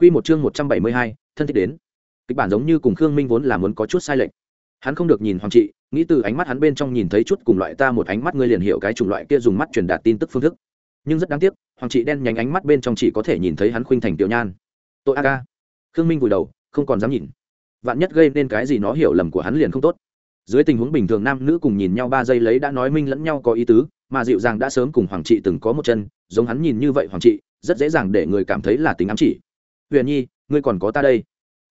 Quy một chương một trăm bảy mươi hai, thân thích đến. Kịch bản giống như cùng Khương Minh vốn là muốn có chút sai lệch. Hắn không được nhìn Hoàng Trị, nghĩ từ ánh mắt hắn bên trong nhìn thấy chút cùng loại ta một ánh mắt ngươi liền hiểu cái chủng loại kia dùng mắt truyền đạt tin tức phương thức. Nhưng rất đáng tiếc, Hoàng Trị đen nhánh ánh mắt bên trong chỉ có thể nhìn thấy hắn khuynh thành tiểu nhan. Tội a Khương Minh vùi đầu, không còn dám nhìn. Vạn nhất gây nên cái gì nó hiểu lầm của hắn liền không tốt. Dưới tình huống bình thường nam nữ cùng nhìn nhau ba giây lấy đã nói minh lẫn nhau có ý tứ, mà dịu dàng đã sớm cùng Hoàng Trị từng có một chân, giống hắn nhìn như vậy Hoàng Trị, rất dễ dàng để người cảm thấy là tính ám chỉ huyền nhi, ngươi còn có ta đây.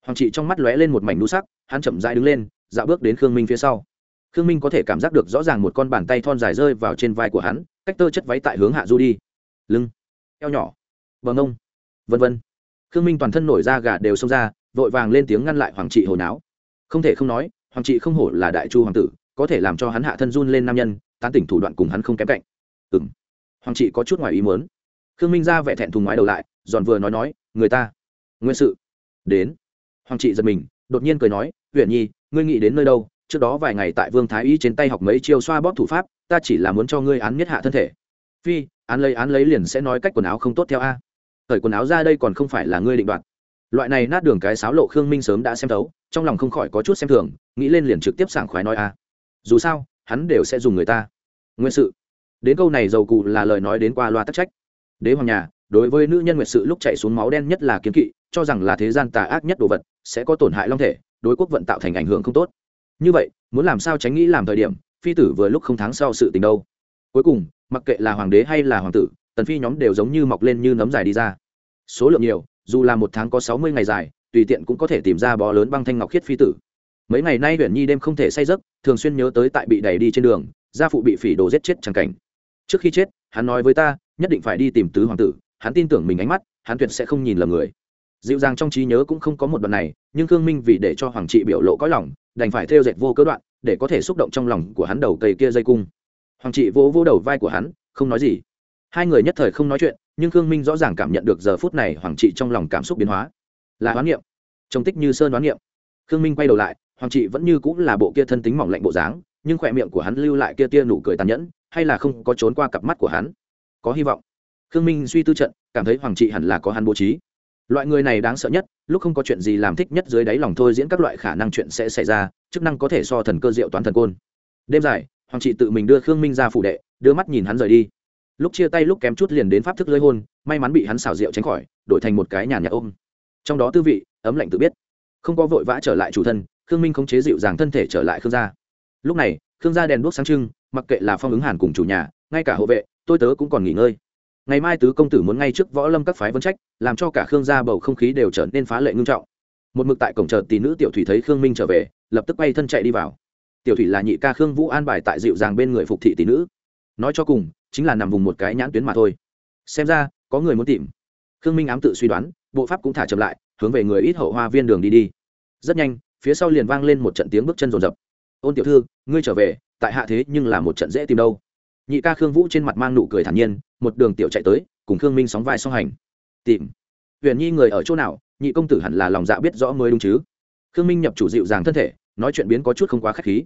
Hoàng trị trong mắt lóe lên một mảnh nu sắc, hắn chậm rãi đứng lên, dạo bước đến khương minh phía sau. Khương minh có thể cảm giác được rõ ràng một con bàn tay thon dài rơi vào trên vai của hắn, cách tơ chất váy tại hướng hạ du đi. Lưng, eo nhỏ, bờ ngông, vân vân. Khương minh toàn thân nổi da gà đều xông ra, vội vàng lên tiếng ngăn lại hoàng trị hồi náo. Không thể không nói, hoàng trị không hổ là đại chu hoàng tử, có thể làm cho hắn hạ thân run lên nam nhân, tán tỉnh thủ đoạn cùng hắn không kém cạnh. Ừ m hoàng trị có chút ngoài ý muốn. Khương minh ra vẻ thẹn thùng ngoái đầu lại, giòn vừa nói nói, người ta nguyên sự. Đến. Hoàng trị giật mình, đột nhiên cười nói huyện nhi, ngươi nghĩ đến nơi đâu? Trước đó vài ngày tại vương thái y trên tay học mấy chiêu xoa bóp thủ pháp, ta chỉ là muốn cho ngươi án nhất hạ thân thể. Phi, án lấy án lấy liền sẽ nói cách quần áo không tốt theo a. Thời quần áo ra đây còn không phải là ngươi định đoạt. Loại này nát đường cái sáo lộ khương minh sớm đã xem thấu, trong lòng không khỏi có chút xem thường, nghĩ lên liền trực tiếp sảng khoái nói a. Dù sao, hắn đều sẽ dùng người ta. Nguyên sự. Đến câu này dầu cụ là lời nói đến qua loa tắc trách. Đế hoàng nhà, đối với nữ nhân nguyệt sự lúc chạy xuống máu đen nhất là kiến kỵ cho rằng là thế gian tà ác nhất đồ vật, sẽ có tổn hại long thể, đối quốc vận tạo thành ảnh hưởng không tốt. Như vậy, muốn làm sao tránh nghĩ làm thời điểm, phi tử vừa lúc không tháng sau sự tình đâu. Cuối cùng, mặc kệ là hoàng đế hay là hoàng tử, tần phi nhóm đều giống như mọc lên như nấm dài đi ra. Số lượng nhiều, dù là một tháng có sáu mươi ngày dài, tùy tiện cũng có thể tìm ra bó lớn băng thanh ngọc khiết phi tử. Mấy ngày nay huyện nhi đêm không thể say giấc, thường xuyên nhớ tới tại bị đẩy đi trên đường, gia phụ bị phỉ đồ giết chết chẳng cảnh. Trước khi chết, hắn nói với ta, nhất định phải đi tìm tứ hoàng tử, hắn tin tưởng mình ánh mắt, hắn tuyệt sẽ không nhìn lầm người dịu dàng trong trí nhớ cũng không có một đoạn này, nhưng khương minh vì để cho hoàng trị biểu lộ có lòng, đành phải theo dệt vô cớ đoạn, để có thể xúc động trong lòng của hắn đầu cây kia dây cung. Hoàng trị vỗ vỗ đầu vai của hắn, không nói gì. Hai người nhất thời không nói chuyện, nhưng khương minh rõ ràng cảm nhận được giờ phút này hoàng trị trong lòng cảm xúc biến hóa. Là đoán niệm. Trông tích như sơn đoán niệm. Khương minh quay đầu lại, hoàng trị vẫn như cũng là bộ kia thân tính mỏng lạnh bộ dáng, nhưng khỏe miệng của hắn lưu lại kia tia nụ cười tàn nhẫn, hay là không có trốn qua cặp mắt của hắn. Có hy vọng. Khương minh suy tư trận, cảm thấy hoàng trị hẳn là có hắn bố trí loại người này đáng sợ nhất, lúc không có chuyện gì làm thích nhất dưới đáy lòng thôi diễn các loại khả năng chuyện sẽ xảy ra, chức năng có thể so thần cơ diệu toán thần côn. Đêm dài, hoàng trị tự mình đưa khương minh ra phủ đệ, đưa mắt nhìn hắn rời đi. Lúc chia tay lúc kém chút liền đến pháp thức lơi hôn, may mắn bị hắn xào rượu tránh khỏi, đổi thành một cái nhà nhạc ôm. Trong đó tư vị, ấm lạnh tự biết. Không có vội vã trở lại chủ thân, khương minh không chế dịu dàng thân thể trở lại khương gia. Lúc này, khương gia đèn đuốc sáng trưng, mặc kệ là phong ứng hàn cùng chủ nhà, ngay cả hộ vệ, tôi tớ cũng còn nghỉ ngơi ngày mai tứ công tử muốn ngay trước võ lâm các phái vấn trách, làm cho cả khương gia bầu không khí đều trở nên phá lệ ngưng trọng. Một mực tại cổng chợ tỷ nữ tiểu thủy thấy khương minh trở về, lập tức bay thân chạy đi vào. Tiểu thủy là nhị ca khương vũ an bài tại dịu dàng bên người phục thị tỷ nữ. Nói cho cùng, chính là nằm vùng một cái nhãn tuyến mà thôi. Xem ra, có người muốn tìm. Khương minh ám tự suy đoán, bộ pháp cũng thả chậm lại, hướng về người ít hậu hoa viên đường đi đi. Rất nhanh, phía sau liền vang lên một trận tiếng bước chân rồn rập. Ôn tiểu thư, ngươi trở về, tại hạ thế nhưng là một trận dễ tìm đâu nhị ca khương vũ trên mặt mang nụ cười thản nhiên một đường tiểu chạy tới cùng khương minh sóng vai song hành tìm huyền nhi người ở chỗ nào nhị công tử hẳn là lòng dạ biết rõ mới đúng chứ khương minh nhập chủ dịu dàng thân thể nói chuyện biến có chút không quá k h á c h khí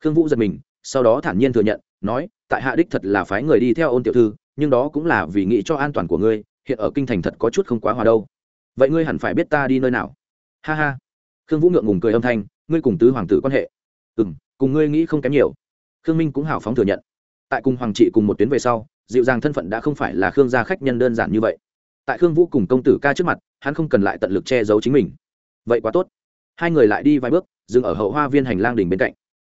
khương vũ giật mình sau đó thản nhiên thừa nhận nói tại hạ đích thật là phái người đi theo ôn tiểu thư nhưng đó cũng là vì nghĩ cho an toàn của ngươi hiện ở kinh thành thật có chút không quá hòa đâu vậy ngươi hẳn phải biết ta đi nơi nào ha ha khương vũ ngượng ngùng cười âm thanh ngươi cùng tứ hoàng tử quan hệ ừ m cùng ngươi nghĩ không kém nhiều khương minh cũng hào phóng thừa nhận tại cùng hoàng trị cùng một tuyến về sau, dịu dàng thân phận đã không phải là khương gia khách nhân đơn giản như vậy. Tại khương vũ cùng công tử ca trước mặt, hắn không cần lại tận lực che giấu chính mình. Vậy quá tốt. Hai người lại đi vài bước, dừng ở hậu hoa viên hành lang đình bên cạnh.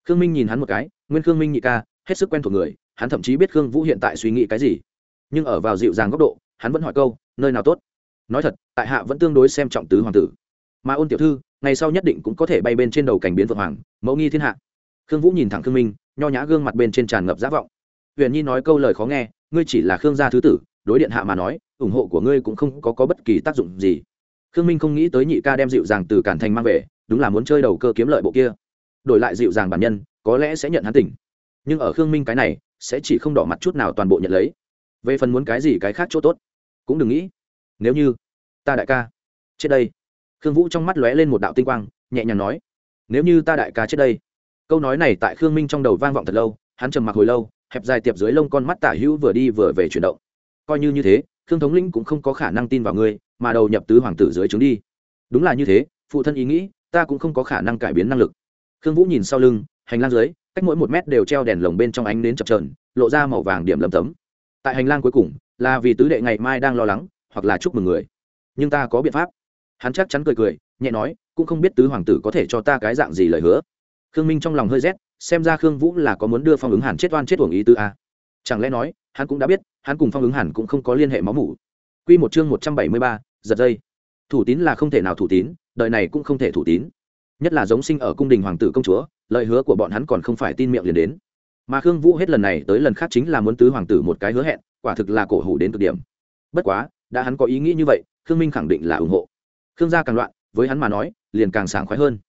Khương minh nhìn hắn một cái, nguyên khương minh nhị ca, hết sức quen thuộc người, hắn thậm chí biết khương vũ hiện tại suy nghĩ cái gì. Nhưng ở vào dịu dàng góc độ, hắn vẫn hỏi câu, nơi nào tốt? Nói thật, tại hạ vẫn tương đối xem trọng tứ hoàng tử. Mà ôn tiểu thư, ngày sau nhất định cũng có thể bay bên trên đầu cảnh biến vượng hoàng, mẫu nghi thiên hạ. Khương vũ nhìn thẳng khương minh, nho nhã gương mặt bên trên tràn ngập giác vọng huyền nhi nói câu lời khó nghe ngươi chỉ là khương gia thứ tử đối điện hạ mà nói ủng hộ của ngươi cũng không có, có bất kỳ tác dụng gì. Khương minh không nghĩ tới nhị ca đem dịu dàng từ cản thành mang về đúng là muốn chơi đầu cơ kiếm lợi bộ kia. Đổi lại dịu dàng bản nhân có lẽ sẽ nhận hắn tỉnh. Nhưng ở khương minh cái này sẽ chỉ không đỏ mặt chút nào toàn bộ nhận lấy. Về phần muốn cái gì cái khác chỗ tốt cũng đừng nghĩ. Nếu như ta đại ca chết đây khương vũ trong mắt lóe lên một đạo tinh quang nhẹ nhàng nói nếu như ta đại ca chết đây. Câu nói này tại khương minh trong đầu vang vọng thật lâu hắn trầm mặc hồi lâu hẹp dài tiệp dưới lông con mắt tả hữu vừa đi vừa về chuyển động. Coi như như thế, khương thống lĩnh cũng không có khả năng tin vào ngươi, mà đầu nhập tứ hoàng tử dưới trướng đi. Đúng là như thế, phụ thân ý nghĩ, ta cũng không có khả năng cải biến năng lực. Khương vũ nhìn sau lưng, hành lang dưới, cách mỗi một mét đều treo đèn lồng bên trong ánh nến chập trờn lộ ra màu vàng điểm lấm tấm. Tại hành lang cuối cùng, là vì tứ đệ ngày mai đang lo lắng, hoặc là chúc mừng người. Nhưng ta có biện pháp. Hắn chắc chắn cười cười, nhẹ nói, cũng không biết tứ hoàng tử có thể cho ta cái dạng gì lời hứa khương minh trong lòng hơi rét, xem ra khương vũ là có muốn đưa phong ứng hàn chết oan chết uổng ý tư a à. chẳng lẽ nói, hắn cũng đã biết, hắn cùng phong ứng hàn cũng không có liên hệ máu mủ. Q một chương một trăm bảy mươi ba, giật dây. Thủ tín là không thể nào thủ tín, đời này cũng không thể thủ tín. Nhất là giống sinh ở cung đình hoàng tử công chúa, lời hứa của bọn hắn còn không phải tin miệng liền đến. Mà khương vũ hết lần này tới lần khác chính là muốn tứ hoàng tử một cái hứa hẹn, quả thực là cổ hủ đến cực điểm. Bất quá, đã hắn có ý nghĩ như vậy, khương minh khẳng định là ủng hộ. Khương gia càng loạn, với hắn mà nói, liền càng sảng khoái hơn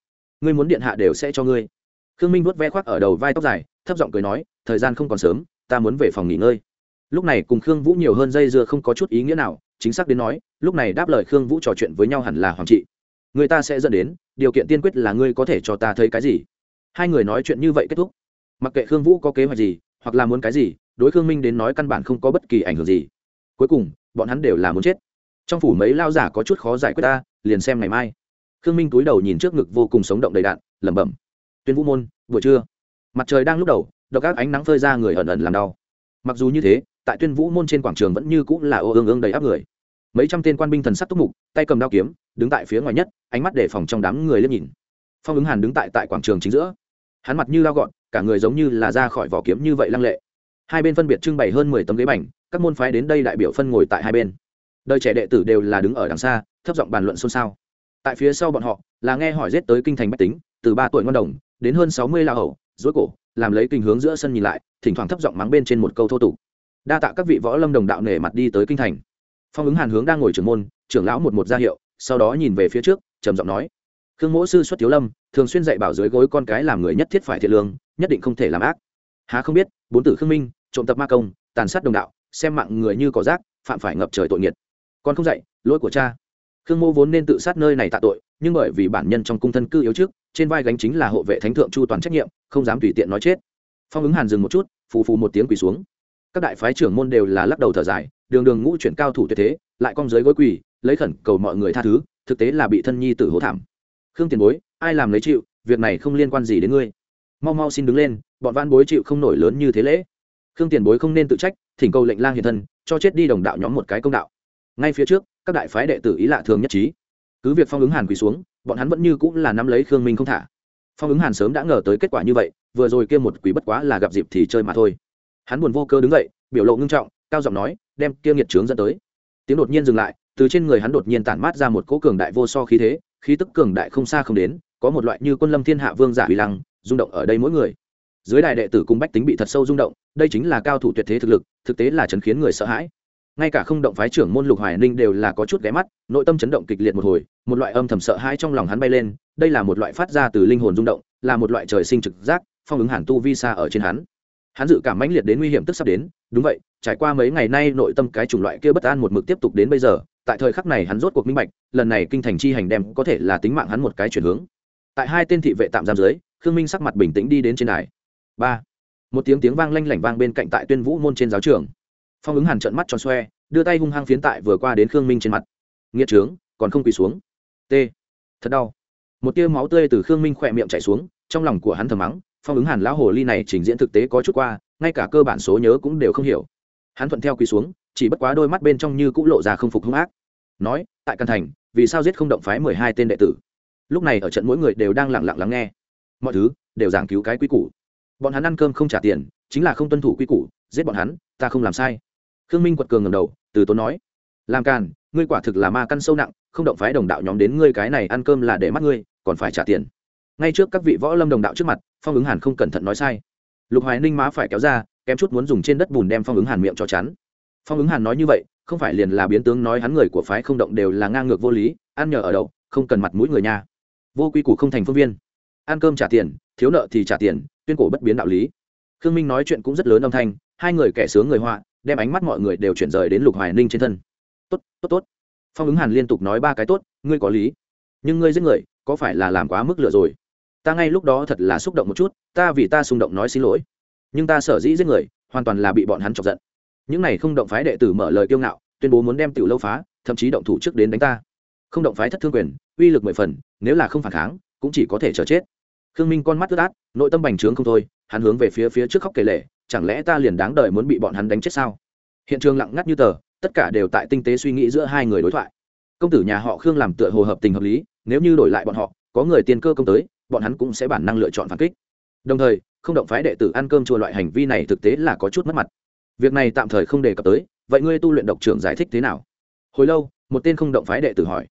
ngươi muốn điện hạ đều sẽ cho ngươi. Khương minh vuốt ve khoác ở đầu vai tóc dài, thấp giọng cười nói, thời gian không còn sớm, ta muốn về phòng nghỉ ngơi. Lúc này cùng khương vũ nhiều hơn dây dưa không có chút ý nghĩa nào, chính xác đến nói, lúc này đáp lời khương vũ trò chuyện với nhau hẳn là hoàng trị. Người ta sẽ dẫn đến, điều kiện tiên quyết là ngươi có thể cho ta thấy cái gì? Hai người nói chuyện như vậy kết thúc. Mặc kệ khương vũ có kế hoạch gì, hoặc là muốn cái gì, đối khương minh đến nói căn bản không có bất kỳ ảnh hưởng gì. Cuối cùng, bọn hắn đều là muốn chết. Trong phủ mấy lao giả có chút khó giải quyết ta, liền xem ngày mai khương minh túi đầu nhìn trước ngực vô cùng sống động đầy đạn, lẩm bẩm, tuyên vũ môn, buổi trưa. Mặt trời đang lúc đầu đọc các ánh nắng phơi ra người ẩn ẩn làm đau. Mặc dù như thế, tại tuyên vũ môn trên quảng trường vẫn như cũng là ô ương ương đầy áp người. Mấy trăm tên quan binh thần sắc túc mục, tay cầm đao kiếm, đứng tại phía ngoài nhất, ánh mắt để phòng trong đám người lên nhìn. Phong ứng hàn đứng tại tại quảng trường chính giữa. Hắn mặt như lao gọn, cả người giống như là ra khỏi vỏ kiếm như vậy lăng lệ. Hai bên phân biệt trưng bày hơn mười tấm ghế bành, các môn phái đến đây đại biểu phân ngồi tại hai bên. Đời trẻ đệ tử đều là đứng ở đằng xa, thấp giọng bàn luận xôn xao tại phía sau bọn họ, là nghe hỏi rết tới kinh thành bách tính, từ ba tuổi ngon đồng, đến hơn sáu mươi la hầu dối cổ, làm lấy kinh hướng giữa sân nhìn lại, thỉnh thoảng thấp giọng mắng bên trên một câu thô tục. Đa tạ các vị võ lâm đồng đạo nể mặt đi tới kinh thành. Phong ứng hàn hướng đang ngồi trưởng môn, trưởng lão một một ra hiệu, sau đó nhìn về phía trước, trầm giọng nói, khương mỗ sư xuất thiếu lâm, thường xuyên dạy bảo dưới gối con cái làm người nhất thiết phải thiệt lương, nhất định không thể làm ác. Há không biết, bốn tử khương minh, trộm tập ma công, tàn sát đồng đạo, xem mạng người như cỏ rác, phạm phải ngập trời tội nghiệt. Con không dạy, lỗi của cha khương mô vốn nên tự sát nơi này tạ tội, nhưng bởi vì bản nhân trong cung thân cư yếu trước, trên vai gánh chính là hộ vệ thánh thượng chu toàn trách nhiệm, không dám tùy tiện nói chết. Phong ứng hàn dừng một chút, phù phù một tiếng quỳ xuống. Các đại phái trưởng môn đều là lắc đầu thở dài, đường đường ngũ chuyển cao thủ tuyệt thế, lại cong giới gối quỳ, lấy khẩn cầu mọi người tha thứ, thực tế là bị thân nhi tử hố thảm. Khương tiền bối, ai làm lấy chịu, việc này không liên quan gì đến ngươi. Mau mau xin đứng lên, bọn van bối chịu không nổi lớn như thế lễ. Khương tiền bối không nên tự trách, thỉnh cầu lệnh lang hiện thân, cho chết đi đồng đạo nhóm một cái công đạo ngay phía trước, các đại phái đệ tử ý lạ thường nhất trí. Cứ việc phong ứng hàn quỳ xuống, bọn hắn vẫn như cũng là nắm lấy khương minh không thả. Phong ứng hàn sớm đã ngờ tới kết quả như vậy, vừa rồi kia một quỷ bất quá là gặp dịp thì chơi mà thôi. Hắn buồn vô cơ đứng dậy, biểu lộ ngưng trọng, cao giọng nói, đem kia nghiệt trướng dẫn tới. Tiếng đột nhiên dừng lại, từ trên người hắn đột nhiên tản mát ra một cỗ cường đại vô so khí thế, khí tức cường đại không xa không đến, có một loại như quân lâm thiên hạ vương giả uy lăng, rung động ở đây mỗi người. Dưới đại đệ tử cùng bách tính bị thật sâu rung động, đây chính là cao thủ tuyệt thế thực lực, thực tế là chấn khiến người sợ hãi ngay cả không động phái trưởng môn lục hoài ninh đều là có chút ghé mắt, nội tâm chấn động kịch liệt một hồi, một loại âm thầm sợ hãi trong lòng hắn bay lên, đây là một loại phát ra từ linh hồn rung động, là một loại trời sinh trực giác, phong ứng hàn tu vi xa ở trên hắn. Hắn dự cảm mãnh liệt đến nguy hiểm tức sắp đến, đúng vậy, trải qua mấy ngày nay nội tâm cái chủng loại kia bất an một mực tiếp tục đến bây giờ, tại thời khắc này hắn rốt cuộc minh bạch, lần này kinh thành chi hành đem có thể là tính mạng hắn một cái chuyển hướng. Tại hai tên thị vệ tạm giam dưới, khương minh sắc mặt bình tĩnh đi đến trên đài. Ba. Một tiếng tiếng vang lanh lảnh vang bên cạnh tại tuyên vũ môn trên giáo trường phong ứng hàn trợn mắt tròn xoe, đưa tay hung hăng phiến tại vừa qua đến khương minh trên mặt. Nghĩa trướng, còn không quỳ xuống. T. Thật đau. Một tia máu tươi từ khương minh khỏe miệng chảy xuống, trong lòng của hắn thầm mắng, phong ứng hàn lão hồ ly này trình diễn thực tế có chút qua, ngay cả cơ bản số nhớ cũng đều không hiểu. Hắn thuận theo quỳ xuống, chỉ bất quá đôi mắt bên trong như cũng lộ ra không phục hung ác. Nói, tại căn thành, vì sao giết không động phái mười hai tên đệ tử? Lúc này ở trận mỗi người đều đang lặng lặng lắng nghe. Mọi thứ đều giảng cứu cái quy củ. Bọn hắn ăn cơm không trả tiền, chính là không tuân thủ quy củ, giết bọn hắn, ta không làm sai khương minh quật cường ngầm đầu, từ tốn nói, làm càn, ngươi quả thực là ma căn sâu nặng, không động phái đồng đạo nhóm đến ngươi cái này ăn cơm là để mắt ngươi, còn phải trả tiền. Ngay trước các vị võ lâm đồng đạo trước mặt, phong ứng hàn không cẩn thận nói sai. Lục hoài ninh má phải kéo ra, kém chút muốn dùng trên đất bùn đem phong ứng hàn miệng cho chắn. Phong ứng hàn nói như vậy, không phải liền là biến tướng nói hắn người của phái không động đều là ngang ngược vô lý, ăn nhờ ở đậu, không cần mặt mũi người nhà vô quy củ không thành phương viên. Ăn cơm trả tiền, thiếu nợ thì trả tiền, tuyên cổ bất biến đạo lý. Khương minh nói chuyện cũng rất lớn âm thanh, hai người kẻ sướng người họa đem ánh mắt mọi người đều chuyển rời đến lục hoài ninh trên thân. Tốt tốt tốt. Phong ứng hàn liên tục nói ba cái tốt, ngươi có lý. Nhưng ngươi giết người, có phải là làm quá mức lựa rồi? Ta ngay lúc đó thật là xúc động một chút, ta vì ta xung động nói xin lỗi. Nhưng ta sở dĩ giết người, hoàn toàn là bị bọn hắn chọc giận. Những này không động phái đệ tử mở lời kiêu ngạo, tuyên bố muốn đem tiểu lâu phá, thậm chí động thủ trước đến đánh ta. Không động phái thất thương quyền, uy lực mười phần, nếu là không phản kháng, cũng chỉ có thể chờ chết. Khương minh con mắt ướt át, nội tâm bành trướng không thôi, hắn hướng về phía phía trước khóc kể lệ chẳng lẽ ta liền đáng đời muốn bị bọn hắn đánh chết sao? Hiện trường lặng ngắt như tờ, tất cả đều tại tinh tế suy nghĩ giữa hai người đối thoại. Công tử nhà họ khương làm tựa hồ hợp tình hợp lý, nếu như đổi lại bọn họ, có người tiền cơ công tới, bọn hắn cũng sẽ bản năng lựa chọn phản kích. Đồng thời, không động phái đệ tử ăn cơm chùa loại hành vi này thực tế là có chút mất mặt. Việc này tạm thời không đề cập tới, vậy ngươi tu luyện độc trưởng giải thích thế nào? Hồi lâu, một tên không động phái đệ tử hỏi.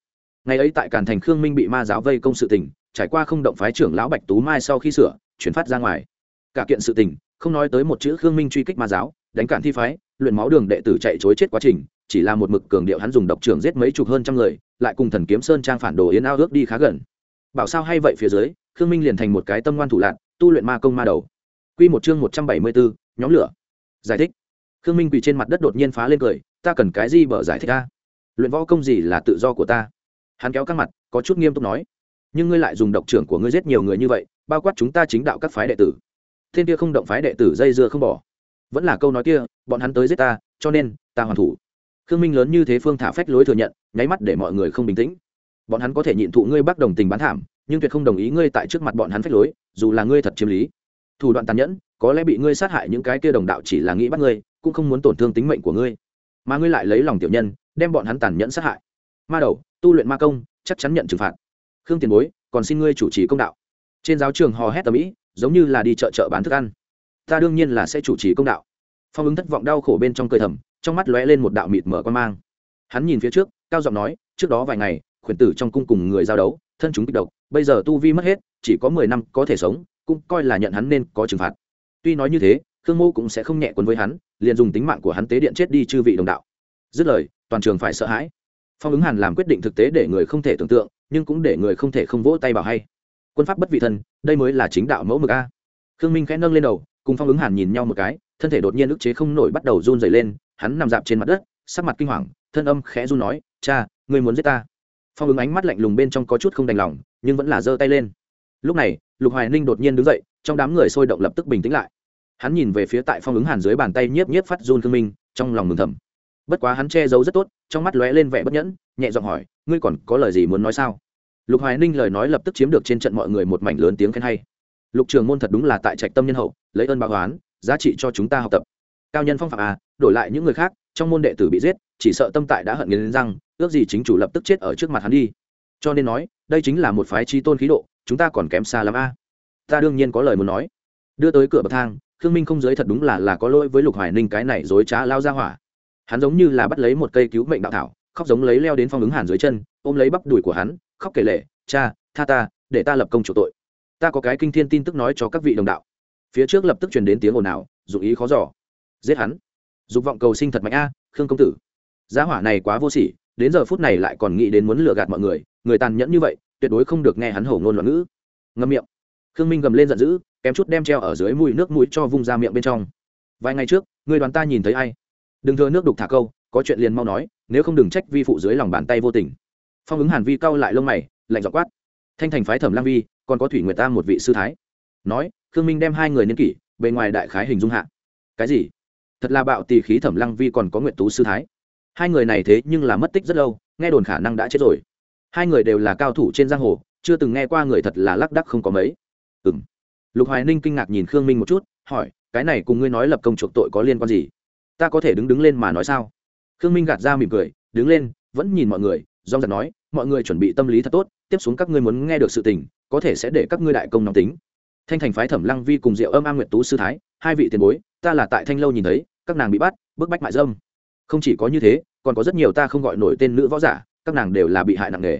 Ngày ấy tại càn thành khương minh bị ma giáo vây công sự tình, trải qua không động phái trưởng lão bạch tú mai sau khi sửa, chuyển phát ra ngoài. Cả kiện sự tình không nói tới một chữ khương minh truy kích ma giáo, đánh cản thi phái, luyện máu đường đệ tử chạy chối chết quá trình, chỉ là một mực cường điệu hắn dùng độc trưởng giết mấy chục hơn trăm người, lại cùng thần kiếm sơn trang phản đồ yến ao ước đi khá gần. Bảo sao hay vậy phía dưới, khương minh liền thành một cái tâm ngoan thủ lạc tu luyện ma công ma đầu. Q một chương một trăm bảy mươi bốn, nhóm lửa. Giải thích. Khương minh quỳ trên mặt đất đột nhiên phá lên cười, ta cần cái gì bở giải thích ta luyện võ công gì là tự do của ta? Hắn kéo căng mặt, có chút nghiêm túc nói, nhưng ngươi lại dùng độc trưởng của ngươi giết nhiều người như vậy, bao quát chúng ta chính đạo các phái đệ tử thiên kia không động phái đệ tử dây dưa không bỏ. Vẫn là câu nói kia, bọn hắn tới giết ta, cho nên, ta hoàn thủ. Khương minh lớn như thế phương thả phách lối thừa nhận, nháy mắt để mọi người không bình tĩnh. Bọn hắn có thể nhịn thụ ngươi bắt đồng tình bán thảm, nhưng tuyệt không đồng ý ngươi tại trước mặt bọn hắn phách lối, dù là ngươi thật chiếm lý. Thủ đoạn tàn nhẫn, có lẽ bị ngươi sát hại những cái kia đồng đạo chỉ là nghĩ bắt ngươi, cũng không muốn tổn thương tính mệnh của ngươi. Mà ngươi lại lấy lòng tiểu nhân, đem bọn hắn tàn nhẫn sát hại. Ma đầu, tu luyện ma công, chắc chắn nhận trừng phạt. Khương tiền bối, còn xin ngươi chủ trì công đạo. Trên giáo trường hò hét tầm ĩ giống như là đi chợ chợ bán thức ăn. Ta đương nhiên là sẽ chủ trì công đạo. Phong ứng thất vọng đau khổ bên trong cười thầm, trong mắt lóe lên một đạo mịt mở quan mang. Hắn nhìn phía trước, cao giọng nói, trước đó vài ngày, khuyển tử trong cung cùng người giao đấu, thân chúng kích độc, bây giờ tu vi mất hết, chỉ có mười năm có thể sống, cũng coi là nhận hắn nên có trừng phạt. Tuy nói như thế, khương mô cũng sẽ không nhẹ quấn với hắn, liền dùng tính mạng của hắn tế điện chết đi chư vị đồng đạo. Dứt lời, toàn trường phải sợ hãi. Phong ứng hàn làm quyết định thực tế để người không thể tưởng tượng, nhưng cũng để người không thể không vỗ tay bảo hay quân pháp bất vị thân, đây mới là chính đạo mẫu mực a. Khương minh khẽ nâng lên đầu, cùng phong ứng hàn nhìn nhau một cái, thân thể đột nhiên ức chế không nổi bắt đầu run dày lên, hắn nằm dạp trên mặt đất, sắc mặt kinh hoàng, thân âm khẽ run nói, cha, ngươi muốn giết ta? Phong ứng ánh mắt lạnh lùng bên trong có chút không đành lòng, nhưng vẫn là giơ tay lên. Lúc này, lục hoài ninh đột nhiên đứng dậy, trong đám người sôi động lập tức bình tĩnh lại. Hắn nhìn về phía tại phong ứng hàn dưới bàn tay nhiếp nhiếp phát run thương minh, trong lòng mừng thầm. Bất quá hắn che giấu rất tốt, trong mắt lóe lên vẻ bất nhẫn, nhẹ giọng hỏi, ngươi còn có lời gì muốn nói sao? Lục hoài ninh lời nói lập tức chiếm được trên trận mọi người một mảnh lớn tiếng khen hay. Lục trường môn thật đúng là tại trạch tâm nhân hậu, lấy ơn báo oán, giá trị cho chúng ta học tập. Cao nhân phong phạm à đổi lại những người khác, trong môn đệ tử bị giết, chỉ sợ tâm tại đã hận nghiến răng, ước gì chính chủ lập tức chết ở trước mặt hắn đi. Cho nên nói, đây chính là một phái trí tôn khí độ, chúng ta còn kém xa lắm a. À. ta đương nhiên có lời muốn nói. Đưa tới cửa bậc thang, khương minh không giới thật đúng là là có lỗi với lục hoài ninh cái này dối trá lao ra hỏa. Hắn giống như là bắt lấy một cây cứu mệnh đạo thảo, khóc giống lấy leo đến phong ứng hàn dưới chân, ôm lấy bắp đùi của hắn khóc kể lể, cha tha ta để ta lập công chủ tội. Ta có cái kinh thiên tin tức nói cho các vị đồng đạo. Phía trước lập tức truyền đến tiếng ồn ào dụng ý khó giỏ giết hắn. Dục vọng cầu sinh thật mạnh a khương công tử. Giá hỏa này quá vô sỉ đến giờ phút này lại còn nghĩ đến muốn lừa gạt mọi người người tàn nhẫn như vậy tuyệt đối không được nghe hắn hổ ngôn loạn ngữ. Ngâm miệng. Khương minh gầm lên giận dữ kém chút đem treo ở dưới mũi nước mũi cho vung ra miệng bên trong. Vài ngày trước người đoàn ta nhìn thấy ai? Đừng thừa nước đục thả câu có chuyện liền mau nói nếu không đừng trách vi phụ dưới lòng bàn tay vô tình phong ứng hàn vi cau lại lông mày, lạnh dọ quát. Thanh thành phái thẩm lang vi, còn có thủy nguyệt Tam một vị sư thái. Nói, khương minh đem hai người niên kỷ, bề ngoài đại khái hình dung hạ. Cái gì? Thật là bạo tỳ khí thẩm lăng vi còn có nguyệt tú sư thái. Hai người này thế nhưng là mất tích rất lâu, nghe đồn khả năng đã chết rồi. Hai người đều là cao thủ trên giang hồ, chưa từng nghe qua người thật là lác đắc không có mấy. Ừ m lục hoài ninh kinh ngạc nhìn khương minh một chút, hỏi, cái này cùng ngươi nói lập công chuộc tội có liên quan gì? Ta có thể đứng đứng lên mà nói sao? Khương minh gạt ra mỉm cười, đứng lên, vẫn nhìn mọi người dòng giật nói, mọi người chuẩn bị tâm lý thật tốt, tiếp xuống các ngươi muốn nghe được sự tình, có thể sẽ để các ngươi đại công nóng tính. Thanh thành phái thẩm lăng vi cùng diệu âm a nguyệt tú sư thái, hai vị tiền bối, ta là tại thanh lâu nhìn thấy, các nàng bị bắt, bức bách mại dâm. Không chỉ có như thế, còn có rất nhiều ta không gọi nổi tên nữ võ giả, các nàng đều là bị hại nặng nề.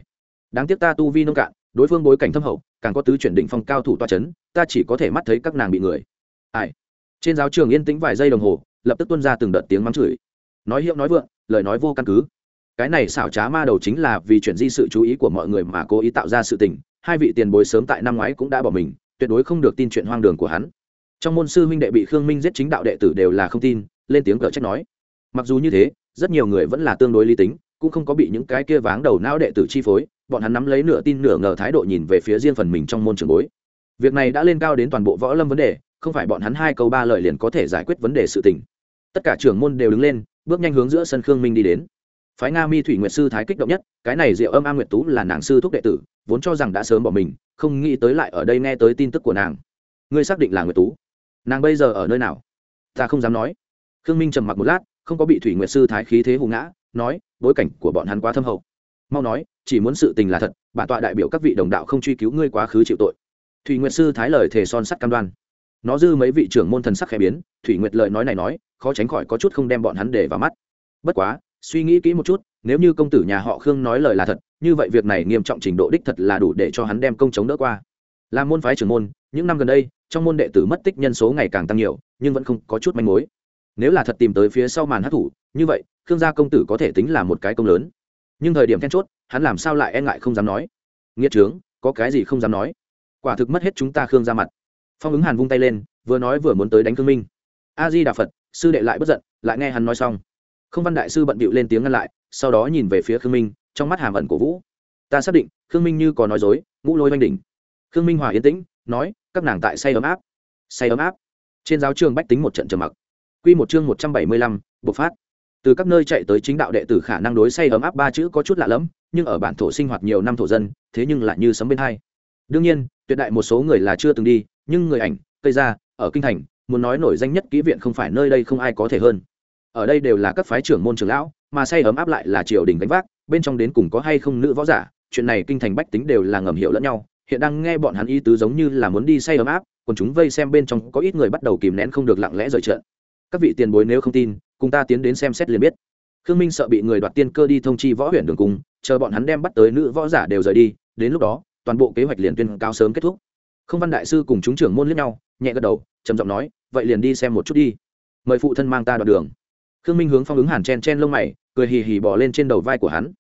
Đáng tiếc ta tu vi nông cạn, đối phương bối cảnh thâm hậu, càng có tứ chuyển định phong cao thủ toa c h ấ n ta chỉ có thể mắt thấy các nàng bị người. Ai? Trên giáo trường yên tĩnh vài giây đồng hồ, lập tức tuân ra từng đợt tiếng mắng chửi. Nói hiệu nói vượng, lời nói vô căn cứ cái này xảo trá ma đầu chính là vì chuyển di sự chú ý của mọi người mà cố ý tạo ra sự tình, hai vị tiền bối sớm tại năm ngoái cũng đã bỏ mình, tuyệt đối không được tin chuyện hoang đường của hắn. Trong môn sư huynh đệ bị khương minh giết chính đạo đệ tử đều là không tin, lên tiếng cờ trách nói. Mặc dù như thế, rất nhiều người vẫn là tương đối lý tính, cũng không có bị những cái kia váng đầu não đệ tử chi phối, bọn hắn nắm lấy nửa tin nửa ngờ thái độ nhìn về phía riêng phần mình trong môn trường bối. Việc này đã lên cao đến toàn bộ võ lâm vấn đề, không phải bọn hắn hai câu ba lời liền có thể giải quyết vấn đề sự tình. Tất cả trưởng môn đều đứng lên, bước nhanh hướng giữa sân khương minh đi đến phái nga mi thủy nguyệt sư thái kích động nhất, cái này diệu âm a nguyệt tú là nàng sư thúc đệ tử, vốn cho rằng đã sớm bỏ mình, không nghĩ tới lại ở đây nghe tới tin tức của nàng. Ngươi xác định là nguyệt tú? Nàng bây giờ ở nơi nào? Ta không dám nói. Khương minh trầm mặc một lát, không có bị thủy nguyệt sư thái khí thế hù ngã, nói, bối cảnh của bọn hắn quá thâm hậu. Mau nói, chỉ muốn sự tình là thật, bản tọa đại biểu các vị đồng đạo không truy cứu ngươi quá khứ chịu tội. Thủy nguyệt sư thái lời thề son sắt cam đoan. Nó dư mấy vị trưởng môn thần sắc khẽ biến, thủy nguyệt lời nói này nói, khó tránh khỏi có chút không đem bọn hắn để vào mắt. Bất quá suy nghĩ kỹ một chút, nếu như công tử nhà họ khương nói lời là thật, như vậy việc này nghiêm trọng trình độ đích thật là đủ để cho hắn đem công chống đỡ qua. Là môn phái trưởng môn, những năm gần đây, trong môn đệ tử mất tích nhân số ngày càng tăng nhiều, nhưng vẫn không có chút manh mối. Nếu là thật tìm tới phía sau màn hát thủ như vậy, khương gia công tử có thể tính là một cái công lớn. Nhưng thời điểm then chốt, hắn làm sao lại e ngại không dám nói? Nghĩa trướng, có cái gì không dám nói? Quả thực mất hết chúng ta khương ra mặt. Phong ứng hàn vung tay lên, vừa nói vừa muốn tới đánh Khương minh. A di đà phật, sư đệ lại bất giận, lại nghe hắn nói xong không văn đại sư bận bịu lên tiếng ngăn lại, sau đó nhìn về phía khương minh, trong mắt hàm ẩn cổ vũ. Ta xác định, khương minh như có nói dối, ngũ lôi oanh đỉnh. Khương minh hòa yên tĩnh, nói, các nàng tại say ấm áp. Say ấm áp. Trên giáo trường bách tính một trận trầm mặc. Q một chương một trăm bảy mươi lăm, bộc phát. Từ các nơi chạy tới chính đạo đệ tử khả năng đối say ấm áp ba chữ có chút lạ lẫm, nhưng ở bản thổ sinh hoạt nhiều năm thổ dân, thế nhưng lại như sấm bên hai. Đương nhiên, tuyệt đại một số người là chưa từng đi, nhưng người ảnh, cây ra ở kinh thành, muốn nói nổi danh nhất kỹ viện không phải nơi đây không ai có thể hơn ở đây đều là các phái trưởng môn trưởng lão, mà say ấm áp lại là triều đình gánh vác, bên trong đến cùng có hay không nữ võ giả, chuyện này kinh thành bách tính đều là ngầm hiểu lẫn nhau, hiện đang nghe bọn hắn ý tứ giống như là muốn đi say ấm áp, còn chúng vây xem bên trong có ít người bắt đầu kìm nén không được lặng lẽ rời trận. Các vị tiền bối nếu không tin, cùng ta tiến đến xem xét liền biết. Khương minh sợ bị người đoạt tiên cơ đi thông chi võ huyện đường cung chờ bọn hắn đem bắt tới nữ võ giả đều rời đi, đến lúc đó, toàn bộ kế hoạch liền tuyên cao sớm kết thúc. Không văn đại sư cùng chúng trưởng môn liếc nhau, nhẹ gật đầu, trầm giọng nói, vậy liền đi xem một chút đi. Mời phụ thân mang ta đoạn đường khương minh hướng phong ứng hàn chen chen lông mày, cười hì hì bỏ lên trên đầu vai của hắn.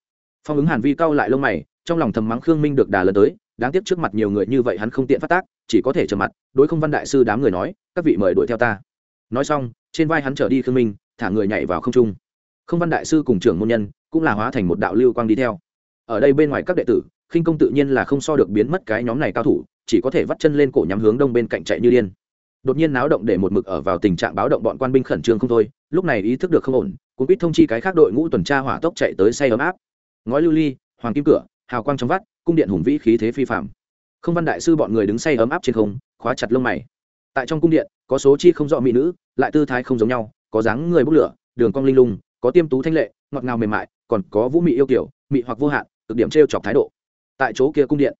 Phong ứng hàn vi cau lại lông mày, trong lòng thầm mắng khương minh được đà lần tới, đáng tiếc trước mặt nhiều người như vậy hắn không tiện phát tác, chỉ có thể trở mặt, đối không văn đại sư đám người nói, các vị mời đuổi theo ta. Nói xong, trên vai hắn trở đi khương minh, thả người nhảy vào không trung. Không văn đại sư cùng trưởng môn nhân cũng là hóa thành một đạo lưu quang đi theo. Ở đây bên ngoài các đệ tử, khinh công tự nhiên là không so được biến mất cái nhóm này cao thủ, chỉ có thể vắt chân lên cổ nhắm hướng đông bên cạnh chạy như điên đột nhiên náo động để một mực ở vào tình trạng báo động bọn quan binh khẩn trương không thôi lúc này ý thức được không ổn cũng biết thông chi cái khác đội ngũ tuần tra hỏa tốc chạy tới say ấm áp. Ngói lưu ly hoàng kim cửa hào quang trong vắt cung điện hùng vĩ khí thế phi phạm không văn đại sư bọn người đứng say ấm áp trên không khóa chặt lông mày. Tại trong cung điện có số chi không rõ mỹ nữ lại tư thái không giống nhau có dáng người bốc lửa đường cong linh lung có tiêm tú thanh lệ ngọt ngào mềm mại còn có vũ mị yêu kiểu mị hoặc vô hạn cực điểm t chọc thái độ. Tại chỗ kia cung điện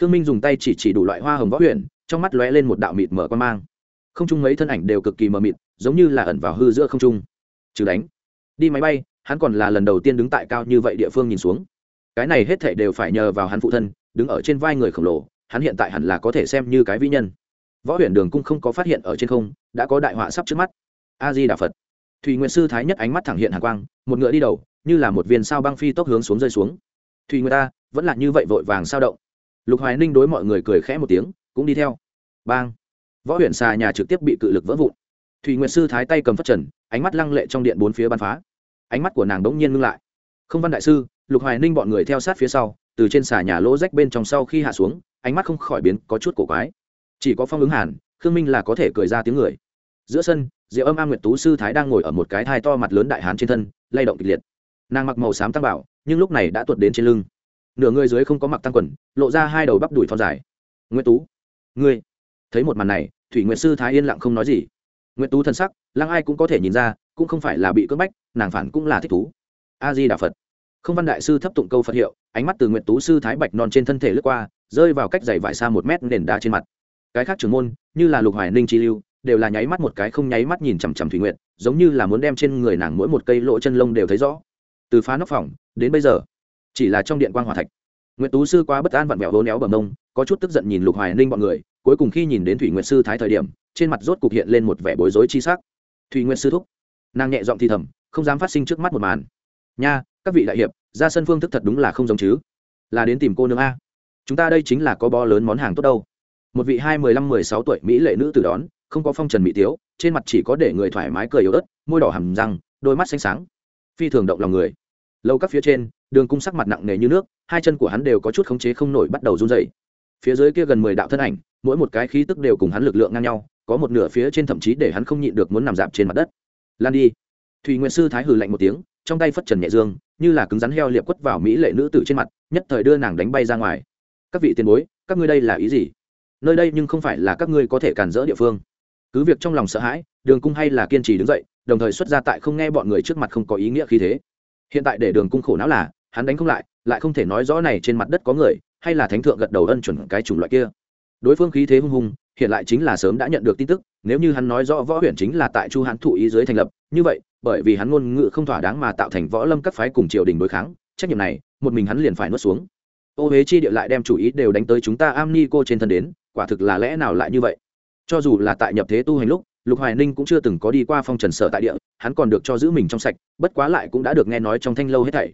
khương minh dùng tay chỉ chỉ đủ loại hoa hồng võ huyền, trong mắt lóe lên một đạo mịt mở quan mang không chung mấy thân ảnh đều cực kỳ mờ mịt, giống như là ẩn vào hư giữa không trung. Trừ đánh, đi máy bay, hắn còn là lần đầu tiên đứng tại cao như vậy địa phương nhìn xuống. Cái này hết thể đều phải nhờ vào hắn phụ thân, đứng ở trên vai người khổng lồ, hắn hiện tại hẳn là có thể xem như cái vĩ nhân. Võ huyện đường cung không có phát hiện ở trên không, đã có đại họa sắp trước mắt. A di đà phật thùy nguyện sư thái nhất ánh mắt thẳng hiện hàng quang, một ngựa đi đầu, như là một viên sao băng phi tốc hướng xuống rơi xuống. Thùy nguyện ta, vẫn là như vậy vội vàng sao động. Lục hoài ninh đối mọi người cười khẽ một tiếng, cũng đi theo. Bang võ huyện xà nhà trực tiếp bị cự lực vỡ vụn. Thùy Nguyệt sư thái tay cầm phất trần, ánh mắt lăng lệ trong điện bốn phía bắn phá. Ánh mắt của nàng đ ố n g nhiên ngưng lại. Không văn đại sư, lục hoài ninh bọn người theo sát phía sau, từ trên xà nhà lỗ rách bên trong sau khi hạ xuống, ánh mắt không khỏi biến có chút cổ quái. Chỉ có phong ứng hàn, khương minh là có thể cười ra tiếng người. Giữa sân, diệu âm a nguyệt tú sư thái đang ngồi ở một cái thai to mặt lớn đại hán trên thân, lay động kịch liệt. Nàng mặc màu xám tăng bảo, nhưng lúc này đã tuột đến trên lưng. Nửa người dưới không có mặc tăng quần, lộ ra hai đầu bắp đùi thon dài. Nguyễn tú, ngươi, thấy một màn này thủy nguyệt sư thái yên lặng không nói gì. Nguyệt tú thân sắc, lăng ai cũng có thể nhìn ra, cũng không phải là bị cưỡng bách, nàng phản cũng là thích thú. A di đà phật. Không văn đại sư thấp tụng câu phật hiệu, ánh mắt từ nguyện tú sư thái bạch non trên thân thể lướt qua, rơi vào cách dày vải xa một mét nền đá trên mặt. Cái khác trưởng môn, như là lục hoài ninh chi lưu, đều là nháy mắt một cái không nháy mắt nhìn chằm chằm thủy nguyện giống như là muốn đem trên người nàng mỗi một cây lỗ chân lông đều thấy rõ. Từ phá nóc phòng, đến bây giờ, chỉ là trong điện quan hòa thạch. Nguyễn tú sư quá bất an vặn vẹo hố néo bầm mông, có chút tức giận nhìn lục hoài ninh bọn người cuối cùng khi nhìn đến thủy nguyện sư thái thời điểm, trên mặt rốt cục hiện lên một vẻ bối rối chi sắc. Thủy nguyện sư thúc. Nàng nhẹ giọng thì thầm, không dám phát sinh trước mắt một màn. Nha, các vị đại hiệp, ra sân phương thức thật đúng là không giống chứ. Là đến tìm cô nương a. Chúng ta đây chính là có bo lớn món hàng tốt đâu. Một vị hai mười lăm mười sáu tuổi mỹ lệ nữ tử đón, không có phong trần mỹ tiếu, trên mặt chỉ có để người thoải mái cười yếu ớt, môi đỏ hầm răng, đôi mắt xanh sáng. Phi thường động lòng người. Lâu các phía trên, đường cung sắc mặt nặng nề như nước, hai chân của hắn đều có chút khống chế không nổi bắt đầu run dày phía dưới kia gần mười đạo thân ảnh, mỗi một cái khí tức đều cùng hắn lực lượng ngang nhau, có một nửa phía trên thậm chí để hắn không nhịn được muốn nằm dạp trên mặt đất. Lan đi. Thùy nguyện sư thái hừ lạnh một tiếng, trong tay phất trần nhẹ dương, như là cứng rắn heo liệp quất vào mỹ lệ nữ tử trên mặt, nhất thời đưa nàng đánh bay ra ngoài. Các vị tiền bối, các ngươi đây là ý gì? Nơi đây nhưng không phải là các ngươi có thể cản rỡ địa phương. Cứ việc trong lòng sợ hãi, đường cung hay là kiên trì đứng dậy, đồng thời xuất ra tại không nghe bọn người trước mặt không có ý nghĩa khí thế. Hiện tại để đường cung khổ não là, hắn đánh không lại lại không thể nói rõ này trên mặt đất có người hay là thánh thượng gật đầu ân chuẩn cái chủng loại kia. Đối phương khí thế hung hùng, hiện lại chính là sớm đã nhận được tin tức, nếu như hắn nói rõ võ huyện chính là tại chu hãn thụ ý dưới thành lập, như vậy, bởi vì hắn ngôn ngữ không thỏa đáng mà tạo thành võ lâm các phái cùng triều đình đối kháng, trách nhiệm này, một mình hắn liền phải nuốt xuống. Ô huế chi địa lại đem chủ ý đều đánh tới chúng ta am ni cô trên thân đến, quả thực là lẽ nào lại như vậy? Cho dù là tại nhập thế tu hành lúc, lục hoài ninh cũng chưa từng có đi qua phong trần sở tại địa, hắn còn được cho giữ mình trong sạch, bất quá lại cũng đã được nghe nói trong thanh lâu hết thảy.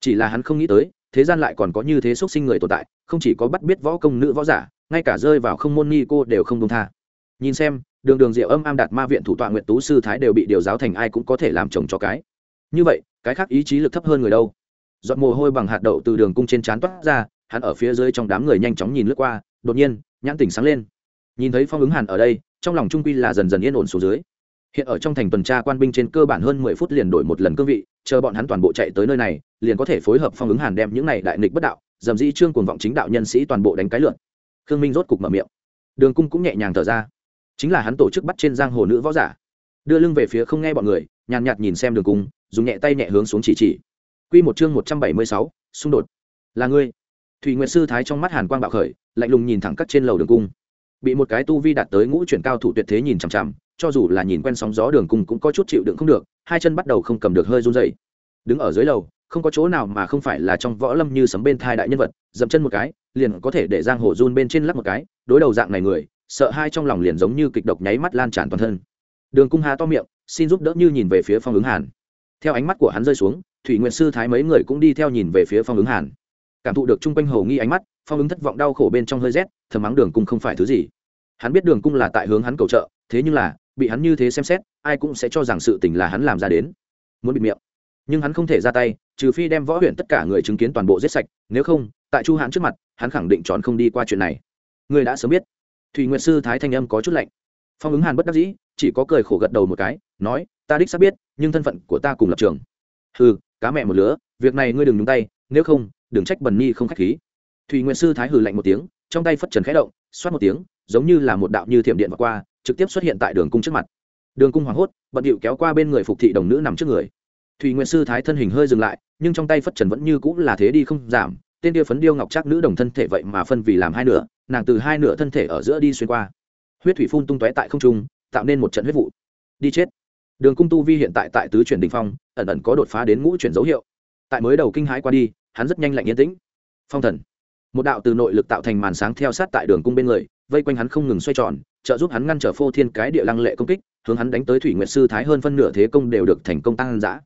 Chỉ là hắn không nghĩ tới thế gian lại còn có như thế x sinh người tồn tại, không chỉ có bắt biết võ công nữ võ giả, ngay cả rơi vào không môn ni cô đều không dung tha. Nhìn xem, đường đường diệu âm am đạt ma viện thủ tọa nguyện tú sư thái đều bị điều giáo thành ai cũng có thể làm chồng cho cái. Như vậy, cái khác ý chí lực thấp hơn người đâu? Giọt mồ hôi bằng hạt đậu từ đường cung trên trán toát ra, hắn ở phía dưới trong đám người nhanh chóng nhìn lướt qua, đột nhiên, nhãn tỉnh sáng lên. Nhìn thấy phong ứng hàn ở đây, trong lòng trung quy là dần dần yên ổn xuống dưới hiện ở trong thành tuần tra quan binh trên cơ bản hơn mười phút liền đổi một lần cương vị, chờ bọn hắn toàn bộ chạy tới nơi này, liền có thể phối hợp phong ứng hàn đem những này đại nghịch bất đạo, dầm dĩ trương cuồng vọng chính đạo nhân sĩ toàn bộ đánh cái lượn. Khương minh rốt cục mở miệng. Đường cung cũng nhẹ nhàng thở ra. Chính là hắn tổ chức bắt trên giang hồ nữ võ giả. Đưa lưng về phía không nghe bọn người, nhàn nhạt nhìn xem đường cung, dùng nhẹ tay nhẹ hướng xuống chỉ chỉ. Quy một chương một trăm bảy mươi sáu, xung đột. Là ngươi. Thủy nguyệt sư thái trong mắt hàn quang bạo khởi, lạnh lùng nhìn thẳng cắt trên lầu đường cung. Bị một cái tu vi đạt tới ngũ chuyển cao thủ tuyệt thế nhìn chằm chằm cho dù là nhìn quen sóng gió đường cung cũng có chút chịu đựng không được, hai chân bắt đầu không cầm được hơi run dày đứng ở dưới lầu, không có chỗ nào mà không phải là trong võ lâm như sấm bên thai đại nhân vật, dậm chân một cái, liền có thể để giang hồ run bên trên lắp một cái, đối đầu dạng này người, sợ hai trong lòng liền giống như kịch độc nháy mắt lan tràn toàn thân. Đường cung hà to miệng, xin giúp đỡ như nhìn về phía phong ứng hàn. Theo ánh mắt của hắn rơi xuống, thủy nguyện sư thái mấy người cũng đi theo nhìn về phía phong ứng hàn. Cảm thụ được chung quanh hầu nghi ánh mắt, phong ứng thất vọng đau khổ bên trong hơi rét, thầm mắng đường cung không phải thứ gì. Hắn biết đường cung là tại hướng hắn cầu trợ, thế nhưng là bị hắn như thế xem xét, ai cũng sẽ cho rằng sự tình là hắn làm ra đến. Muốn bị miệng. Nhưng hắn không thể ra tay, trừ phi đem võ huyện tất cả người chứng kiến toàn bộ giết sạch, nếu không, tại chu hãn trước mặt, hắn khẳng định chọn không đi qua chuyện này. Người đã sớm biết. Thủy nguyệt sư thái thanh âm có chút lạnh. Phong ứng hàn bất đắc dĩ, chỉ có cười khổ gật đầu một cái, nói, ta đích xác biết, nhưng thân phận của ta cùng lập trường. Hừ, cá mẹ một lứa, việc này ngươi đừng nhúng tay, nếu không, đừng trách bần nhi không khách khí. Thủy nguyệt sư thái hừ lạnh một tiếng, trong tay phất trần khẽ động, xoát một tiếng, giống như là một đạo như thiểm điện và qua trực tiếp xuất hiện tại đường cung trước mặt. Đường cung hoảng hốt, bận điệu kéo qua bên người phục thị đồng nữ nằm trước người. Thùy nguyện sư thái thân hình hơi dừng lại, nhưng trong tay phất trần vẫn như cũng là thế đi không giảm, tên đia phấn điêu ngọc trác nữ đồng thân thể vậy mà phân vì làm hai nửa, nàng từ hai nửa thân thể ở giữa đi xuyên qua. Huyết thủy phun tung tóe tại không trung, tạo nên một trận huyết vụ. Đi chết. Đường cung tu vi hiện tại tại tứ chuyển đình phong, ẩn ẩn có đột phá đến ngũ chuyển dấu hiệu. Tại mới đầu kinh hãi qua đi, hắn rất nhanh lạnh yên tĩnh. Phong thần. Một đạo từ nội lực tạo thành màn sáng theo sát tại đường cung bên người, vây quanh hắn không ngừng xoay tròn trợ giúp hắn ngăn trở phô thiên cái địa lăng lệ công kích hướng hắn đánh tới thủy nguyệt sư thái hơn phân nửa thế công đều được thành công tăng giã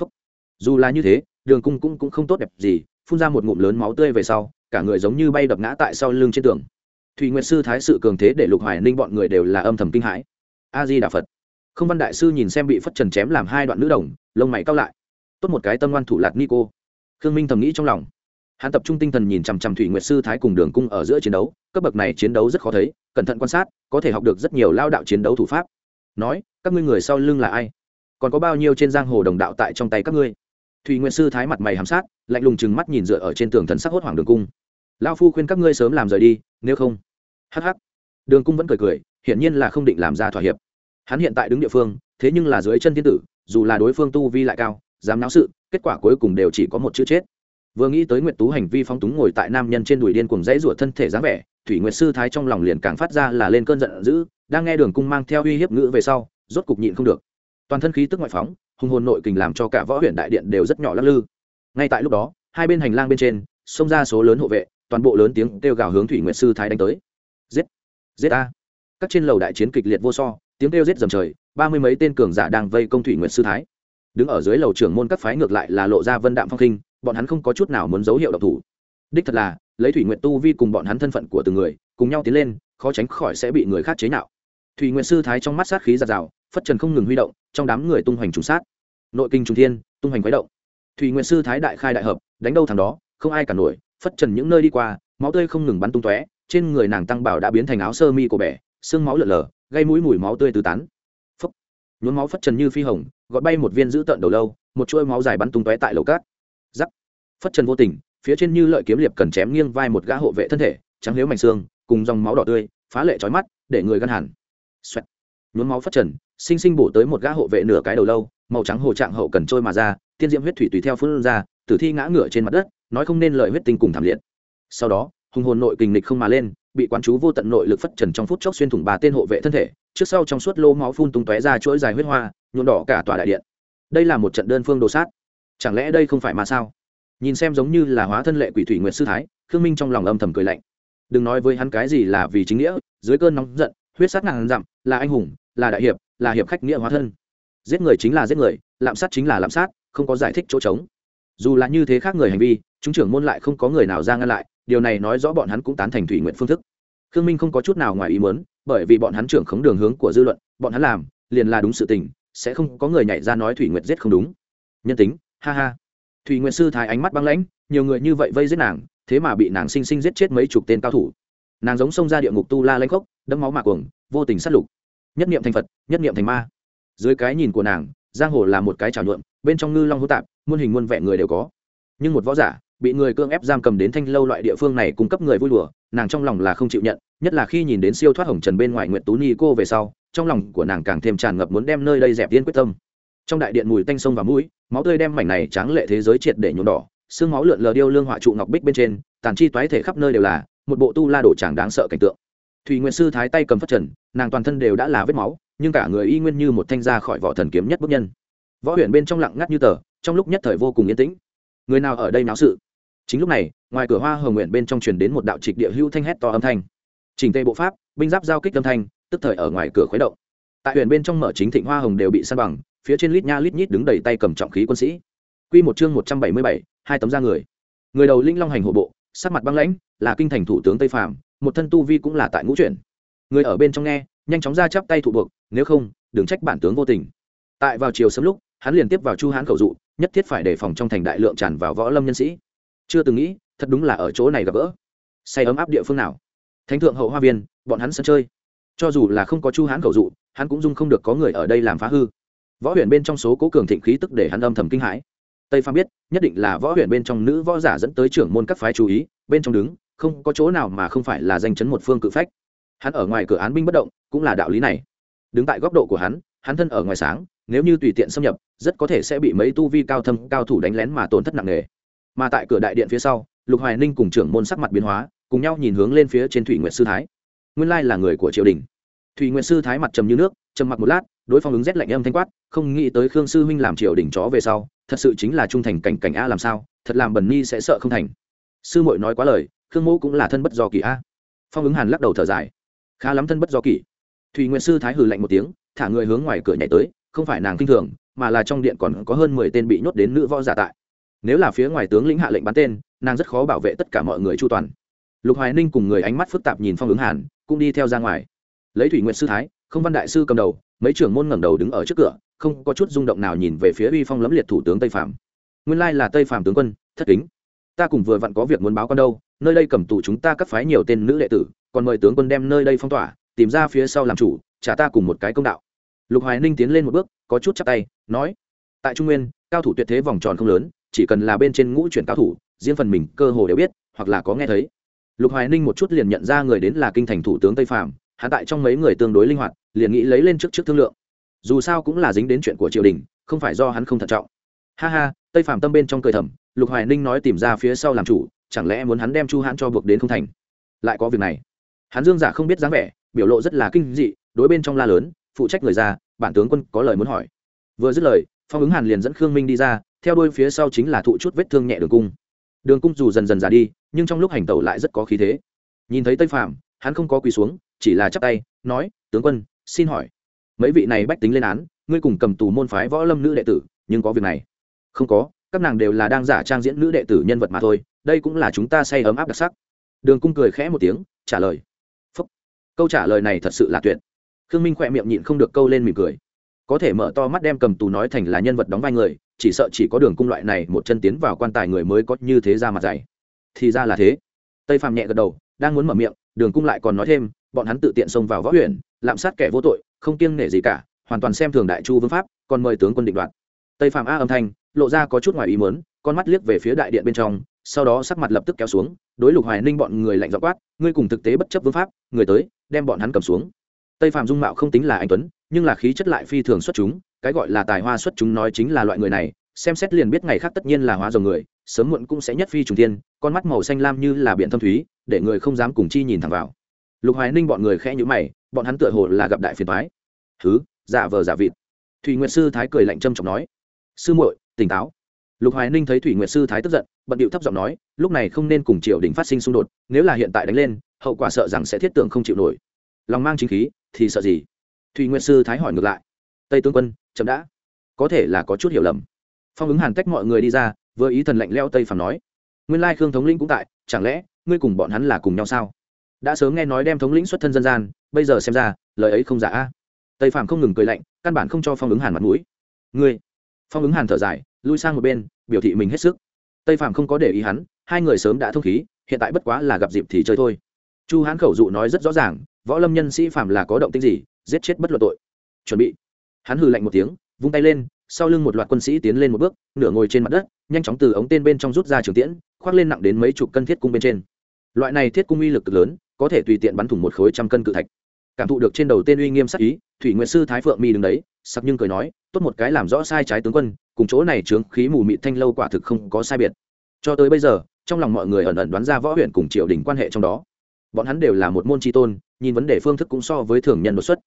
Phúc. dù là như thế đường cung cũng, cũng không tốt đẹp gì phun ra một ngụm lớn máu tươi về sau cả người giống như bay đập ngã tại sau lưng trên tường. Thủy nguyệt sư thái sự cường thế để lục hoài ninh bọn người đều là âm thầm kinh hãi. A di đà phật. Không văn đại sư nhìn xem bị phất trần chém làm hai đoạn nữ đồng lông mày cao lại. Tốt một cái tâm ngoan thủ lạt ni cô. Khương minh thầm nghĩ trong lòng hắn tập trung tinh thần nhìn chằm chằm thủy nguyệt sư thái cùng đường cung ở giữa chiến đấu, cấp bậc này chiến đấu rất khó thấy, cẩn thận quan sát, có thể học được rất nhiều lao đạo chiến đấu thủ pháp. Nói, các ngươi người sau lưng là ai? Còn có bao nhiêu trên giang hồ đồng đạo tại trong tay các ngươi? Thủy nguyệt sư thái mặt mày hàm sát, lạnh lùng chừng mắt nhìn dựa ở trên tường thần sắc hốt hoảng đường cung. Lao phu khuyên các ngươi sớm làm rời đi, nếu không. Hắc hắc. đường cung vẫn cười cười, hiển nhiên là không định làm ra thỏa hiệp. Hắn hiện tại đứng địa phương, thế nhưng là dưới chân thiên tử, dù là đối phương tu vi lại cao, dám náo sự, kết quả cuối cùng đều chỉ có một chữ chết vừa nghĩ tới nguyệt tú hành vi phong túng ngồi tại nam nhân trên đùi điên cùng dãy rủa thân thể dáng vẻ, thủy nguyệt sư thái trong lòng liền càng phát ra là lên cơn giận dữ, đang nghe đường cung mang theo uy hiếp ngữ về sau, rốt cục nhịn không được. Toàn thân khí tức ngoại phóng, hùng hồn nội kình làm cho cả võ huyện đại điện đều rất nhỏ lắc lư. Ngay tại lúc đó, hai bên hành lang bên trên, xông ra số lớn hộ vệ, toàn bộ lớn tiếng kêu gào hướng thủy nguyệt sư thái đánh tới. Giết! Giết a các trên lầu đại chiến kịch liệt vô so, tiếng kêu giết dầm trời, ba mươi mấy tên cường giả đang vây công thủy nguyệt sư thái. Đứng ở dưới lầu trưởng môn các phái ngược lại là lộ ra vân đạm phong khinh bọn hắn không có chút nào muốn dấu hiệu độc thủ. Đích thật là, lấy thủy nguyện tu vi cùng bọn hắn thân phận của từng người, cùng nhau tiến lên, khó tránh khỏi sẽ bị người khác chế nhạo. Thủy nguyện sư thái trong mắt sát khí giạt rào, phất trần không ngừng huy động, trong đám người tung hoành trùng sát. Nội kinh trung thiên, tung hoành quái động. Thủy nguyện sư thái đại khai đại hợp, đánh đâu thằng đó, không ai cả nổi, phất trần những nơi đi qua, máu tươi không ngừng bắn tung tóe, trên người nàng tăng bảo đã biến thành áo sơ mi của bẻ, xương máu lợn lờ, gây mũi mùi máu tươi tứ tán. Phấp nhuốm máu phất trần như phi hồng, gọt bay một viên giữ tợn đầu lâu, một chuôi máu dài bắn tung tóe tại lầu cát giắc. Phất trần vô tình, phía trên như lợi kiếm liệp cần chém nghiêng vai một gã hộ vệ thân thể, trắng liếu mảnh xương, cùng dòng máu đỏ tươi, phá lệ trói mắt, để người gân hẳn. Xoẹt. Nhuốm máu phất trần, sinh sinh bổ tới một gã hộ vệ nửa cái đầu lâu, màu trắng hồ trạng hậu cần trôi mà ra, tiên diễm huyết thủy tùy theo phun ra, tử thi ngã ngửa trên mặt đất, nói không nên lời huyết tinh cùng thảm liệt. Sau đó, hùng hồn nội kình lịch không mà lên, bị quán chú vô tận nội lực phất trần trong phút chốc xuyên thủng bà tên hộ vệ thân thể, trước sau trong suốt lô máu phun tung tóe ra chuỗi dài huyết hoa, nhuộm đỏ cả tòa đại điện. Đây là một trận đơn phương đồ sát chẳng lẽ đây không phải mà sao? Nhìn xem giống như là hóa thân lệ quỷ thủy nguyệt sư thái, khương minh trong lòng âm thầm cười lạnh. Đừng nói với hắn cái gì là vì chính nghĩa, dưới cơn nóng giận, huyết sát ngàn dặm, là anh hùng, là đại hiệp, là hiệp khách nghĩa hóa thân. Giết người chính là giết người, lạm sát chính là lạm sát, không có giải thích chỗ trống. Dù là như thế khác người hành vi, chúng trưởng môn lại không có người nào ra ngăn lại, điều này nói rõ bọn hắn cũng tán thành thủy nguyện phương thức. Khương minh không có chút nào ngoài ý muốn, bởi vì bọn hắn trưởng khống đường hướng của dư luận, bọn hắn làm, liền là đúng sự tình, sẽ không có người nhảy ra nói thủy nguyệt giết không đúng. Nhân tính ha ha. Thùy nguyệt sư thái ánh mắt băng lãnh, nhiều người như vậy vây giết nàng, thế mà bị nàng sinh sinh giết chết mấy chục tên cao thủ. Nàng giống xông ra địa ngục tu la lanh khốc, đẫm máu mạc cuồng, vô tình sát lục. Nhất niệm thành phật, nhất niệm thành ma. Dưới cái nhìn của nàng, giang hồ là một cái trào nhuộm, bên trong ngư long hô tạp, muôn hình muôn vẹn người đều có. Nhưng một võ giả, bị người cưỡng ép giam cầm đến thanh lâu loại địa phương này cung cấp người vui đùa, nàng trong lòng là không chịu nhận, nhất là khi nhìn đến siêu thoát hồng trần bên ngoài nguyện tú ni cô về sau, trong lòng của nàng càng thêm tràn ngập muốn đem nơi đây dẹp viên quyết tâm trong đại điện mùi tanh sông và mũi, máu tươi đem mảnh này tráng lệ thế giới triệt để nhuộm đỏ, xương máu lượn lờ điêu lương họa trụ ngọc bích bên trên, tàn chi toái thể khắp nơi đều là, một bộ tu la đổ tràng đáng sợ cảnh tượng. Thùy nguyện sư thái tay cầm phát trần, nàng toàn thân đều đã là vết máu, nhưng cả người y nguyên như một thanh ra khỏi vỏ thần kiếm nhất bức nhân. Võ huyện bên trong lặng ngắt như tờ, trong lúc nhất thời vô cùng yên tĩnh. Người nào ở đây náo sự? Chính lúc này, ngoài cửa hoa hồng nguyện bên trong truyền đến một đạo trịch địa hưu thanh hét to âm thanh. Chỉnh tây bộ pháp, binh giáp giao kích âm thanh, tức thời ở ngoài cửa khuấy động. Tại huyện bên trong mở chính thịnh hoa hồng đều bị săn bằng phía trên lít nha lít nhít đứng đầy tay cầm trọng khí quân sĩ Quy một chương một trăm bảy mươi bảy, hai tấm da người. Người đầu linh long hành hộ bộ, sắc mặt băng lãnh, là kinh thành thủ tướng Tây Phàm, một thân tu vi cũng là tại ngũ chuyển. Người ở bên trong nghe, nhanh chóng ra chắp tay thủ buộc, nếu không, đừng trách bản tướng vô tình. Tại vào chiều sớm lúc, hắn liền tiếp vào Chu Hán khẩu dụ, nhất thiết phải đề phòng trong thành đại lượng tràn vào võ lâm nhân sĩ. Chưa từng nghĩ, thật đúng là ở chỗ này gặp gỡ. Say ấm áp địa phương nào? Thánh thượng hậu hoa viên, bọn hắn sân chơi. Cho dù là không có Chu Hán khẩu dụ, hắn cũng dung không được có người ở đây làm phá hư. Võ huyền bên trong số cố cường thịnh khí tức để hắn âm thầm kinh hãi. Tây phàm biết, nhất định là võ huyền bên trong nữ võ giả dẫn tới trưởng môn các phái chú ý, bên trong đứng, không có chỗ nào mà không phải là danh chấn một phương cự phách. Hắn ở ngoài cửa án binh bất động, cũng là đạo lý này. Đứng tại góc độ của hắn hắn thân ở ngoài sáng, nếu như tùy tiện xâm nhập, rất có thể sẽ bị mấy tu vi cao thâm, cao thủ đánh lén mà tổn thất nặng nề. Mà tại cửa đại điện phía sau, lục hoài ninh cùng trưởng môn sắc mặt biến hóa, cùng nhau nhìn hướng lên phía trên thủy nguyệt sư thái. Nguyên lai là người của triều đình. Thủy nguyệt sư thái mặt trầm như nước, trầm mặc một lát đối phong ứng rét lạnh âm thanh quát, không nghĩ tới khương sư huynh làm triều đình chó về sau, thật sự chính là trung thành cảnh cảnh a làm sao, thật làm bần ni sẽ sợ không thành. Sư muội nói quá lời, khương mẫu cũng là thân bất do kỳ a. Phong ứng hàn lắc đầu thở dài. Khá lắm thân bất do kỳ thùy nguyện sư thái hừ lạnh một tiếng, thả người hướng ngoài cửa nhảy tới, không phải nàng kinh thường, mà là trong điện còn có hơn mười tên bị nhốt đến nữ võ giả tại. Nếu là phía ngoài tướng lĩnh hạ lệnh bắn tên, nàng rất khó bảo vệ tất cả mọi người chu toàn. Lục hoài ninh cùng người ánh mắt phức tạp nhìn phong ứng hàn, cũng đi theo ra ngoài. Lấy thủy nguyện sư thái không văn đại sư cầm đầu, mấy trưởng môn ngẩng đầu đứng ở trước cửa, không có chút rung động nào nhìn về phía uy phong lẫm liệt thủ tướng tây phạm. Nguyên lai là tây phạm tướng quân, thất kính. Ta cùng vừa vặn có việc muốn báo con đâu, nơi đây cầm tù chúng ta cắt phái nhiều tên nữ đệ tử, còn mời tướng quân đem nơi đây phong tỏa, tìm ra phía sau làm chủ, trả ta cùng một cái công đạo. Lục hoài ninh tiến lên một bước, có chút chắp tay, nói, tại trung nguyên, cao thủ tuyệt thế vòng tròn không lớn, chỉ cần là bên trên ngũ chuyển cao thủ, riêng phần mình cơ hồ đều biết, hoặc là có nghe thấy. Lục hoài ninh một chút liền nhận ra người đến là kinh thành thủ tướng tây phạm hạ tại trong mấy người tương đối linh hoạt, liền nghĩ lấy lên trước trước thương lượng. Dù sao cũng là dính đến chuyện của triều đình, không phải do hắn không thận trọng. Ha ha, tây phạm tâm bên trong cười thầm, lục hoài ninh nói tìm ra phía sau làm chủ, chẳng lẽ muốn hắn đem chu hãn cho buộc đến không thành? Lại có việc này. Hắn dương giả không biết dáng vẻ, biểu lộ rất là kinh dị, đối bên trong la lớn, phụ trách người ra bản tướng quân có lời muốn hỏi. Vừa dứt lời, phong ứng hàn liền dẫn khương minh đi ra, theo đuôi phía sau chính là thụ chút vết thương nhẹ đường cung. Đường cung dù dần dần già đi, nhưng trong lúc hành tẩu lại rất có khí thế. Nhìn thấy tây phạm hắn không có quỳ xuống chỉ là chắp tay, nói, tướng quân, xin hỏi. Mấy vị này bách tính lên án, ngươi cùng cầm tù môn phái võ lâm nữ đệ tử, nhưng có việc này. Không có, các nàng đều là đang giả trang diễn nữ đệ tử nhân vật mà thôi, đây cũng là chúng ta say ấm áp đặc sắc. Đường cung cười khẽ một tiếng, trả lời. Phúc. câu trả lời này thật sự là tuyệt. Khương minh khỏe miệng nhịn không được câu lên mỉm cười. Có thể mở to mắt đem cầm tù nói thành là nhân vật đóng vai người, chỉ sợ chỉ có đường cung loại này một chân tiến vào quan tài người mới có như thế ra mặt dày. Thì ra là thế. Tây phàm nhẹ gật đầu, đang muốn mở miệng, đường cung lại còn nói thêm bọn hắn tự tiện xông vào võ huyện lạm sát kẻ vô tội không kiêng nể gì cả hoàn toàn xem thường đại chu vương pháp còn mời tướng quân định đoạt. Tây phạm a âm thanh lộ ra có chút ngoài ý muốn con mắt liếc về phía đại điện bên trong sau đó sắc mặt lập tức kéo xuống đối lục hoài ninh bọn người lạnh dọ quát ngươi cùng thực tế bất chấp vương pháp người tới đem bọn hắn cầm xuống. Tây phạm dung mạo không tính là anh tuấn nhưng là khí chất lại phi thường xuất chúng cái gọi là tài hoa xuất chúng nói chính là loại người này xem xét liền biết ngày khác tất nhiên là hóa dòng người sớm muộn cũng sẽ nhất phi trùng thiên, con mắt màu xanh lam như là biển thâm thúy để người không dám cùng chi nhìn thẳng vào lục hoài ninh bọn người khẽ nhữ mày, bọn hắn tựa hồ là gặp đại phiền thoái thứ giả vờ giả vịt. Thủy nguyệt sư thái cười lạnh trâm trọng nói. Sư muội, tỉnh táo. Lục hoài ninh thấy thủy nguyệt sư thái tức giận, bận điệu thấp giọng nói, lúc này không nên cùng triều đình phát sinh xung đột, nếu là hiện tại đánh lên, hậu quả sợ rằng sẽ thiết tưởng không chịu nổi. Lòng mang chính khí, thì sợ gì? Thủy nguyệt sư thái hỏi ngược lại. Tây tướng quân, chậm đã. Có thể là có chút hiểu lầm. Phong ứng hàn tách mọi người đi ra, vừa ý thần lạnh leo tây phàm nói. Nguyên lai khương thống Linh cũng tại, chẳng lẽ ngươi cùng bọn hắn là cùng nhau sao? Đã sớm nghe nói đem thống lĩnh xuất thân dân gian, bây giờ xem ra, lời ấy không giả a. Tây Phạm không ngừng cười lạnh, căn bản không cho phong ứng hàn mặt mũi. Ngươi. Phong ứng hàn thở dài, lui sang một bên, biểu thị mình hết sức. Tây Phạm không có để ý hắn, hai người sớm đã thông khí, hiện tại bất quá là gặp dịp thì chơi thôi. Chu hán khẩu dụ nói rất rõ ràng, võ lâm nhân sĩ phạm là có động tinh gì, giết chết bất luận tội. Chuẩn bị. Hắn hừ lạnh một tiếng, vung tay lên, sau lưng một loạt quân sĩ tiến lên một bước, nửa ngồi trên mặt đất, nhanh chóng từ ống tên bên trong rút ra trường tiễn, khoác lên nặng đến mấy chục cân thiết cung bên trên. Loại này thiết cung uy lực cực lớn có thể tùy tiện bắn thủng một khối trăm cân cự thạch. Cảm thụ được trên đầu tên uy nghiêm sắc ý, thủy nguyện sư thái phượng mi đứng đấy sắc nhưng cười nói, tốt một cái làm rõ sai trái tướng quân, cùng chỗ này trướng khí mù mịt thanh lâu quả thực không có sai biệt. Cho tới bây giờ, trong lòng mọi người ẩn ẩn đoán ra võ huyện cùng triều đình quan hệ trong đó. Bọn hắn đều là một môn tri tôn, nhìn vấn đề phương thức cũng so với thường nhân đột xuất.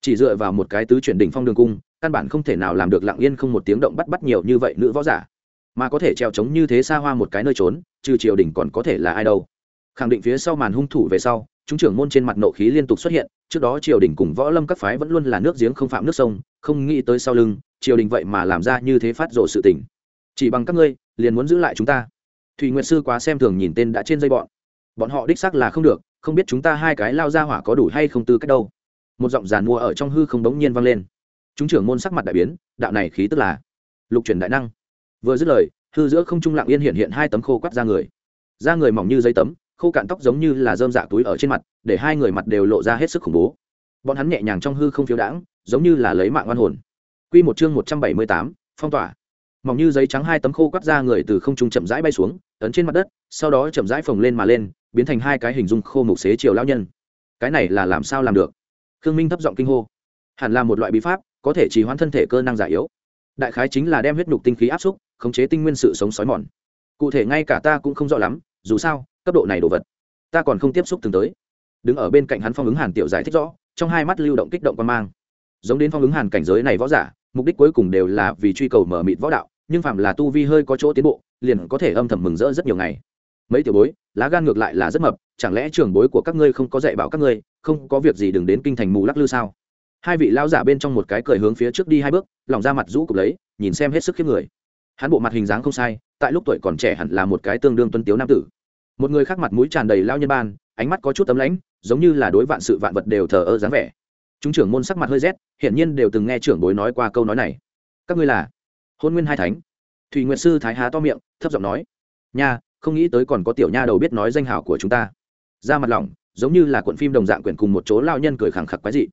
Chỉ dựa vào một cái tứ chuyển đỉnh phong đường cung, căn bản không thể nào làm được lặng yên không một tiếng động bắt bắt nhiều như vậy nữ võ giả. Mà có thể treo trống như thế xa hoa một cái nơi trốn, trừ triều đình còn có thể là ai đâu khẳng định phía sau màn hung thủ về sau, chúng trưởng môn trên mặt nộ khí liên tục xuất hiện, trước đó triều đình cùng võ lâm các phái vẫn luôn là nước giếng không phạm nước sông, không nghĩ tới sau lưng, triều đình vậy mà làm ra như thế phát rộ sự tình. Chỉ bằng các ngươi, liền muốn giữ lại chúng ta. Thùy nguyệt sư quá xem thường nhìn tên đã trên dây bọn. Bọn họ đích xác là không được, không biết chúng ta hai cái lao ra hỏa có đủ hay không tư cách đâu. Một giọng giàn mua ở trong hư không đống nhiên vang lên. Chúng trưởng môn sắc mặt đại biến, đạo này khí tức là lục truyền đại năng. Vừa dứt lời, hư giữa không trung lặng yên hiện hiện hai tấm khô quắt ra người. Da người mỏng như giấy tấm khô cạn tóc giống như là dơm dạ túi ở trên mặt, để hai người mặt đều lộ ra hết sức khủng bố. Bọn hắn nhẹ nhàng trong hư không phiếu đãng, giống như là lấy mạng oan hồn. Q một chương một trăm bảy mươi tám, phong tỏa. Mỏng như giấy trắng hai tấm khô quắt ra người từ không trung chậm rãi bay xuống, ấn trên mặt đất, sau đó chậm rãi phồng lên mà lên, biến thành hai cái hình dung khô mục xế chiều lao nhân. Cái này là làm sao làm được? Khương minh thấp giọng kinh hô. Hẳn là một loại bí pháp, có thể trì hoãn thân thể cơ năng giả yếu. Đại khái chính là đem huyết nhục tinh khí áp xúc, khống chế tinh nguyên sự sống sói mòn. Cụ thể ngay cả ta cũng không rõ lắm, dù sao cấp độ này đồ vật. Ta còn không tiếp xúc từng tới. Đứng ở bên cạnh hắn phong ứng hàn tiểu giải thích rõ, trong hai mắt lưu động kích động quan mang. Giống đến phong ứng hàn cảnh giới này võ giả, mục đích cuối cùng đều là vì truy cầu mở mịt võ đạo, nhưng phạm là tu vi hơi có chỗ tiến bộ, liền có thể âm thầm mừng rỡ rất nhiều ngày. Mấy tiểu bối, lá gan ngược lại là rất mập, chẳng lẽ trường bối của các ngươi không có dạy bảo các ngươi, không có việc gì đừng đến kinh thành mù lắc lư sao? Hai vị lão giả bên trong một cái cười hướng phía trước đi hai bước, lòng ra mặt rũ cục lấy, nhìn xem hết sức khiếp người. Hắn bộ mặt hình dáng không sai, tại lúc tuổi còn trẻ hẳn là một cái tương đương tuân tiếu nam tử một người khác mặt mũi tràn đầy lao nhân ban, ánh mắt có chút tấm lãnh, giống như là đối vạn sự vạn vật đều thờ ơ dáng vẻ. Chúng trưởng môn sắc mặt hơi rét, hiển nhiên đều từng nghe trưởng bối nói qua câu nói này. Các ngươi là hôn nguyên hai thánh. Thùy nguyệt sư thái há to miệng, thấp giọng nói, nha, không nghĩ tới còn có tiểu nha đầu biết nói danh hào của chúng ta. Ra mặt lỏng, giống như là cuộn phim đồng dạng quyển cùng một chỗ lao nhân cười khẳng khặc quái dị.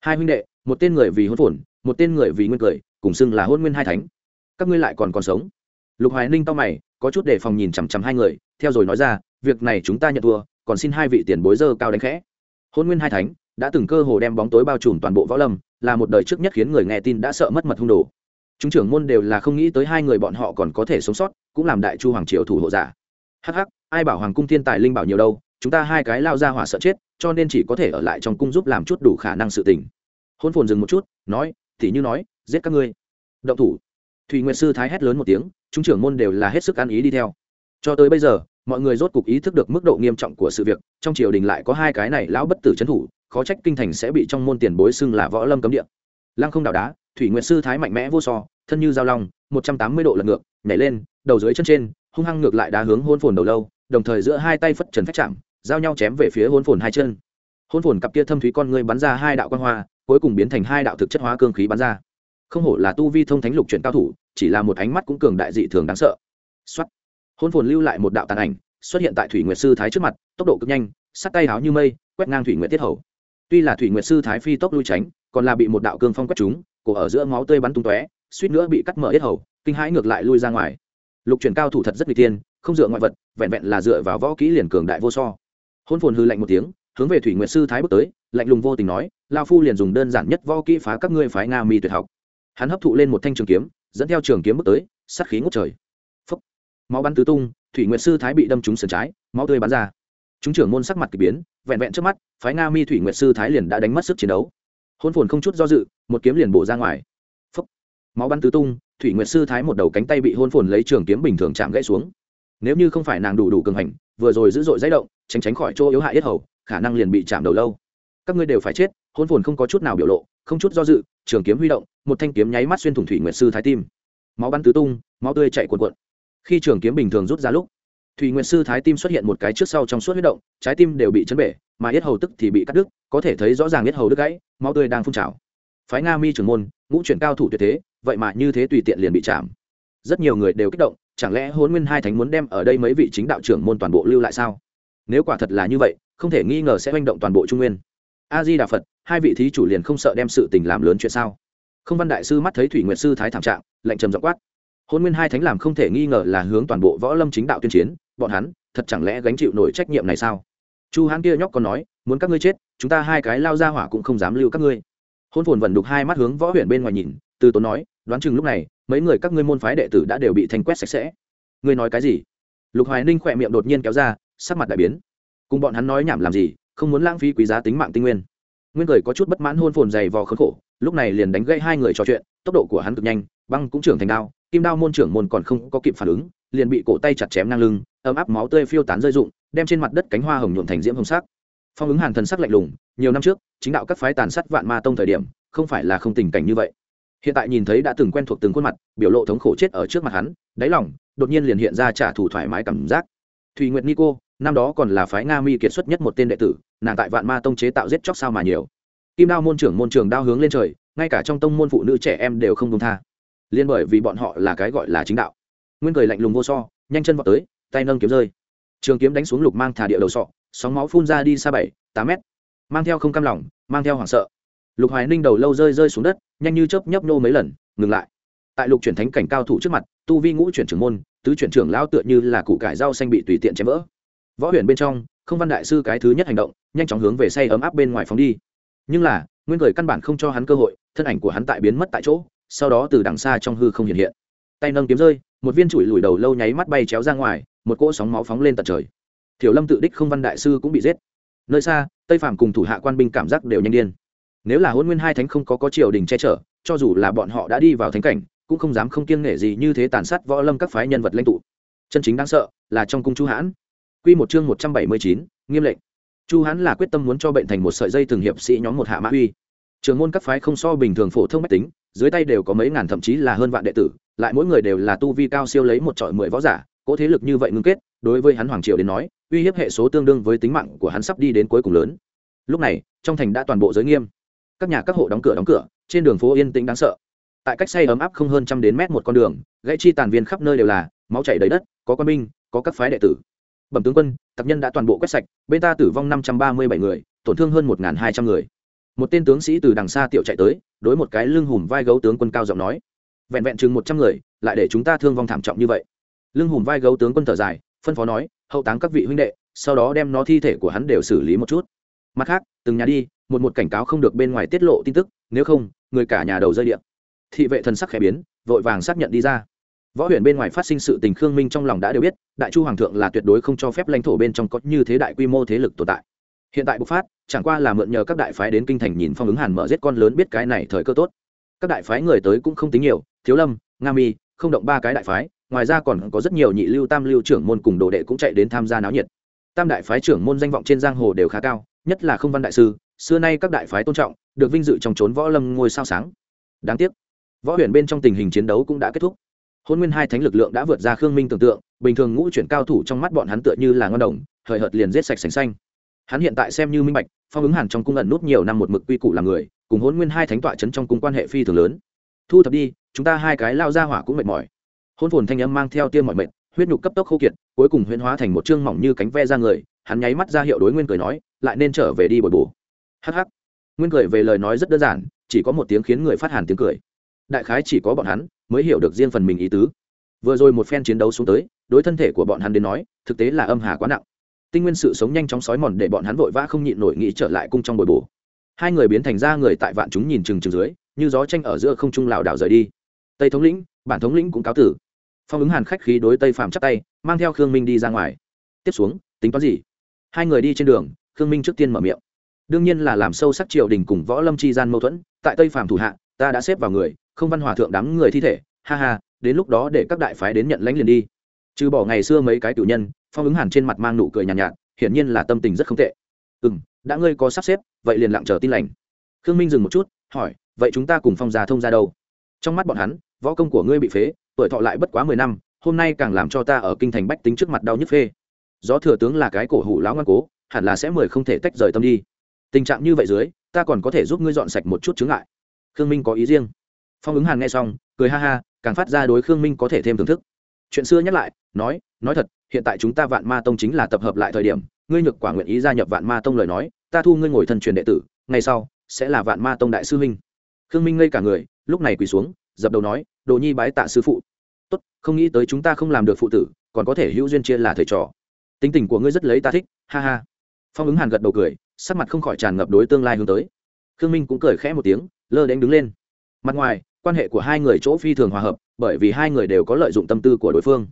Hai huynh đệ, một tên người vì hôn phồn, một tên người vì nguyên cười, cùng xưng là hôn nguyên hai thánh. Các ngươi lại còn còn sống? Lục hoài ninh to mày có chút đề phòng nhìn chằm chằm hai người, theo rồi nói ra, việc này chúng ta nhận thua, còn xin hai vị tiền bối dơ cao đánh khẽ. Hôn nguyên hai thánh đã từng cơ hồ đem bóng tối bao trùm toàn bộ võ lâm, là một đời trước nhất khiến người nghe tin đã sợ mất mật hung đồ. Chúng trưởng môn đều là không nghĩ tới hai người bọn họ còn có thể sống sót, cũng làm đại chu hoàng triều thủ hộ giả. Hắc hắc, ai bảo hoàng cung thiên tài linh bảo nhiều đâu, chúng ta hai cái lao ra hỏa sợ chết, cho nên chỉ có thể ở lại trong cung giúp làm chút đủ khả năng sự tình. Hôn phồn dừng một chút, nói thì như nói, giết các ngươi. Động thủ thùy nguyệt sư thái hét lớn một tiếng, chúng trưởng môn đều là hết sức ăn ý đi theo. Cho tới bây giờ, mọi người rốt cục ý thức được mức độ nghiêm trọng của sự việc, trong triều đình lại có hai cái này lão bất tử trấn thủ, khó trách kinh thành sẽ bị trong môn tiền bối xưng là võ lâm cấm địa. Lăng không đào đá, thủy nguyệt sư thái mạnh mẽ vô so, thân như dao long, một trăm tám mươi độ lật ngược, nhảy lên, đầu dưới chân trên, hung hăng ngược lại đá hướng hôn phồn đầu lâu, đồng thời giữa hai tay phất trần phách chạm, giao nhau chém về phía hôn phồn hai chân. Hôn phồn cặp kia thâm thúy con ngươi bắn ra hai đạo quan hoa, cuối cùng biến thành hai đạo thực chất hóa cương khí bắn ra không hổ là tu vi thông thánh lục chuyển cao thủ, chỉ là một ánh mắt cũng cường đại dị thường đáng sợ. Xuất hôn phồn lưu lại một đạo tàn ảnh, xuất hiện tại thủy nguyệt sư thái trước mặt, tốc độ cực nhanh, sắt tay háo như mây, quét ngang thủy nguyệt tiết hầu. Tuy là thủy nguyệt sư thái phi tốc lui tránh, còn là bị một đạo cương phong quét trúng, cổ ở giữa máu tươi bắn tung tóe, suýt nữa bị cắt mở yết hầu, kinh hãi ngược lại lui ra ngoài. Lục chuyển cao thủ thật rất nguy tiên không dựa ngoại vật, vẹn vẹn là dựa vào võ kỹ liền cường đại vô so. Hôn phồn hư lạnh một tiếng, hướng về thủy nguyệt sư thái bước tới, lạnh lùng vô tình nói lao phu liền dùng đơn giản nhất võ kỹ phá các ngươi phái nga mi tuyệt học hắn hấp thụ lên một thanh trường kiếm, dẫn theo trường kiếm bước tới, sát khí ngút trời. Phấp máu bắn tứ tung, thủy nguyệt sư thái bị đâm trúng sườn trái, máu tươi bắn ra. Chúng trưởng môn sắc mặt k ỳ biến, vẹn vẹn trước mắt, phái nga mi thủy nguyệt sư thái liền đã đánh mất sức chiến đấu. Hôn phồn không chút do dự, một kiếm liền bổ ra ngoài. Phấp máu bắn tứ tung, thủy nguyệt sư thái một đầu cánh tay bị hôn phồn lấy trường kiếm bình thường chạm gãy xuống. Nếu như không phải nàng đủ đủ cường hành, vừa rồi dữ dội dãy động, tránh tránh khỏi chỗ yếu hại yết hầu, khả năng liền bị chạm đầu lâu. Các ngươi đều phải chết, hôn phồn không có chút nào biểu lộ không chút do dự, trường kiếm huy động, một thanh kiếm nháy mắt xuyên thủng thủy nguyệt sư thái tim. Máu bắn tứ tung, máu tươi chạy cuộn cuộn. Khi trường kiếm bình thường rút ra lúc, thủy nguyệt sư thái tim xuất hiện một cái trước sau trong suốt huyết động, trái tim đều bị chấn bể, mà yết hầu tức thì bị cắt đứt, có thể thấy rõ ràng yết hầu đứt gãy, máu tươi đang phun trào. Phái nga mi trưởng môn, ngũ chuyển cao thủ tuyệt thế, vậy mà như thế tùy tiện liền bị chạm. Rất nhiều người đều kích động, chẳng lẽ hôn nguyên hai thánh muốn đem ở đây mấy vị chính đạo trưởng môn toàn bộ lưu lại sao? Nếu quả thật là như vậy, không thể nghi ngờ sẽ manh động toàn bộ trung nguyên a di đà phật, hai vị thí chủ liền không sợ đem sự tình làm lớn chuyện sao? Không văn đại sư mắt thấy thủy nguyệt sư thái thảm trạng lệnh trầm dọ quát. Hôn nguyên hai thánh làm không thể nghi ngờ là hướng toàn bộ võ lâm chính đạo tuyên chiến, bọn hắn thật chẳng lẽ gánh chịu nổi trách nhiệm này sao? Chu hán kia nhóc còn nói, muốn các ngươi chết, chúng ta hai cái lao ra hỏa cũng không dám lưu các ngươi. Hôn phồn vần đục hai mắt hướng võ huyện bên ngoài nhìn, từ tốn nói, đoán chừng lúc này, mấy người các ngươi môn phái đệ tử đã đều bị thanh quét sạch sẽ. Ngươi nói cái gì? Lục hoài ninh khỏe miệng đột nhiên kéo ra, sắc mặt đại biến. Cùng bọn hắn nói nhảm làm gì? Không muốn lãng phí quý giá tính mạng tinh nguyên. Nguyên cười có chút bất mãn hôn phồn dày vò khốn khổ, lúc này liền đánh gây hai người trò chuyện, tốc độ của hắn cực nhanh, băng cũng trưởng thành đao, kim đao môn trưởng môn còn không có kịp phản ứng, liền bị cổ tay chặt chém ngang lưng, ấm áp máu tươi phiêu tán rơi rụng, đem trên mặt đất cánh hoa hồng nhuộm thành diễm hồng sắc. Phong ứng hàn thần sắc lạnh lùng, nhiều năm trước, chính đạo các phái tàn sát vạn ma tông thời điểm, không phải là không tình cảnh như vậy. Hiện tại nhìn thấy đã từng quen thuộc từng khuôn mặt, biểu lộ thống khổ chết ở trước mặt hắn, đáy lòng, đột nhiên liền hiện ra trả thù thoải mái cảm giác. Thùy nguyệt nico năm đó còn là phái nga mi kiệt xuất nhất một tên đệ tử, nàng tại vạn ma tông chế tạo giết chóc sao mà nhiều. Kim đao môn trưởng môn trường đao hướng lên trời, ngay cả trong tông môn phụ nữ trẻ em đều không công tha. Liên bởi vì bọn họ là cái gọi là chính đạo. Nguyên cười lạnh lùng vô so, nhanh chân vào tới, tay nâng kiếm rơi. Trường kiếm đánh xuống lục mang thả địa đầu sọ, sóng máu phun ra đi xa bảy, tám mét. Mang theo không cam lòng, mang theo hoảng sợ. Lục hoài ninh đầu lâu rơi rơi xuống đất, nhanh như chớp nhấp nô mấy lần, ngừng lại. Tại lục chuyển thánh cảnh cao thủ trước mặt, tu vi ngũ chuyển trưởng môn, tứ chuyển trưởng lao tựa như là củ cải rau xanh bị tùy tiện chém vỡ võ huyền bên trong, không văn đại sư cái thứ nhất hành động, nhanh chóng hướng về say ấm áp bên ngoài phóng đi. Nhưng là, nguyên cười căn bản không cho hắn cơ hội, thân ảnh của hắn tại biến mất tại chỗ, sau đó từ đằng xa trong hư không hiện hiện. Tay nâng kiếm rơi, một viên chùi lùi đầu lâu nháy mắt bay chéo ra ngoài, một cỗ sóng máu phóng lên tận trời. Thiểu lâm tự đích không văn đại sư cũng bị giết. Nơi xa, tây phạm cùng thủ hạ quan binh cảm giác đều nhanh điên. Nếu là hôn nguyên hai thánh không có có triều đình che chở, cho dù là bọn họ đã đi vào thánh cảnh, cũng không dám không kiêng nghệ gì như thế tàn sát võ lâm các phái nhân vật lãnh tụ. Chân chính đáng sợ là trong cung chú hãn. Quy một chương một trăm bảy mươi chín, nghiêm lệnh. Chu Hán là quyết tâm muốn cho bệnh thành một sợi dây từng hiệp sĩ nhóm một hạ mã uy. Trường môn các phái không so bình thường phổ thông mách tính, dưới tay đều có mấy ngàn thậm chí là hơn vạn đệ tử, lại mỗi người đều là tu vi cao siêu lấy một trọi mười võ giả cố thế lực như vậy ngưng kết, đối với hắn hoàng triều đến nói, uy hiếp hệ số tương đương với tính mạng của hắn sắp đi đến cuối cùng lớn. Lúc này, trong thành đã toàn bộ giới nghiêm. Các nhà các hộ đóng cửa đóng cửa, trên đường phố yên tĩnh đáng sợ. Tại cách say ấm áp không hơn trăm đến mét một con đường, gãy chi tàn viên khắp nơi đều là, máu chảy đầy đất, có quân binh, có các phái đệ tử bẩm tướng quân tặc nhân đã toàn bộ quét sạch, bên ta tử vong năm trăm ba mươi bảy người, tổn thương hơn một hai trăm người. Một tên tướng sĩ từ đằng xa tiệu chạy tới, đối một cái lưng hùm vai gấu tướng quân cao giọng nói, vẹn vẹn chừng một trăm người, lại để chúng ta thương vong thảm trọng như vậy. Lưng hùm vai gấu tướng quân thở dài, phân phó nói, hậu táng các vị huynh đệ, sau đó đem nó thi thể của hắn đều xử lý một chút. Mặt khác, từng nhà đi, một một cảnh cáo không được bên ngoài tiết lộ tin tức, nếu không, người cả nhà đầu rơi điện thị vệ thần sắc khẽ biến, vội vàng xác nhận đi ra võ huyện bên ngoài phát sinh sự tình khương minh trong lòng đã đều biết, đại chu hoàng thượng là tuyệt đối không cho phép lãnh thổ bên trong có như thế đại quy mô thế lực tồn tại. Hiện tại bộc phát, chẳng qua là mượn nhờ các đại phái đến kinh thành nhìn phong ứng hàn mở giết con lớn biết cái này thời cơ tốt. Các đại phái người tới cũng không tính nhiều, thiếu lâm, nga mi, không động ba cái đại phái, ngoài ra còn có rất nhiều nhị lưu tam lưu trưởng môn cùng đồ đệ cũng chạy đến tham gia náo nhiệt. Tam đại phái trưởng môn danh vọng trên giang hồ đều khá cao, nhất là không văn đại sư, xưa nay các đại phái tôn trọng, được vinh dự trong trốn võ lâm ngôi sao sáng. Đáng tiếc, võ huyền bên trong tình hình chiến đấu cũng đã kết thúc hôn nguyên hai thánh lực lượng đã vượt ra khương minh tưởng tượng, bình thường ngũ chuyển cao thủ trong mắt bọn hắn tựa như là ngon đồng, hời hợt liền giết sạch sành xanh. Hắn hiện tại xem như minh bạch, phong ứng hàn trong cung ẩn nút nhiều năm một mực quy củ làm người, cùng hôn nguyên hai thánh tọa chấn trong cung quan hệ phi thường lớn. Thu thập đi, chúng ta hai cái lao ra hỏa cũng mệt mỏi. Hôn phồn thanh âm mang theo tiêm mọi mệt, huyết nhục cấp tốc khô kiệt, cuối cùng huyễn hóa thành một chương mỏng như cánh ve ra người, hắn nháy mắt ra hiệu đối nguyên cười nói, lại nên trở về đi bồi bổ. Hh nguyên cười về lời nói rất đơn giản, chỉ có một tiếng khiến người phát hàn tiếng cười. Đại khái chỉ có bọn hắn mới hiểu được riêng phần mình ý tứ. Vừa rồi một phen chiến đấu xuống tới, đối thân thể của bọn hắn đến nói, thực tế là âm hà quá nặng. Tinh nguyên sự sống nhanh chóng sói mòn để bọn hắn vội vã không nhịn nổi nghĩ trở lại cung trong bồi bổ. Hai người biến thành ra người tại vạn chúng nhìn chừng chừng dưới, như gió tranh ở giữa không trung lảo đảo rời đi. Tây thống lĩnh, bản thống lĩnh cũng cáo tử. Phong ứng hàn khách khí đối tây phạm chắc tay, mang theo khương minh đi ra ngoài. Tiếp xuống, tính toán gì? Hai người đi trên đường, khương minh trước tiên mở miệng. Đương nhiên là làm sâu sắc triều đình cùng võ lâm chi gian mâu thuẫn, tại tây phạm thủ hạ, ta đã xếp vào người không văn hòa thượng đám người thi thể ha ha đến lúc đó để các đại phái đến nhận lãnh liền đi. Trừ bỏ ngày xưa mấy cái cử nhân phong ứng hàn trên mặt mang nụ cười nhàn nhạt, nhạt hiển nhiên là tâm tình rất không tệ. Ừ m đã ngươi có sắp xếp vậy liền lặng chờ tin lành. Khương minh dừng một chút hỏi vậy chúng ta cùng phong gia thông ra đâu? Trong mắt bọn hắn võ công của ngươi bị phế tuổi thọ lại bất quá mười năm hôm nay càng làm cho ta ở kinh thành bách tính trước mặt đau nhức phê. Gió thừa tướng là cái cổ hủ lão ngoan cố hẳn là sẽ mười không thể tách rời tâm đi. Tình trạng như vậy dưới ta còn có thể giúp ngươi dọn sạch một chút chướng ngại. Khương minh có ý riêng phong ứng hàn nghe xong, cười ha ha, càng phát ra đối khương minh có thể thêm thưởng thức. Chuyện xưa nhắc lại, nói nói thật, hiện tại chúng ta vạn ma tông chính là tập hợp lại thời điểm, ngươi nhược quả nguyện ý gia nhập vạn ma tông lời nói, ta thu ngươi ngồi thân truyền đệ tử, ngày sau, sẽ là vạn ma tông đại sư huynh. Khương minh ngây cả người, lúc này quỳ xuống, dập đầu nói, đồ nhi bái tạ sư phụ. Tốt, không nghĩ tới chúng ta không làm được phụ tử, còn có thể hữu duyên chia là thầy trò. Tính tình của ngươi rất lấy ta thích, ha ha. Phong ứng hàn gật đầu cười, sắc mặt không khỏi tràn ngập đối tương lai hướng tới. Khương minh cũng cười khẽ một tiếng, lơ đánh đứng lên. Mặt ngoài quan hệ của hai người chỗ phi thường hòa hợp, bởi vì hai người đều có lợi dụng tâm tư của đối phương.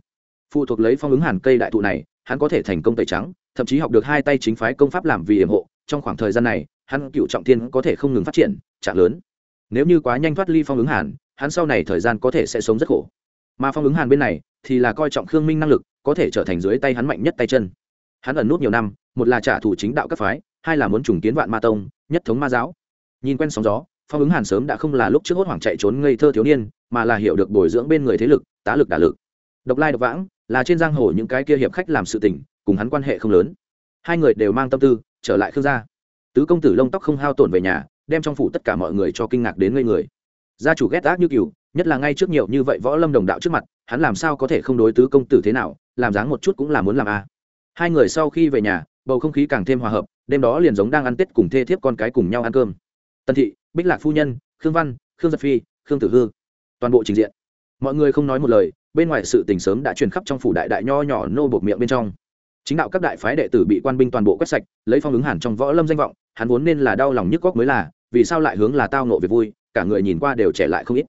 Phụ thuộc lấy phong ứng hàn cây đại thụ này, hắn có thể thành công tẩy trắng, thậm chí học được hai tay chính phái công pháp làm vì hiểm hộ, trong khoảng thời gian này, hắn cựu trọng thiên có thể không ngừng phát triển, trạng lớn. Nếu như quá nhanh thoát ly phong ứng hàn, hắn sau này thời gian có thể sẽ sống rất khổ. Mà phong ứng hàn bên này, thì là coi trọng khương minh năng lực, có thể trở thành dưới tay hắn mạnh nhất tay chân. Hắn ẩn nút nhiều năm, một là trả thù chính đạo các phái, hai là muốn trùng kiến vạn ma tông, nhất thống ma giáo. Nhìn quen sóng gió phong ứng hàn sớm đã không là lúc trước hốt hoảng chạy trốn ngây thơ thiếu niên, mà là hiểu được bồi dưỡng bên người thế lực, tá lực đả lực. Độc lai độc vãng là trên giang hồ những cái kia hiệp khách làm sự tình, cùng hắn quan hệ không lớn. Hai người đều mang tâm tư, trở lại khương gia. Tứ công tử lông tóc không hao tổn về nhà, đem trong phủ tất cả mọi người cho kinh ngạc đến ngây người. Gia chủ ghét ác như cừu, nhất là ngay trước nhiều như vậy võ lâm đồng đạo trước mặt, hắn làm sao có thể không đối tứ công tử thế nào, làm dáng một chút cũng là muốn làm a. Hai người sau khi về nhà, bầu không khí càng thêm hòa hợp, đêm đó liền giống đang ăn tết cùng thê thiếp con cái cùng nhau ăn cơm tân thị, bích lạc phu nhân, khương văn, khương giật phi, khương tử hư. Toàn bộ trình diện. Mọi người không nói một lời, bên ngoài sự tình sớm đã truyền khắp trong phủ đại đại nho nhỏ nô bột miệng bên trong. Chính đạo các đại phái đệ tử bị quan binh toàn bộ quét sạch, lấy phong ứng hẳn trong võ lâm danh vọng, hắn vốn nên là đau lòng nhức góc mới là, vì sao lại hướng là tao nộ việc vui, cả người nhìn qua đều trẻ lại không ít.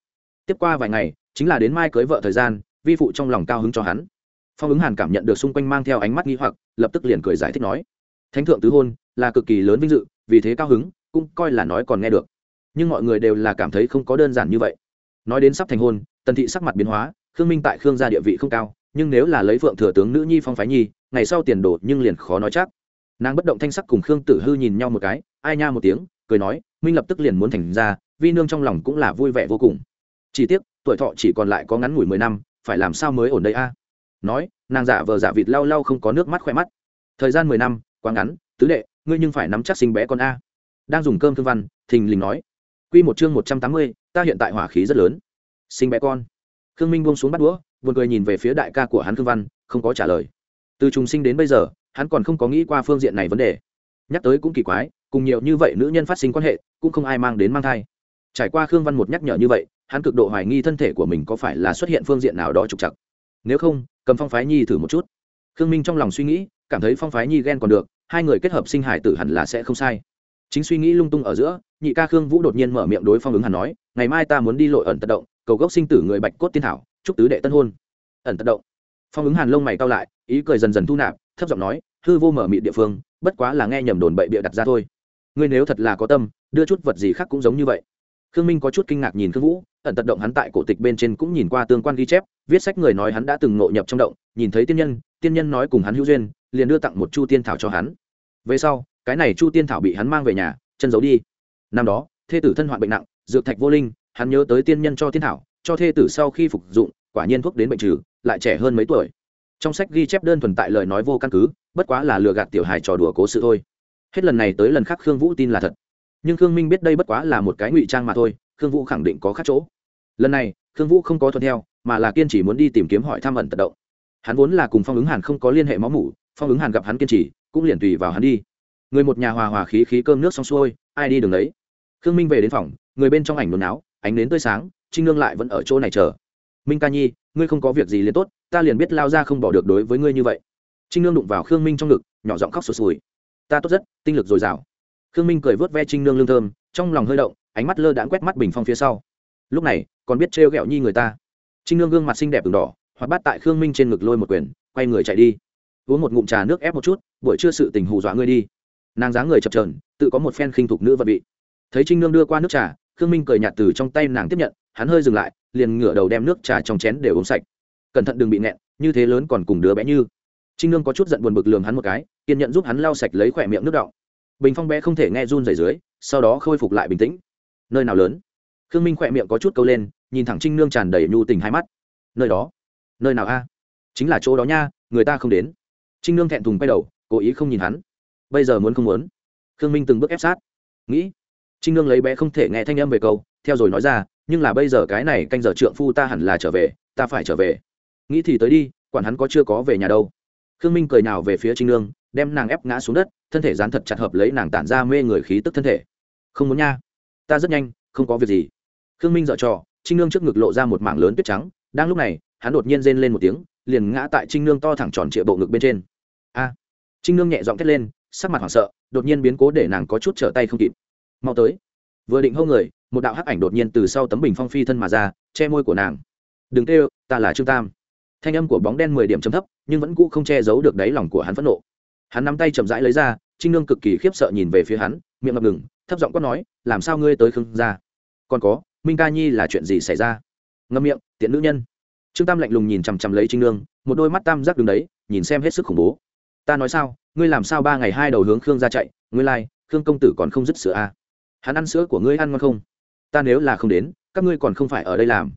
Tiếp qua vài ngày, chính là đến mai cưới vợ thời gian, vi phụ trong lòng cao hứng cho hắn. Phong ứng hàn cảm nhận được xung quanh mang theo ánh mắt nghi hoặc, lập tức liền cười giải thích nói, thánh thượng tứ hôn là cực kỳ lớn vinh dự, vì thế cao hứng cũng coi là nói còn nghe được. Nhưng mọi người đều là cảm thấy không có đơn giản như vậy. Nói đến sắp thành hôn, tần thị sắc mặt biến hóa, khương minh tại khương gia địa vị không cao, nhưng nếu là lấy phượng thừa tướng nữ nhi phong phái nhi, ngày sau tiền đồ nhưng liền khó nói chắc. Nàng bất động thanh sắc cùng khương tử hư nhìn nhau một cái, ai nha một tiếng, cười nói, minh lập tức liền muốn thành ra, vi nương trong lòng cũng là vui vẻ vô cùng. Chỉ tiếc, tuổi thọ chỉ còn lại có ngắn ngủi mười năm, phải làm sao mới ổn đây a? Nói, nàng giả vờ giả vịt lau lau không có nước mắt khoe mắt. Thời gian mười năm, quá ngắn, tứ đệ, ngươi nhưng phải nắm chắc sinh bé con a đang dùng cơm thương văn, thình lình nói q một chương một trăm tám mươi, ta hiện tại hỏa khí rất lớn. Sinh bé con. Khương minh buông xuống bắt đũa, buồn cười nhìn về phía đại ca của hắn khương văn, không có trả lời. Từ trùng sinh đến bây giờ, hắn còn không có nghĩ qua phương diện này vấn đề. Nhắc tới cũng kỳ quái, cùng nhiều như vậy nữ nhân phát sinh quan hệ, cũng không ai mang đến mang thai. Trải qua khương văn một nhắc nhở như vậy, hắn cực độ hoài nghi thân thể của mình có phải là xuất hiện phương diện nào đó trục chặt nếu không, cầm phong phái nhi thử một chút. Khương minh trong lòng suy nghĩ, cảm thấy phong phái nhi ghen còn được, hai người kết hợp sinh hải tử hẳn là sẽ không sai chính suy nghĩ lung tung ở giữa, nhị ca khương vũ đột nhiên mở miệng đối phong ứng hẳn nói, ngày mai ta muốn đi lội ẩn tật động, cầu gốc sinh tử người bạch cốt tiên thảo, chúc tứ đệ tân hôn. Ẩn tật động. Phong ứng hàn lông mày cao lại, ý cười dần dần thu nạp, thấp giọng nói, hư vô mở miệng địa phương, bất quá là nghe nhầm đồn bậy bịa đặt ra thôi. Ngươi nếu thật là có tâm, đưa chút vật gì khác cũng giống như vậy. Khương minh có chút kinh ngạc nhìn khương vũ, ẩn tật động hắn tại cổ tịch bên trên cũng nhìn qua tương quan ghi chép, viết sách người nói hắn đã từng ngộ nhập trong động, nhìn thấy tiên nhân tiên nhân nói cùng hắn hữu duyên, liền đưa tặng một chu tiên thảo cho hắn. Về sau cái này chu tiên thảo bị hắn mang về nhà, chân giấu đi. Năm đó, thê tử thân hoạn bệnh nặng, dược thạch vô linh, hắn nhớ tới tiên nhân cho tiên thảo, cho thê tử sau khi phục dụng, quả nhiên thuốc đến bệnh trừ, lại trẻ hơn mấy tuổi. Trong sách ghi chép đơn thuần tại lời nói vô căn cứ, bất quá là lừa gạt tiểu hài trò đùa cố sự thôi. Hết lần này tới lần khác khương vũ tin là thật. Nhưng khương minh biết đây bất quá là một cái ngụy trang mà thôi, khương vũ khẳng định có khác chỗ. Lần này, khương vũ không có thuận theo, mà là kiên trì muốn đi tìm kiếm hỏi tham ẩn tận động. Hắn vốn là cùng phong ứng hàn không có liên hệ máu mủ, phong ứng hàn gặp hắn kiên trì, cũng liền tùy vào hắn đi người một nhà hòa hòa khí khí cơm nước xong xuôi, ai đi đường đấy khương minh về đến phòng, người bên trong ảnh nôn áo, ánh đến tươi sáng, trinh nương lại vẫn ở chỗ này chờ. Minh ca nhi, ngươi không có việc gì liền tốt, ta liền biết lao ra không bỏ được đối với ngươi như vậy. Trinh nương đụng vào khương minh trong ngực, nhỏ giọng khóc sụt sùi. Ta tốt rất, tinh lực dồi dào. Khương minh cười vớt ve trinh nương lương thơm, trong lòng hơi động, ánh mắt lơ đãng quét mắt bình phong phía sau. Lúc này, còn biết trêu ghẹo nhi người ta. Trinh nương gương mặt xinh đẹp từng đỏ hoặc bắt tại khương minh trên ngực lôi một quyền, quay người chạy đi. Uống một ngụm trà nước ép một chút, buổi trưa sự tình hù dọa ngươi đi nàng dáng người chập trờn, tự có một phen khinh thục nữ vật vị. Thấy trinh nương đưa qua nước trà, khương minh cười nhạt từ trong tay nàng tiếp nhận, hắn hơi dừng lại, liền ngửa đầu đem nước trà trong chén đều uống sạch. Cẩn thận đừng bị nẹn như thế lớn còn cùng đứa bé như. Trinh nương có chút giận buồn bực lường hắn một cái, kiên nhận giúp hắn lau sạch lấy khỏe miệng nước đọng. Bình phong bé không thể nghe run rẩy dưới, sau đó khôi phục lại bình tĩnh. Nơi nào lớn? Khương minh khỏe miệng có chút câu lên, nhìn thẳng trinh nương tràn đầy nhu tình hai mắt. Nơi đó? Nơi nào a? Chính là chỗ đó nha, người ta không đến. Trinh nương thẹn thùng quay đầu, cố ý không nhìn hắn bây giờ muốn không muốn? Khương minh từng bước ép sát. Nghĩ. Trinh nương lấy bé không thể nghe thanh âm về câu, theo rồi nói ra, nhưng là bây giờ cái này canh giờ trượng phu ta hẳn là trở về, ta phải trở về. Nghĩ thì tới đi, quản hắn có chưa có về nhà đâu. Khương minh cười nào về phía trinh nương, đem nàng ép ngã xuống đất, thân thể dán thật chặt hợp lấy nàng tản ra mê người khí tức thân thể. Không muốn nha. Ta rất nhanh, không có việc gì. Khương minh dợ trò, trinh nương trước ngực lộ ra một mảng lớn tuyết trắng, đang lúc này, hắn đột nhiên rên lên một tiếng, liền ngã tại trinh nương to thẳng tròn trịa bộ ngực bên trên. A. Trinh nương nhẹ giọng thét lên sắc mặt hoảng sợ, đột nhiên biến cố để nàng có chút trở tay không kịp. Mau tới. Vừa định hô người, một đạo hắc ảnh đột nhiên từ sau tấm bình phong phi thân mà ra, che môi của nàng. Đừng kêu, ta là trương tam. Thanh âm của bóng đen mười điểm chấm thấp, nhưng vẫn cũ không che giấu được đáy lòng của hắn phẫn nộ. Hắn nắm tay chậm rãi lấy ra, trinh nương cực kỳ khiếp sợ nhìn về phía hắn, miệng ngập ngừng, thấp giọng quát nói, làm sao ngươi tới khương ra còn có, minh ca nhi là chuyện gì xảy ra? Ngâm miệng, tiện nữ nhân. Trương tam lạnh lùng nhìn chằm chằm lấy trinh nương, một đôi mắt tam giác đứng đấy, nhìn xem hết sức khủng bố. Ta nói sao? Ngươi làm sao ba ngày hai đầu hướng khương ra chạy? Ngươi lai、like, khương công tử còn không dứt sữa à? hắn ăn sữa của ngươi ăn ngon không? Ta nếu là không đến các ngươi còn không phải ở đây làm.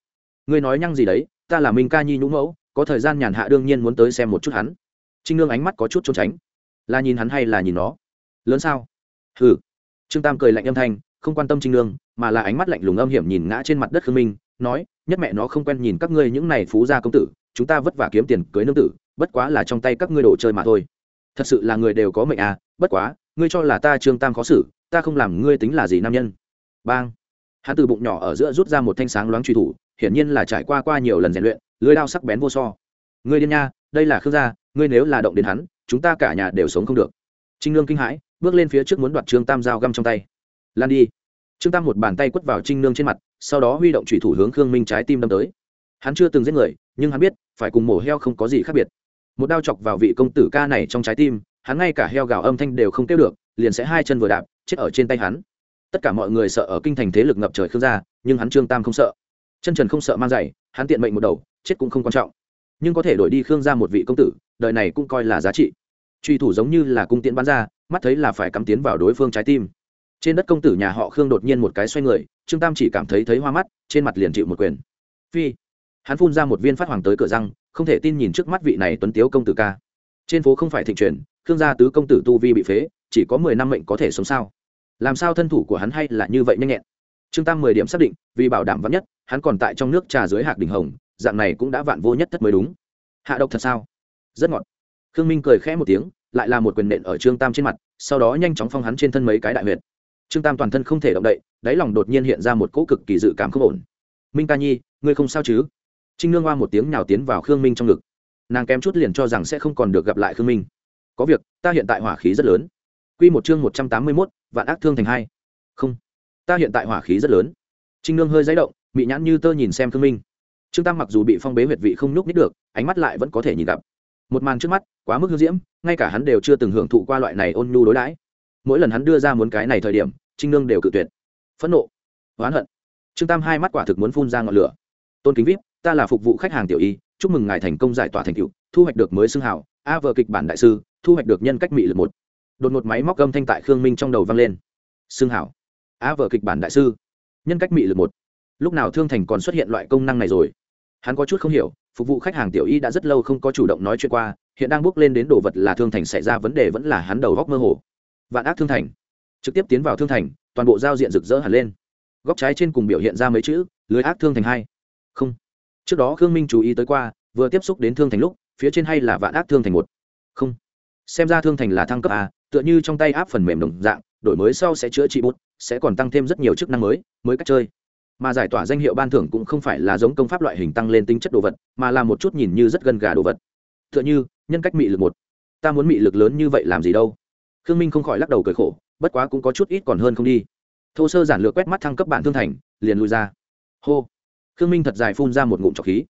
Ngươi nói nhăng gì đấy ta là minh ca nhi nhũ mẫu có thời gian nhàn hạ đương nhiên muốn tới xem một chút hắn. Trinh nương ánh mắt có chút trốn tránh. Là nhìn hắn hay là nhìn nó? Lớn sao? Hừ. Trương tam cười lạnh âm thanh không quan tâm trinh nương mà là ánh mắt lạnh lùng âm hiểm nhìn ngã trên mặt đất khương minh nói nhất mẹ nó không quen nhìn các ngươi những này phú gia công tử chúng ta vất vả kiếm tiền cưới nương tử bất quá là trong tay các ngươi đồ chơi mà thôi thật sự là người đều có mệnh à bất quá, ngươi cho là ta trương tam khó xử, ta không làm ngươi tính là gì nam nhân. Bang. Hắn từ bụng nhỏ ở giữa rút ra một thanh sáng loáng truy thủ, hiển nhiên là trải qua qua nhiều lần rèn luyện, lưới đao sắc bén vô so. Ngươi điên nha, đây là khương gia, ngươi nếu là động đến hắn, chúng ta cả nhà đều sống không được. Trinh lương kinh hãi, bước lên phía trước muốn đoạt trương tam dao găm trong tay. Lan đi. Trương tam một bàn tay quất vào trinh nương trên mặt, sau đó huy động thủy thủ hướng khương minh trái tim đâm tới. Hắn chưa từng giết người, nhưng hắn biết, phải cùng mổ heo không có gì khác biệt một đao chọc vào vị công tử ca này trong trái tim, hắn ngay cả heo gào âm thanh đều không kêu được, liền sẽ hai chân vừa đạp, chết ở trên tay hắn. Tất cả mọi người sợ ở kinh thành thế lực ngập trời khương gia, nhưng hắn trương tam không sợ. Chân trần không sợ mang giày, hắn tiện mệnh một đầu, chết cũng không quan trọng. Nhưng có thể đổi đi khương gia một vị công tử, đời này cũng coi là giá trị. Truy thủ giống như là cung tiễn bắn ra, mắt thấy là phải cắm tiến vào đối phương trái tim. Trên đất công tử nhà họ khương đột nhiên một cái xoay người, trương tam chỉ cảm thấy thấy hoa mắt, trên mặt liền chịu một quyền. Phi hắn phun ra một viên phát hoàng tới cửa răng, không thể tin nhìn trước mắt vị này tuấn tiếu công tử ca. Trên phố không phải thịnh truyền, khương gia tứ công tử tu vi bị phế, chỉ có mười năm mệnh có thể sống sao? Làm sao thân thủ của hắn hay là như vậy nhanh nhẹn? Trương tam mười điểm xác định, vì bảo đảm vắn nhất, hắn còn tại trong nước trà dưới hạc đỉnh hồng, dạng này cũng đã vạn vô nhất thất mới đúng. Hạ độc thật sao? Rất ngọt. Khương minh cười khẽ một tiếng, lại là một quyền nện ở trương tam trên mặt, sau đó nhanh chóng phong hắn trên thân mấy cái đại huyệt. Trương tam toàn thân không thể động đậy, đáy lòng đột nhiên hiện ra một cỗ cực kỳ dự cảm không ổn. Minh ca nhi, ngươi không sao chứ? Trinh nương hoa một tiếng nhào tiến vào khương minh trong ngực. Nàng kém chút liền cho rằng sẽ không còn được gặp lại khương minh. Có việc, ta hiện tại hỏa khí rất lớn. Q một chương một trăm tám mươi mốt, vạn ác thương thành hai. Không. Ta hiện tại hỏa khí rất lớn. Trinh nương hơi dãy động bị nhãn như tơ nhìn xem khương minh. Trương tam mặc dù bị phong bế huyệt vị không nhúc nít được, ánh mắt lại vẫn có thể nhìn gặp. Một màn trước mắt, quá mức hư diễm, ngay cả hắn đều chưa từng hưởng thụ qua loại này ôn nhu đối đãi. Mỗi lần hắn đưa ra muốn cái này thời điểm, trinh nương đều cự tuyệt. Phẫn nộ, oán hận. Trương tam hai mắt quả thực muốn phun ra ngọn lửa. Tôn kính vip ta là phục vụ khách hàng tiểu y, chúc mừng ngài thành công giải tỏa thành cựu thu hoạch được mới xưng hào, a vợ kịch bản đại sư, thu hoạch được nhân cách mị lực một. Đột một máy móc âm thanh tại khương minh trong đầu vang lên. Xưng hào, a vợ kịch bản đại sư, nhân cách mị lực một. Lúc nào thương thành còn xuất hiện loại công năng này rồi? Hắn có chút không hiểu, phục vụ khách hàng tiểu y đã rất lâu không có chủ động nói chuyện qua, hiện đang bước lên đến đồ vật là thương thành xảy ra vấn đề vẫn là hắn đầu góc mơ hồ. Vạn ác thương thành. Trực tiếp tiến vào thương thành, toàn bộ giao diện rực rỡ hẳn lên. Góc trái trên cùng biểu hiện ra mấy chữ, lưới ác thương thành hai. Không trước đó khương minh chú ý tới qua, vừa tiếp xúc đến thương thành lúc, phía trên hay là vạn ác thương thành một. Không. Xem ra thương thành là thăng cấp a, tựa như trong tay áp phần mềm đồng dạng, đổi mới sau sẽ chữa trị bút, sẽ còn tăng thêm rất nhiều chức năng mới mới cách chơi. Mà giải tỏa danh hiệu ban thưởng cũng không phải là giống công pháp loại hình tăng lên tính chất đồ vật, mà là một chút nhìn như rất gần gà đồ vật. Tựa như, nhân cách mị lực một. Ta muốn mị lực lớn như vậy làm gì đâu? Khương minh không khỏi lắc đầu cười khổ, bất quá cũng có chút ít còn hơn không đi. Thô sơ giản lược quét mắt thăng cấp bản thương thành, liền lui ra. Hô khương minh thật dài phun ra một ngụm trọc khí.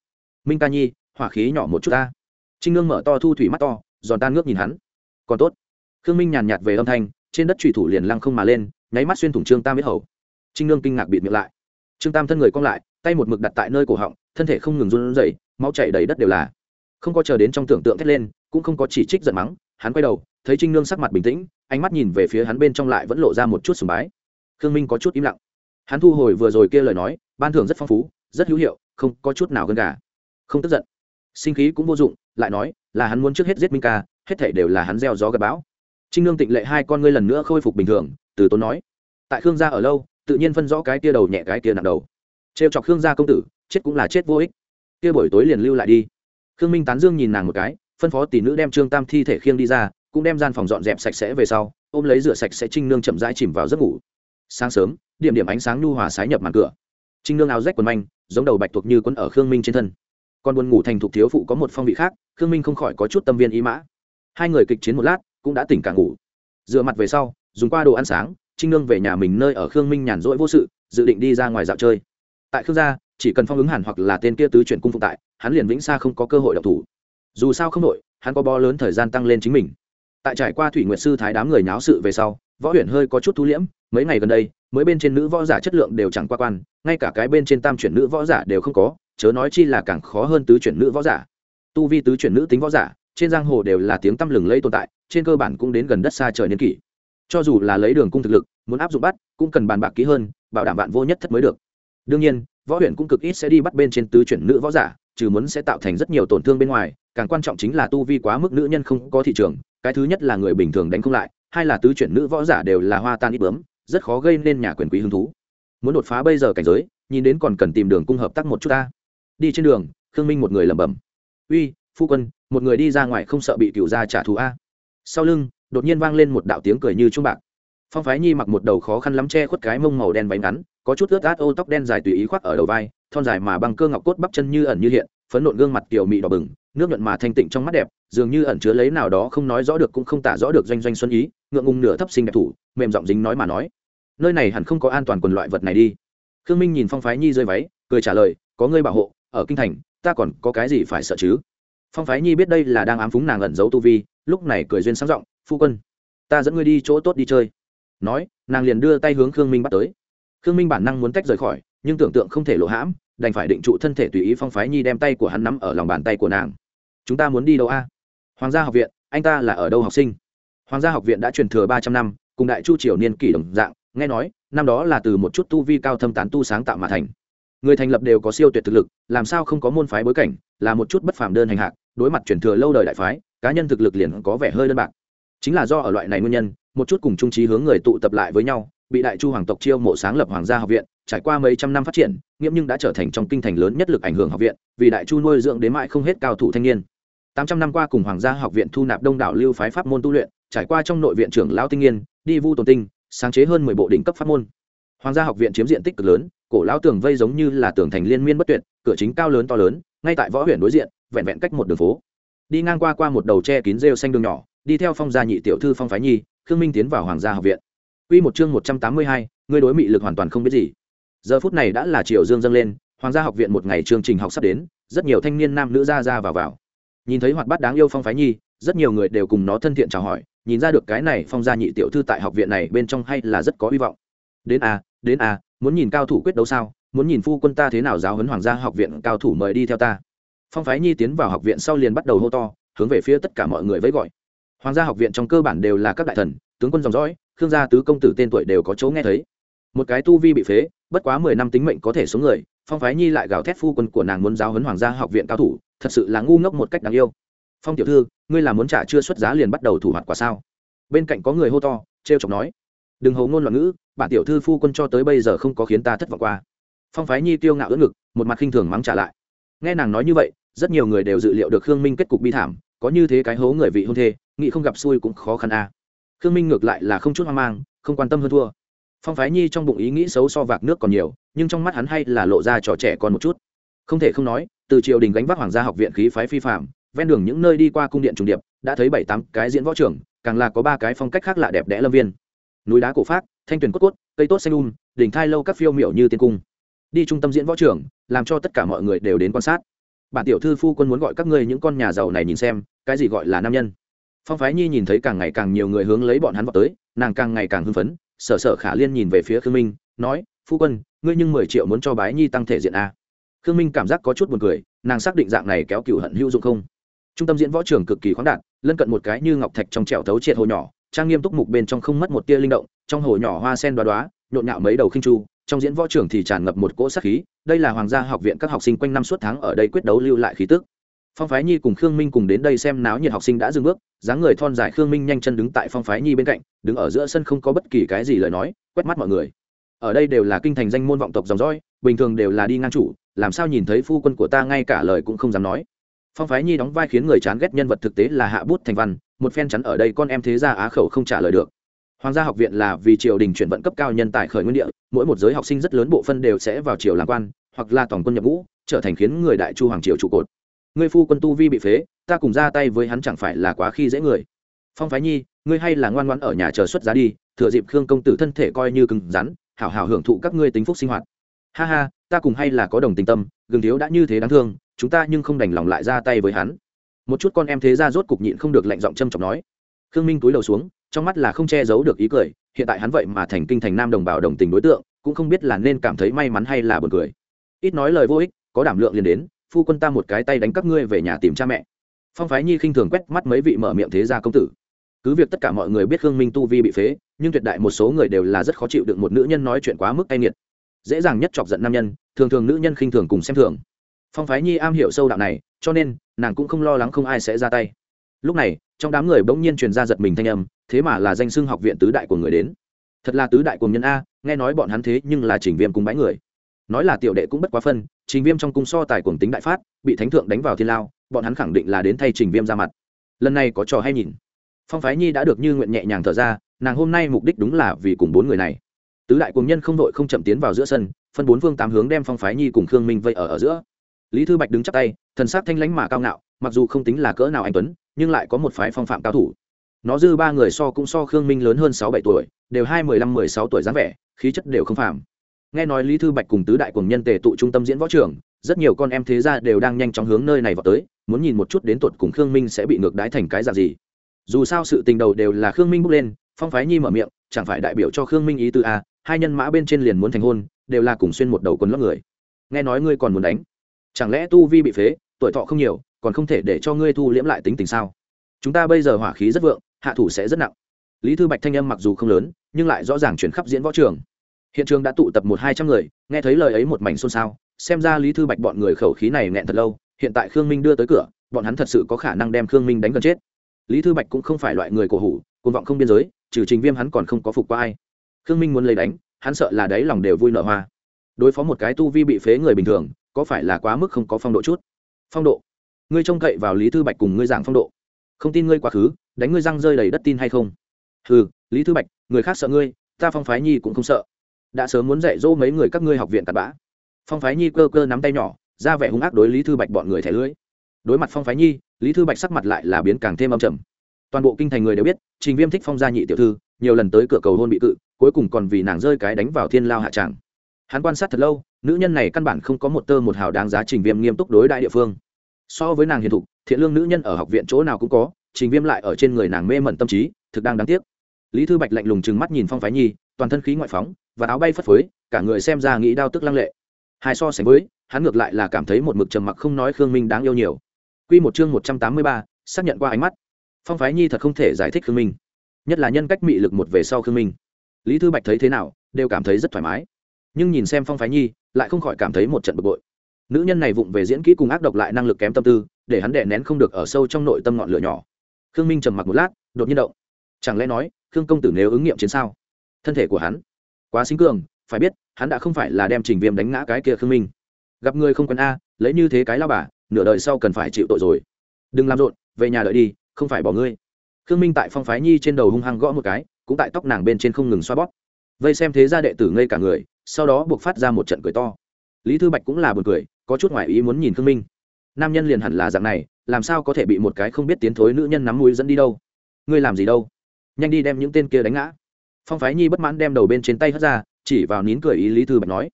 Minh ca nhi, hỏa khí nhỏ một chút ta. Trinh nương mở to thu thủy mắt to, giòn tan ngước nhìn hắn. Còn tốt. Khương minh nhàn nhạt về âm thanh, trên đất trùy thủ liền lăng không mà lên, nháy mắt xuyên thủng trương tam biết hầu. Trinh nương kinh ngạc bịt miệng lại. Trương tam thân người cong lại, tay một mực đặt tại nơi cổ họng, thân thể không ngừng run rẩy, máu chảy đầy đất đều là. Không có chờ đến trong tưởng tượng thét lên, cũng không có chỉ trích giận mắng, hắn quay đầu, thấy trinh nương sắc mặt bình tĩnh, ánh mắt nhìn về phía hắn bên trong lại vẫn lộ ra một chút sùng bái. Khương minh có chút im lặng. Hắn thu hồi vừa rồi kia lời nói, ban thưởng rất phong phú rất hữu hiệu, không có chút nào gần cả không tức giận. Sinh khí cũng vô dụng, lại nói, là hắn muốn trước hết giết minh ca, hết thể đều là hắn gieo gió gặp bão. Trinh nương tịnh lệ hai con ngươi lần nữa khôi phục bình thường, từ tốn nói. Tại khương gia ở lâu, tự nhiên phân rõ cái tia đầu nhẹ cái tia nặng đầu. Trêu chọc khương gia công tử, chết cũng là chết vô ích. Kia buổi tối liền lưu lại đi. Khương minh tán dương nhìn nàng một cái, phân phó tỷ nữ đem trương tam thi thể khiêng đi ra, cũng đem gian phòng dọn dẹp sạch sẽ về sau, ôm lấy rửa sạch sẽ trinh nương chậm rãi chìm vào giấc ngủ. Sáng sớm, điểm điểm ánh sáng nhu hòa sái nhập màn cửa trinh nương áo rách quần manh, giống đầu bạch thuộc như quấn ở khương minh trên thân. Còn buồn ngủ thành thục thiếu phụ có một phong vị khác, khương minh không khỏi có chút tâm viên ý mã. Hai người kịch chiến một lát, cũng đã tỉnh cả ngủ. Dựa mặt về sau, dùng qua đồ ăn sáng, trinh nương về nhà mình nơi ở khương minh nhàn rỗi vô sự, dự định đi ra ngoài dạo chơi. Tại khương gia, chỉ cần phong ứng hẳn hoặc là tên kia tứ chuyển cung phụ tại, hắn liền vĩnh xa không có cơ hội đọc thủ. Dù sao không đội hắn có bo lớn thời gian tăng lên chính mình. Tại trải qua thủy nguyệt sư thái đám người nháo sự về sau võ huyền hơi có chút thu liễm, mấy ngày gần đây, mới bên trên nữ võ giả chất lượng đều chẳng qua quan, ngay cả cái bên trên tam chuyển nữ võ giả đều không có, chớ nói chi là càng khó hơn tứ chuyển nữ võ giả. Tu vi tứ chuyển nữ tính võ giả, trên giang hồ đều là tiếng tăm lừng lẫy tồn tại, trên cơ bản cũng đến gần đất xa trời niên kỷ. Cho dù là lấy đường cung thực lực, muốn áp dụng bắt, cũng cần bàn bạc kỹ hơn, bảo đảm bạn vô nhất thất mới được. Đương nhiên, võ huyện cũng cực ít sẽ đi bắt bên trên tứ chuyển nữ võ giả, trừ muốn sẽ tạo thành rất nhiều tổn thương bên ngoài, càng quan trọng chính là tu vi quá mức nữ nhân không có thị trường, cái thứ nhất là người bình thường đánh không lại hai là tứ chuyển nữ võ giả đều là hoa tan ít bướm, rất khó gây nên nhà quyền quý hứng thú. Muốn đột phá bây giờ cảnh giới, nhìn đến còn cần tìm đường cung hợp tác một chút ta. Đi trên đường, khương minh một người lẩm bẩm. Uy, phu quân, một người đi ra ngoài không sợ bị cựu gia trả thù a? Sau lưng, đột nhiên vang lên một đạo tiếng cười như trung bạc. Phong phái nhi mặc một đầu khó khăn lắm che khuất cái mông màu đen váy ngắn, có chút ướt át ô tóc đen dài tùy ý khoác ở đầu vai, thon dài mà bằng cơ ngọc cốt bắp chân như ẩn như hiện, phấn nộn gương mặt tiểu mị đỏ bừng, nước nhuận mà thanh tịnh trong mắt đẹp dường như ẩn chứa lấy nào đó không nói rõ được cũng không tả rõ được doanh doanh xuân ý, ngượng ngùng nửa thấp sinh đẹp thủ, mềm giọng dính nói mà nói. Nơi này hẳn không có an toàn quần loại vật này đi. Khương minh nhìn phong phái nhi rơi váy, cười trả lời, có ngươi bảo hộ, ở kinh thành, ta còn có cái gì phải sợ chứ? Phong phái nhi biết đây là đang ám phúng nàng ẩn giấu tu vi, lúc này cười duyên sáng giọng, phu quân, ta dẫn ngươi đi chỗ tốt đi chơi. Nói, nàng liền đưa tay hướng khương minh bắt tới. Khương minh bản năng muốn tách rời khỏi, nhưng tưởng tượng không thể lộ hãm, đành phải định trụ thân thể tùy ý phong phái nhi đem tay của hắn nắm ở lòng bàn tay của nàng. Chúng ta muốn đi đâu a? Hoàng gia học viện, anh ta là ở đâu học sinh? Hoàng gia học viện đã truyền thừa ba trăm năm, cùng đại chu triều niên kỷ đồng dạng, nghe nói, năm đó là từ một chút tu vi cao thâm tán tu sáng tạo mà thành. Người thành lập đều có siêu tuyệt thực lực, làm sao không có môn phái bối cảnh, là một chút bất phàm đơn hành hạc, đối mặt truyền thừa lâu đời đại phái, cá nhân thực lực liền có vẻ hơi đơn bạc. Chính là do ở loại này nguyên nhân, một chút cùng trung trí hướng người tụ tập lại với nhau, bị đại chu hoàng tộc chiêu mộ sáng lập hoàng gia học viện, trải qua mấy trăm năm phát triển nghiễm nhưng đã trở thành trong kinh thành lớn nhất lực ảnh hưởng học viện, vì đại chu nuôi dưỡng đến mãi không hết cao thủ thanh niên tám trăm năm qua cùng hoàng gia học viện thu nạp đông đảo lưu phái pháp môn tu luyện trải qua trong nội viện trưởng lão tinh nghiên đi vu tồn tinh sáng chế hơn mười bộ đỉnh cấp pháp môn hoàng gia học viện chiếm diện tích cực lớn cổ lão tường vây giống như là tường thành liên miên bất tuyệt cửa chính cao lớn to lớn ngay tại võ huyện đối diện vẹn vẹn cách một đường phố đi ngang qua qua một đầu tre kín rêu xanh đường nhỏ đi theo phong gia nhị tiểu thư phong phái nhi khương minh tiến vào hoàng gia học viện Quy một chương một trăm tám mươi hai, ngươi đối mị lực hoàn toàn không biết gì. Giờ phút này đã là chiều dương dâng lên, Hoàng gia học viện một ngày chương trình học sắp đến, rất nhiều thanh niên nam nữ ra ra vào vào. Nhìn thấy hoạt bát đáng yêu phong phái nhi, rất nhiều người đều cùng nó thân thiện chào hỏi, nhìn ra được cái này phong gia nhị tiểu thư tại học viện này bên trong hay là rất có hy vọng. Đến a, đến a, muốn nhìn cao thủ quyết đấu sao? Muốn nhìn phu quân ta thế nào giáo huấn Hoàng gia học viện cao thủ mời đi theo ta. Phong phái nhi tiến vào học viện sau liền bắt đầu hô to, hướng về phía tất cả mọi người với gọi. Hoàng gia học viện trong cơ bản đều là các đại thần, tướng quân dòng dõi, khương gia tứ công tử tên tuổi đều có chỗ nghe thấy một cái tu vi bị phế bất quá mười năm tính mệnh có thể xuống người phong phái nhi lại gào thét phu quân của nàng muốn giáo huấn hoàng gia học viện cao thủ thật sự là ngu ngốc một cách đáng yêu. Phong tiểu thư, ngươi là muốn trả chưa xuất giá liền bắt đầu thủ hoạt quả sao? Bên cạnh có người hô to t chọc nói. Đừng hầu ngôn loạn ngữ, bản tiểu thư phu quân cho tới bây giờ không có khiến ta thất vọng qua. Phong phái nhi tiêu ngạo ưỡn ngực, một mặt khinh thường mắng trả lại. Nghe nàng nói như vậy, rất nhiều người đều dự liệu được khương minh kết cục bi thảm, có như thế cái hố người vị hôn thê, nghĩ không gặp xui cũng khó khăn a khương minh ngược lại là không chút hoang mang, không quan tâm hơn thua. Phong phái nhi trong bụng ý nghĩ xấu so vạc nước còn nhiều, nhưng trong mắt hắn hay là lộ ra trò trẻ còn một chút. Không thể không nói từ triều đình gánh vác hoàng gia học viện khí phái phi phạm, ven đường những nơi đi qua cung điện trùng điệp, đã thấy bảy tám cái diễn võ trưởng, càng là có ba cái phong cách khác lạ đẹp đẽ lâm viên. Núi đá cổ phát thanh tuyền cốt cốt, cây tốt xanh um đỉnh thai lâu các phiêu miểu như tiên cung. Đi trung tâm diễn võ trưởng, làm cho tất cả mọi người đều đến quan sát. Bản tiểu thư phu quân muốn gọi các ngươi những con nhà giàu này nhìn xem, cái gì gọi là nam nhân. Phong phái nhi nhìn thấy càng ngày càng nhiều người hướng lấy bọn hắn vào tới, nàng càng ngày càng hưng phấn, sở sở khả liên nhìn về phía khương minh, nói, phu quân, ngươi nhưng mười triệu muốn cho bái nhi tăng thể diện a khương minh cảm giác có chút buồn cười, nàng xác định dạng này kéo cựu hận hữu dụng không? Trung tâm diễn võ trường cực kỳ khoáng đạt, lân cận một cái như ngọc thạch trong trẻo thấu triệt hồ nhỏ, trang nghiêm túc mục bên trong không mất một tia linh động, trong hồ nhỏ hoa sen đoá đoá, nhộn nhạo mấy đầu khinh chu, trong diễn võ trường thì tràn ngập một cỗ sát khí, đây là hoàng gia học viện các học sinh quanh năm suốt tháng ở đây quyết đấu lưu lại khí tức. Phong phái nhi cùng khương minh cùng đến đây xem náo nhiệt học sinh đã dừng bước, dáng người thon dài khương minh nhanh chân đứng tại phong phái nhi bên cạnh, đứng ở giữa sân không có bất kỳ cái gì lời nói, quét mắt mọi người. Ở đây đều là kinh thành danh môn vọng tộc dòng dõi, bình thường đều là đi ngang chủ làm sao nhìn thấy phu quân của ta ngay cả lời cũng không dám nói. Phong phái nhi đóng vai khiến người chán ghét nhân vật thực tế là hạ bút thành văn, một phen chắn ở đây con em thế gia á khẩu không trả lời được. Hoàng gia học viện là vì triều đình chuyển vận cấp cao nhân tài khởi nguyên địa, mỗi một giới học sinh rất lớn bộ phân đều sẽ vào triều làm quan, hoặc là tổng quân nhập ngũ, trở thành khiến người đại chu hoàng triều trụ cột. Ngươi phu quân tu vi bị phế, ta cùng ra tay với hắn chẳng phải là quá khi dễ người. Phong phái nhi, ngươi hay là ngoan ngoãn ở nhà chờ xuất giá đi, thừa dịp khương công tử thân thể coi như cứng rắn, hảo hảo hưởng thụ các ngươi tính phúc sinh hoạt ha ha, ta cùng hay là có đồng tình tâm, gừng thiếu đã như thế đáng thương, chúng ta nhưng không đành lòng lại ra tay với hắn. Một chút con em thế ra rốt cục nhịn không được lạnh giọng châm chọc nói. Khương minh túi đầu xuống, trong mắt là không che giấu được ý cười, hiện tại hắn vậy mà thành kinh thành nam đồng bào đồng tình đối tượng, cũng không biết là nên cảm thấy may mắn hay là buồn cười. Ít nói lời vô ích, có đảm lượng liền đến, phu quân ta một cái tay đánh các ngươi về nhà tìm cha mẹ. Phong phái nhi khinh thường quét mắt mấy vị mở miệng thế gia công tử. Cứ việc tất cả mọi người biết khương minh tu vi bị phế, nhưng tuyệt đại một số người đều là rất khó chịu được một nữ nhân nói chuyện quá mức cay nghiệt dễ dàng nhất chọc giận nam nhân, thường thường nữ nhân khinh thường cùng xem thường. Phong phái nhi am hiểu sâu đạo này, cho nên, nàng cũng không lo lắng không ai sẽ ra tay. Lúc này, trong đám người bỗng nhiên truyền ra giật mình thanh âm, thế mà là danh xưng học viện tứ đại của người đến. Thật là tứ đại cùng nhân a, nghe nói bọn hắn thế nhưng là trình viêm cùng bãi người. Nói là tiểu đệ cũng bất quá phân trình viêm trong cung so tài cuồng tính đại phát, bị thánh thượng đánh vào thiên lao, bọn hắn khẳng định là đến thay trình viêm ra mặt. Lần này có trò hay nhìn. Phong phái nhi đã được như nguyện nhẹ nhàng thở ra, nàng hôm nay mục đích đúng là vì cùng bốn người này tứ đại cùng nhân không đội không chậm tiến vào giữa sân, phân bốn phương tám hướng đem phong phái nhi cùng khương minh vây ở ở giữa. Lý thư bạch đứng chắc tay, thần sát thanh lãnh mà cao ngạo, mặc dù không tính là cỡ nào anh tuấn, nhưng lại có một phái phong phạm cao thủ. Nó dư ba người so cũng so khương minh lớn hơn sáu bảy tuổi, đều hai mười lăm mười sáu tuổi dáng vẻ, khí chất đều không phạm nghe nói lý thư bạch cùng tứ đại cùng nhân tề tụ trung tâm diễn võ trường, rất nhiều con em thế gia đều đang nhanh chóng hướng nơi này vào tới, muốn nhìn một chút đến tuột cùng khương minh sẽ bị ngược đái thành cái dạng gì. Dù sao sự tình đầu đều là khương minh bước lên, phong phái nhi mở miệng, chẳng phải đại biểu cho khương minh ý tư a à, hai nhân mã bên trên liền muốn thành hôn, đều là cùng xuyên một đầu quần lót người. Nghe nói ngươi còn muốn đánh. Chẳng lẽ tu vi bị phế, tuổi thọ không nhiều, còn không thể để cho ngươi thu liễm lại tính tình sao? Chúng ta bây giờ hỏa khí rất vượng, hạ thủ sẽ rất nặng. Lý thư bạch thanh âm mặc dù không lớn, nhưng lại rõ ràng chuyển khắp diễn võ trường. Hiện trường đã tụ tập một hai trăm người, nghe thấy lời ấy một mảnh xôn xao, xem ra lý thư bạch bọn người khẩu khí này nghẹn thật lâu, hiện tại khương minh đưa tới cửa, bọn hắn thật sự có khả năng đem khương minh đánh gần chết. Lý thư bạch cũng không phải loại người cổ hủ côn vọng không biên giới, trừ trình viêm hắn còn không có phục qua ai khương minh muốn lấy đánh, hắn sợ là đấy lòng đều vui nợ hoa. Đối phó một cái tu vi bị phế người bình thường, có phải là quá mức không có phong độ chút? Phong độ? Ngươi trông cậy vào lý thư bạch cùng ngươi giảng phong độ. Không tin ngươi quá khứ, đánh ngươi răng rơi đầy đất tin hay không? Ừ lý thư bạch, người khác sợ ngươi, ta phong phái nhi cũng không sợ. Đã sớm muốn dạy dỗ mấy người các ngươi học viện cặn bã. Phong phái nhi cơ cơ nắm tay nhỏ, ra vẻ hung ác đối lý thư bạch bọn người thẻ lưới. Đối mặt phong phái nhi, lý thư bạch sắc mặt lại là biến càng thêm âm trầm. Toàn bộ kinh thành người đều biết, trình viêm thích phong gia nhị tiểu thư, nhiều lần tới cửa cầu hôn bị cự cuối cùng còn vì nàng rơi cái đánh vào thiên lao hạ tràng. Hắn quan sát thật lâu, nữ nhân này căn bản không có một tơ một hào đáng giá trình viêm nghiêm túc đối đại địa phương. So với nàng hiền thục, thiện lương nữ nhân ở học viện chỗ nào cũng có, trình viêm lại ở trên người nàng mê mẩn tâm trí, thực đang đáng tiếc. Lý thư bạch lạnh lùng trừng mắt nhìn phong phái nhi, toàn thân khí ngoại phóng, và áo bay phất phới, cả người xem ra nghĩ đau tức lăng lệ. Hai so sánh với, hắn ngược lại là cảm thấy một mực trầm mặc không nói khương minh đáng yêu nhiều. Q một chương một trăm tám mươi ba, xác nhận qua ánh mắt. Phong phái nhi thật không thể giải thích khương minh, nhất là nhân cách mị lực một về sau khương minh lý thư bạch thấy thế nào, đều cảm thấy rất thoải mái. Nhưng nhìn xem phong phái nhi, lại không khỏi cảm thấy một trận bực bội. Nữ nhân này vụng về diễn kỹ cùng ác độc lại năng lực kém tâm tư, để hắn đè nén không được ở sâu trong nội tâm ngọn lửa nhỏ. Khương minh trầm mặc một lát, đột nhiên động. Chẳng lẽ nói, khương công tử nếu ứng nghiệm chiến sao? Thân thể của hắn, quá xính cường, phải biết, hắn đã không phải là đem trình viêm đánh ngã cái kia khương minh. Gặp người không quen a, lấy như thế cái lao bà, nửa đời sau cần phải chịu tội rồi. Đừng làm rộn, về nhà đợi đi, không phải bỏ ngươi. Khương minh tại phong phái nhi trên đầu hung hăng gõ một cái cũng tại tóc nàng bên trên không ngừng xoa bóp. Vây xem thế gia đệ tử ngây cả người, sau đó buộc phát ra một trận cười to. Lý thư bạch cũng là buồn cười, có chút ngoại ý muốn nhìn khương minh. Nam nhân liền hẳn là dạng này, làm sao có thể bị một cái không biết tiến thối nữ nhân nắm mũi dẫn đi đâu? Ngươi làm gì đâu? Nhanh đi đem những tên kia đánh ngã. Phong phái nhi bất mãn đem đầu bên trên tay hất ra, chỉ vào nín cười ý lý thư bạch nói.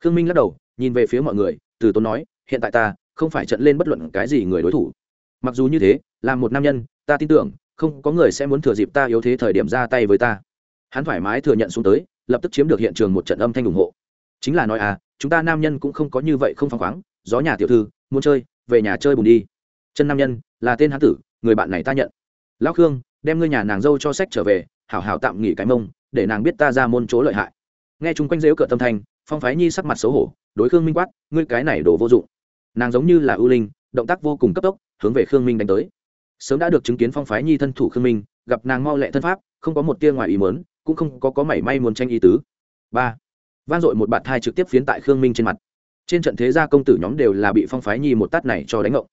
Khương minh lắc đầu, nhìn về phía mọi người, từ tốn nói, hiện tại ta không phải trận lên bất luận cái gì người đối thủ. Mặc dù như thế, là một nam nhân, ta tin tưởng không có người sẽ muốn thừa dịp ta yếu thế thời điểm ra tay với ta. Hắn thoải mái thừa nhận xuống tới, lập tức chiếm được hiện trường một trận âm thanh ủng hộ. Chính là nói à chúng ta nam nhân cũng không có như vậy không phăng khoáng, gió nhà tiểu thư, muốn chơi, về nhà chơi bùn đi. Chân nam nhân, là tên hán tử, người bạn này ta nhận. Lão khương, đem ngươi nhà nàng dâu cho sách trở về, hảo hảo tạm nghỉ cái mông, để nàng biết ta ra môn chỗ lợi hại. Nghe chung quanh dếu cợt tâm thanh, phong phái nhi sắc mặt xấu hổ, đối khương minh quát, ngươi cái này đổ vô dụng. Nàng giống như là ưu linh, động tác vô cùng cấp tốc, hướng về khương minh đánh tới sớm đã được chứng kiến phong phái nhi thân thủ khương minh, gặp nàng mau lẹ thân pháp, không có một tia ngoài ý mớn cũng không có có mảy may muốn tranh ý tứ. Ba. Vang dội một bạt thai trực tiếp phiến tại khương minh trên mặt. Trên trận thế gia công tử nhóm đều là bị phong phái nhi một tát này cho đánh ngộng.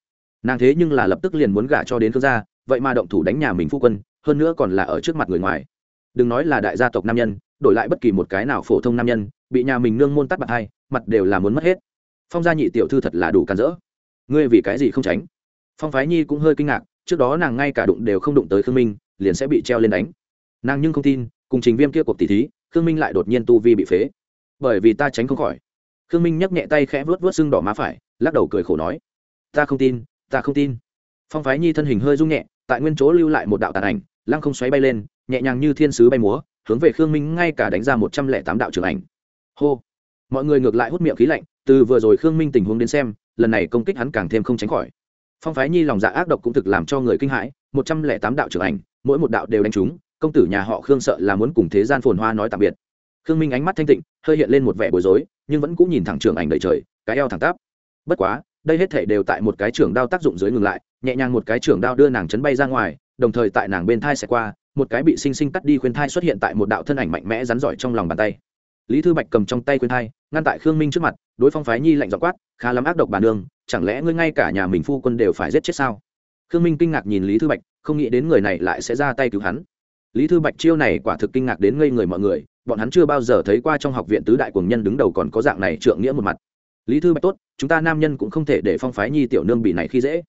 Nàng thế nhưng là lập tức liền muốn gả cho đến khương gia, vậy mà động thủ đánh nhà mình phu quân, hơn nữa còn là ở trước mặt người ngoài. Đừng nói là đại gia tộc nam nhân, đổi lại bất kỳ một cái nào phổ thông nam nhân, bị nhà mình nương môn tắt bạt hai mặt đều là muốn mất hết. Phong gia nhị tiểu thư thật là đủ cản rỡ. Ngươi vì cái gì không tránh? Phong phái nhi cũng hơi kinh ngạc trước đó nàng ngay cả đụng đều không đụng tới khương minh, liền sẽ bị treo lên đánh. Nàng nhưng không tin, cùng trình viêm kia cuộc tỷ thí, khương minh lại đột nhiên tu vi bị phế. Bởi vì ta tránh không khỏi. Khương minh nhấc nhẹ tay khẽ vớt vớt sưng đỏ má phải, lắc đầu cười khổ nói, ta không tin, ta không tin. Phong phái nhi thân hình hơi rung nhẹ, tại nguyên chỗ lưu lại một đạo tàn ảnh, lăng không xoáy bay lên, nhẹ nhàng như thiên sứ bay múa, hướng về khương minh ngay cả đánh ra một trăm lẻ tám đạo trưởng ảnh. Hô! Mọi người ngược lại hút miệng khí lạnh, từ vừa rồi khương minh tình huống đến xem, lần này công kích hắn càng thêm không tránh khỏi phong phái nhi lòng dạ ác độc cũng thực làm cho người kinh hãi, một trăm lẻ tám đạo trưởng ảnh, mỗi một đạo đều đánh trúng, công tử nhà họ khương sợ là muốn cùng thế gian phồn hoa nói tạm biệt. Khương minh ánh mắt thanh tịnh, hơi hiện lên một vẻ bối rối, nhưng vẫn cũng nhìn thẳng trưởng ảnh đầy trời, cái eo thẳng tắp. Bất quá, đây hết thể đều tại một cái trưởng đao tác dụng dưới ngừng lại, nhẹ nhàng một cái trưởng đao đưa nàng chấn bay ra ngoài, đồng thời tại nàng bên thai sẽ qua, một cái bị sinh sinh tắt đi khuyên thai xuất hiện tại một đạo thân ảnh mạnh mẽ rắn giỏi trong lòng bàn tay. Lý thư bạch cầm trong tay khuyên thai, ngăn tại khương minh trước mặt, đối phong phái nhi lạnh dọ quát, khá lắm ác độc bản nương chẳng lẽ ngươi ngay cả nhà mình phu quân đều phải giết chết sao? Khương minh kinh ngạc nhìn lý thư bạch, không nghĩ đến người này lại sẽ ra tay cứu hắn. Lý thư bạch chiêu này quả thực kinh ngạc đến ngây người mọi người, bọn hắn chưa bao giờ thấy qua trong học viện tứ đại quần nhân đứng đầu còn có dạng này trượng nghĩa một mặt. Lý thư bạch tốt, chúng ta nam nhân cũng không thể để phong phái nhi tiểu nương bị này khi dễ.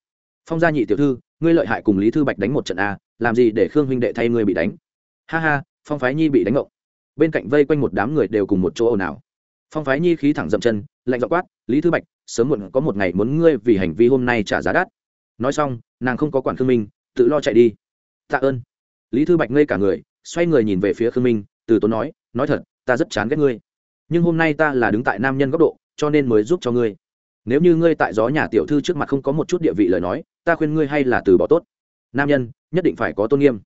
Phong gia nhị tiểu thư, ngươi lợi hại cùng lý thư bạch đánh một trận a làm gì để khương huynh đệ thay ngươi bị đánh? Ha ha, phong phái nhi bị đánh ngộng. Bên cạnh vây quanh một đám người đều cùng một chỗ ồn ào. Phong phái nhi khí thẳng dậm chân, lạnh dọ quát lý thư bạch, sớm muộn có một ngày muốn ngươi vì hành vi hôm nay trả giá đắt. Nói xong, nàng không có quản khương minh, tự lo chạy đi. Tạ ơn. Lý thư bạch ngây cả người, xoay người nhìn về phía khương minh, từ tốn nói nói thật, ta rất chán ghét ngươi. Nhưng hôm nay ta là đứng tại nam nhân góc độ, cho nên mới giúp cho ngươi. Nếu như ngươi tại gió nhà tiểu thư trước mặt không có một chút địa vị lời nói, ta khuyên ngươi hay là từ bỏ tốt. Nam nhân, nhất định phải có tôn nghiêm.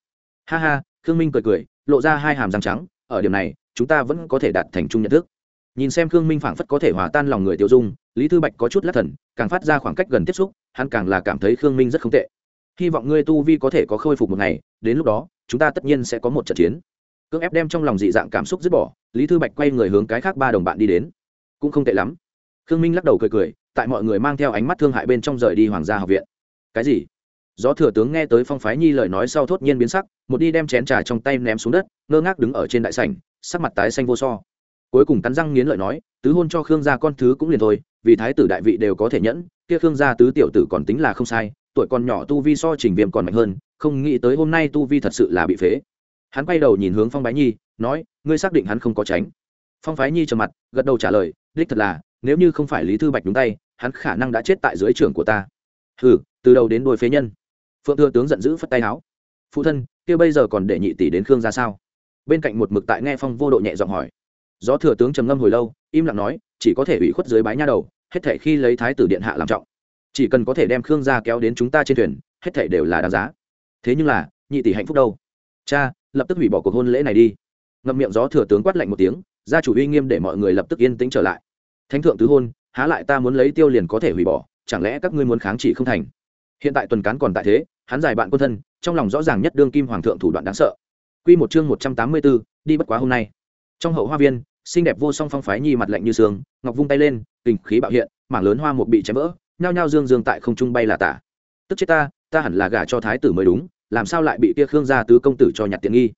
Ha ha, khương minh cười cười, lộ ra hai hàm răng trắng, ở điểm này, chúng ta vẫn có thể đạt thành chung nhận thức nhìn xem khương minh phảng phất có thể hòa tan lòng người tiêu dung, lý thư bạch có chút lắc thần, càng phát ra khoảng cách gần tiếp xúc, hắn càng là cảm thấy khương minh rất không tệ. Hy vọng ngươi tu vi có thể có khôi phục một ngày, đến lúc đó, chúng ta tất nhiên sẽ có một trận chiến. Cưỡng ép đem trong lòng dị dạng cảm xúc dứt bỏ, lý thư bạch quay người hướng cái khác ba đồng bạn đi đến. Cũng không tệ lắm. Khương minh lắc đầu cười cười, tại mọi người mang theo ánh mắt thương hại bên trong rời đi hoàng gia học viện. Cái gì? Gió thừa tướng nghe tới phong phái nhi lời nói sau thốt nhiên biến sắc, một đi đem chén trà trong tay ném xuống đất, ngơ ngác đứng ở trên đại sảnh, sắc mặt tái xanh vô so cuối cùng cắn răng nghiến lợi nói, tứ hôn cho khương gia con thứ cũng liền thôi, vì thái tử đại vị đều có thể nhẫn, kia khương gia tứ tiểu tử còn tính là không sai, tuổi còn nhỏ tu vi so trình viêm còn mạnh hơn, không nghĩ tới hôm nay tu vi thật sự là bị phế. Hắn quay đầu nhìn hướng phong bái nhi, nói, ngươi xác định hắn không có tránh. Phong phái nhi trầm mặt, gật đầu trả lời, đích thật là, nếu như không phải lý thư bạch đúng tay, hắn khả năng đã chết tại dưới trường của ta. Hừ, từ đầu đến đôi phế nhân. Phượng thừa tướng giận dữ phất tay áo phụ thân, kia bây giờ còn để nhị tỷ đến khương ra sao? Bên cạnh một mực tại nghe phong vô độ nhẹ giọng hỏi gió thừa tướng trầm ngâm hồi lâu im lặng nói chỉ có thể ủy khuất dưới bái nha đầu hết thể khi lấy thái tử điện hạ làm trọng. Chỉ cần có thể đem khương gia kéo đến chúng ta trên thuyền hết thể đều là đáng giá. Thế nhưng là nhị tỷ hạnh phúc đâu? Cha lập tức hủy bỏ cuộc hôn lễ này đi. Ngậm miệng gió thừa tướng quát lạnh một tiếng gia chủ uy nghiêm để mọi người lập tức yên tĩnh trở lại. Thánh thượng tứ hôn há lại ta muốn lấy tiêu liền có thể hủy bỏ chẳng lẽ các ngươi muốn kháng chỉ không thành? Hiện tại tuần cán còn tại thế hắn giải bạn quân thân trong lòng rõ ràng nhất đương kim hoàng thượng thủ đoạn đáng sợ. Quy một chương một trăm tám mươi 184, đi bất quá hôm nay. Trong hậu hoa viên, xinh đẹp vô song phong phái nhi mặt lạnh như sương, ngọc vung tay lên, kình khí bạo hiện, mảng lớn hoa một bị chém vỡ, nhao nhao dương dương tại không trung bay là tả. Tức chết ta, ta hẳn là gả cho thái tử mới đúng, làm sao lại bị kia Khương gia tứ công tử cho nhặt tiện nghi.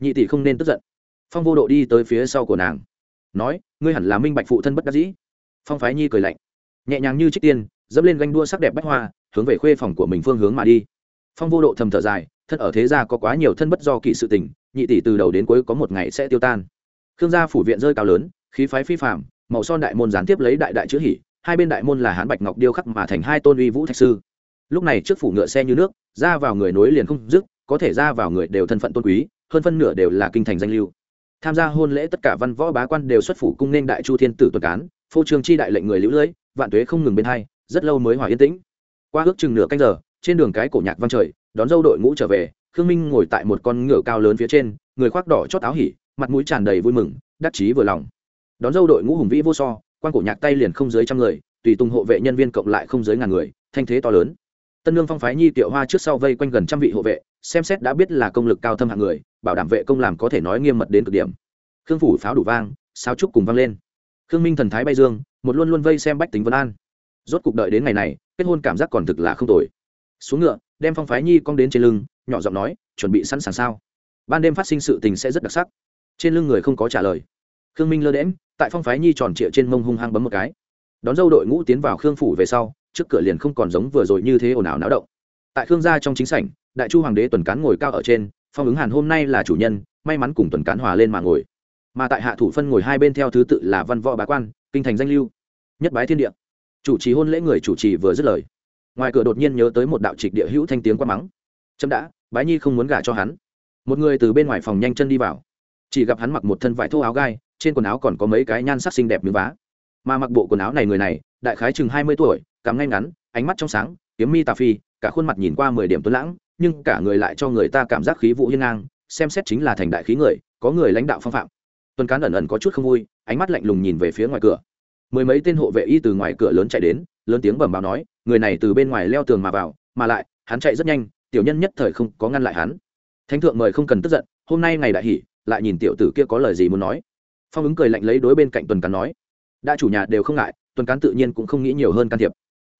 Nhị tỷ không nên tức giận. phong vô độ đi tới phía sau của nàng nói ngươi hẳn là minh bạch phụ thân bất đắc dĩ phong phái nhi cười lạnh nhẹ nhàng như trích tiên dẫm lên ganh đua sắc đẹp bách hoa hướng về khuê phòng của mình phương hướng mà đi phong vô độ thầm thở dài thân ở thế gia có quá nhiều thân bất do kỵ sự tình nhị tỷ từ đầu đến cuối có một ngày sẽ tiêu tan khương gia phủ viện rơi cao lớn, khí phái phi phạm màu son đại môn gián tiếp lấy đại đại chữ hỉ hai bên đại môn là hán bạch ngọc điêu khắc mà thành hai tôn uy vũ thạch sư. Lúc này trước phủ ngựa xe như nước, ra vào người nối liền không dứt, có thể ra vào người đều thân phận tôn quý, hơn phân nửa đều là kinh thành danh lưu. Tham gia hôn lễ tất cả văn võ bá quan đều xuất phủ cung nên đại chu thiên tử tuần cán, phô trương chi đại lệnh người lũ lưỡi vạn tuế không ngừng bên hai, rất lâu mới hòa yên tĩnh. Qua ước chừng nửa canh giờ, trên đường cái cổ nhạc vang trời, đón dâu đội ngũ trở về, khương minh ngồi tại một con ngựa cao lớn phía trên, người khoác đỏ chót áo hỉ mặt mũi tràn đầy vui mừng, đắc chí vừa lòng. Đón dâu đội ngũ hùng vĩ vô so, quan cổ nhạc tay liền không dưới trăm người, tùy tùng hộ vệ nhân viên cộng lại không dưới ngàn người, thanh thế to lớn. Tân lương phong phái nhi tiệu hoa trước sau vây quanh gần trăm vị hộ vệ, xem xét đã biết là công lực cao thâm hạng người, bảo đảm vệ công làm có thể nói nghiêm mật đến cực điểm. Khương phủ pháo đủ vang sao trúc cùng vang lên. Khương minh thần thái bay dương, một luôn luôn vây xem bách tính vân an. Rốt cuộc đợi đến ngày này, kết hôn cảm giác còn thực là không tồi. Xuống ngựa, đem phong phái nhi cong đến trên lưng, nhỏ giọng nói, chuẩn bị sẵn sàng sao? Ban đêm phát sinh sự tình sẽ rất đặc sắc trên lưng người không có trả lời. Khương minh lơ đễm tại phong phái nhi tròn trịa trên mông hung hăng bấm một cái. Đón dâu đội ngũ tiến vào khương phủ về sau, trước cửa liền không còn giống vừa rồi như thế ồn ào náo động. Tại khương gia trong chính sảnh, đại chu hoàng đế tuần cán ngồi cao ở trên, phong ứng hàn hôm nay là chủ nhân, may mắn cùng tuần cán hòa lên mà ngồi. Mà tại hạ thủ phân ngồi hai bên theo thứ tự là văn võ bá quan, kinh thành danh lưu. Nhất bái thiên địa. Chủ trì hôn lễ người chủ trì vừa dứt lời. Ngoài cửa đột nhiên nhớ tới một đạo trịch địa hữu thanh tiếng quát mắng. Chấm đã, bái nhi không muốn gả cho hắn. Một người từ bên ngoài phòng nhanh chân đi vào chỉ gặp hắn mặc một thân vải thô áo gai, trên quần áo còn có mấy cái nhan sắc xinh đẹp miếng vá. Mà mặc bộ quần áo này người này, đại khái chừng hai mươi tuổi, cắm ngay ngắn, ánh mắt trong sáng, kiếm mi tà phi, cả khuôn mặt nhìn qua mười điểm tuấn lãng, nhưng cả người lại cho người ta cảm giác khí vụ hiên ngang, xem xét chính là thành đại khí người, có người lãnh đạo phong phạm. Tuần cán ẩn ẩn có chút không vui, ánh mắt lạnh lùng nhìn về phía ngoài cửa. Mười mấy tên hộ vệ y từ ngoài cửa lớn chạy đến, lớn tiếng bẩm báo nói, người này từ bên ngoài leo tường mà vào, mà lại, hắn chạy rất nhanh, tiểu nhân nhất thời không có ngăn lại hắn. Thánh thượng mời không cần tức giận, hôm nay ngày đại hỷ lại nhìn tiểu tử kia có lời gì muốn nói. Phong ứng cười lạnh lấy đối bên cạnh tuần cán nói đã chủ nhà đều không ngại, tuần cán tự nhiên cũng không nghĩ nhiều hơn can thiệp.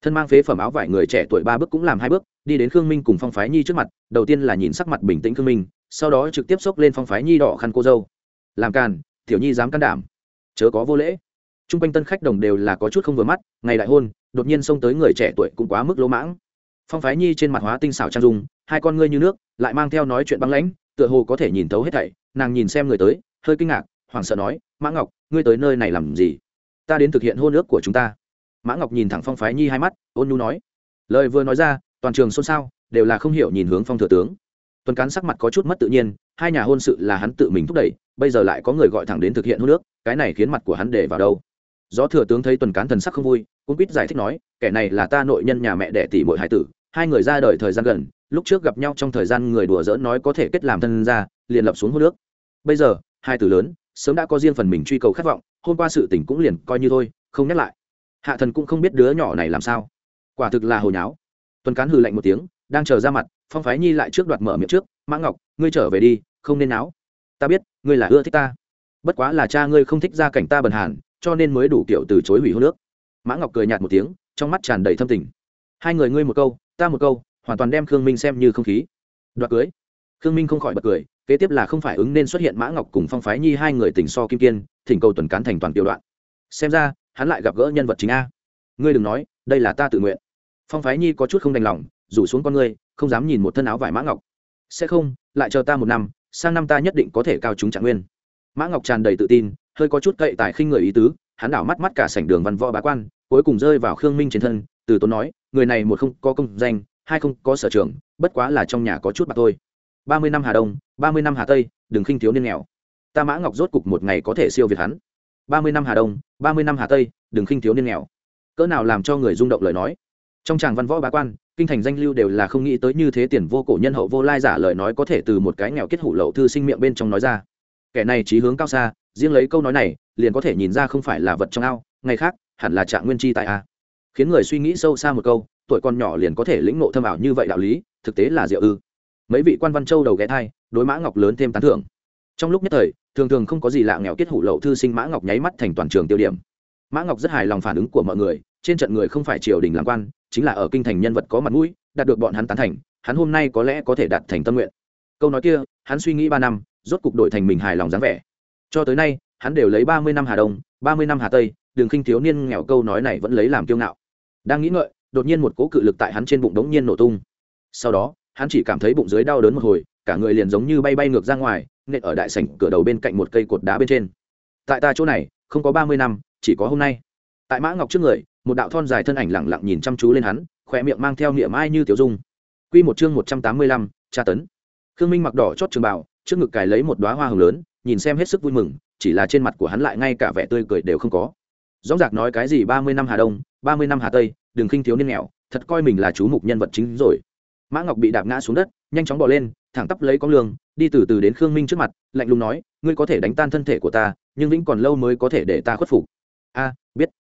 Thân mang phế phẩm áo vải người trẻ tuổi ba bước cũng làm hai bước, đi đến khương minh cùng phong phái nhi trước mặt, đầu tiên là nhìn sắc mặt bình tĩnh khương minh, sau đó trực tiếp xốc lên phong phái nhi đỏ khăn cô dâu. Làm càn, tiểu nhi dám can đảm. Chớ có vô lễ. T r u n g quanh tân khách đồng đều là có chút không vừa mắt, ngày đại hôn, đột nhiên xông tới người trẻ tuổi cũng quá mức lỗ mãng. Phong phái nhi trên mặt hóa tinh xảo trang dung, hai con ngươi như nước, lại mang theo nói chuyện băng lãnh, tựa hồ có thể nhìn thấu hết thảy nàng nhìn xem người tới hơi kinh ngạc hoảng sợ nói mã ngọc ngươi tới nơi này làm gì? Ta đến thực hiện hôn ước của chúng ta. Mã ngọc nhìn thẳng phong phái nhi hai mắt ôn nhu nói lời vừa nói ra toàn trường xôn xao đều là không hiểu nhìn hướng phong thừa tướng. Tuần cán sắc mặt có chút mất tự nhiên hai nhà hôn sự là hắn tự mình thúc đẩy bây giờ lại có người gọi thẳng đến thực hiện hôn ước, cái này khiến mặt của hắn để vào đâu. Do thừa tướng thấy tuần cán thần sắc không vui cũng quýt giải thích nói kẻ này là ta nội nhân nhà mẹ đẻ tỷ muội hải tử hai người ra đời thời gian gần lúc trước gặp nhau trong thời gian người đùa dỡn nói có thể kết làm thân ra liền lập xuống hôn nước. Bây giờ, hai tử lớn, sớm đã có riêng phần mình truy cầu khát vọng, hôm qua sự tình cũng liền coi như thôi, không nhắc lại. Hạ thần cũng không biết đứa nhỏ này làm sao. Quả thực là hồi nháo. Tuần cán hừ lạnh một tiếng, đang chờ ra mặt, phong phái nhi lại trước đoạt mở miệng trước, mã ngọc, ngươi trở về đi, không nên náo. Ta biết, ngươi là ưa thích ta. Bất quá là cha ngươi không thích ra cảnh ta bần hàn, cho nên mới đủ kiểu từ chối hủy hôn nước. Mã ngọc cười nhạt một tiếng, trong mắt tràn đầy thâm tình. Hai người ngươi một câu, ta một câu, hoàn toàn đem khương minh xem như không khí. Đoạt cưới. Khương minh không khỏi bật cười kế tiếp là không phải ứng nên xuất hiện mã ngọc cùng phong phái nhi hai người tình so kim kiên, thỉnh cầu tuần cán thành toàn tiểu đoạn. Xem ra, hắn lại gặp gỡ nhân vật chính a. Ngươi đừng nói, đây là ta tự nguyện. Phong phái nhi có chút không đành lòng, rủ xuống con ngươi, không dám nhìn một thân áo vải mã ngọc. Sẽ không, lại chờ ta một năm, sang năm ta nhất định có thể cao chúng trạng nguyên. Mã ngọc tràn đầy tự tin, hơi có chút cậy tại khinh người ý tứ, hắn đảo mắt mắt cả sảnh đường văn võ bá quan, cuối cùng rơi vào khương minh trên thân, từ tốn nói, người này một không có công danh, hai không có sở trường, bất quá là trong nhà có chút bạc thôi ba mươi năm hà đông, ba mươi năm hà tây, đừng khinh thiếu niên nghèo. Ta mã ngọc rốt cục một ngày có thể siêu việt hắn. Ba mươi năm hà đông, ba mươi năm hà tây, đừng khinh thiếu niên nghèo. Cỡ nào làm cho người rung động lời nói. Trong tràng văn võ bá quan, kinh thành danh lưu đều là không nghĩ tới như thế tiền vô cổ nhân hậu vô lai giả lời nói có thể từ một cái nghèo kết hủ lậu thư sinh miệng bên trong nói ra. Kẻ này trí hướng cao xa, riêng lấy câu nói này, liền có thể nhìn ra không phải là vật trong ao, ngày khác, hẳn là trạng nguyên chi tại a. Khiến người suy nghĩ sâu xa một câu, tuổi con nhỏ liền có thể lĩnh ngộ thâm ảo như vậy đạo lý, thực tế là diệu ư mấy vị quan văn châu đầu ghé thai, đối mã ngọc lớn thêm tán thưởng. Trong lúc nhất thời, thường thường không có gì lạ nghèo kết hủ lậu thư sinh mã ngọc nháy mắt thành toàn trường tiêu điểm. Mã ngọc rất hài lòng phản ứng của mọi người, trên trận người không phải triều đình làm quan, chính là ở kinh thành nhân vật có mặt mũi, đạt được bọn hắn tán thành, hắn hôm nay có lẽ có thể đạt thành tâm nguyện. Câu nói kia, hắn suy nghĩ ba năm, rốt cục đổi thành mình hài lòng dáng vẻ. Cho tới nay, hắn đều lấy ba mươi năm hà đông, ba mươi năm hà tây, đường khinh thiếu niên nghèo câu nói này vẫn lấy làm kiêu ngạo. Đang nghĩ ngợi, đột nhiên một cỗ cự lực tại hắn trên bụng đống nhiên nổ tung. Sau đó hắn chỉ cảm thấy bụng dưới đau đớn một hồi, cả người liền giống như bay bay ngược ra ngoài, nện ở đại sảnh cửa đầu bên cạnh một cây cột đá bên trên. Tại ta chỗ này, không có ba mươi năm, chỉ có hôm nay. Tại mã ngọc trước người, một đạo thon dài thân ảnh lẳng lặng nhìn chăm chú lên hắn khỏe miệng mang theo niệm ai như tiểu dung. Quy một chương một trăm tám mươi lăm, tra tấn. Khương minh mặc đỏ chót trường bảo trước ngực cài lấy một đóa hoa hồng lớn, nhìn xem hết sức vui mừng, chỉ là trên mặt của hắn lại ngay cả vẻ tươi cười đều không có. Rõ ràng nói cái gì ba mươi năm hà đông, ba mươi năm hà tây, đừng khinh thiếu niên nghèo, thật coi mình là chú mục nhân vật chính rồi mã ngọc bị đạp ngã xuống đất, nhanh chóng bỏ lên, thẳng tắp lấy con lương, đi từ từ đến khương minh trước mặt, lạnh lùng nói, ngươi có thể đánh tan thân thể của ta, nhưng vĩnh còn lâu mới có thể để ta khuất phục. A, biết.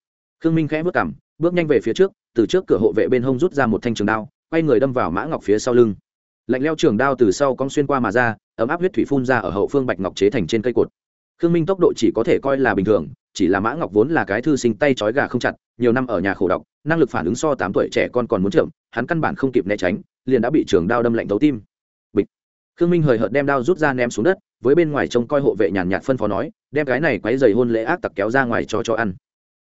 Khương minh khẽ vất cảm bước nhanh về phía trước, từ trước cửa hộ vệ bên hông rút ra một thanh trường đao, quay người đâm vào mã ngọc phía sau lưng. Lạnh leo trường đao từ sau cong xuyên qua mà ra, ấm áp huyết thủy phun ra ở hậu phương bạch ngọc chế thành trên cây cột. Khương minh tốc độ chỉ có thể coi là bình thường, chỉ là mã ngọc vốn là cái thư sinh tay trói gà không chặt, nhiều năm ở nhà khổ độc, năng lực phản ứng so tám tuổi trẻ con còn muốn chậm hắn căn bản không kịp né tránh liền đã bị trường đao đâm lạnh thấu tim. Bịch. Khương minh hời hợt đem đao rút ra ném xuống đất, với bên ngoài trông coi hộ vệ nhàn nhạt phân phó nói, đem cái này quấy dày hôn lễ ác tặc kéo ra ngoài cho cho ăn.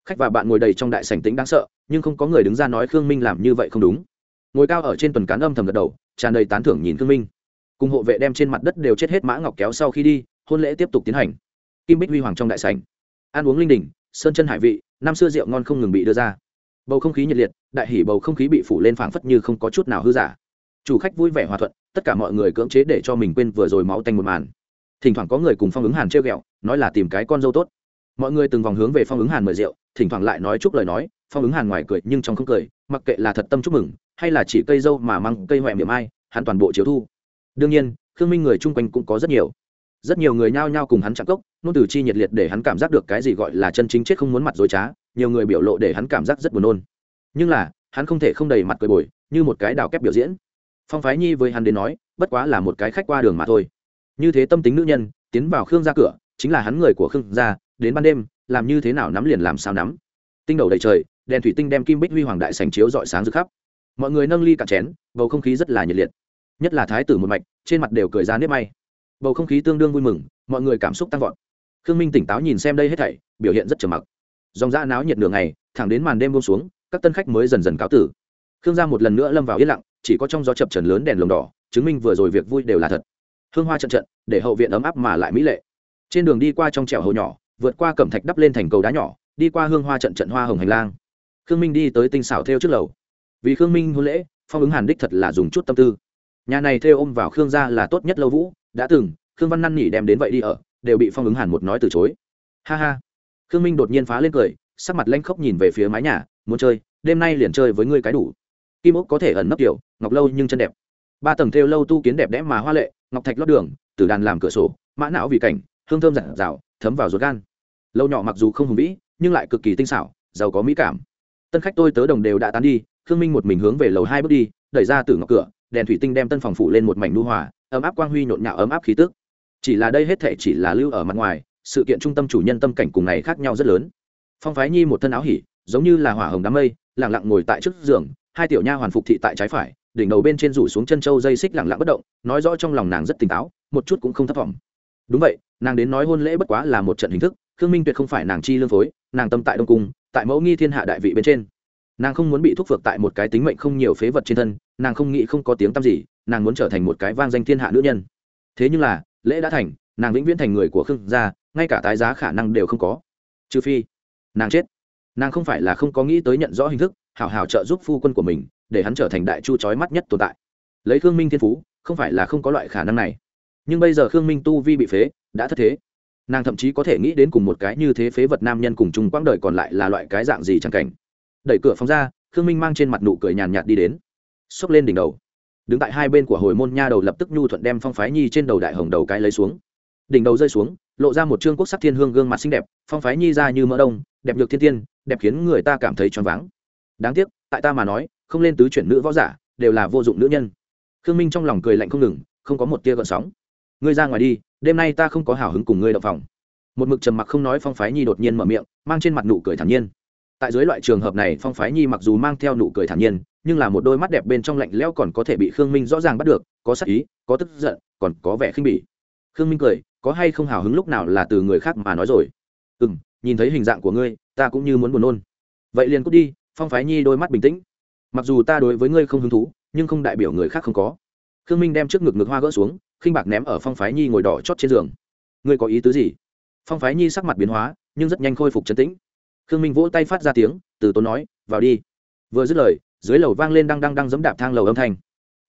Khách và bạn ngồi đầy trong đại sảnh tính đáng sợ, nhưng không có người đứng ra nói khương minh làm như vậy không đúng. Ngồi cao ở trên tuần cán âm thầm gật đầu, tràn đầy tán thưởng nhìn khương minh. Cùng hộ vệ đem trên mặt đất đều chết hết mã ngọc kéo sau khi đi, hôn lễ tiếp tục tiến hành. Kim bích huy hoàng trong đại sảnh. Ăn uống linh đình, sơn chân hải vị, năm xưa rượu ngon không ngừng bị đưa ra. Bầu không khí nhiệt liệt, đại hỉ bầu không khí bị phủ lên phảng phất như không có chút nào hư giả chủ khách vui vẻ hòa thuận, tất cả mọi người cưỡng chế để cho mình quên vừa rồi máu tanh một màn. Thỉnh thoảng có người cùng phong ứng hàn treo ghẹo, nói là tìm cái con dâu tốt. Mọi người từng vòng hướng về phong ứng hàn mời rượu, thỉnh thoảng lại nói chúc lời nói, phong ứng hàn ngoài cười nhưng trong không cười, mặc kệ là thật tâm chúc mừng, hay là chỉ cây dâu mà mang cây hoẹ miệng ai, hắn toàn bộ chiếu thu. Đương nhiên, khương minh người chung quanh cũng có rất nhiều. Rất nhiều người nhao nhao cùng hắn chạm cốc, nôn từ chi nhiệt liệt để hắn cảm giác được cái gì gọi là chân chính chết không muốn mặt dối trá, nhiều người biểu lộ để hắn cảm giác rất buồn nôn. Nhưng là, hắn không thể không đầy mặt cười bồi, như một cái đào kép biểu diễn phong phái nhi với hắn đến nói, bất quá là một cái khách qua đường mà thôi. Như thế tâm tính nữ nhân, tiến vào khương ra cửa, chính là hắn người của khương gia, đến ban đêm, làm như thế nào nắm liền làm sao nắm. Tinh đầu đầy trời, đèn thủy tinh đem kim bích huy hoàng đại sành chiếu dọi sáng rực khắp. Mọi người nâng ly cạn chén, bầu không khí rất là nhiệt liệt. Nhất là thái tử một mạch, trên mặt đều cười ra nếp may. Bầu không khí tương đương vui mừng, mọi người cảm xúc tăng vọt. Khương minh tỉnh táo nhìn xem đây hết thảy, biểu hiện rất trầm mặc. Dòng da náo nhiệt nửa ngày, thẳng đến màn đêm buông xuống, các tân khách mới dần dần cáo tử khương gia một lần nữa lâm vào yên lặng, chỉ có trong gió chập trần lớn đèn lồng đỏ, chứng minh vừa rồi việc vui đều là thật. Hương hoa trận trận, để hậu viện ấm áp mà lại mỹ lệ. Trên đường đi qua trong trẻo hồ nhỏ, vượt qua cẩm thạch đắp lên thành cầu đá nhỏ, đi qua hương hoa trận trận hoa hồng hành lang. Khương minh đi tới tinh xảo theo trước lầu. Vì khương minh hôn lễ, phong ứng hàn đích thật là dùng chút tâm tư. Nhà này theo ôm vào khương gia là tốt nhất lâu vũ, đã từng, khương văn năn nỉ đem đến vậy đi ở, đều bị phong ứng hàn một nói từ chối. Ha ha. Khương minh đột nhiên phá lên cười, sắc mặt lanh khóc nhìn về phía mái nhà, muốn chơi, đêm nay liền chơi với ngươi cái đủ kim ốc có thể ẩn nấp kiểu ngọc lâu nhưng chân đẹp. Ba tầng theo lâu tu kiến đẹp đẽ mà hoa lệ, ngọc thạch lót đường, tử đàn làm cửa sổ, mã não vì cảnh, hương thơm giản rào thấm vào ruột gan. Lâu nhỏ mặc dù không hùng vĩ, nhưng lại cực kỳ tinh xảo, giàu có mỹ cảm. Tân khách tôi tớ đồng đều đã tán đi, khương minh một mình hướng về lầu hai bước đi, đẩy ra từ ngọc cửa, đèn thủy tinh đem tân phòng phủ lên một mảnh nu hòa, ấm áp quang huy nhộn nhạo ấm áp khí tức. Chỉ là đây hết thể chỉ là lưu ở mặt ngoài, sự kiện trung tâm chủ nhân tâm cảnh cùng này khác nhau rất lớn. Phong phái nhi một thân áo hỉ, giống như là hỏa hồng đám mây lẳng lặng ngồi tại trước giường hai tiểu nha hoàn phục thị tại trái phải, đỉnh đầu bên trên rủ xuống chân châu dây xích lẳng lặng bất động, nói rõ trong lòng nàng rất tỉnh táo, một chút cũng không thất vọng. Đúng vậy, nàng đến nói hôn lễ bất quá là một trận hình thức, khương minh tuyệt không phải nàng chi lương phối, nàng tâm tại đông cung, tại mẫu nghi thiên hạ đại vị bên trên. Nàng không muốn bị thúc phược tại một cái tính mệnh không nhiều phế vật trên thân, nàng không nghĩ không có tiếng tăm gì, nàng muốn trở thành một cái vang danh thiên hạ nữ nhân. Thế nhưng là, lễ đã thành, nàng vĩnh viễn thành người của khương gia, ngay cả tái giá khả năng đều không có. Trừ phi, nàng chết. Nàng không phải là không có nghĩ tới nhận rõ hình thức hảo hảo trợ giúp phu quân của mình, để hắn trở thành đại chu trói mắt nhất tồn tại. Lấy khương minh thiên phú, không phải là không có loại khả năng này. Nhưng bây giờ khương minh tu vi bị phế, đã thất thế. Nàng thậm chí có thể nghĩ đến cùng một cái như thế phế vật nam nhân cùng chung quãng đời còn lại là loại cái dạng gì chẳng cảnh. Đẩy cửa phóng ra, khương minh mang trên mặt nụ cười nhàn nhạt đi đến. Xốc lên đỉnh đầu. Đứng tại hai bên của hồi môn nha đầu lập tức nhu thuận đem phong phái nhi trên đầu đại hồng đầu cái lấy xuống. Đỉnh đầu rơi xuống, lộ ra một trương quốc sắc thiên hương gương mặt xinh đẹp, phong phái nhi ra như mỡ đông, đẹp nhược thiên tiên, đẹp khiến người ta cảm thấy choáng váng đáng tiếc, tại ta mà nói, không lên tứ chuyển nữ võ giả, đều là vô dụng nữ nhân. Khương minh trong lòng cười lạnh không ngừng, không có một tia gợn sóng. Ngươi ra ngoài đi, đêm nay ta không có hào hứng cùng ngươi đậu phòng. Một mực trầm mặc không nói phong phái nhi đột nhiên mở miệng, mang trên mặt nụ cười thản nhiên. Tại dưới loại trường hợp này, phong phái nhi mặc dù mang theo nụ cười thản nhiên, nhưng là một đôi mắt đẹp bên trong lạnh lẽo còn có thể bị khương minh rõ ràng bắt được, có sắc ý, có tức giận, còn có vẻ khinh bỉ. Khương minh cười, có hay không hào hứng lúc nào là từ người khác mà nói rồi. Ừ m nhìn thấy hình dạng của ngươi, ta cũng như muốn buồn nôn. Vậy liền cút đi phong phái nhi đôi mắt bình tĩnh. Mặc dù ta đối với ngươi không hứng thú, nhưng không đại biểu người khác không có. Khương minh đem trước ngực ngực hoa gỡ xuống, khinh bạc ném ở phong phái nhi ngồi đỏ chót trên giường. Ngươi có ý tứ gì? Phong phái nhi sắc mặt biến hóa, nhưng rất nhanh khôi phục chấn tĩnh. Khương minh vỗ tay phát ra tiếng, từ tốn nói, vào đi. Vừa dứt lời, dưới lầu vang lên đang đang đang giẫm đạp thang lầu âm thanh.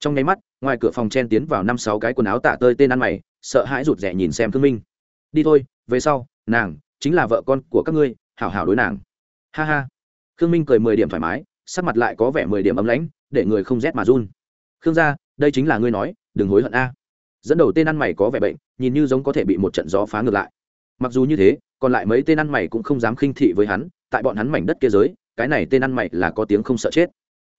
Trong nháy mắt, ngoài cửa phòng chen tiến vào năm sáu cái quần áo tả tơi tên ăn mày, sợ hãi rụt rè nhìn xem khương minh. Đi thôi, về sau, nàng chính là vợ con của các ngươi, hảo hảo đối nàng. Ha ha khương minh cười mười điểm thoải mái sắc mặt lại có vẻ mười điểm ấm lãnh để người không rét mà run khương gia đây chính là ngươi nói đừng hối hận a dẫn đầu tên ăn mày có vẻ bệnh nhìn như giống có thể bị một trận gió phá ngược lại mặc dù như thế còn lại mấy tên ăn mày cũng không dám khinh thị với hắn tại bọn hắn mảnh đất kia giới cái này tên ăn mày là có tiếng không sợ chết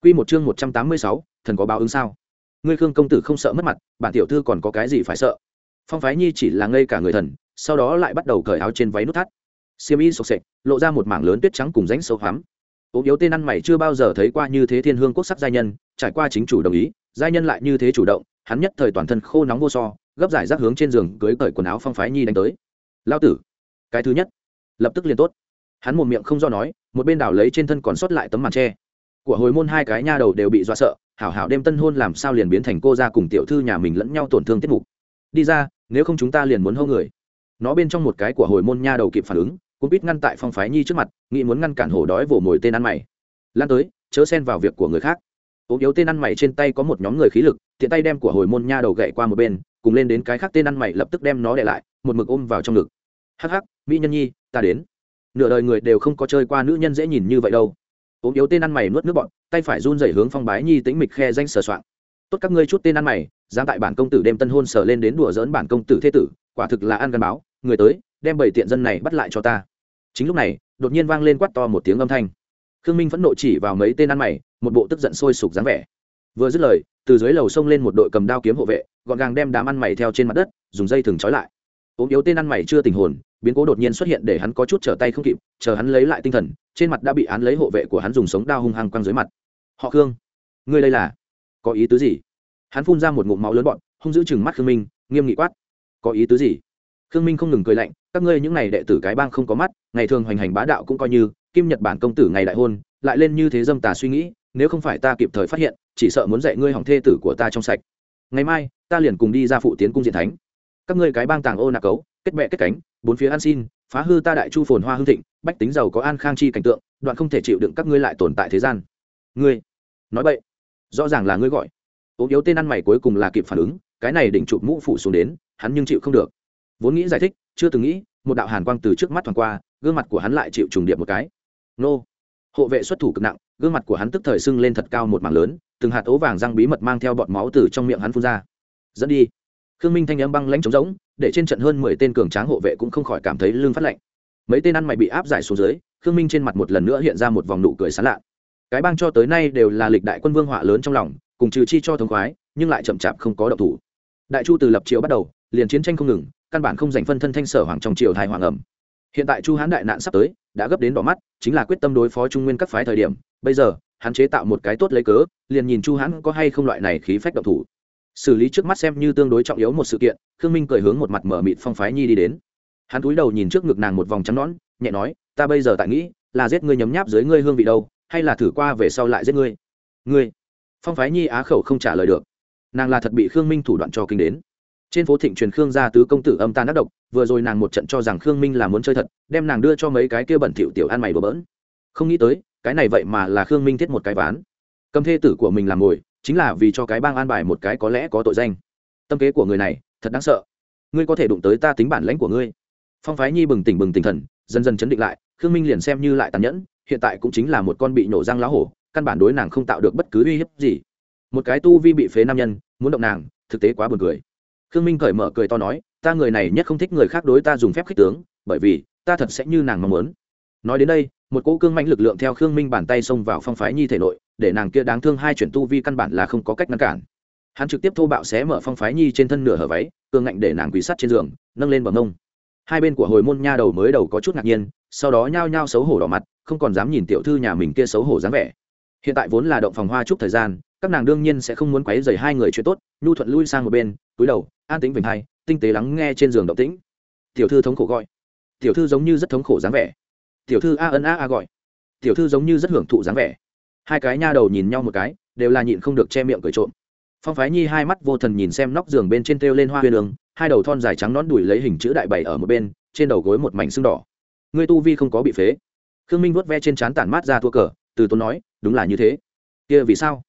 Quy một chương một trăm tám mươi sáu, thần có báo ứng sao? Ngươi Khương công tử không sợ mất mặt, bản tiểu thư còn có cái gì phải sợ? Phong Phái Nhi chỉ là ngây cả người thần, sau đó lại bắt đầu cởi áo trên váy nút thắt. Xiêm y sộc sệt, lộ ra một mảng lớn tuyết trắng cùng rãnh sâu hoắm. Ốm yếu tên ăn mày chưa bao giờ thấy qua như thế thiên hương quốc sắc giai nhân, trải qua chính chủ đồng ý, giai nhân lại như thế chủ động, hắn nhất thời toàn thân khô nóng vô so, gấp giải rác hướng trên giường cưới cởi quần áo Phong Phái Nhi đánh tới. lao tử, cái thứ nhất, lập tức liền tốt. Hắn một miệng không do nói, một bên đảo lấy trên thân còn sót lại tấm màn tre của hồi môn hai cái nha đầu đều bị dọa sợ hảo hảo đêm tân hôn làm sao liền biến thành cô ra cùng tiểu thư nhà mình lẫn nhau tổn thương tiết mục đi ra nếu không chúng ta liền muốn hâu người nó bên trong một cái của hồi môn nha đầu kịp phản ứng cũng biết ngăn tại phong phái nhi trước mặt, nghĩ muốn ngăn cản hổ đói vồ mồi tên ăn mày. Lan tới, chớ xen vào việc của người khác. Ốm yếu tên ăn mày trên tay có một nhóm người khí lực, tiện tay đem của hồi môn nha đầu gậy qua một bên, cùng lên đến cái khác tên ăn mày lập tức đem nó để lại, một mực ôm vào trong ngực. Hắc hắc, mỹ nhân nhi, ta đến. Nửa đời người đều không có chơi qua nữ nhân dễ nhìn như vậy đâu. Ốm yếu tên ăn mày nuốt nước bọn tay phải run dày hướng phong bái nhi tính mịch khe danh sờ soạn tốt các ngươi chút tên ăn mày, dám tại bản công tử đem tân hôn sờ lên đến đùa dỡn bản công tử thế tử, quả thực là ăn gắn báo. Người tới đem bảy tiện dân này bắt lại cho ta. Chính lúc này, đột nhiên vang lên quát to một tiếng âm thanh. Khương minh phẫn nộ chỉ vào mấy tên ăn mày, một bộ tức giận sôi sục dáng vẻ. Vừa dứt lời, từ dưới lầu xông lên một đội cầm đao kiếm hộ vệ, gọn gàng đem đám ăn mày theo trên mặt đất, dùng dây thừng trói lại. Ốm yếu tên ăn mày chưa tình hồn, biến cố đột nhiên xuất hiện để hắn có chút trở tay không kịp, chờ hắn lấy lại tinh thần, trên mặt đã bị án lấy hộ vệ của hắn dùng sống đao hung hăng quăng dưới mặt. Họ khương, ngươi đây là? Có ý tứ gì? Hắn phun ra một ngụm máu lớn bọn, hung giữ chừng mắt khương minh, nghiêm nghị quát. Có ý tứ gì? Khương minh không ngừng cười lạnh, các ngươi những n à y đệ tử cái bang không có mắt, ngày thường hoành hành bá đạo cũng coi như, kim nhật bản công tử ngày đại hôn, lại lên như thế dâm tà suy nghĩ, nếu không phải ta kịp thời phát hiện, chỉ sợ muốn dạy ngươi hỏng thê tử của ta trong sạch. Ngày mai, ta liền cùng đi ra phụ tiến cung diện thánh. Các ngươi cái bang tàng ô nạc cấu, kết bệ kết cánh, bốn phía ăn xin, phá hư ta đại chu phồn hoa hương thịnh, bách tính giàu có an khang chi cảnh tượng, đoạn không thể chịu đựng các ngươi lại tồn tại thế gian. Ngươi, nói vậy rõ ràng là ngươi gọi. Ốm yếu tên ăn mày cuối cùng là kịp phản ứng, cái này đỉnh chụp mũ phủ xuống đến, hắn nhưng chịu không được vốn nghĩ giải thích, chưa từng nghĩ, một đạo hàn quang từ trước mắt thoảng qua, gương mặt của hắn lại chịu trùng điệp một cái. Nô. Hộ vệ xuất thủ cực nặng, gương mặt của hắn tức thời sưng lên thật cao một mảng lớn, từng hạt ố vàng răng bí mật mang theo bọt máu từ trong miệng hắn phun ra. Dẫn đi. Khương minh thanh âm băng lãnh trống rỗng, để trên trận hơn mười tên cường tráng hộ vệ cũng không khỏi cảm thấy lưng phát lạnh. Mấy tên ăn mày bị áp giải xuống dưới, khương minh trên mặt một lần nữa hiện ra một vòng nụ cười sán lạ. Cái bang cho tới nay đều là lịch đại quân vương họa lớn trong lòng, cùng trừ chi cho thống khoái, nhưng lại chậm chạp không có động thủ. Đại chu từ lập triệu bắt đầu, liền chiến tranh không ngừng căn bản không giành phân thân thanh sở hoàng trong triều thái hoàng ẩm. Hiện tại chu hán đại nạn sắp tới, đã gấp đến đỏ mắt, chính là quyết tâm đối phó trung nguyên các phái thời điểm. Bây giờ, hắn chế tạo một cái tốt lấy cớ, liền nhìn chu hán có hay không loại này khí phách động thủ. Xử lý trước mắt xem như tương đối trọng yếu một sự kiện, khương minh cười hướng một mặt mở mịt phong phái nhi đi đến. Hắn cúi đầu nhìn trước ngực nàng một vòng trắng nón nhẹ nói, ta bây giờ tại nghĩ, là giết ngươi nhấm nháp dưới ngươi hương vị đâu, hay là thử qua về sau lại giết ngươi? Ngươi? Phong phái nhi á khẩu không trả lời được. Nàng là thật bị khương minh thủ đoạn cho kinh đến trên phố thịnh truyền khương gia tứ công tử âm tan nát độc, vừa rồi nàng một trận cho rằng khương minh là muốn chơi thật, đem nàng đưa cho mấy cái kia bẩn thỉu tiểu ăn mày bừa bỡn. Không nghĩ tới, cái này vậy mà là khương minh thiết một cái ván. Cầm thê tử của mình làm ngồi, chính là vì cho cái bang an bài một cái có lẽ có tội danh. Tâm kế của người này, thật đáng sợ. Ngươi có thể đụng tới ta tính bản lãnh của ngươi. Phong phái nhi bừng tỉnh bừng tỉnh thần, dần dần chấn định lại, khương minh liền xem như lại tàn nhẫn, hiện tại cũng chính là một con bị nổ răng lá hổ, căn bản đối nàng không tạo được bất cứ uy hiếp gì. Một cái tu vi bị phế nam nhân, muốn động nàng, thực tế quá buồn cười khương minh cởi mở cười to nói, ta người này nhất không thích người khác đối ta dùng phép khích tướng, bởi vì, ta thật sẽ như nàng mong muốn. Nói đến đây, một cỗ cương mạnh lực lượng theo khương minh bàn tay xông vào phong phái nhi thể nội, để nàng kia đáng thương hai chuyển tu vi căn bản là không có cách ngăn cản. Hắn trực tiếp thô bạo xé mở phong phái nhi trên thân nửa hở váy cương ngạnh để nàng quỳ sắt trên giường, nâng lên bờ mông. Hai bên của hồi môn nha đầu mới đầu có chút ngạc nhiên, sau đó nhao nhao xấu hổ đỏ mặt, không còn dám nhìn tiểu thư nhà mình kia xấu hổ dáng vẻ. Hiện tại vốn là động phòng hoa chúc thời gian, các nàng đương nhiên sẽ không muốn quấy rầy hai người chuyện tốt, nhu thuận lui sang một bên túi đầu, an tính vểnh hai, tinh tế lắng nghe trên giường động tĩnh. Tiểu thư thống khổ gọi. Tiểu thư giống như rất thống khổ dáng vẻ. Tiểu thư a ân a a gọi. Tiểu thư giống như rất hưởng thụ dáng vẻ. Hai cái nha đầu nhìn nhau một cái, đều là nhịn không được che miệng cười trộm. Phong phái nhi hai mắt vô thần nhìn xem nóc giường bên trên treo lên hoa huyền đường, hai đầu thon dài trắng nón đùi lấy hình chữ đại bảy ở một bên, trên đầu gối một mảnh xương đỏ. Ngươi tu vi không có bị phế. Khương minh vuốt ve trên trán tản mát ra thua cờ, từ tốn nói, đúng là như thế. Kia vì sao?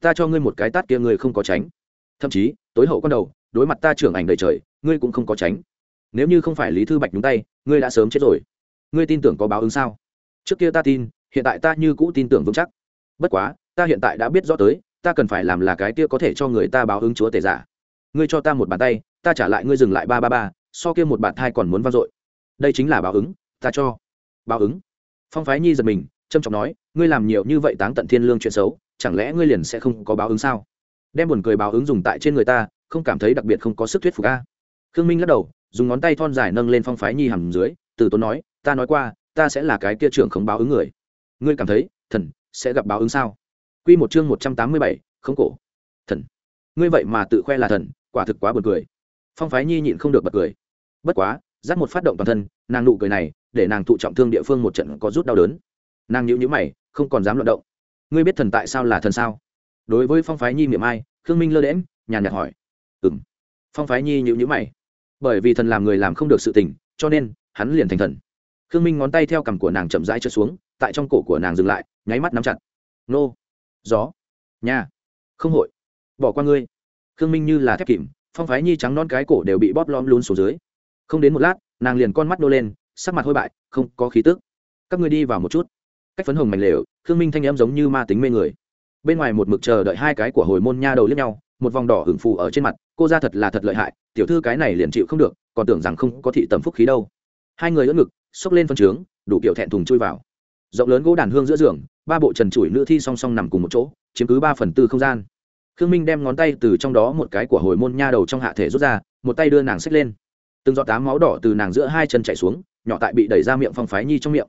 Ta cho ngươi một cái tát kia ngươi không có tránh. Thậm chí tối hậu con đầu, đối mặt ta trưởng ảnh đầy trời, ngươi cũng không có tránh. Nếu như không phải lý thư bạch nhúng tay, ngươi đã sớm chết rồi. Ngươi tin tưởng có báo ứng sao? Trước kia ta tin, hiện tại ta như cũ tin tưởng vững chắc. Bất quá, ta hiện tại đã biết rõ tới, ta cần phải làm là cái kia có thể cho người ta báo ứng chúa tể giả. Ngươi cho ta một bàn tay, ta trả lại ngươi dừng lại ba ba ba, so kia một bàn thai còn muốn vang dội. Đây chính là báo ứng, ta cho. Báo ứng. Phong phái nhi giật mình trâm trọng nói, ngươi làm nhiều như vậy táng tận thiên lương chuyện xấu, chẳng lẽ ngươi liền sẽ không có báo ứng sao? Đem buồn cười báo ứng dùng tại trên người ta, không cảm thấy đặc biệt không có sức thuyết phục a. Khương minh lắc đầu, dùng ngón tay thon dài nâng lên phong phái nhi hầm dưới, từ tốn nói, ta nói qua, ta sẽ là cái kia trưởng không báo ứng người. Ngươi cảm thấy, thần, sẽ gặp báo ứng sao? Quy một chương một trăm tám mươi bảy không cổ. Thần. Ngươi vậy mà tự khoe là thần, quả thực quá buồn cười. Phong phái nhi nhịn không được bật cười. Bất quá dắt một phát động toàn thân, nàng nụ cười này, để nàng thụ trọng thương địa phương một trận có rút đau đớn. Nàng nhíu nhíu mày, không còn dám luận động. Ngươi biết thần tại sao là thần sao? Đối với phong phái nhi miệng ai, khương minh lơ đễm nhàn nhạt hỏi. Ừng phong phái nhi nhịu nhữ mày. Bởi vì thần làm người làm không được sự tình, cho nên, hắn liền thành thần. Khương minh ngón tay theo cằm của nàng chậm rãi trượt xuống, tại trong cổ của nàng dừng lại, nháy mắt nắm chặt. Nô. Gió. Nhà không hội. Bỏ qua ngươi. Khương minh như là thép kìm, phong phái nhi trắng non cái cổ đều bị bóp lom luôn xuống dưới. Không đến một lát, nàng liền con mắt nô lên, sắc mặt hôi bại, không có khí tức. Các ngươi đi vào một chút. Cách phấn hồng mảnh lều, khương minh thanh em giống như ma tính mê người bên ngoài một mực chờ đợi hai cái của hồi môn nha đầu lướt nhau, một vòng đỏ hưởng phù ở trên mặt, cô ra thật là thật lợi hại, tiểu thư cái này liền chịu không được, còn tưởng rằng không có thị tầm phúc khí đâu. Hai người ưỡn ngực, xốc lên phân trướng, đủ kiểu thẹn thùng chui vào. Rộng lớn gỗ đàn hương giữa giường, ba bộ trần trụi nữ thi song song nằm cùng một chỗ, chiếm cứ ba phần tư không gian. Khương minh đem ngón tay từ trong đó một cái của hồi môn nha đầu trong hạ thể rút ra, một tay đưa nàng xách lên. Từng giọt tám máu đỏ từ nàng giữa hai chân chạy xuống, nhỏ tại bị đẩy ra miệng phong phái nhi trong miệng.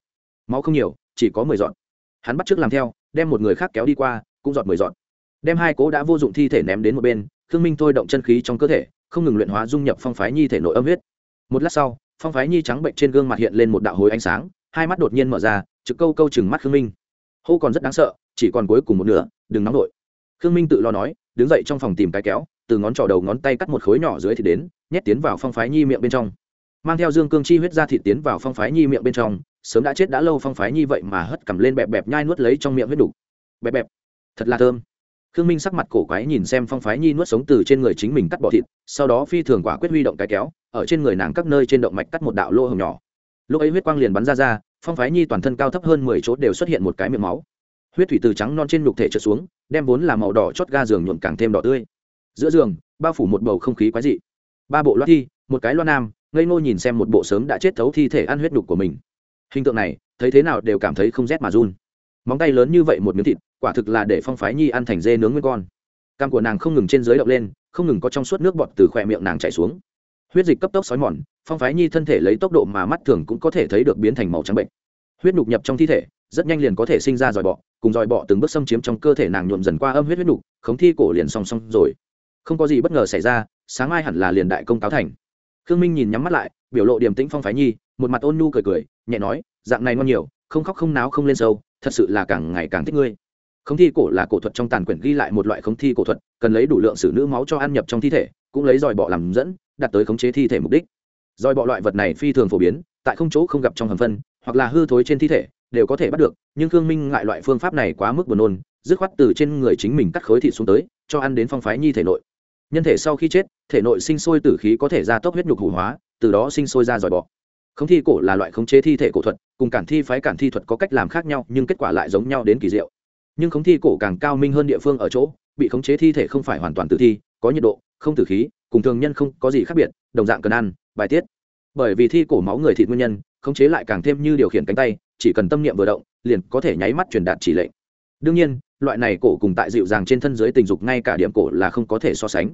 Máu không nhiều, chỉ có mười giọt. Hắn bắt t làm theo, đem một người khác kéo đi qua cũng giọt mười giọt. Đem hai cố đã vô dụng thi thể ném đến một bên, khương minh thôi động chân khí trong cơ thể, không ngừng luyện hóa dung nhập phong phái nhi thể nội âm huyết. Một lát sau, phong phái nhi trắng bệnh trên gương mặt hiện lên một đạo hối ánh sáng, hai mắt đột nhiên mở ra, trực câu câu chừng mắt khương minh. Hô còn rất đáng sợ, chỉ còn cuối cùng một nửa, đừng nóng nổi khương minh tự lo nói, đứng dậy trong phòng tìm cái kéo, từ ngón trỏ đầu ngón tay cắt một khối nhỏ dưới thì đến, nhét tiến vào phong phái nhi miệng bên trong. Mang theo dương cương chi huyết ra thịt tiến vào phong phái nhi miệng bên trong, sớm đã chết đã lâu phong phái nhi vậy mà hất cầm lên bẹp bẹp nhai nuốt lấy trong miệng huyết đủ. Bẹp bẹp thật là thơm. Khương minh sắc mặt cổ quái nhìn xem phong phái nhi nuốt sống từ trên người chính mình cắt bỏ thịt, sau đó phi thường quả quyết huy động cái kéo, ở trên người nàng các nơi trên động mạch cắt một đạo lô hồng nhỏ. Lúc ấy huyết quang liền bắn ra ra, phong phái nhi toàn thân cao thấp hơn mười chốt đều xuất hiện một cái miệng máu. Huyết thủy từ trắng non trên nhục thể trượt xuống, đem vốn là màu đỏ chót ga giường nhuộm càng thêm đỏ tươi. Giữa giường, bao phủ một bầu không khí quái dị. Ba bộ loa thi, một cái loa nam, ngây ngô nhìn xem một bộ sớm đã chết thấu thi thể ăn huyết đục của mình. Hình tượng này, thấy thế nào đều cảm thấy không rét mà run. Móng tay lớn như vậy một miếng thịt quả thực là để phong phái nhi ăn thành dê nướng nguyên con. Cam của nàng không ngừng trên dưới động lên, không ngừng có trong suốt nước bọt từ khỏe miệng nàng chảy xuống. Huyết dịch cấp tốc xói mòn, phong phái nhi thân thể lấy tốc độ mà mắt thường cũng có thể thấy được biến thành màu trắng bệnh. Huyết nhục nhập trong thi thể, rất nhanh liền có thể sinh ra dòi bọ, cùng dòi bọ từng bước xâm chiếm trong cơ thể nàng nhuộm dần qua âm huyết huyết nhục, khống thi cổ liền song song rồi. Không có gì bất ngờ xảy ra, sáng mai hẳn là liền đại công cáo thành. Khương minh nhìn nhắm mắt lại, biểu lộ điềm tĩnh phong phái nhi, một mặt ôn nhu cười cười, nhẹ nói, dạng này ngon nhiều, không khóc không náo không lên sâu, thật sự là càng ngày càng thích ngươi khống thi cổ là cổ thuật trong tàn quyển ghi lại một loại khống thi cổ thuật, cần lấy đủ lượng sử nữ máu cho ăn nhập trong thi thể, cũng lấy dòi bọ làm dẫn đặt tới khống chế thi thể mục đích. Dòi bọ loại vật này phi thường phổ biến, tại không chỗ không gặp trong hầm phân, hoặc là hư thối trên thi thể, đều có thể bắt được, nhưng khương minh ngại loại phương pháp này quá mức buồn nôn, dứt khoát từ trên người chính mình cắt khối thịt xuống tới, cho ăn đến phong phái nhi thể nội. Nhân thể sau khi chết, thể nội sinh sôi tử khí có thể ra tốc huyết nhục hủ hóa, từ đó sinh sôi ra dòi bọ. Khống thi cổ là loại khống chế thi thể cổ thuật, cùng cản thi phái cản thi thuật có cách làm khác nhau, nhưng kết quả lại giống nhau đến kỳ diệu nhưng khống thi cổ càng cao minh hơn địa phương ở chỗ, bị khống chế thi thể không phải hoàn toàn tử thi, có nhiệt độ, không tử khí, cùng thường nhân không có gì khác biệt, đồng dạng cần ăn, bài tiết. Bởi vì thi cổ máu người thịt nguyên nhân, khống chế lại càng thêm như điều khiển cánh tay, chỉ cần tâm niệm vừa động, liền có thể nháy mắt truyền đạt chỉ lệnh. Đương nhiên, loại này cổ cùng tại dịu dàng trên thân dưới tình dục ngay cả điểm cổ là không có thể so sánh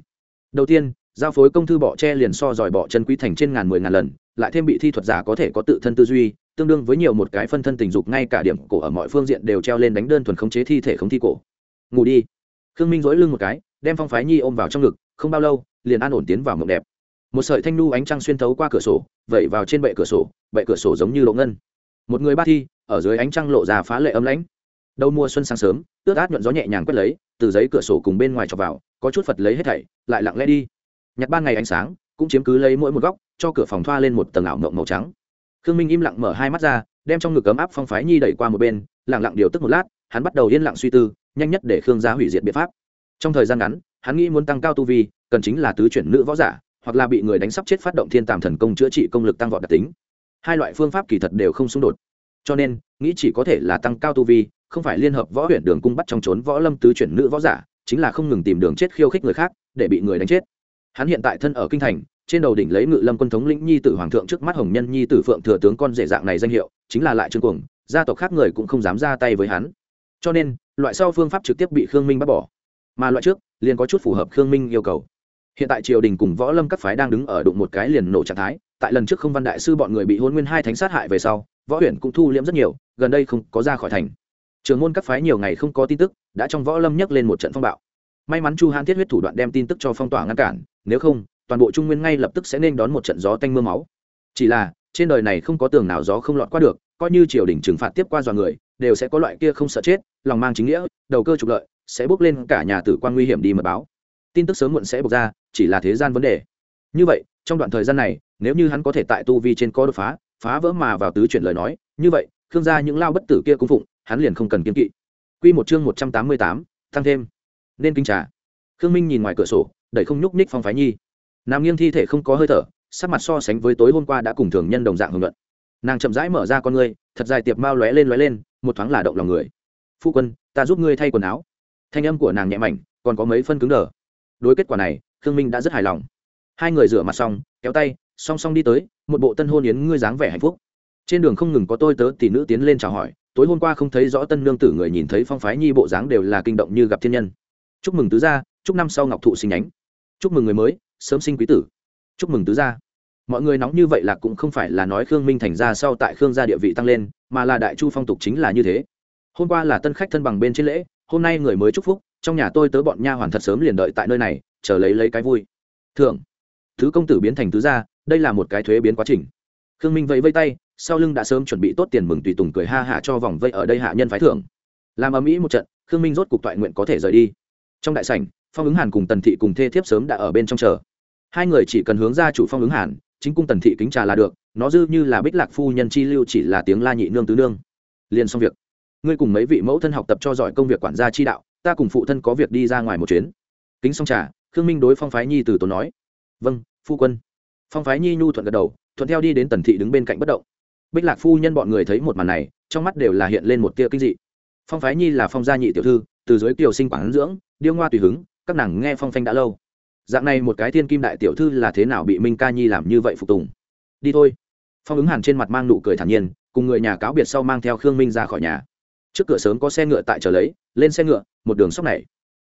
đầu tiên, giao phối công thư bọ tre liền so giỏi bọ chân quý thành trên ngàn mười ngàn lần, lại thêm bị thi thuật giả có thể có tự thân tư duy, tương đương với nhiều một cái phân thân tình dục, ngay cả điểm cổ ở mọi phương diện đều treo lên đánh đơn thuần khống chế thi thể khống thi cổ. Ngủ đi. Khương minh dỗi lưng một cái, đem phong phái nhi ôm vào trong ngực, không bao lâu, liền an ổn tiến vào mộng đẹp. Một sợi thanh nu ánh trăng xuyên thấu qua cửa sổ, vẩy vào trên bệ cửa sổ, bệ cửa sổ giống như lộ ngân. Một người ba thi, ở dưới ánh trăng lộ ra phá lệ ấm lãnh đầu mùa xuân sáng sớm, ướt át nhuận gió nhẹ nhàng quét lấy, từ giấy cửa sổ cùng bên ngoài trọc vào, có chút phật lấy hết thảy, lại lặng lẽ đi. Nhặt ban ngày ánh sáng, cũng chiếm cứ lấy mỗi một góc, cho cửa phòng thoa lên một tầng ảo mộng màu trắng. Khương minh im lặng mở hai mắt ra, đem trong ngực ấm áp phong phái nhi đẩy qua một bên, lặng lặng điều tức một lát, hắn bắt đầu yên lặng suy tư, nhanh nhất để khương gia hủy diệt biện pháp. Trong thời gian ngắn, hắn nghĩ muốn tăng cao tu vi, cần chính là tứ chuyển nữ võ giả, hoặc là bị người đánh sắp chết phát động thiên tàm thần công chữa trị công lực tăng vọt đặc tính. Hai loại phương pháp kỳ thật đều không xung đột. Cho nên, nghĩ chỉ có thể là tăng cao tu vi không phải liên hợp võ huyện đường cung bắt trong trốn võ lâm tứ chuyển nữ võ giả, chính là không ngừng tìm đường chết khiêu khích người khác, để bị người đánh chết. Hắn hiện tại thân ở kinh thành, trên đầu đỉnh lấy ngự lâm quân thống lĩnh nhi tử hoàng thượng trước mắt hồng nhân nhi tử phượng thừa tướng con rể dạng này danh hiệu, chính là lại trương cuồng, gia tộc khác người cũng không dám ra tay với hắn. Cho nên, loại sau phương pháp trực tiếp bị khương minh bắt bỏ. Mà loại trước, liền có chút phù hợp khương minh yêu cầu. Hiện tại triều đình cùng võ lâm các phái đang đứng ở đụng một cái liền nổ trạng thái, tại lần trước không văn đại sư bọn người bị hôn nguyên hai thánh sát hại về sau, võ huyện cũng thu liễm rất nhiều, gần đây không có ra khỏi thành trường môn các phái nhiều ngày không có tin tức, đã trong võ lâm nhấc lên một trận phong bạo. May mắn chu hãn thiết huyết thủ đoạn đem tin tức cho phong tỏa ngăn cản, nếu không, toàn bộ trung nguyên ngay lập tức sẽ nên đón một trận gió tanh m ư a máu. Chỉ là, trên đời này không có tường nào gió không lọt qua được, coi như triều đình trừng phạt tiếp qua dọa người, đều sẽ có loại kia không sợ chết, lòng mang chính nghĩa, đầu cơ trục lợi, sẽ bước lên cả nhà tử quan nguy hiểm đi mật báo. Tin tức sớm muộn sẽ bộc ra, chỉ là thế gian vấn đề. Như vậy, trong đoạn thời gian này, nếu như hắn có thể tại tu vi trên có đột phá phá vỡ mà vào tứ chuyển lời nói, như vậy, khương gia những lao bất tử kia cung phụng hắn liền không cần kiên kỵ. Q một chương một trăm tám mươi tám, tăng thêm. Nên kinh trà. Khương minh nhìn ngoài cửa sổ, đẩy không nhúc ních phong phái nhi. Nam nghiêng thi thể không có hơi thở, sắc mặt so sánh với tối hôm qua đã cùng thường nhân đồng dạng hưởng luận. Nàng chậm rãi mở ra con ngươi, thật dài tiệp mao lóe lên lóe lên, một thoáng là động lòng người. Phu quân, ta giúp ngươi thay quần áo. Thanh âm của nàng nhẹ mảnh, còn có mấy phân cứng đờ. Đối kết quả này, khương minh đã rất hài lòng. Hai người rửa mặt xong, kéo tay, song song đi tới, một bộ tân hôn yến ngươi dáng vẻ hạnh phúc. Trên đường không ngừng có tôi tớ tỷ nữ tiến lên chào hỏi tối hôm qua không thấy rõ tân nương tử người nhìn thấy phong phái nhi bộ dáng đều là kinh động như gặp thiên nhân. Chúc mừng tứ gia, chúc năm sau ngọc thụ sinh nhánh. Chúc mừng người mới, sớm sinh quý tử. Chúc mừng tứ gia. Mọi người nóng như vậy là cũng không phải là nói khương minh thành ra sau tại khương gia địa vị tăng lên, mà là đại chu phong tục chính là như thế. Hôm qua là tân khách thân bằng bên trên lễ, hôm nay người mới chúc phúc, trong nhà tôi tớ bọn nha hoàn thật sớm liền đợi tại nơi này, chờ lấy lấy cái vui. Thượng, thứ công tử biến thành tứ gia, đây là một cái thuế biến quá trình. Khương minh vẫy vây tay sau lưng đã sớm chuẩn bị tốt tiền mừng tùy tùng cười ha hả cho vòng vây ở đây hạ nhân phái thưởng. Làm ở mỹ một trận, khương minh rốt cục toại nguyện có thể rời đi. Trong đại sảnh, phong ứng hàn cùng tần thị cùng thê thiếp sớm đã ở bên trong chờ. Hai người chỉ cần hướng ra chủ phong ứng hàn, chính cung tần thị kính trà là được, nó dư như là bích lạc phu nhân chi lưu chỉ là tiếng la nhị nương tứ nương. Liền xong việc. Ngươi cùng mấy vị mẫu thân học tập cho giỏi công việc quản gia chi đạo, ta cùng phụ thân có việc đi ra ngoài một chuyến. Kính xong trà, khương minh đối phong phái nhi từ tốn nói. Vâng phu quân. Phong phái nhi nhu thuận gật đầu, thuận theo đi đến tần thị đứng bên cạnh bất động bích lạc phu nhân bọn người thấy một màn này, trong mắt đều là hiện lên một tia kinh dị. Phong phái nhi là phong gia nhị tiểu thư, từ dưới kiều sinh quản dưỡng, điêu ngoa tùy hứng, các nàng nghe phong phanh đã lâu. Dạng này một cái thiên kim đại tiểu thư là thế nào bị minh ca nhi làm như vậy phục tùng? Đi thôi. Phong ứng hàn trên mặt mang nụ cười thản nhiên, cùng người nhà cáo biệt sau mang theo khương minh ra khỏi nhà. Trước cửa sớm có xe ngựa tại chờ lấy, lên xe ngựa, một đường sóc này.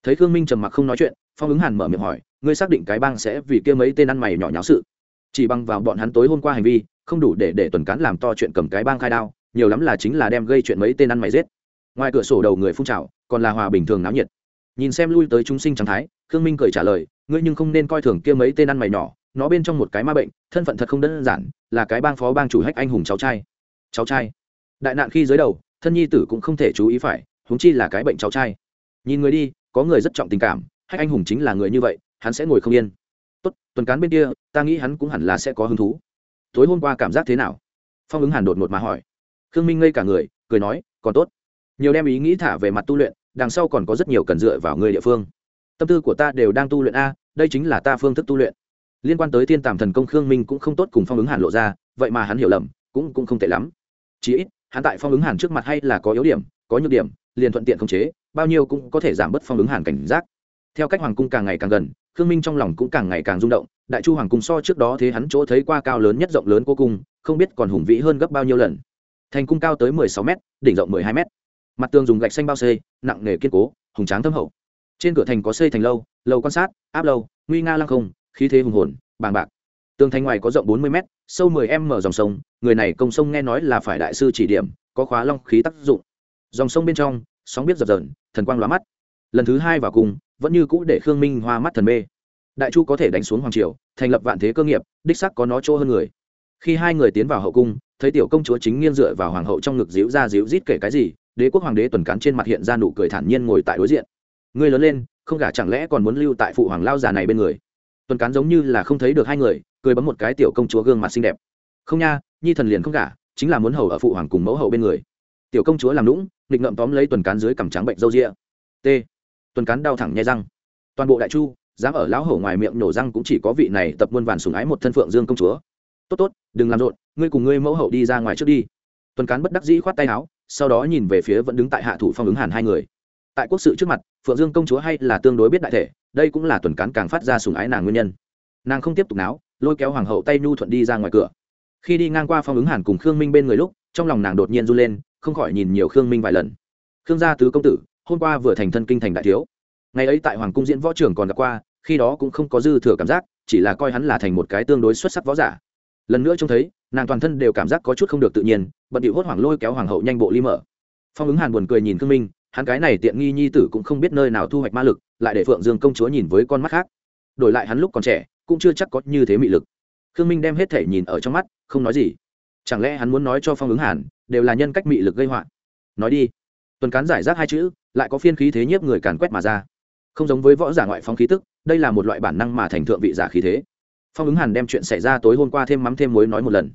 Thấy khương minh trầm mặc không nói chuyện, phong ứng hàn mở miệng hỏi, ngươi xác định cái bang sẽ vì kia mấy tên ăn mày nhỏ nháo sự? Chỉ bằng vào bọn hắn tối hôm qua hành vi không đủ để để tuần cán làm to chuyện cầm cái bang khai đao, nhiều lắm là chính là đem gây chuyện mấy tên ăn mày giết. Ngoài cửa sổ đầu người phun trào, còn là hòa bình thường náo nhiệt. Nhìn xem lui tới chúng sinh trắng thái, khương minh cười trả lời, ngươi nhưng không nên coi thường kia mấy tên ăn mày nhỏ, nó bên trong một cái ma bệnh, thân phận thật không đơn giản, là cái bang phó bang chủ hách anh hùng cháu trai. Cháu trai? Đại nạn khi dưới đầu, thân nhi tử cũng không thể chú ý phải, huống chi là cái bệnh cháu trai. Nhìn người đi, có người rất trọng tình cảm, hách anh hùng chính là người như vậy, hắn sẽ ngồi không yên. Tốt, tuần cán bên kia, ta nghĩ hắn cũng hẳn là sẽ có hứng thú tối hôm qua cảm giác thế nào? Phong ứng hàn đột ngột mà hỏi. Khương minh ngây cả người, cười nói, còn tốt. Nhiều đem ý nghĩ thả về mặt tu luyện, đằng sau còn có rất nhiều cần dựa vào người địa phương. Tâm tư của ta đều đang tu luyện a, đây chính là ta phương thức tu luyện. Liên quan tới thiên tàm thần công khương minh cũng không tốt cùng phong ứng hàn lộ ra, vậy mà hắn hiểu lầm, cũng cũng không tệ lắm. Chỉ ít, hắn tại phong ứng hàn trước mặt hay là có yếu điểm, có nhược điểm, liền thuận tiện khống chế, bao nhiêu cũng có thể giảm bớt phong ứng hàn cảnh giác. Theo cách hoàng cung càng ngày càng gần, khương minh trong lòng cũng càng ngày càng rung động đại chu hoàng cung so trước đó thế hắn chỗ thấy qua cao lớn nhất rộng lớn cô cung, không biết còn hùng vĩ hơn gấp bao nhiêu lần. Thành cung cao tới mười sáu m đỉnh rộng mười hai m mặt tường dùng gạch xanh bao xê, nặng nề kiên cố, hùng tráng thâm hậu. Trên cửa thành có xây thành lâu lâu quan sát, áp lâu, nguy nga lăng không, khí thế hùng hồn, bàng bạc. Tường thành ngoài có rộng bốn mươi m sâu mười m mở dòng sông, người này công sông nghe nói là phải đại sư chỉ điểm, có khóa long khí tác dụng. Dòng sông bên trong, sóng biết dập dờn, thần quang lóa mắt. Lần thứ hai vào cùng vẫn như cũ để khương minh hoa mắt thần mê đại chu có thể đánh xuống hoàng triều, thành lập vạn thế cơ nghiệp, đích sắc có nó chỗ hơn người. Khi hai người tiến vào hậu cung, thấy tiểu công chúa chính nghiêng dựa vào hoàng hậu trong ngực díu ra díu rít kể cái gì, đế quốc hoàng đế tuần cán trên mặt hiện ra nụ cười thản nhiên ngồi tại đối diện. Ngươi lớn lên, không gả chẳng lẽ còn muốn lưu tại phụ hoàng lao già này bên người? Tuần cán giống như là không thấy được hai người, cười bấm một cái tiểu công chúa gương mặt xinh đẹp. Không nha, nhi thần liền không gả, chính là muốn hầu ở phụ hoàng cùng mẫu hậu bên người. Tiểu công chúa làm lũng nghịch ngậm tóm lấy tuần cán dưới cằm trắng bệnh râu ria. T. Tuần cán đau thẳng nhai răng. Toàn bộ đại chu dám ở lão hổ ngoài miệng nổ răng cũng chỉ có vị này tập muôn vàn sùng ái một thân phượng dương công chúa. Tốt tốt, đừng làm rộn, ngươi cùng ngươi mẫu hậu đi ra ngoài trước đi. Tuần cán bất đắc dĩ khoát tay áo, sau đó nhìn về phía vẫn đứng tại hạ thủ phong ứng hàn hai người. Tại quốc sự trước mặt, phượng dương công chúa hay là tương đối biết đại thể, đây cũng là tuần cán càng phát ra sùng ái nàng nguyên nhân. Nàng không tiếp tục náo, lôi kéo hoàng hậu tay nhu thuận đi ra ngoài cửa. Khi đi ngang qua phong ứng hàn cùng khương minh bên người lúc, trong lòng nàng đột nhiên run lên, không khỏi nhìn nhiều khương minh vài lần. Khương gia tứ công tử, hôm qua vừa thành thân kinh thành đại thiếu. Ngày ấy tại hoàng cung diễn võ trưởng còn gặp qua khi đó cũng không có dư thừa cảm giác, chỉ là coi hắn là thành một cái tương đối xuất sắc võ giả. Lần nữa trông thấy, nàng toàn thân đều cảm giác có chút không được tự nhiên, bận điệu hốt hoảng lôi kéo hoàng hậu nhanh bộ ly mở. Phong ứng hàn buồn cười nhìn khương minh, hắn cái này tiện nghi nhi tử cũng không biết nơi nào thu hoạch ma lực, lại để phượng dương công chúa nhìn với con mắt khác. Đổi lại hắn lúc còn trẻ, cũng chưa chắc có như thế mị lực. Khương minh đem hết thể nhìn ở trong mắt, không nói gì. Chẳng lẽ hắn muốn nói cho phong ứng hàn, đều là nhân cách mị lực gây họa? Nói đi. Tuần cán giải rác hai chữ, lại có phiên khí thế nhiếp người càn quét mà ra. Không giống với võ giả ngoại phong khí tức đây là một loại bản năng mà thành thượng vị giả khí thế. Phong ứng hàn đem chuyện xảy ra tối hôm qua thêm mắm thêm muối nói một lần.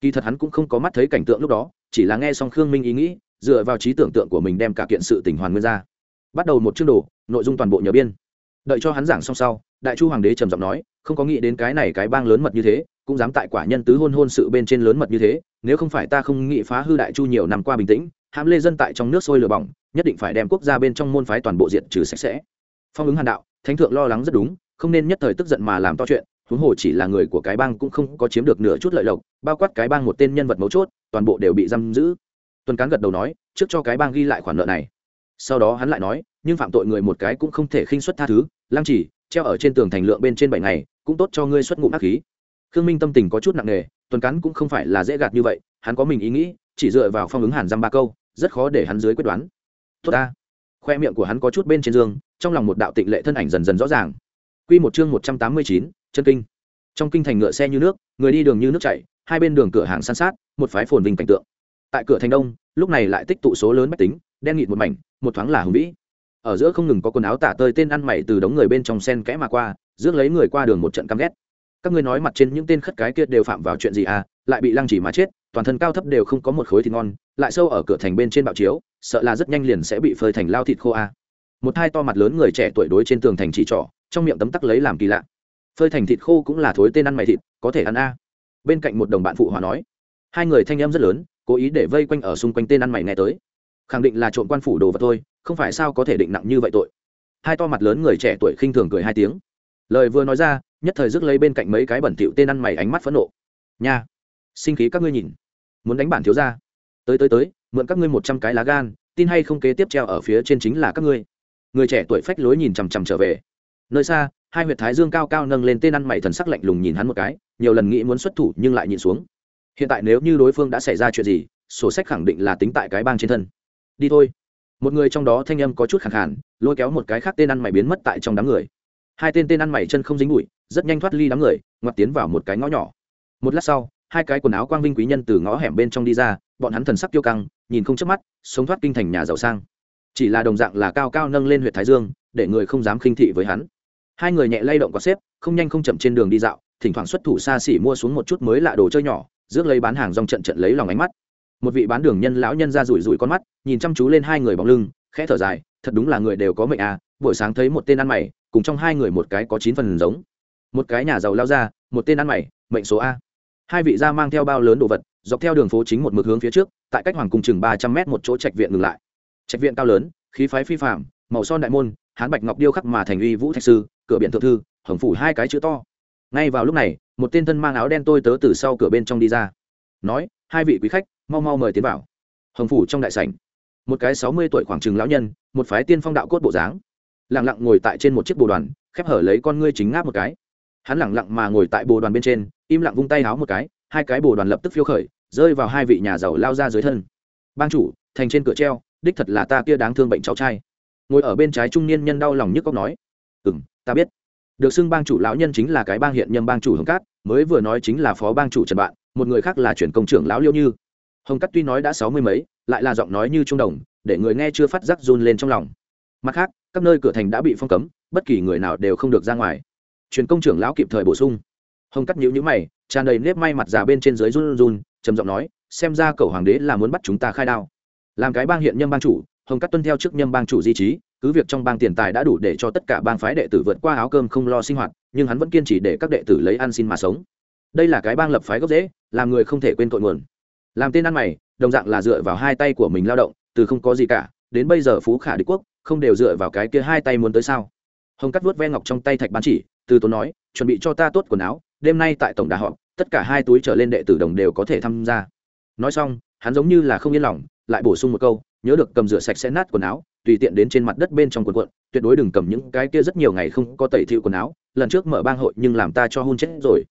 Kỳ thật hắn cũng không có mắt thấy cảnh tượng lúc đó, chỉ là nghe xong khương minh ý nghĩ, dựa vào trí tưởng tượng của mình đem cả kiện sự tình hoàn nguyên ra. Bắt đầu một chương đồ, nội dung toàn bộ nhờ biên. Đợi cho hắn giảng xong sau, đại chu hoàng đế trầm giọng nói, không có nghĩ đến cái này cái bang lớn mật như thế, cũng dám tại quả nhân tứ hôn hôn sự bên trên lớn mật như thế, nếu không phải ta không nghĩ phá hư đại chu nhiều năm qua bình tĩnh, hãm lê dân tại trong nước sôi lửa bỏng, nhất định phải đem quốc gia bên trong môn phái toàn bộ diện trừ sạch sẽ. Phong ứng hàn đạo thánh thượng lo lắng rất đúng, không nên nhất thời tức giận mà làm to chuyện, huống hồ chỉ là người của cái bang cũng không có chiếm được nửa chút lợi lộc, bao quát cái bang một tên nhân vật mấu chốt, toàn bộ đều bị giam giữ. Tuần cán gật đầu nói, trước cho cái bang ghi lại khoản nợ này. Sau đó hắn lại nói, nhưng phạm tội người một cái cũng không thể khinh xuất tha thứ, lăng chỉ, treo ở trên tường thành lượng bên trên bảy ngày, cũng tốt cho ngươi xuất ngụm ác khí. Khương minh tâm tình có chút nặng nề, tuần cán cũng không phải là dễ gạt như vậy, hắn có mình ý nghĩ, chỉ dựa vào phong ứng hàn dăm ba câu, rất khó để hắn dưới quyết đoán. Tốt ta khoe miệng của hắn có chút bên trên giường trong lòng một đạo tịnh lệ thân ảnh dần dần rõ ràng. Quy một chương một trăm tám mươi chín, chân kinh. Trong kinh thành ngựa xe như nước, người đi đường như nước chảy, hai bên đường cửa hàng san sát, một phái phồn vinh cảnh tượng. Tại cửa thành đông, lúc này lại tích tụ số lớn bách tính, đen nghịt một mảnh, một thoáng là hùng vĩ. Ở giữa không ngừng có quần áo tả tơi tên ăn mày từ đống người bên trong sen kẽ mà qua, rước lấy người qua đường một trận căm ghét các ngươi nói mặt trên những tên khất cái kia đều phạm vào chuyện gì à lại bị lăng chỉ mà chết, toàn thân cao thấp đều không có một khối thịt ngon, lại sâu ở cửa thành bên trên bạo chiếu, sợ là rất nhanh liền sẽ bị phơi thành lao thịt khô à. một hai to mặt lớn người trẻ tuổi đối trên tường thành chỉ trỏ, trong miệng tấm tắc lấy làm kỳ lạ phơi thành thịt khô cũng là thối tên ăn mày thịt, có thể ăn a à. bên cạnh một đồng bạn phụ hòa nói, hai người thanh em rất lớn, cố ý để vây quanh ở xung quanh tên ăn mày nghe tới khẳng định là trộm quan phủ đồ vật thôi, không phải sao có thể định nặng như vậy tội hai to mặt lớn người trẻ tuổi khinh thường cười hai tiếng lời vừa nói ra, nhất thời rước lấy bên cạnh mấy cái bẩn thỉu tên ăn mày ánh mắt phẫn nộ. Nha, sinh khí các ngươi nhìn. Muốn đánh bản thiếu ra tới tới tới, mượn các ngươi một trăm cái lá gan, tin hay không kế tiếp treo ở phía trên chính là các ngươi. Người trẻ tuổi phách lối nhìn chằm chằm trở về. Nơi xa, hai huyệt thái dương cao cao nâng lên tên ăn mày thần sắc lạnh lùng nhìn hắn một cái, nhiều lần nghĩ muốn xuất thủ nhưng lại nhìn xuống. Hiện tại nếu như đối phương đã xảy ra chuyện gì, sổ sách khẳng định là tính tại cái bang trên thân. Đi thôi. Một người trong đó thanh âm có chút khẳng hẳn lôi kéo một cái khác tên ăn mày biến mất tại trong đám người hai tên tên ăn mày chân không dính bụi, rất nhanh thoát ly đám người, ngoặt tiến vào một cái ngõ nhỏ. Một lát sau, hai cái quần áo quang vinh quý nhân từ ngõ hẻm bên trong đi ra, bọn hắn thần sắc tiêu căng, nhìn không chớp mắt, sống thoát kinh thành nhà giàu sang. Chỉ là đồng dạng là cao cao nâng lên huyện thái dương, để người không dám khinh thị với hắn. Hai người nhẹ lay động có xếp, không nhanh không chậm trên đường đi dạo, thỉnh thoảng xuất thủ xa xỉ mua xuống một chút mới lạ đồ chơi nhỏ, rước lấy bán hàng dòng trận trận lấy lòng ánh mắt. Một vị bán đường nhân lão nhân ra rủi rủi con mắt, nhìn chăm chú lên hai người bóng lưng, khẽ thở dài, thật đúng là người đều có mệnh à buổi sáng thấy một tên ăn mày cùng trong hai người một cái có chín phần giống. Một cái nhà giàu lao ra, một tên ăn mày, mệnh số a. Hai vị gia mang theo bao lớn đồ vật, dọc theo đường phố chính một mực hướng phía trước, tại cách hoàng cung chừng ba trăm mét một chỗ trạch viện ngừng lại. Trạch viện cao lớn, khí phái phi phạm màu son đại môn, hán bạch ngọc điêu khắc mà thành uy vũ thạch sư, cửa biển thượng thư, hồng phủ hai cái chữ to. Ngay vào lúc này, một tên thân mang áo đen tôi tớ từ sau cửa bên trong đi ra. Nói, hai vị quý khách, mau mau mời tiến vào. Hồng phủ trong đại sảnh. Một cái sáu mươi tuổi khoảng chừng lão nhân, một phái tiên phong đạo cốt bộ dáng lẳng lặng ngồi tại trên một chiếc bồ đoàn, khép hở lấy con ngươi chính ngáp một cái. Hắn lẳng lặng mà ngồi tại bồ đoàn bên trên, im lặng vung tay háo một cái, hai cái bồ đoàn lập tức phiêu khởi, rơi vào hai vị nhà giàu lao ra dưới thân. Bang chủ, thành trên cửa treo, đích thật là ta kia đáng thương bệnh cháu trai. Ngồi ở bên trái trung niên nhân đau lòng nhức cóc nói. Ừ m ta biết. Được xưng bang chủ lão nhân chính là cái bang hiện nhâm bang chủ hồng cát, mới vừa nói chính là phó bang chủ trần bạn, một người khác là chuyển công trưởng lão liêu như. Hồng cát tuy nói đã sáu mươi mấy, lại là giọng nói như trung đồng, để người nghe chưa phát giác run lên trong lòng. Mặt khác các nơi cửa thành đã bị phong cấm, bất kỳ người nào đều không được ra ngoài. Truyền công trưởng lão kịp thời bổ sung. Hồng cắt nhữ nhữ mày, tràn đầy nếp may mặt già bên trên dưới run run trầm giọng nói, xem ra cậu hoàng đế là muốn bắt chúng ta khai đao. Làm cái bang hiện nhâm bang chủ, hồng cắt tuân theo trước nhâm bang chủ di trí, cứ việc trong bang tiền tài đã đủ để cho tất cả bang phái đệ tử vượt qua áo cơm không lo sinh hoạt, nhưng hắn vẫn kiên trì để các đệ tử lấy ăn xin mà sống. Đây là cái bang lập phái gốc dễ làm người không thể quên cội nguồn. Làm tên ăn mày, đồng dạng là dựa vào hai tay của mình lao động, từ không có gì cả, đến bây giờ phú khả đế quốc không đều dựa vào cái kia hai tay muốn tới sao? Hồng cắt vuốt ve ngọc trong tay thạch bán chỉ từ tốn nói chuẩn bị cho ta tốt quần áo đêm nay tại tổng đà họ, tất cả hai túi trở lên đệ tử đồng đều có thể tham gia. Nói xong hắn giống như là không yên lòng lại bổ sung một câu nhớ được cầm rửa sạch sẽ nát quần áo tùy tiện đến trên mặt đất bên trong quần quận tuyệt đối đừng cầm những cái kia rất nhiều ngày không có tẩy thiệu quần áo lần trước mở bang hội nhưng làm ta cho hôn chết rồi.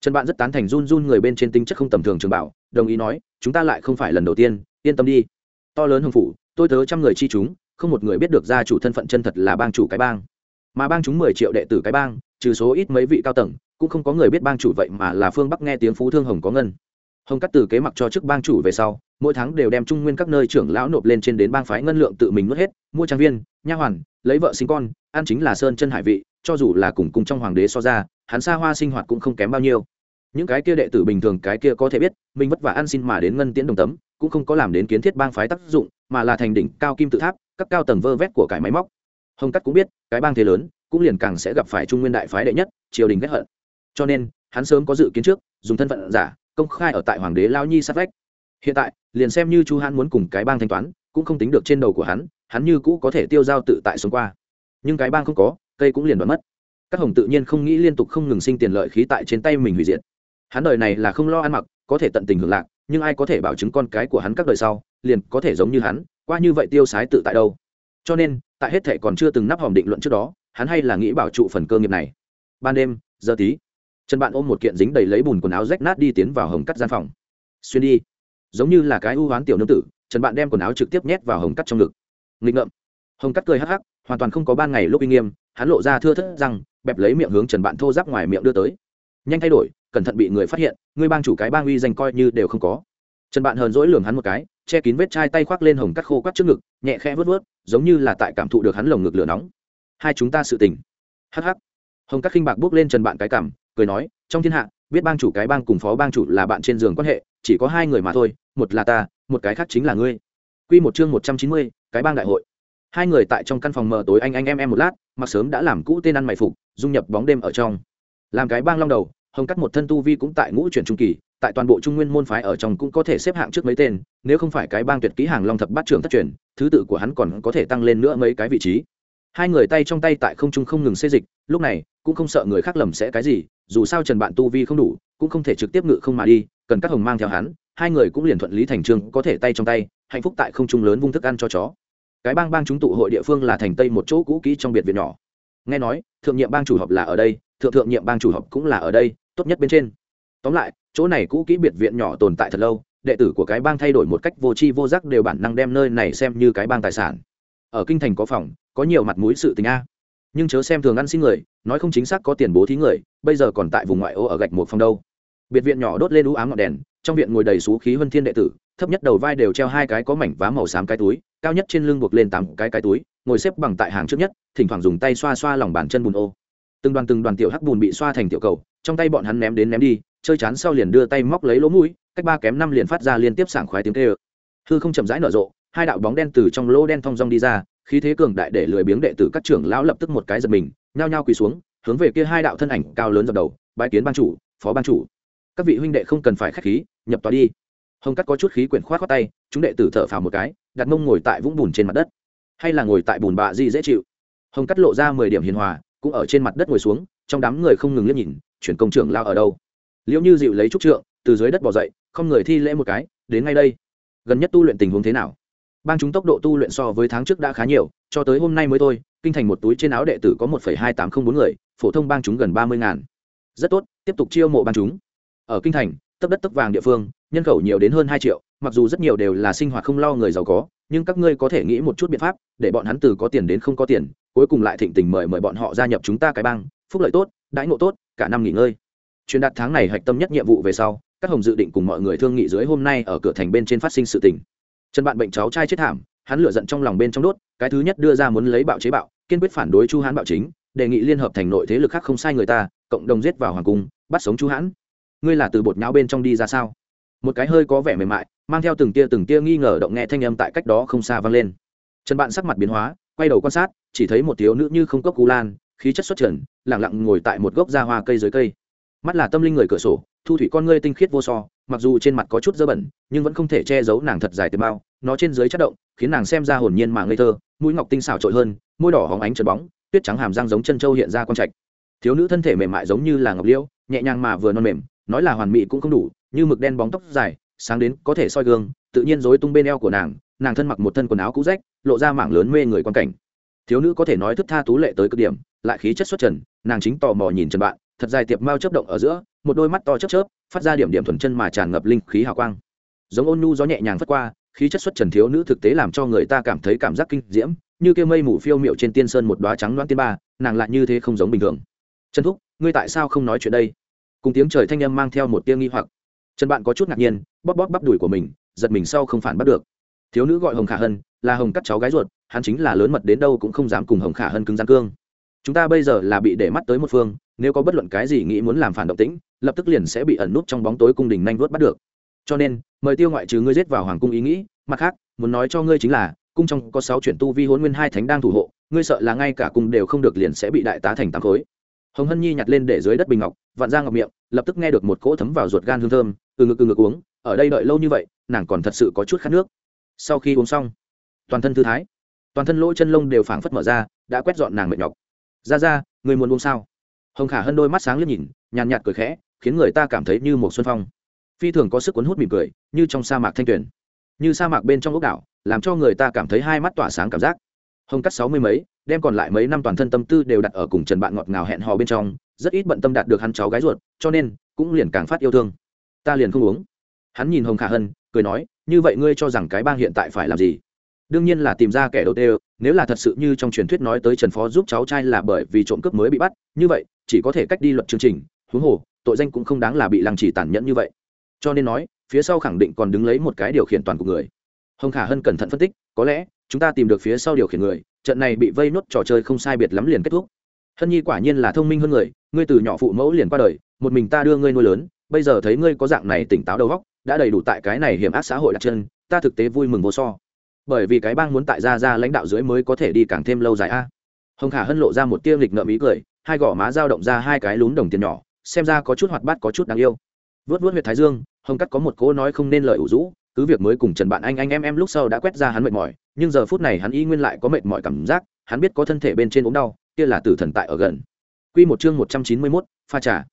Trần bạn rất tán thành run run người bên trên tinh chất không tầm thường trường bảo đồng ý nói chúng ta lại không phải lần đầu tiên yên tâm đi. To lớn hưng phủ tôi thớ trăm người chi chúng không một người biết được gia chủ thân phận chân thật là bang chủ cái bang. Mà bang chúng mười triệu đệ tử cái bang, trừ số ít mấy vị cao tầng, cũng không có người biết bang chủ vậy mà là phương bắc nghe tiếng phú thương hồng có ngân. Hồng cắt từ kế mặc cho chức bang chủ về sau, mỗi tháng đều đem trung nguyên các nơi trưởng lão nộp lên trên đến bang phái ngân lượng tự mình nuốt hết, mua trang viên, nha hoàn, lấy vợ sinh con, ăn chính là sơn chân hải vị, cho dù là cùng cùng trong hoàng đế so ra, hắn xa hoa sinh hoạt cũng không kém bao nhiêu. Những cái kia đệ tử bình thường cái kia có thể biết, mình vất vả ăn xin mà đến ngân tiễn đồng tấm, cũng không có làm đến kiến thiết bang phái tác dụng, mà là thành đỉnh cao kim tự tháp các cao tầng vơ vét của cải máy móc. Hồng cắt cũng biết, cái bang thế lớn, cũng liền càng sẽ gặp phải trung nguyên đại phái đệ nhất, triều đình ghét hận. Cho nên, hắn sớm có dự kiến trước, dùng thân phận giả, công khai ở tại hoàng đế lao nhi sát vách. Hiện tại, liền xem như chu hắn muốn cùng cái bang thanh toán, cũng không tính được trên đầu của hắn hắn như cũ có thể tiêu giao tự tại sống qua. Nhưng cái bang không có, cây cũng liền đoán mất. Các hồng tự nhiên không nghĩ liên tục không ngừng sinh tiền lợi khí tại trên tay mình hủy diệt. Hắn đời này là không lo ăn mặc, có thể tận tình hưởng lạc, nhưng ai có thể bảo chứng con cái của hắn các đời sau, liền có thể giống như hắn qua như vậy tiêu sái tự tại đâu? Cho nên tại hết thể còn chưa từng nắp hòm định luận trước đó hắn hay là nghĩ bảo trụ phần cơ nghiệp này. Ban đêm giờ tí. Trần bạn ôm một kiện dính đầy lấy bùn quần áo rách nát đi tiến vào hồng cắt gian phòng. Xuyên đi. Giống như là cái ưu hoán tiểu nương tử trần bạn đem quần áo trực tiếp nhét vào hồng cắt trong ngực. Nghịch ngợm. Hồng cắt cười hắc hắc hoàn toàn không có ban ngày lúc uy nghiêm hắn lộ ra thưa thất rằng, bẹp lấy miệng hướng trần bạn thô giáp ngoài miệng đưa tới. Nhanh thay đổi cẩn thận bị người phát hiện ngươi bang chủ cái bang uy danh coi như đều không có. Trần bạn hờn dỗi lường hắn một cái che kín vết chai tay khoác lên hồng cắt khô quắt trước ngực, nhẹ khẽ vớt vớt giống như là tại cảm thụ được hắn lồng ngực lửa nóng. Hai chúng ta sự tình. Hắc hắc. Hồng cắt khinh bạc bước lên trần bạn cái cảm, cười nói, trong thiên hạ, biết bang chủ cái bang cùng phó bang chủ là bạn trên giường quan hệ, chỉ có hai người mà thôi, một là ta, một cái khác chính là ngươi. Quy một chương một trăm chín mươi, cái bang đại hội. Hai người tại trong căn phòng mờ tối anh anh em em một lát, mặc sớm đã làm cũ tên ăn mày phục, dung nhập bóng đêm ở trong. Làm cái bang long đầu, hồng cắt một thân tu vi cũng tại ngũ chuyển trung kỳ tại toàn bộ trung nguyên môn phái ở trong cũng có thể xếp hạng trước mấy tên, nếu không phải cái bang tuyệt ký hàng long thập bát trưởng thất truyền, thứ tự của hắn còn có thể tăng lên nữa mấy cái vị trí. Hai người tay trong tay tại không trung không ngừng xê dịch, lúc này, cũng không sợ người khác lầm sẽ cái gì, dù sao trần bạn tu vi không đủ, cũng không thể trực tiếp ngự không mà đi, cần các hồng mang theo hắn, hai người cũng liền thuận lý thành trương có thể tay trong tay, hạnh phúc tại không trung lớn vung thức ăn cho chó. Cái bang bang chúng tụ hội địa phương là thành tây một chỗ cũ kỹ trong biệt viện nhỏ. Nghe nói, thượng nhiệm bang chủ họp là ở đây, thượng thượng nhiệm bang chủ họp cũng là ở đây, tốt nhất bên trên tóm lại, chỗ này cũ kỹ biệt viện nhỏ tồn tại thật lâu, đệ tử của cái bang thay đổi một cách vô tri vô giác đều bản năng đem nơi này xem như cái bang tài sản. Ở kinh thành có phòng, có nhiều mặt mũi sự tình a. Nhưng chớ xem thường ăn xin người, nói không chính xác có tiền bố thí người, bây giờ còn tại vùng ngoại ô ở gạch một phòng đâu. Biệt viện nhỏ đốt lên đũ ám ngọn đèn, trong viện ngồi đầy xú khí huân thiên đệ tử, thấp nhất đầu vai đều treo hai cái có mảnh vá màu xám cái túi, cao nhất trên lưng buộc lên tám cái cái túi, ngồi xếp bằng tại hàng trước nhất, thỉnh thoảng dùng tay xoa xoa lòng bàn chân bùn ô. Từng đoàn từng đoàn tiểu hắc bùn bị xoa thành tiểu cầu, trong tay bọn hắn ném đến ném đi chơi chán sau liền đưa tay móc lấy lỗ mũi, cách ba kém năm liền phát ra liên tiếp sảng khoái tiếng tê ơ hư không chậm rãi nở rộ, hai đạo bóng đen từ trong lỗ đen thong dong đi ra, khí thế cường đại để lười biếng đệ tử các trưởng lão lập tức một cái giật mình, nhao nhao quỳ xuống, hướng về kia hai đạo thân ảnh cao lớn dập đầu, bái kiến ban chủ, phó ban chủ. Các vị huynh đệ không cần phải khách khí, nhập tòa đi. Hồng cắt có chút khí quyển khoát khoát tay, chúng đệ tử thở phào một cái, đặt mông ngồi tại vũng bùn trên mặt đất. Hay là ngồi tại bùn bạ gì dễ chịu? Hồng cắt lộ ra mười điểm hiền hòa, cũng ở trên mặt đất ngồi xuống, trong đám người không ngừng liếc nhìn, chuyển công trưởng lao ở đâu? Liệu như dịu lấy trúc trượng, từ dưới đất bỏ dậy, không người thi lễ một cái, đến ngay đây. Gần nhất tu luyện tình huống thế nào? Bang chúng tốc độ tu luyện so với tháng trước đã khá nhiều, cho tới hôm nay mới thôi, kinh thành một túi trên áo đệ tử có một hai tám không bốn người, phổ thông bang chúng gần ba mươi ngàn. Rất tốt, tiếp tục chiêu mộ bang chúng. Ở kinh thành, tấp đất tấp vàng địa phương, nhân khẩu nhiều đến hơn hai triệu, mặc dù rất nhiều đều là sinh hoạt không lo người giàu có, nhưng các ngươi có thể nghĩ một chút biện pháp, để bọn hắn từ có tiền đến không có tiền, cuối cùng lại thịnh tình mời mời bọn họ gia nhập chúng ta cái bang, phúc lợi tốt, đãi ngộ tốt, cả năm nghỉ ngơi truyền đạt tháng này hạch tâm nhất nhiệm vụ về sau các hồng dự định cùng mọi người thương nghị dưới hôm nay ở cửa thành bên trên phát sinh sự tình. Trần bạn bệnh cháu trai chết thảm, hắn lửa giận trong lòng bên trong đốt, cái thứ nhất đưa ra muốn lấy bạo chế bạo, kiên quyết phản đối chu hán bạo chính, đề nghị liên hợp thành nội thế lực khác không sai người ta, cộng đồng giết vào hoàng cung, bắt sống chu hãn ngươi là từ bột nhão bên trong đi ra sao? Một cái hơi có vẻ mềm mại, mang theo từng tia từng tia nghi ngờ động nghe thanh âm tại cách đó không xa vang lên. Trần bạn sắc mặt biến hóa, quay đầu quan sát, chỉ thấy một thiếu nữ như không cốc cú lan, khí chất xuất trần lẳng lặng ngồi tại một gốc da hoa cây dưới cây mắt là tâm linh người cửa sổ thu thủy con ngươi tinh khiết vô so mặc dù trên mặt có chút dơ bẩn nhưng vẫn không thể che giấu nàng thật dài tế bao nó trên dưới chất động khiến nàng xem ra hồn nhiên mà ngây thơ mũi ngọc tinh xảo trội hơn môi đỏ hóng ánh trượt bóng tuyết trắng hàm răng giống chân trâu hiện ra con trạch. Thiếu nữ thân thể mềm mại giống như là ngọc liễu, nhẹ nhàng mà vừa non mềm nói là hoàn mỹ cũng không đủ như mực đen bóng tóc dài sáng đến có thể soi gương tự nhiên rối tung bên eo của nàng nàng thân mặc một thân quần áo cũ rách lộ ra mảng lớn mê người quan cảnh. Thiếu nữ có thể nói thức tha tú lệ tới cực điểm lại khí chất xuất trần nàng chính tò mò nhìn trần bạn thật dài tiệp mao chớp động ở giữa, một đôi mắt to chớp chớp, phát ra điểm điểm thuần chân mà tràn ngập linh khí hào quang. Giống ôn nhu gió nhẹ nhàng phất qua, khí chất xuất trần thiếu nữ thực tế làm cho người ta cảm thấy cảm giác kinh diễm, như kia mây mù phiêu miệu trên tiên sơn một đóa trắng loãng tiên ba, nàng lại như thế không giống bình thường. Trần thúc, ngươi tại sao không nói chuyện đây? Cùng tiếng trời thanh âm mang theo một tia nghi hoặc. Trần bạn có chút ngạc nhiên, bóp bóp bắp đùi của mình, giật mình sau không phản bắt được. Thiếu nữ gọi hồng khả hân, là hồng cắt cháu gái ruột, hắn chính là lớn mật đến đâu cũng không dám cùng hồng khả hân cứng gian cương. Chúng ta bây giờ là bị để mắt tới một phương nếu có bất luận cái gì nghĩ muốn làm phản động tĩnh, lập tức liền sẽ bị ẩn nút trong bóng tối cung đình nhanh vuốt bắt được. Cho nên, mời tiêu ngoại trừ ngươi giết vào hoàng cung ý nghĩ, mặt khác, muốn nói cho ngươi chính là, cung trong có sáu chuyển tu vi hôn nguyên hai thánh đang thủ hộ, ngươi sợ là ngay cả cung đều không được liền sẽ bị đại tá thành tám khối. Hồng hân nhi nhặt lên để dưới đất bình ngọc, vặn ra ngọc miệng, lập tức nghe được một cỗ thấm vào ruột gan hương thơm, từ ngực từ ngực uống, ở đây đợi lâu như vậy, nàng còn thật sự có chút khát nước. Sau khi uống xong, toàn thân thư thái, toàn thân lỗ chân lông đều phảng phất mở ra, đã quét dọn nàng mệt nhọc. Ra ra người muốn uống sao? Hồng khả hân đôi mắt sáng liếc nhìn nhàn nhạt cười khẽ khiến người ta cảm thấy như một xuân phong. Phi thường có sức cuốn hút mỉm cười như trong sa mạc thanh tuyền, như sa mạc bên trong ốc đảo làm cho người ta cảm thấy hai mắt tỏa sáng cảm giác. Hồng cắt sáu mươi mấy đem còn lại mấy năm toàn thân tâm tư đều đặt ở cùng trần bạn ngọt ngào hẹn hò bên trong rất ít bận tâm đạt được hắn cháu gái ruột cho nên cũng liền càng phát yêu thương. Ta liền không uống. Hắn nhìn hồng khả hân cười nói như vậy ngươi cho rằng cái bang hiện tại phải làm gì? Đương nhiên là tìm ra kẻ đầu tiên, nếu là thật sự như trong truyền thuyết nói tới trần phó giúp cháu trai là bởi vì trộm cướp mới bị bắt, như vậy, chỉ có thể cách đi luật chương trình, huống hồ, tội danh cũng không đáng là bị lăng trì tàn nhẫn như vậy. Cho nên nói, phía sau khẳng định còn đứng lấy một cái điều khiển toàn của người. Hồng khả hân cẩn thận phân tích, có lẽ, chúng ta tìm được phía sau điều khiển người, trận này bị vây nốt trò chơi không sai biệt lắm liền kết thúc. Hân nhi quả nhiên là thông minh hơn người, ngươi từ nhỏ phụ mẫu liền qua đời, một mình ta đưa ngươi nuôi lớn, bây giờ thấy ngươi có dạng này tỉnh táo đầu óc, đã đầy đủ tại cái này hiểm ác xã hội đặt chân, ta thực tế vui mừng vô so bởi vì cái bang muốn tại gia ra lãnh đạo dưới mới có thể đi càng thêm lâu dài a hồng khả hân lộ ra một tiêm lịch ngợm ý cười hai gò má dao động ra hai cái lún đồng tiền nhỏ xem ra có chút hoạt bát có chút đáng yêu vớt vớt huyệt thái dương hồng cắt có một cô nói không nên lời ủ rũ cứ việc mới cùng trần bạn anh anh em em lúc sau đã quét ra hắn mệt mỏi nhưng giờ phút này hắn y nguyên lại có mệt mỏi cảm giác hắn biết có thân thể bên trên ốm đau kia là tử thần tại ở gần Quy một chương một trăm chín mươi 191, pha trà.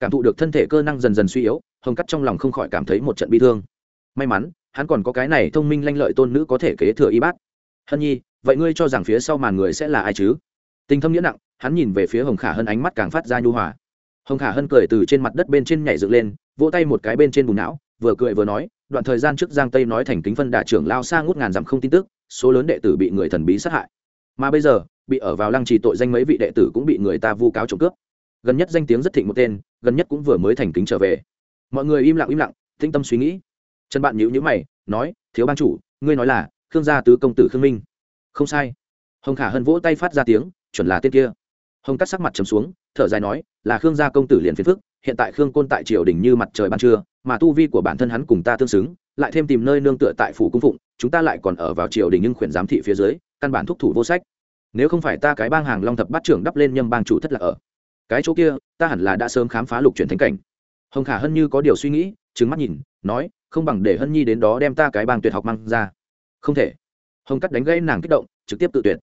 Cảm thụ được thân thể cơ năng dần dần suy yếu, Hồng Cắt trong lòng không khỏi cảm thấy một trận bi thương. May mắn, hắn còn có cái này thông minh lanh lợi tôn nữ có thể kế thừa y bát. Hân Nhi, vậy ngươi cho rằng phía sau màn người sẽ là ai chứ? Tình thâm nghĩa nặng, hắn nhìn về phía Hồng Khả Hân ánh mắt càng phát ra nhu hòa. Hồng Khả Hân cười từ trên mặt đất bên trên nhảy dựng lên, vỗ tay một cái bên trên bùn não, vừa cười vừa nói, đoạn thời gian trước Giang Tây nói thành kính phân đà trưởng lao xa ngút ngàn dặm không tin tức, số lớn đệ tử bị người thần bí sát hại. Mà bây giờ, bị ở vào lăng trì tội danh mấy vị đệ tử cũng bị người ta vu cáo trộm cướp gần nhất danh tiếng rất thịnh một tên gần nhất cũng vừa mới thành kính trở về mọi người im lặng im lặng tĩnh tâm suy nghĩ trần bạn nhữ nhữ mày, nói, thiếu ban chủ, ngươi nói là, khương gia tứ công tử khương minh. Không sai. Hồng khả hân vỗ tay phát ra tiếng, chuẩn là tên kia. Hồng cắt sắc mặt trầm xuống, thở dài nói, là khương gia công tử liền phiền phức, hiện tại khương côn tại triều đình như mặt trời ban trưa, mà tu vi của bản thân hắn cùng ta tương xứng, lại thêm tìm nơi nương tựa tại phủ cung phụng, chúng ta lại còn ở vào triều đình nhưng khuyển giám thị phía dưới, căn bản thúc thủ vô sách. Nếu không phải ta cái bang hàng long thập bát trưởng đắp lên nhâm bang chủ thất là ở, cái chỗ kia, ta hẳn là đã sớm khám phá lục chuyển thánh cảnh. Hồng khả hân như có điều suy nghĩ trứng mắt nhìn, nói không bằng để hân nhi đến đó đem ta cái bang tuyệt học mang ra. Không thể. Hồng cắt đánh gãy nàng kích động, trực tiếp tự tuyệt.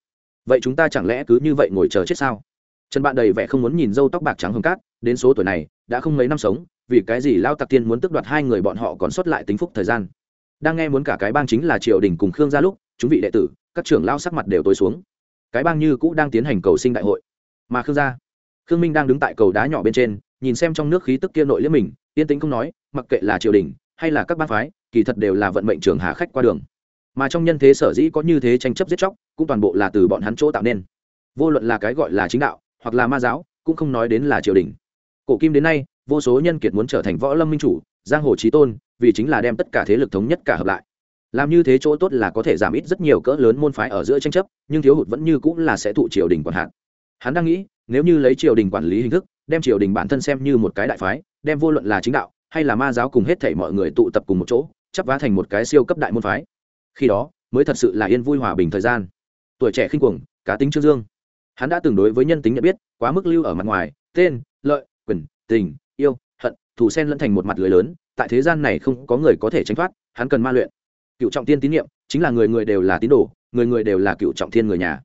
Vậy chúng ta chẳng lẽ cứ như vậy ngồi chờ chết sao? Trần bạn đầy vẻ không muốn nhìn dâu tóc bạc trắng hồng cát, đến số tuổi này, đã không mấy năm sống, vì cái gì lao tặc tiên muốn tước đoạt hai người bọn họ còn xuất lại tính phúc thời gian? Đang nghe muốn cả cái bang chính là triều đình cùng khương gia lúc, chúng vị đệ tử, các trưởng lao sắc mặt đều tối xuống. Cái bang như cũ đang tiến hành cầu sinh đại hội. Mà khương gia, khương minh đang đứng tại cầu đá nhỏ bên trên, nhìn xem trong nước khí tức kia nội liếm mình, yên tĩnh không nói, mặc kệ là triều đình hay là các bang phái, kỳ thật đều là vận mệnh trường hà khách qua đường. Mà trong nhân thế sở dĩ có như thế tranh chấp giết chóc, cũng toàn bộ là từ bọn hắn chỗ tạo nên. Vô luận là cái gọi là chính đạo, hoặc là ma giáo, cũng không nói đến là triều đình. Cổ kim đến nay, vô số nhân kiệt muốn trở thành võ lâm minh chủ, giang hồ trí tôn, vì chính là đem tất cả thế lực thống nhất cả hợp lại. Làm như thế chỗ tốt là có thể giảm ít rất nhiều cỡ lớn môn phái ở giữa tranh chấp, nhưng thiếu hụt vẫn như cũng là sẽ thụ triều đình quản hạn. Hắn đang nghĩ, nếu như lấy triều đình quản lý hình thức, đem triều đình bản thân xem như một cái đại phái, đem vô luận là chính đạo hay là ma giáo cùng hết thảy mọi người tụ tập cùng một chỗ, chắp vá thành một cái siêu cấp đại môn phái. Khi đó, mới thật sự là yên vui hòa bình thời gian. Tuổi trẻ khinh cuồng, cá tính trương dương. Hắn đã từng đối với nhân tính nhận biết, quá mức lưu ở mặt ngoài, tên, lợi, quyền, tình, yêu, hận, thù sen lẫn thành một mặt lưới lớn, tại thế gian này không có người có thể tránh thoát, hắn cần ma luyện. Cựu trọng tiên tín nhiệm, chính là người người đều là tín đồ, người người đều là cựu trọng thiên người nhà.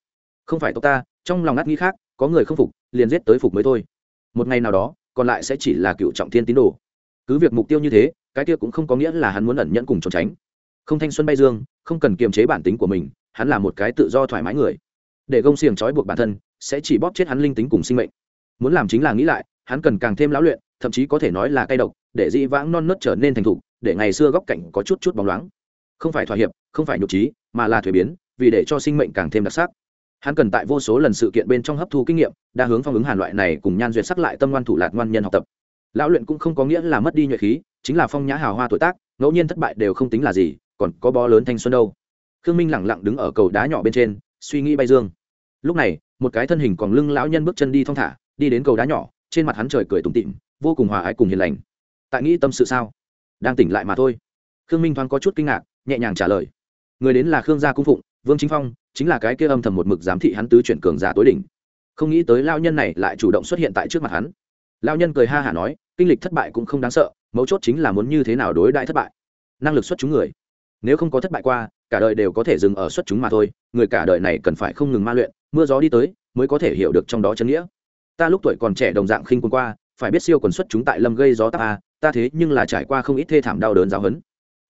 Không phải tộc ta, trong lòng ngắt nghĩ khác, có người không phục, liền giết tới phục mới thôi. Một ngày nào đó, còn lại sẽ chỉ là cựu trọng thiên tín đồ cứ việc mục tiêu như thế, cái kia cũng không có nghĩa là hắn muốn ẩn nhẫn cùng trốn tránh. Không thanh xuân bay dương, không cần kiềm chế bản tính của mình, hắn là một cái tự do thoải mái người. Để gông xiềng trói buộc bản thân, sẽ chỉ bóp chết hắn linh tính cùng sinh mệnh. Muốn làm chính là nghĩ lại, hắn cần càng thêm lão luyện, thậm chí có thể nói là cay độc, để dị vãng non nớt trở nên thành thục, để ngày xưa góc cạnh có chút chút bóng loáng. Không phải thỏa hiệp, không phải nhục trí, mà là thuế biến, vì để cho sinh mệnh càng thêm đặc sắc. Hắn cần tại vô số lần sự kiện bên trong hấp thu kinh nghiệm đa hướng phong ứng hàn loại này cùng nhan duyệt sắc lại tâm ngoan thủ lạc ngoan nhân học tập lão luyện cũng không có nghĩa là mất đi nhuệ khí, chính là phong nhã hào hoa tuổi tác, ngẫu nhiên thất bại đều không tính là gì, còn có bó lớn thanh xuân đâu. Khương minh lẳng lặng đứng ở cầu đá nhỏ bên trên, suy nghĩ bay dương. Lúc này, một cái thân hình còn lưng lão nhân bước chân đi thong thả, đi đến cầu đá nhỏ, trên mặt hắn trời cười tủm tịm vô cùng hòa ái cùng hiền lành. Tại nghĩ tâm sự sao? Đang tỉnh lại mà thôi. Khương minh thoáng có chút kinh ngạc, nhẹ nhàng trả lời. Người đến là khương gia cung phụng, vương chính phong, chính là cái kia âm thầm một mực giám thị hắn tứ chuyển cường giả tối đỉnh. Không nghĩ tới lao nhân này lại chủ động xuất hiện tại trước mặt hắn. Lao nhân cười ha hả nói kinh lịch thất bại cũng không đáng sợ, mấu chốt chính là muốn như thế nào đối đại thất bại. Năng lực xuất chúng người. Nếu không có thất bại qua, cả đời đều có thể dừng ở xuất chúng mà thôi, người cả đời này cần phải không ngừng ma luyện, mưa gió đi tới, mới có thể hiểu được trong đó chân nghĩa. Ta lúc tuổi còn trẻ đồng dạng khinh quân qua, phải biết siêu quần xuất chúng tại lâm gây gió táp a, ta thế nhưng là trải qua không ít thê thảm đau đớn giáo hấn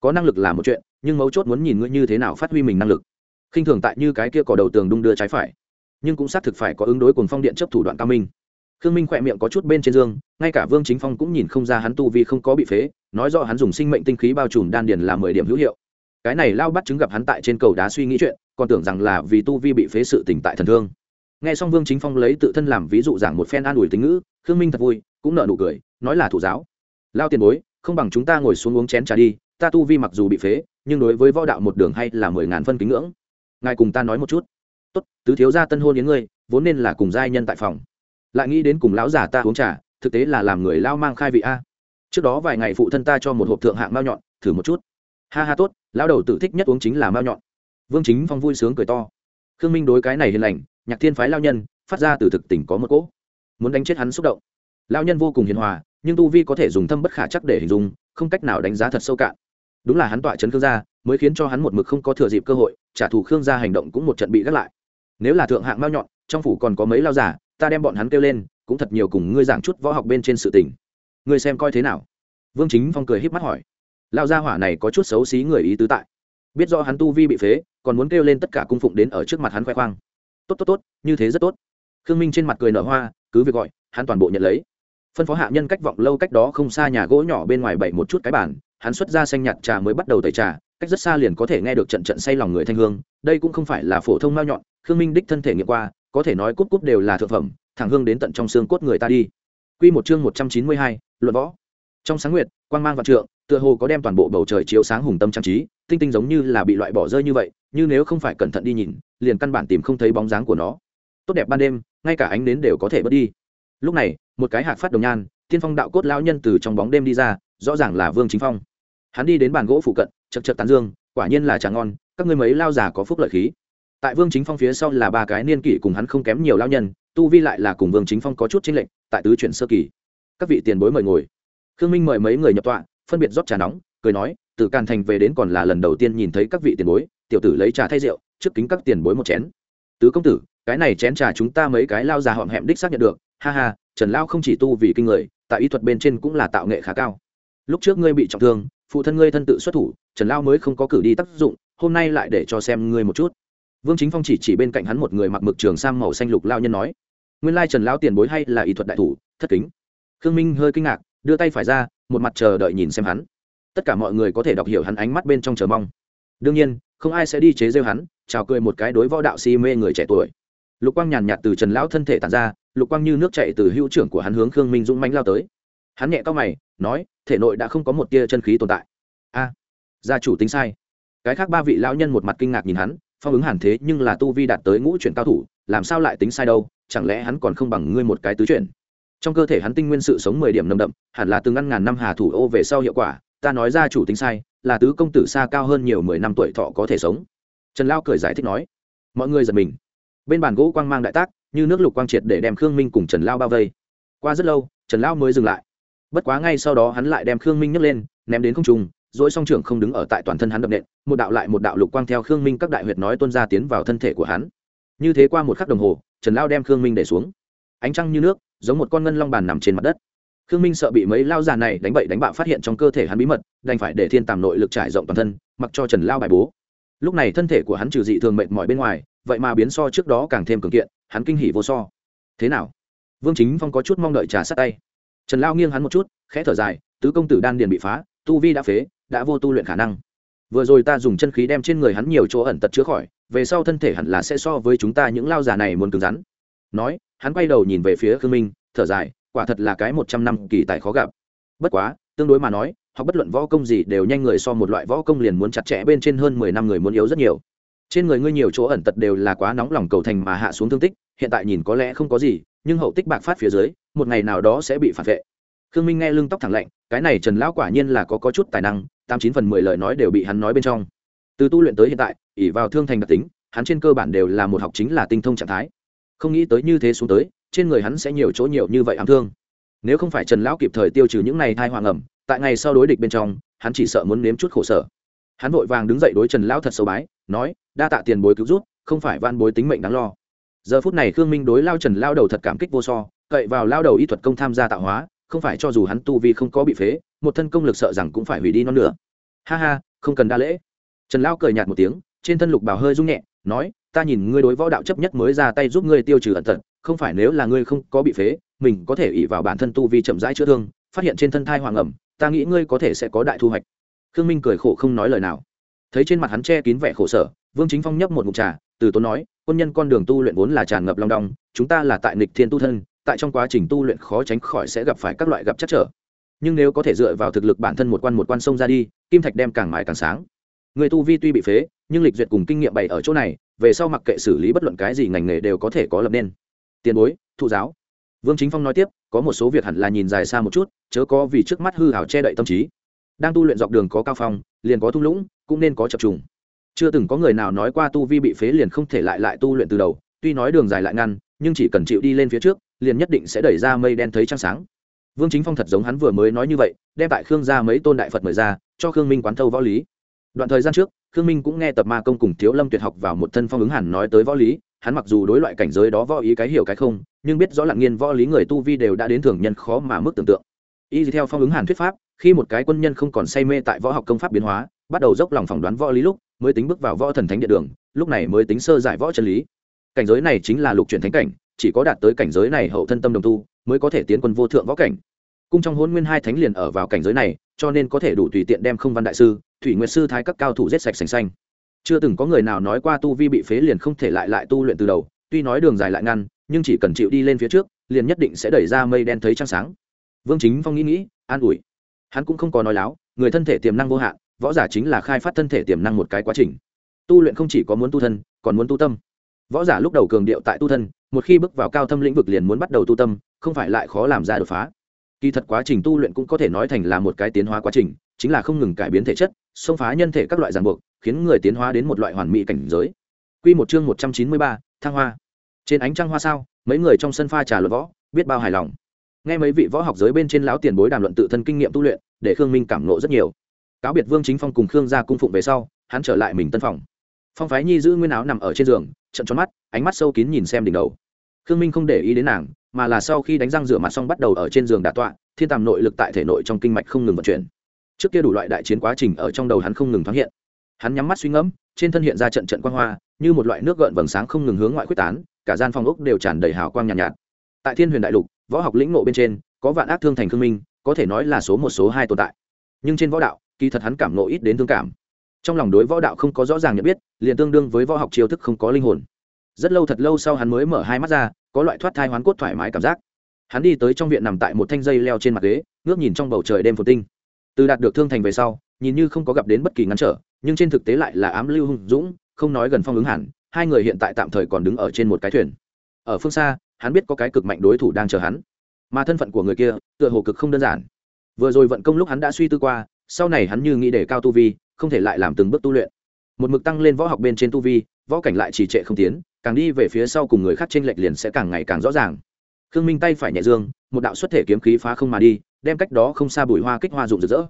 có năng lực là một chuyện, nhưng mấu chốt muốn nhìn ngươi như thế nào phát huy mình năng lực. Khinh thường tại như cái kia cỏ đầu tường đung đưa trái phải, nhưng cũng xác thực phải có ứng đối cùng phong điện chấp thủ đoạn cao minh khương minh khỏe miệng có chút bên trên dương, ngay cả vương chính phong cũng nhìn không ra hắn tu vì không có bị phế, nói rõ hắn dùng sinh mệnh tinh khí bao trùm đan điền là mười điểm hữu hiệu. Cái này lao bắt chứng gặp hắn tại trên cầu đá suy nghĩ chuyện, còn tưởng rằng là vì tu vi bị phế sự tỉnh tại thần thương. Nghe xong vương chính phong lấy tự thân làm ví dụ giảng một phen an ủi tính ngữ, khương minh thật vui, cũng nợ nụ cười, nói là thủ giáo. Lao tiền bối, không bằng chúng ta ngồi xuống uống chén trà đi, ta tu vi mặc dù bị phế, nhưng đối với võ đạo một đường hay là mười ngàn phân kính ngưỡng. Ngài cùng ta nói một chút. Tốt, tứ thiếu gia tân hôn yến ngươi, vốn nên là cùng giai nhân tại phòng lại nghĩ đến cùng lão già ta uống trà, thực tế là làm người lao mang khai vị a. Trước đó vài ngày phụ thân ta cho một hộp thượng hạng mao nhọn, thử một chút. Ha ha tốt, lão đầu tự thích nhất uống chính là mao nhọn. Vương chính phong vui sướng cười to. Khương minh đối cái này hiền lành, nhạc thiên phái lao nhân, phát ra từ thực tỉnh có một cỗ. Muốn đánh chết hắn xúc động. Lao nhân vô cùng hiền hòa, nhưng tu vi có thể dùng thâm bất khả chắc để hình dung, không cách nào đánh giá thật sâu cạn. Đúng là hắn tọa trấn khương gia, mới khiến cho hắn một mực không có thừa dịp cơ hội, trả thù khương gia hành động cũng một trận bị gác lại. Nếu là thượng hạng mao nhọn, trong phủ còn có mấy lao giả ta đem bọn hắn kêu lên, cũng thật nhiều cùng ngươi giảng chút võ học bên trên sự tình. Ngươi xem coi thế nào? Vương chính phong cười h í p mắt hỏi. Lao gia hỏa này có chút xấu xí người ý tứ tại. Biết do hắn tu vi bị phế, còn muốn kêu lên tất cả cung phụng đến ở trước mặt hắn khoe khoang. Tốt tốt tốt, như thế rất tốt. Khương minh trên mặt cười nở hoa, cứ việc gọi, hắn toàn bộ nhận lấy. Phân phó hạ nhân cách vọng lâu cách đó không xa nhà gỗ nhỏ bên ngoài bảy một chút cái bản hắn xuất ra xanh nhạt trà mới bắt đầu tẩy trà, cách rất xa liền có thể nghe được trận trận say lòng người thanh hương, đây cũng không phải là phổ thông mao nhọn, khương minh đích thân thể nghiệm qua có thể nói cúp cúp đều là thượng phẩm thẳng hương đến tận trong xương cốt người ta đi Quy một chương một trăm chín mươi hai, luận võ. Trong sáng nguyệt, quang mang vạn trượng, tựa hồ có đem toàn bộ bầu trời chiếu sáng hùng tâm trang trí, tinh tinh giống như là bị loại bỏ rơi như vậy, như nếu không phải cẩn thận đi nhìn, liền căn bản tìm không thấy bóng dáng của nó. Tốt đẹp ban đêm, ngay cả ánh nến đều có thể bớt đi. Lúc này, một cái hạc phát đồng nhan, tiên phong đạo cốt lão nhân từ trong bóng đêm đi ra, rõ ràng là Vương Chính Phong. Hắn đi đến bàn gỗ phụ cận, chậc chậc tán dương, quả nhiên là trà ngon, các ngươi mấy lao già có phúc lợi khí tại vương chính phong phía sau là ba cái niên kỷ cùng hắn không kém nhiều lao nhân, tu vi lại là cùng vương chính phong có chút chính lệnh tại tứ chuyển sơ kỳ. Các vị tiền bối mời ngồi. Khương minh mời mấy người nhập tọa, phân biệt rót trà nóng, cười nói, từ càn thành về đến còn là lần đầu tiên nhìn thấy các vị tiền bối, tiểu tử lấy trà thay rượu, trước kính các tiền bối một chén. Tứ công tử, cái này chén trà chúng ta mấy cái lao già họm hẹm đích xác nhận được, ha ha, trần lao không chỉ tu vì kinh người, tại y thuật bên trên cũng là tạo nghệ khá cao. Lúc trước ngươi bị trọng thương, phụ thân ngươi thân tự xuất thủ, trần lao mới không có cử đi tác dụng, hôm nay lại để cho xem ngươi một chút vương chính phong chỉ chỉ bên cạnh hắn một người mặc mực trường sam màu xanh lục lao nhân nói, nguyên lai trần lão tiền bối hay là ý thuật đại thủ, thất kính. Khương minh hơi kinh ngạc, đưa tay phải ra, một mặt chờ đợi nhìn xem hắn. Tất cả mọi người có thể đọc hiểu hắn ánh mắt bên trong chờ mong. Đương nhiên, không ai sẽ đi chế rêu hắn, chào cười một cái đối võ đạo si mê người trẻ tuổi. Lục quang nhàn nhạt từ trần lão thân thể tàn ra, lục quang như nước chạy từ hữu trưởng của hắn hướng khương minh dũng mánh lao tới. Hắn nhẹ cao mày, nói, thể nội đã không có một tia chân khí tồn tại. A, gia chủ tính sai. Cái khác ba vị lão nhân một mặt kinh ngạc nhìn hắn phong ứng hàn thế nhưng là tu vi đạt tới ngũ chuyển cao thủ, làm sao lại tính sai đâu? Chẳng lẽ hắn còn không bằng ngươi một cái tứ chuyển? Trong cơ thể hắn tinh nguyên sự sống mười điểm nồng đậm, hẳn là từng ngăn ngàn năm hà thủ ô về sau hiệu quả, ta nói ra chủ tính sai, là tứ công tử xa cao hơn nhiều mười năm tuổi thọ có thể sống. Trần lao cười giải thích nói. Mọi người giật mình. Bên bàn gỗ quang mang đại tác, như nước lục quang triệt để đem khương minh cùng trần lao bao vây. Qua rất lâu, trần lao mới dừng lại. Bất quá ngay sau đó hắn lại đem khương minh nhấc lên, ném đến không trùng dỗi song trưởng không đứng ở tại toàn thân hắn đập nện, một đạo lại một đạo lục quang theo khương minh các đại huyệt nói tuân ra tiến vào thân thể của hắn. Như thế qua một khắc đồng hồ, trần lao đem khương minh để xuống. Ánh trăng như nước, giống một con ngân long bàn nằm trên mặt đất. Khương minh sợ bị mấy lao già này đánh bậy đánh bạo phát hiện trong cơ thể hắn bí mật, đành phải để thiên tàm nội lực trải rộng toàn thân, mặc cho trần lao bài bố. Lúc này thân thể của hắn trừ dị thường mệt mỏi bên ngoài, vậy mà biến so trước đó càng thêm cường kiện, hắn kinh hỉ vô so. Thế nào? Vương chính phong có chút mong đợi trà sát tay. Trần lao nghiêng hắn một chút, khẽ thở dài, tứ công tử đan điền bị phá tu vi đã phế, đã vô tu luyện khả năng. Vừa rồi ta dùng chân khí đem trên người hắn nhiều chỗ ẩn tật chữa khỏi, về sau thân thể hẳn là sẽ so với chúng ta những lao già này muốn cứng rắn. Nói, hắn quay đầu nhìn về phía khương minh, thở dài, quả thật là cái một trăm năm kỳ tài khó gặp. Bất quá, tương đối mà nói hoặc bất luận võ công gì đều nhanh người so một loại võ công liền muốn chặt chẽ bên trên hơn mười năm người muốn yếu rất nhiều. Trên người ngươi nhiều chỗ ẩn tật đều là quá nóng lòng cầu thành mà hạ xuống thương tích, hiện tại nhìn có lẽ không có gì, nhưng hậu tích bạc phát phía dưới, một ngày nào đó sẽ bị phản vệ khương minh nghe lưng tóc thẳng lạnh, cái này trần lão quả nhiên là có có chút tài năng, tám chín phần mười lời nói đều bị hắn nói bên trong. Từ tu luyện tới hiện tại ỉ vào thương thành đặc tính, hắn trên cơ bản đều là một học chính là tinh thông trạng thái. Không nghĩ tới như thế xuống tới, trên người hắn sẽ nhiều chỗ nhiều như vậy ám thương. Nếu không phải trần lão kịp thời tiêu trừ những này thai hoàng ẩm tại ngày sau đối địch bên trong, hắn chỉ sợ muốn nếm chút khổ sở. Hắn vội vàng đứng dậy đối trần lão thật sâu bái, nói, đa tạ tiền bối cứu rút không phải van bối tính mệnh đáng lo. Giờ phút này khương minh đối lao trần lao đầu thật cảm kích vô so, cậy vào lao đầu y thuật công tham gia tạo hóa không phải cho dù hắn tu vi không có bị phế, một thân công lực sợ rằng cũng phải hủy đi non nữa. Ha ha, không cần đa lễ. Trần Lão cười nhạt một tiếng, trên thân lục bào hơi rung nhẹ, nói, ta nhìn ngươi đối võ đạo chấp nhất mới ra tay giúp ngươi tiêu trừ ẩn tật, không phải nếu là ngươi không có bị phế, mình có thể ỉ vào bản thân tu vi chậm rãi chữa thương, phát hiện trên thân thai hoàng ẩm, ta nghĩ ngươi có thể sẽ có đại thu hoạch. Khương minh cười khổ không nói lời nào. Thấy trên mặt hắn che kín vẻ khổ sở, vương chính phong nhấp một mục trà, từ tốn nói, quân nhân con đường tu luyện vốn là tràn ngập long đong, chúng ta là tại nịch thiên tu thân tại trong quá trình tu luyện khó tránh khỏi sẽ gặp phải các loại gặp chắc trở. Nhưng nếu có thể dựa vào thực lực bản thân một quan một quan sông ra đi, kim thạch đem càng mãi càng sáng. Người tu vi tuy bị phế, nhưng lịch duyệt cùng kinh nghiệm bày ở chỗ này, về sau mặc kệ xử lý bất luận cái gì ngành nghề đều có thể có lập nên. Tiền bối, thụ giáo. Vương chính phong nói tiếp, có một số việc hẳn là nhìn dài xa một chút, chớ có vì trước mắt hư hảo che đậy tâm trí. Đang tu luyện dọc đường có cao phong, liền có thung lũng, cũng nên có chập trùng. Chưa từng có người nào nói qua tu vi bị phế liền không thể lại lại tu luyện từ đầu, tuy nói đường dài lại ngăn, nhưng chỉ cần chịu đi lên phía trước liền nhất định sẽ đẩy ra mây đen thấy trăng sáng. Vương chính phong thật giống hắn vừa mới nói như vậy, đem tại khương gia mấy tôn đại phật mời ra, cho khương minh quán thâu võ lý. Đoạn thời gian trước, khương minh cũng nghe tập ma công cùng thiếu lâm tuyệt học vào một thân phong ứng hẳn nói tới võ lý, hắn mặc dù đối loại cảnh giới đó võ ý cái hiểu cái không, nhưng biết rõ lặng nghiên võ lý người tu vi đều đã đến thường nhân khó mà mức tưởng tượng. Y theo phong ứng hàn thuyết pháp, khi một cái quân nhân không còn say mê tại võ học công pháp biến hóa, bắt đầu dốc lòng phỏng đoán võ lý lúc, mới tính bước vào võ thần thánh địa đường, lúc này mới tính sơ giải võ chân lý. Cảnh giới này chính là lục chuyển thánh cảnh chỉ có đạt tới cảnh giới này hậu thân tâm đồng tu, mới có thể tiến quân vô thượng võ cảnh. Cung trong hôn nguyên hai thánh liền ở vào cảnh giới này, cho nên có thể đủ tùy tiện đem không văn đại sư, thủy nguyệt sư thái các cao thủ giết sạch sành xanh. Chưa từng có người nào nói qua tu vi bị phế liền không thể lại lại tu luyện từ đầu, tuy nói đường dài lại ngăn, nhưng chỉ cần chịu đi lên phía trước, liền nhất định sẽ đẩy ra mây đen thấy trăng sáng. Vương chính phong nghĩ nghĩ, an ủi. Hắn cũng không có nói láo, người thân thể tiềm năng vô hạn, võ giả chính là khai phát thân thể tiềm năng một cái quá trình. Tu luyện không chỉ có muốn tu thân, còn muốn tu tâm. Võ giả lúc đầu cường điệu tại tu thân một khi bước vào cao thâm lĩnh vực liền muốn bắt đầu tu tâm không phải lại khó làm ra đột phá kỳ thật quá trình tu luyện cũng có thể nói thành là một cái tiến hóa quá trình chính là không ngừng cải biến thể chất xông phá nhân thể các loại ràng buộc khiến người tiến hóa đến một loại hoàn mỹ cảnh giới Quy một chương một trăm chín mươi ba, thăng hoa. Trên ánh trăng hoa sao, mấy người trong sân pha trà luận võ, biết bao hài lòng. Nghe mấy vị võ học giới bên trên lão tiền bối đàm luận tự thân kinh nghiệm tu luyện, để Khương Minh cảm ngộ rất nhiều. Cáo biệt Vương Chính Phong cùng Khương gia cung phụng về sau, hắn trở lại mình tân phòng. Phong Phái Nhi giữ nguyên áo nằm ở trên giường, trợn tròn mắt, ánh mắt sâu kín nhìn xem đỉnh đầu. Khương Minh không để ý đến nàng, mà là sau khi đánh răng rửa mặt xong bắt đầu ở trên giường đả tọa, thiên tàm nội lực tại thể nội trong kinh mạch không ngừng vận chuyển. Trước kia đủ loại đại chiến quá trình ở trong đầu hắn không ngừng thoáng hiện. Hắn nhắm mắt suy ngẫm, trên thân hiện ra trận trận quang hoa, như một loại nước gợn vầng sáng không ngừng hướng ngoại quyết tán, cả gian phòng ốc đều tràn đầy hào quang nhàn nhạt, nhạt. Tại Thiên Huyền Đại Lục, võ học lĩnh ngộ bên trên, có vạn ác thương thành khương minh, có thể nói là số một số hai tồn tại. Nhưng trên võ đạo, kỳ thật hắn cảm ngộ ít đến thương cảm. Trong lòng đối võ đạo không có rõ ràng nhận biết, liền tương đương với võ học chiêu thức không có linh hồn rất lâu thật lâu sau hắn mới mở hai mắt ra, có loại thoát thai hoán cốt thoải mái cảm giác. Hắn đi tới trong viện nằm tại một thanh dây leo trên mặt ghế, ngước nhìn trong bầu trời đêm phồn tinh. Từ đạt được thương thành về sau, nhìn như không có gặp đến bất kỳ ngăn trở, nhưng trên thực tế lại là ám lưu hùng dũng, không nói gần phong ứng hẳn, hai người hiện tại tạm thời còn đứng ở trên một cái thuyền. Ở phương xa, hắn biết có cái cực mạnh đối thủ đang chờ hắn. Mà thân phận của người kia, tựa hồ cực không đơn giản. Vừa rồi vận công lúc hắn đã suy tư qua, sau này hắn như nghĩ để cao tu vi, không thể lại làm từng bước tu luyện. Một mực tăng lên võ học bên trên tu vi, võ cảnh lại trì trệ không tiến càng đi về phía sau cùng người khác trên lệch liền sẽ càng ngày càng rõ ràng. Khương minh tay phải nhẹ dương, một đạo xuất thể kiếm khí phá không mà đi, đem cách đó không xa bụi hoa kích hoa dụng rực rỡ.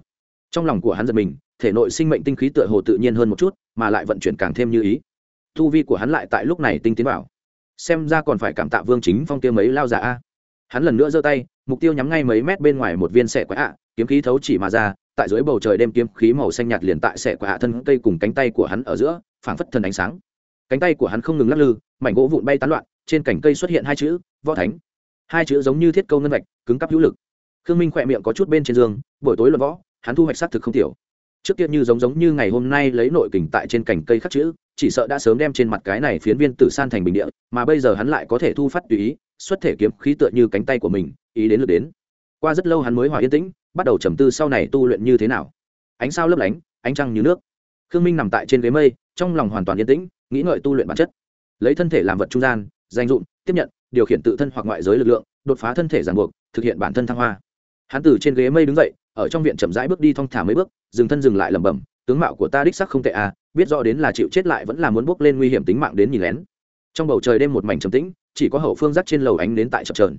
Trong lòng của hắn giật mình, thể nội sinh mệnh tinh khí tựa hồ tự nhiên hơn một chút, mà lại vận chuyển càng thêm như ý. Tu vi của hắn lại tại lúc này tinh tiến bảo xem ra còn phải cảm tạ vương chính phong kia mấy lao giả a. Hắn lần nữa giơ tay, mục tiêu nhắm ngay mấy mét bên ngoài một viên sẹ quái ạ, kiếm khí thấu chỉ mà ra, tại dưới bầu trời đem kiếm khí màu xanh nhạt liền tại sẹ quái ạ thân cây cùng cánh tay của hắn ở giữa, phảng phất thân ánh sáng cánh tay của hắn không ngừng lắc lư, mảnh gỗ vụn bay tán loạn, trên cành cây xuất hiện hai chữ, võ thánh. Hai chữ giống như thiết câu ngân vạch, cứng cắp hữu lực. Khương minh khỏe miệng có chút bên trên giường, buổi tối luận võ, hắn thu hoạch xác thực không tiểu. Trước tiên như giống giống như ngày hôm nay lấy nội kình tại trên cành cây khắc chữ, chỉ sợ đã sớm đem trên mặt cái này phiến viên tử san thành bình địa, mà bây giờ hắn lại có thể thu phát tùy ý, xuất thể kiếm khí tựa như cánh tay của mình, ý đến lượt đến. Qua rất lâu hắn mới hòa yên tĩnh, bắt đầu trầm tư sau này tu luyện như thế nào. Ánh sao lấp lánh, ánh trăng như nước. Khương minh nằm tại trên ghế mây, trong lòng hoàn toàn yên tĩnh nghĩ ngợi tu luyện bản chất. Lấy thân thể làm vật trung gian danh dụng, tiếp nhận, điều khiển tự thân hoặc ngoại giới lực lượng, đột phá thân thể giàn buộc, thực hiện bản thân thăng hoa. Hắn từ trên ghế mây đứng dậy, ở trong viện chậm rãi bước đi thong thả mấy bước, dừng thân dừng lại lẩm bẩm, tướng mạo của ta đích sắc không tệ à biết rõ đến là chịu chết lại vẫn là muốn bước lên nguy hiểm tính mạng đến nhìn lén. Trong bầu trời đêm một mảnh trầm tĩnh, chỉ có hậu phương rắc trên lầu ánh đến tại chập trờn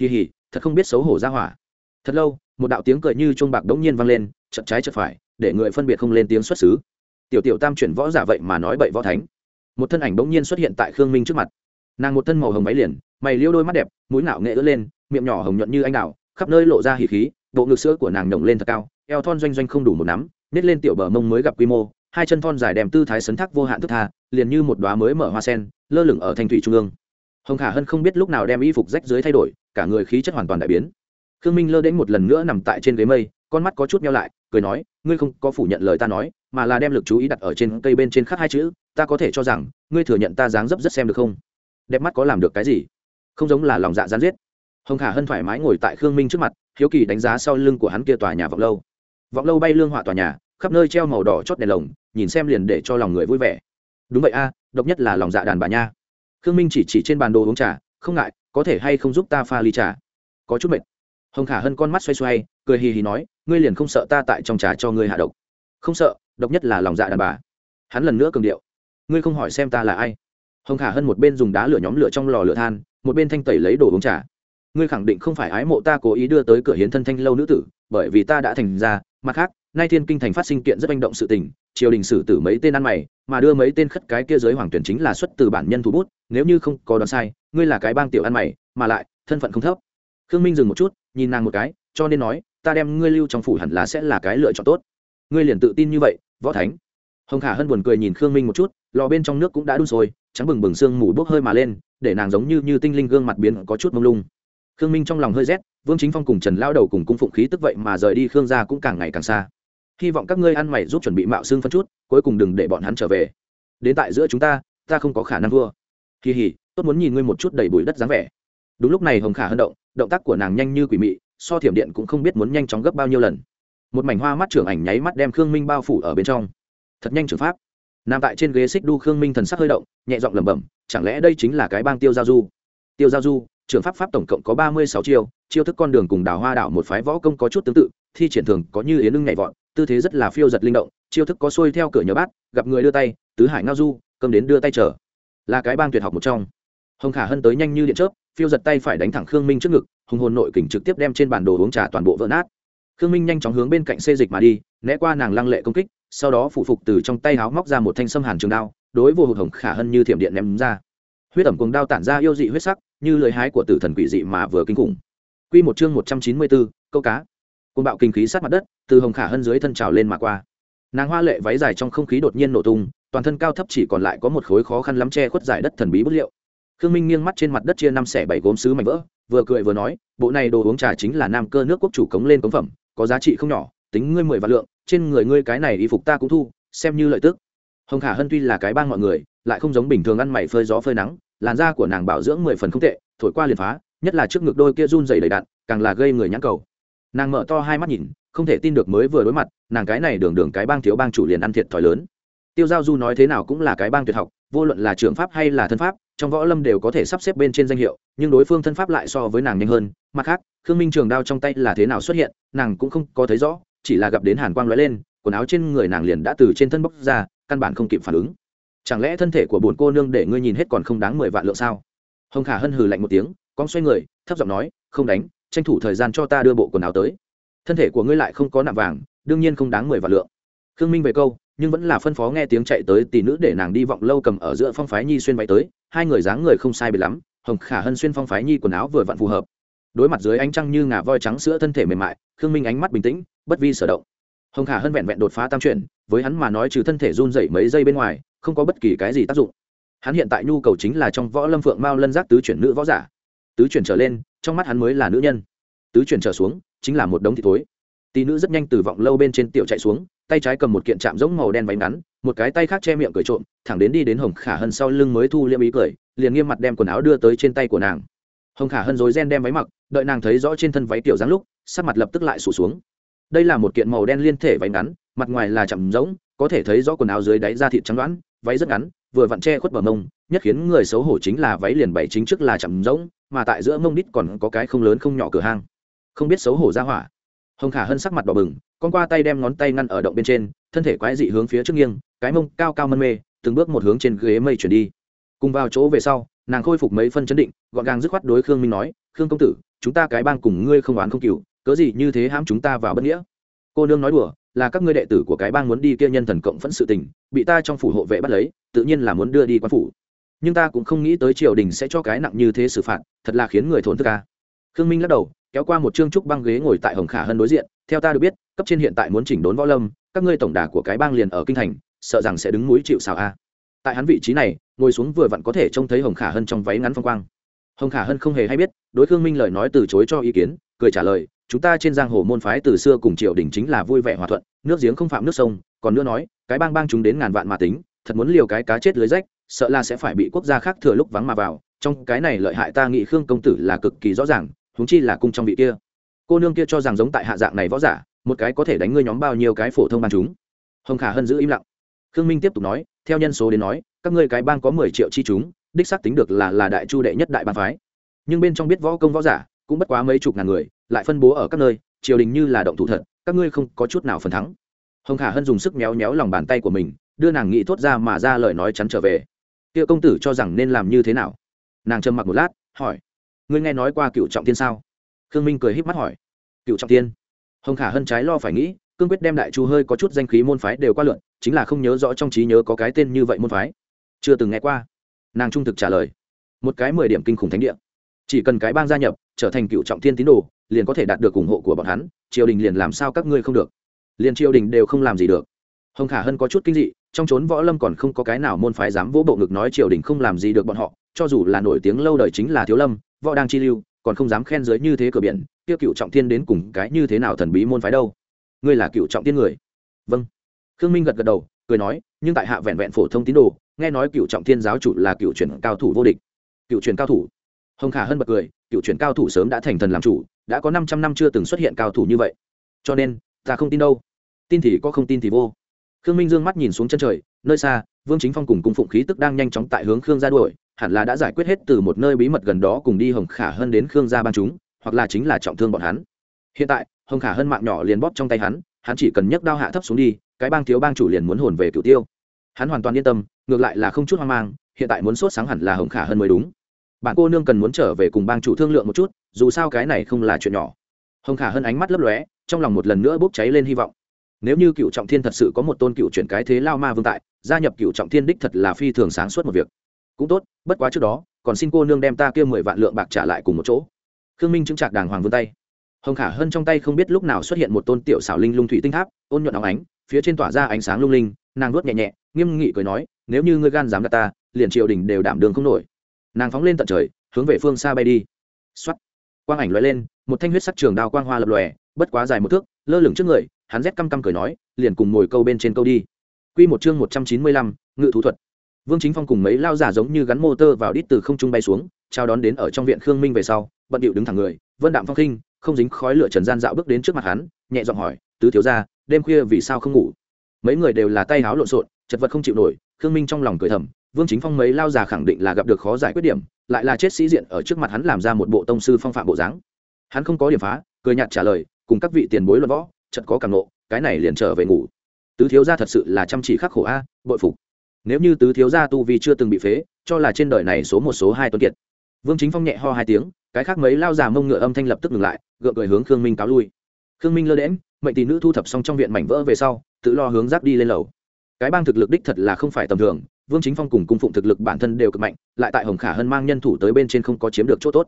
kỳ hỉ, thật không biết xấu hổ ra hỏa. Thật lâu, một đạo tiếng cười như chuông bạc đống nhiên vang lên chật trái chật phải, để người phân biệt không lên tiếng xuất xứ. Tiểu tiểu tam chuyển võ giả vậy mà nói bậy võ thánh một thân ảnh bỗng nhiên xuất hiện tại khương minh trước mặt. Nàng một thân màu hồng váy liền mày liêu đôi mắt đẹp mũi nạo nghệ ướt lên miệng nhỏ hồng nhuận như anh đào, khắp nơi lộ ra hỉ khí bộ ngực sữa của nàng nhổng lên thật cao eo thon doanh doanh không đủ một nắm nết lên tiểu bờ mông mới gặp quy mô hai chân thon dài đem tư thái sấn thác vô hạn thức tha liền như một đoá mới mở hoa sen lơ lửng ở thanh thủy trung ương. Hồng khả hân không biết lúc nào đem y phục rách dưới thay đổi cả người khí chất hoàn toàn đại biến. Khương minh lơ đến một lần nữa nằm tại trên ghế mây con mắt có chút nhau lại cười nói ngươi không có phủ nhận lời ta nói mà là đem lực chú ý đặt ở trên cây bên trên khắc hai chữ, ta có thể cho rằng, ngươi thừa nhận ta dáng dấp rất xem được không? Đẹp mắt có làm được cái gì? Không giống là lòng dạ gián giết. Hồng khả hân thoải mái ngồi tại khương minh trước mặt, hiếu kỳ đánh giá sau lưng của hắn kia tòa nhà vọng lâu. Vọng lâu bay lương họa tòa nhà, khắp nơi treo màu đỏ chót đèn lồng, nhìn xem liền để cho lòng người vui vẻ. Đúng vậy a, độc nhất là lòng dạ đàn bà nha. Khương minh chỉ chỉ trên bàn đồ uống trà, không ngại, có thể hay không giúp ta pha ly trà? Có chút mệt. Hồng khả hân con mắt xoay xoay, cười hì hì nói, ngươi liền không sợ ta tại trong trà cho ngươi hạ độc? Không sợ độc nhất là lòng dạ đàn bà. Hắn lần nữa cường điệu. Ngươi không hỏi xem ta là ai. Hồng khả hơn một bên dùng đá lửa nhóm lửa trong lò lửa than, một bên thanh tẩy lấy đồ uống trà. Ngươi khẳng định không phải ái mộ ta cố ý đưa tới cửa hiến thân thanh lâu nữ tử, bởi vì ta đã thành ra, mặt khác, nay thiên kinh thành phát sinh kiện rất manh động sự tình, triều đình xử tử mấy tên ăn mày, mà đưa mấy tên khất cái kia giới hoàng tuyển chính là xuất từ bản nhân thủ bút, nếu như không có đoán sai, ngươi là cái bang tiểu ăn mày, mà lại, thân phận không thấp. Khương minh dừng một chút, nhìn nàng một cái, cho nên nói, ta đem ngươi lưu trong phủ hẳn là sẽ là cái lựa chọn tốt. Ngươi liền tự tin như vậy võ thánh. Hồng khả hân buồn cười nhìn khương minh một chút, lò bên trong nước cũng đã đun sôi, trắng bừng bừng sương mù bốc hơi mà lên, để nàng giống như như tinh linh gương mặt biến có chút mông lung. Khương minh trong lòng hơi rét, vương chính phong cùng trần lao đầu cùng cung phụng khí tức vậy mà rời đi khương gia cũng càng ngày càng xa. Hy vọng các ngươi ăn mày giúp chuẩn bị mạo xương phân chút, cuối cùng đừng để bọn hắn trở về. Đến tại giữa chúng ta ta không có khả năng vua kỳ hỉ, tốt muốn nhìn ngươi một chút đầy bụi đất dáng vẻ. Đúng lúc này hồng khả hân động động tác của nàng nhanh như quỷ mị, so thiểm điện cũng không biết muốn nhanh chóng gấp bao nhiêu lần một mảnh hoa mắt trưởng ảnh nháy mắt đem khương minh bao phủ ở bên trong. Thật nhanh trưởng pháp. Nằm tại trên ghế xích đu khương minh thần sắc hơi động, nhẹ giọng lẩm bẩm, chẳng lẽ đây chính là cái bang tiêu giao du? Tiêu giao du, trưởng pháp pháp tổng cộng có ba mươi sáu chiêu chiêu thức con đường cùng đào hoa đảo một phái võ công có chút tương tự, thi triển thường có như yến lưng nhảy vọt, tư thế rất là phiêu giật linh động, chiêu thức có xuôi theo cửa nhớ bát, gặp người đưa tay, tứ hải ngao du, cơm đến đưa tay trở là cái bang tuyệt học một trong. Hồng khả hân tới nhanh như điện chớp, phiêu giật tay phải đánh thẳng khương minh trước ngực, hùng hồn nội kình trực tiếp đem trên bản đồ uống trà toàn bộ vỡ nát khương minh nhanh chóng hướng bên cạnh xê dịch mà đi, né qua nàng lăng lệ công kích, sau đó phụ phục từ trong tay háo móc ra một thanh sâm hàn trường đao, đối vô hụt hồng khả hân như thiểm điện ném ra. Huyết ẩm cùng đao tản ra yêu dị huyết sắc, như lời hái của tử thần quỷ dị mà vừa kinh khủng. Quy một chương một trăm chín mươi bốn, câu cá. Côn bạo kinh khí sát mặt đất, từ hồng khả hân dưới thân trào lên mà qua. Nàng hoa lệ váy dài trong không khí đột nhiên nổ tung, toàn thân cao thấp chỉ còn lại có một khối khó khăn lắm che khuất giải đất thần bí bút liệu. Khương minh nghiêng mắt trên mặt đất chia năm xẻ bảy gốm sứ mảnh vỡ, vừa cười vừa nói, bộ này đồ uống trà chính là nam cơ nước quốc chủ cống lên cống phẩm có giá trị không nhỏ, tính ngươi mười vạn lượng, trên người ngươi cái này y phục ta cũng thu, xem như lợi tức. Hồng khả hân tuy là cái bang mọi người, lại không giống bình thường ăn mày phơi gió phơi nắng, làn da của nàng bảo dưỡng mười phần không tệ, thổi qua liền phá, nhất là trước ngực đôi kia run dày đầy đạn, càng là gây người nhãn cầu. Nàng mở to hai mắt nhìn, không thể tin được mới vừa đối mặt, nàng cái này đường đường cái bang thiếu bang chủ liền ăn thiệt thòi lớn. Tiêu giao du nói thế nào cũng là cái bang tuyệt học, vô luận là trường pháp hay là thân pháp trong võ lâm đều có thể sắp xếp bên trên danh hiệu, nhưng đối phương thân pháp lại so với nàng nhanh hơn. Mặt khác, khương minh trường đao trong tay là thế nào xuất hiện, nàng cũng không có thấy rõ, chỉ là gặp đến hàn quang lóe lên, quần áo trên người nàng liền đã từ trên thân bốc ra, căn bản không kịp phản ứng. Chẳng lẽ thân thể của bồn cô nương để ngươi nhìn hết còn không đáng mười vạn lượng sao? Hồng khả hân hừ lạnh một tiếng, con xoay người, thấp giọng nói, không đánh, tranh thủ thời gian cho ta đưa bộ quần áo tới. Thân thể của ngươi lại không có nạm vàng, đương nhiên không đáng mười vạn lượng. Khương minh về câu, nhưng vẫn là phân phó nghe tiếng chạy tới, tỷ nữ để nàng đi vọng lâu cầm ở giữa phong phái nhi xuyên váy tới hai người dáng người không sai biệt lắm, hồng khả hân xuyên phong phái nhi quần áo vừa vặn phù hợp. Đối mặt dưới ánh trăng như ngà voi trắng sữa thân thể mềm mại, khương minh ánh mắt bình tĩnh, bất vi sở động. Hồng khả hân vẹn vẹn đột phá tam chuyển, với hắn mà nói trừ thân thể run dậy mấy giây bên ngoài, không có bất kỳ cái gì tác dụng. Hắn hiện tại nhu cầu chính là trong võ lâm phượng mao lân giác tứ chuyển nữ võ giả. Tứ chuyển trở lên, trong mắt hắn mới là nữ nhân. Tứ chuyển trở xuống, chính là một đống thịt thối. Tỷ nữ rất nhanh từ vọng lâu bên trên tiểu chạy xuống tay trái cầm một kiện chạm giống màu đen váy ngắn, một cái tay khác che miệng cười trộm, thẳng đến đi đến hồng khả hân sau lưng mới thu liêm ý cười, liền nghiêm mặt đem quần áo đưa tới trên tay của nàng. Hồng khả hân dối gen đem váy mặc, đợi nàng thấy rõ trên thân váy tiểu dáng lúc, sắc mặt lập tức lại sụt xuống. Đây là một kiện màu đen liên thể váy ngắn, mặt ngoài là chạm giống, có thể thấy rõ quần áo dưới đáy da thịt trắng đoán, váy rất ngắn, vừa vặn che khuất bờ mông, nhất khiến người xấu hổ chính là váy liền bảy chính trước là chạm giống, mà tại giữa mông đít còn có cái không lớn không nhỏ cửa hang. Không biết xấu hổ ra hỏa hồng khả hân sắc mặt đỏ bừng, con qua tay đem ngón tay ngăn ở động bên trên, thân thể quái dị hướng phía trước nghiêng, cái mông cao cao mân mê, từng bước một hướng trên ghế mây chuyển đi. Cùng vào chỗ về sau, nàng khôi phục mấy phân chấn định, gọn gàng dứt khoát đối khương minh nói, khương công tử, chúng ta cái bang cùng ngươi không oán không cừu, cớ gì như thế hãm chúng ta vào bất nghĩa? Cô nương nói đùa, là các ngươi đệ tử của cái bang muốn đi kia nhân thần cộng phẫn sự tình, bị ta trong phủ hộ vệ bắt lấy, tự nhiên là muốn đưa đi quan phủ. Nhưng ta cũng không nghĩ tới triều đình sẽ cho cái nặng như thế xử phạt, thật là khiến người thốn thức ca khương minh lắc đầu kéo qua một chương trúc băng ghế ngồi tại hồng khả hân đối diện, theo ta được biết, cấp trên hiện tại muốn chỉnh đốn võ lâm, các ngươi tổng đà của cái bang liền ở kinh thành, sợ rằng sẽ đứng núi chịu xào a. Tại hắn vị trí này, ngồi xuống vừa vặn có thể trông thấy hồng khả hân trong váy ngắn phong quang. Hồng khả hân không hề hay biết, đối khương minh lời nói từ chối cho ý kiến, cười trả lời, chúng ta trên giang hồ môn phái từ xưa cùng triều đình chính là vui vẻ hòa thuận, nước giếng không phạm nước sông, còn nữa nói, cái bang bang chúng đến ngàn vạn mà tính, thật muốn liều cái cá chết lưới rách, sợ là sẽ phải bị quốc gia khác thừa lúc vắng mà vào, trong cái này lợi hại ta nghĩ khương công tử là cực kỳ rõ ràng huống chi là cung trong vị kia. Cô nương kia cho rằng giống tại hạ dạng này võ giả, một cái có thể đánh ngươi nhóm bao nhiêu cái phổ thông bang chúng. Hồng khả hân giữ im lặng. Khương minh tiếp tục nói, theo nhân số đến nói, các ngươi cái bang có mười triệu chi chúng, đích xác tính được là là đại chu đệ nhất đại bang phái. Nhưng bên trong biết võ công võ giả, cũng bất quá mấy chục ngàn người, lại phân bố ở các nơi, triều đình như là động thủ thật, các ngươi không có chút nào phần thắng. Hồng khả hân dùng sức méo méo lòng bàn tay của mình, đưa nàng nghĩ thốt ra mà ra lời nói chắn trở về. Kia công tử cho rằng nên làm như thế nào? Nàng trầm mặc một lát, hỏi ngươi nghe nói qua cựu trọng tiên sao? Khương minh cười híp mắt hỏi. Cựu trọng tiên? Hồng khả hân trái lo phải nghĩ, cương quyết đem đại chu hơi có chút danh khí môn phái đều qua lượn, chính là không nhớ rõ trong trí nhớ có cái tên như vậy môn phái. Chưa từng nghe qua. Nàng trung thực trả lời. Một cái mười điểm kinh khủng thánh địa. Chỉ cần cái bang gia nhập, trở thành cựu trọng thiên tín đồ, liền có thể đạt được ủng hộ của bọn hắn, triều đình liền làm sao các ngươi không được. Liền triều đình đều không làm gì được. Hồng khả hân có chút kinh dị, trong trốn võ lâm còn không có cái nào môn phái dám vỗ bộ ngực nói triều đình không làm gì được bọn họ, cho dù là nổi tiếng lâu đời chính là thiếu lâm võ đang chi lưu, còn không dám khen dưới như thế cửa biển, kia cựu trọng thiên đến cùng cái như thế nào thần bí môn phái đâu? Ngươi là cựu trọng tiên người? Vâng. Khương minh gật gật đầu, cười nói, nhưng tại hạ vẹn vẹn phổ thông tín đồ, nghe nói cựu trọng thiên giáo chủ là cựu truyền cao thủ vô địch. Cựu truyền cao thủ? Hồng khả hơn bật cười, cựu truyền cao thủ sớm đã thành thần làm chủ, đã có năm trăm năm chưa từng xuất hiện cao thủ như vậy. Cho nên, ta không tin đâu. Tin thì có không tin thì vô. Khương minh dương mắt nhìn xuống chân trời, nơi xa, vương chính phong cùng cung phụng khí tức đang nhanh chóng tại hướng khương gia đuổi hẳn là đã giải quyết hết từ một nơi bí mật gần đó cùng đi hồng khả hân đến khương gia ban chúng, hoặc là chính là trọng thương bọn hắn. Hiện tại, hồng khả hân mạng nhỏ liền bóp trong tay hắn hắn chỉ cần nhấc đao hạ thấp xuống đi, cái bang thiếu bang chủ liền muốn hồn về cửu tiêu. Hắn hoàn toàn yên tâm, ngược lại là không chút hoang mang, hiện tại muốn sốt sáng hẳn là hồng khả hơn mới đúng. Bạn cô nương cần muốn trở về cùng bang chủ thương lượng một chút, dù sao cái này không là chuyện nhỏ. Hồng khả hơn ánh mắt lấp lóe, trong lòng một lần nữa bốc cháy lên hy vọng. Nếu như cựu trọng thiên thật sự có một tôn cựu chuyển cái thế lao ma vương tại, gia nhập cựu trọng thiên đích thật là phi thường sáng suốt một việc cũng tốt, bất quá trước đó, còn xin cô nương đem ta kia mười vạn lượng bạc trả lại cùng một chỗ. Khương minh chứng trạc đàng hoàng vươn tay. Hồng khả hơn trong tay không biết lúc nào xuất hiện một tôn tiểu xảo linh lung thủy tinh tháp, ôn nhuận óng ánh, phía trên tỏa ra ánh sáng lung linh, nàng nuốt nhẹ nhẹ, nghiêm nghị cười nói, nếu như ngươi gan dám gạt ta, liền triều đình đều đảm đường không nổi. Nàng phóng lên tận trời, hướng về phương xa bay đi. Xuất quang ảnh lóe lên, một thanh huyết sắc trường đao quang hoa lập lòe, bất quá dài một thước, lơ lửng trước người, hắn rét căm căm cười nói, liền cùng ngồi câu bên trên câu đi. Quy một chương một trăm chín mươi lăm, ngự thú thuật vương chính phong cùng mấy lao giả giống như gắn motor vào đít từ không trung bay xuống, chào đón đến ở trong viện khương minh về sau, bận điệu đứng thẳng người, vân đạm phong khinh, không dính khói lửa trần gian dạo bước đến trước mặt hắn, nhẹ giọng hỏi, tứ thiếu gia, đêm khuya vì sao không ngủ? Mấy người đều là tay háo lộn xộn, chật vật không chịu nổi, khương minh trong lòng cười thầm, vương chính phong mấy lao già khẳng định là gặp được khó giải quyết điểm, lại là chết sĩ diện ở trước mặt hắn làm ra một bộ tông sư phong phạm bộ dáng. Hắn không có điểm phá, cười nhạt trả lời, cùng các vị tiền bối luận võ chật có càng nộ cái này liền trở về ngủ. Tứ thiếu gia thật sự là chăm chỉ khắc khổ a, bội phục nếu như tứ thiếu gia tu vi chưa từng bị phế, cho là trên đời này số một số hai tuấn kiệt. Vương chính phong nhẹ ho hai tiếng, cái khác mấy lao già mông ngựa âm thanh lập tức ngừng lại, gượng cười hướng khương minh cáo lui. Khương minh lơ đễm mệnh tỷ nữ thu thập xong trong viện mảnh vỡ về sau, tự lo hướng giáp đi lên lầu. Cái bang thực lực đích thật là không phải tầm thường, vương chính phong cùng cung phụng thực lực bản thân đều cực mạnh, lại tại hồng khả hân mang nhân thủ tới bên trên không có chiếm được chỗ tốt.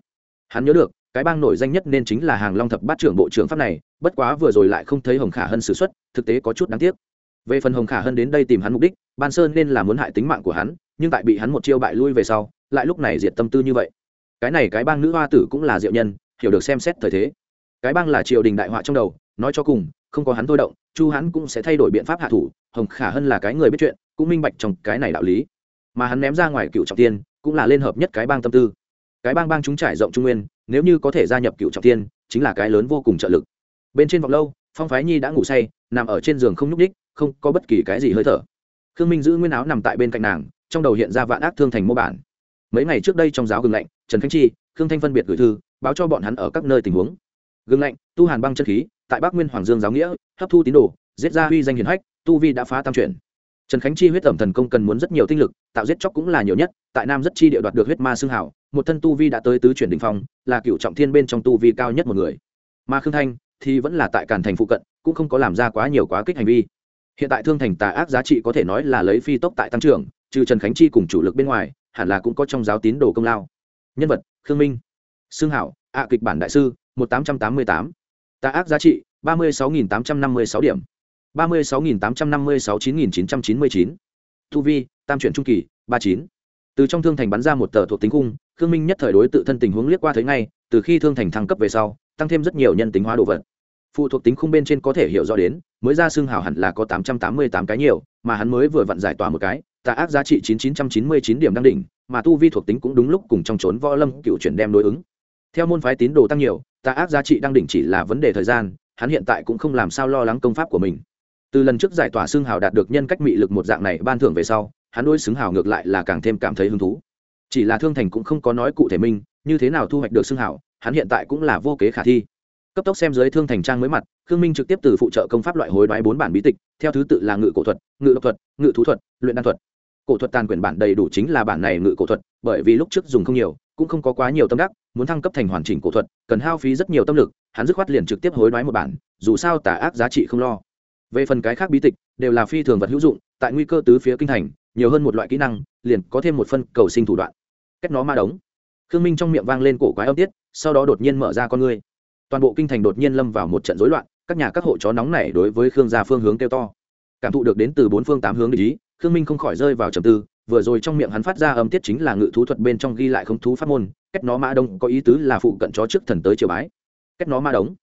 Hắn nhớ được, cái bang nổi danh nhất nên chính là hàng long thập bát trưởng bộ trưởng pháp này, bất quá vừa rồi lại không thấy hồng khả hân xử x thực tế có chút đáng tiếc về phần hồng khả hân đến đây tìm hắn mục đích, ban sơn nên là muốn hại tính mạng của hắn, nhưng tại bị hắn một chiêu bại lui về sau, lại lúc này diệt tâm tư như vậy. Cái này cái bang nữ hoa tử cũng là diệu nhân, hiểu được xem xét thời thế. Cái bang là triều đình đại họa trong đầu, nói cho cùng, không có hắn thôi động, chu hắn cũng sẽ thay đổi biện pháp hạ thủ, hồng khả hân là cái người biết chuyện, cũng minh bạch trong cái này đạo lý. Mà hắn ném ra ngoài cựu trọng tiên, cũng là liên hợp nhất cái bang tâm tư. Cái bang bang chúng trải rộng trung nguyên, nếu như có thể gia nhập cựu trọng tiên, chính là cái lớn vô cùng trợ lực. Bên trên vọng lâu, phong phái nhi đã ngủ say, nằm ở trên giường không nhúc ních không có bất kỳ cái gì hơi thở. Khương minh giữ nguyên áo nằm tại bên cạnh nàng, trong đầu hiện ra vạn ác thương thành mô bản. Mấy ngày trước đây trong giáo gừng lạnh, trần khánh chi, khương thanh phân biệt gửi thư, báo cho bọn hắn ở các nơi tình huống. Gừng lạnh, tu hàn băng chân khí, tại bắc nguyên hoàng dương giáo nghĩa, hấp thu tín đồ, giết ra huy danh hiển hách, tu vi đã phá tam chuyển. Trần khánh chi huyết ẩm thần công cần muốn rất nhiều tinh lực, tạo giết chóc cũng là nhiều nhất, tại nam rất chi địa đoạt được huyết ma xương hảo, một thân tu vi đã tới tứ chuyển đình phong, là cựu trọng thiên bên trong tu vi cao nhất một người. Mà khương thanh thì vẫn là tại càn thành phụ cận, cũng không có làm ra quá nhiều quá kích hành vi hiện tại thương thành tà ác giá trị có thể nói là lấy phi tốc tại tăng trưởng, trừ trần khánh chi cùng chủ lực bên ngoài, hẳn là cũng có trong giáo tín đồ công lao. Nhân vật, khương minh. Xương hảo, ạ kịch bản đại sư, một tám trăm tám mươi tám. Tà ác giá trị, ba mươi sáu nghìn tám trăm năm mươi sáu điểm. ba mươi sáu nghìn tám trăm năm mươi sáu chín nghìn chín trăm chín mươi chín. Tu vi, tam chuyển trung kỳ, ba chín. Từ trong thương thành bắn ra một tờ thuộc tính cung khương minh nhất thời đối tự thân tình huống liếc qua thấy ngay, từ khi thương thành thăng cấp về sau, tăng thêm rất nhiều nhân tính hóa đồ vật. Phụ thuộc tính khung bên trên có thể hiểu rõ đến mới ra xương hào hẳn là có tám trăm tám mươi tám cái nhiều, mà hắn mới vừa vặn giải tỏa một cái, tà ác giá trị chín chín trăm chín mươi chín điểm đăng đỉnh, mà tu vi thuộc tính cũng đúng lúc cùng trong trốn võ lâm cựu chuyển đem đối ứng. Theo môn phái tín đồ tăng nhiều, tà ác giá trị đăng đỉnh chỉ là vấn đề thời gian, hắn hiện tại cũng không làm sao lo lắng công pháp của mình. Từ lần trước giải tỏa xương hào đạt được nhân cách mị lực một dạng này ban thưởng về sau, hắn đôi xứng hào ngược lại là càng thêm cảm thấy hứng thú. Chỉ là thương thành cũng không có nói cụ thể minh như thế nào thu hoạch được xương hào, hắn hiện tại cũng là vô kế khả thi cấp tốc xem dưới thương thành trang mới mặt, khương minh trực tiếp từ phụ trợ công pháp loại hối đoái bốn bản bí tịch, theo thứ tự là ngự cổ thuật, ngự độc thuật, ngự thú thuật, luyện đan thuật. Cổ thuật tàn quyển bản đầy đủ chính là bản này ngự cổ thuật, bởi vì lúc trước dùng không nhiều, cũng không có quá nhiều tâm đắc, muốn thăng cấp thành hoàn chỉnh cổ thuật, cần hao phí rất nhiều tâm lực, hắn dứt khoát liền trực tiếp hối đoái một bản, dù sao tả ác giá trị không lo. Về phần cái khác bí tịch, đều là phi thường vật hữu dụng, tại nguy cơ tứ phía kinh thành, nhiều hơn một loại kỹ năng, liền có thêm một phân cầu sinh thủ đoạn. Cách nó ma đống khương minh trong miệng vang lên cổ quái âm tiết, sau đó đột nhiên mở ra con ngươi toàn bộ kinh thành đột nhiên lâm vào một trận rối loạn, các nhà các hộ chó nóng này đối với khương gia phương hướng kêu to. Cảm thụ được đến từ bốn phương tám hướng ý, khương minh không khỏi rơi vào trầm tư, vừa rồi trong miệng hắn phát ra âm tiết chính là ngự thú thuật bên trong ghi lại không thú pháp môn, cách nó ma đông có ý tứ là phụ cận chó trước thần tới triều bái. Cách nó ma đống.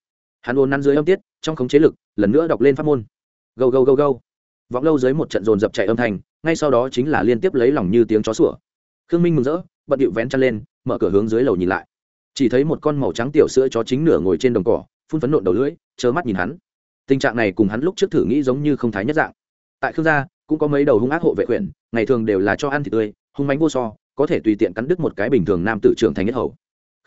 Hắn ôn năn dưới âm tiết, trong khống chế lực, lần nữa đọc lên pháp môn. Gâu gâu gâu gâu. Vọng lâu dưới một trận dồn dập chạy âm thanh, ngay sau đó chính là liên tiếp lấy lòng như tiếng chó sủa. Khương minh mừng rỡ, bận điệu vén chăn lên, mở cửa hướng dưới lầu nhìn lại chỉ thấy một con màu trắng tiểu sữa chó chính nửa ngồi trên đồng cỏ, phun phấn nộn đầu lưỡi chớ mắt nhìn hắn. Tình trạng này cùng hắn lúc trước thử nghĩ giống như không thái nhất dạng. Tại khương gia, cũng có mấy đầu hung ác hộ vệ quyển, ngày thường đều là cho ăn thịt tươi, hung mánh vô so, có thể tùy tiện cắn đứt một cái bình thường nam tử trưởng thành nhất hầu.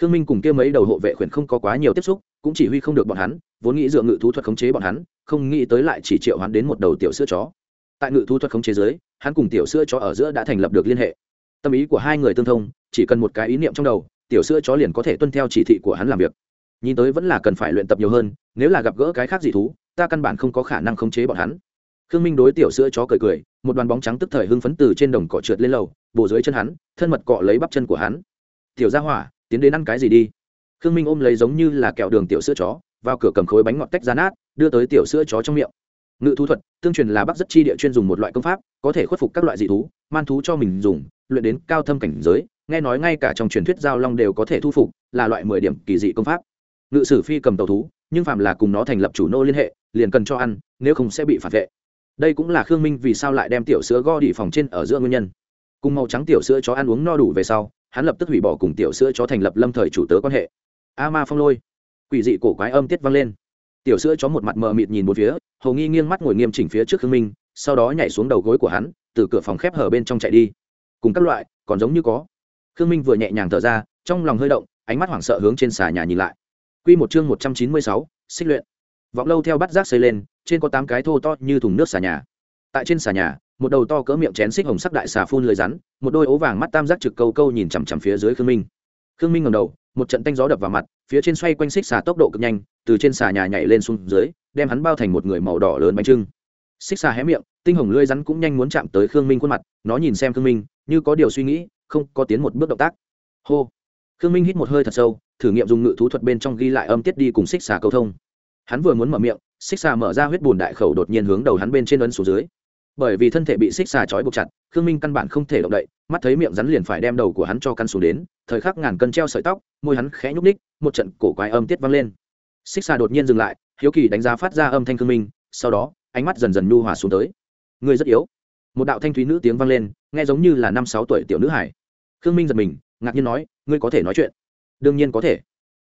Khương minh cùng kia mấy đầu hộ vệ quyển không có quá nhiều tiếp xúc, cũng chỉ huy không được bọn hắn, vốn nghĩ dựa ngự thú thuật khống chế bọn hắn, không nghĩ tới lại chỉ triệu hắn đến một đầu tiểu sữa chó. Tại ngự thú thuật khống chế giới hắn cùng tiểu sữa chó ở giữa đã thành lập được liên hệ. Tâm ý của hai người tương thông, chỉ cần một cái ý niệm trong đầu tiểu sữa chó liền có thể tuân theo chỉ thị của hắn làm việc. Nhìn tới vẫn là cần phải luyện tập nhiều hơn, nếu là gặp gỡ cái khác dị thú, ta căn bản không có khả năng khống chế bọn hắn. Khương minh đối tiểu sữa chó cười cười, một đoàn bóng trắng tức thời hưng phấn từ trên đồng cỏ trượt lên lầu, bổ dưới chân hắn, thân mật cọ lấy bắp chân của hắn. Tiểu ra hỏa, tiến đến ăn cái gì đi? Khương minh ôm lấy giống như là kẹo đường tiểu sữa chó, vào cửa cầm khối bánh ngọt tách ra nát, đưa tới tiểu sữa chó trong miệng. Ngự thú thuật, tương truyền là bắc rất chi địa chuyên dùng một loại công pháp, có thể khuất phục các loại dị thú, man thú cho mình dùng, luyện đến cao thâm cảnh giới nghe nói ngay cả trong truyền thuyết giao long đều có thể thu phục, là loại mười điểm kỳ dị công pháp. Ngự sử phi cầm tàu thú, nhưng phạm là cùng nó thành lập chủ nô liên hệ, liền cần cho ăn, nếu không sẽ bị phản vệ. Đây cũng là khương minh vì sao lại đem tiểu sữa go đi phòng trên ở giữa nguyên nhân. Cùng màu trắng tiểu sữa chó ăn uống no đủ về sau, hắn lập tức hủy bỏ cùng tiểu sữa chó thành lập lâm thời chủ tớ quan hệ. A ma phong lôi. Quỷ dị cổ quái âm tiết vang lên. Tiểu sữa chó một mặt mờ mịt nhìn một phía, hầu nghi nghiêng mắt ngồi nghiêm chỉnh phía trước khương minh, sau đó nhảy xuống đầu gối của hắn, từ cửa phòng khép hở bên trong chạy đi. Cùng các loại, còn giống như có khương minh vừa nhẹ nhàng thở ra, trong lòng hơi động, ánh mắt hoảng sợ hướng trên xà nhà nhìn lại. Q một chương một trăm chín mươi sáu, xích luyện. Vọng lâu theo bắt rác xây lên, trên có tám cái thô to như thùng nước xà nhà. Tại trên xà nhà, một đầu to cỡ miệng chén xích hồng sắc đại xà phun lưới rắn, một đôi ố vàng mắt tam giác trực câu câu nhìn chằm chằm phía dưới khương minh. Khương minh ngầm đầu, một trận tanh gió đập vào mặt, phía trên xoay quanh xích xà tốc độ cực nhanh, từ trên xà nhà nhảy lên xuống dưới, đem hắn bao thành một người màu đỏ lớn bánh trưng. Xích xà hé miệng, tinh hồng lưới rắn cũng nhanh muốn chạm tới khương minh khuôn mặt, nó nhìn xem khương minh, như có điều suy nghĩ không có tiến một bước động tác. Hô. Khương minh hít một hơi thật sâu, thử nghiệm dùng ngự thú thuật bên trong ghi lại âm tiết đi cùng xích xà câu thông. Hắn vừa muốn mở miệng, xích xà mở ra huyết bùn đại khẩu đột nhiên hướng đầu hắn bên trên ấn xuống dưới. Bởi vì thân thể bị xích xà trói buộc chặt, khương minh căn bản không thể động đậy, mắt thấy miệng rắn liền phải đem đầu của hắn cho căn xuống đến, thời khắc ngàn cân treo sợi tóc, môi hắn khẽ nhúc ních một trận cổ quái âm tiết vang lên. Xích xà đột nhiên dừng lại, hiếu kỳ đánh giá phát ra âm thanh khương minh, sau đó, ánh mắt dần dần nhu hòa xuống tới. Người rất yếu. Một đạo thanh thúy nữ tiếng vang lên, nghe giống như là năm sáu tuổi tiểu nữ hải khương minh giật mình, ngạc nhiên nói, ngươi có thể nói chuyện? Đương nhiên có thể.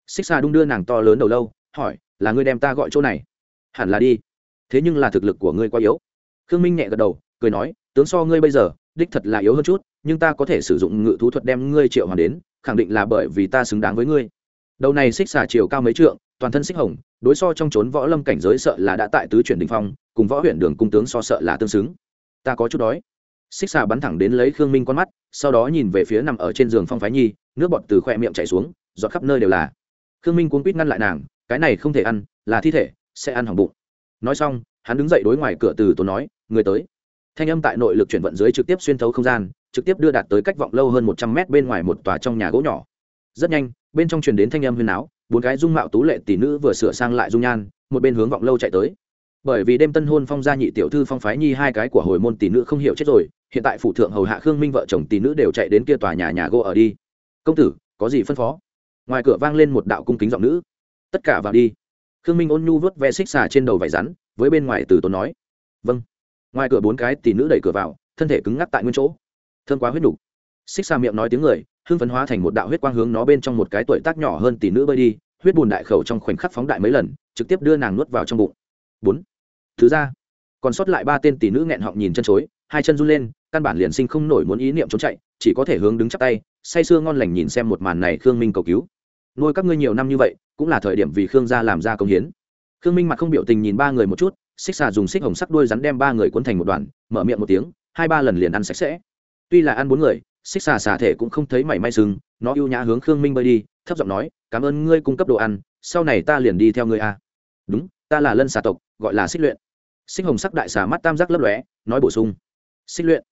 Xích xa đung đưa nàng to lớn đầu lâu, hỏi, là ngươi đem ta gọi chỗ này? Hẳn là đi. Thế nhưng là thực lực của ngươi quá yếu. Khương minh nhẹ gật đầu, cười nói, tướng so ngươi bây giờ, đích thật là yếu hơn chút, nhưng ta có thể sử dụng ngự thú thuật đem ngươi triệu hoàn đến, khẳng định là bởi vì ta xứng đáng với ngươi. Đầu này xích xà chiều cao mấy trượng, toàn thân xích hồng, đối so trong trốn võ lâm cảnh giới sợ là đã tại tứ chuyển đình phong, cùng võ huyện đường cung tướng so sợ là tương xứng. Ta có chút đói xích xà bắn thẳng đến lấy khương minh con mắt, sau đó nhìn về phía nằm ở trên giường phong phái nhi, nước bọt từ khoe miệng chảy xuống, giọt khắp nơi đều là. Khương minh cuốn quýt ngăn lại nàng, cái này không thể ăn, là thi thể, sẽ ăn hỏng bụng. Nói xong, hắn đứng dậy đối ngoài cửa từ tốn nói, người tới. Thanh âm tại nội lực chuyển vận dưới trực tiếp xuyên thấu không gian, trực tiếp đưa đạt tới cách vọng lâu hơn một trăm mét bên ngoài một tòa trong nhà gỗ nhỏ. Rất nhanh, bên trong truyền đến thanh âm huyền áo bốn cái dung mạo tú lệ tỷ nữ vừa sửa sang lại dung nhan, một bên hướng vọng lâu chạy tới. Bởi vì đêm tân hôn phong gia nhị tiểu thư phong phái nhi hai cái của hồi môn tỷ nữ không hiểu chết rồi hiện tại phụ thượng hầu hạ khương minh vợ chồng tỷ nữ đều chạy đến kia tòa nhà nhà gỗ ở đi. Công tử, có gì phân phó? Ngoài cửa vang lên một đạo cung kính giọng nữ. Tất cả vào đi. Khương minh ôn nhu vớt ve xích xà trên đầu vải rắn, với bên ngoài từ tốn nói. Vâng. Ngoài cửa bốn cái tỷ nữ đẩy cửa vào, thân thể cứng ngắc tại nguyên chỗ. Thương quá huyết đủ. xích xà miệng nói tiếng người hương phấn hóa thành một đạo huyết quang hướng nó bên trong một cái tuổi tác nhỏ hơn tỷ nữ bơi đi, huyết bùn đại khẩu trong khoảnh khắc phóng đại mấy lần, trực tiếp đưa nàng nuốt vào trong bụng. Bốn. Thứ ra còn sót lại ba tên tỷ nữ nghẹn họng nhìn chân chối, hai chân run lên, căn bản liền sinh không nổi muốn ý niệm trốn chạy, chỉ có thể hướng đứng chắp tay, say sưa ngon lành nhìn xem một màn này khương minh cầu cứu. Nuôi các ngươi nhiều năm như vậy, cũng là thời điểm vì khương gia làm ra công hiến. Khương minh mặt không biểu tình nhìn ba người một chút, xích xà dùng xích hồng sắc đuôi rắn đem ba người cuốn thành một đoàn, mở miệng một tiếng, hai ba lần liền ăn sạch sẽ. Tuy là ăn bốn người, xích xà xà thể cũng không thấy mảy may sừng, nó ưu nhã hướng khương minh bơi đi, thấp giọng nói, cảm ơn ngươi cung cấp đồ ăn, sau này ta liền đi theo ngươi a. Đúng, ta là lân xà tộc, gọi là xích luyện xích hồng sắc đại xà mắt tam giác lấp lóe, nói bổ sung. Xích luyện.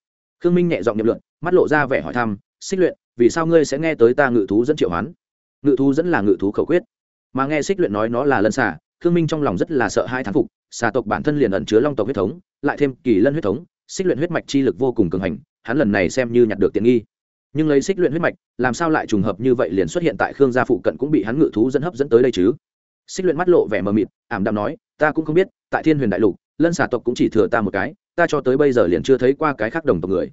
Khương minh nhẹ giọng nhậm luận mắt lộ ra vẻ hỏi thăm, xích luyện, vì sao ngươi sẽ nghe tới ta ngự thú dẫn triệu hoán? Ngự thú dẫn là ngự thú khẩu quyết. Mà nghe xích luyện nói nó là lân xà, khương minh trong lòng rất là sợ hai thán phục, xà tộc bản thân liền ẩn chứa long tộc huyết thống, lại thêm kỳ lân huyết thống, xích luyện huyết mạch chi lực vô cùng cường hành, hắn lần này xem như nhặt được tiện nghi. Nhưng lấy xích luyện huyết mạch, làm sao lại trùng hợp như vậy liền xuất hiện tại khương gia phụ cận cũng bị hắn ngự thú dẫn hấp dẫn tới đây chứ? Xích luyện mắt lộ vẻ mờ mịt, ảm đạm nói, ta cũng không biết, tại thiên huyền đại lục lân xà tộc cũng chỉ thừa ta một cái, ta cho tới bây giờ liền chưa thấy qua cái khác đồng tộc người.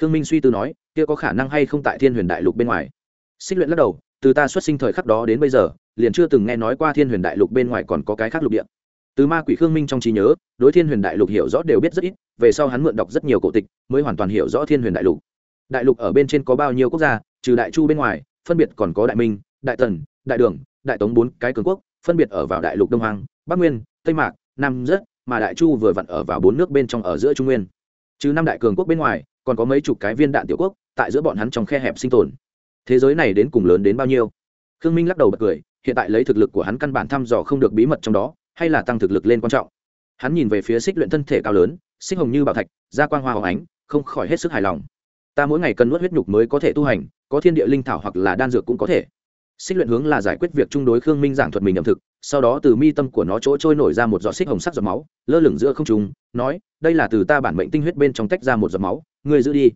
Khương minh suy tư nói, kia có khả năng hay không tại thiên huyền đại lục bên ngoài? Xích luyện lắc đầu, từ ta xuất sinh thời khắc đó đến bây giờ, liền chưa từng nghe nói qua thiên huyền đại lục bên ngoài còn có cái khác lục địa. Từ ma quỷ khương minh trong trí nhớ, đối thiên huyền đại lục hiểu rõ đều biết rất ít, về sau hắn mượn đọc rất nhiều cổ tịch, mới hoàn toàn hiểu rõ thiên huyền đại lục. Đại lục ở bên trên có bao nhiêu quốc gia, trừ đại chu bên ngoài, phân biệt còn có đại minh, đại tần, đại đường, đại tống bốn cái cường quốc, phân biệt ở vào đại lục đông hoàng bắc nguyên, tây mạc, nam rất mà đại chu vừa vặn ở vào bốn nước bên trong ở giữa trung nguyên. Chứ năm đại cường quốc bên ngoài, còn có mấy chục cái viên đạn tiểu quốc tại giữa bọn hắn trong khe hẹp sinh tồn. Thế giới này đến cùng lớn đến bao nhiêu? Khương minh lắc đầu bật cười, hiện tại lấy thực lực của hắn căn bản thăm dò không được bí mật trong đó, hay là tăng thực lực lên quan trọng. Hắn nhìn về phía xích luyện thân thể cao lớn, xích hồng như bảo thạch, da quang hoa hồng ánh, không khỏi hết sức hài lòng. Ta mỗi ngày cần nuốt huyết nhục mới có thể tu hành, có thiên địa linh thảo hoặc là đan dược cũng có thể xích luyện hướng là giải quyết việc chung đối khương minh giảng thuật mình ẩm thực, sau đó từ mi tâm của nó chỗ trôi nổi ra một giọt xích hồng sắc giọt máu, lơ lửng giữa không trùng nói, đây là từ ta bản mệnh tinh huyết bên trong tách ra một giọt máu, ngươi giữ đi.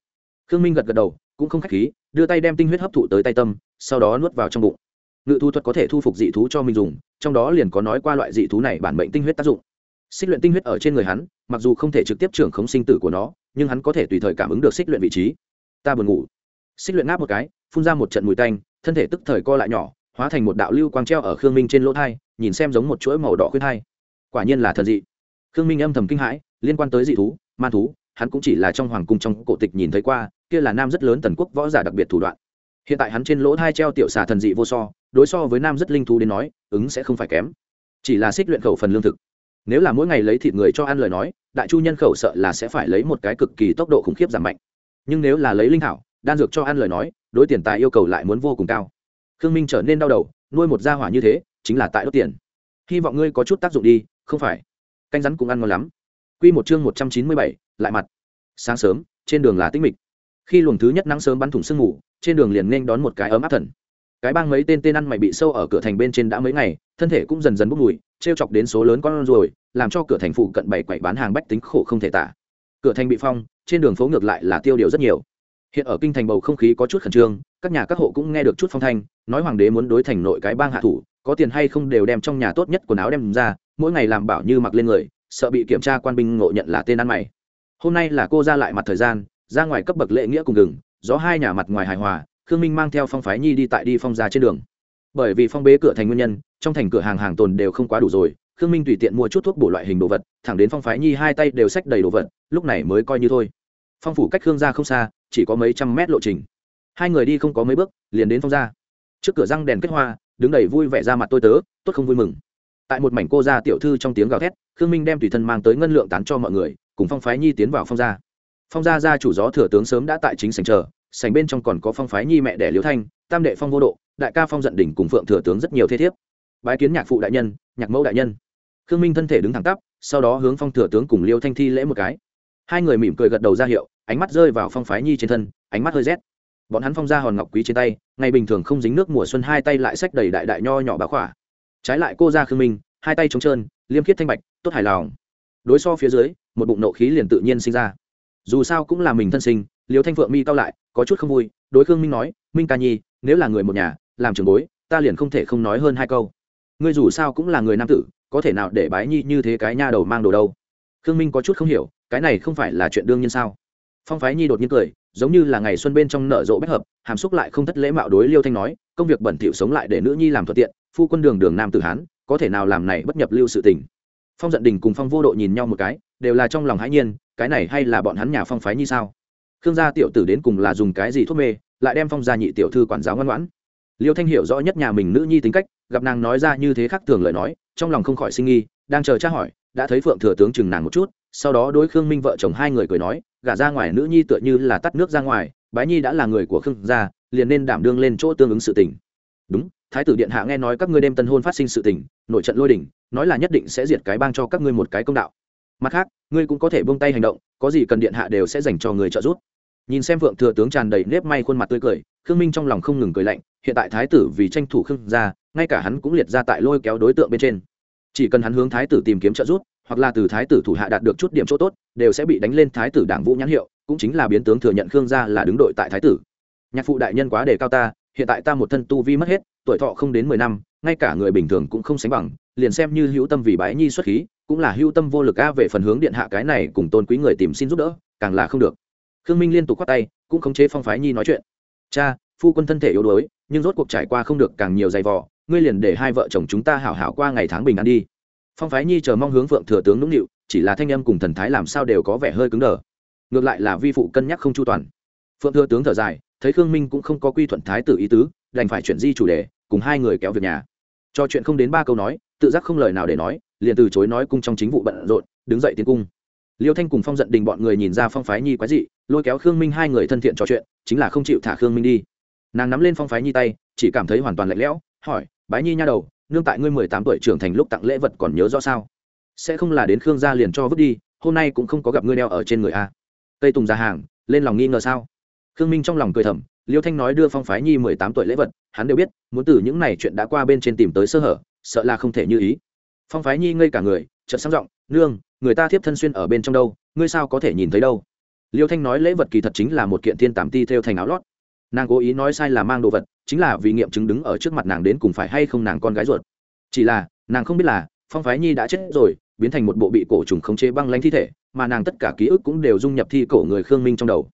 Khương minh gật gật đầu, cũng không k h á c h khí, đưa tay đem tinh huyết hấp thụ tới tay tâm, sau đó nuốt vào trong bụng. Ngự thu thuật có thể thu phục dị thú cho mình dùng, trong đó liền có nói qua loại dị thú này bản mệnh tinh huyết tác dụng. Xích luyện tinh huyết ở trên người hắn, mặc dù không thể trực tiếp trưởng khống sinh tử của nó, nhưng hắn có thể tùy thời cảm ứng được xích luyện vị trí. Ta buồn ngủ. Xích luyện ngáp một cái, phun ra một trận mùi tanh thân thể tức thời co lại nhỏ, hóa thành một đạo lưu quang treo ở khương minh trên lỗ thai, nhìn xem giống một chuỗi màu đỏ khuyên thai. Quả nhiên là thần dị. Khương minh âm thầm kinh hãi, liên quan tới dị thú man thú, hắn cũng chỉ là trong hoàng cung trong cổ tịch nhìn thấy qua, kia là nam rất lớn tần quốc võ giả đặc biệt thủ đoạn. Hiện tại hắn trên lỗ thai treo tiểu xà thần dị vô so, đối so với nam rất linh thú đến nói, ứng sẽ không phải kém. Chỉ là xích luyện khẩu phần lương thực. Nếu là mỗi ngày lấy thịt người cho ăn lời nói, đại chu nhân khẩu sợ là sẽ phải lấy một cái cực kỳ tốc độ khủng khiếp giảm mạnh. Nhưng nếu là lấy linh thảo đan dược cho ăn lời nói, đối tiền tài yêu cầu lại muốn vô cùng cao. Khương minh trở nên đau đầu, nuôi một gia hỏa như thế, chính là tại đốt tiền. Hy vọng ngươi có chút tác dụng đi, không phải. Canh rắn cũng ăn ngon lắm. Q một chương một trăm chín mươi bảy, lại mặt. Sáng sớm, trên đường là tinh mịch. Khi luồng thứ nhất nắng sớm bắn thủng sương mù, trên đường liền nên đón một cái ấm áp thần. Cái bang mấy tên tên ăn mày bị sâu ở cửa thành bên trên đã mấy ngày, thân thể cũng dần dần bốc mùi t r e o chọc đến số lớn con ruồi, làm cho cửa thành phụ cận bảy quậy bán hàng bách tính khổ không thể tả. Cửa thành bị phong, trên đường phố ngược lại là tiêu điều rất nhiều hiện ở kinh thành bầu không khí có chút khẩn trương, các nhà các hộ cũng nghe được chút phong thanh, nói hoàng đế muốn đối thành nội cái bang hạ thủ, có tiền hay không đều đem trong nhà tốt nhất quần áo đem ra, mỗi ngày làm bảo như mặc lên người, sợ bị kiểm tra quan binh ngộ nhận là tên ăn mày. Hôm nay là cô ra lại mặt thời gian, ra ngoài cấp bậc lễ nghĩa cùng gừng, gió hai nhà mặt ngoài hài hòa, khương minh mang theo phong phái nhi đi tại đi phong ra trên đường. Bởi vì phong bế cửa thành nguyên nhân, trong thành cửa hàng hàng tồn đều không quá đủ rồi, khương minh tùy tiện mua chút thuốc bổ loại hình đồ vật, thẳng đến phong phái nhi hai tay đều xách đầy đồ vật, lúc này mới coi như thôi phong phủ cách khương gia không xa, chỉ có mấy trăm mét lộ trình. Hai người đi không có mấy bước, liền đến phong gia. trước cửa răng đèn kết hoa, đứng đầy vui vẻ ra mặt tôi tớ, tốt không vui mừng. Tại một mảnh cô gia tiểu thư trong tiếng gào thét, khương minh đem tùy thân mang tới ngân lượng tán cho mọi người, cùng phong phái nhi tiến vào phong gia. Phong gia gia chủ gió thừa tướng sớm đã tại chính sành chờ sành bên trong còn có phong phái nhi mẹ đẻ liễu thanh, tam đệ phong vô độ, đại ca phong giận đỉnh cùng phượng thừa tướng rất nhiều thế thiếp. Bái kiến nhạc phụ đại nhân, nhạc mẫu đại nhân. Khương minh thân thể đứng thẳng tắp, sau đó hướng phong thừa tướng cùng liêu thanh thi lễ một cái. Hai người mỉm cười gật đầu ra hiệu ánh mắt rơi vào phong phái nhi trên thân, ánh mắt hơi rét. Bọn hắn phong ra hòn ngọc quý trên tay, ngày bình thường không dính nước mùa xuân, hai tay lại xách đầy đại đại nho nhỏ bá khỏa. Trái lại cô ra khương minh, hai tay trống trơn, liêm khiết thanh bạch, tốt hài lòng. Đối so phía dưới, một bụng nộ khí liền tự nhiên sinh ra. Dù sao cũng là mình thân sinh liều thanh phượng mi cao lại, có chút không vui, đối khương minh nói, minh ca nhi, nếu là người một nhà, làm trường bối, ta liền không thể không nói hơn hai câu. Ngươi dù sao cũng là người nam tử, có thể nào để bái nhi như thế cái nha đầu mang đồ đâu? Khương minh có chút không hiểu, cái này không phải là chuyện đương nhiên sao? Phong phái nhi đột nhiên cười, giống như là ngày xuân bên trong nở rộ bách hợp, hàm xúc lại không thất lễ mạo đối liêu thanh nói, công việc bẩn thỉu sống lại để nữ nhi làm thuận tiện, phu quân đường đường nam tử hán, có thể nào làm này bất nhập lưu sự tình? Phong giận đình cùng phong vô độ nhìn nhau một cái, đều là trong lòng hãi nhiên, cái này hay là bọn hắn nhà phong phái như sao? Khương gia tiểu tử đến cùng là dùng cái gì thuốc mê, lại đem phong gia nhị tiểu thư quản giáo ngoan ngoãn. Liêu thanh hiểu rõ nhất nhà mình nữ nhi tính cách, gặp nàng nói ra như thế khác thường lời nói, trong lòng không khỏi sinh nghi, đang chờ tra hỏi, đã thấy phượng thừa tướng chừng nàng một chút, sau đó đối khương minh vợ chồng hai người cười nói gả ra ngoài nữ nhi tựa như là tắt nước ra ngoài, bái nhi đã là người của khương gia, liền nên đảm đương lên chỗ tương ứng sự tình. Đúng, thái tử điện hạ nghe nói các ngươi đêm tân hôn phát sinh sự tình, nội trận lôi đỉnh nói là nhất định sẽ diệt cái bang cho các ngươi một cái công đạo. Mặt khác, ngươi cũng có thể buông tay hành động, có gì cần điện hạ đều sẽ dành cho người trợ giúp. Nhìn xem vượng thừa tướng tràn đầy nếp may khuôn mặt tươi cười, khương minh trong lòng không ngừng cười lạnh, hiện tại thái tử vì tranh thủ khương gia, ngay cả hắn cũng liệt ra tại lôi kéo đối tượng bên trên. Chỉ cần hắn hướng thái tử tìm kiếm trợ giúp hoặc là từ thái tử thủ hạ đạt được chút điểm chỗ tốt, đều sẽ bị đánh lên thái tử đảng vũ nhãn hiệu, cũng chính là biến tướng thừa nhận khương gia là đứng đội tại thái tử. Nhạc phụ đại nhân quá đề cao ta, hiện tại ta một thân tu vi mất hết, tuổi thọ không đến mười năm, ngay cả người bình thường cũng không sánh bằng, liền xem như hữu tâm vì bái nhi xuất khí, cũng là hữu tâm vô lực a về phần hướng điện hạ cái này cùng tôn quý người tìm xin giúp đỡ, càng là không được. Khương minh liên tục khoát tay, cũng khống chế phong phái nhi nói chuyện. Cha, phu quân thân thể yếu đuối, nhưng rốt cuộc trải qua không được càng nhiều giày vò, ngươi liền để hai vợ chồng chúng ta hảo hảo qua ngày tháng bình an đi phong phái nhi chờ mong hướng phượng thừa tướng nũng nịu, chỉ là thanh âm cùng thần thái làm sao đều có vẻ hơi cứng đờ. Ngược lại là vi phụ cân nhắc không chu toàn. Phượng thừa tướng thở dài, thấy khương minh cũng không có quy thuận thái tử ý tứ, đành phải chuyển di chủ đề, cùng hai người kéo việc nhà. Cho chuyện không đến ba câu nói, tự giác không lời nào để nói, liền từ chối nói cung trong chính vụ bận rộn, đứng dậy tiến cung. Liêu thanh cùng phong giận đình bọn người nhìn ra phong phái nhi quái dị, lôi kéo khương minh hai người thân thiện trò chuyện, chính là không chịu thả khương minh đi. Nàng nắm lên phong phái nhi tay, chỉ cảm thấy hoàn toàn lạnh lẽo, hỏi, bái nhi nha đầu nương tại ngươi mười tám tuổi trưởng thành lúc tặng lễ vật còn nhớ rõ sao? Sẽ không là đến khương gia liền cho vứt đi, hôm nay cũng không có gặp ngươi đeo ở trên người a. Tây tùng ra hàng, lên lòng nghi ngờ sao? Khương minh trong lòng cười thầm, liêu thanh nói đưa phong phái nhi mười tám tuổi lễ vật, hắn đều biết, muốn từ những này chuyện đã qua bên trên tìm tới sơ hở, sợ là không thể như ý. Phong phái nhi ngây cả người, chợt sang giọng, nương, người ta thiếp thân xuyên ở bên trong đâu, ngươi sao có thể nhìn thấy đâu? Liêu thanh nói lễ vật kỳ thật chính là một kiện thiên tàm ti theo thành áo lót. Nàng cố ý nói sai là mang đồ vật chính là vì nghiệm chứng đứng ở trước mặt nàng đến cùng phải hay không nàng con gái ruột. Chỉ là, nàng không biết là, phong phái nhi đã chết rồi, biến thành một bộ bị cổ trùng khống chế băng lanh thi thể, mà nàng tất cả ký ức cũng đều dung nhập thi cổ người khương minh trong đầu.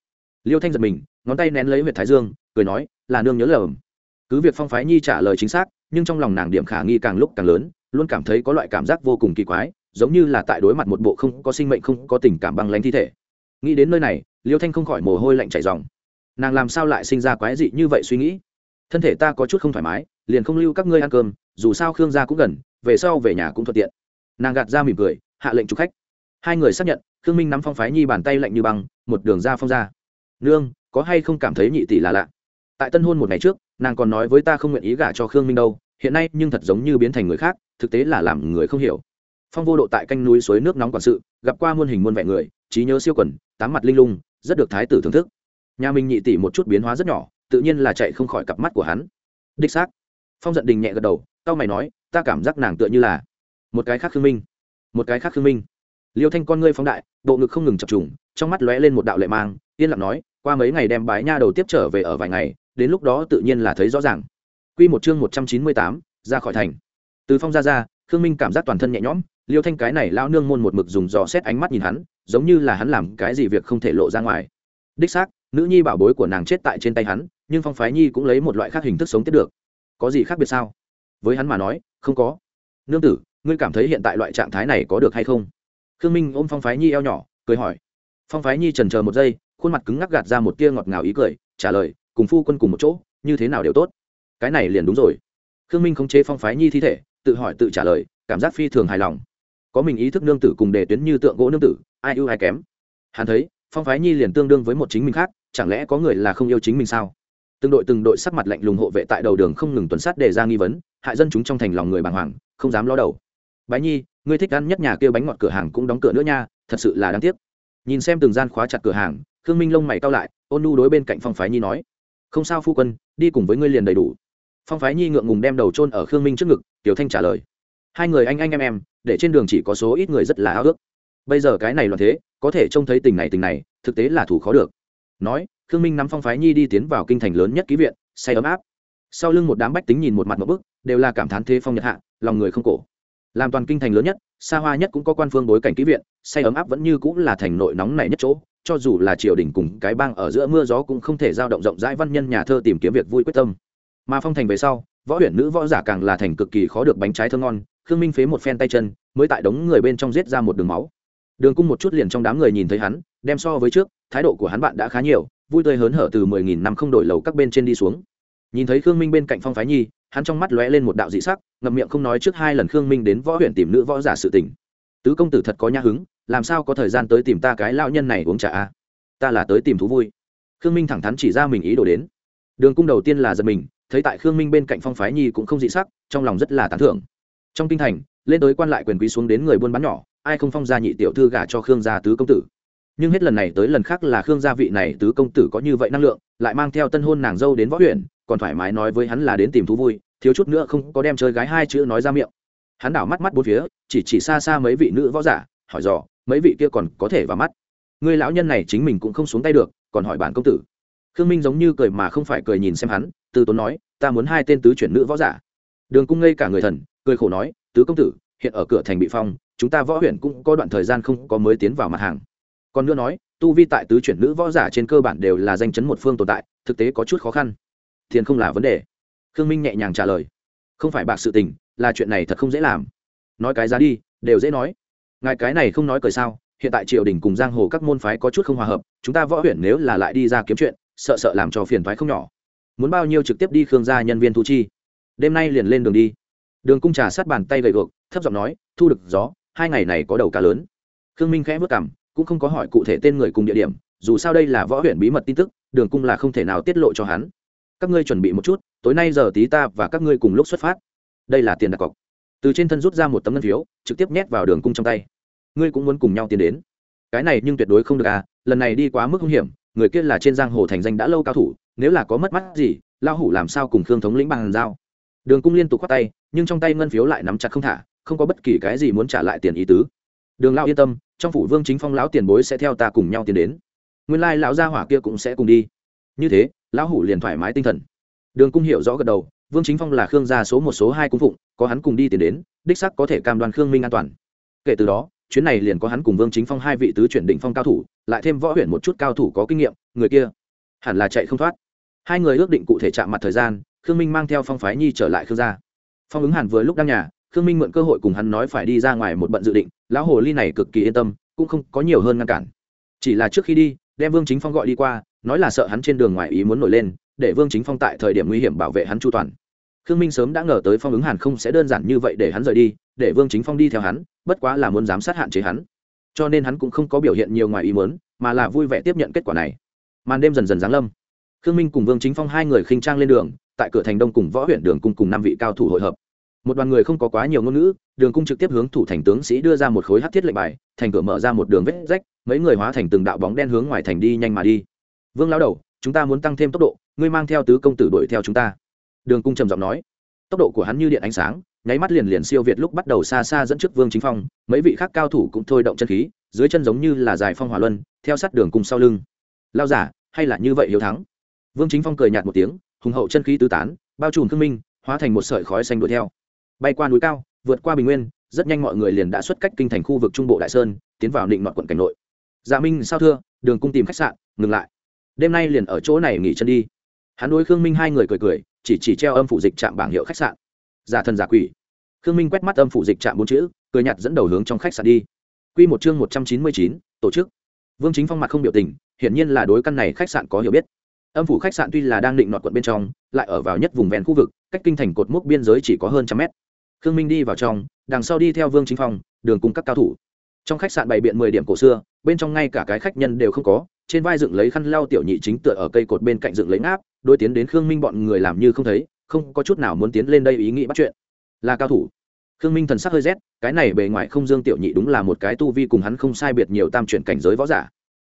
Liêu thanh giật mình, ngón tay nén lấy huyệt thái dương, cười nói, là nương nhớ lầm. Cứ việc phong phái nhi trả lời chính xác, nhưng trong lòng nàng điểm khả nghi càng lúc càng lớn, luôn cảm thấy có loại cảm giác vô cùng kỳ quái, giống như là tại đối mặt một bộ không có sinh mệnh, không có tình cảm băng lanh thi thể. Nghĩ đến nơi này, liêu thanh không khỏi mồ hôi lạnh chảy dòng nàng làm sao lại sinh ra quái dị như vậy suy nghĩ? Thân thể ta có chút không thoải mái, liền không lưu các ngươi ăn cơm, dù sao khương gia cũng gần, về sau về nhà cũng thuận tiện. Nàng gạt ra mỉm cười, hạ lệnh chụp khách. Hai người xác nhận, khương minh nắm phong phái nhi bàn tay lạnh như băng, một đường ra phong ra. Nương, có hay không cảm thấy nhị tỷ là lạ? Tại tân hôn một ngày trước, nàng còn nói với ta không nguyện ý gả cho khương minh đâu, hiện nay nhưng thật giống như biến thành người khác, thực tế là làm người không hiểu. Phong vô độ tại canh núi suối nước nóng quản sự, gặp qua muôn hình muôn vẻ người, trí nhớ siêu quần, tám mặt linh lung, rất được thái tử thưởng thức. Nhà mình nhị tỷ một chút biến hóa rất nhỏ tự nhiên là chạy không khỏi cặp mắt của hắn đích xác phong giận đình nhẹ gật đầu tao mày nói ta cảm giác nàng tựa như là một cái khác khương minh một cái khác khương minh liêu thanh con ngươi phóng đại bộ ngực không ngừng chập trùng trong mắt lóe lên một đạo lệ mang yên lặng nói qua mấy ngày đem bái nha đầu tiếp trở về ở vài ngày đến lúc đó tự nhiên là thấy rõ ràng Quy một chương một trăm chín mươi tám, ra khỏi thành. Từ phong ra ra, Khương Minh cảm giác toàn thân nhẹ nhõm, Liêu Thanh cái này lão nương môn một mực dùng dò xét ánh mắt nhìn hắn, giống như là hắn làm cái gì việc không thể lộ ra ngoài. Đích xác, nữ nhi bảo bối của nàng chết tại trên tay hắn, nhưng Phong Phái Nhi cũng lấy một loại khác hình thức sống tiếp được. Có gì khác biệt sao? Với hắn mà nói, không có. Nương tử, ngươi cảm thấy hiện tại loại trạng thái này có được hay không? Khương Minh ôm Phong Phái Nhi eo nhỏ, cười hỏi. Phong Phái Nhi chần chờ một giây, khuôn mặt cứng ngắc gạt ra một tia ngọt ngào ý cười, trả lời, cùng phu quân cùng một chỗ, như thế nào đều tốt cái này liền đúng rồi khương minh khống chế phong phái nhi thi thể tự hỏi tự trả lời cảm giác phi thường hài lòng có mình ý thức nương tử cùng đề tuyến như tượng gỗ nương tử ai ưu ai kém hắn thấy phong phái nhi liền tương đương với một chính mình khác, chẳng lẽ có người là không yêu chính mình sao? Từng đội từng đội sắc mặt lạnh lùng hộ vệ tại đầu đường không ngừng tuần sát đề ra nghi vấn, hại dân chúng trong thành lòng người bàng hoàng, không dám lo đầu. Bái nhi, ngươi thích ăn nhất nhà kêu bánh ngọt cửa hàng cũng đóng cửa nữa nha, thật sự là đáng tiếc. Nhìn xem từng gian khóa chặt cửa hàng, khương minh lông mày cao lại, ôn nu đối bên cạnh phong phái nhi nói, không sao phu quân, đi cùng với ngươi liền đầy đủ. Phong phái nhi ngượng ngùng đem đầu trôn ở khương minh trước ngực, tiểu thanh trả lời, hai người anh anh em em, để trên đường chỉ có số ít người rất là ao ước bây giờ cái này loạn thế, có thể trông thấy tình này tình này, thực tế là thủ khó được. Nói, khương minh nắm phong phái nhi đi tiến vào kinh thành lớn nhất ký viện, say ấm áp. Sau lưng một đám bách tính nhìn một mặt một bức, đều là cảm thán thế phong nhật hạ, lòng người không cổ. Làm toàn kinh thành lớn nhất, xa hoa nhất cũng có quan phương bối cảnh ký viện, say ấm áp vẫn như cũng là thành nội nóng này nhất chỗ, cho dù là triều đình cùng cái bang ở giữa mưa gió cũng không thể giao động rộng rãi văn nhân nhà thơ tìm kiếm việc vui quyết tâm. Mà phong thành về sau, võ huyền nữ võ giả càng là thành cực kỳ khó được bánh trái thơ ngon, khương minh phế một phen tay chân, mới tại đống người bên trong giết ra một đường máu đường cung một chút liền trong đám người nhìn thấy hắn, đem so với trước, thái độ của hắn bạn đã khá nhiều, vui tươi hớn hở từ mười nghìn năm không đổi lầu các bên trên đi xuống. Nhìn thấy khương minh bên cạnh phong phái nhi, hắn trong mắt lóe lên một đạo dị sắc, ngậm miệng không nói trước hai lần khương minh đến võ huyện tìm nữ võ giả sự tình. Tứ công tử thật có nhã hứng, làm sao có thời gian tới tìm ta cái lao nhân này uống trà a? Ta là tới tìm thú vui. Khương minh thẳng thắn chỉ ra mình ý đồ đến. Đường cung đầu tiên là giật mình, thấy tại khương minh bên cạnh phong phái nhi cũng không dị sắc, trong lòng rất là tán thưởng. Trong kinh thành, lên tới quan lại quyền quý xuống đến người buôn bán nhỏ ai không phong gia nhị tiểu thư gả cho khương gia tứ công tử. Nhưng hết lần này tới lần khác là khương gia vị này tứ công tử có như vậy năng lượng, lại mang theo tân hôn nàng dâu đến võ huyện, còn thoải mái nói với hắn là đến tìm thú vui, thiếu chút nữa không có đem chơi gái hai chữ nói ra miệng. Hắn đảo mắt mắt bốn phía, chỉ chỉ xa xa mấy vị nữ võ giả, hỏi dò, mấy vị kia còn có thể vào mắt. Người lão nhân này chính mình cũng không xuống tay được, còn hỏi bản công tử. Khương minh giống như cười mà không phải cười nhìn xem hắn, từ tốn nói, ta muốn hai tên tứ chuyển nữ võ giả. Đường cung ngây cả người thần, cười khổ nói, tứ công tử, hiện ở cửa thành bị phong chúng ta võ huyện cũng có đoạn thời gian không có mới tiến vào mặt hàng. Còn nữa nói, tu vi tại tứ chuyển nữ võ giả trên cơ bản đều là danh chấn một phương tồn tại, thực tế có chút khó khăn. Tiền không là vấn đề. Khương minh nhẹ nhàng trả lời. Không phải bạc sự tình, là chuyện này thật không dễ làm. Nói cái giá đi, đều dễ nói. Ngài cái này không nói cười sao, hiện tại triều đình cùng giang hồ các môn phái có chút không hòa hợp, chúng ta võ huyện nếu là lại đi ra kiếm chuyện, sợ sợ làm cho phiền thoái không nhỏ. Muốn bao nhiêu trực tiếp đi khương gia nhân viên thu chi? Đêm nay liền lên đường đi. Đường cung trà sát bàn tay gầy gộc thấp giọng nói, thu được gió hai ngày này có đầu cá lớn. Khương minh khẽ vất cảm cũng không có hỏi cụ thể tên người cùng địa điểm, dù sao đây là võ huyện bí mật tin tức, đường cung là không thể nào tiết lộ cho hắn. Các ngươi chuẩn bị một chút, tối nay giờ tí ta và các ngươi cùng lúc xuất phát. Đây là tiền đặt cọc. Từ trên thân rút ra một tấm ngân phiếu, trực tiếp nhét vào đường cung trong tay. Ngươi cũng muốn cùng nhau tiến đến. Cái này nhưng tuyệt đối không được à lần này đi quá mức nguy hiểm, người kia là trên giang hồ thành danh đã lâu cao thủ, nếu là có mất mắt gì lao hủ làm sao cùng khương thống lĩnh bằng giao? Đường cung liên tục khoát tay, nhưng trong tay ngân phiếu lại nắm chặt không thả không có bất kỳ cái gì muốn trả lại tiền ý tứ. Đường lao yên tâm, trong phủ vương chính phong lão tiền bối sẽ theo ta cùng nhau tiến đến. Nguyên lai lão gia hỏa kia cũng sẽ cùng đi. Như thế, lão hủ liền thoải mái tinh thần. Đường cung hiểu rõ gật đầu, vương chính phong là khương gia số một số hai cung phụng, có hắn cùng đi tiến đến, đích sắc có thể cam đoan khương minh an toàn. Kể từ đó, chuyến này liền có hắn cùng vương chính phong hai vị tứ chuyển định phong cao thủ, lại thêm võ huyện một chút cao thủ có kinh nghiệm, người kia hẳn là chạy không thoát. Hai người ước định cụ thể chạm mặt thời gian, khương minh mang theo phong phái nhi trở lại khương gia. Phong ứng hàn vừa lúc đang nhà khương minh mượn cơ hội cùng hắn nói phải đi ra ngoài một bận dự định, lão hồ ly này cực kỳ yên tâm, cũng không có nhiều hơn ngăn cản. Chỉ là trước khi đi, đem vương chính phong gọi đi qua, nói là sợ hắn trên đường ngoài ý muốn nổi lên, để vương chính phong tại thời điểm nguy hiểm bảo vệ hắn chu toàn. Khương minh sớm đã ngờ tới phong ứng hàn không sẽ đơn giản như vậy để hắn rời đi, để vương chính phong đi theo hắn, bất quá là muốn giám sát hạn chế hắn. Cho nên hắn cũng không có biểu hiện nhiều ngoài ý muốn, mà là vui vẻ tiếp nhận kết quả này. Màn đêm dần dần giáng lâm. Khương minh cùng vương chính phong hai người khinh trang lên đường, tại cửa thành đông cùng võ huyện đường cung cùng năm vị cao thủ hội hợp một đoàn người không có quá nhiều ngôn ngữ, đường cung trực tiếp hướng thủ thành tướng sĩ đưa ra một khối hát thiết lệnh bài, thành cửa mở ra một đường vết rách, mấy người hóa thành từng đạo bóng đen hướng ngoài thành đi nhanh mà đi. Vương lao đầu, chúng ta muốn tăng thêm tốc độ, ngươi mang theo tứ công tử đuổi theo chúng ta. Đường cung trầm giọng nói. Tốc độ của hắn như điện ánh sáng, nháy mắt liền liền siêu việt lúc bắt đầu xa xa dẫn trước vương chính phong, mấy vị khác cao thủ cũng thôi động chân khí, dưới chân giống như là dài phong hỏa luân, theo sát đường cung sau lưng. Lao giả, hay là như vậy hiếu thắng? Vương chính phong cười nhạt một tiếng, hùng hậu chân khí tứ tán, bao trùm thương minh, hóa thành một sợi khói xanh đuổi theo bay qua núi cao, vượt qua bình nguyên, rất nhanh mọi người liền đã xuất cách kinh thành khu vực trung bộ đại sơn, tiến vào định nọt quận cảnh nội. Dạ minh, sao thưa? Đường cung tìm khách sạn, ngừng lại. Đêm nay liền ở chỗ này nghỉ chân đi. Hắn đối khương minh hai người cười cười, chỉ chỉ treo âm phủ dịch trạm bảng hiệu khách sạn. Giả thần giả quỷ. Khương minh quét mắt âm phủ dịch trạm bốn chữ, cười nhặt dẫn đầu hướng trong khách sạn đi. Q một chương một trăm chín mươi chín, tổ chức. Vương chính phong mặt không biểu tình, hiển nhiên là đối căn này khách sạn có hiểu biết. Âm phủ khách sạn tuy là đang định nọt quận bên trong, lại ở vào nhất vùng ven khu vực, cách kinh thành cột mốc biên giới chỉ có hơn trăm mét khương minh đi vào trong, đằng sau đi theo vương chính phong, đường cùng các cao thủ. Trong khách sạn bày biện mười điểm cổ xưa, bên trong ngay cả cái khách nhân đều không có, trên vai dựng lấy khăn lau tiểu nhị chính tựa ở cây cột bên cạnh dựng lấy ngáp đôi tiến đến khương minh bọn người làm như không thấy, không có chút nào muốn tiến lên đây ý nghĩ bắt chuyện. Là cao thủ. Khương minh thần sắc hơi rét, cái này bề ngoài không dương tiểu nhị đúng là một cái tu vi cùng hắn không sai biệt nhiều tam chuyển cảnh giới võ giả.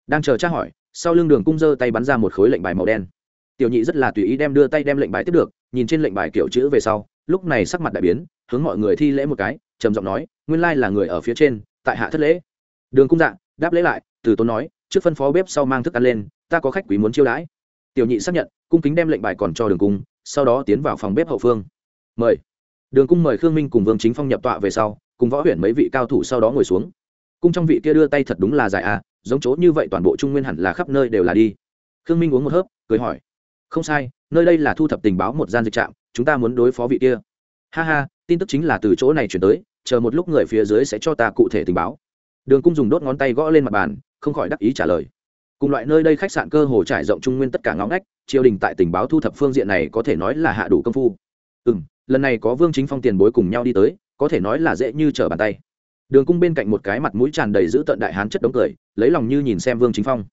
Đang chờ tra hỏi, sau lưng đường cung giơ tay bắn ra một khối lệnh bài màu đen. Tiểu nhị rất là tùy ý đem đưa tay đem lệnh bài tiếp được, nhìn trên lệnh bài kiểu chữ về sau lúc này sắc mặt đại biến, hướng mọi người thi lễ một cái, trầm giọng nói, nguyên lai là người ở phía trên, tại hạ thất lễ. Đường cung dạ đáp lễ lại, từ tốn nói, trước phân phó bếp sau mang thức ăn lên, ta có khách quý muốn chiêu đãi. Tiểu nhị xác nhận, cung kính đem lệnh bài còn cho đường cung, sau đó tiến vào phòng bếp hậu phương. Mời. Đường cung mời khương minh cùng vương chính phong nhập tọa về sau, cùng võ huyện mấy vị cao thủ sau đó ngồi xuống. Cung trong vị kia đưa tay thật đúng là dài à giống chỗ như vậy toàn bộ trung nguyên hẳn là khắp nơi đều là đi. Khương minh uống một hớp, cười hỏi, không sai nơi đây là thu thập tình báo một gian dịch trạm, chúng ta muốn đối phó vị kia. Ha ha, tin tức chính là từ chỗ này chuyển tới, chờ một lúc người phía dưới sẽ cho ta cụ thể tình báo. Đường cung dùng đốt ngón tay gõ lên mặt bàn, không khỏi đắc ý trả lời. Cùng loại nơi đây khách sạn cơ hồ trải rộng trung nguyên tất cả ngõ ngách, triều đình tại tình báo thu thập phương diện này có thể nói là hạ đủ công phu. Ừ m lần này có vương chính phong tiền bối cùng nhau đi tới, có thể nói là dễ như trở bàn tay. Đường cung bên cạnh một cái mặt mũi tràn đầy giữ tận đại hán chất đống cười, lấy lòng như nhìn xem vương chính phong.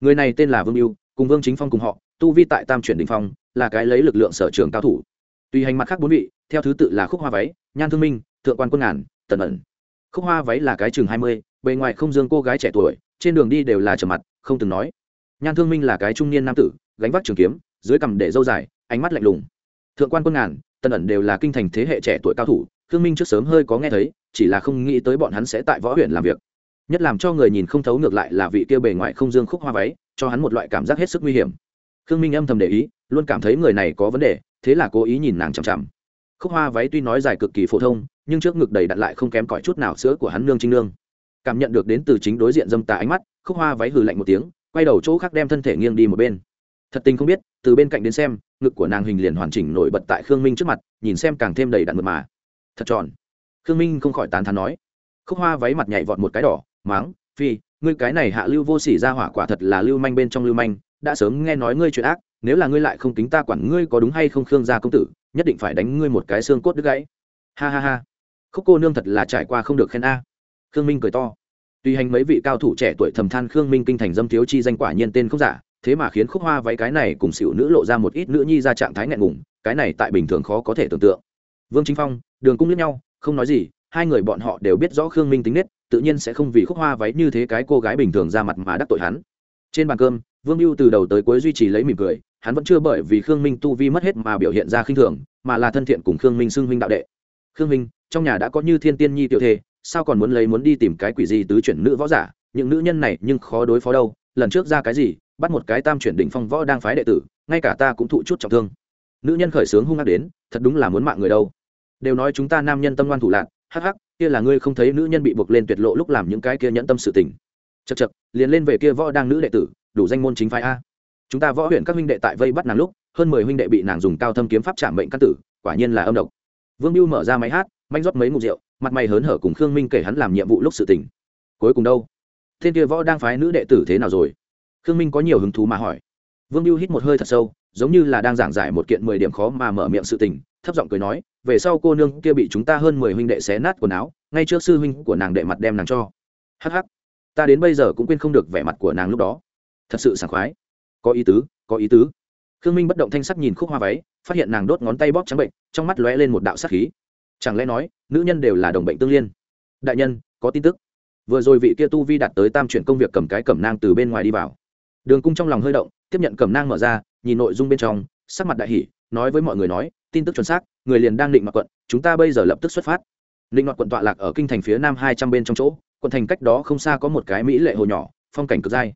Người này tên là vương mưu cùng vương chính phong cùng họ tu vi tại tam chuyển đình phong, là cái lấy lực lượng sở trường cao thủ. Tùy hành mặt khác bốn vị, theo thứ tự là khúc hoa váy, nhan thương minh, thượng quan quân ngàn, tần ẩn. Khúc hoa váy là cái chừng hai mươi, bề ngoài không dương cô gái trẻ tuổi, trên đường đi đều là trở mặt, không từng nói. Nhan thương minh là cái trung niên nam tử, gánh vác trường kiếm, dưới cằm để dâu dài, ánh mắt lạnh lùng. Thượng quan quân ngàn, tần ẩn đều là kinh thành thế hệ trẻ tuổi cao thủ, thương minh trước sớm hơi có nghe thấy, chỉ là không nghĩ tới bọn hắn sẽ tại võ huyện làm việc. Nhất làm cho người nhìn không thấu ngược lại là vị kia bề ngoài không dương khúc hoa váy, cho hắn một loại cảm giác hết sức nguy hiểm khương minh âm thầm để ý, luôn cảm thấy người này có vấn đề, thế là cố ý nhìn nàng chằm chằm. Khúc hoa váy tuy nói dài cực kỳ phổ thông, nhưng trước ngực đầy đặt lại không kém cỏi chút nào sữa của hắn nương trinh nương. Cảm nhận được đến từ chính đối diện dâm tà ánh mắt, khúc hoa váy hừ lạnh một tiếng, quay đầu chỗ khác đem thân thể nghiêng đi một bên. Thật tình không biết, từ bên cạnh đến xem, ngực của nàng hình liền hoàn chỉnh nổi bật tại khương minh trước mặt, nhìn xem càng thêm đầy đặn mượt mà. Thật tròn. Khương minh không khỏi tán thán nói. Khúc hoa váy mặt nhảy vọt một cái đỏ máng phi, ngươi cái này hạ lưu vô sỉ ra hỏa quả thật là lưu manh bên trong lưu manh đã sớm nghe nói ngươi chuyện ác, nếu là ngươi lại không tính ta quản ngươi có đúng hay không khương gia công tử, nhất định phải đánh ngươi một cái xương cốt đứt gãy. Ha ha ha. Khúc cô nương thật là trải qua không được khen a. Khương minh cười to. Tuy hành mấy vị cao thủ trẻ tuổi thầm than khương minh kinh thành dâm thiếu chi danh quả nhiên tên không giả, thế mà khiến khúc hoa váy cái này cùng xỉu nữ lộ ra một ít nữ nhi ra trạng thái ngại ngùng, cái này tại bình thường khó có thể tưởng tượng. Vương chính phong, đường cung lẫn nhau, không nói gì, hai người bọn họ đều biết rõ khương minh tính nết, tự nhiên sẽ không vì khúc hoa váy như thế cái cô gái bình thường ra mặt mà đắc tội hắn. Trên bàn cơm vương mưu từ đầu tới cuối duy trì lấy mỉm cười, hắn vẫn chưa bởi vì khương minh tu vi mất hết mà biểu hiện ra khinh thường, mà là thân thiện cùng khương minh xưng huynh đạo đệ. Khương minh, trong nhà đã có như thiên tiên nhi tiểu thê, sao còn muốn lấy muốn đi tìm cái quỷ gì tứ chuyển nữ võ giả? Những nữ nhân này nhưng khó đối phó đâu, lần trước ra cái gì, bắt một cái tam chuyển đỉnh phong võ đang phái đệ tử, ngay cả ta cũng thụ chút trọng thương. Nữ nhân khởi sướng hung hăng đến, thật đúng là muốn mạng người đâu. Đều nói chúng ta nam nhân tâm ngoan thủ lạc, hắc hắc, kia là ngươi không thấy nữ nhân bị buộc lên tuyệt lộ lúc làm những cái kia nhẫn tâm sự tình. Chật chật liền lên về kia võ đang nữ đệ tử đủ danh môn chính phái a. Chúng ta võ huyện các huynh đệ tại vây bắt nàng lúc, hơn mười huynh đệ bị nàng dùng cao thâm kiếm pháp trảm bệnh căn tử, quả nhiên là âm độc. Vương mưu mở ra máy hát, manh rót mấy ngục rượu, mặt mày hớn hở cùng khương minh kể hắn làm nhiệm vụ lúc sự tình. Cuối cùng đâu? Thiên kia võ đang phái nữ đệ tử thế nào rồi? Khương minh có nhiều hứng thú mà hỏi. Vương mưu hít một hơi thật sâu, giống như là đang giảng giải một kiện mười điểm khó mà mở miệng sự tình, thấp giọng cười nói, về sau cô nương kia bị chúng ta hơn mười huynh đệ xé nát quần áo, ngay trước sư huynh của nàng đệ mặt đem nàng cho. Hh ta đến bây giờ cũng quên không được vẻ mặt của nàng lúc đó thật sự sảng khoái. Có ý tứ, có ý tứ. Khương minh bất động thanh sắc nhìn khúc hoa váy, phát hiện nàng đốt ngón tay bóp trắng bệnh, trong mắt lóe lên một đạo sắc khí. Chẳng lẽ nói, nữ nhân đều là đồng bệnh tương liên? Đại nhân, có tin tức. Vừa rồi vị kia tu vi đạt tới tam chuyển công việc cầm cái cẩm nang từ bên ngoài đi vào. Đường cung trong lòng hơi động, tiếp nhận cẩm nang mở ra, nhìn nội dung bên trong, sắc mặt đại hỷ nói với mọi người nói, tin tức chuẩn xác, người liền đang định mặc quận, chúng ta bây giờ lập tức xuất phát. Định mặc quận tọa lạc ở kinh thành phía nam hai trăm bên trong chỗ, quận thành cách đó không xa có một cái mỹ lệ hồ nhỏ, phong cảnh cực dai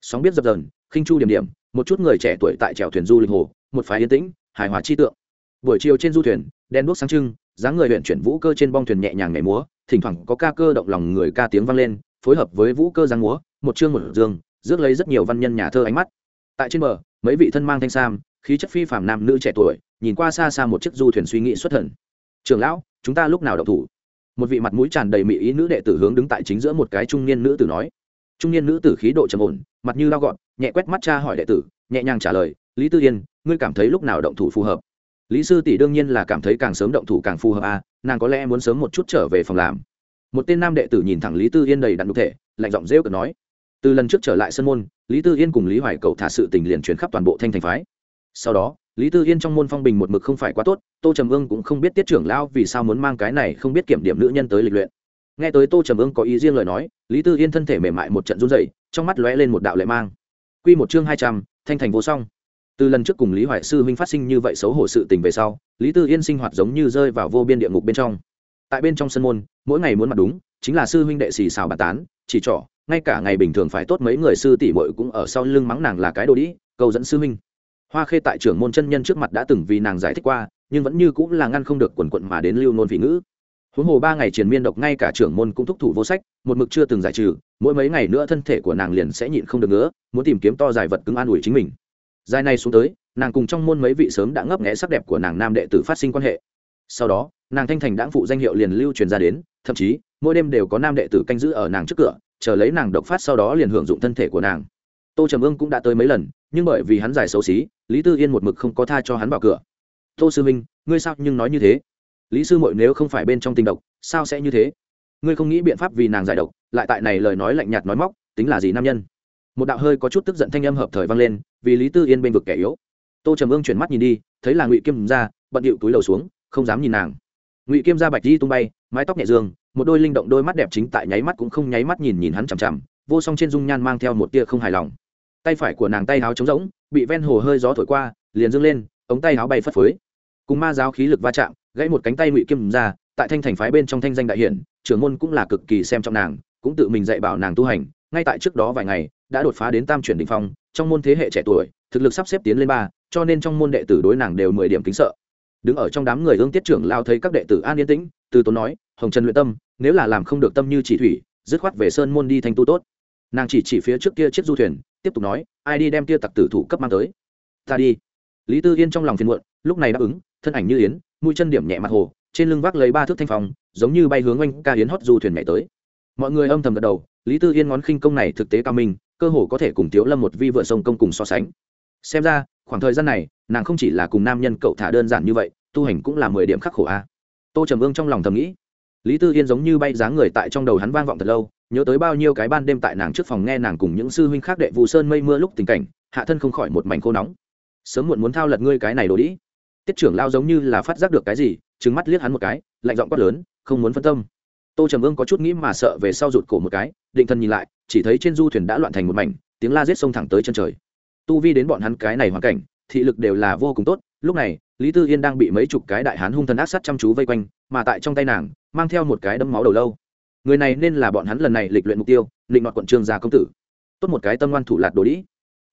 sóng biết dập dần khinh chu điểm điểm, một chút người trẻ tuổi tại chèo thuyền du lịch hồ, một phái yên tĩnh, hài hòa chi tượng. Buổi chiều trên du thuyền, đen đuốc sáng trưng, dáng người huyện chuyển vũ cơ trên bong thuyền nhẹ nhàng nhảy múa, thỉnh thoảng có ca cơ động lòng người ca tiếng vang lên, phối hợp với vũ cơ giang múa, một chương một dương, rước lấy rất nhiều văn nhân nhà thơ ánh mắt. Tại trên bờ, mấy vị thân mang thanh sam, khí chất phi phàm nam nữ trẻ tuổi, nhìn qua xa xa một chiếc du thuyền suy nghĩ xuất thần. Trường lão, chúng ta lúc nào đậu thủ? Một vị mặt mũi tràn đầy mỹ ý nữ đệ tử hướng đứng tại chính giữa một cái trung niên nữ tử nói. Trung niên nữ tử khí độ trầm ổn mặt như lao gọn, nhẹ quét mắt cha hỏi đệ tử, nhẹ nhàng trả lời, lý tư yên, ngươi cảm thấy lúc nào động thủ phù hợp? Lý sư tỷ đương nhiên là cảm thấy càng sớm động thủ càng phù hợp à nàng có lẽ muốn sớm một chút trở về phòng làm. Một tên nam đệ tử nhìn thẳng lý tư yên đầy đặn đục thể, lạnh giọng rêu cực nói, từ lần trước trở lại sân môn, lý tư yên cùng lý hoài cầu thả sự tình liền chuyển khắp toàn bộ thanh thành phái. Sau đó, lý tư yên trong môn phong bình một mực không phải quá tốt, tô trầm ương cũng không biết tiết trưởng lão vì sao muốn mang cái này không biết kiểm điểm nữ nhân tới lịch luyện. Nghe tới tô trầm ương có ý riêng lời nói, lý tư yên thân thể mềm mại một trận run dày trong mắt lóe lên một đạo lệ mang. Q một chương hai trăm, thanh thành vô song. Từ lần trước cùng lý hoài sư huynh phát sinh như vậy xấu hổ sự tình về sau, lý tư yên sinh hoạt giống như rơi vào vô biên địa ngục bên trong. Tại bên trong sân môn, mỗi ngày muốn mặt đúng, chính là sư huynh đệ xì xào bàn tán, chỉ trỏ, ngay cả ngày bình thường phải tốt mấy người sư tỷ bội cũng ở sau lưng mắng nàng là cái đồ đĩ câu dẫn sư huynh. Hoa khê tại trưởng môn chân nhân trước mặt đã từng vì nàng giải thích qua, nhưng vẫn như cũng là ngăn không được quần quận mà đến lưu nôn vị ngữ huống hồ ba ngày triền miên độc ngay cả trưởng môn cũng thúc thủ vô sách, một mực chưa từng giải trừ, mỗi mấy ngày nữa thân thể của nàng liền sẽ nhịn không được nữa muốn tìm kiếm to giải vật cứng an ủi chính mình. Dài này xuống tới, nàng cùng trong môn mấy vị sớm đã ngấp nghẽ sắc đẹp của nàng nam đệ tử phát sinh quan hệ. Sau đó, nàng thanh thành đãng phụ danh hiệu liền lưu truyền ra đến, thậm chí, mỗi đêm đều có nam đệ tử canh giữ ở nàng trước cửa, chờ lấy nàng độc phát sau đó liền hưởng dụng thân thể của nàng. Tô trầm ương cũng đã tới mấy lần, nhưng bởi vì hắn giải xấu xí, lý tư yên một mực không có tha cho hắn vào cửa. Tô sư minh ngươi sao nhưng nói như thế? Lý sư mội nếu không phải bên trong tình độc, sao sẽ như thế? Ngươi không nghĩ biện pháp vì nàng giải độc, lại tại này lời nói lạnh nhạt nói móc, tính là gì nam nhân? Một đạo hơi có chút tức giận thanh âm hợp thời vang lên, vì lý tư yên bên vực kẻ yếu. Tô trầm ương chuyển mắt nhìn đi, thấy là ngụy kim ra, bận điệu túi lầu xuống, không dám nhìn nàng. Ngụy kim ra bạch di tung bay, mái tóc nhẹ dương, một đôi linh động đôi mắt đẹp chính tại nháy mắt cũng không nháy mắt nhìn nhìn hắn chằm chằm, vô song trên dung nhan mang theo một tia không hài lòng. Tay phải của nàng tay háo trống rỗng, bị ven hồ hơi gió thổi qua, liền dâng lên, ống tay háo bay phất phới. Cùng ma giáo khí lực va chạm gãy một cánh tay ngụy kim ra, tại thanh thành phái bên trong thanh danh đại hiển, trưởng môn cũng là cực kỳ xem trọng nàng, cũng tự mình dạy bảo nàng tu hành. Ngay tại trước đó vài ngày, đã đột phá đến tam chuyển đ ỉ n h phong, trong môn thế hệ trẻ tuổi, thực lực sắp xếp tiến lên ba, cho nên trong môn đệ tử đối nàng đều mười điểm kính sợ. Đứng ở trong đám người ương tiết trưởng lao thấy các đệ tử an yên tĩnh, từ tốn nói, hồng trần luyện tâm, nếu là làm không được tâm như chỉ thủy, dứt khoát về sơn môn đi thanh tu tốt. Nàng chỉ chỉ phía trước kia chiếc du thuyền, tiếp tục nói, ai đi đem kia tặc tử thủ cấp mang tới? Ta đi. Lý tư yên trong lòng phiền muộn, lúc này đáp ứng, thân ảnh như yến mũi chân điểm nhẹ mặt hồ, trên lưng vác lấy ba thước thanh phong, giống như bay hướng oanh ca yến hót du thuyền mẹ tới. Mọi người âm thầm gật đầu, lý tư yên ngón khinh công này thực tế cao minh, cơ hồ có thể cùng tiếu lâm một vi vợ sông công cùng so sánh. Xem ra, khoảng thời gian này, nàng không chỉ là cùng nam nhân cậu thả đơn giản như vậy, tu hành cũng là mười điểm khắc khổ a. Tô trầm ương trong lòng thầm nghĩ. Lý tư yên giống như bay dáng người tại trong đầu hắn vang vọng thật lâu, nhớ tới bao nhiêu cái ban đêm tại nàng trước phòng nghe nàng cùng những sư huynh khác đệ vụ sơn mây mưa lúc tình cảnh, hạ thân không khỏi một mảnh khô nóng. Sớm muộn muốn thao lật ngươi cái này đồ đĩ tiết trưởng lao giống như là phát giác được cái gì trứng mắt liếc hắn một cái, lạnh giọng quát lớn, không muốn phân tâm. Tô trầm ương có chút nghĩ mà sợ về sau rụt cổ một cái, định thân nhìn lại, chỉ thấy trên du thuyền đã loạn thành một mảnh, tiếng la giết xông thẳng tới chân trời. Tu vi đến bọn hắn cái này hoàn cảnh, thị lực đều là vô cùng tốt, lúc này, lý tư yên đang bị mấy chục cái đại hán hung thần ác sát chăm chú vây quanh, mà tại trong tay nàng, mang theo một cái đấm máu đầu lâu. Người này nên là bọn hắn lần này lịch luyện mục tiêu định đoạt quận trương gia công tử. Tốt một cái tâm ngoan thủ lạt đồ đĩ.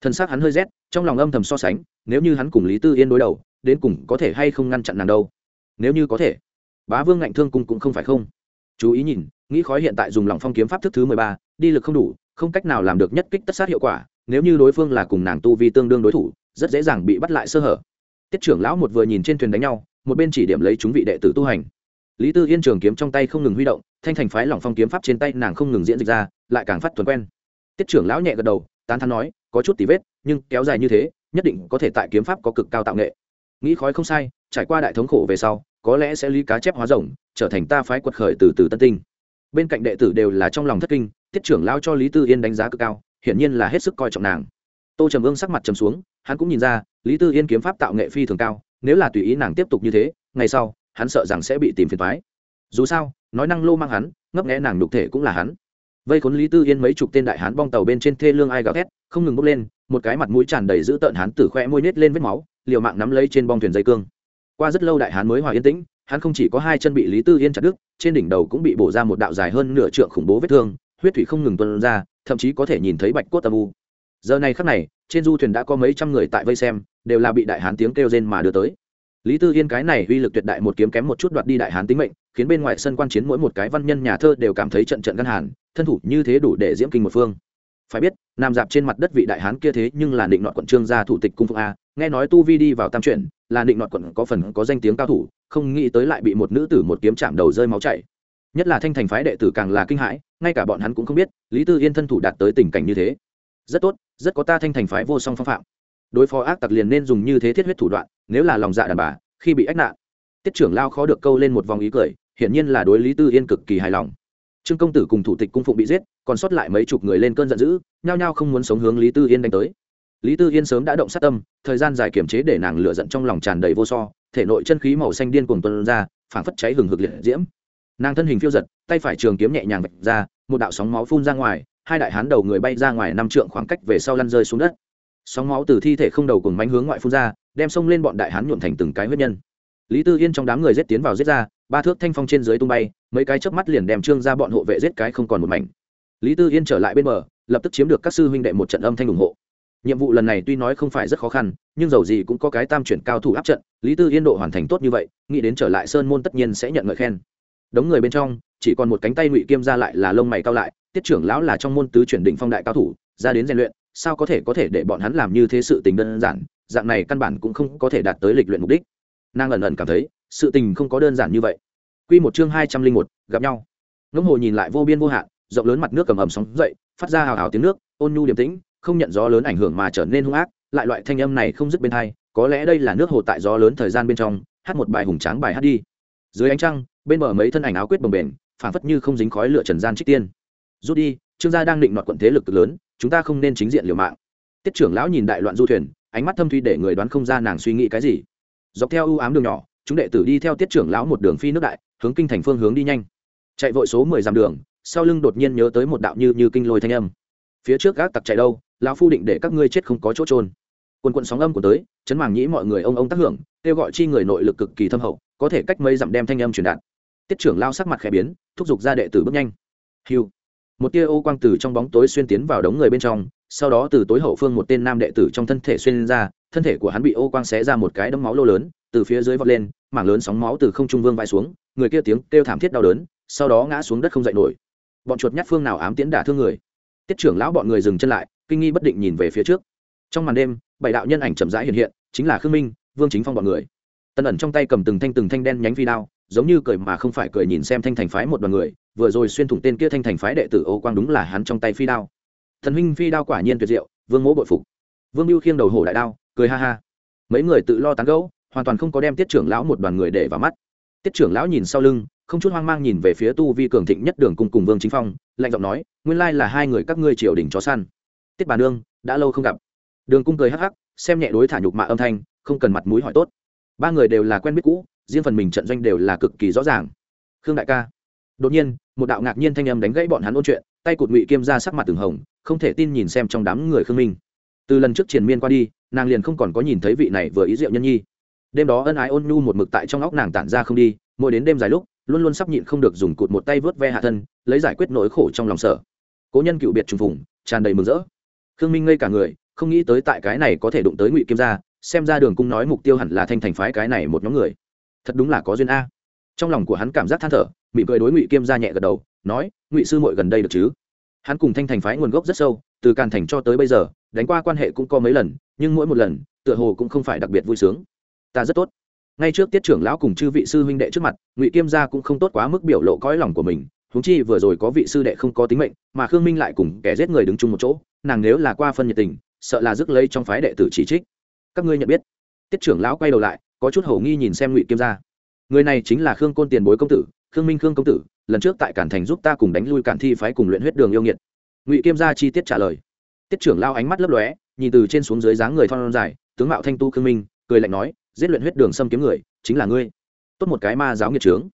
Thân xác hắn hơi rét, trong lòng âm thầm so sánh, nếu như hắn cùng lý tư yên đối đầu đến cùng có thể hay không ngăn chặn nàng đâu? Nếu như có thể, bá vương ngạnh thương cung cũng không phải không. Chú ý nhìn, nghĩ khói hiện tại dùng lòng phong kiếm pháp thức thứ mười ba, đi lực không đủ, không cách nào làm được nhất kích tất sát hiệu quả, nếu như đối phương là cùng nàng tu vi tương đương đối thủ, rất dễ dàng bị bắt lại sơ hở. Tiết trưởng lão một vừa nhìn trên thuyền đánh nhau, một bên chỉ điểm lấy chúng vị đệ tử tu hành. Lý tư yên trường kiếm trong tay không ngừng huy động, thanh thành phái lòng phong kiếm pháp trên tay nàng không ngừng diễn dịch ra, lại càng phát thuần quen. Tiết trưởng lão nhẹ gật đầu, tán thắn nói, có chút tí vết, nhưng kéo dài như thế, nhất định có thể tại kiếm pháp có cực cao tạo nghệ nghĩ khói không sai, trải qua đại thống khổ về sau, có lẽ sẽ lý cá chép hóa rồng, trở thành ta phái quật khởi từ từ tân tinh. Bên cạnh đệ tử đều là trong lòng thất kinh, tiết trưởng lao cho lý tư yên đánh giá cực cao, hiển nhiên là hết sức coi trọng nàng. Tô trầm ương sắc mặt trầm xuống, hắn cũng nhìn ra, lý tư yên kiếm pháp tạo nghệ phi thường cao, nếu là tùy ý nàng tiếp tục như thế, ngày sau, hắn sợ rằng sẽ bị tìm phiền thoái dù sao, nói năng lô mang hắn, ngấp nghẽ nàng nhục thể cũng là hắn. Vây khốn lý tư yên mấy chục tên đại hán bong tàu bên trên thê lương ai gào thét, không ngừng bốc lên một cái mặt mũi tràn đầy dữ tợn hán tử khoe môi nết lên vết máu, liều mạng nắm lấy trên bong thuyền dây cương. Qua rất lâu đại hán mới hòa yên tĩnh, hắn không chỉ có hai chân bị lý tư yên chặt đứt, trên đỉnh đầu cũng bị bổ ra một đạo dài hơn nửa trượng khủng bố vết thương, huyết thủy không ngừng tuân ra, thậm chí có thể nhìn thấy bạch cốt âm u. Giờ này khắc này, trên du thuyền đã có mấy trăm người tại vây xem, đều là bị đại hán tiếng kêu rên mà đưa tới. Lý tư yên cái này uy lực tuyệt đại một kiếm kém một chút đoạt đi đại hán tính mệnh, khiến bên ngoài sân quan chiến mỗi một cái văn nhân nhà thơ đều cảm thấy trận trận ngăn hàn, thân thủ như thế đủ để diễm kinh một phương phải biết, nam dạp trên mặt đất vị đại hán kia thế nhưng là định nọt quận trương gia thủ tịch cung phụng a. Nghe nói tu vi đi vào tam chuyển, là định nọt quận có phần có danh tiếng cao thủ, không nghĩ tới lại bị một nữ tử một kiếm chạm đầu rơi máu chảy. Nhất là thanh thành phái đệ tử càng là kinh hãi, ngay cả bọn hắn cũng không biết, lý tư yên thân thủ đạt tới tình cảnh như thế. Rất tốt, rất có ta thanh thành phái vô song phong phạm. Đối phó ác tặc liền nên dùng như thế thiết huyết thủ đoạn, nếu là lòng dạ đàn bà, khi bị ách nạn, tiết trưởng lao khó được câu lên một vòng ý cười, hiển nhiên là đối lý tư yên cực kỳ hài lòng trương công tử cùng thủ tịch cung phụng bị giết, còn sót lại mấy chục người lên cơn giận dữ, nhao nhao không muốn sống hướng lý tư yên đánh tới. Lý tư yên sớm đã động sát tâm, thời gian dài kiềm chế để nàng lửa giận trong lòng tràn đầy vô so, thể nội chân khí màu xanh điên cuồng tuân ra, phảng phất cháy hừng hực liệt diễm. Nàng thân hình phiêu giật, tay phải trường kiếm nhẹ nhàng vạch ra, một đạo sóng máu phun ra ngoài, hai đại hán đầu người bay ra ngoài năm trượng khoảng cách về sau lăn rơi xuống đất. Sóng máu từ thi thể không đầu cùng mánh hướng ngoại phun ra, đem xông lên bọn đại hán nhuộm thành từng cái huyết nhân lý tư yên trong đám người giết tiến vào giết ra, ba thước thanh phong trên dưới tung bay, mấy cái chớp mắt liền đem trương ra bọn hộ vệ giết cái không còn một mảnh. Lý tư yên trở lại bên bờ, lập tức chiếm được các sư huynh đệ một trận âm thanh ủng hộ. Nhiệm vụ lần này tuy nói không phải rất khó khăn, nhưng dầu gì cũng có cái tam chuyển cao thủ áp trận, lý tư yên độ hoàn thành tốt như vậy, nghĩ đến trở lại sơn môn tất nhiên sẽ nhận ngợi khen. Đống người bên trong, chỉ còn một cánh tay ngụy kiêm ra lại là lông mày cao lại, tiết trưởng lão là trong môn tứ chuyển đỉnh phong đại cao thủ, ra đến rèn luyện, sao có thể có thể để bọn hắn làm như thế sự tình đơn giản, dạng này căn bản cũng không có thể đạt tới lịch luyện mục đích nàng ẩn ẩn cảm thấy sự tình không có đơn giản như vậy. Quy một chương hai trăm linh một, gặp nhau. Ngỗng hồ nhìn lại vô biên vô hạn, rộng lớn mặt nước cầm ầm sóng dậy, phát ra hào hào tiếng nước, ôn nhu điềm tĩnh, không nhận gió lớn ảnh hưởng mà trở nên hung ác, lại loại thanh âm này không dứt bên hai, có lẽ đây là nước hồ tại gió lớn thời gian bên trong, hát một bài hùng tráng bài hát đi. Dưới ánh trăng, bên bờ mấy thân ảnh áo quyết bồng bềnh, phảng phất như không dính khói lửa trần gian trích tiên. Rút đi, trương gia đang định nọt quận thế lực cực lớn, chúng ta không nên chính diện liều mạng. Tiết trưởng lão nhìn đại loạn du thuyền, ánh mắt thâm thuy để người đoán không ra nàng suy nghĩ cái gì dọc theo ưu ám đường nhỏ, chúng đệ tử đi theo tiết trưởng lão một đường phi nước đại, hướng kinh thành phương hướng đi nhanh. Chạy vội số mười dặm đường, sau lưng đột nhiên nhớ tới một đạo như như kinh lôi thanh âm. Phía trước gác tặc chạy đâu, lão phu định để các ngươi chết không có chỗ trôn quần quận sóng âm của tới, chấn màng nhĩ mọi người ông ông tác hưởng, kêu gọi chi người nội lực cực kỳ thâm hậu, có thể cách mấy dặm đem thanh âm truyền đạt. Tiết trưởng lao sắc mặt khẽ biến, thúc giục ra đệ tử bước nhanh. Hiu một tia ô quang từ trong bóng tối xuyên tiến vào đống người bên trong, sau đó từ tối hậu phương một tên nam đệ tử trong thân thể xuyên ra thân thể của hắn bị ô quang xé ra một cái đấm máu lô lớn, từ phía dưới vọt lên, mảng lớn sóng máu từ không trung vương vai xuống, người kia tiếng kêu thảm thiết đau đớn, sau đó ngã xuống đất không dậy nổi. Bọn chuột nhát phương nào ám tiễn đả thương người? Tiết trưởng lão bọn người dừng chân lại, kinh nghi bất định nhìn về phía trước. Trong màn đêm, bảy đạo nhân ảnh chậm rãi hiện hiện, chính là khương minh, vương chính phong bọn người. Tân ẩn trong tay cầm từng thanh từng thanh đen nhánh phi đao, giống như cười mà không phải cười nhìn xem thanh thành phái một đoàn người, vừa rồi xuyên thủng tên kia thanh thành phái đệ tử ô quang đúng là hắn trong tay phi đao. Thần huynh phi đao quả nhiên tuyệt diệu, vương mỗ bội phục. Vương mưu khiêng đầu hổ đại đao cười ha ha. Mấy người tự lo tán gẫu, hoàn toàn không có đem tiết trưởng lão một đoàn người để vào mắt. Tiết trưởng lão nhìn sau lưng, không chút hoang mang nhìn về phía tu vi cường thịnh nhất đường cùng cùng vương chính phong, lạnh giọng nói, nguyên lai là hai người các ngươi triều đình chó săn. Tiết bà nương, đã lâu không gặp. Đường cung cười hắc hắc, xem nhẹ đối thả nhục mạ âm thanh, không cần mặt mũi hỏi tốt. Ba người đều là quen biết cũ, riêng phần mình trận doanh đều là cực kỳ rõ ràng. Khương đại ca. Đột nhiên, một đạo ngạc nhiên thanh âm đánh gãy bọn hắn ôn chuyện, tay cụt ngụy kiêm ra sắc mặt từng hồng, không thể tin nhìn xem trong đám người khương minh từ lần trước triển miên qua đi, nàng liền không còn có nhìn thấy vị này vừa ý diệu nhân nhi. Đêm đó ân ái ôn nhu một mực tại trong óc nàng tản ra không đi, mỗi đến đêm dài lúc, luôn luôn sắp nhịn không được dùng cụt một tay vớt ve hạ thân, lấy giải quyết nỗi khổ trong lòng sở cố nhân cựu biệt trùng phùng, tràn đầy mừng rỡ. Khương minh ngây cả người, không nghĩ tới tại cái này có thể đụng tới ngụy kiêm gia, xem ra đường cung nói mục tiêu hẳn là thanh thành phái cái này một nhóm người. Thật đúng là có duyên a. Trong lòng của hắn cảm giác than thở mị cười đối ngụy kiêm gia nhẹ gật đầu, nói, ngụy sư mội gần đây được chứ? Hắn cùng thanh thành phái nguồn gốc rất sâu, từ càn thành cho tới bây giờ đánh qua quan hệ cũng có mấy lần, nhưng mỗi một lần, tựa hồ cũng không phải đặc biệt vui sướng. Ta rất tốt. Ngay trước tiết trưởng lão cùng chư vị sư huynh đệ trước mặt, ngụy kiêm gia cũng không tốt quá mức biểu lộ cõi lòng của mình húng chi vừa rồi có vị sư đệ không có tính mệnh, mà khương minh lại cùng kẻ giết người đứng chung một chỗ, nàng nếu là qua phân nhiệt tình, sợ là rước lấy trong phái đệ tử chỉ trích. Các ngươi nhận biết. Tiết trưởng lão quay đầu lại, có chút hầu nghi nhìn xem ngụy kiêm gia. Người này chính là khương côn tiền bối công tử, khương minh khương công tử, lần trước tại cản thành giúp ta cùng đánh lui cản thi phái cùng luyện huyết đường yêu nghiệt. Ngụy kiêm gia chi tiết trả lời tiết trưởng lao ánh mắt lấp lóe, nhìn từ trên xuống dưới dáng người thon dài, tướng mạo thanh tu khương minh, cười lạnh nói, giết luyện huyết đường xâm kiếm người, chính là ngươi. Tốt một cái ma giáo nghiệt trướng.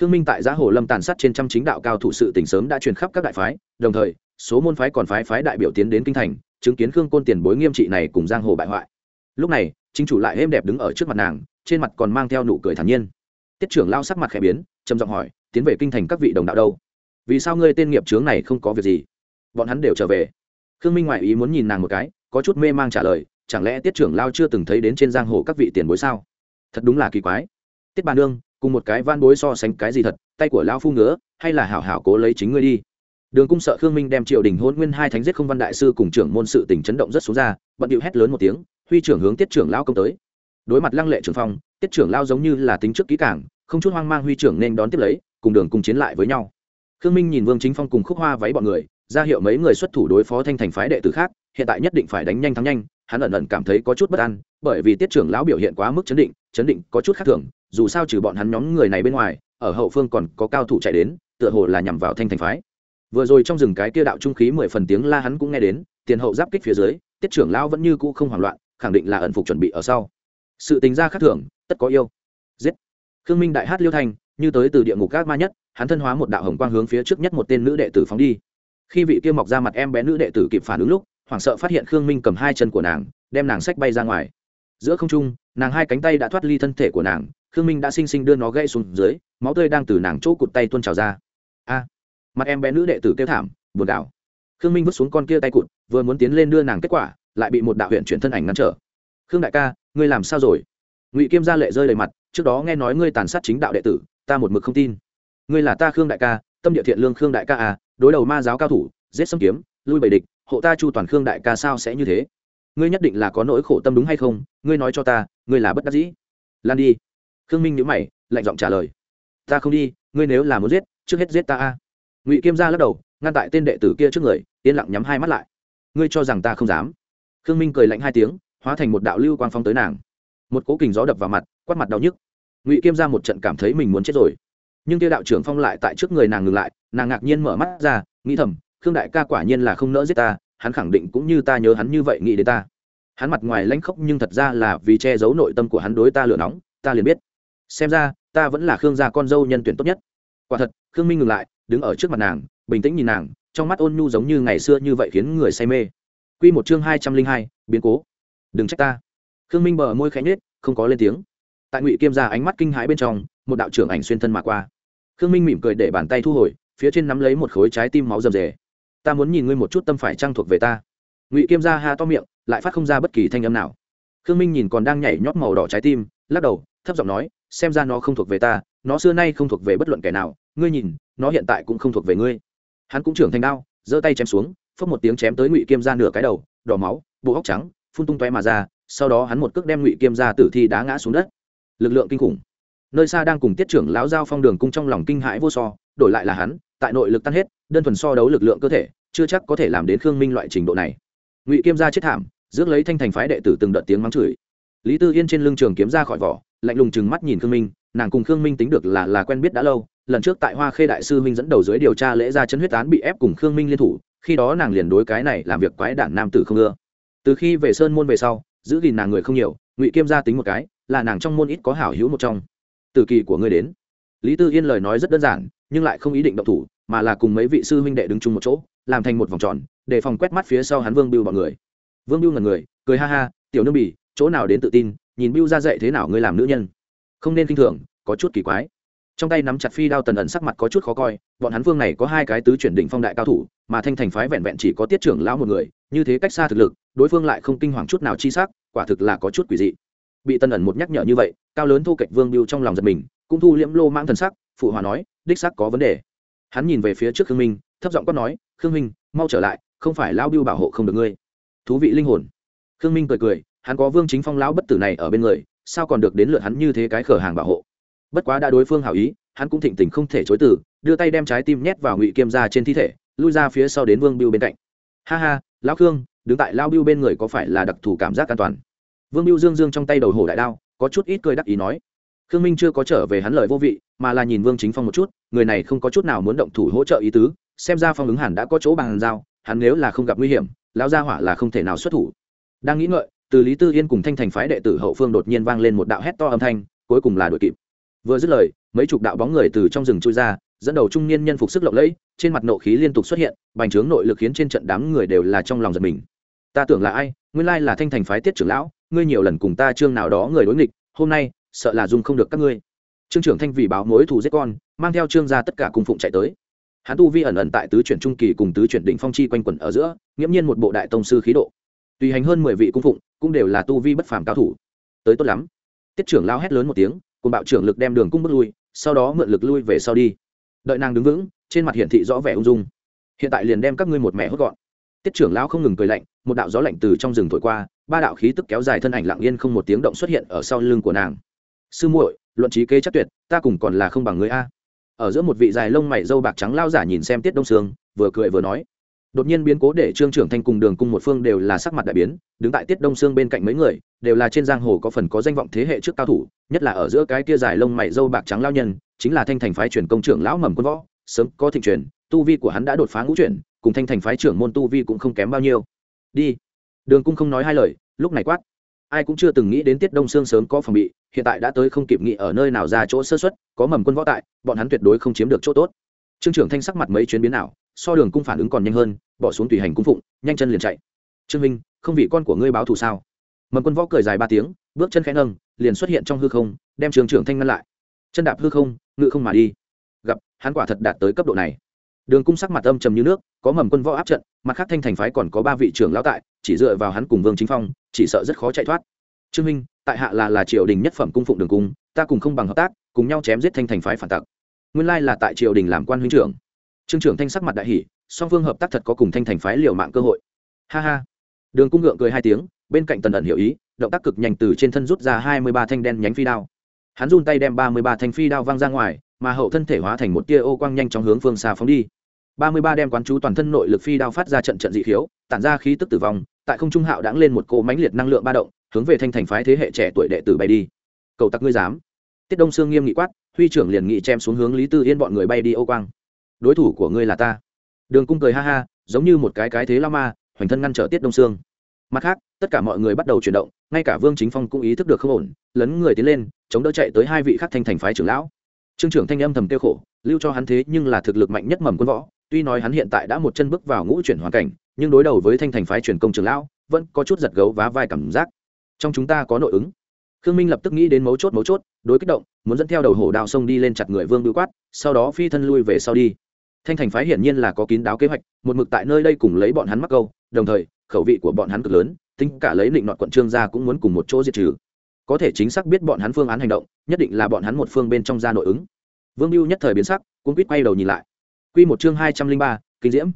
Khương minh tại giá hồ lâm tàn sát trên trăm chính đạo cao thủ sự tỉnh sớm đã truyền khắp các đại phái, đồng thời, số môn phái còn phái phái đại biểu tiến đến kinh thành, chứng kiến khương côn tiền bối nghiêm trị này cùng giang hồ bại hoại. Lúc này, chính chủ lại êm đẹp đứng ở trước mặt nàng, trên mặt còn mang theo nụ cười thản nhiên. Tiết trưởng lao sắc mặt khẽ biến, trầm giọng hỏi, tiến về kinh thành các vị đồng đạo đâu? Vì sao ngươi tên nghiệp trướng này không có việc gì? Bọn hắn đều trở về khương minh ngoại ý muốn nhìn nàng một cái, có chút mê mang trả lời, chẳng lẽ tiết trưởng lao chưa từng thấy đến trên giang hồ các vị tiền bối sao? Thật đúng là kỳ quái. Tiết bà nương, cùng một cái van bối so sánh cái gì thật, tay của lao phu ngứa, hay là hảo hảo cố lấy chính ngươi đi. Đường cung sợ khương minh đem triều đình hôn nguyên hai thánh giết không văn đại sư cùng trưởng môn sự tỉnh chấn động rất xuống ra, bận điệu hét lớn một tiếng, huy trưởng hướng tiết trưởng lao công tới. Đối mặt lăng lệ trưởng phong, tiết trưởng lao giống như là tính trước kỹ cảng không chút hoang mang huy trưởng nên đón tiếp lấy, cùng đường cùng chiến lại với nhau. Khương minh nhìn vương chính phong cùng khúc hoa váy bọn người ra hiệu mấy người xuất thủ đối phó thanh thành phái đệ tử khác, hiện tại nhất định phải đánh nhanh thắng nhanh, hắn ẩn ẩn cảm thấy có chút bất an, bởi vì tiết trưởng lão biểu hiện quá mức chấn định chấn định có chút khác thường, dù sao trừ bọn hắn nhóm người này bên ngoài, ở hậu phương còn có cao thủ chạy đến, tựa hồ là nhằm vào thanh thành phái. Vừa rồi trong rừng cái kia đạo trung khí mười phần tiếng la hắn cũng nghe đến, tiền hậu giáp kích phía dưới, tiết trưởng lão vẫn như cũ không hoảng loạn, khẳng định là ẩn phục chuẩn bị ở sau. Sự tính ra khác thường, tất có yêu. Giết. Khương minh đại hát liêu thanh như tới từ địa ngục các ma nhất, hắn thân hóa một đạo hồng quang hướng phía trước nhất một tên nữ đệ tử phóng đi khi vị kia mọc ra mặt em bé nữ đệ tử kịp phản ứng lúc, hoảng sợ phát hiện khương minh cầm hai chân của nàng, đem nàng sách bay ra ngoài. Giữa không trung, nàng hai cánh tay đã thoát ly thân thể của nàng, khương minh đã xinh xinh đưa nó gây xuống dưới, máu tươi đang từ nàng chỗ cụt tay tuôn trào ra. A! Mặt em bé nữ đệ tử kêu thảm, buồn đảo khương minh vứt xuống con kia tay cụt, vừa muốn tiến lên đưa nàng kết quả, lại bị một đạo huyện chuyển thân ảnh ngăn trở. Khương đại ca, ngươi làm sao rồi? Ngụy kiêm gia lệ rơi đầy mặt, trước đó nghe nói ngươi tàn sát chính đạo đệ tử, ta một mực không tin. Ngươi là ta khương đại ca, tâm địa thiện lương khương đại ca à đối đầu ma giáo cao thủ, giết xâm kiếm, lui bầy địch, hộ ta chu toàn khương đại ca sao sẽ như thế? Ngươi nhất định là có nỗi khổ tâm đúng hay không? Ngươi nói cho ta, ngươi là bất đắc dĩ. Lan đi. Khương minh nhữ mày, lạnh giọng trả lời. Ta không đi, ngươi nếu là muốn giết, trước hết giết ta a. Ngụy kiêm gia lắc đầu, ngăn tại tên đệ tử kia trước người, yên lặng nhắm hai mắt lại. Ngươi cho rằng ta không dám? Khương minh cười lạnh hai tiếng, hóa thành một đạo lưu quang phong tới nàng. Một cố kình gió đập vào mặt, quát mặt đau nhức. Ngụy kiêm ra một trận cảm thấy mình muốn chết rồi nhưng tiêu đạo trưởng phong lại tại trước người nàng ngừng lại, nàng ngạc nhiên mở mắt ra, nghĩ thầm, khương đại ca quả nhiên là không nỡ giết ta, hắn khẳng định cũng như ta nhớ hắn như vậy nghĩ đến ta. Hắn mặt ngoài lãnh khốc nhưng thật ra là vì che giấu nội tâm của hắn đối ta lửa nóng, ta liền biết. Xem ra, ta vẫn là khương gia con dâu nhân tuyển tốt nhất. Quả thật, khương minh ngừng lại, đứng ở trước mặt nàng, bình tĩnh nhìn nàng, trong mắt ôn nhu giống như ngày xưa như vậy khiến người say mê. Q một chương hai trăm linh hai, biến cố. Đừng trách ta. Khương minh bờ môi khẽ nhết không có lên tiếng. Tại ngụy kiêm ra ánh mắt kinh hãi bên trong, một đạo trưởng ảnh xuyên thân mà qua khương minh mỉm cười để bàn tay thu hồi, phía trên nắm lấy một khối trái tim máu rầm rề. Ta muốn nhìn ngươi một chút tâm phải trang thuộc về ta? Ngụy kiêm ra ha to miệng, lại phát không ra bất kỳ thanh âm nào. Khương minh nhìn còn đang nhảy nhót màu đỏ trái tim, lắc đầu, thấp giọng nói, xem ra nó không thuộc về ta, nó xưa nay không thuộc về bất luận kẻ nào, ngươi nhìn, nó hiện tại cũng không thuộc về ngươi. Hắn cũng trưởng thành đao giơ tay chém xuống, phốc một tiếng chém tới ngụy kiêm ra nửa cái đầu, đỏ máu, bộ óc trắng, phun tung toé mà ra, sau đó hắn một cước đem ngụy kiêm ra tử thi đá ngã xuống đất. Lực lượng kinh khủng nơi xa đang cùng tiết trưởng lão giao phong đường cung trong lòng kinh hãi vô so, đổi lại là hắn, tại nội lực tan hết, đơn thuần so đấu lực lượng cơ thể, chưa chắc có thể làm đến khương minh loại trình độ này. Ngụy kiêm gia chết thảm, rước lấy thanh thành phái đệ tử từng đợt tiếng mắng chửi. Lý tư yên trên lưng trường kiếm ra khỏi vỏ, lạnh lùng chừng mắt nhìn khương minh, nàng cùng khương minh tính được là là quen biết đã lâu, lần trước tại hoa khê đại sư minh dẫn đầu dưới điều tra lễ ra chân huyết án bị ép cùng khương minh liên thủ, khi đó nàng liền đối cái này làm việc quái đản nam tử không ưa. Từ khi về sơn môn về sau, giữ gìn nàng người không nhiều, ngụy kiêm gia tính một cái, là nàng trong môn ít có hảo hữu một trong từ kỳ của ngươi đến. Lý tư yên lời nói rất đơn giản, nhưng lại không ý định động thủ, mà là cùng mấy vị sư huynh đệ đứng chung một chỗ, làm thành một vòng tròn, để phòng quét mắt phía sau hắn vương biêu bọn người. Vương biêu ngần người, cười ha ha, tiểu nương bỉ chỗ nào đến tự tin, nhìn biêu ra dạy thế nào ngươi làm nữ nhân. Không nên kinh thường, có chút kỳ quái. Trong tay nắm chặt phi đao tần ẩn sắc mặt có chút khó coi, bọn hắn vương này có hai cái tứ chuyển định phong đại cao thủ, mà thanh thành phái vẹn vẹn chỉ có tiết trưởng lão một người, như thế cách xa thực lực, đối phương lại không kinh hoàng chút nào chi sắc, quả thực là có chút quỷ dị bị tân ẩn một nhắc nhở như vậy, cao lớn thu kịch vương biêu trong lòng giật mình, cũng thu liễm lô mãng thần sắc, phụ hòa nói, đích sắc có vấn đề. Hắn nhìn về phía trước khương minh, thấp giọng quát nói, khương minh, mau trở lại, không phải lao biêu bảo hộ không được ngươi. Thú vị linh hồn. Khương minh cười cười, hắn có vương chính phong lão bất tử này ở bên người, sao còn được đến lượt hắn như thế cái khở hàng bảo hộ? Bất quá đã đối phương hảo ý, hắn cũng thịnh tình không thể chối từ, đưa tay đem trái tim nhét vào ngụy kiêm ra trên thi thể, lui ra phía sau đến vương biêu bên cạnh. Ha ha, lão khương, đứng tại lao biêu bên người có phải là đặc thù cảm giác an toàn? Vương biêu dương dương trong tay đầu hổ đại đao, có chút ít cười đắc ý nói, khương minh chưa có trở về hắn lời vô vị, mà là nhìn vương chính phong một chút, người này không có chút nào muốn động thủ hỗ trợ ý tứ, xem ra phong ứng hẳn đã có chỗ bàn giao, hắn nếu là không gặp nguy hiểm, lão gia hỏa là không thể nào xuất thủ. Đang nghĩ ngợi, từ lý tư yên cùng thanh thành phái đệ tử hậu phương đột nhiên vang lên một đạo hét to âm thanh, cuối cùng là đội kịp. Vừa dứt lời, mấy chục đạo bóng người từ trong rừng chui ra, dẫn đầu trung niên nhân phục sức lộng lẫy, trên mặt nộ khí liên tục xuất hiện, bành trướng nội lực khiến trên trận đám người đều là trong lòng giật mình. Ta tưởng là ai? Nguyên lai là thanh thành phái tiết trưởng lão ngươi nhiều lần cùng ta trương nào đó người đối nghịch, hôm nay, sợ là dùng không được các ngươi. Trương trưởng thanh vì báo mối thù giết con, mang theo trương ra tất cả cung phụng chạy tới. Hắn tu vi ẩn ẩn tại tứ chuyển trung kỳ cùng tứ chuyển đỉnh phong chi quanh quẩn ở giữa, nghiễm nhiên một bộ đại tông sư khí độ. Tùy hành hơn mười vị cung phụng, cũng đều là tu vi bất phàm cao thủ. Tới tốt lắm. Tiết trưởng lao hét lớn một tiếng, cùng bạo trưởng lực đem đường cung bước lui, sau đó mượn lực lui về sau đi. Đợi nàng đứng vững, trên mặt hiển thị rõ vẻ ung dung. Hiện tại liền đem các ngươi một mẹ hốt gọn. Tiết trưởng lão không ngừng cười lạnh, một đạo gió lạnh từ trong rừng thổi qua ba đạo khí tức kéo dài thân ảnh lặng yên không một tiếng động xuất hiện ở sau lưng của nàng. Sư muội, luận trí kế chắc tuyệt, ta cùng còn là không bằng người a. Ở giữa một vị dài lông mày dâu bạc trắng lao giả nhìn xem tiết đông sương, vừa cười vừa nói. Đột nhiên biến cố để trương trưởng thanh cùng đường cung một phương đều là sắc mặt đại biến, đứng tại tiết đông sương bên cạnh mấy người, đều là trên giang hồ có phần có danh vọng thế hệ trước cao thủ, nhất là ở giữa cái kia dài lông mày dâu bạc trắng lao nhân, chính là thanh thành phái truyền công trưởng lão mầm quân võ, sớm có thịnh truyền, tu vi của hắn đã đột phá ngũ chuyển, cùng thanh thành phái trưởng môn tu vi cũng không kém bao nhiêu. Đi đường cung không nói hai lời, lúc này quát. Ai cũng chưa từng nghĩ đến tiết đông sương sớm có phòng bị, hiện tại đã tới không kịp nghĩ ở nơi nào ra chỗ sơ xuất có mầm quân võ tại, bọn hắn tuyệt đối không chiếm được chỗ tốt. Trương trưởng thanh sắc mặt mấy chuyến biến nào so đường cung phản ứng còn nhanh hơn, bỏ xuống tùy hành cung phụng, nhanh chân liền chạy. Trương minh, không vì con của ngươi báo thù sao? Mầm quân võ cười dài ba tiếng, bước chân khẽ nâng, liền xuất hiện trong hư không, đem trường trưởng thanh ngăn lại. Chân đạp hư không, ngự không mà đi. Gặp hắn quả thật đạt tới cấp độ này đường cung sắc mặt âm trầm như nước, có mầm quân võ áp trận, mặt khác thanh thành phái còn có ba vị trưởng lão tại, chỉ dựa vào hắn cùng vương chính phong, chỉ sợ rất khó chạy thoát. Trương minh, tại hạ là là triều đình nhất phẩm cung phụng đường cung, ta cùng không bằng hợp tác, cùng nhau chém giết thanh thành phái phản tặc. Nguyên lai là tại triều đình làm quan huynh trưởng. Trương trưởng thanh sắc mặt đại hỷ song phương hợp tác thật có cùng thanh thành phái liều mạng cơ hội. Ha ha. Đường cung ngượng cười hai tiếng, bên cạnh tần ẩn hiểu ý, động tác cực nhanh từ trên thân rút ra hai mươi ba thanh đen nhánh phi đao. Hắn run tay đem ba mươi ba thanh phi đao văng ra ngoài, mà hậu thân thể hóa thành một tia ô quang nhanh chóng hướng phương xa phóng đi ba mươi ba đem quán chú toàn thân nội lực phi đao phát ra trận trận dị khiếu, tản ra khí tức tử vong, tại không trung hạo đãng lên một cỗ mãnh liệt năng lượng ba động, hướng về thanh thành phái thế hệ trẻ tuổi đệ tử bay đi. Cầu tặc ngươi dám. Tiết đông sương nghiêm nghị quát, huy trưởng liền nghị chém xuống hướng lý tư yên bọn người bay đi ô quang. Đối thủ của ngươi là ta. Đường cung cười ha ha, giống như một cái cái thế la ma, hoành thân ngăn trở tiết đông sương. Mặt khác, tất cả mọi người bắt đầu chuyển động, ngay cả vương chính phong cũng ý thức được không ổn, lấn người tiến lên, chống đỡ chạy tới hai vị khác thanh thành phái trưởng lão. Trương trưởng thanh âm thầm tiêu khổ, lưu cho hắn thế nhưng là thực lực mạnh nhất mầm quân võ tuy nói hắn hiện tại đã một chân bước vào ngũ chuyển hoàn cảnh, nhưng đối đầu với thanh thành phái truyền công trường lão, vẫn có chút giật gấu vá vai cảm giác. Trong chúng ta có nội ứng. Khương minh lập tức nghĩ đến mấu chốt mấu chốt, đối kích động, muốn dẫn theo đầu hổ đào sông đi lên chặt người vương bưu quát, sau đó phi thân lui về sau đi. Thanh thành phái hiển nhiên là có kín đáo kế hoạch, một mực tại nơi đây cùng lấy bọn hắn mắc câu, đồng thời, khẩu vị của bọn hắn cực lớn, tính cả lấy định nọt quận trương gia cũng muốn cùng một chỗ diệt trừ. Có thể chính xác biết bọn hắn phương án hành động, nhất định là bọn hắn một phương bên trong gia nội ứng. Vương mưu nhất thời biến sắc cũng quýt quay đầu nhìn lại. Quy một chương hai trăm linh ba, kinh diễm.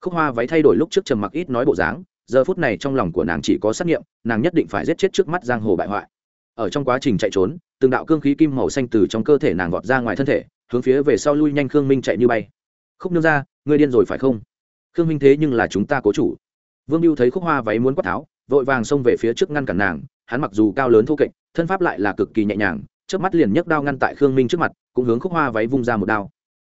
Khúc hoa váy thay đổi lúc trước trầm mặc ít nói bộ dáng, giờ phút này trong lòng của nàng chỉ có sát nghiệm, nàng nhất định phải giết chết trước mắt giang hồ bại hoại. Ở trong quá trình chạy trốn, từng đạo cương khí kim màu xanh từ trong cơ thể nàng vọt ra ngoài thân thể, hướng phía về sau lui nhanh khương minh chạy như bay. Khúc nương ra ngươi điên rồi phải không? Khương minh thế nhưng là chúng ta cố chủ. Vương mưu thấy khúc hoa váy muốn quát tháo, vội vàng xông về phía trước ngăn cản nàng, hắn mặc dù cao lớn thô kệch, thân pháp lại là cực kỳ nhẹ nhàng trước mắt liền nhấc đao ngăn tại khương minh trước mặt, cũng hướng khúc hoa váy vung ra một đao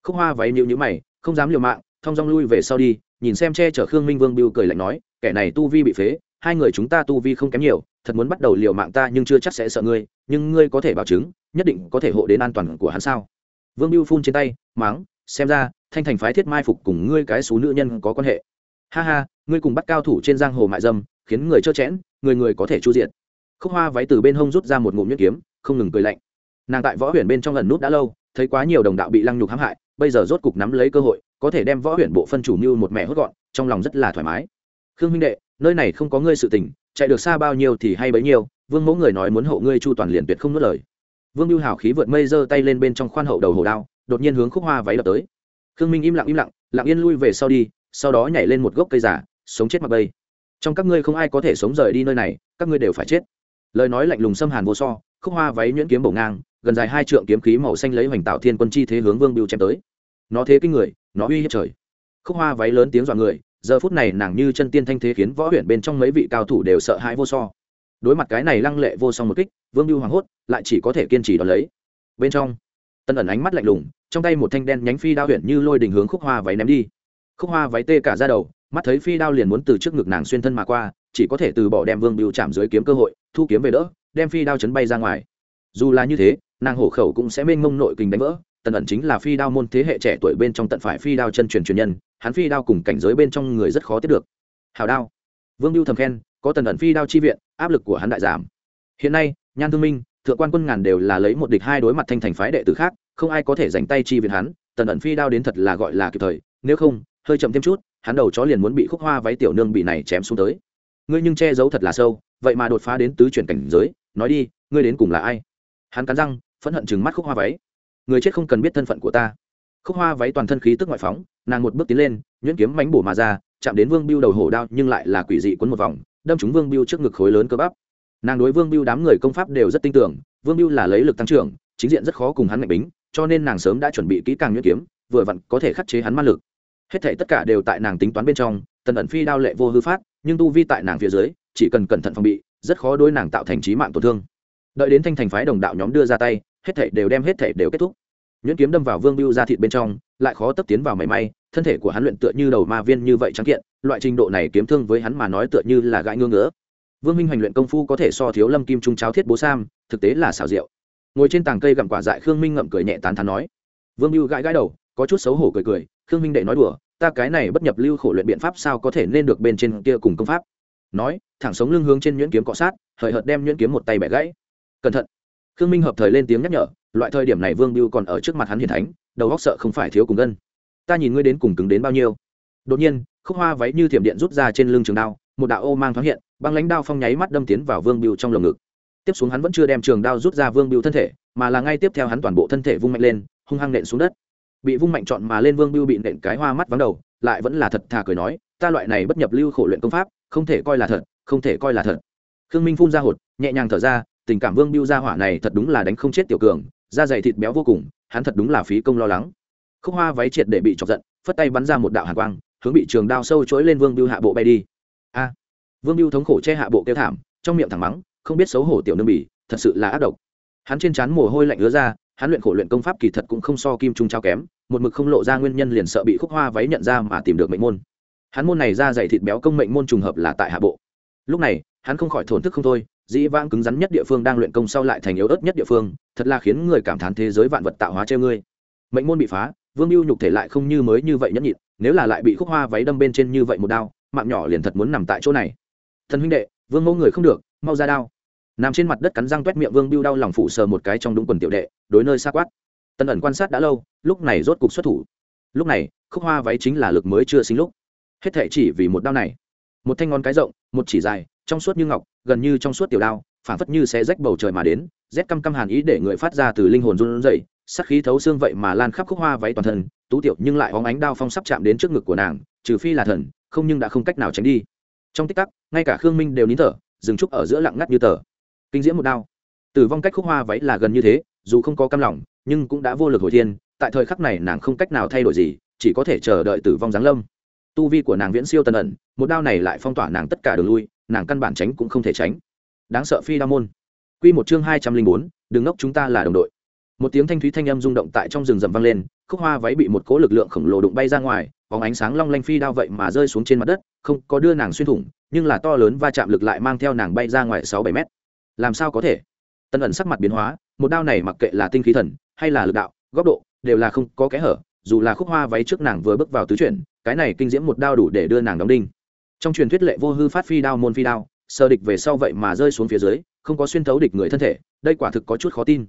khúc hoa váy nhịu nhữ mày, không dám liều mạng, thong dong lui về sau đi, nhìn xem che chở khương minh vương biêu cười lạnh nói, kẻ này tu vi bị phế, hai người chúng ta tu vi không kém nhiều, thật muốn bắt đầu liều mạng ta nhưng chưa chắc sẽ sợ ngươi, nhưng ngươi có thể bảo chứng, nhất định có thể hộ đến an toàn của hắn sao? Vương biêu phun trên tay máng xem ra, thanh thành phái thiết mai phục cùng ngươi cái số nữ nhân có quan hệ. Ha ha, ngươi cùng bắt cao thủ trên giang hồ mại dâm, khiến người trơ chẽn, người người có thể chu diện khúc hoa váy từ bên hông rút ra một ngụm nhuyễn kiếm, không ngừng cười lạnh. Nàng tại võ huyền bên trong lần nút đã lâu, thấy quá nhiều đồng đạo bị lăng nhục hãm hại bây giờ rốt cục nắm lấy cơ hội, có thể đem võ huyền bộ phân chủ mưu một mẹ hốt gọn, trong lòng rất là thoải mái. Khương huynh đệ, nơi này không có ngươi sự tình, chạy được xa bao nhiêu thì hay bấy nhiêu, vương mẫu người nói muốn hộ ngươi chu toàn liền tuyệt không nuốt lời. Vương lưu hào khí vượt mây giơ tay lên bên trong khoan hậu đầu hồ đao, đột nhiên hướng khúc hoa váy đập tới. Khương minh im lặng im lặng lặng yên lui về sau đi, sau đó nhảy lên một gốc cây giả, sống chết mặc bây trong các ngươi không ai có thể sống rời đi nơi này, các ngươi đều phải chết. Lời nói lạnh lùng xâm hàn vô so, khúc hoa váy nhuyễn kiếm bổ ngang gần dài hai trượng kiếm khí màu xanh lấy hoành tạo thiên quân chi thế hướng vương biêu chém tới. Nó thế kinh người, nó uy hiếp trời. Khúc hoa váy lớn tiếng dọa người, giờ phút này nàng như chân tiên thanh thế khiến võ huyện bên trong mấy vị cao thủ đều sợ hãi vô so. Đối mặt cái này lăng lệ vô song một kích, vương biêu hoảng hốt, lại chỉ có thể kiên trì đón lấy. Bên trong, tân ẩn ánh mắt lạnh lùng, trong tay một thanh đen nhánh phi đao huyện như lôi đình hướng khúc hoa váy ném đi. Khúc hoa váy tê cả ra đầu, mắt thấy phi đao liền muốn từ trước ngực nàng xuyên thân mà qua, chỉ có thể từ bỏ đem vương biêu chạm dưới kiếm cơ hội, thu kiếm về đỡ, đem phi đao chấn bay ra ngoài dù là như thế, nàng hổ khẩu cũng sẽ mênh mông nội kinh đánh vỡ, tần ẩn chính là phi đao môn thế hệ trẻ tuổi bên trong tận phải phi đao chân truyền truyền nhân, hắn phi đao cùng cảnh giới bên trong người rất khó tiếp được. Hào đao. Vương lưu thầm khen, có tần ẩn phi đao chi viện, áp lực của hắn đại giảm. Hiện nay, nhan thương minh, thượng quan quân ngàn đều là lấy một địch hai đối mặt thanh thành phái đệ tử khác, không ai có thể dành tay chi viện hắn, tần ẩn phi đao đến thật là gọi là kịp thời, nếu không, hơi chậm thêm chút, hắn đầu chó liền muốn bị khúc hoa váy tiểu nương bị này chém xuống tới. Ngươi nhưng che giấu thật là sâu, vậy mà đột phá đến tứ chuyển cảnh giới, nói đi, ngươi đến cùng là ai? Hắn cắn răng, phẫn hận chừng mắt khúc hoa váy. Người chết không cần biết thân phận của ta. Khúc hoa váy toàn thân khí tức ngoại phóng, nàng một bước tiến lên, nhuyễn kiếm mánh bổ mà ra, chạm đến vương biêu đầu hổ đao nhưng lại là quỷ dị quấn một vòng, đâm trúng vương biêu trước ngực khối lớn cơ bắp. Nàng đối vương biêu đám người công pháp đều rất tin tưởng, vương biêu là lấy lực tăng trưởng, chính diện rất khó cùng hắn mạnh bính, cho nên nàng sớm đã chuẩn bị kỹ càng nhuyễn kiếm, vừa vặn có thể khắc chế hắn ma lực. Hết thể tất cả đều tại nàng tính toán bên trong, tần ẩn phi đao lệ vô hư phát, nhưng tu vi tại nàng phía dưới, chỉ cần cẩn thận phòng bị, rất khó đối nàng tạo thành trí mạng tổn thương đợi đến thanh thành phái đồng đạo nhóm đưa ra tay, hết thảy đều đem hết thảy đều kết thúc. Nhuyễn kiếm đâm vào vương biêu ra thịt bên trong, lại khó tấp tiến vào mảy may, thân thể của hắn luyện tựa như đầu ma viên như vậy trắng kiện, loại trình độ này kiếm thương với hắn mà nói tựa như là gãi ngưỡng ngỡ vương minh hoành luyện công phu có thể so thiếu lâm kim trung cháo thiết bố sam, thực tế là xảo diệu. Ngồi trên tàng cây gặm quả dại, khương minh ngậm cười nhẹ tán thán nói. Vương biêu gãi gãi đầu, có chút xấu hổ cười cười, khương minh đệ nói đùa, ta cái này bất nhập lưu khổ luyện biện pháp sao có thể nên được bên trên kia cùng công pháp? Nói, thẳng sống lưng hướng trên nhuyễn kiếm cọ sát, hời hợt đem nhuyễn kiếm một tay bẻ gãy cẩn thận. Khương minh hợp thời lên tiếng nhắc nhở, loại thời điểm này vương biêu còn ở trước mặt hắn hiền thánh, đầu góc sợ không phải thiếu cùng gân. Ta nhìn ngươi đến cùng cứng đến bao nhiêu? Đột nhiên, khúc hoa váy như thiểm điện rút ra trên lưng trường đao, một đạo ô mang thoáng hiện, băng lãnh đao phong nháy mắt đâm tiến vào vương biêu trong lồng ngực. Tiếp xuống hắn vẫn chưa đem trường đao rút ra vương biêu thân thể, mà là ngay tiếp theo hắn toàn bộ thân thể vung mạnh lên, hung hăng nện xuống đất. Bị vung mạnh chọn mà lên vương biêu bị nện cái hoa mắt vắng đầu, lại vẫn là thật thà cười nói, ta loại này bất nhập lưu khổ luyện công pháp, không thể coi là thật, không thể coi là thật. Khương minh phun ra hột, nhẹ nhàng thở ra tình cảm vương biêu gia hỏa này thật đúng là đánh không chết tiểu cường, da dày thịt béo vô cùng, hắn thật đúng là phí công lo lắng. Khúc hoa váy triệt để bị chọc giận, phất tay bắn ra một đạo hàn quang, hướng bị trường đao sâu chối lên vương biêu hạ bộ bay đi. A! Vương biêu thống khổ che hạ bộ kêu thảm, trong miệng thẳng mắng, không biết xấu hổ tiểu nương bỉ, thật sự là ác độc. Hắn trên trán mồ hôi lạnh ứa ra, hắn luyện khổ luyện công pháp kỳ thật cũng không so kim trung trao kém, một mực không lộ ra nguyên nhân liền sợ bị khúc hoa váy nhận ra mà tìm được mệnh môn. Hắn môn này ra dày thịt béo công mệnh môn trùng hợp là tại hạ bộ. Lúc này, hắn không khỏi thổn thức không thôi dĩ vãng cứng rắn nhất địa phương đang luyện công sau lại thành yếu ớt nhất địa phương, thật là khiến người cảm thán thế giới vạn vật tạo hóa treo ngươi. Mệnh môn bị phá, vương mưu nhục thể lại không như mới như vậy nhẫn nhịn, nếu là lại bị khúc hoa váy đâm bên trên như vậy một đao, mạng nhỏ liền thật muốn nằm tại chỗ này. Thần huynh đệ, vương mẫu người không được, mau ra đao. Nằm trên mặt đất cắn răng quét miệng vương biêu đau lòng phủ sờ một cái trong đúng quần tiểu đệ, đối nơi xa quát. Tân ẩn quan sát đã lâu, lúc này rốt cục xuất thủ. Lúc này, khúc hoa váy chính là lực mới chưa sinh lúc. Hết thể chỉ vì một đao này. Một thanh ngón cái rộng, một chỉ dài trong suốt như ngọc, gần như trong suốt tiểu đao phản phất như sẽ rách bầu trời mà đến, rét căm căm hàn ý để người phát ra từ linh hồn run rẩy, sắc khí thấu xương vậy mà lan khắp khúc hoa váy toàn thân, tú tiểu nhưng lại hóng ánh đao phong sắp chạm đến trước ngực của nàng, trừ phi là thần, không nhưng đã không cách nào tránh đi. Trong tích tắc, ngay cả khương minh đều nín thở, dừng trúc ở giữa lặng ngắt như tờ. Kinh diễm một đao. Tử vong cách khúc hoa váy là gần như thế, dù không có cam lòng, nhưng cũng đã vô lực hồi thiên, tại thời khắc này nàng không cách nào thay đổi gì, chỉ có thể chờ đợi tử vong giáng lâm tu vi của nàng viễn siêu tần ẩn, một đao này lại phong tỏa nàng tất cả đường lui, nàng căn bản tránh cũng không thể tránh. Đáng sợ phi đao môn. Q một chương hai trăm linh bốn đường ngốc chúng ta là đồng đội. Một tiếng thanh thúy thanh âm rung động tại trong rừng rầm vang lên, khúc hoa váy bị một cố lực lượng khổng lồ đụng bay ra ngoài, bóng ánh sáng long lanh phi đao vậy mà rơi xuống trên mặt đất, không có đưa nàng xuyên thủng, nhưng là to lớn va chạm lực lại mang theo nàng bay ra ngoài sáu bảy mét. Làm sao có thể? Tân ẩn sắc mặt biến hóa, một đao này mặc kệ là tinh khí thần, hay là lực đạo, góc độ, đều là không có kẽ hở, dù là khúc hoa váy trước nàng vừa bước vào tứ chuyển cái này kinh diễm một đao đủ để đưa nàng đóng đinh. Trong truyền thuyết lệ vô hư phát phi đao môn phi đao, sơ địch về sau vậy mà rơi xuống phía dưới, không có xuyên thấu địch người thân thể, đây quả thực có chút khó tin.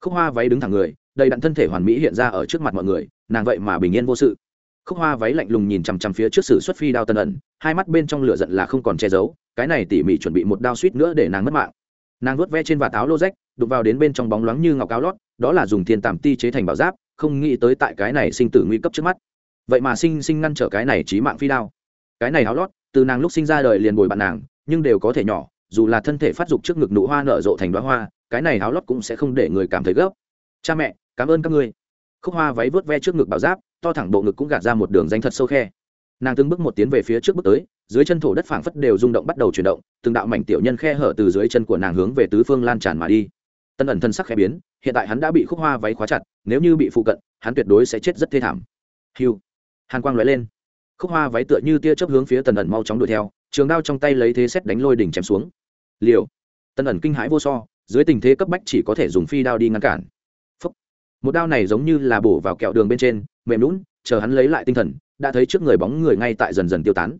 Khúc hoa váy đứng thẳng người, đầy đặn thân thể hoàn mỹ hiện ra ở trước mặt mọi người, nàng vậy mà bình yên vô sự. Khúc hoa váy lạnh lùng nhìn chằm chằm phía trước sử xuất phi đao tân ẩn, hai mắt bên trong lửa giận là không còn che giấu, cái này tỉ mỉ chuẩn bị một đao suýt nữa để nàng mất mạng. Nàng vuốt ve trên vạt áo lô rách đục vào đến bên trong bóng loáng như ngọc áo lót, đó là dùng thiên tàm ti chế thành bảo giáp, không nghĩ tới tại cái này sinh tử nguy cấp trước mắt vậy mà sinh sinh ngăn trở cái này trí mạng phi đao. Cái này háo lót, từ nàng lúc sinh ra đời liền bồi bạn nàng, nhưng đều có thể nhỏ, dù là thân thể phát dục trước ngực nụ hoa nở rộ thành đoá hoa, cái này háo lót cũng sẽ không để người cảm thấy gấp. Cha mẹ, cảm ơn các ngươi. Khúc hoa váy vớt ve trước ngực bảo giáp, to thẳng bộ ngực cũng gạt ra một đường danh thật sâu khe. Nàng từng bước một tiến về phía trước bước tới, dưới chân thổ đất phảng phất đều rung động bắt đầu chuyển động, từng đạo mảnh tiểu nhân khe hở từ dưới chân của nàng hướng về tứ phương lan tràn mà đi. Tân ẩn thân sắc khẽ biến, hiện tại hắn đã bị khúc hoa váy khóa chặt, nếu như bị phụ cận, hắn tuyệt đối sẽ chết rất thê thảm. Hiu hàn quang lóe lên. Khúc hoa váy tựa như tia chớp hướng phía tần ẩn mau chóng đuổi theo, trường đao trong tay lấy thế xét đánh lôi đỉnh chém xuống. Liều. Tần ẩn kinh hãi vô so, dưới tình thế cấp bách chỉ có thể dùng phi đao đi ngăn cản. Phúc. một đao này giống như là bổ vào kẹo đường bên trên, mềm lún chờ hắn lấy lại tinh thần, đã thấy trước người bóng người ngay tại dần dần tiêu tán.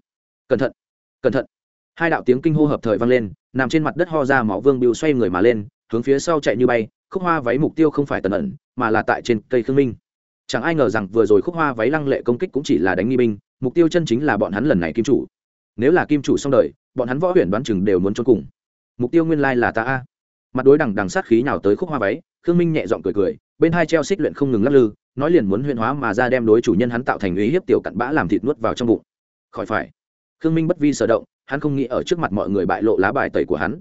Cẩn thận cẩn thận. Hai đạo tiếng kinh hô hợp thời vang lên, nằm trên mặt đất ho ra máu vương bưu xoay người mà lên, hướng phía sau chạy như bay, khúc hoa váy mục tiêu không phải tần ẩn, mà là tại trên cây khương minh chẳng ai ngờ rằng vừa rồi khúc hoa váy lăng lệ công kích cũng chỉ là đánh nghi binh, mục tiêu chân chính là bọn hắn lần này kim chủ. Nếu là kim chủ xong đời, bọn hắn võ huyền đoán chừng đều muốn trốn cùng. Mục tiêu nguyên lai là ta a. Mặt đối đằng đằng sát khí nào tới khúc hoa váy, khương minh nhẹ giọng cười cười, bên hai treo xích luyện không ngừng lắc lư, nói liền muốn huyền hóa mà ra đem đối chủ nhân hắn tạo thành uy hiếp tiểu cặn bã làm thịt nuốt vào trong bụng. Khỏi phải. Khương minh bất vi sở động, hắn không nghĩ ở trước mặt mọi người bại lộ lá bài tẩy của hắn.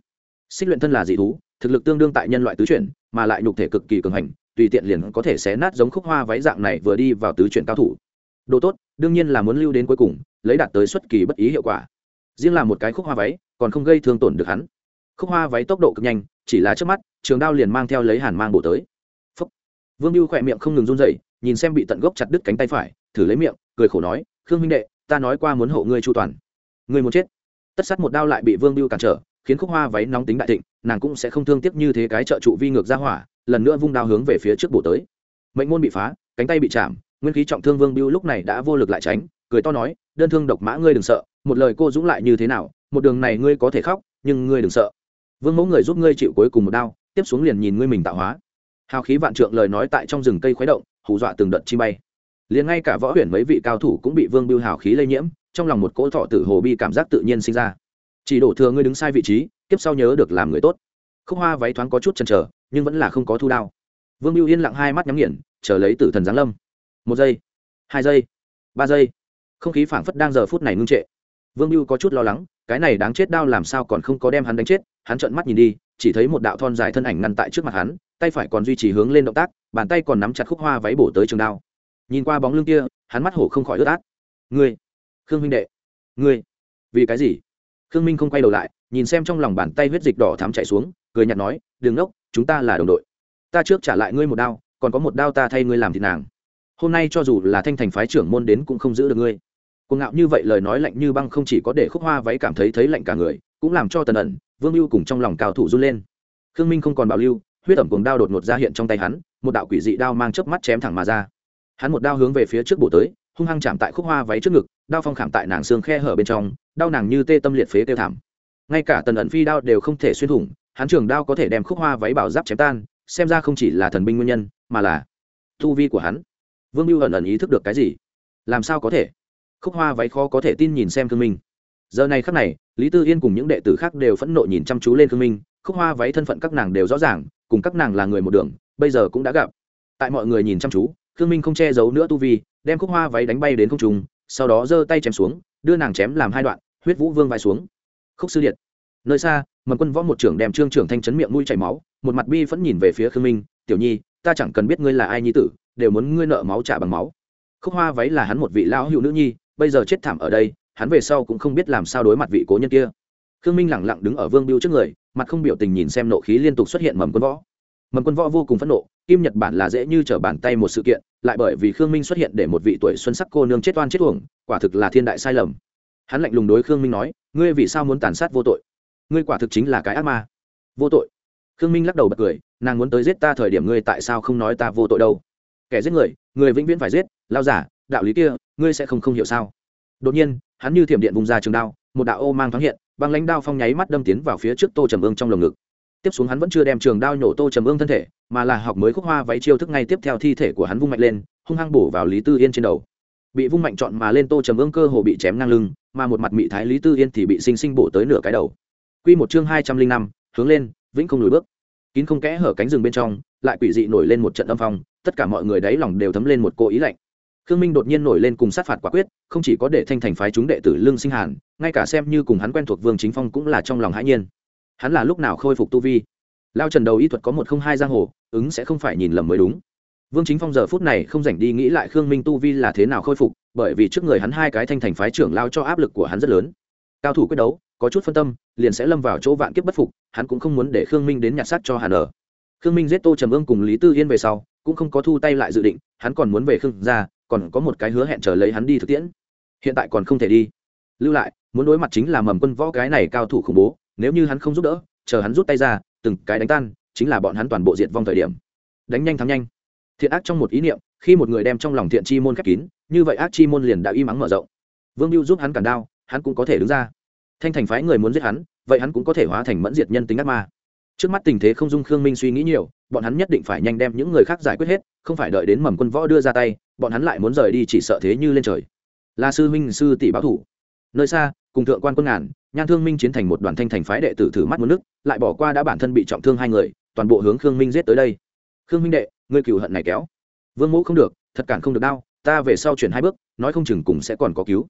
Xích luyện thân là dị thú, thực lực tương đương tại nhân loại tứ chuyển, mà lại nhục thể cực kỳ cường hành tùy tiện liền có thể xé nát giống khúc hoa váy dạng này vừa đi vào tứ chuyển cao thủ. Đồ tốt, đương nhiên là muốn lưu đến cuối cùng, lấy đạt tới xuất kỳ bất ý hiệu quả. Riêng là một cái khúc hoa váy, còn không gây thương tổn được hắn. Khúc hoa váy tốc độ cực nhanh, chỉ là trước mắt, trường đao liền mang theo lấy hàn mang bổ tới. Phúc. vương lưu khỏe miệng không ngừng run rẩy, nhìn xem bị tận gốc chặt đứt cánh tay phải, thử lấy miệng, cười khổ nói, khương huynh đệ, ta nói qua muốn hộ ngươi chu toàn. Ngươi muốn chết. Tất sát một đao lại bị vương lưu cản trở, khiến khúc hoa váy nóng tính đại thịnh, nàng cũng sẽ không thương tiếc như thế cái trợ trụ vi ngược ra hỏa lần nữa vung đao hướng về phía trước bổ tới. Mệnh môn bị phá, cánh tay bị chạm, nguyên khí trọng thương vương biêu lúc này đã vô lực lại tránh, cười to nói, đơn thương độc mã ngươi đừng sợ, một lời cô dũng lại như thế nào, một đường này ngươi có thể khóc, nhưng ngươi đừng sợ. Vương mẫu người giúp ngươi chịu cuối cùng một đao, tiếp xuống liền nhìn ngươi mình tạo hóa. Hào khí vạn trượng lời nói tại trong rừng cây khuấy động, hù dọa từng đợt chi bay. Liền ngay cả võ huyền mấy vị cao thủ cũng bị vương biêu hào khí lây nhiễm, trong lòng một cỗ thọ tử hồ bi cảm giác tự nhiên sinh ra. Chỉ đổ thừa ngươi đứng sai vị trí tiếp sau nhớ được làm người tốt. Khúc hoa váy thoáng có chút chần chờ nhưng vẫn là không có thu đao. Vương mưu yên lặng hai mắt nhắm nghiền, chờ lấy tử thần giáng lâm. Một giây, hai giây, ba giây. Không khí phảng phất đang giờ phút này ngưng trệ. Vương mưu có chút lo lắng, cái này đáng chết đao làm sao còn không có đem hắn đánh chết, hắn trợn mắt nhìn đi, chỉ thấy một đạo thon dài thân ảnh ngăn tại trước mặt hắn, tay phải còn duy trì hướng lên động tác, bàn tay còn nắm chặt khúc hoa váy bổ tới trường đao. Nhìn qua bóng lưng kia, hắn mắt hổ không khỏi ướt át. Ngươi, khương huynh đệ, ngươi, vì cái gì? Khương minh không quay đầu lại, nhìn xem trong lòng bàn tay huyết dịch đỏ thắm chạy xuống, cười nhạt nói, đừng ngốc chúng ta là đồng đội. Ta trước trả lại ngươi một đao, còn có một đao ta thay ngươi làm thịt nàng. Hôm nay cho dù là thanh thành phái trưởng môn đến cũng không giữ được ngươi. Cuồng ngạo như vậy lời nói lạnh như băng không chỉ có để khúc hoa váy cảm thấy thấy lạnh cả người, cũng làm cho tần ẩn, vương lưu cùng trong lòng cao thủ run lên. Khương minh không còn bảo lưu, huyết ẩm cuồng đao đột ngột ra hiện trong tay hắn, một đạo quỷ dị đao mang chớp mắt chém thẳng mà ra. Hắn một đao hướng về phía trước bổ tới, hung hăng chạm tại khúc hoa váy trước ngực, đao phong khảm tại nàng xương khe hở bên trong đau nàng như tê tâm liệt phế tiêu thảm. Ngay cả tần ẩn phi đao đều không thể xuyên thủng hắn trường đao có thể đem khúc hoa váy bảo giáp chém tan, xem ra không chỉ là thần binh nguyên nhân, mà là thu vi của hắn. Vương mưu ẩn ẩn ý thức được cái gì? Làm sao có thể? Khúc hoa váy khó có thể tin nhìn xem khương minh. Giờ này khắc này, lý tư yên cùng những đệ tử khác đều phẫn nộ nhìn chăm chú lên khương minh, khúc hoa váy thân phận các nàng đều rõ ràng, cùng các nàng là người một đường, bây giờ cũng đã gặp. Tại mọi người nhìn chăm chú, khương minh không che giấu nữa tu vi, đem khúc hoa váy đánh bay đến không trùng sau đó giơ tay chém xuống, đưa nàng chém làm hai đoạn, huyết vũ vương vai xuống. Khúc sư điện, nơi xa mầm quân võ một trưởng đem trương trưởng thanh chấn miệng mũi chảy máu, một mặt bi vẫn nhìn về phía khương minh, tiểu nhi, ta chẳng cần biết ngươi là ai nhi tử, đều muốn ngươi nợ máu trả bằng máu. Khúc hoa váy là hắn một vị lão hữu nữ nhi, bây giờ chết thảm ở đây, hắn về sau cũng không biết làm sao đối mặt vị cố nhân kia. Khương minh lẳng lặng đứng ở vương biêu trước người, mặt không biểu tình nhìn xem nộ khí liên tục xuất hiện mầm quân võ. Mầm quân võ vô cùng phẫn nộ, kim nhật bản là dễ như t r ở bàn tay một sự kiện, lại bởi vì khương minh xuất hiện để một vị tuổi xuân sắc cô nương chết oan chết uổng, quả thực là thiên đại sai lầm. Hắn lạnh lùng đối khương minh nói, ngươi vì sao muốn tàn sát vô tội? Ngươi quả thực chính là cái ác ma. Vô tội. Khương minh lắc đầu bật cười, nàng muốn tới giết ta thời điểm ngươi tại sao không nói ta vô tội đâu? Kẻ giết người người vĩnh viễn phải giết, lao giả, đạo lý kia, ngươi sẽ không không hiểu sao? Đột nhiên, hắn như thiểm điện vùng ra trường đao, một đạo ô mang thoáng hiện, băng lãnh đao phong nháy mắt đâm tiến vào phía trước tô trầm ương trong lồng ngực. Tiếp xuống hắn vẫn chưa đem trường đao nhổ tô trầm ương thân thể, mà là học mới khúc hoa váy chiêu thức ngay tiếp theo thi thể của hắn vung mạnh lên, hung hăng bổ vào lý tư yên trên đầu. Bị vung mạnh chọn mà lên tô trầm ương cơ hồ bị chém ngang lưng, mà một mặt mị thái lý tư yên thì bị sinh sinh bổ tới nửa cái đầu. Quy một chương hai trăm linh năm, hướng lên, vĩnh không lùi bước. Kín không kẽ hở cánh rừng bên trong, lại quỷ dị nổi lên một trận âm phong, tất cả mọi người đáy lòng đều thấm lên một cô ý lạnh. Khương minh đột nhiên nổi lên cùng sát phạt quả quyết, không chỉ có để thanh thành phái chúng đệ tử lương sinh hàn, ngay cả xem như cùng hắn quen thuộc vương chính phong cũng là trong lòng hãi nhiên. Hắn là lúc nào khôi phục tu vi? Lao trần đầu y thuật có một không hai giang hồ, ứng sẽ không phải nhìn lầm mới đúng. Vương chính phong giờ phút này không rảnh đi nghĩ lại khương minh tu vi là thế nào khôi phục, bởi vì trước người hắn hai cái thanh thành phái trưởng lao cho áp lực của hắn rất lớn. Cao thủ quyết đấu, có chút phân tâm liền sẽ lâm vào chỗ vạn kiếp bất phục, hắn cũng không muốn để khương minh đến nhặt xác cho Hà Nở. khương minh giết tô trầm ương cùng lý tư yên về sau, cũng không có thu tay lại dự định, hắn còn muốn về khương ra còn có một cái hứa hẹn chờ lấy hắn đi thực tiễn. Hiện tại còn không thể đi. Lưu lại, muốn đối mặt chính là mầm quân võ cái này cao thủ khủng bố, nếu như hắn không giúp đỡ, chờ hắn rút tay ra, từng cái đánh tan, chính là bọn hắn toàn bộ diệt vong thời điểm. Đánh nhanh thắng nhanh. Thiện ác trong một ý niệm, khi một người đem trong lòng thiện chi môn khép kín, như vậy ác chi môn liền đã y mắng mở rộng. Vương mưu giúp hắn cản đao, hắn cũng có thể đứng ra thanh thành phái người muốn giết hắn, vậy hắn cũng có thể hóa thành mẫn diệt nhân tính ác ma. Trước mắt tình thế không dung khương minh suy nghĩ nhiều, bọn hắn nhất định phải nhanh đem những người khác giải quyết hết, không phải đợi đến mầm quân võ đưa ra tay, bọn hắn lại muốn rời đi chỉ sợ thế như lên trời. Là sư minh sư tỷ báo thủ. Nơi xa, cùng thượng quan quân ngàn, nhan thương minh chiến thành một đoàn thanh thành phái đệ tử thử mắt muốn nước, lại bỏ qua đã bản thân bị trọng thương hai người, toàn bộ hướng khương minh giết tới đây. Khương minh đệ, ngươi cựu hận này kéo. Vương mẫu không được, thật cản không được đau, ta về sau chuyển hai bước, nói không chừng cùng sẽ còn có cứu.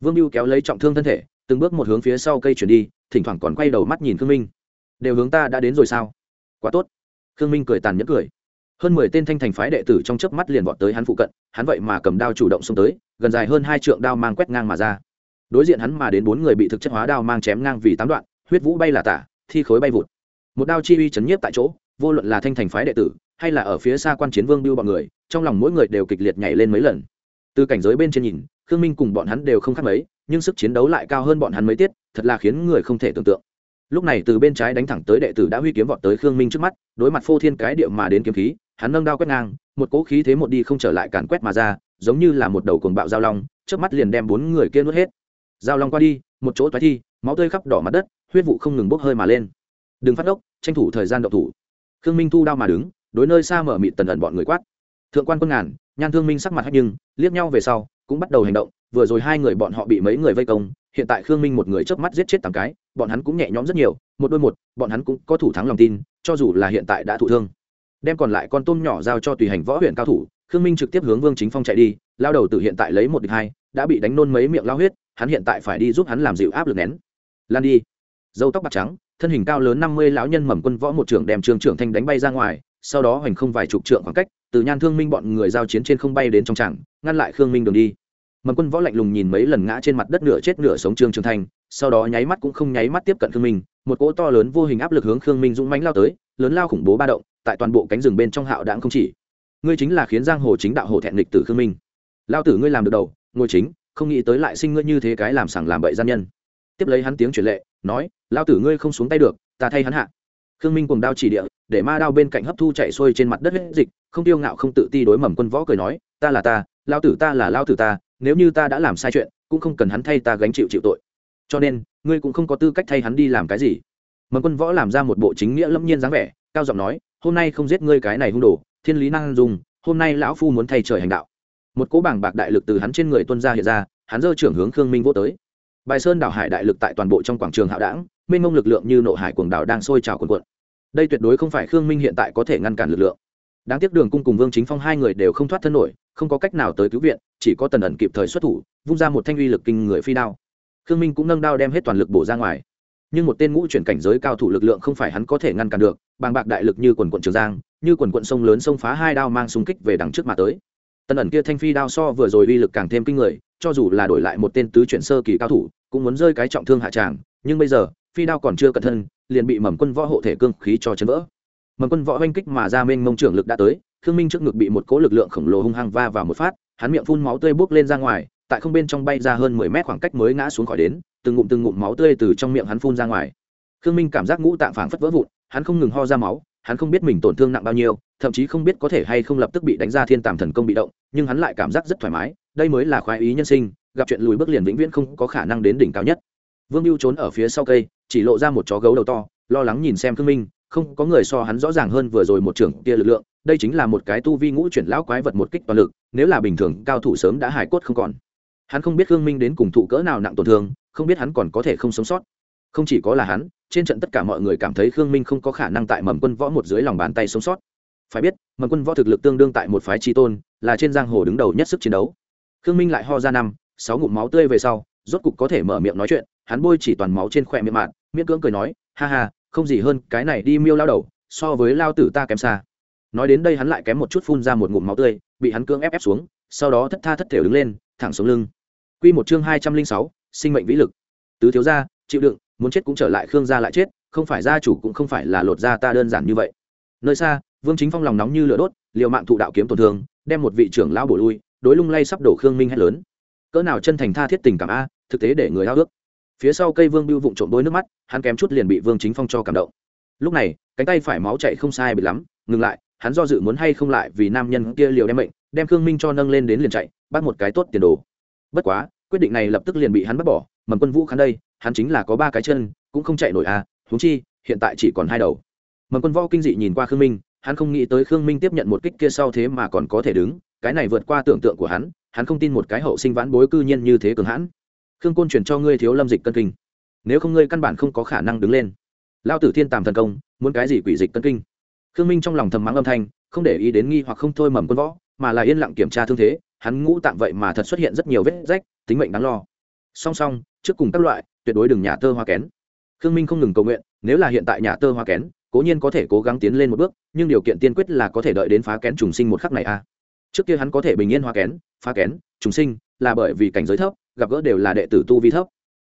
Vương mưu kéo lấy trọng thương thân thể từng bước một hướng phía sau cây chuyển đi, thỉnh thoảng còn quay đầu mắt nhìn khương minh. Đều hướng ta đã đến rồi sao? Quá tốt. Khương minh cười tàn nhẫn cười. Hơn mười tên thanh thành phái đệ tử trong chớp mắt liền vọt tới hắn phụ cận, hắn vậy mà cầm đao chủ động xông tới, gần dài hơn hai trượng đao mang quét ngang mà ra. Đối diện hắn mà đến bốn người bị thực chất hóa đao mang chém ngang vì tám đoạn, huyết vũ bay là tả, thi khối bay vụt. Một đao chi uy chấn nhiếp tại chỗ, vô luận là thanh thành phái đệ tử, hay là ở phía xa quan chiến vương biêu bọn người, trong lòng mỗi người đều kịch liệt nhảy lên mấy lần. Từ cảnh giới bên trên nhìn, khương minh cùng bọn hắn đều không khác mấy nhưng sức chiến đấu lại cao hơn bọn hắn mấy tiết, thật là khiến người không thể tưởng tượng. Lúc này từ bên trái đánh thẳng tới đệ tử đã huy kiếm vọt tới khương minh trước mắt, đối mặt phô thiên cái điệu mà đến kiếm khí, hắn nâng đao quét ngang, một cỗ khí thế một đi không trở lại càn quét mà ra, giống như là một đầu cuồng bạo giao long trước mắt liền đem bốn người kia nuốt hết. Giao long qua đi, một chỗ toái thi, máu tươi khắp đỏ mặt đất, huyết vụ không ngừng bốc hơi mà lên. Đừng phát ốc, tranh thủ thời gian đậu thủ. Khương minh thu đao mà đứng, đối nơi xa mở mịt tần ẩn bọn người quát. Thượng quan quân ngàn, nhan thương minh sắc mặt hách nhưng, liếc nhau về sau cũng bắt đầu hành động, vừa rồi hai người bọn họ bị mấy người vây công, hiện tại khương minh một người chớp mắt giết chết tám cái, bọn hắn cũng nhẹ nhõm rất nhiều, một đôi một, bọn hắn cũng có thủ thắng lòng tin, cho dù là hiện tại đã thụ thương. Đem còn lại con tôm nhỏ giao cho tùy hành võ huyện cao thủ, khương minh trực tiếp hướng vương chính phong chạy đi, lao đầu từ hiện tại lấy một địch hai, đã bị đánh nôn mấy miệng lao huyết, hắn hiện tại phải đi giúp hắn làm dịu áp lực nén. Lan đi. Dâu tóc bạc trắng, thân hình cao lớn năm mươi lão nhân mầm quân võ một trưởng đem trường trưởng thanh đánh bay ra ngoài, sau đó hoành không vài chục trượng khoảng cách từ nhan thương minh bọn người giao chiến trên không bay đến trong tràng, ngăn lại khương minh đường đi. Mầm quân võ lạnh lùng nhìn mấy lần ngã trên mặt đất nửa chết nửa sống trương trường thành, sau đó nháy mắt cũng không nháy mắt tiếp cận khương minh, một cỗ to lớn vô hình áp lực hướng khương minh dũng mánh lao tới, lớn lao khủng bố ba động, tại toàn bộ cánh rừng bên trong hạo đãng không chỉ. Ngươi chính là khiến giang hồ chính đạo hồ thẹn lịch tử khương minh. Lao tử ngươi làm được đầu, ngồi chính, không nghĩ tới lại sinh ngươi như thế cái làm sảng làm bậy gian nhân. Tiếp lấy hắn tiếng truyền lệ, nói, lao tử ngươi không xuống tay được, ta thay hắn hạ. Khương minh cùng đao chỉ địa để ma đao bên cạnh hấp thu chạy xuôi trên mặt đất hết dịch, không tiêu ngạo, không tự ti đối mầm quân võ cười nói, ta là ta, lao tử ta là lao tử ta, nếu như ta đã làm sai chuyện, cũng không cần hắn thay ta gánh chịu chịu tội. Cho nên, ngươi cũng không có tư cách thay hắn đi làm cái gì. Mầm quân võ làm ra một bộ chính nghĩa lâm nhiên dáng vẻ, cao giọng nói, hôm nay không giết ngươi cái này hung đồ, thiên lý năng dùng, hôm nay lão phu muốn thay trời hành đạo. Một cỗ bảng bạc đại lực từ hắn trên người tuân ra hiện ra, hắn dơ trưởng hướng khương minh vô tới. Bài sơn đảo hải đại lực tại toàn bộ trong quảng trường hạo đảng, mênh mông lực lượng như nộ hải cuồng đảo đang sôi trào cuồn cuộn đây tuyệt đối không phải khương minh hiện tại có thể ngăn cản lực lượng. Đáng tiếc đường cung cùng vương chính phong hai người đều không thoát thân nổi, không có cách nào tới cứu viện, chỉ có tần ẩn kịp thời xuất thủ, vung ra một thanh uy lực kinh người phi đao. Khương minh cũng nâng đao đem hết toàn lực bổ ra ngoài. Nhưng một tên ngũ chuyển cảnh giới cao thủ lực lượng không phải hắn có thể ngăn cản được, bàng bạc đại lực như quần quận trường giang, như quần quận sông lớn sông phá hai đao mang súng kích về đằng trước mà tới. Tần ẩn kia thanh phi đao so vừa rồi uy lực càng thêm kinh người, cho dù là đổi lại một tên tứ chuyển sơ kỳ cao thủ, cũng muốn rơi cái trọng thương hạ tràng, nhưng bây giờ, phi đao còn chưa cẩn thân liền bị mầm quân võ hộ thể cương khí cho chấn vỡ. Mầm quân võ oanh kích mà ra mênh mông trưởng lực đã tới, khương minh trước ngực bị một cỗ lực lượng khổng lồ hung hăng va vào một phát, hắn miệng phun máu tươi bốc lên ra ngoài, tại không bên trong bay ra hơn mười mét khoảng cách mới ngã xuống khỏi đến, từng ngụm từng ngụm máu tươi từ trong miệng hắn phun ra ngoài. Khương minh cảm giác ngũ tạng phảng phất vỡ vụn, hắn không ngừng ho ra máu, hắn không biết mình tổn thương nặng bao nhiêu, thậm chí không biết có thể hay không lập tức bị đánh ra thiên tàm thần công bị động, nhưng hắn lại cảm giác rất thoải mái, đây mới là khoái ý nhân sinh, gặp chuyện lùi bước liền vĩnh viễn không có khả năng đến đỉnh cao nhất. Vương mưu trốn ở phía sau cây chỉ lộ ra một chó gấu đầu to, lo lắng nhìn xem khương minh, không có người so hắn rõ ràng hơn vừa rồi một trưởng kia lực lượng, đây chính là một cái tu vi ngũ chuyển lão quái vật một kích toàn lực, nếu là bình thường, cao thủ sớm đã hài cốt không còn. Hắn không biết khương minh đến cùng thụ cỡ nào nặng tổn thương, không biết hắn còn có thể không sống sót. Không chỉ có là hắn, trên trận tất cả mọi người cảm thấy khương minh không có khả năng tại mầm quân võ một dưới lòng bàn tay sống sót. Phải biết, mầm quân võ thực lực tương đương tại một phái tri tôn, là trên giang hồ đứng đầu nhất sức chiến đấu. Khương minh lại ho ra năm, sáu ngụm máu tươi về sau, rốt cục có thể mở miệng nói chuyện hắn bôi chỉ toàn máu trên khỏe miệng mạn, miễn cưỡng cười nói, ha ha, không gì hơn cái này đi miêu lao đầu, so với lao tử ta kém xa. Nói đến đây hắn lại kém một chút phun ra một ngụm máu tươi, bị hắn cưỡng ép ép xuống, sau đó thất tha thất thể đứng lên, thẳng xuống lưng. Q một chương hai trăm linh sáu, sinh mệnh vĩ lực. Tứ thiếu gia, chịu đựng, muốn chết cũng trở lại khương gia lại chết, không phải gia chủ cũng không phải là lột gia ta đơn giản như vậy. Nơi xa, vương chính phong lòng nóng như lửa đốt, liều mạng thụ đạo kiếm tổn thương, đem một vị trưởng lão bổ lui, đối lung lay sắp đổ khương minh hét lớn. Cỡ nào chân thành tha thiết tình cảm a, thực tế để người hao ước phía sau cây vương biêu vụng trộm đôi nước mắt, hắn kém chút liền bị vương chính phong cho cảm động. Lúc này, cánh tay phải máu chạy không sai bị lắm, ngừng lại, hắn do dự muốn hay không lại vì nam nhân kia liều đem mệnh, đem khương minh cho nâng lên đến liền chạy, bắt một cái tốt tiền đồ. Bất quá, quyết định này lập tức liền bị hắn bắt bỏ, mầm quân vũ khán đây, hắn chính là có ba cái chân, cũng không chạy nổi à huống chi, hiện tại chỉ còn hai đầu. Mầm quân võ kinh dị nhìn qua khương minh, hắn không nghĩ tới khương minh tiếp nhận một kích kia sau thế mà còn có thể đứng, cái này vượt qua tưởng tượng của hắn hắn không tin một cái hậu sinh vãn bối cư nhiên như thế cường hãn khương côn chuyển cho ngươi thiếu lâm dịch cân kinh. Nếu không ngươi căn bản không có khả năng đứng lên. Lao tử thiên tàm thần công, muốn cái gì quỷ dịch cân kinh? Khương minh trong lòng thầm mắng âm thanh, không để ý đến nghi hoặc không thôi mầm quân võ, mà là yên lặng kiểm tra thương thế, hắn ngũ tạm vậy mà thật xuất hiện rất nhiều vết rách, tính mệnh đáng lo. Song song, trước cùng các loại, tuyệt đối đừng nhà tơ hoa kén. Khương minh không ngừng cầu nguyện, nếu là hiện tại nhà tơ hoa kén, cố nhiên có thể cố gắng tiến lên một bước, nhưng điều kiện tiên quyết là có thể đợi đến phá kén trùng sinh một khắc này a à. trước kia hắn có thể bình yên hoa kén, phá kén, trùng sinh, là bởi vì cảnh giới thấp gặp gỡ đều là đệ tử tu vi thấp.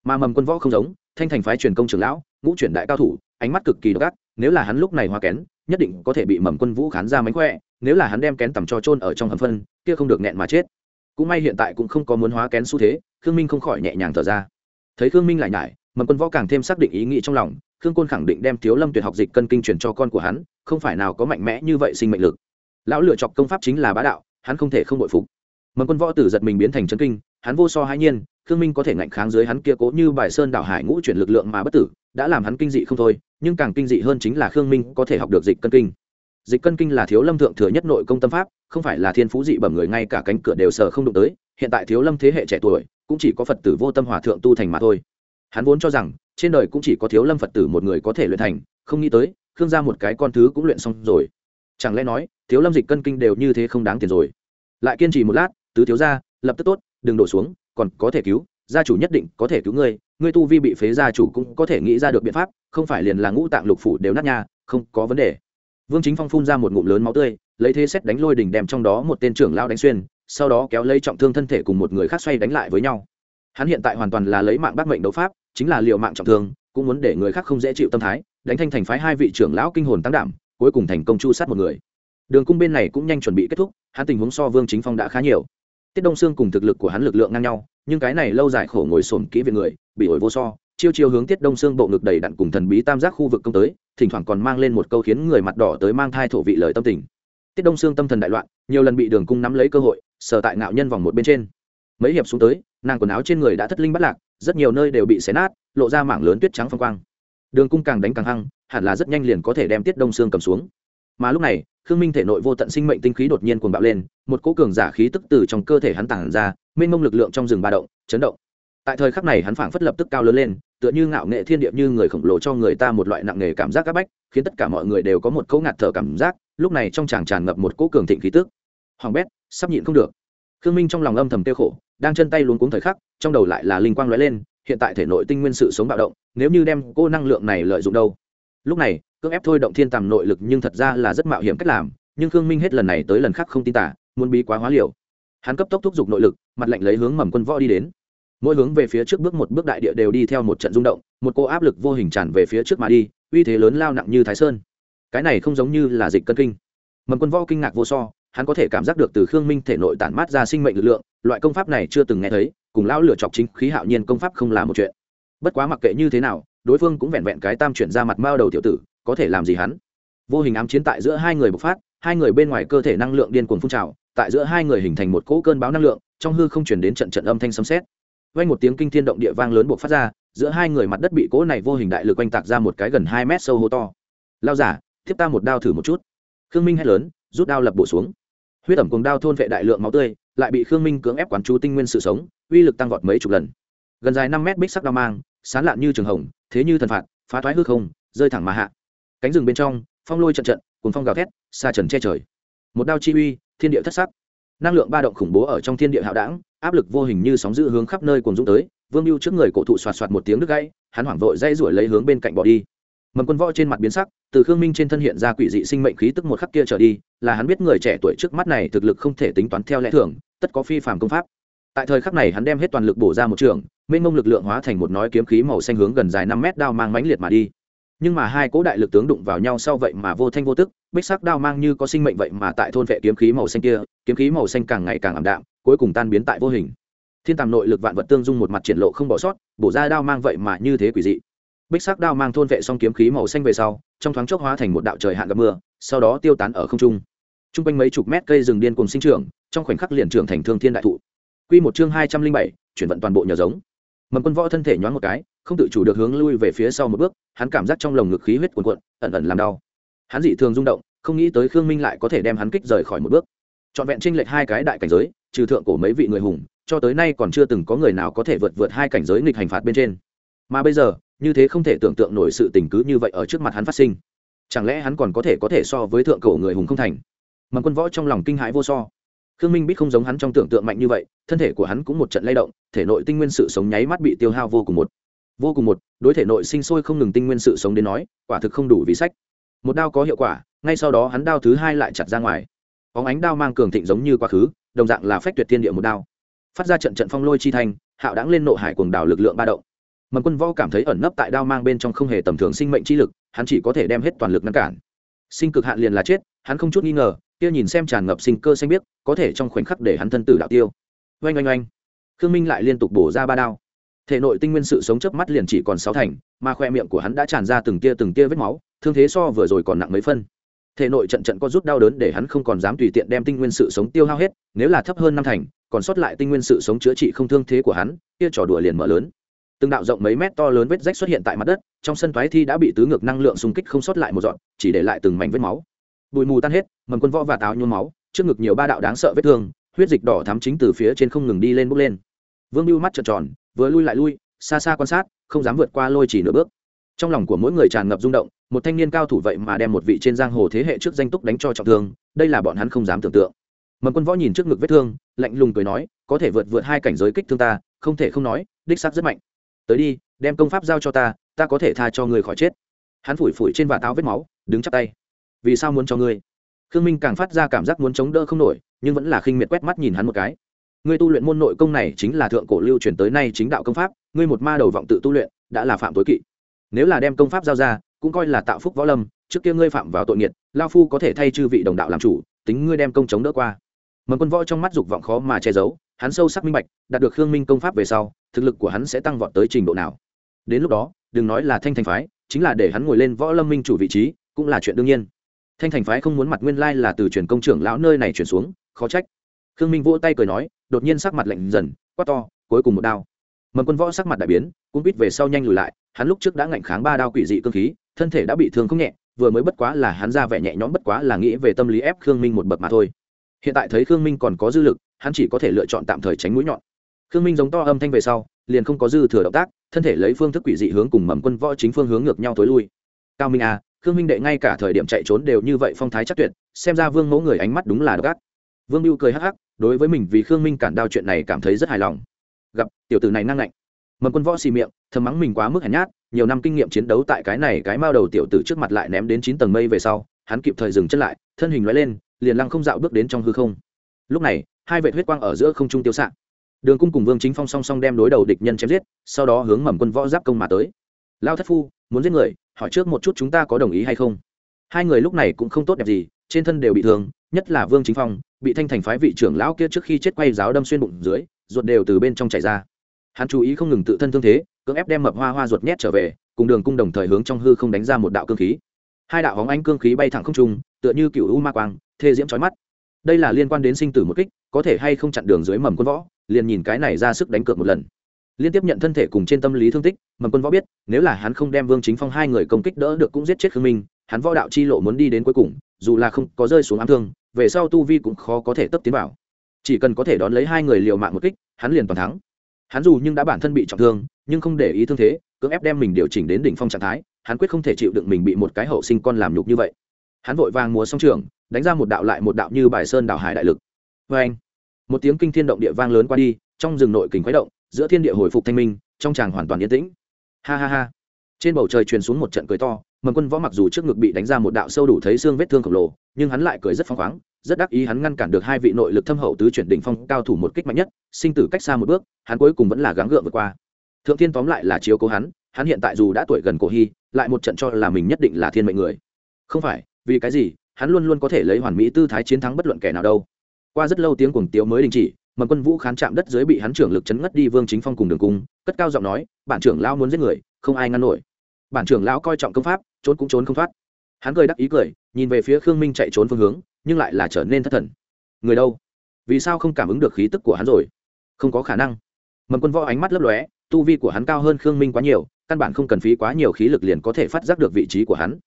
Mà mầm quân võ không giống, thanh thành phái truyền công trường lão, ngũ truyền đại cao thủ, ánh mắt cực kỳ độc ác, nếu là hắn lúc này hoa kén, nhất định có thể bị mầm quân vũ khán ra mánh khỏe, nếu là hắn đem kén tầm cho trôn ở trong hầm phân, kia không được nẹn mà chết. Cũng may hiện tại cũng không có muốn hóa kén xu thế, khương minh không khỏi nhẹ nhàng thở ra. Thấy khương minh lại nhải, mầm quân võ càng thêm xác định ý nghĩ trong lòng, khương côn khẳng định đem thiếu lâm tuyệt học dịch cân kinh truyền cho con của hắn, không phải nào có mạnh mẽ như vậy sinh mệnh lực. Lão lựa chọc công pháp chính là bá đạo, hắn không thể không bội phục. Mầm quân võ tử giật mình biến thành chân kinh hắn vô so hãi nhiên, khương minh có thể ngạnh kháng dưới hắn kia cố như bài sơn đảo hải ngũ chuyển lực lượng mà bất tử, đã làm hắn kinh dị không thôi, nhưng càng kinh dị hơn chính là khương minh có thể học được dịch cân kinh. Dịch cân kinh là thiếu lâm thượng thừa nhất nội công tâm pháp, không phải là thiên phú dị bẩm người ngay cả cánh cửa đều sờ không đụng tới, hiện tại thiếu lâm thế hệ trẻ tuổi, cũng chỉ có phật tử vô tâm hòa thượng tu thành mà thôi. Hắn vốn cho rằng, trên đời cũng chỉ có thiếu lâm phật tử một người có thể luyện thành, không nghĩ tới, khương ra một cái con thứ cũng luyện xong rồi. Chẳng lẽ nói, thiếu lâm dịch cân kinh đều như thế không đáng tiền rồi? Lại kiên trì một lát, tứ thiếu ra lập tức tốt đừng đổ xuống, còn có thể cứu, gia chủ nhất định có thể cứu ngươi ngươi tu vi bị phế gia chủ cũng có thể nghĩ ra được biện pháp, không phải liền là ngũ tạng lục phủ đều nát nha, không có vấn đề. Vương chính phong phun ra một ngụm lớn máu tươi, lấy thế xét đánh lôi đỉnh đem trong đó một tên trưởng lao đánh xuyên, sau đó kéo lấy trọng thương thân thể cùng một người khác xoay đánh lại với nhau. Hắn hiện tại hoàn toàn là lấy mạng bắt mệnh đấu pháp, chính là liệu mạng trọng thương, cũng muốn để người khác không dễ chịu tâm thái, đánh thanh thành phái hai vị trưởng lão kinh hồn tăng đảm, cuối cùng thành công chu sát một người. Đường cung bên này cũng nhanh chuẩn bị kết thúc, hắn tình huống so vương chính phong đã khá nhiều tiết đông sương cùng thực lực của hắn lực lượng ngang nhau, nhưng cái này lâu dài khổ ngồi sồn kỹ về người, bị ổi vô so, chiêu chiêu hướng tiết đông sương bộ ngực đầy đặn cùng thần bí tam giác khu vực công tới, thỉnh thoảng còn mang lên một câu khiến người mặt đỏ tới mang thai thổ vị lời tâm tình. Tiết đông sương tâm thần đại loạn, nhiều lần bị đường cung nắm lấy cơ hội sở tại ngạo nhân vòng một bên trên. Mấy hiệp xuống tới, nàng quần áo trên người đã thất linh bắt lạc, rất nhiều nơi đều bị xé nát, lộ ra mảng lớn tuyết trắng phong quang. Đường cung càng đánh càng hăng, hẳn là rất nhanh liền có thể đem tiết đông sương cầm xuống. Mà lúc này khương minh thể nội vô tận sinh mệnh tinh khí đột nhiên cuồng bạo lên, một cỗ cường giả khí tức từ trong cơ thể hắn tản ra, mênh mông lực lượng trong rừng ba động, chấn động. Tại thời khắc này hắn phảng phất lập tức cao lớn lên, tựa như ngạo nghệ thiên địa như người khổng lồ cho người ta một loại nặng nề cảm giác áp bách, khiến tất cả mọi người đều có một cỗ ngạt thở cảm giác, lúc này trong chàng tràn ngập một cỗ cường thịnh khí tức. Hoàng bét, sắp nhịn không được. Khương minh trong lòng âm thầm tiêu khổ, đang chân tay luống cuống thời khắc, trong đầu lại là linh quang lóe lên, hiện tại thể nội tinh nguyên sự sống bạo động, nếu như đem cô năng lượng này lợi dụng đâu? Lúc này cưỡng ép thôi động thiên tàm nội lực nhưng thật ra là rất mạo hiểm cách làm, nhưng khương minh hết lần này tới lần khác không tin tả, muốn bí quá hóa liều. Hắn cấp tốc thúc giục nội lực, mặt lạnh lấy hướng mầm quân võ đi đến. Mỗi hướng về phía trước bước một bước đại địa đều đi theo một trận rung động, một cô áp lực vô hình tràn về phía trước mà đi, uy thế lớn lao nặng như thái sơn. Cái này không giống như là dịch cân kinh. Mầm quân võ kinh ngạc vô so, hắn có thể cảm giác được từ khương minh thể nội tản mát ra sinh mệnh lực lượng, loại công pháp này chưa từng nghe thấy, cùng lão lửa chọc chính khí hạo nhiên công pháp không là một chuyện. Bất quá mặc kệ như thế nào, đối phương cũng vẹn vẹn cái tam chuyển ra mặt mao đầu tiểu tử có thể làm gì hắn? Vô hình ám chiến tại giữa hai người bộc phát, hai người bên ngoài cơ thể năng lượng điên cuồng phun trào, tại giữa hai người hình thành một cỗ cơn báo năng lượng, trong hư không chuyển đến trận trận âm thanh sấm xét. vang một tiếng kinh thiên động địa vang lớn buộc phát ra, giữa hai người mặt đất bị cỗ này vô hình đại lực oanh tạc ra một cái gần hai mét sâu hô to. Lao giả tiếp ta một đao thử một chút. Khương minh hét lớn, rút đao lập bổ xuống. Huyết ẩm cùng đao thôn vệ đại lượng máu tươi, lại bị khương minh cưỡng ép quán chú tinh nguyên sự sống, uy lực tăng vọt mấy chục lần. Gần dài năm mét bích sắc đao mang, sán lạn như trường hồng, thế như thần phạt, phá thoái hư không, rơi thẳng mà hạ cánh rừng bên trong, phong lôi trận trận cùng phong gào thét, xa trần che trời. Một đao chi uy, thiên địa thất sắc. Năng lượng ba động khủng bố ở trong thiên địa hạo đảng, áp lực vô hình như sóng dữ hướng khắp nơi cùng dũng tới, vương mưu trước người cổ thụ xoạt xoạt một tiếng đứt gãy, hắn hoảng vội dây rủi lấy hướng bên cạnh bỏ đi. Mầm quân võ trên mặt biến sắc, từ khương minh trên thân hiện ra quỷ dị sinh mệnh khí tức một khắc kia trở đi, là hắn biết người trẻ tuổi trước mắt này thực lực không thể tính toán theo lẽ thường, tất có phi phạm công pháp. Tại thời khắc này hắn đem hết toàn lực bổ ra một trường, mênh mông lực lượng hóa thành một nói kiếm khí màu xanh hướng gần dài năm mét đao mang mãnh liệt mà đi nhưng mà hai cỗ đại lực tướng đụng vào nhau sau vậy mà vô thanh vô tức, bích sắc đao mang như có sinh mệnh vậy mà tại thôn vệ kiếm khí màu xanh kia, kiếm khí màu xanh càng ngày càng ảm đạm, cuối cùng tan biến tại vô hình. Thiên tàm nội lực vạn vật tương dung một mặt triển lộ không bỏ sót, bổ ra đao mang vậy mà như thế quỷ dị. Bích sắc đao mang thôn vệ xong kiếm khí màu xanh về sau, trong thoáng chốc hóa thành một đạo trời hạn gặp mưa, sau đó tiêu tán ở không trung. T r u n g quanh mấy chục mét cây rừng điên cùng sinh trưởng, trong khoảnh khắc liền trưởng thành thương thiên đại thụ. Q một chương hai trăm linh bảy, chuyển vận toàn bộ nhờ giống. Mầm quân võ thân thể nhoáng một cái, không tự chủ được hướng lui về phía sau một bước hắn cảm giác trong lồng ngực khí huyết cuồn cuộn, ẩn ẩn làm đau. Hắn dị thường rung động, không nghĩ tới khương minh lại có thể đem hắn kích rời khỏi một bước. Trọn vẹn tranh lệch hai cái đại cảnh giới, trừ thượng cổ mấy vị người hùng, cho tới nay còn chưa từng có người nào có thể vượt vượt hai cảnh giới nghịch hành phạt bên trên. Mà bây giờ, như thế không thể tưởng tượng nổi sự tình cứ như vậy ở trước mặt hắn phát sinh. Chẳng lẽ hắn còn có thể có thể so với thượng cổ người hùng không thành? Mầm quân võ trong lòng kinh hãi vô so. Khương minh biết không giống hắn trong tưởng tượng mạnh như vậy, thân thể của hắn cũng một trận lay động, thể nội tinh nguyên sự sống nháy mắt bị tiêu hao vô cùng một vô cùng một, đối thể nội sinh sôi không ngừng tinh nguyên sự sống đến nói, quả thực không đủ vì sách. Một đao có hiệu quả, ngay sau đó hắn đao thứ hai lại chặt ra ngoài. Óng ánh đao mang cường thịnh giống như quá khứ, đồng dạng là phách tuyệt thiên địa một đao. Phát ra trận trận phong lôi chi thanh, hạo đáng lên nộ hải cuồng đảo lực lượng ba động. Mầm quân võ cảm thấy ẩn nấp tại đao mang bên trong không hề tầm thường sinh mệnh chi lực, hắn chỉ có thể đem hết toàn lực ngăn cản. Sinh cực hạn liền là chết, hắn không chút nghi ngờ, kia nhìn xem tràn ngập sinh cơ xanh biếc, có thể trong khoảnh khắc để hắn thân tử đạo tiêu. Oanh oanh oanh. Khương minh lại liên tục bổ ra ba đao thể nội tinh nguyên sự sống chớp mắt liền chỉ còn sáu thành, mà khoe miệng của hắn đã tràn ra từng tia từng tia vết máu, thương thế so vừa rồi còn nặng mấy phân. Thể nội trận trận có rút đau đớn để hắn không còn dám tùy tiện đem tinh nguyên sự sống tiêu hao hết, nếu là thấp hơn năm thành, còn sót lại tinh nguyên sự sống chữa trị không thương thế của hắn, kia trò đùa liền mở lớn. Từng đạo rộng mấy mét to lớn vết rách xuất hiện tại mặt đất, trong sân thoái thi đã bị tứ ngược năng lượng xung kích không sót lại một dọn, chỉ để lại từng mảnh vết máu. Bụi mù tan hết, mầm quân võ và táo nhuốm máu, trước ngực nhiều ba đạo đáng sợ vết thương, huyết dịch đỏ thắm chính từ phía trên không ngừng đi lên bốc lên. Vương mưu mắt trợn tròn vừa lui lại lui, xa xa quan sát, không dám vượt qua lôi chỉ nửa bước. Trong lòng của mỗi người tràn ngập rung động, một thanh niên cao thủ vậy mà đem một vị trên giang hồ thế hệ trước danh túc đánh cho trọng thương, đây là bọn hắn không dám tưởng tượng. Mầm quân võ nhìn trước ngực vết thương, lạnh lùng cười nói, có thể vượt vượt hai cảnh giới kích thương ta, không thể không nói, đích xác rất mạnh. Tới đi, đem công pháp giao cho ta ta có thể tha cho người khỏi chết. Hắn phủi phủi trên vạt áo vết máu, đứng chắp tay. Vì sao muốn cho ngươi? Khương minh càng phát ra cảm giác muốn chống đỡ không nổi, nhưng vẫn là khinh miệt quét mắt nhìn hắn một cái ngươi tu luyện môn nội công này chính là thượng cổ lưu truyền tới nay chính đạo công pháp, ngươi một ma đầu vọng tự tu luyện, đã là phạm tối kỵ. Nếu là đem công pháp giao ra, cũng coi là tạo phúc võ lâm, trước kia ngươi phạm vào tội nghiệt, lao phu có thể thay chư vị đồng đạo làm chủ, tính ngươi đem công chống đỡ qua. Mầm quân võ trong mắt dục vọng khó mà che giấu, hắn sâu sắc minh bạch, đạt được khương minh công pháp về sau, thực lực của hắn sẽ tăng vọt tới trình độ nào. Đến lúc đó, đừng nói là thanh thành phái, chính là để hắn ngồi lên võ lâm minh chủ vị trí, cũng là chuyện đương nhiên. Thanh thành phái không muốn mặt nguyên lai là từ truyền công trưởng lão nơi này chuyển xuống, khó trách khương minh vỗ tay cười nói, đột nhiên sắc mặt lạnh dần, quát to, cuối cùng một đao. Mầm quân võ sắc mặt đại biến cũng biết về sau nhanh lùi lại, hắn lúc trước đã ngạnh kháng ba đao quỷ dị cơ khí, thân thể đã bị thương không nhẹ, vừa mới bất quá là hắn ra vẻ nhẹ nhõm, bất quá là nghĩ về tâm lý ép khương minh một bậc mà thôi. Hiện tại thấy khương minh còn có dư lực, hắn chỉ có thể lựa chọn tạm thời tránh mũi nhọn. Khương minh giống to âm thanh về sau, liền không có dư thừa động tác, thân thể lấy phương thức quỷ dị hướng cùng mầm quân võ chính phương hướng ngược nhau tối lui. Cao minh à khương minh đệ ngay cả thời điểm chạy trốn đều như vậy phong thái chắc tuyệt, xem ra vương mẫu người ánh mắt đúng là độc ác. Vương mưu cười hắc hắc đối với mình vì khương minh cản đao chuyện này cảm thấy rất hài lòng. Gặp, tiểu tử này năng lạnh mầm quân võ xì miệng, thầm mắng mình quá mức hèn nhát, nhiều năm kinh nghiệm chiến đấu tại cái này cái mao đầu tiểu tử trước mặt lại ném đến chín tầng mây về sau, hắn kịp thời dừng chân lại, thân hình lóe lên, liền lăng không dạo bước đến trong hư không. Lúc này, hai vệ huyết quang ở giữa không trung tiêu xạ. Đường cung cùng vương chính phong song song đem đối đầu địch nhân chém giết, sau đó hướng mầm quân võ giáp công mà tới. Lao thất phu, muốn giết người, hỏi trước một chút chúng ta có đồng ý hay không? Hai người lúc này cũng không tốt đẹp gì, trên thân đều bị thương, nhất là vương chính phong bị thanh thành phái vị trưởng lão kia trước khi chết quay giáo đâm xuyên bụng dưới, ruột đều từ bên trong chảy ra. Hắn chú ý không ngừng tự thân thương thế, cưỡng ép đem mập hoa hoa ruột nhét trở về, cùng đường cung đồng thời hướng trong hư không đánh ra một đạo cương khí. Hai đạo hóng ánh cương khí bay thẳng không trung, tựa như cựu u ma quang, thê diễm trói mắt. Đây là liên quan đến sinh tử một kích, có thể hay không chặn đường dưới mầm quân võ, liền nhìn cái này ra sức đánh cược một lần. Liên tiếp nhận thân thể cùng trên tâm lý thương tích, mầm quân võ biết, nếu là hắn không đem vương chính phong hai người công kích đỡ được cũng giết chết khương minh, hắn võ đạo chi lộ muốn đi đến cuối cùng, dù là không có rơi xuống ám thương về sau tu vi cũng khó có thể tấp tiến vào. Chỉ cần có thể đón lấy hai người liều mạng một kích, hắn liền toàn thắng. Hắn dù nhưng đã bản thân bị trọng thương, nhưng không để ý thương thế, cưỡng ép đem mình điều chỉnh đến đỉnh phong trạng thái, hắn quyết không thể chịu đựng mình bị một cái hậu sinh con làm nhục như vậy. Hắn vội vàng múa song trường, đánh ra một đạo lại một đạo như bài sơn đảo hải đại lực. Vê anh, một tiếng kinh thiên động địa vang lớn qua đi, trong rừng nội kình khuấy động, giữa thiên địa hồi phục thanh minh, trong tràng hoàn toàn yên tĩnh. Ha ha ha. Trên bầu trời truyền xuống một trận cười to mầm quân võ mặc dù trước ngực bị đánh ra một đạo sâu đủ thấy xương vết thương khổng lồ, nhưng hắn lại cười rất phăng khoáng, rất đắc ý hắn ngăn cản được hai vị nội lực thâm hậu tứ chuyển đỉnh phong cao thủ một kích mạnh nhất, sinh tử cách xa một bước, hắn cuối cùng vẫn là gắng gượng vượt qua. Thượng thiên tóm lại là chiếu cố hắn hắn hiện tại dù đã tuổi gần cổ hy, lại một trận cho là mình nhất định là thiên mệnh người. Không phải, vì cái gì, hắn luôn luôn có thể lấy hoàn mỹ tư thái chiến thắng bất luận kẻ nào đâu. Qua rất lâu tiếng cuồng tiếu mới đình chỉ, mầm quân vũ khán chạm đất dưới bị hắn trưởng lực chấn ngất đi vương chính phong cùng đường cung, cất cao giọng nói, bản trưởng lao muốn giết người, không ai ngăn nổi. Bản trưởng lão coi trọng công pháp trốn cũng trốn không thoát. Hắn cười đắc ý cười, nhìn về phía khương minh chạy trốn phương hướng, nhưng lại là trở nên thất thần. Người đâu? Vì sao không cảm ứng được khí tức của hắn rồi? Không có khả năng. Mầm quân võ ánh mắt lấp lóe, tu vi của hắn cao hơn khương minh quá nhiều, căn bản không cần phí quá nhiều khí lực liền có thể phát giác được vị trí của hắn.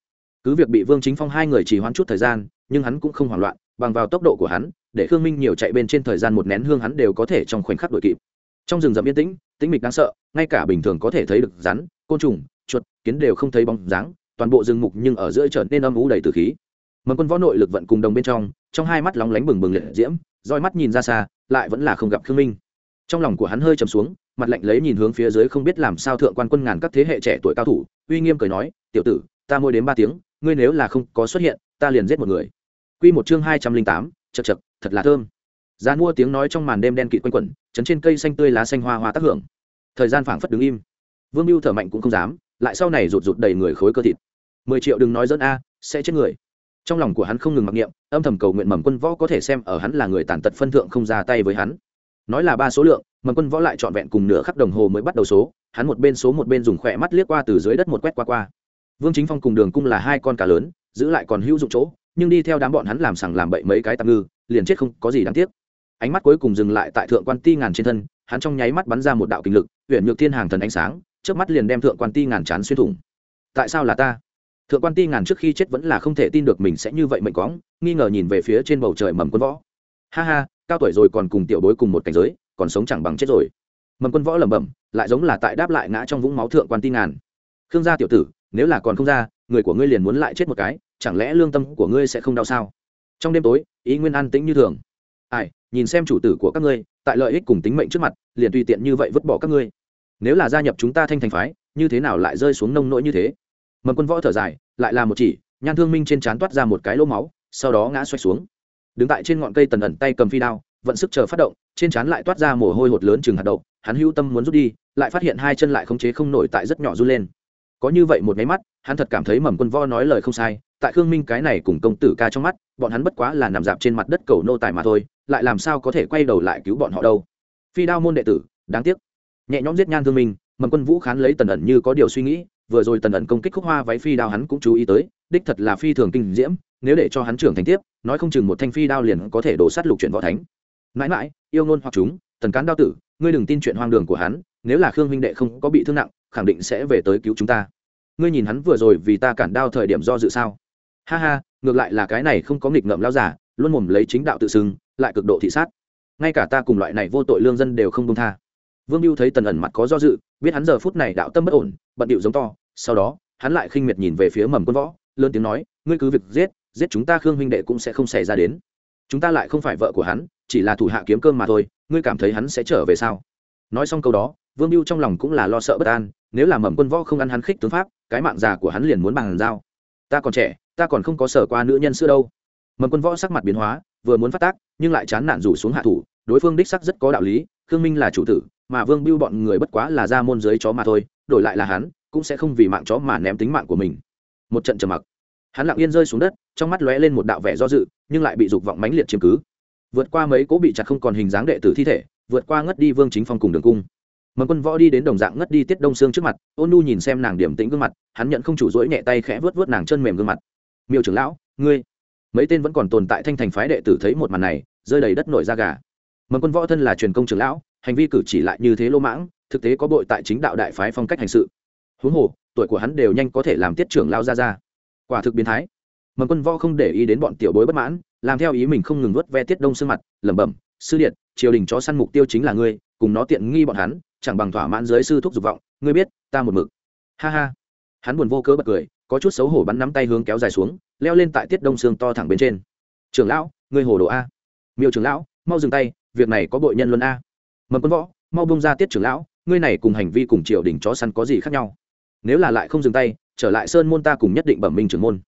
Cứ việc bị vương chính phong hai người trì hoãn chút thời gian, nhưng hắn cũng không hoảng loạn, bằng vào tốc độ của hắn, để khương minh nhiều chạy bên trên thời gian một nén hương hắn đều có thể trong khoảnh khắc đuổi kịp. Trong rừng rậm yên tĩnh tĩnh mịch đáng sợ, ngay cả bình thường có thể thấy được rắn, côn trùng, chuột, kiến đều không thấy bóng dáng toàn bộ rừng mục nhưng ở giữa trở nên âm ú đầy từ khí. Mầm quân võ nội lực vận cùng đồng bên trong trong hai mắt lóng lánh bừng bừng liệt diễm, roi mắt nhìn ra xa, lại vẫn là không gặp khương minh. Trong lòng của hắn hơi trầm xuống, mặt lạnh lấy nhìn hướng phía dưới không biết làm sao thượng quan quân ngàn các thế hệ trẻ tuổi cao thủ, uy nghiêm cười nói, tiểu tử, ta mỗi đến ba tiếng, ngươi nếu là không có xuất hiện, ta liền giết một người. Quy một chương hai trăm linh tám, chật chật, thật là thơm. Giá mua tiếng nói trong màn đêm đen kịt quanh quẩn chấn trên cây xanh tươi lá xanh hoa hoa tác hưởng. Thời gian phảng phất đứng im. Vương mưu thở mạnh cũng không dám, lại sau này rụt rụt đầy người khối cơ thịt mười triệu đừng nói dẫn a, sẽ chết người. Trong lòng của hắn không ngừng mặc niệm, âm thầm cầu nguyện mầm quân võ có thể xem ở hắn là người tàn tật phân thượng không ra tay với hắn. Nói là ba số lượng, mầm quân võ lại trọn vẹn cùng nửa khắc đồng hồ mới bắt đầu số, hắn một bên số một bên dùng khỏe mắt liếc qua từ dưới đất một quét qua qua. Vương chính phong cùng đường cung là hai con cá lớn, giữ lại còn hữu dụng chỗ, nhưng đi theo đám bọn hắn làm sằng làm bậy mấy cái tạm ngư, liền chết không có gì đáng tiếc. Ánh mắt cuối cùng dừng lại tại thượng quan ti ngàn trên thân, hắn trong nháy mắt bắn ra một đạo kinh lực huyện nhược thiên hàng thần ánh sáng trước mắt liền đem thượng quan ti ngàn chán xuyên thủng. Tại sao là ta? Thượng quan ti ngàn trước khi chết vẫn là không thể tin được mình sẽ như vậy mệnh quõng nghi ngờ nhìn về phía trên bầu trời mầm quân võ. Ha ha, cao tuổi rồi còn cùng tiểu bối cùng một cảnh giới, còn sống chẳng bằng chết rồi. Mầm quân võ lẩm bẩm, lại giống là tại đáp lại ngã trong vũng máu thượng quan ti ngàn. Khương gia tiểu tử, nếu là còn không ra, người của ngươi liền muốn lại chết một cái, chẳng lẽ lương tâm của ngươi sẽ không đau sao? Trong đêm tối, ý nguyên an tĩnh như thường. Ai, nhìn xem chủ tử của các ngươi, tại lợi ích cùng tính mệnh trước mặt, liền tùy tiện như vậy vứt bỏ các ngươi. Nếu là gia nhập chúng ta thanh thành phái, như thế nào lại rơi xuống nông nỗi như thế? Mầm quân võ thở dài, lại là một chỉ, nhan thương minh trên trán toát ra một cái lỗ máu, sau đó ngã xoay xuống. Đứng tại trên ngọn cây tần ẩn tay cầm phi đao, vận sức chờ phát động, trên trán lại toát ra mồ hôi hột lớn chừng hạt đậu, hắn hữu tâm muốn rút đi, lại phát hiện hai chân lại khống chế không nổi tại rất nhỏ run lên. Có như vậy một máy mắt, hắn thật cảm thấy mầm quân võ nói lời không sai, tại khương minh cái này cùng công tử ca trong mắt, bọn hắn bất quá là nằm dạp trên mặt đất cầu nô tài mà thôi, lại làm sao có thể quay đầu lại cứu bọn họ đâu. Phi đao môn đệ tử, đáng tiếc. Nhẹ nhõm giết nhan thương minh, mầm quân vũ khán lấy tần ẩn như có điều suy nghĩ vừa rồi tần ẩn công kích khúc hoa váy phi đao hắn cũng chú ý tới, đích thật là phi thường kinh diễm, nếu để cho hắn trưởng thành tiếp, nói không chừng một thanh phi đao liền có thể đổ sát lục chuyện võ thánh. Mãi mãi, yêu ngôn hoặc chúng, tần cán đao tử, ngươi đừng tin chuyện hoang đường của hắn, nếu là khương huynh đệ không có bị thương nặng, khẳng định sẽ về tới cứu chúng ta. Ngươi nhìn hắn vừa rồi vì ta cản đao thời điểm do dự sao? Ha ha, ngược lại là cái này không có nghịch ngợm lao giả, luôn mồm lấy chính đạo tự xưng, lại cực độ thị sát. Ngay cả ta cùng loại này vô tội lương dân đều không công tha. Vương mưu thấy tần ẩn mặt có do dự, biết hắn giờ phút này đạo tâm bất ổn, bận điệu giống to sau đó, hắn lại khinh miệt nhìn về phía mầm quân võ, lớn tiếng nói, ngươi cứ việc giết giết chúng ta khương huynh đệ cũng sẽ không xảy ra đến. Chúng ta lại không phải vợ của hắn, chỉ là thủ hạ kiếm cơm mà thôi, ngươi cảm thấy hắn sẽ trở về sao? Nói xong câu đó, vương mưu trong lòng cũng là lo sợ bất an, nếu là mầm quân võ không ăn hắn khích tướng pháp, cái mạng già của hắn liền muốn bằng dao. Ta còn trẻ, ta còn không có sở qua nữ nhân xưa đâu. Mầm quân võ sắc mặt biến hóa, vừa muốn phát tác, nhưng lại chán nản rủ xuống hạ thủ, đối phương đích sắc rất có đạo lý, khương minh là chủ tử, mà vương biêu bọn người bất quá là ra môn dưới chó mà thôi, đổi lại là hắn cũng sẽ không vì mạng chó mà ném tính mạng của mình. Một trận trầm mặc. Hắn lặng yên rơi xuống đất, trong mắt lóe lên một đạo vẻ do dự, nhưng lại bị dục vọng mãnh liệt chiếm cứ. Vượt qua mấy cố bị chặt không còn hình dáng đệ tử thi thể, vượt qua ngất đi vương chính phong cùng đường cung. Mầm quân võ đi đến đồng dạng ngất đi tiết đông xương trước mặt, ôn nu nhìn xem nàng điểm tĩnh gương mặt, hắn nhận không chủ rỗi nhẹ tay khẽ vớt vớt nàng chân mềm gương mặt. Miêu trưởng lão, ngươi. Mấy tên vẫn còn tồn tại thanh thành phái đệ tử thấy một màn này, rơi đầy đất nổi da gà. Mầm quân võ thân là truyền công trưởng lão, hành vi cử chỉ lại như thế lô mãng, thực tế có bội tại chính đạo đại phái phong cách hành sự huống hồ, tuổi của hắn đều nhanh có thể làm tiết trưởng lao ra ra quả thực biến thái. Mầm quân võ không để ý đến bọn tiểu bối bất mãn, làm theo ý mình không ngừng vớt ve tiết đông sương mặt, lẩm bẩm, sư điện triều đình chó săn mục tiêu chính là ngươi, cùng nó tiện nghi bọn hắn, chẳng bằng thỏa mãn dưới sư thúc dục vọng, ngươi biết, ta một mực. Ha ha. Hắn buồn vô cớ bật cười, có chút xấu hổ bắn nắm tay hướng kéo dài xuống, leo lên tại tiết đông sương to thẳng bên trên. Trưởng lão, ngươi hồ đồ a. Miêu trưởng lão, mau dừng tay, việc này có bội nhân luân a. Mầm quân võ, mau bông ra tiết trưởng lão, ngươi này cùng hành vi cùng triều đình chó săn có gì khác nhau? Nếu là lại không dừng tay, trở lại sơn môn ta cùng nhất định bẩm minh trưởng môn.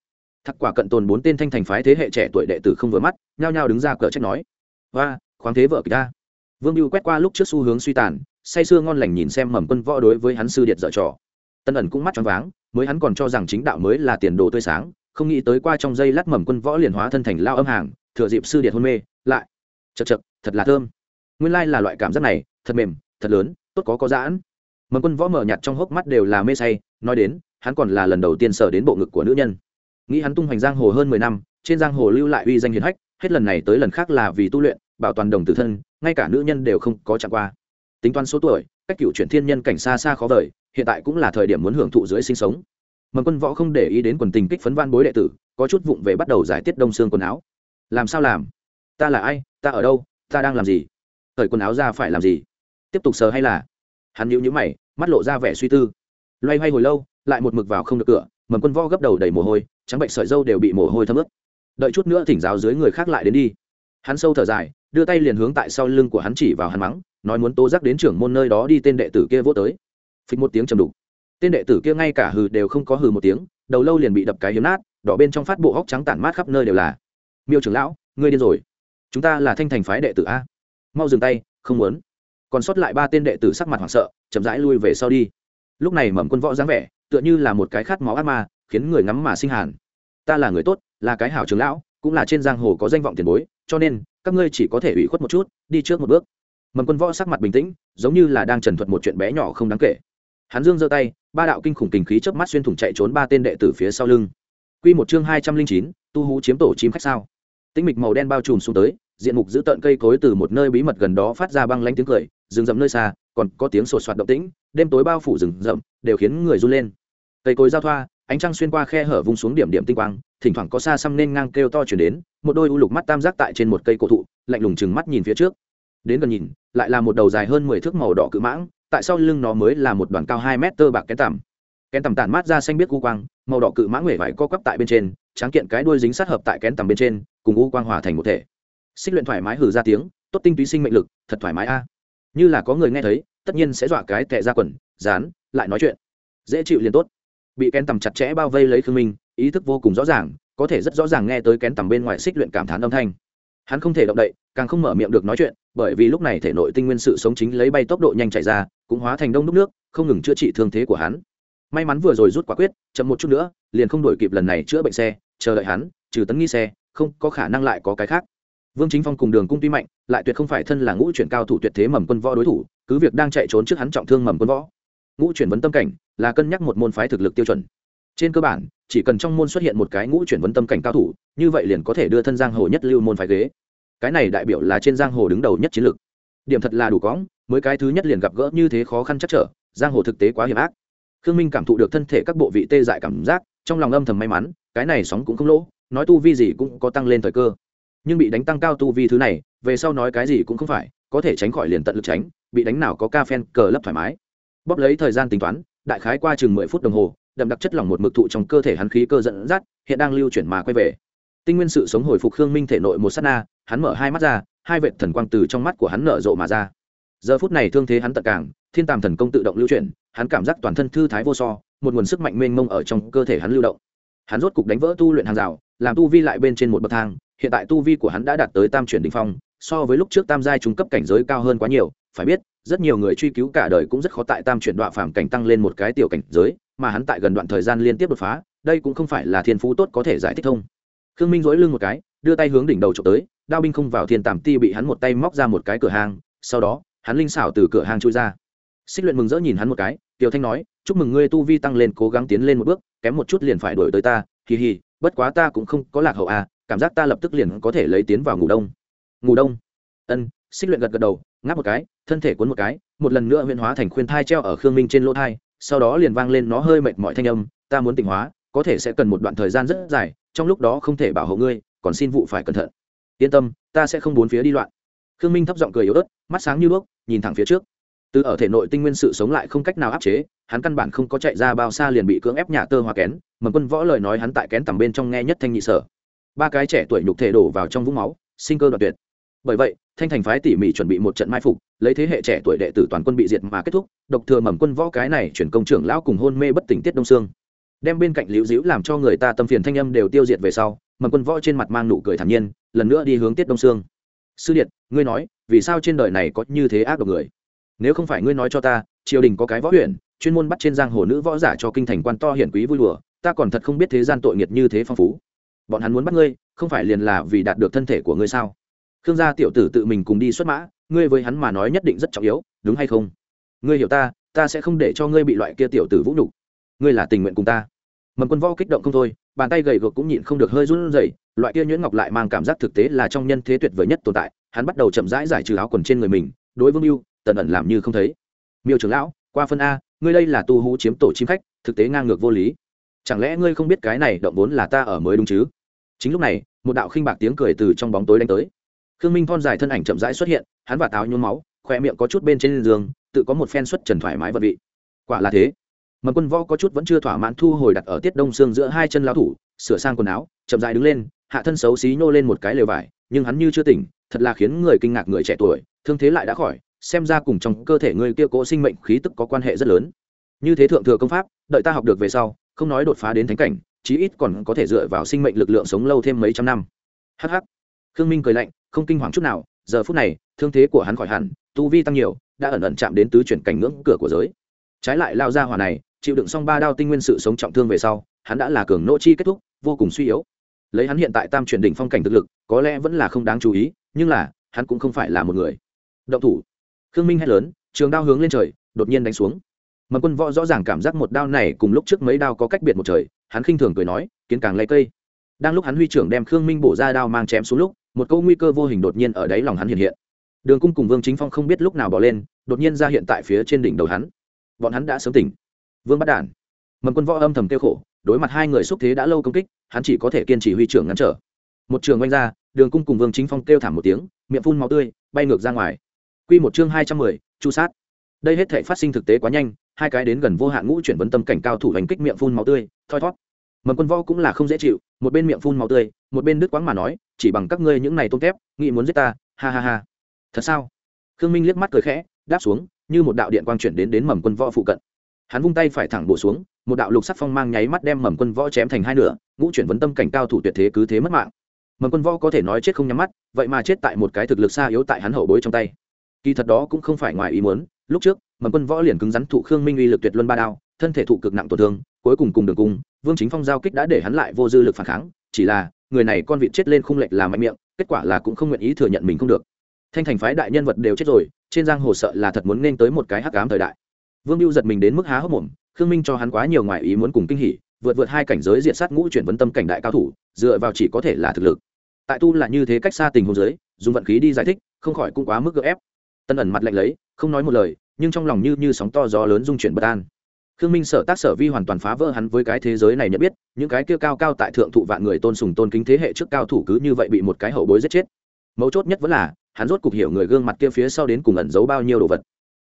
Thắc quả cận tồn bốn tên thanh thành phái thế hệ trẻ tuổi đệ tử không vừa mắt, nhao nhao đứng ra cờ trách nói. Và khoáng thế vợ kỳ ta. Vương mưu quét qua lúc trước xu hướng suy tàn, say sưa ngon lành nhìn xem mầm quân võ đối với hắn sư điệt dở trò. Tân ẩn cũng mắt choáng váng, mới hắn còn cho rằng chính đạo mới là tiền đồ tươi sáng, không nghĩ tới qua trong giây lát mầm quân võ liền hóa thân thành lao âm hàng, thừa dịp sư điệt hôn mê, lại. Chật chật thật là thơm. Nguyên lai là loại cảm giác này, thật mềm, thật lớn, tốt có có giãn mầm quân võ mở nhạt trong hốc mắt đều là mê say, nói đến, hắn còn là lần đầu tiên sờ đến bộ ngực của nữ nhân. Nghĩ hắn tung hoành giang hồ hơn mười năm, trên giang hồ lưu lại uy danh hiền hách, hết lần này tới lần khác là vì tu luyện, bảo toàn đồng tử thân, ngay cả nữ nhân đều không có chạm qua. Tính toán số tuổi, cách cựu chuyển thiên nhân cảnh xa xa khó vời, hiện tại cũng là thời điểm muốn hưởng thụ dưới sinh sống. Mầm quân võ không để ý đến quần tình kích phấn van bối đệ tử, có chút vụng về bắt đầu giải tiết đông xương quần áo. Làm sao làm? Ta là ai? Ta ở đâu? Ta đang làm gì? Thời quần áo ra phải làm gì? Tiếp tục sờ hay là hắn nhíu nhíu mày, mắt lộ ra vẻ suy tư. Loay hoay hồi lâu, lại một mực vào không được cửa, mầm quân vo gấp đầu đầy mồ hôi, trắng bệnh sợi dâu đều bị mồ hôi thấm ướt. Đợi chút nữa thỉnh giáo dưới người khác lại đến đi. Hắn sâu thở dài, đưa tay liền hướng tại sau lưng của hắn chỉ vào hắn mắng, nói muốn tố giác đến trưởng môn nơi đó đi tên đệ tử kia vô tới. Phịch một tiếng trầm đục. Tên đệ tử kia ngay cả hừ đều không có hừ một tiếng, đầu lâu liền bị đập cái hiếm nát, đỏ bên trong phát bộ hóc trắng tản mát khắp nơi đều là. Miêu trưởng lão, ngươi điên rồi. Chúng ta là thanh thành phái đệ tử a. Mau dừng tay, không muốn còn sót lại ba tên đệ tử sắc mặt hoảng sợ chậm rãi lui về sau đi. Lúc này mầm quân võ dáng vẻ tựa như là một cái khát máu ác ma khiến người ngắm mà sinh hàn. Ta là người tốt là cái hảo trưởng lão cũng là trên giang hồ có danh vọng tiền bối cho nên các ngươi chỉ có thể ủy khuất một chút đi trước một bước. Mầm quân võ sắc mặt bình tĩnh giống như là đang trần thuật một chuyện bé nhỏ không đáng kể. Hắn dương giơ tay ba đạo kinh khủng kinh khí chớp mắt xuyên thủng chạy trốn ba tên đệ tử phía sau lưng. Quy một chương hai trăm linh chín, tu hú chiếm tổ chim khách sao. Tĩnh mịch màu đen bao trùm xuống tới, diện mục giữ tận cây cối từ một nơi bí mật gần đó phát ra băng lãnh tiếng cười, rừng rậm nơi xa, còn có tiếng sột soạt động tĩnh, đêm tối bao phủ rừng rậm, đều khiến người run lên. Cây cối giao thoa, ánh trăng xuyên qua khe hở vung xuống điểm điểm tinh quang, thỉnh thoảng có xa xăm nên ngang kêu to chuyển đến, một đôi u lục mắt tam giác tại trên một cây cổ thụ, lạnh lùng chừng mắt nhìn phía trước. Đến gần nhìn, lại là một đầu dài hơn mười thước màu đỏ cự mãng, tại sau lưng nó mới là một đoàn cao hai mét tơ bạc kén tằm kén tằm tản mát ra xanh biết u quang màu đỏ cự mãng huệ vải co quắp tại bên trên tráng kiện cái đuôi dính sát hợp tại kén tằm bên trên cùng u quang hòa thành một thể xích luyện thoải mái hử ra tiếng tốt tinh túy sinh mệnh lực thật thoải mái a như là có người nghe thấy, tất nhiên sẽ dọa cái tệ ra quần, dán, lại nói chuyện. Dễ chịu liền tốt. Bị kén tầm chặt chẽ bao vây lấy khương minh, ý thức vô cùng rõ ràng, có thể rất rõ ràng nghe tới kén tầm bên ngoài xích luyện cảm thán âm thanh. Hắn không thể động đậy, càng không mở miệng được nói chuyện, bởi vì lúc này thể nội tinh nguyên sự sống chính lấy bay tốc độ nhanh chạy ra, cũng hóa thành đông đúc nước, không ngừng chữa trị thương thế của hắn. May mắn vừa rồi rút quả quyết, chậm một chút nữa, liền không đổi kịp lần này chữa bệnh xe, chờ đợi hắn, trừ tấn nghi xe, không có khả năng lại có cái khác vương chính phong cùng đường cung tuy mạnh, lại tuyệt không phải thân là ngũ chuyển cao thủ tuyệt thế mầm quân võ đối thủ, cứ việc đang chạy trốn trước hắn trọng thương mầm quân võ. Ngũ chuyển vấn tâm cảnh là cân nhắc một môn phái thực lực tiêu chuẩn. Trên cơ bản, chỉ cần trong môn xuất hiện một cái ngũ chuyển vấn tâm cảnh cao thủ, như vậy liền có thể đưa thân giang hồ nhất lưu môn phái ghế. Cái này đại biểu là trên giang hồ đứng đầu nhất chiến lược. Điểm thật là đủ cóng mới cái thứ nhất liền gặp gỡ như thế khó khăn chắc trở, giang hồ thực tế quá hiểm ác. Khương minh cảm thụ được thân thể các bộ vị tê dại cảm giác, trong lòng âm thầm may mắn, cái này sóng cũng không lỗ, nói tu vi gì cũng có tăng lên thời cơ nhưng bị đánh tăng cao tu vi thứ này, về sau nói cái gì cũng không phải, có thể tránh khỏi liền tận lực tránh, bị đánh nào có ca phen cờ lấp thoải mái. Bóp lấy thời gian tính toán, đại khái qua chừng mười phút đồng hồ, đậm đặc chất lỏng một mực thụ trong cơ thể hắn khí cơ dẫn dắt, hiện đang lưu chuyển mà quay về. Tinh nguyên sự sống hồi phục khương minh thể nội một s á t na, hắn mở hai mắt ra, hai vệt thần quang từ trong mắt của hắn nở rộ mà ra. Giờ phút này thương thế hắn tận càng, thiên tàm thần công tự động lưu chuyển, hắn cảm giác toàn thân thư thái vô so, một nguồn sức mạnh mênh mông ở trong cơ thể hắn lưu động. Hắn rốt cục đánh vỡ tu luyện hàng rào, làm tu vi lại bên trên một bậc thang hiện tại tu vi của hắn đã đạt tới tam chuyển đình phong, so với lúc trước tam giai trung cấp cảnh giới cao hơn quá nhiều, phải biết, rất nhiều người truy cứu cả đời cũng rất khó tại tam chuyển đoạn phàm cảnh tăng lên một cái tiểu cảnh giới, mà hắn tại gần đoạn thời gian liên tiếp đột phá, đây cũng không phải là thiên phú tốt có thể giải thích thông. Khương minh dối lưng một cái, đưa tay hướng đỉnh đầu trộm tới, đao binh không vào thiên tàm ti bị hắn một tay móc ra một cái cửa hàng, sau đó, hắn linh xảo từ cửa hàng chui ra. Xích luyện mừng rỡ nhìn hắn một cái, tiểu thanh nói, chúc mừng ngươi tu vi tăng lên, cố gắng tiến lên một bước, kém một chút liền phải đổi tới ta, hì hì, bất quá ta cũng không có lạc hậu à cảm giác ta lập tức liền có thể lấy tiến vào ngủ đông. Ngủ đông? Ân, xích luyện gật gật đầu, ngáp một cái, thân thể cuốn một cái, một lần nữa huyện hóa thành khuyên thai treo ở khương minh trên lỗ thai, sau đó liền vang lên nó hơi mệt mỏi thanh âm, ta muốn tỉnh hóa, có thể sẽ cần một đoạn thời gian rất dài, trong lúc đó không thể bảo hộ ngươi, còn xin vụ phải cẩn thận. Yên tâm, ta sẽ không bốn phía đi loạn. Khương minh thấp giọng cười yếu ớt, mắt sáng như đuốc, nhìn thẳng phía trước. Từ ở thể nội tinh nguyên sự sống lại không cách nào áp chế, hắn căn bản không có chạy ra bao xa liền bị cưỡng ép nhà tơ hoa kén, mầm quân võ lời nói hắn tại kén tầm bên trong nghe nhất thanh nhị sở ba cái trẻ tuổi nhục thể đổ vào trong vũng máu, sinh cơ đoạt tuyệt. Bởi vậy, thanh thành phái tỉ mỉ chuẩn bị một trận mai phục, lấy thế hệ trẻ tuổi đệ tử toàn quân bị diệt mà kết thúc, độc thừa mầm quân võ cái này chuyển công trưởng lão cùng hôn mê bất tỉnh tiết đông sương. Đem bên cạnh liễu dĩu làm cho người ta tâm phiền thanh âm đều tiêu diệt về sau, mầm quân võ trên mặt mang nụ cười thản nhiên, lần nữa đi hướng tiết đông sương. Sư điện ngươi nói, vì sao trên đời này có như thế ác độc người? Nếu không phải ngươi nói cho ta, triều đình có cái võ huyện, chuyên môn bắt trên giang hồ nữ võ giả cho kinh thành quan to hiển quý vui đùa ta còn thật không biết thế gian tội nghiệt như thế phong phú bọn hắn muốn bắt ngươi, không phải liền là vì đạt được thân thể của ngươi sao? Khương gia tiểu tử tự mình cùng đi xuất mã, ngươi với hắn mà nói nhất định rất trọng yếu, đúng hay không? Ngươi hiểu ta ta sẽ không để cho ngươi bị loại kia tiểu tử vũ nhục. Ngươi là tình nguyện cùng ta. Mầm quân võ kích động không thôi, bàn tay gầy gộc cũng nhịn không được hơi run rẩy, loại kia nhuyễn ngọc lại mang cảm giác thực tế là trong nhân thế tuyệt vời nhất tồn tại, hắn bắt đầu chậm rãi giải trừ áo quần trên người mình, đối với mưu tần ẩn làm như không thấy. Miêu trưởng lão, qua phân a, ngươi đây là tu hú chiếm tổ chim khách, thực tế ngang ngược vô lý. Chẳng lẽ ngươi không biết cái này động vốn là ta ở mới đúng chứ? Chính lúc này, một đạo khinh bạc tiếng cười từ trong bóng tối đánh tới. Khương minh thon dài thân ảnh chậm rãi xuất hiện, hắn và táo nhuốm máu khoe miệng có chút bên trên giường, tự có một phen xuất trần thoải mái vật vị. Quả là thế. Mầm quân võ có chút vẫn chưa thỏa mãn thu hồi đặt ở tiết đông xương giữa hai chân lao thủ, sửa sang quần áo, chậm dài đứng lên, hạ thân xấu xí nhô lên một cái lều vải, nhưng hắn như chưa tỉnh, thật là khiến người kinh ngạc người trẻ tuổi, thương thế lại đã khỏi, xem ra cùng trong cơ thể người kia cố sinh mệnh khí tức có quan hệ rất lớn. Như thế thượng thừa công pháp, đợi ta học được về sau, không nói đột phá đến thánh cảnh chí ít còn có thể dựa vào sinh mệnh lực lượng sống lâu thêm mấy trăm năm. Hh khương minh cười lạnh, không kinh hoàng chút nào, giờ phút này, thương thế của hắn khỏi hẳn, tu vi tăng nhiều, đã ẩn ẩn chạm đến tứ chuyển cảnh ngưỡng cửa của giới. Trái lại lao ra hỏa này, chịu đựng xong ba đao tinh nguyên sự sống trọng thương về sau, hắn đã là cường nỗ chi kết thúc, vô cùng suy yếu. Lấy hắn hiện tại tam chuyển đỉnh phong cảnh thực lực, có lẽ vẫn là không đáng chú ý, nhưng là, hắn cũng không phải là một người. Động thủ. Khương minh hét lớn, trường đao hướng lên trời, đột nhiên đánh xuống. Mầm quân võ rõ ràng cảm giác một đao này cùng lúc trước mấy đao có cách biệt một trời hắn khinh thường cười nói, kiến càng lấy cây. Đang lúc hắn huy trưởng đem khương minh bổ ra đao mang chém xuống lúc, một câu nguy cơ vô hình đột nhiên ở đáy lòng hắn hiện hiện. Đường cung cùng vương chính phong không biết lúc nào bỏ lên, đột nhiên ra hiện tại phía trên đỉnh đầu hắn. Bọn hắn đã sớm tỉnh. Vương bắt đản. Mầm quân võ âm thầm tiêu khổ, đối mặt hai người xúc thế đã lâu công kích, hắn chỉ có thể kiên trì huy trưởng ngăn trở. Một trường oanh ra, đường cung cùng vương chính phong kêu thảm một tiếng, miệng phun máu tươi, bay ngược ra ngoài. Quy một chương hai trăm mười, chu sát. Đây hết thể phát sinh thực tế quá nhanh hai cái đến gần vô hạn ngũ chuyển vấn tâm cảnh cao thủ hành kích miệng phun máu tươi, thoi thót mầm quân võ cũng là không dễ chịu, một bên miệng phun máu tươi, một bên đứt quãng mà nói, chỉ bằng các ngươi những này tôm thép nghĩ muốn giết ta, ha ha ha. Thật sao? Khương minh liếc mắt cười khẽ, đáp xuống, như một đạo điện quang chuyển đến đến mầm quân võ phụ cận. Hắn vung tay phải thẳng bổ xuống, một đạo lục sắc phong mang nháy mắt đem mầm quân võ chém thành hai nửa, ngũ chuyển vấn tâm cảnh cao thủ tuyệt thế cứ thế mất mạng. Mầm quân võ có thể nói chết không nhắm mắt, vậy mà chết tại một cái thực lực xa yếu tại hắn hậu bối trong tay. Kỳ thật đó cũng không phải ngoài ý muốn, lúc trước mầm quân võ liền cứng rắn thụ khương minh uy lực tuyệt luân ba đao, thân thể thụ cực nặng tổn thương, cuối cùng cùng đường cung vương chính phong giao kích đã để hắn lại vô dư lực phản kháng, chỉ là, người này con vịt chết lên khung lệch là mạnh miệng, kết quả là cũng không nguyện ý thừa nhận mình không được. Thanh thành phái đại nhân vật đều chết rồi, trên giang hồ sợ là thật muốn nên tới một cái hắc ám thời đại. Vương mưu giật mình đến mức há hốc mồm, khương minh cho hắn quá nhiều ngoại ý muốn cùng kinh hỉ, vượt vượt hai cảnh giới diện sát ngũ chuyển vấn tâm cảnh đại cao thủ, dựa vào chỉ có thể là thực lực. Tại tu là như thế cách xa tình hồ giới dùng vận khí đi giải thích, không khỏi cũng quá mức gợ ép. Tân ẩn mặt lạnh lấy, không nói một lời nhưng trong lòng như như sóng to gió lớn dung chuyển bất an. Khương minh sở tác sở vi hoàn toàn phá vỡ hắn với cái thế giới này nhận biết, những cái kia cao cao tại thượng thụ vạn người tôn sùng tôn kính thế hệ trước cao thủ cứ như vậy bị một cái hậu bối giết chết. Mấu chốt nhất vẫn là, hắn rốt cục hiểu người gương mặt kia phía sau đến cùng ẩn giấu bao nhiêu đồ vật.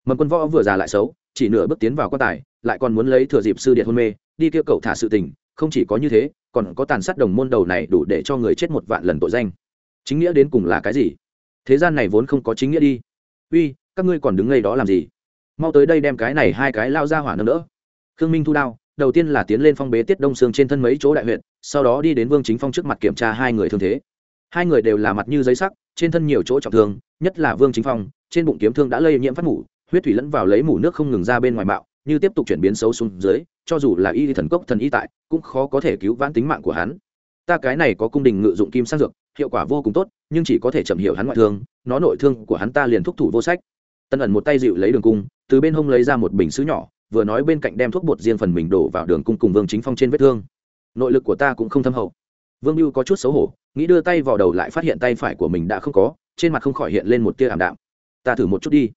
Mầm quân võ vừa già lại xấu, chỉ nửa bước tiến vào quan tài, lại còn muốn lấy thừa dịp sư điện hôn mê, đi kia cậu thả sự tình, không chỉ có như thế, còn có tàn sát đồng môn đầu này đủ để cho người chết một vạn lần tội danh. Chính nghĩa đến cùng là cái gì? Thế gian này vốn không có chính nghĩa đi. Uy, các ngươi còn đứng ngay đó làm gì? Mau tới đây đem cái này hai cái lao ra hỏa nâng đỡ. Khương minh thu đao, đầu tiên là tiến lên phong bế tiết đông xương trên thân mấy chỗ đại huyện sau đó đi đến vương chính phong trước mặt kiểm tra hai người thương thế. Hai người đều là mặt như giấy sắc, trên thân nhiều chỗ trọng thương, nhất là vương chính phong, trên bụng kiếm thương đã lây nhiễm phát mủ, huyết thủy lẫn vào lấy mủ nước không ngừng ra bên ngoài bạo như tiếp tục chuyển biến xấu xuống dưới, cho dù là y thần cốc thần y tại, cũng khó có thể cứu vãn tính mạng của hắn. Ta cái này có cung đình ngự dụng kim sang dược, hiệu quả vô cùng tốt, nhưng chỉ có thể chậm hiểu hắn ngoại thương, nó nội thương của hắn ta liền thúc thủ vô sách tân ẩn một tay dịu lấy đường cung, từ bên hông lấy ra một bình xứ nhỏ, vừa nói bên cạnh đem thuốc bột riêng phần mình đổ vào đường cung cùng vương chính phong trên vết thương. Nội lực của ta cũng không thâm hậu. Vương mưu có chút xấu hổ, nghĩ đưa tay vào đầu lại phát hiện tay phải của mình đã không có, trên mặt không khỏi hiện lên một tia ảm đạm. Ta thử một chút đi.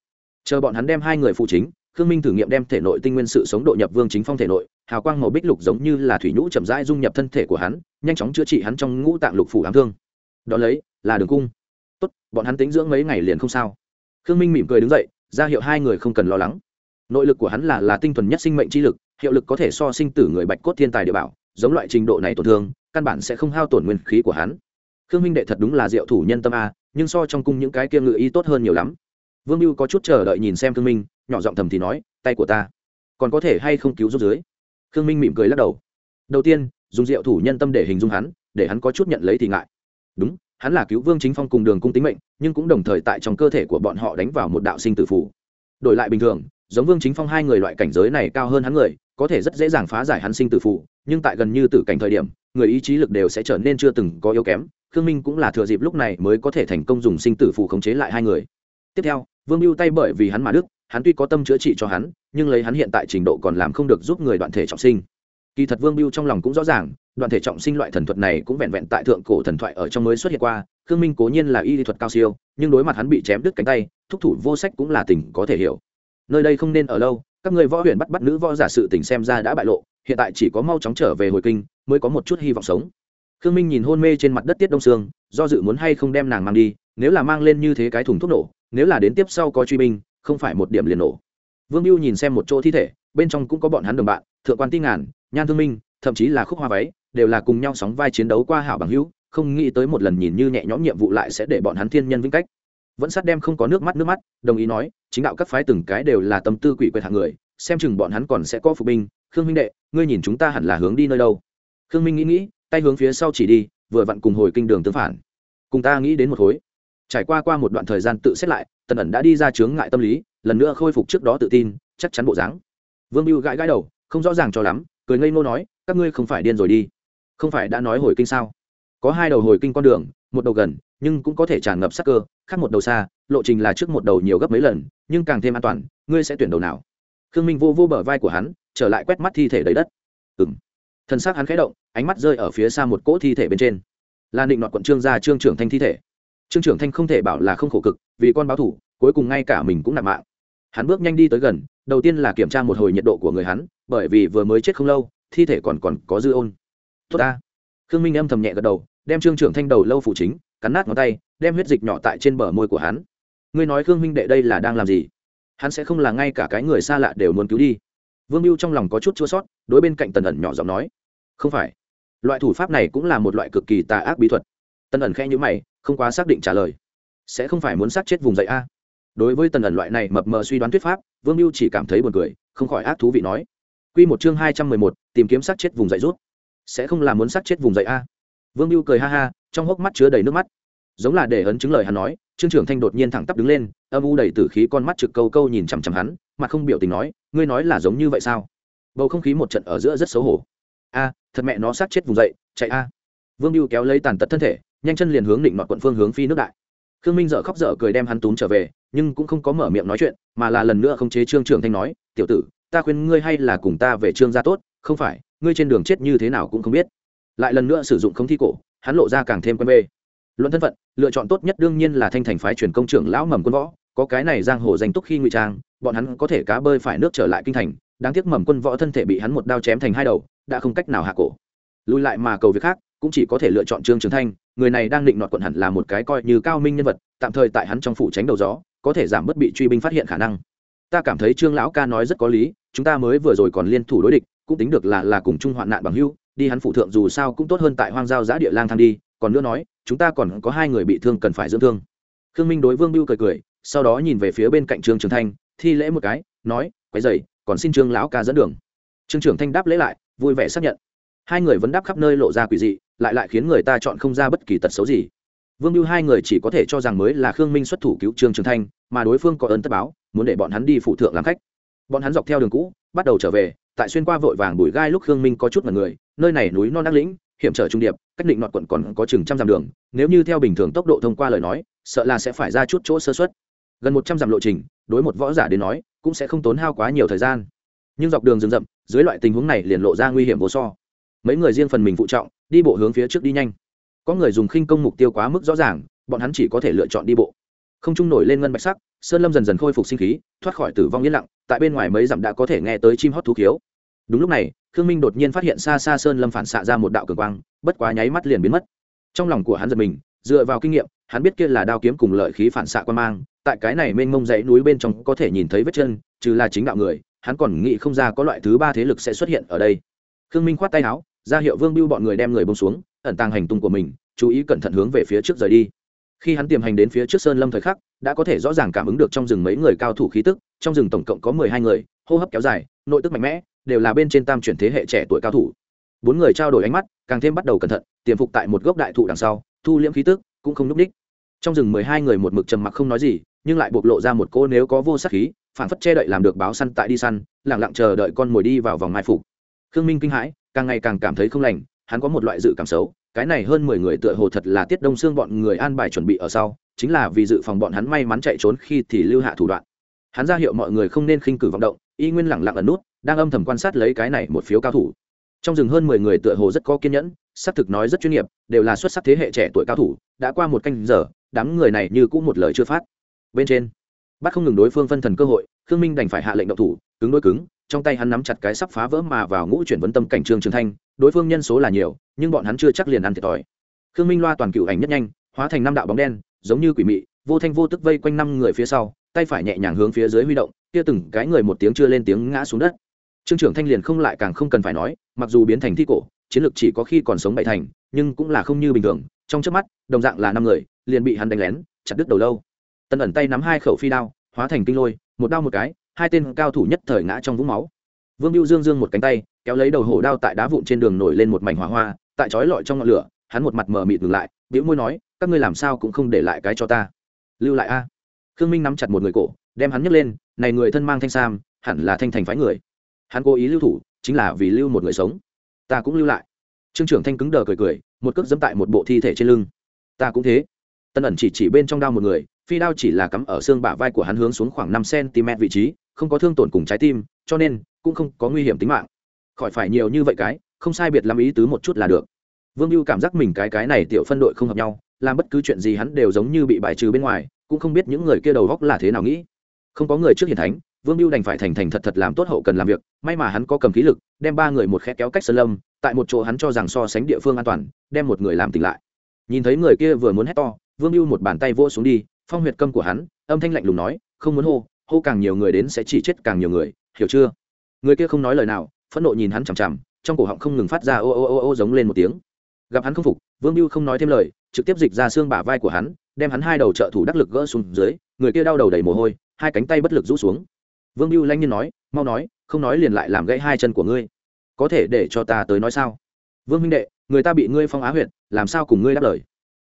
Chờ bọn hắn đem hai người phụ chính, khương minh thử nghiệm đem thể nội tinh nguyên sự sống độ nhập vương chính phong thể nội, hào quang màu bích lục giống như là thủy nhũ chậm rãi dung nhập thân thể của hắn, nhanh chóng chữa trị hắn trong ngũ tạng lục phủ ám thương. Đ ó lấy, là đường cung. Tốt, bọn hắn tính dưỡng mấy ngày liền không sao khương minh mỉm cười đứng dậy, ra hiệu hai người không cần lo lắng. Nội lực của hắn là là tinh thuần nhất sinh mệnh chi lực, hiệu lực có thể so sinh tử người bạch cốt thiên tài địa bảo, giống loại trình độ này tổn thương, căn bản sẽ không hao tổn nguyên khí của hắn. Khương minh đệ thật đúng là diệu thủ nhân tâm a, nhưng so trong cung những cái kia ngự y tốt hơn nhiều lắm. Vương mưu có chút chờ đợi nhìn xem khương minh, nhỏ giọng thầm thì nói, tay của ta còn có thể hay không cứu giúp dưới? Khương minh mỉm cười lắc đầu. Đầu tiên, dùng diệu thủ nhân tâm để hình dung hắn, để hắn có chút nhận lấy thì ngại. Đúng hắn là cứu vương chính phong cùng đường cung tính mệnh, nhưng cũng đồng thời tại trong cơ thể của bọn họ đánh vào một đạo sinh tử phủ đổi lại bình thường, giống vương chính phong hai người loại cảnh giới này cao hơn hắn người, có thể rất dễ dàng phá giải hắn sinh tử phủ nhưng tại gần như tử cảnh thời điểm, người ý chí lực đều sẽ trở nên chưa từng có yếu kém. Khương minh cũng là thừa dịp lúc này mới có thể thành công dùng sinh tử phủ khống chế lại hai người. Tiếp theo, vương mưu tay bởi vì hắn mà đức, hắn tuy có tâm chữa trị cho hắn, nhưng lấy hắn hiện tại trình độ còn làm không được giúp người đoạn thể trọng sinh kỳ thật vương Biêu trong lòng cũng rõ ràng, đoạn thể trọng sinh loại thần thuật này cũng vẹn vẹn tại thượng cổ thần thoại ở trong mới xuất hiện qua, khương minh cố nhiên là y lý thuật cao siêu, nhưng đối mặt hắn bị chém đứt cánh tay, thúc thủ vô sách cũng là tình có thể hiểu. Nơi đây không nên ở lâu, các người võ huyền bắt bắt nữ võ giả sự tình xem ra đã bại lộ, hiện tại chỉ có mau chóng trở về hồi kinh, mới có một chút hy vọng sống. Khương minh nhìn hôn mê trên mặt đất tiết đông sương, do dự muốn hay không đem nàng mang đi, nếu là mang lên như thế cái thùng thuốc nổ, nếu là đến tiếp sau có truy binh, không phải một điểm liền nổ. Vương mưu nhìn xem một chỗ thi thể, bên trong cũng có bọn hắn đồng bạn, thượng quan ti ngàn nhan thương minh, thậm chí là khúc hoa váy, đều là cùng nhau sóng vai chiến đấu qua hảo bằng hữu, không nghĩ tới một lần nhìn như nhẹ nhõm nhiệm vụ lại sẽ để bọn hắn thiên nhân vĩnh cách. Vẫn sát đem không có nước mắt nước mắt, đồng ý nói, chính đạo các phái từng cái đều là tâm tư quỷ quyệt hạng người, xem chừng bọn hắn còn sẽ có phục binh. Khương minh đệ, ngươi nhìn chúng ta hẳn là hướng đi nơi đâu? Khương minh nghĩ nghĩ, tay hướng phía sau chỉ đi, vừa vặn cùng hồi kinh đường tương phản. Cùng ta nghĩ đến một khối trải qua qua một đoạn thời gian tự xét lại, tần ẩn đã đi ra chướng ngại tâm lý, lần nữa khôi phục trước đó tự tin, chắc chắn bộ dáng. Vương mưu gãi gãi đầu, không rõ ràng cho lắm cười ngây ngô nói, các ngươi không phải điên rồi đi. Không phải đã nói hồi kinh sao? Có hai đầu hồi kinh con đường, một đầu gần, nhưng cũng có thể tràn ngập sắc cơ, khác một đầu xa, lộ trình là trước một đầu nhiều gấp mấy lần, nhưng càng thêm an toàn, ngươi sẽ tuyển đầu nào? Khương minh vô vô bờ vai của hắn, trở lại quét mắt thi thể đầy đất. Ừng thân xác hắn khẽ động, ánh mắt rơi ở phía xa một cỗ thi thể bên trên. Là định nọt quận trương gia trương trưởng thanh thi thể. Trương trưởng thanh không thể bảo là không khổ cực, vì con báo thủ, cuối cùng ngay cả mình cũng nạp mạng hắn bước nhanh đi tới gần, đầu tiên là kiểm tra một hồi nhiệt độ của người hắn, bởi vì vừa mới chết không lâu, thi thể còn còn có dư ôn. Tốt ta. Khương minh âm thầm nhẹ gật đầu, đem trương trưởng thanh đầu lâu phủ chính, cắn nát ngón tay, đem huyết dịch nhỏ tại trên bờ môi của hắn. Ngươi nói khương minh đệ đây là đang làm gì? Hắn sẽ không là ngay cả cái người xa lạ đều muốn cứu đi. Vương mưu trong lòng có chút chua sót, đối bên cạnh tần ẩn nhỏ giọng nói, không phải. Loại thủ pháp này cũng là một loại cực kỳ tà ác bí thuật. Tần ẩn khe nhữ mày, không quá xác định trả lời. Sẽ không phải muốn sát chết vùng dậy a? Đối với tần ẩn loại này mập mờ suy đoán thuyết pháp, vương mưu chỉ cảm thấy buồn cười, không khỏi ác thú vị nói. Q một chương hai trăm mười một, tìm kiếm sát chết vùng dậy rút. Sẽ không là muốn sát chết vùng dậy a? Vương mưu cười ha ha, trong hốc mắt chứa đầy nước mắt. Giống là để ấn chứng lời hắn nói, trương trưởng thanh đột nhiên thẳng tắp đứng lên, âm u đầy tử khí con mắt trực câu câu nhìn chằm chằm hắn mặt không biểu tình nói, ngươi nói là giống như vậy sao? Bầu không khí một trận ở giữa rất xấu hổ. A, thật mẹ nó sát chết vùng dậy, chạy a. Vương mưu kéo lấy tàn tật thân thể, nhanh chân liền hướng định mọi quận phương hướng phi nước đại khương minh dợ khóc dở cười đem hắn túm trở về, nhưng cũng không có mở miệng nói chuyện, mà là lần nữa không chế trương Trường thanh nói, tiểu tử, ta khuyên ngươi hay là cùng ta về trương gia tốt, không phải, ngươi trên đường chết như thế nào cũng không biết. Lại lần nữa sử dụng không thi cổ, hắn lộ ra càng thêm quen bê luận thân phận, lựa chọn tốt nhất đương nhiên là thanh thành phái truyền công trưởng lão mầm quân võ, có cái này giang hồ danh túc khi ngụy trang, bọn hắn có thể cá bơi phải nước trở lại kinh thành, đáng tiếc mầm quân võ thân thể bị hắn một đao chém thành hai đầu, đã không cách nào hạ cổ. Lùi lại mà cầu việc khác, cũng chỉ có thể lựa chọn trương trường thanh người này đang định nọt quận hẳn là một cái coi như cao minh nhân vật, tạm thời tại hắn trong phủ tránh đầu gió, có thể giảm bớt bị truy binh phát hiện khả năng. Ta cảm thấy trương lão ca nói rất có lý, chúng ta mới vừa rồi còn liên thủ đối địch, cũng tính được là là cùng chung hoạn nạn bằng hưu đi hắn phụ thượng dù sao cũng tốt hơn tại hoang giao giã địa lang thang đi, còn nữa nói, chúng ta còn có hai người bị thương cần phải dưỡng thương. Khương minh đối vương biêu cười cười, sau đó nhìn về phía bên cạnh trương trường thanh, thi lễ một cái, nói quái dày còn xin trương lão ca dẫn đường. Trương trường thanh đáp lễ lại, vui vẻ xác nhận. Hai người vẫn đáp khắp nơi lộ ra quỷ dị lại lại khiến người ta chọn không ra bất kỳ tật xấu gì. Vương mưu hai người chỉ có thể cho rằng mới là khương minh xuất thủ cứu trương trường thanh, mà đối phương có ơn tất báo, muốn để bọn hắn đi phụ thượng làm khách. Bọn hắn dọc theo đường cũ, bắt đầu trở về, tại xuyên qua vội vàng bụi gai lúc khương minh có chút mật người, nơi này núi non đắc lĩnh, hiểm trở trung điệp, cách định nọt quận còn có chừng trăm dặm đường, nếu như theo bình thường tốc độ thông qua lời nói, sợ là sẽ phải ra chút chỗ sơ xuất gần một trăm dặm lộ trình, đối một võ giả đến nói, cũng sẽ không tốn hao quá nhiều thời gian. Nhưng dọc đường rừng rậm, dưới loại tình huống này liền lộ ra nguy hiểm vô so. Mấy người riêng phần mình phụ trọng đi bộ hướng phía trước đi nhanh. Có người dùng khinh công mục tiêu quá mức rõ ràng, bọn hắn chỉ có thể lựa chọn đi bộ. Không trung nổi lên ngân bạch sắc, sơn lâm dần dần khôi phục sinh khí, thoát khỏi tử vong yên lặng, tại bên ngoài mấy dặm đã có thể nghe tới chim hót thú khiếu. Đúng lúc này, khương minh đột nhiên phát hiện xa xa sơn lâm phản xạ ra một đạo cường quang, bất quá nháy mắt liền biến mất. Trong lòng của hắn giật mình, dựa vào kinh nghiệm, hắn biết kia là đao kiếm cùng lợi khí phản xạ quan mang, tại cái này mênh mông dãy núi bên trong có thể nhìn thấy vết chân, trừ là chính đạo người, hắn còn nghĩ không ra có loại thứ ba thế lực sẽ xuất hiện ở đây. Khương minh khoát tay áo ra hiệu vương biêu bọn người đem người bông xuống, ẩn tàng hành tung của mình, chú ý cẩn thận hướng về phía trước rời đi. Khi hắn tiềm hành đến phía trước sơn lâm thời khắc, đã có thể rõ ràng cảm ứng được trong rừng mấy người cao thủ khí tức, trong rừng tổng cộng có mười hai người, hô hấp kéo dài, nội tức mạnh mẽ, đều là bên trên tam chuyển thế hệ trẻ tuổi cao thủ. Bốn người trao đổi ánh mắt, càng thêm bắt đầu cẩn thận, tiềm phục tại một gốc đại thụ đằng sau, thu liễm khí tức, cũng không núp đích trong rừng mười hai người một mực trầm mặc không nói gì, nhưng lại bộc lộ ra một cô nếu có vô sắc khí phản phất che đậy làm được báo săn tại đi săn lẳng lặng chờ đợi con mồi đi vào vòng mai phục. Khương minh kinh hãi càng ngày càng cảm thấy không lành, hắn có một loại dự cảm xấu, cái này hơn mười người tựa hồ thật là tiết đông xương bọn người an bài chuẩn bị ở sau, chính là vì dự phòng bọn hắn may mắn chạy trốn khi thì lưu hạ thủ đoạn. Hắn ra hiệu mọi người không nên khinh cử vọng động, y nguyên lẳng lặng ẩn nút, đang âm thầm quan sát lấy cái này một phiếu cao thủ. Trong rừng hơn mười người tựa hồ rất có kiên nhẫn, xác thực nói rất chuyên nghiệp, đều là xuất sắc thế hệ trẻ tuổi cao thủ, đã qua một canh giờ, đám người này như cũng một lời chưa phát. Bên trên, bắt không ngừng đối phương phân thần cơ hội, khương minh đành phải hạ lệnh động thủ, cứng đôi cứng trong tay hắn nắm chặt cái sắp phá vỡ mà vào ngũ chuyển vấn tâm cảnh trương trường thanh, đối phương nhân số là nhiều, nhưng bọn hắn chưa chắc liền ăn thiệt thòi. Khương minh loa toàn cựu ảnh nhất nhanh, hóa thành năm đạo bóng đen, giống như quỷ mị, vô thanh vô tức vây quanh năm người phía sau, tay phải nhẹ nhàng hướng phía dưới huy động, kia từng cái người một tiếng chưa lên tiếng ngã xuống đất. Trương trưởng thanh liền không lại càng không cần phải nói, mặc dù biến thành thi cổ, chiến lược chỉ có khi còn sống bậy thành, nhưng cũng là không như bình thường, trong trước mắt, đồng dạng là năm người, liền bị hắn đánh lén, chặt đứt đầu lâu. Tân ẩn tay nắm hai khẩu phi đao, hóa thành kinh lôi, một đao một cái hai tên cao thủ nhất thời ngã trong vũng máu. Vương bưu dương dương một cánh tay, kéo lấy đầu hổ đao tại đá vụn trên đường nổi lên một mảnh hỏa hoa, tại trói lọi trong ngọn lửa, hắn một mặt mờ mịt ngừng lại, bĩu môi nói, các ngươi làm sao cũng không để lại cái cho ta. Lưu lại a. Khương minh nắm chặt một người cổ, đem hắn nhấc lên, này người thân mang thanh sam, hẳn là thanh thành phái người. Hắn cố ý lưu thủ, chính là vì lưu một người sống. Ta cũng lưu lại. Trương trưởng thanh cứng đờ cười cười, một cước dẫm tại một bộ thi thể trên lưng. Ta cũng thế. Tân ẩn chỉ chỉ bên trong đao một người phi đao chỉ là cắm ở xương bả vai của hắn hướng xuống khoảng năm cm vị trí, không có thương tổn cùng trái tim, cho nên cũng không có nguy hiểm tính mạng. Khỏi phải nhiều như vậy cái, không sai biệt làm ý tứ một chút là được. Vương mưu cảm giác mình cái cái này tiểu phân đội không hợp nhau, làm bất cứ chuyện gì hắn đều giống như bị bài trừ bên ngoài, cũng không biết những người kia đầu góc là thế nào nghĩ. Không có người trước hiền thánh, vương mưu đành phải thành thành thật thật làm tốt hậu cần làm việc, may mà hắn có cầm khí lực, đem ba người một khe kéo cách sơn lâm, tại một chỗ hắn cho rằng so sánh địa phương an toàn, đem một người làm tỉnh lại. Nhìn thấy người kia vừa muốn hét to, vương mưu một bàn tay vỗ xuống đi phong huyệt câm của hắn, âm thanh lạnh lùng nói, không muốn hô hô càng nhiều người đến sẽ chỉ chết càng nhiều người, hiểu chưa? Người kia không nói lời nào, phẫn nộ nhìn hắn chằm chằm, trong cổ họng không ngừng phát ra ô ô ô ô giống lên một tiếng. Gặp hắn không phục, vương mưu không nói thêm lời, trực tiếp dịch ra xương bả vai của hắn, đem hắn hai đầu trợ thủ đắc lực gỡ xuống dưới, người kia đau đầu đầy mồ hôi, hai cánh tay bất lực rũ xuống. Vương mưu lanh nhiên nói, mau nói, không nói liền lại làm gãy hai chân của ngươi. Có thể để cho ta tới nói sao? Vương minh đệ, người ta bị ngươi phong á huyện làm sao cùng ngươi đáp lời?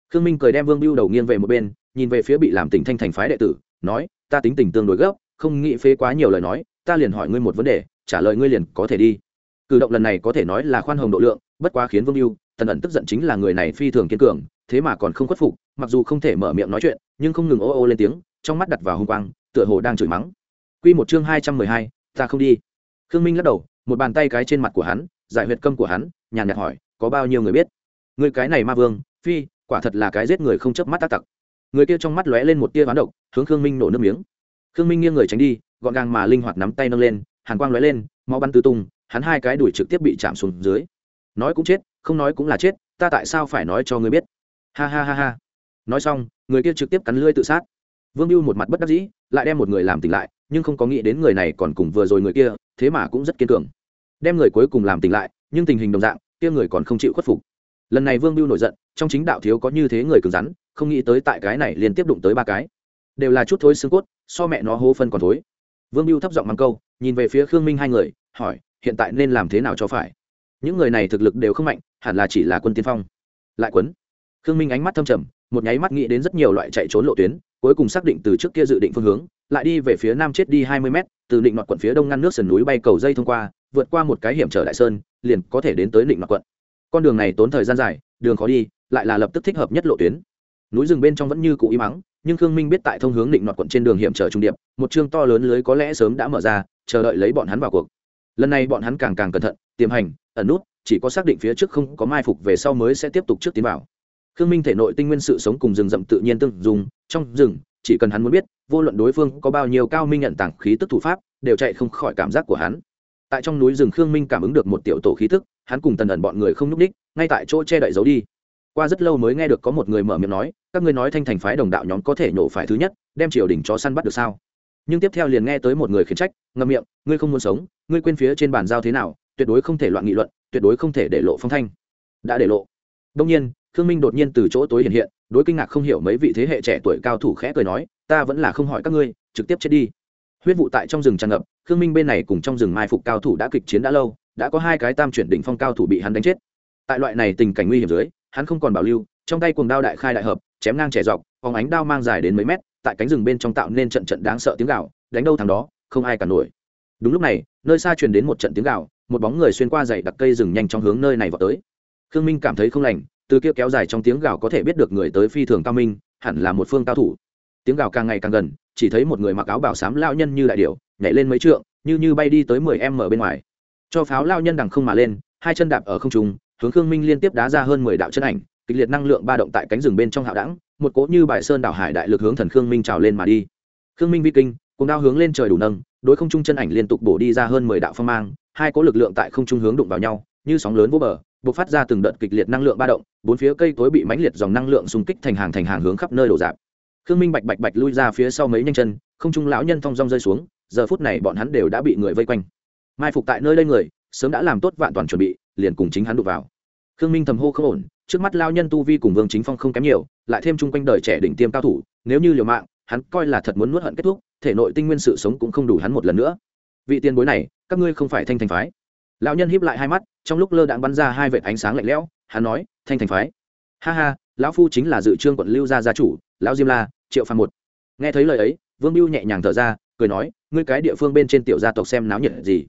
Khương minh cười đem vương mưu đầu nghiêng về một bên nhìn về phía bị làm tỉnh thanh thành phái đệ tử nói ta tính tình tương đối gấp không nghĩ phế quá nhiều lời nói ta liền hỏi ngươi một vấn đề trả lời ngươi liền có thể đi cử động lần này có thể nói là khoan hồng độ lượng bất quá khiến vương mưu tần ẩn tức giận chính là người này phi thường kiên cường thế mà còn không khuất phục mặc dù không thể mở miệng nói chuyện nhưng không ngừng ô ô lên tiếng trong mắt đặt vào hung quang tựa hồ đang chửi mắng Quy một chương hai trăm mười hai, ta không đi. Khương Minh lắc đầu, một bàn tay cái trên mặt của hắn, giải huyệt câm của hắn, nhàn nhạt hỏi, có bao nhiêu người biết? Người cái này ma vương, phi, quả thật là cái giết người không chớp mắt tác tặc. Người kia trong mắt lóe lên một tia ván độc, hướng Khương Minh nổ nước miếng. Khương Minh nghiêng người tránh đi, gọn gàng mà linh hoạt nắm tay nâng lên, hàn quang lóe lên, máu bắn tứ tung, hắn hai cái đuổi trực tiếp bị chạm xuống dưới. Nói cũng chết, không nói cũng là chết, ta tại sao phải nói cho ngươi biết? Ha ha ha ha. Nói xong, người kia trực tiếp cắn lưỡi tự sát. Vương mưu một mặt bất đắc dĩ, lại đem một người làm tỉnh lại, nhưng không có nghĩ đến người này còn cùng vừa rồi người kia thế mà cũng rất kiên cường đem người cuối cùng làm tỉnh lại nhưng tình hình đồng dạng kia người còn không chịu khuất phục lần này vương biêu nổi giận trong chính đạo thiếu có như thế người cứng rắn không nghĩ tới tại cái này liên tiếp đụng tới ba cái. Đều là chút thối xương cốt, so mẹ nó hô phân còn thối. Vương mưu thấp giọng mắng câu, nhìn về phía khương minh hai người, hỏi, hiện tại nên làm thế nào cho phải? Những người này thực lực đều không mạnh, hẳn là chỉ là quân tiên phong. Lại quấn. Khương minh ánh mắt thâm trầm, một nháy mắt nghĩ đến rất nhiều loại chạy trốn lộ tuyến, cuối cùng xác định từ trước kia dự định phương hướng, lại đi về phía nam chết đi hai mươi m từ định mặt quận phía đông ngăn nước sườn núi bay cầu dây thông qua, vượt qua một cái hiểm trở đại sơn, liền có thể đến tới định mặt quận. Con đường này tốn thời gian dài, đường khó đi, lại là lập tức thích hợp nhất lộ tuyến núi rừng bên trong vẫn như cũ y mắng nhưng khương minh biết tại thông hướng định đoạt quận trên đường hiểm trở trung điệp, một chương to lớn lưới có lẽ sớm đã mở ra, chờ đợi lấy bọn hắn vào cuộc. Lần này bọn hắn càng càng cẩn thận, tiềm hành, ẩn nút, chỉ có xác định phía trước không có mai phục về sau mới sẽ tiếp tục trước tiến vào. Khương minh thể nội tinh nguyên sự sống cùng rừng rậm tự nhiên tương dùng, trong rừng, chỉ cần hắn muốn biết, vô luận đối phương có bao nhiêu cao minh nhận tảng khí tức thủ pháp, đều chạy không khỏi cảm giác của hắn. Tại trong núi rừng khương minh cảm ứng được một tiểu tổ khí tức, hắn cùng tần ẩn bọn người không n ú c ních ngay tại chỗ che đậy giấu đi qua rất lâu mới nghe được có một người mở miệng nói, các ngươi nói thanh thành phái đồng đạo nhóm có thể nhổ phải thứ nhất, đem triều đình chó săn bắt được sao? Nhưng tiếp theo liền nghe tới một người khiển trách, ngậm miệng, ngươi không muốn sống, ngươi quên phía trên bàn giao thế nào, tuyệt đối không thể loạn nghị luận, tuyệt đối không thể để lộ phong thanh. Đã để lộ. Đông nhiên, khương minh đột nhiên từ chỗ tối hiện hiện, đối kinh ngạc không hiểu mấy vị thế hệ trẻ tuổi cao thủ khẽ cười nói, ta vẫn là không hỏi các ngươi, trực tiếp chết đi. Huyết vụ tại trong rừng tràn ngập, khương minh bên này cùng trong rừng mai phục cao thủ đã kịch chiến đã lâu, đã có hai cái tam chuyển đỉnh phong cao thủ bị hắn đánh chết. Tại loại này tình cảnh nguy hiểm dưới hắn không còn bảo lưu, trong tay cuồng đao đại khai đại hợp, chém ngang trẻ dọc, phóng ánh đao mang dài đến mấy mét, tại cánh rừng bên trong tạo nên trận trận đáng sợ tiếng gạo đánh đâu thằng đó, không ai cả nổi. Đúng lúc này, nơi xa truyền đến một trận tiếng gạo một bóng người xuyên qua dãy đặc cây rừng nhanh trong hướng nơi này vào tới. Khương minh cảm thấy không lành, từ kia kéo dài trong tiếng gào có thể biết được người tới phi thường cao minh, hẳn là một phương cao thủ. Tiếng gào càng ngày càng gần, chỉ thấy một người mặc áo bảo xám lao nhân như đại điểu, nhảy lên mấy trượng, như như bay đi tới mười em ở bên ngoài. Cho pháo lao nhân đằng không mà lên, hai chân đạp ở không trung hướng khương minh liên tiếp đá ra hơn mười đạo chân ảnh, kịch liệt năng lượng ba động tại cánh rừng bên trong hạo đẳng, một cỗ như bài sơn đảo hải đại lực hướng thần khương minh trào lên mà đi. Khương minh vi kinh cùng đao hướng lên trời đủ nâng, đối không trung chân ảnh liên tục bổ đi ra hơn mười đạo phong mang, hai cỗ lực lượng tại không trung hướng đụng vào nhau, như sóng lớn vô bờ, bộc phát ra từng đợt kịch liệt năng lượng ba động, bốn phía cây cối bị mãnh liệt dòng năng lượng xung kích thành hàng thành hàng hướng khắp nơi đổ dạp. Khương minh bạch bạch bạch lui ra phía sau mấy nhanh chân, không trung lão nhân thong dong rơi xuống, giờ phút này bọn hắn đều đã bị người vây quanh. Mai phục tại nơi đây người, sớm đã làm tốt vạn toàn chuẩn bị, liền cùng chính hắn đụng vào khương minh thầm hô không ổn, trước mắt lao nhân tu vi cùng vương chính phong không kém nhiều, lại thêm chung quanh đời trẻ đỉnh tiêm cao thủ, nếu như liều mạng, hắn coi là thật muốn nuốt hận kết thúc, thể nội tinh nguyên sự sống cũng không đủ hắn một lần nữa. Vị tiền bối này, các ngươi không phải thanh thành phái. Lão nhân híp lại hai mắt, trong lúc lơ đạn bắn ra hai vệt ánh sáng lạnh lẽo, hắn nói, thanh thành phái. Ha ha, lão phu chính là dự trương quận lưu gia gia chủ, lão diêm la, triệu phàm một. Nghe thấy lời ấy, vương mưu nhẹ nhàng thở ra, cười nói, ngươi cái địa phương bên trên tiểu gia tộc xem náo nhiệt gì?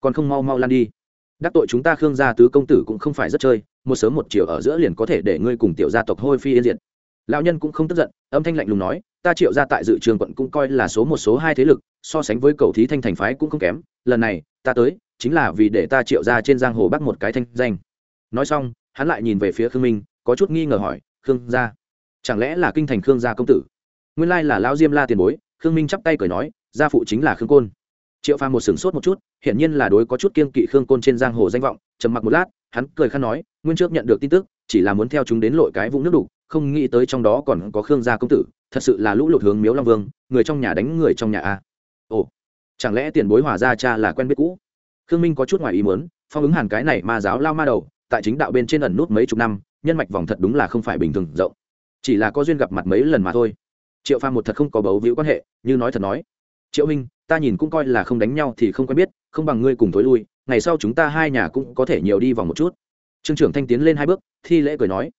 Còn không mau mau lan đi đắc tội chúng ta khương gia tứ công tử cũng không phải rất chơi, một sớm một chiều ở giữa liền có thể để ngươi cùng tiểu gia tộc hôi phi yên diệt. Lão nhân cũng không tức giận, âm thanh lạnh lùng nói, ta triệu gia tại dự trường quận cũng coi là số một số hai thế lực, so sánh với cầu thí thanh thành phái cũng không kém, lần này, ta tới, chính là vì để ta triệu ra trên giang hồ bắc một cái thanh danh. Nói xong, hắn lại nhìn về phía khương minh, có chút nghi ngờ hỏi, khương gia, chẳng lẽ là kinh thành khương gia công tử? Nguyên lai là lão diêm la tiền bối. Khương minh chắp tay cười nói, gia phụ chính là khương côn triệu phàm một sửng sốt một chút, hiển nhiên là đối có chút kiên kỵ khương côn trên giang hồ danh vọng, trầm mặc một lát, hắn cười khăn nói, nguyên trước nhận được tin tức, chỉ là muốn theo chúng đến lội cái vũng nước đục, không nghĩ tới trong đó còn có khương gia công tử, thật sự là lũ lụt hướng miếu long vương, người trong nhà đánh người trong nhà a. Ồ, chẳng lẽ tiền bối hòa gia cha là quen biết cũ? Khương minh có chút ngoài ý muốn, phong ứng hàn cái này ma giáo lao ma đầu, tại chính đạo bên trên ẩn nút mấy chục năm, nhân mạch vòng thật đúng là không phải bình thường rộng. Chỉ là có duyên gặp mặt mấy lần mà thôi. Triệu phàm một thật không có bấu víu quan hệ, như nói thật nói triệu minh ta nhìn cũng coi là không đánh nhau thì không quen biết, không bằng ngươi cùng t ố i lui, ngày sau chúng ta hai nhà cũng có thể nhiều đi vòng một chút. Trương trưởng thanh tiến lên hai bước, thi lễ cười nói,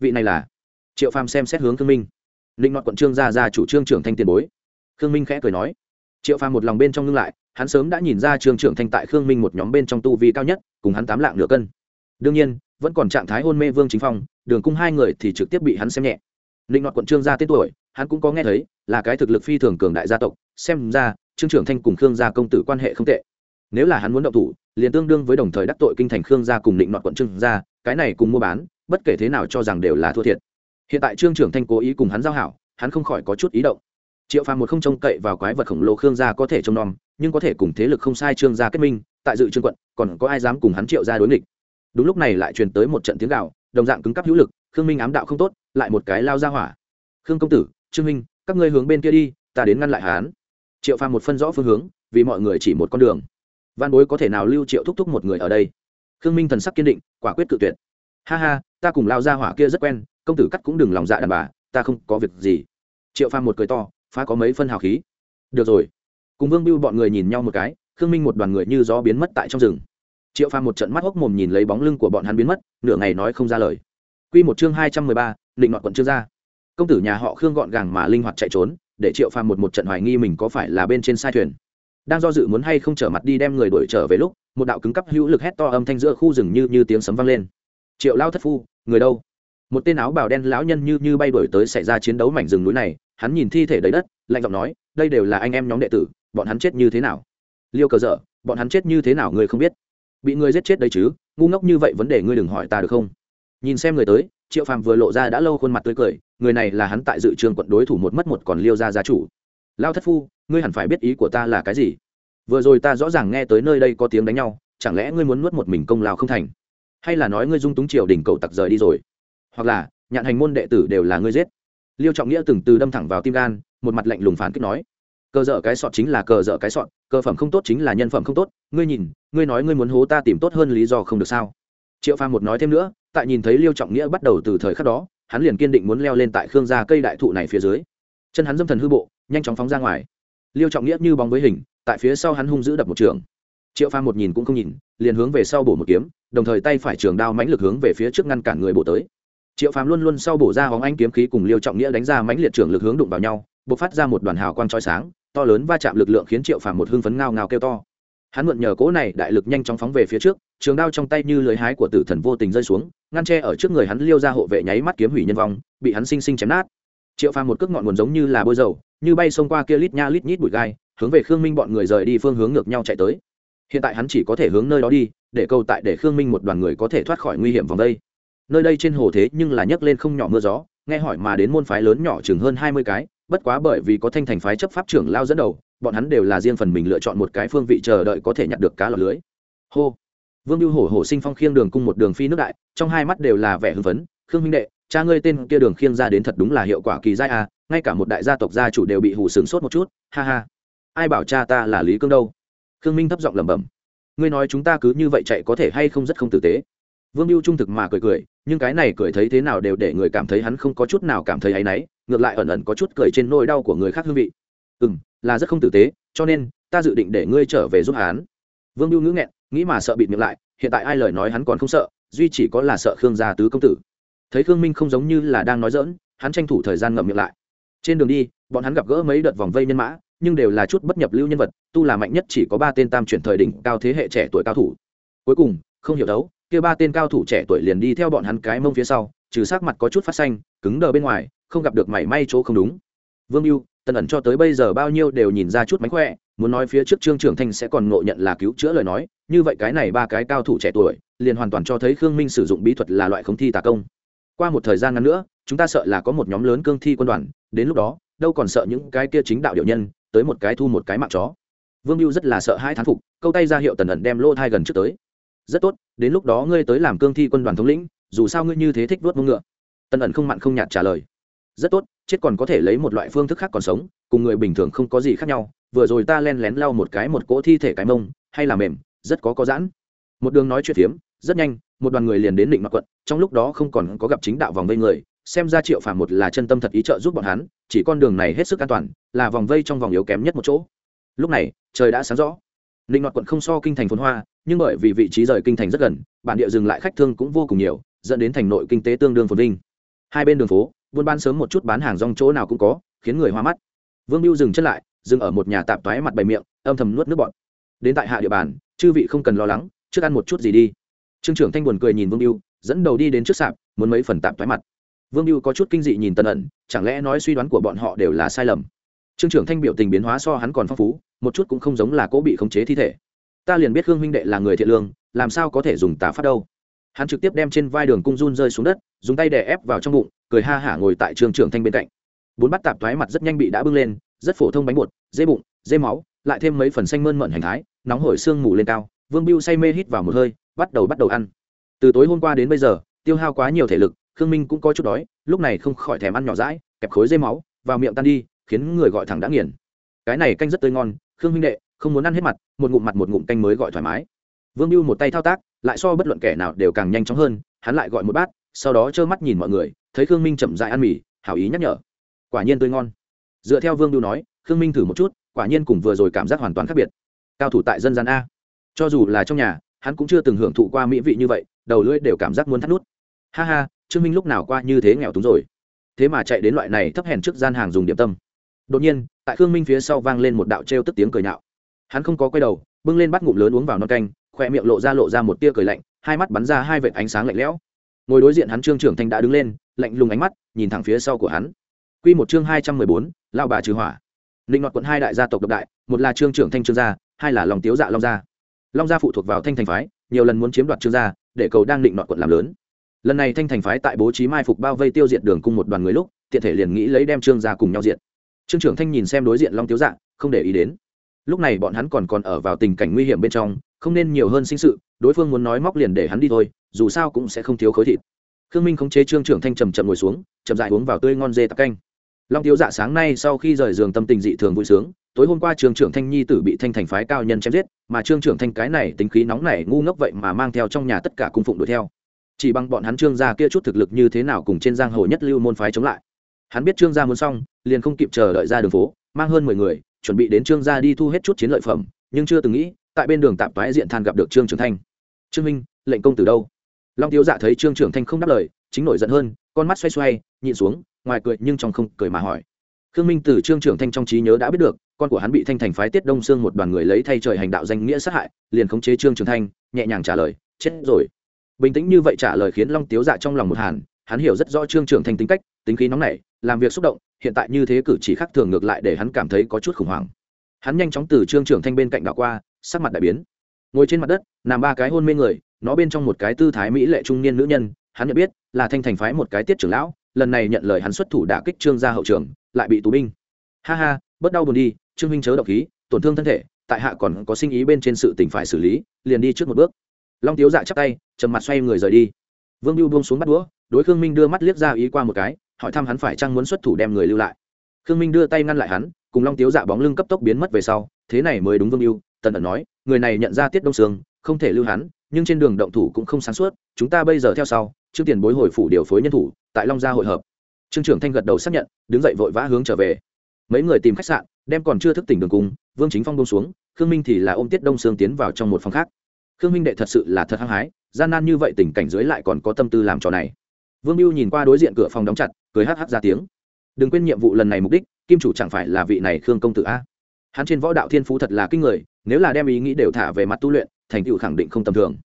vị này là triệu phàm xem xét hướng khương minh. Linh nọt quận trương ra ra chủ trương trưởng thanh tiền bối. Khương minh khẽ cười nói, triệu phàm một lòng bên trong ngưng lại, hắn sớm đã nhìn ra trương trưởng thanh tại khương minh một nhóm bên trong tu vi cao nhất, cùng hắn tám lạng nửa cân. Đương nhiên, vẫn còn trạng thái hôn mê vương chính phong, đường cung hai người thì trực tiếp bị hắn xem nhẹ. Linh nọt quận trương gia tên tuổi, hắn cũng có nghe thấy, là cái thực lực phi thường cường đại gia tộc xem ra, trương trưởng thanh cùng khương gia công tử quan hệ không tệ. Nếu là hắn muốn động thủ, liền tương đương với đồng thời đắc tội kinh thành khương gia cùng định nọt quận trương gia, cái này cùng mua bán, bất kể thế nào cho rằng đều là thua thiệt. Hiện tại trương trưởng thanh cố ý cùng hắn giao hảo, hắn không khỏi có chút ý động. Triệu phàm một không trông cậy vào quái vật khổng lồ khương gia có thể trông nom, nhưng có thể cùng thế lực không sai trương gia kết minh, tại dự trương quận, còn có ai dám cùng hắn triệu ra đối nghịch. Đúng lúc này lại truyền tới một trận tiếng gạo đồng dạng cứng cắp hữu lực, khương minh ám đạo không tốt, lại một cái lao ra hỏa. Khương công tử, trương minh các ngươi hướng bên kia đi, ta đến ngăn lại hắn triệu phàm một phân rõ phương hướng, vì mọi người chỉ một con đường. Văn bối có thể nào lưu triệu thúc thúc một người ở đây? Khương minh thần sắc kiên định, quả quyết cự tuyệt. Ha ha, ta cùng lao ra hỏa kia rất quen, công tử cắt cũng đừng lòng dạ đàn bà, ta không có việc gì. Triệu phàm một cười to, phá có mấy phân hào khí. Được rồi. Cùng vương biêu bọn người nhìn nhau một cái, khương minh một đoàn người như gió biến mất tại trong rừng. Triệu phàm một trận mắt hốc mồm nhìn lấy bóng lưng của bọn hắn biến mất, nửa ngày nói không ra lời. Q một chương hai trăm mười ba, định đoạn quận chưa ra. Công tử nhà họ khương gọn gàng mà linh hoạt chạy trốn để triệu phàm một một trận hoài nghi mình có phải là bên trên sai thuyền. Đang do dự muốn hay không trở mặt đi đem người đuổi trở về lúc, một đạo cứng cắp hữu lực hét to âm thanh giữa khu rừng như như tiếng sấm vang lên. Triệu lao thất phu, người đâu? Một tên áo bào đen lão nhân như như bay đuổi tới xảy ra chiến đấu mảnh rừng núi này, hắn nhìn thi thể đầy đất, lạnh giọng nói, đây đều là anh em nhóm đệ tử, bọn hắn chết như thế nào? Liêu cờ dở, bọn hắn chết như thế nào ngươi không biết? Bị ngươi giết chết đấy chứ, ngu ngốc như vậy vấn đề ngươi đừng hỏi ta được không? Nhìn xem người tới, triệu phàm vừa lộ ra đã lâu khuôn mặt tươi cười người này là hắn tại dự trường quận đối thủ một mất một còn liêu ra gia chủ. Lao thất phu, ngươi hẳn phải biết ý của ta là cái gì? Vừa rồi ta rõ ràng nghe tới nơi đây có tiếng đánh nhau, chẳng lẽ ngươi muốn nuốt một mình công lao không thành? Hay là nói ngươi dung túng triều đình cầu tặc rời đi rồi? Hoặc là, nhạn hành môn đệ tử đều là ngươi giết? Liêu trọng nghĩa từng từ đâm thẳng vào tim gan, một mặt lạnh lùng phán kích nói. Cờ dở cái sọt chính là cờ dở cái sọt, cờ phẩm không tốt chính là nhân phẩm không tốt. Ngươi nhìn, ngươi nói ngươi muốn hố ta tìm tốt hơn lý do không được sao? Triệu pha một nói thêm nữa, tại nhìn thấy liêu trọng nghĩa bắt đầu từ thời khắc đó hắn liền kiên định muốn leo lên tại khương gia cây đại thụ này phía dưới. Chân hắn dâm thần hư bộ, nhanh chóng phóng ra ngoài. Liêu trọng nghĩa như bóng với hình, tại phía sau hắn hung dữ đập một trường. Triệu phàm một nhìn cũng không nhìn, liền hướng về sau bổ một kiếm, đồng thời tay phải trường đao mãnh lực hướng về phía trước ngăn cản người bổ tới. Triệu phàm luôn luôn sau bổ ra hóng anh kiếm khí cùng liêu trọng nghĩa đánh ra mãnh liệt trường lực hướng đụng vào nhau b ộ c phát ra một đoàn hào quang trói sáng, to lớn va chạm lực lượng khiến triệu phàm một hưng phấn ngao ngao kêu to hắn mượn nhờ cỗ này đại lực nhanh chóng phóng về phía trước, trường đao trong tay như lưới hái của tử thần vô tình rơi xuống, ngăn tre ở trước người hắn liêu ra hộ vệ nháy mắt kiếm hủy nhân vong, bị hắn xinh xinh chém nát. Triệu phàm một cước ngọn nguồn giống như là bôi dầu, như bay xông qua kia lít nha lít nhít bụi gai, hướng về khương minh bọn người rời đi phương hướng ngược nhau chạy tới. Hiện tại hắn chỉ có thể hướng nơi đó đi, để câu tại để khương minh một đoàn người có thể thoát khỏi nguy hiểm vòng đây. Nơi đây trên hồ thế nhưng là nhấc lên không nhỏ mưa gió, nghe hỏi mà đến môn phái lớn nhỏ chừng hơn hai mươi cái bất quá bởi vì có thanh thành phái chấp pháp trưởng lao dẫn đầu, bọn hắn đều là riêng phần mình lựa chọn một cái phương vị chờ đợi có thể nhặt được cá lọc lưới. Hô. Vương lưu hổ hổ sinh phong khiêng đường cung một đường phi nước đại, trong hai mắt đều là vẻ hưng phấn, khương minh đệ, cha ngươi tên kia đường khiêng ra đến thật đúng là hiệu quả kỳ giai à ngay cả một đại gia tộc gia chủ đều bị hủ sướng sốt một chút, ha ha. Ai bảo cha ta là lý cương đâu? Khương minh thấp giọng lẩm bẩm, ngươi nói chúng ta cứ như vậy chạy có thể hay không rất không tử tế? Vương mưu trung thực mà cười cười, nhưng cái này cười thấy thế nào đều để người cảm thấy hắn không có chút nào cảm thấy áy náy, ngược lại ẩn ẩn có chút cười trên nỗi đau của người khác hương vị. Ừ m là rất không tử tế, cho nên, ta dự định để ngươi trở về giúp hắn. Vương mưu ngữ nghẹn, nghĩ mà sợ bịt miệng lại, hiện tại ai lời nói hắn còn không sợ, duy chỉ có là sợ khương gia tứ công tử. Thấy khương minh không giống như là đang nói dỡn hắn tranh thủ thời gian ngậm miệng lại. Trên đường đi, bọn hắn gặp gỡ mấy đợt vòng vây nhân mã, nhưng đều là chút bất nhập lưu nhân vật, tu là mạnh nhất chỉ có ba tên tam chuyển thời đỉnh cao thế hệ trẻ tuổi cao thủ. Cuối cùng, không hiểu đấu kia ba tên cao thủ trẻ tuổi liền đi theo bọn hắn cái mông phía sau, trừ sắc mặt có chút phát xanh, cứng đờ bên ngoài, không gặp được mảy may chỗ không đúng. Vương mưu tần ẩn cho tới bây giờ bao nhiêu đều nhìn ra chút mánh khỏe, muốn nói phía trước trương trưởng thanh sẽ còn ngộ nhận là cứu chữa lời nói, như vậy cái này ba cái cao thủ trẻ tuổi, liền hoàn toàn cho thấy khương minh sử dụng bí thuật là loại không thi tà công. Qua một thời gian ngắn nữa, chúng ta sợ là có một nhóm lớn cương thi quân đoàn, đến lúc đó, đâu còn sợ những cái kia chính đạo điệu nhân, tới một cái thu một cái mạng chó. Vương mưu rất là sợ hai thán phục, câu tay ra hiệu tần ẩn đem lô thai gần trước tới rất tốt, đến lúc đó ngươi tới làm cương thi quân đoàn thống lĩnh, dù sao ngươi như thế thích vớt mông ngựa. Tần ẩn không mặn không nhạt trả lời. Rất tốt, chết còn có thể lấy một loại phương thức khác còn sống, cùng người bình thường không có gì khác nhau, vừa rồi ta len lén lau một cái một cỗ thi thể cái mông, hay là mềm, rất có có giãn. Một đường nói chuyện phiếm, rất nhanh, một đoàn người liền đến định mặc quận, trong lúc đó không còn có gặp chính đạo vòng vây người, xem ra triệu phàm một là chân tâm thật ý trợ giúp bọn hắn, chỉ con đường này hết sức an toàn, là vòng vây trong vòng yếu kém nhất một chỗ. Lúc này, trời đã sáng rõ. Định mặc quận không so kinh thành phồn hoa nhưng bởi vì vị trí rời kinh thành rất gần, bản địa dừng lại khách thương cũng vô cùng nhiều, dẫn đến thành nội kinh tế tương đương phồn vinh. Hai bên đường phố, buôn bán sớm một chút bán hàng rong chỗ nào cũng có, khiến người hoa mắt. Vương mưu dừng chân lại, dừng ở một nhà tạp toái mặt bày miệng, âm thầm nuốt nước bọt. Đến tại hạ địa bàn, chư vị không cần lo lắng, trước ăn một chút gì đi. Trương trưởng thanh buồn cười nhìn vương mưu dẫn đầu đi đến trước sạp, muốn mấy phần tạp toái mặt. Vương mưu có chút kinh dị nhìn tân ẩn, chẳng lẽ nói suy đoán của bọn họ đều là sai lầm? Trương trưởng thanh biểu tình biến hóa so hắn còn phong phú, một chút cũng không giống là cỗ bị khống chế thi thể ta liền biết khương huynh đệ là người thiện lương, làm sao có thể dùng tà pháp đâu. Hắn trực tiếp đem trên vai đường cung run rơi xuống đất, dùng tay đè ép vào trong bụng, cười ha hả ngồi tại trường trưởng thanh bên cạnh. Bốn bát tạp thoái mặt rất nhanh bị đã bưng lên, rất phổ thông bánh bột, dê bụng, dê máu, lại thêm mấy phần xanh mơn mận hành thái, nóng hổi sương mù lên cao, vương biêu say mê hít vào một hơi, bắt đầu bắt đầu ăn. Từ tối hôm qua đến bây giờ, tiêu hao quá nhiều thể lực, khương minh cũng có chút đói, lúc này không khỏi thèm ăn nhỏ rãi kẹp khối dê máu, vào miệng tan đi, khiến người gọi thẳng đã nghiền. Cái này canh rất tươi ngon, khương minh đệ không muốn ăn hết mặt, một ngụm mặt một ngụm canh mới gọi thoải mái. Vương mưu một tay thao tác, lại so bất luận kẻ nào đều càng nhanh chóng hơn, hắn lại gọi một bát, sau đó trơ mắt nhìn mọi người, thấy khương minh chậm dại ăn mì, hảo ý nhắc nhở. Quả nhiên tươi ngon. Dựa theo vương mưu nói, khương minh thử một chút, quả nhiên cùng vừa rồi cảm giác hoàn toàn khác biệt. Cao thủ tại dân gian a. Cho dù là trong nhà, hắn cũng chưa từng hưởng thụ qua mỹ vị như vậy, đầu lưỡi đều cảm giác muốn thắt nút. Ha ha, trương minh lúc nào qua như thế nghèo túng rồi. Thế mà chạy đến loại này thấp hèn trước gian hàng dùng điểm tâm. Đột nhiên, tại khương minh phía sau vang lên một đạo t r e o tức tiếng cười nhạo hắn không có quay đầu, bưng lên bắt ngụm lớn uống vào non canh khoe miệng lộ ra lộ ra một tia cười lạnh, hai mắt bắn ra hai vệt ánh sáng lạnh lẽo. Ngồi đối diện hắn trương trưởng thanh đã đứng lên, lạnh lùng ánh mắt, nhìn thẳng phía sau của hắn. Q một chương hai trăm mười bốn lao bà trừ hỏa. Linh ngọt quận hai đại gia tộc độc đại, một là trương trưởng thanh trương gia, hai là lòng tiếu dạ long gia. Long gia phụ thuộc vào thanh thành phái, nhiều lần muốn chiếm đoạt trương gia, để cầu đang định nọt quận làm lớn. Lần này thanh thành phái tại bố trí mai phục bao vây tiêu diệt đường cung một đoàn người lúc, tiện thể liền nghĩ lấy đem trương gia cùng nhau diện trương trưởng thanh nhìn xem đối diện long tiếu dạ không để ý đến lúc này bọn hắn còn còn ở vào tình cảnh nguy hiểm bên trong, không nên nhiều hơn sinh sự, đối phương muốn nói móc liền để hắn đi thôi, dù sao cũng sẽ không thiếu khối thịt. Khương minh khống chế trương trưởng thanh trầm chậm ngồi xuống, chậm dại uống vào tươi ngon dê tạc canh. Long tiếu dạ sáng nay sau khi rời giường tâm tình dị thường vui sướng, tối hôm qua trường trưởng thanh nhi tử bị thanh thành phái cao nhân chém giết, mà trương trưởng thanh cái này tính khí nóng này ngu ngốc vậy mà mang theo trong nhà tất cả cung phụng đuổi theo. Chỉ bằng bọn hắn trương gia kia chút thực lực như thế nào cùng trên giang hồ nhất lưu môn phái chống lại. Hắn biết trương gia muốn xong, liền không kịp chờ đợi ra đường phố, mang hơn mười người chuẩn bị đến trương gia đi thu hết chút chiến lợi phẩm, nhưng chưa từng nghĩ, tại bên đường tạp toái diện than gặp được trương trưởng thanh. Trương minh, lệnh công từ đâu? Long thiếu dạ thấy trương trưởng thanh không đáp lời, chính nổi giận hơn, con mắt xoay xoay, nhịn xuống, ngoài cười nhưng trong không cười mà hỏi. Khương minh từ trương trưởng thanh trong trí nhớ đã biết được, con của hắn bị thanh thành phái tiết đông xương một đoàn người lấy thay trời hành đạo danh nghĩa sát hại, liền khống chế trương trưởng thanh, nhẹ nhàng trả lời, chết rồi. Bình tĩnh như vậy trả lời khiến long tiếu dạ trong lòng một hàn, hắn hiểu rất rõ trương trưởng thanh tính cách, tính khí nóng nảy làm việc xúc động, hiện tại như thế cử chỉ khác thường ngược lại để hắn cảm thấy có chút khủng hoảng. Hắn nhanh chóng từ trương trường thanh bên cạnh đảo qua, sắc mặt đại biến. Ngồi trên mặt đất, nằm ba cái hôn mê người, nó bên trong một cái tư thái mỹ lệ trung niên nữ nhân, hắn nhận biết là thanh thành phái một cái tiết trưởng lão, lần này nhận lời hắn xuất thủ đả kích trương gia hậu trường, lại bị tù binh. Ha ha, bớt đau buồn đi, trương minh chớ độc khí, tổn thương thân thể, tại hạ còn có sinh ý bên trên sự tình phải xử lý, liền đi trước một bước. Long tiếu dạ chắp tay, trầm mặt xoay người rời đi. Vương lưu buông xuống bắt đũa, đối khương minh đưa mắt liếc ra ý qua một cái hỏi thăm hắn phải chăng muốn xuất thủ đem người lưu lại. Khương minh đưa tay ngăn lại hắn, cùng long tiếu dạ bóng lưng cấp tốc biến mất về sau, thế này mới đúng vương lưu tần ẩn nói, người này nhận ra tiết đông sương, không thể lưu hắn, nhưng trên đường động thủ cũng không sáng suốt, chúng ta bây giờ theo sau, trước tiền bối hồi phủ điều phối nhân thủ, tại long gia hội hợp. Trương trưởng thanh gật đầu xác nhận, đứng dậy vội vã hướng trở về. Mấy người tìm khách sạn, đem còn chưa thức tỉnh đường cùng, vương chính phong bông xuống, khương minh thì là ôm tiết đông sương tiến vào trong một phòng khác. Khương minh đệ thật sự là thật hăng hái, gian nan như vậy tình cảnh dưới lại còn có tâm tư làm trò này. Vương mưu nhìn qua đối diện cửa phòng đóng chặt cười hắc hắc ra tiếng. Đừng quên nhiệm vụ lần này mục đích, kim chủ chẳng phải là vị này khương công tử a? Hắn trên võ đạo thiên phú thật là kinh người, nếu là đem ý nghĩ đều thả về mặt tu luyện, thành tựu khẳng định không tầm thường.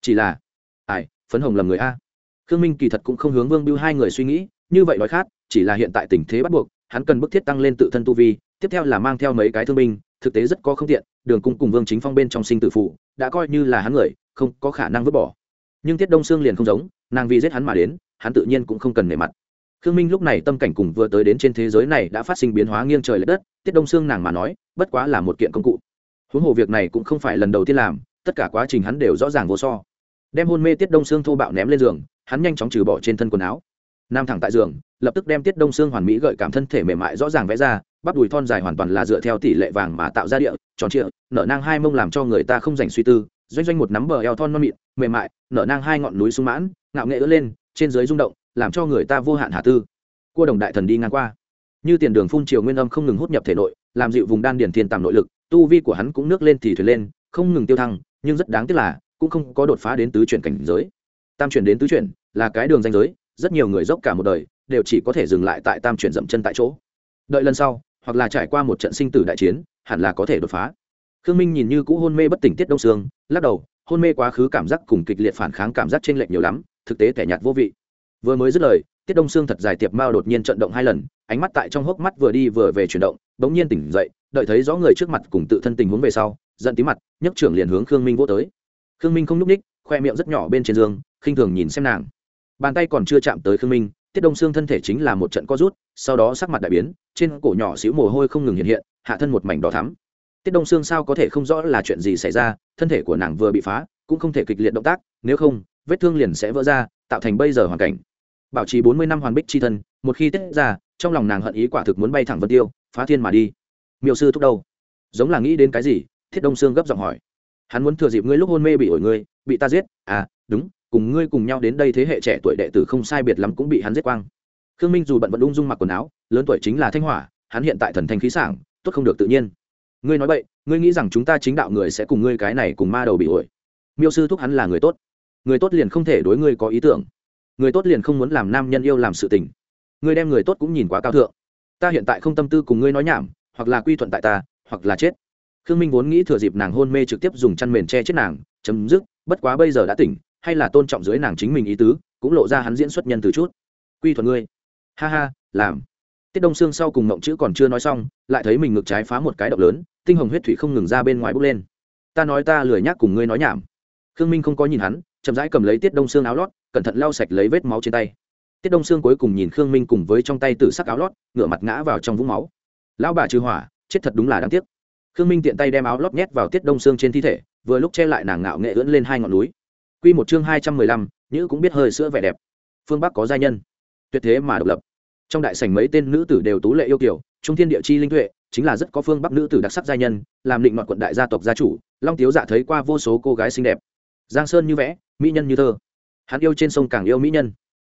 Chỉ là, ai, phấn hồng lầm người a? Khương minh kỳ thật cũng không hướng vương biêu hai người suy nghĩ, như vậy nói khác, chỉ là hiện tại tình thế bắt buộc, hắn cần bức thiết tăng lên tự thân tu vi, tiếp theo là mang theo mấy cái thương binh, thực tế rất có không tiện, đường cung cùng vương chính phong bên trong sinh tử phụ, đã coi như là hắn người, không có khả năng vứt bỏ. Nhưng tiết đông sương liền không giống, nàng vì giết hắn mà đến, hắn tự nhiên cũng không cần nể mặt khương minh lúc này tâm cảnh cùng vừa tới đến trên thế giới này đã phát sinh biến hóa nghiêng trời l ệ đất, tiết đông sương nàng mà nói, bất quá là một kiện công cụ. Huống hồ việc này cũng không phải lần đầu tiên làm, tất cả quá trình hắn đều rõ ràng vô so. Đem hôn mê tiết đông sương thô bạo ném lên giường, hắn nhanh chóng trừ bỏ trên thân quần áo. Nam thẳng tại giường, lập tức đem tiết đông xương hoàn mỹ gợi cảm thân thể mềm mại rõ ràng vẽ ra, bắp đùi thon dài hoàn toàn là dựa theo tỷ lệ vàng mà tạo ra địa, tròn trịa, nở nang hai mông làm cho người ta không dành suy tư, doanh doanh một nắm bờ eo thon non mịn, mềm mại, nở nang hai ngọn núi sung mãn, ngạo nghệ ứa lên, trên dưới rung động làm cho người ta vô hạn hạ tư. Cua đồng đại thần đi ngang qua. Như tiền đường phun triều nguyên âm không ngừng hút nhập thể nội, làm dịu vùng đan điển thiên tàm nội lực, tu vi của hắn cũng nước lên thì thuyền lên, không ngừng tiêu thăng, nhưng rất đáng tiếc là, cũng không có đột phá đến tứ chuyển cảnh giới. Tam chuyển đến tứ chuyển, là cái đường danh giới, rất nhiều người dốc cả một đời, đều chỉ có thể dừng lại tại tam chuyển dậm chân tại chỗ. Đợi lần sau, hoặc là trải qua một trận sinh tử đại chiến, hẳn là có thể đột phá. Khương minh nhìn như cũ hôn mê bất tỉnh tiết đông sương, lắc đầu, hôn mê quá khứ cảm giác cùng kịch liệt phản kháng cảm giác trên lệch nhiều lắm, thực tế tẻ nhạt vô vị vừa mới dứt lời, tiết đông xương thật dài tiệp mao đột nhiên trận động hai lần, ánh mắt tại trong hốc mắt vừa đi vừa về chuyển động, bỗng nhiên tỉnh dậy, đợi thấy rõ người trước mặt cùng tự thân tình huống về sau, giận tí mặt, nhấc trưởng liền hướng khương minh vô tới. Khương minh không n ú c ních khoe miệng rất nhỏ bên trên giường, khinh thường nhìn xem nàng. Bàn tay còn chưa chạm tới khương minh, tiết đông xương thân thể chính là một trận co rút, sau đó sắc mặt đại biến, trên cổ nhỏ xíu mồ hôi không ngừng hiện hiện, hạ thân một mảnh đỏ thắm. Tiết đông xương sao có thể không rõ là chuyện gì xảy ra, thân thể của nàng vừa bị phá, cũng không thể kịch liệt động tác, nếu không, vết thương liền sẽ vỡ ra, tạo thành bây giờ hoàn cảnh bảo trì bốn mươi năm hoàn bích c h i thân, một khi tiết ra, trong lòng nàng hận ý quả thực muốn bay thẳng vân tiêu, phá thiên mà đi. Miêu sư thúc đâu? Giống là nghĩ đến cái gì? Thiết đông sương gấp giọng hỏi. Hắn muốn thừa dịp ngươi lúc hôn mê bị ổi ngươi, bị ta giết. À đúng, cùng ngươi cùng nhau đến đây thế hệ trẻ tuổi đệ tử không sai biệt lắm cũng bị hắn giết quang. Khương minh dù bận vẫn ung dung mặc quần áo, lớn tuổi chính là thanh hỏa, hắn hiện tại thần thanh khí sảng, tốt không được tự nhiên. Ngươi nói vậy, ngươi nghĩ rằng chúng ta chính đạo người sẽ cùng ngươi cái này cùng ma đầu bị ổi. Miêu sư thúc hắn là người tốt. Người tốt liền không thể đối ngươi có ý tưởng người tốt liền không muốn làm nam nhân yêu làm sự tình. Ngươi đem người tốt cũng nhìn quá cao thượng. Ta hiện tại không tâm tư cùng ngươi nói nhảm, hoặc là quy thuận tại ta, hoặc là chết. Khương minh vốn nghĩ thừa dịp nàng hôn mê trực tiếp dùng chăn mền che chết nàng, chấm dứt, bất quá bây giờ đã tỉnh, hay là tôn trọng dưới nàng chính mình ý tứ, cũng lộ ra hắn diễn xuất nhân từ chút. Quy thuận ngươi. Ha ha, làm. Tiết đông xương sau cùng mộng chữ còn chưa nói xong, lại thấy mình ngực trái phá một cái động lớn, tinh hồng huyết thủy không ngừng ra bên ngoài bốc lên. Ta nói ta lười nhác cùng ngươi nói nhảm khương minh không có nhìn hắn chậm rãi cầm lấy tiết đông xương áo lót cẩn thận lau sạch lấy vết máu trên tay tiết đông xương cuối cùng nhìn khương minh cùng với trong tay tử sắc áo lót ngửa mặt ngã vào trong vũng máu lão bà trừ hỏa chết thật đúng là đáng tiếc khương minh tiện tay đem áo lót nhét vào tiết đông xương trên thi thể vừa lúc che lại nàng ngạo nghệ ưỡn lên hai ngọn núi Quy một chương hai trăm mười lăm, Nhữ cũng biết hơi sữa vẻ đẹp. Phương Bắc có giai nhân, tuyệt thế mà độc lập. Trong đại sảnh mấy tên nữ tử đều tú lệ yêu kiều, trung thiên địa chi linh tuệ, chính là rất có phương Bắc nữ tử đặc sắc giai nhân, làm định mọi quận đại gia tộc gia chủ, Long Tiếu Dạ thấy qua vô số cô gái xinh đẹp. Giang Sơn như vẽ, mỹ nhân như thơ. hắn yêu trên sông càng yêu mỹ nhân.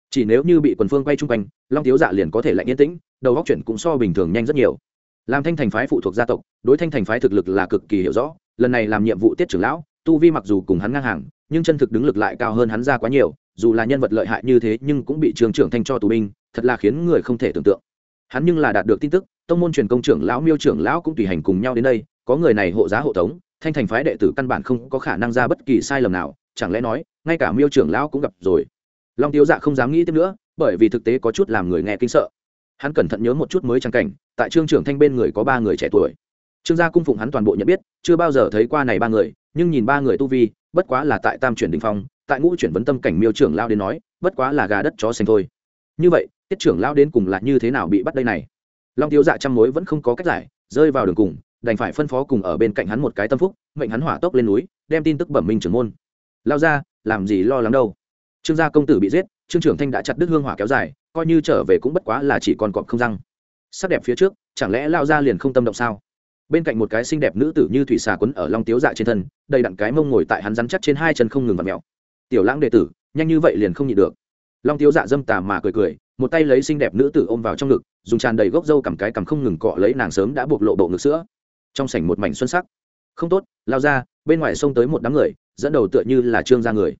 Chỉ nếu như bị quần phương quay chung quanh long tiếu dạ liền có thể lạnh yên tĩnh đầu góc chuyển cũng so bình thường nhanh rất nhiều. Làm thanh thành phái phụ thuộc gia tộc đối thanh thành phái thực lực là cực kỳ hiểu rõ lần này làm nhiệm vụ tiết trưởng lão tu vi mặc dù cùng hắn ngang hàng nhưng chân thực đứng lực lại cao hơn hắn ra quá nhiều dù là nhân vật lợi hại như thế nhưng cũng bị trường trưởng thanh cho tù binh thật là khiến người không thể tưởng tượng. Hắn nhưng là đạt được tin tức tông môn truyền công trưởng lão miêu trưởng lão cũng tùy hành cùng nhau đến đây có người này hộ giá hộ tống thanh thành phái đệ tử căn bản không có khả năng ra bất kỳ sai lầm nào, chẳng lẽ nói, ngay cả miêu trưởng lão cũng gặp rồi? Long tiêu dạ không dám nghĩ tiếp nữa, bởi vì thực tế có chút làm người nghe kinh sợ. Hắn cẩn thận nhớ một chút mới trang cảnh, tại trương trưởng thanh bên người có ba người trẻ tuổi. Trương gia cung phụng hắn toàn bộ nhận biết, chưa bao giờ thấy qua này ba người, nhưng nhìn ba người tu vi, bất quá là tại tam chuyển đình phong, tại ngũ chuyển vấn tâm cảnh miêu trưởng lao đến nói, bất quá là gà đất chó xanh thôi. Như vậy, tiết trưởng lao đến cùng là như thế nào bị bắt đây này? Long tiêu dạ trăm mối vẫn không có cách giải, rơi vào đường cùng đành phải phân phó cùng ở bên cạnh hắn một cái tâm phúc, mệnh hắn hỏa tốc lên núi, đem tin tức bẩm minh trưởng môn. Lao ra, làm gì lo lắng đâu? Trương gia công tử bị giết, trương trưởng thanh đã chặt đứt hương hỏa kéo dài, coi như trở về cũng bất quá là chỉ còn cọp không răng. Sắc đẹp phía trước, chẳng lẽ lao ra liền không tâm động sao? Bên cạnh một cái xinh đẹp nữ tử như thủy xà quấn ở long tiếu dạ trên thân, đầy đặn cái mông ngồi tại hắn rắn chắc trên hai chân không ngừng vặt mèo. Tiểu lãng đệ tử, nhanh như vậy liền không nhịn được. Long tiếu dạ dâm tà mà cười cười, một tay lấy xinh đẹp nữ tử ôm vào trong ngực, dùng tràn đầy gốc dâu cầm cái cầm không ngừng cọ lấy nàng sớm đã buộc lộ bộ ngực sữa trong sảnh một mảnh xuân sắc. Không tốt, lao ra, bên ngoài sông tới một đám người, dẫn đầu tựa như là trương gia người.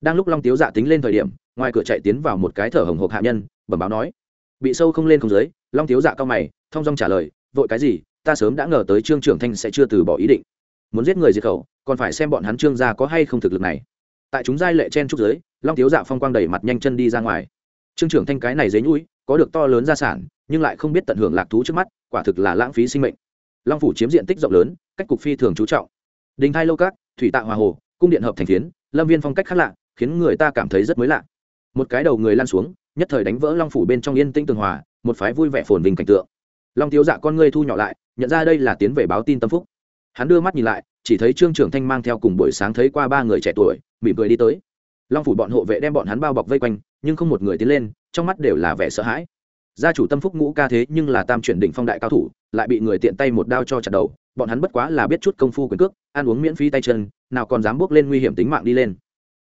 Đang lúc long tiếu dạ tính lên thời điểm, ngoài cửa chạy tiến vào một cái thở hồng hộc hạ nhân, bẩm báo nói, bị sâu không lên không dưới. Long tiếu dạ cao mày thong dong trả lời, vội cái gì? Ta sớm đã ngờ tới trương trưởng thanh sẽ chưa từ bỏ ý định. Muốn giết người diệt khẩu, còn phải xem bọn hắn trương gia có hay không thực lực này. Tại chúng giai lệ chen trúc giới long tiếu dạ phong quang đẩy mặt nhanh chân đi ra ngoài. Trương trưởng thanh cái này dế nhũi, có được to lớn gia sản, nhưng lại không biết tận hưởng lạc thú trước mắt, quả thực là lãng phí sinh mệnh long phủ chiếm diện tích rộng lớn, cách cục phi thường chú trọng. Đình thai lâu cát thủy tạ hòa hồ, cung điện hợp thành phiến, lâm viên phong cách khác lạ, khiến người ta cảm thấy rất mới lạ. Một cái đầu người lan xuống, nhất thời đánh vỡ long phủ bên trong yên tĩnh tường hòa, một phái vui vẻ phồn vinh cảnh tượng. Long tiếu dạ con ngươi thu nhỏ lại, nhận ra đây là tiến về báo tin tâm phúc. Hắn đưa mắt nhìn lại, chỉ thấy trương trưởng thanh mang theo cùng buổi sáng thấy qua ba người trẻ tuổi, mỉm cười đi tới. Long phủ bọn hộ vệ đem bọn hắn bao bọc vây quanh, nhưng không một người tiến lên, trong mắt đều là vẻ sợ hãi gia chủ tâm phúc ngũ ca thế nhưng là tam chuyển đỉnh phong đại cao thủ, lại bị người tiện tay một đao cho chặt đầu, bọn hắn bất quá là biết chút công phu quyền cước, ăn uống miễn phí tay chân, nào còn dám bước lên nguy hiểm tính mạng đi lên.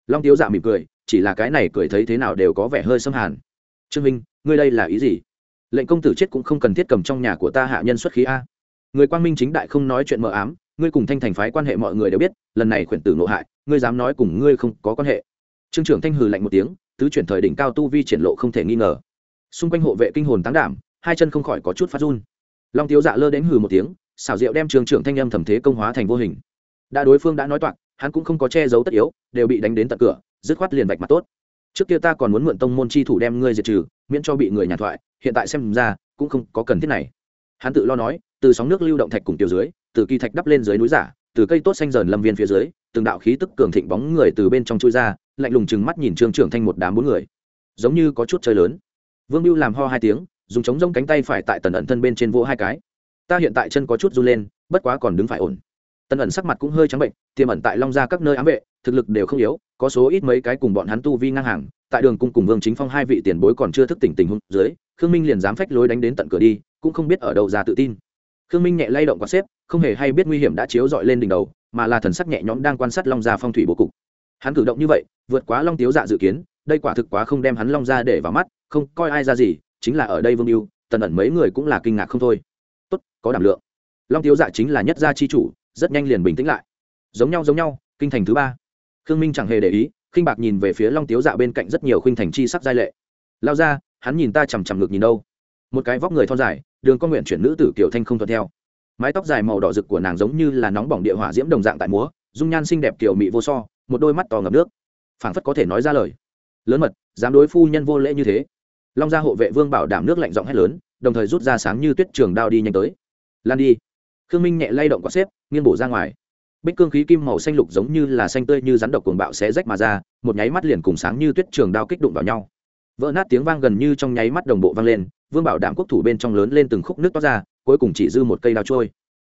Long tiếu dạ mỉm cười, chỉ là cái này cười thấy thế nào đều có vẻ hơi xâm hàn. Trương minh, ngươi đây là ý gì? Lệnh công tử chết cũng không cần thiết cầm trong nhà của ta hạ nhân xuất khí a. Người quang minh chính đại không nói chuyện mờ ám, ngươi cùng thanh thành phái quan hệ mọi người đều biết, lần này khuyển tử nộ hại, ngươi dám nói cùng ngươi không có quan hệ. Trương trưởng thanh hừ lạnh một tiếng, tứ chuyển thời đỉnh cao tu vi triển lộ không thể nghi ngờ xung quanh hộ vệ kinh hồn tán đảm, hai chân không khỏi có chút phát run. Long tiếu dạ lơ đến hừ một tiếng, xảo diệu đem trường trưởng thanh âm thẩm thế công hóa thành vô hình. Đã đối phương đã nói toạc, hắn cũng không có che giấu tất yếu, đều bị đánh đến tận cửa, dứt khoát liền vạch mặt tốt. Trước kia ta còn muốn mượn tông môn chi thủ đem ngươi diệt trừ, miễn cho bị người nhàn thoại, hiện tại xem ra, cũng không có cần thiết này. Hắn tự lo nói, từ sóng nước lưu động thạch cùng tiểu dưới, từ kỳ thạch đắp lên dưới núi giả, từ cây tốt xanh dần lâm viên phía dưới, từng đạo khí tức cường thịnh bóng người từ bên trong chui ra, lạnh lùng chừng mắt nhìn trương trưởng thanh một đám bốn người. Giống như có chút chơi lớn vương mưu làm ho hai tiếng, dùng chống rông cánh tay phải tại tần ẩn thân bên trên vỗ hai cái. Ta hiện tại chân có chút run lên, bất quá còn đứng phải ổn. Tần ẩn sắc mặt cũng hơi trắng bệnh, tiềm ẩn tại long gia các nơi ám vệ, thực lực đều không yếu, có số ít mấy cái cùng bọn hắn tu vi ngang hàng, tại đường cung cùng vương chính phong hai vị tiền bối còn chưa thức tỉnh tình huống dưới, khương minh liền dám phách lối đánh đến tận cửa đi, cũng không biết ở đâu ra tự tin. Khương minh nhẹ lay động quạt xếp, không hề hay biết nguy hiểm đã chiếu dọi lên đỉnh đầu, mà là thần sắc nhẹ nhõm đang quan sát long gia phong thủy bố cục. Hắn cử động như vậy, vượt quá long tiếu dạ dự kiến, đây quả thực quá không đem hắn long ra để vào mắt không coi ai ra gì, chính là ở đây vương mưu tần ẩn mấy người cũng là kinh ngạc không thôi. Tốt, có đảm lượng. Long tiếu dạ chính là nhất gia chi chủ, rất nhanh liền bình tĩnh lại. Giống nhau giống nhau, kinh thành thứ ba. Khương minh chẳng hề để ý, khinh bạc nhìn về phía long tiếu dạ bên cạnh rất nhiều khinh thành chi sắc giai lệ. Lao ra, hắn nhìn ta chằm chằm ngực nhìn đâu. Một cái vóc người thon dài, đường con nguyện chuyển nữ tử kiểu thanh không thuận theo. Mái tóc dài màu đỏ rực của nàng giống như là nóng bỏng địa hỏa diễm đồng dạng tại múa, dung nhan xinh đẹp kiểu mị vô so, một đôi mắt to ngập nước. Phảng phất có thể nói ra lời. Lớn mật, dám đối phu nhân vô lễ như thế long gia hộ vệ vương bảo đảm nước lạnh giọng hét lớn, đồng thời rút ra sáng như tuyết trường đao đi nhanh tới. Lan đi. Khương minh nhẹ lay động có xếp, nghiêng bổ ra ngoài. Bích cương khí kim màu xanh lục giống như là xanh tươi như rắn độc cuồng bạo sẽ rách mà ra, một nháy mắt liền cùng sáng như tuyết trường đao kích đụng vào nhau. Vỡ nát tiếng vang gần như trong nháy mắt đồng bộ vang lên, vương bảo đảm quốc thủ bên trong lớn lên từng khúc nước toát ra, cuối cùng chỉ dư một cây đao trôi.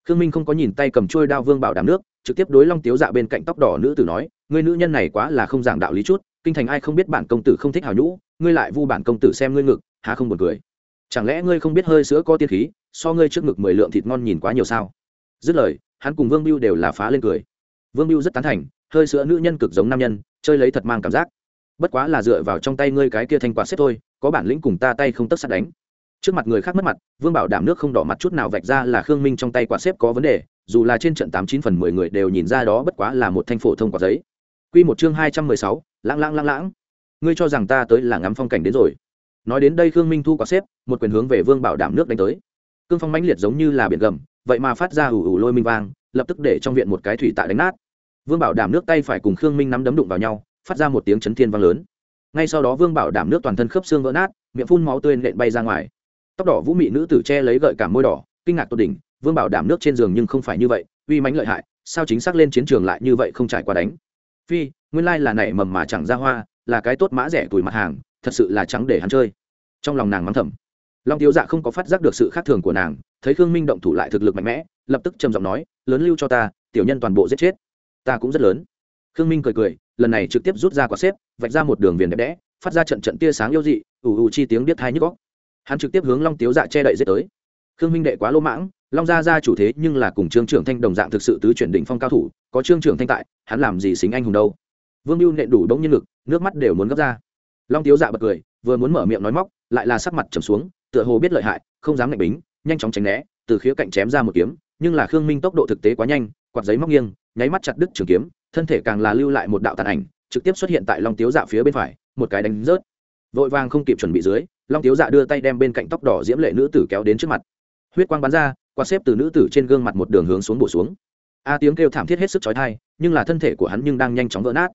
Khương minh không có nhìn tay cầm trôi đao vương bảo đảm nước trực tiếp đối long tiếu dạ bên cạnh tóc đỏ nữ tử nói, ngươi nữ nhân này quá là không giảng đạo lý chút, kinh thành ai không biết bản công tử không thích hào nhũ, ngươi lại vu bản công tử xem ngươi ngực, há không buồn cười. Chẳng lẽ ngươi không biết hơi sữa có tiên khí, so ngươi trước ngực mười lượng thịt ngon nhìn quá nhiều sao? Dứt lời, hắn cùng vương biêu đều là phá lên cười. Vương biêu rất tán thành, hơi sữa nữ nhân cực giống nam nhân, chơi lấy thật mang cảm giác. Bất quá là dựa vào trong tay ngươi cái kia thanh quạt xếp thôi, có bản lĩnh cùng ta tay không tất sát đánh trước mặt người khác mất mặt, vương bảo đảm nước không đỏ mặt chút nào vạch ra là khương minh trong tay quả xếp có vấn đề, dù là trên trận tám chín phần mười người đều nhìn ra đó bất quá là một thanh phổ thông quả giấy. Quy một chương hai trăm mười sáu, lãng lãng lãng lãng. Ngươi cho rằng ta tới là ngắm phong cảnh đến rồi. Nói đến đây khương minh thu quả xếp, một quyền hướng về vương bảo đảm nước đánh tới. Cương phong mãnh liệt giống như là biển gầm, vậy mà phát ra ủ ủ lôi minh vang, lập tức để trong viện một cái thủy tạ đánh nát. Vương bảo đảm nước tay phải cùng khương minh nắm đấm đụng vào nhau, phát ra một tiếng chấn thiên vang lớn. Ngay sau đó vương bảo đảm nước toàn thân khớp xương vỡ nát, miệng phun máu tươi nện bay ra ngoài tóc đỏ vũ mị nữ tử che lấy gợi cảm môi đỏ, kinh ngạc tột đỉnh, vương bảo đảm nước trên giường nhưng không phải như vậy, uy mãnh lợi hại, sao chính xác lên chiến trường lại như vậy không trải qua đánh. Phi, nguyên lai là nảy mầm mà chẳng ra hoa, là cái tốt mã rẻ tuổi mặt hàng, thật sự là trắng để hắn chơi. Trong lòng nàng mắng thầm. Long thiếu dạ không có phát giác được sự khác thường của nàng, thấy khương minh động thủ lại thực lực mạnh mẽ, lập tức trầm giọng nói, lớn lưu cho ta, tiểu nhân toàn bộ giết chết. Ta cũng rất lớn. Khương minh cười cười, lần này trực tiếp rút ra quả xếp, vạch ra một đường viền đẹp đẽ, phát ra trận trận tia sáng yêu dị, ù ù chi tiếng biết thai nhức góc hắn trực tiếp hướng long tiếu dạ che đậy giết tới khương minh đệ quá lỗ mãng long gia gia chủ thế nhưng là cùng trương trưởng thanh đồng dạng thực sự tứ chuyển đỉnh phong cao thủ có trương trưởng thanh tại hắn làm gì xính anh hùng đâu vương mưu nện đủ đông nhân lực nước mắt đều muốn gấp ra long tiếu dạ bật cười vừa muốn mở miệng nói móc lại là sắc mặt trầm xuống tựa hồ biết lợi hại không dám ngạch bính nhanh chóng tránh né từ khía cạnh chém ra một kiếm nhưng là khương minh tốc độ thực tế quá nhanh quạt giấy móc nghiêng nháy mắt chặt đứt trường kiếm thân thể càng là lưu lại một đạo tàn ảnh trực tiếp xuất hiện tại long tiếu dạ phía bên phải một cái đánh rớt vội vàng không kịp chuẩn bị dưới long tiếu dạ đưa tay đem bên cạnh tóc đỏ diễm lệ nữ tử kéo đến trước mặt huyết quang bắn ra quạt xếp từ nữ tử trên gương mặt một đường hướng xuống bổ xuống a tiếng kêu thảm thiết hết sức chói tai nhưng là thân thể của hắn nhưng đang nhanh chóng vỡ nát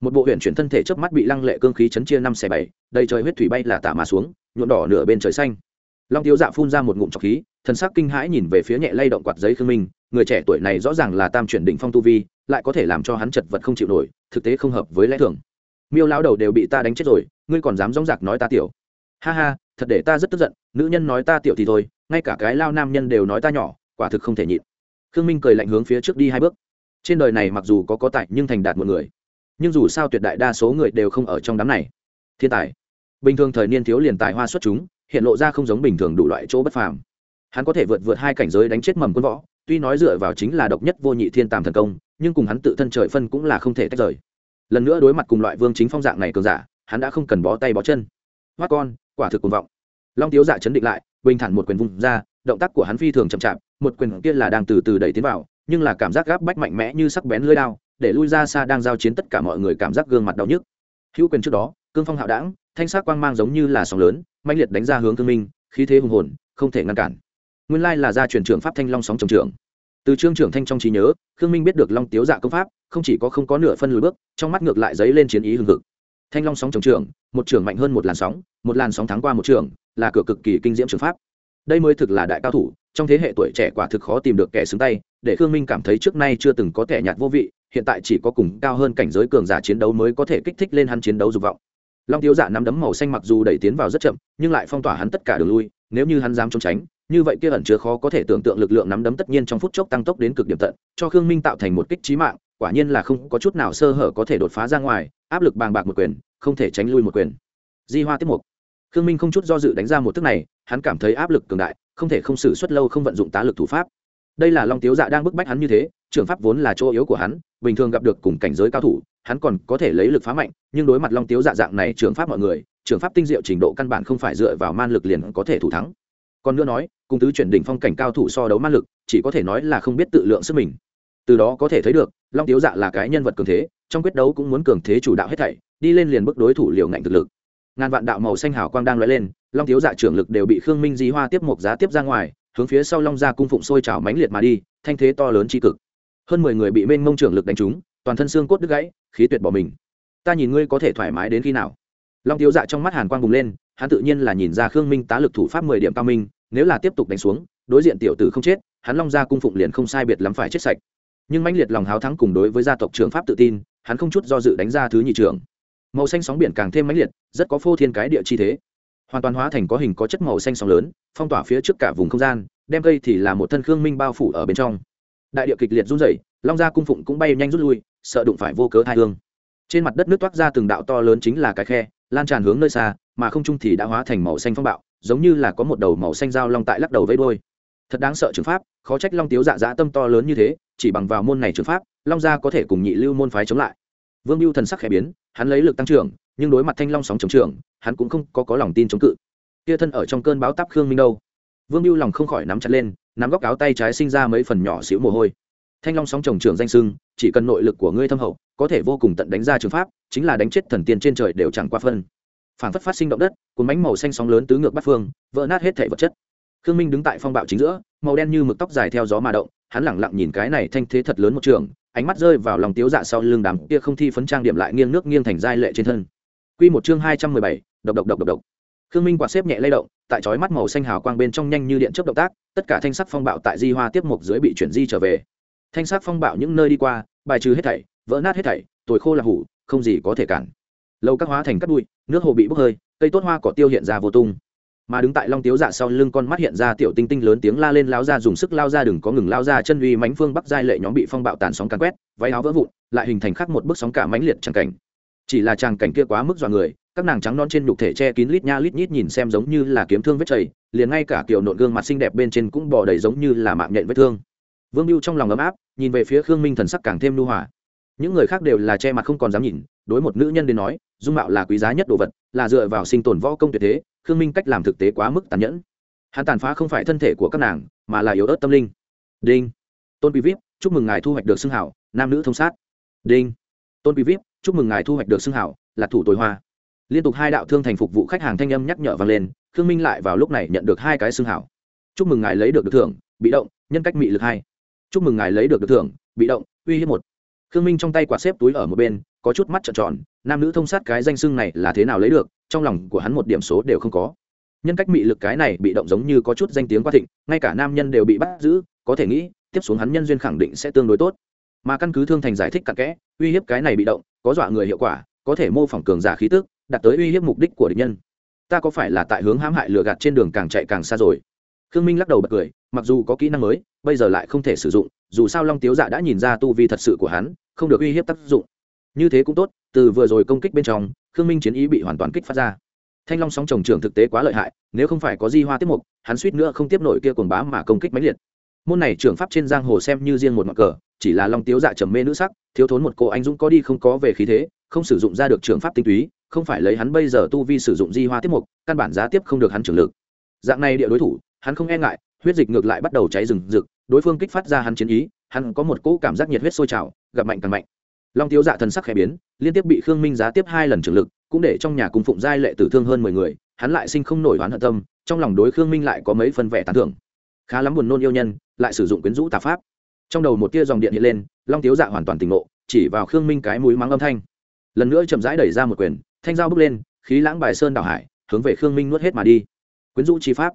một bộ huyện chuyển thân thể trước mắt bị lăng lệ cương khí chấn chia năm xẻ bảy đầy trời huyết thủy bay là tả mà xuống nhuộm đỏ nửa bên trời xanh long tiếu dạ phun ra một ngụm trọc khí thần sắc kinh hãi nhìn về phía nhẹ lay động quạt giấy khương minh người trẻ tuổi này rõ ràng là tam chuyển định phong tu vi lại có thể làm cho hắn chật vật không chịu nổi thực tế không hợp với lẽ thường miêu lao đầu đều bị ta đánh chết rồi ngươi còn dám dóng giặc nói ta tiểu ha ha, thật để ta rất tức giận, nữ nhân nói ta tiểu thì thôi, ngay cả cái lao nam nhân đều nói ta nhỏ, quả thực không thể nhịn. Khương minh cười lạnh hướng phía trước đi hai bước. Trên đời này mặc dù có có tài nhưng thành đạt một người. Nhưng dù sao tuyệt đại đa số người đều không ở trong đám này. Thiên tài. Bình thường thời niên thiếu liền tài hoa xuất chúng, hiện lộ ra không giống bình thường đủ loại chỗ bất phàm. Hắn có thể vượt vượt hai cảnh giới đánh chết mầm quân võ, tuy nói dựa vào chính là độc nhất vô nhị thiên tàm thần công, nhưng cùng hắn tự thân trời phân cũng là không thể tách rời. Lần nữa đối mặt cùng loại vương chính phong dạng này cường giả, hắn đã không cần bó tay bó chân hoắt con, quả thực cuồng vọng. Long tiếu giả chấn định lại, bình thản một quyền vung ra, động tác của hắn phi thường chậm chạp, một quyền kia là đang từ từ đẩy tiến vào, nhưng là cảm giác gáp bách mạnh mẽ như sắc bén lưỡi đao, để lui ra xa đang giao chiến tất cả mọi người cảm giác gương mặt đau nhức. Hữu quyền trước đó, cương phong hạo đảng, thanh sắc quang mang giống như là sóng lớn mạnh liệt đánh ra hướng cương minh, khí thế hùng hồn, không thể ngăn cản. Nguyên lai là gia truyền trưởng pháp thanh long sóng trồng trưởng. Từ trương trưởng thanh trong trí nhớ, khương minh biết được long tiếu dạ công pháp, không chỉ có không có nửa phân lùi bước, trong mắt ngược lại dấy lên chiến ý hừng hực thanh long sóng trồng trường, một trường mạnh hơn một làn sóng một làn sóng thắng qua một trường, là cửa cực kỳ kinh diễm trường pháp. Đây mới thực là đại cao thủ trong thế hệ tuổi trẻ quả thực khó tìm được kẻ xứng tay để khương minh cảm thấy trước nay chưa từng có kẻ nhạt vô vị hiện tại chỉ có cùng cao hơn cảnh giới cường giả chiến đấu mới có thể kích thích lên hắn chiến đấu dục vọng. Long tiêu giả nắm đấm màu xanh mặc dù đẩy tiến vào rất chậm nhưng lại phong tỏa hắn tất cả đường lui nếu như hắn dám trốn tránh như vậy kia ẩn chứa khó có thể tưởng tượng lực lượng nắm đấm tất nhiên trong phút chốc tăng tốc đến cực điểm tận cho khương minh tạo thành một kích trí mạng quả nhiên là không có chút nào sơ hở có thể đột phá ra ngoài áp lực bàng bạc một quyền, không thể tránh lui một quyền. Di hoa tiếp mục. Khương minh không chút do dự đánh ra một thức này, hắn cảm thấy áp lực cường đại, không thể không xử suất lâu không vận dụng tá lực thủ pháp. Đây là long tiếu dạ đang bức bách hắn như thế trường pháp vốn là chỗ yếu của hắn, bình thường gặp được cùng cảnh giới cao thủ, hắn còn có thể lấy lực phá mạnh, nhưng đối mặt long tiếu dạ dạng này trường pháp mọi người trường pháp tinh diệu trình độ căn bản không phải dựa vào man lực liền có thể thủ thắng. Còn nữa nói, cùng tứ chuyển đỉnh phong cảnh cao thủ so đấu man lực, chỉ có thể nói là không biết tự lượng sức mình. Từ đó có thể thấy được, long tiếu dạ là cái nhân vật cường thế trong quyết đấu cũng muốn cường thế chủ đạo hết thảy, đi lên liền bức đối thủ liều ngạnh thực lực. Ngàn vạn đạo màu xanh hào quang đang lóe lên, long thiếu dạ trưởng lực đều bị khương minh di hoa tiếp một giá tiếp ra ngoài, hướng phía sau long ra cung phụng sôi trào mãnh liệt mà đi, thanh thế to lớn tri cực. Hơn mười người bị mênh mông trưởng lực đánh trúng, toàn thân xương cốt đứt gãy, khí tuyệt bỏ mình. Ta nhìn ngươi có thể thoải mái đến khi nào? Long thiếu dạ trong mắt hàn quang bùng lên, hắn tự nhiên là nhìn ra khương minh tá lực thủ pháp mười điểm cao minh, nếu là tiếp tục đánh xuống, đối diện tiểu tử không chết, hắn long ra cung phụng liền không sai biệt lắm phải chết sạch. Nhưng mãnh liệt lòng háo thắng cùng đối với gia tộc trường pháp tự tin hắn không chút do dự đánh ra thứ nhị trưởng màu xanh sóng biển càng thêm mãnh liệt, rất có phô thiên cái địa chi thế. Hoàn toàn hóa thành có hình có chất màu xanh sóng lớn, phong tỏa phía trước cả vùng không gian, đem cây thì là một thân khương minh bao phủ ở bên trong. Đại địa kịch liệt run rẩy, long gia cung phụng cũng bay nhanh rút lui, sợ đụng phải vô cớ thai hương. Trên mặt đất nước toát ra từng đạo to lớn chính là cái khe, lan tràn hướng nơi xa, mà không trung thì đã hóa thành màu xanh phong bạo, giống như là có một đầu màu xanh dao long tại lắc đầu vây đôi thật đáng sợ trường pháp, khó trách long tiếu dạ dã tâm to lớn như thế chỉ bằng vào môn này trường pháp long gia có thể cùng nhị lưu môn phái chống lại. Vương mưu thần sắc khẽ biến hắn lấy lực tăng trưởng nhưng đối mặt thanh long sóng chống trưởng hắn cũng không có, có lòng tin chống cự. Kia thân ở trong cơn báo táp khương minh đâu? Vương mưu lòng không khỏi nắm chặt lên nắm góc áo tay trái sinh ra mấy phần nhỏ xíu mồ hôi. Thanh long sóng trồng trưởng danh sưng chỉ cần nội lực của ngươi thâm hậu có thể vô cùng tận đánh ra trường pháp chính là đánh chết thần tiên trên trời đều chẳng qua phân. Phản phất phát sinh động đất cuốn bánh màu xanh sóng lớn tứ ngược bắt phương vỡ nát hết thể vật chất. Khương minh đứng tại phong bạo chính giữa màu đen như mực tóc dài theo gió mà động hắn lẳng lặng nhìn cái này thanh thế thật lớn một trường ánh mắt rơi vào lòng tiếu dạ sau lưng đám kia không thi phấn trang điểm lại nghiêng nước nghiêng thành giai lệ trên thân Quy một chương hai trăm mười bảy, độc độc độc độc độc. Khương Minh quạt xếp nhẹ lay động, tại chói mắt màu xanh hào quang bên trong nhanh như điện chớp động tác, tất cả thanh sắc phong bạo tại di hoa tiếp mục dưới bị chuyển di trở về. Thanh sắc phong bạo những nơi đi qua, bài trừ hết thảy, vỡ nát hết thảy, tuổi khô là hủ, không gì có thể cản. Lâu các hóa thành cát bụi, nước hồ bị bốc hơi, cây tốt hoa cỏ tiêu hiện ra vô tung mà đứng tại long tiếu dạ sau lưng con mắt hiện ra tiểu tinh tinh lớn tiếng la lên lao ra dùng sức lao ra đừng có ngừng lao ra chân uy mánh phương bắc giai lệ nhóm bị phong bạo tàn sóng càn quét, váy áo vỡ vụn, lại hình thành khắc một bức sóng cả mãnh liệt tràng cảnh. Chỉ là tràng cảnh kia quá mức dọa người, các nàng trắng non trên nhục thể che kín lít nha lít nhít nhìn xem giống như là kiếm thương vết chảy, liền ngay cả kiểu nộn gương mặt xinh đẹp bên trên cũng bò đầy giống như là mạng nhện vết thương. Vương mưu trong lòng ấm áp, nhìn về phía khương minh thần sắc càng thêm lưu hòa. Những người khác đều là che mặt không còn dám nhìn, đối một nữ nhân đến nói, dung mạo là quý giá nhất đồ vật, là dựa vào sinh tồn võ công tuyệt thế khương minh cách làm thực tế quá mức tàn nhẫn. Hắn tàn phá không phải thân thể của các nàng, mà là yếu ớt tâm linh. Đinh. Tôn quý vip chúc mừng ngài thu hoạch được xưng hảo, nam nữ thông sát. Đinh. Tôn quý vip chúc mừng ngài thu hoạch được xưng hảo, là thủ tối hoa. Liên tục hai đạo thương thành phục vụ khách hàng thanh âm nhắc nhở vang lên, khương minh lại vào lúc này nhận được hai cái xưng hảo. Chúc mừng ngài lấy được được thưởng, bị động, nhân cách mị lực hai. Chúc mừng ngài lấy được được thưởng, bị động, uy hiếp một. Khương minh trong tay quạt xếp túi ở một bên, có chút mắt trợn tròn, nam nữ thông sát cái danh xưng này là thế nào lấy được trong lòng của hắn một điểm số đều không có. Nhân cách mị lực cái này bị động giống như có chút danh tiếng quá thịnh, ngay cả nam nhân đều bị bắt giữ, có thể nghĩ, tiếp xuống hắn nhân duyên khẳng định sẽ tương đối tốt. Mà căn cứ thương thành giải thích cặn kẽ, uy hiếp cái này bị động, có dọa người hiệu quả, có thể mô phỏng cường giả khí tức, đạt tới uy hiếp mục đích của địch nhân. Ta có phải là tại hướng hãm hại lừa gạt trên đường càng chạy càng xa rồi? Khương minh lắc đầu bật cười, mặc dù có kỹ năng mới, bây giờ lại không thể sử dụng, dù sao long tiếu dạ đã nhìn ra tu vi thật sự của hắn, không được uy hiếp tác dụng. Như thế cũng tốt, từ vừa rồi công kích bên trong khương minh chiến ý bị hoàn toàn kích phát ra. Thanh long sóng trồng trường thực tế quá lợi hại, nếu không phải có di hoa tiếp mục, hắn suýt nữa không tiếp nổi kia quần bá mà công kích máy liệt. Môn này trường pháp trên giang hồ xem như riêng một mặt cờ, chỉ là long tiếu dạ trầm mê nữ sắc, thiếu thốn một cô anh dũng có đi không có về khí thế, không sử dụng ra được trường pháp tinh túy, không phải lấy hắn bây giờ tu vi sử dụng di hoa tiếp mục, căn bản giá tiếp không được hắn trưởng lực. Dạng này địa đối thủ, hắn không e ngại, huyết dịch ngược lại bắt đầu cháy rừng rực, đối phương kích phát ra hắn chiến ý, hắn có một cỗ cảm giác nhiệt huyết sôi trào, gặp mạnh càng mạnh long thiếu dạ thần sắc khẽ biến, liên tiếp bị khương minh giá tiếp hai lần trường lực, cũng để trong nhà cung phụng giai lệ tử thương hơn mười người, hắn lại sinh không nổi oán hận tâm, trong lòng đối khương minh lại có mấy phần vẻ tán thưởng. Khá lắm buồn nôn yêu nhân, lại sử dụng quyến rũ tà pháp. Trong đầu một tia dòng điện hiện lên, long tiếu dạ hoàn toàn tỉnh ngộ, chỉ vào khương minh cái mũi mắng âm thanh. Lần nữa chậm rãi đẩy ra một quyền, thanh dao bước lên, khí lãng bài sơn đảo hải, hướng về khương minh nuốt hết mà đi. Quyến rũ chi pháp.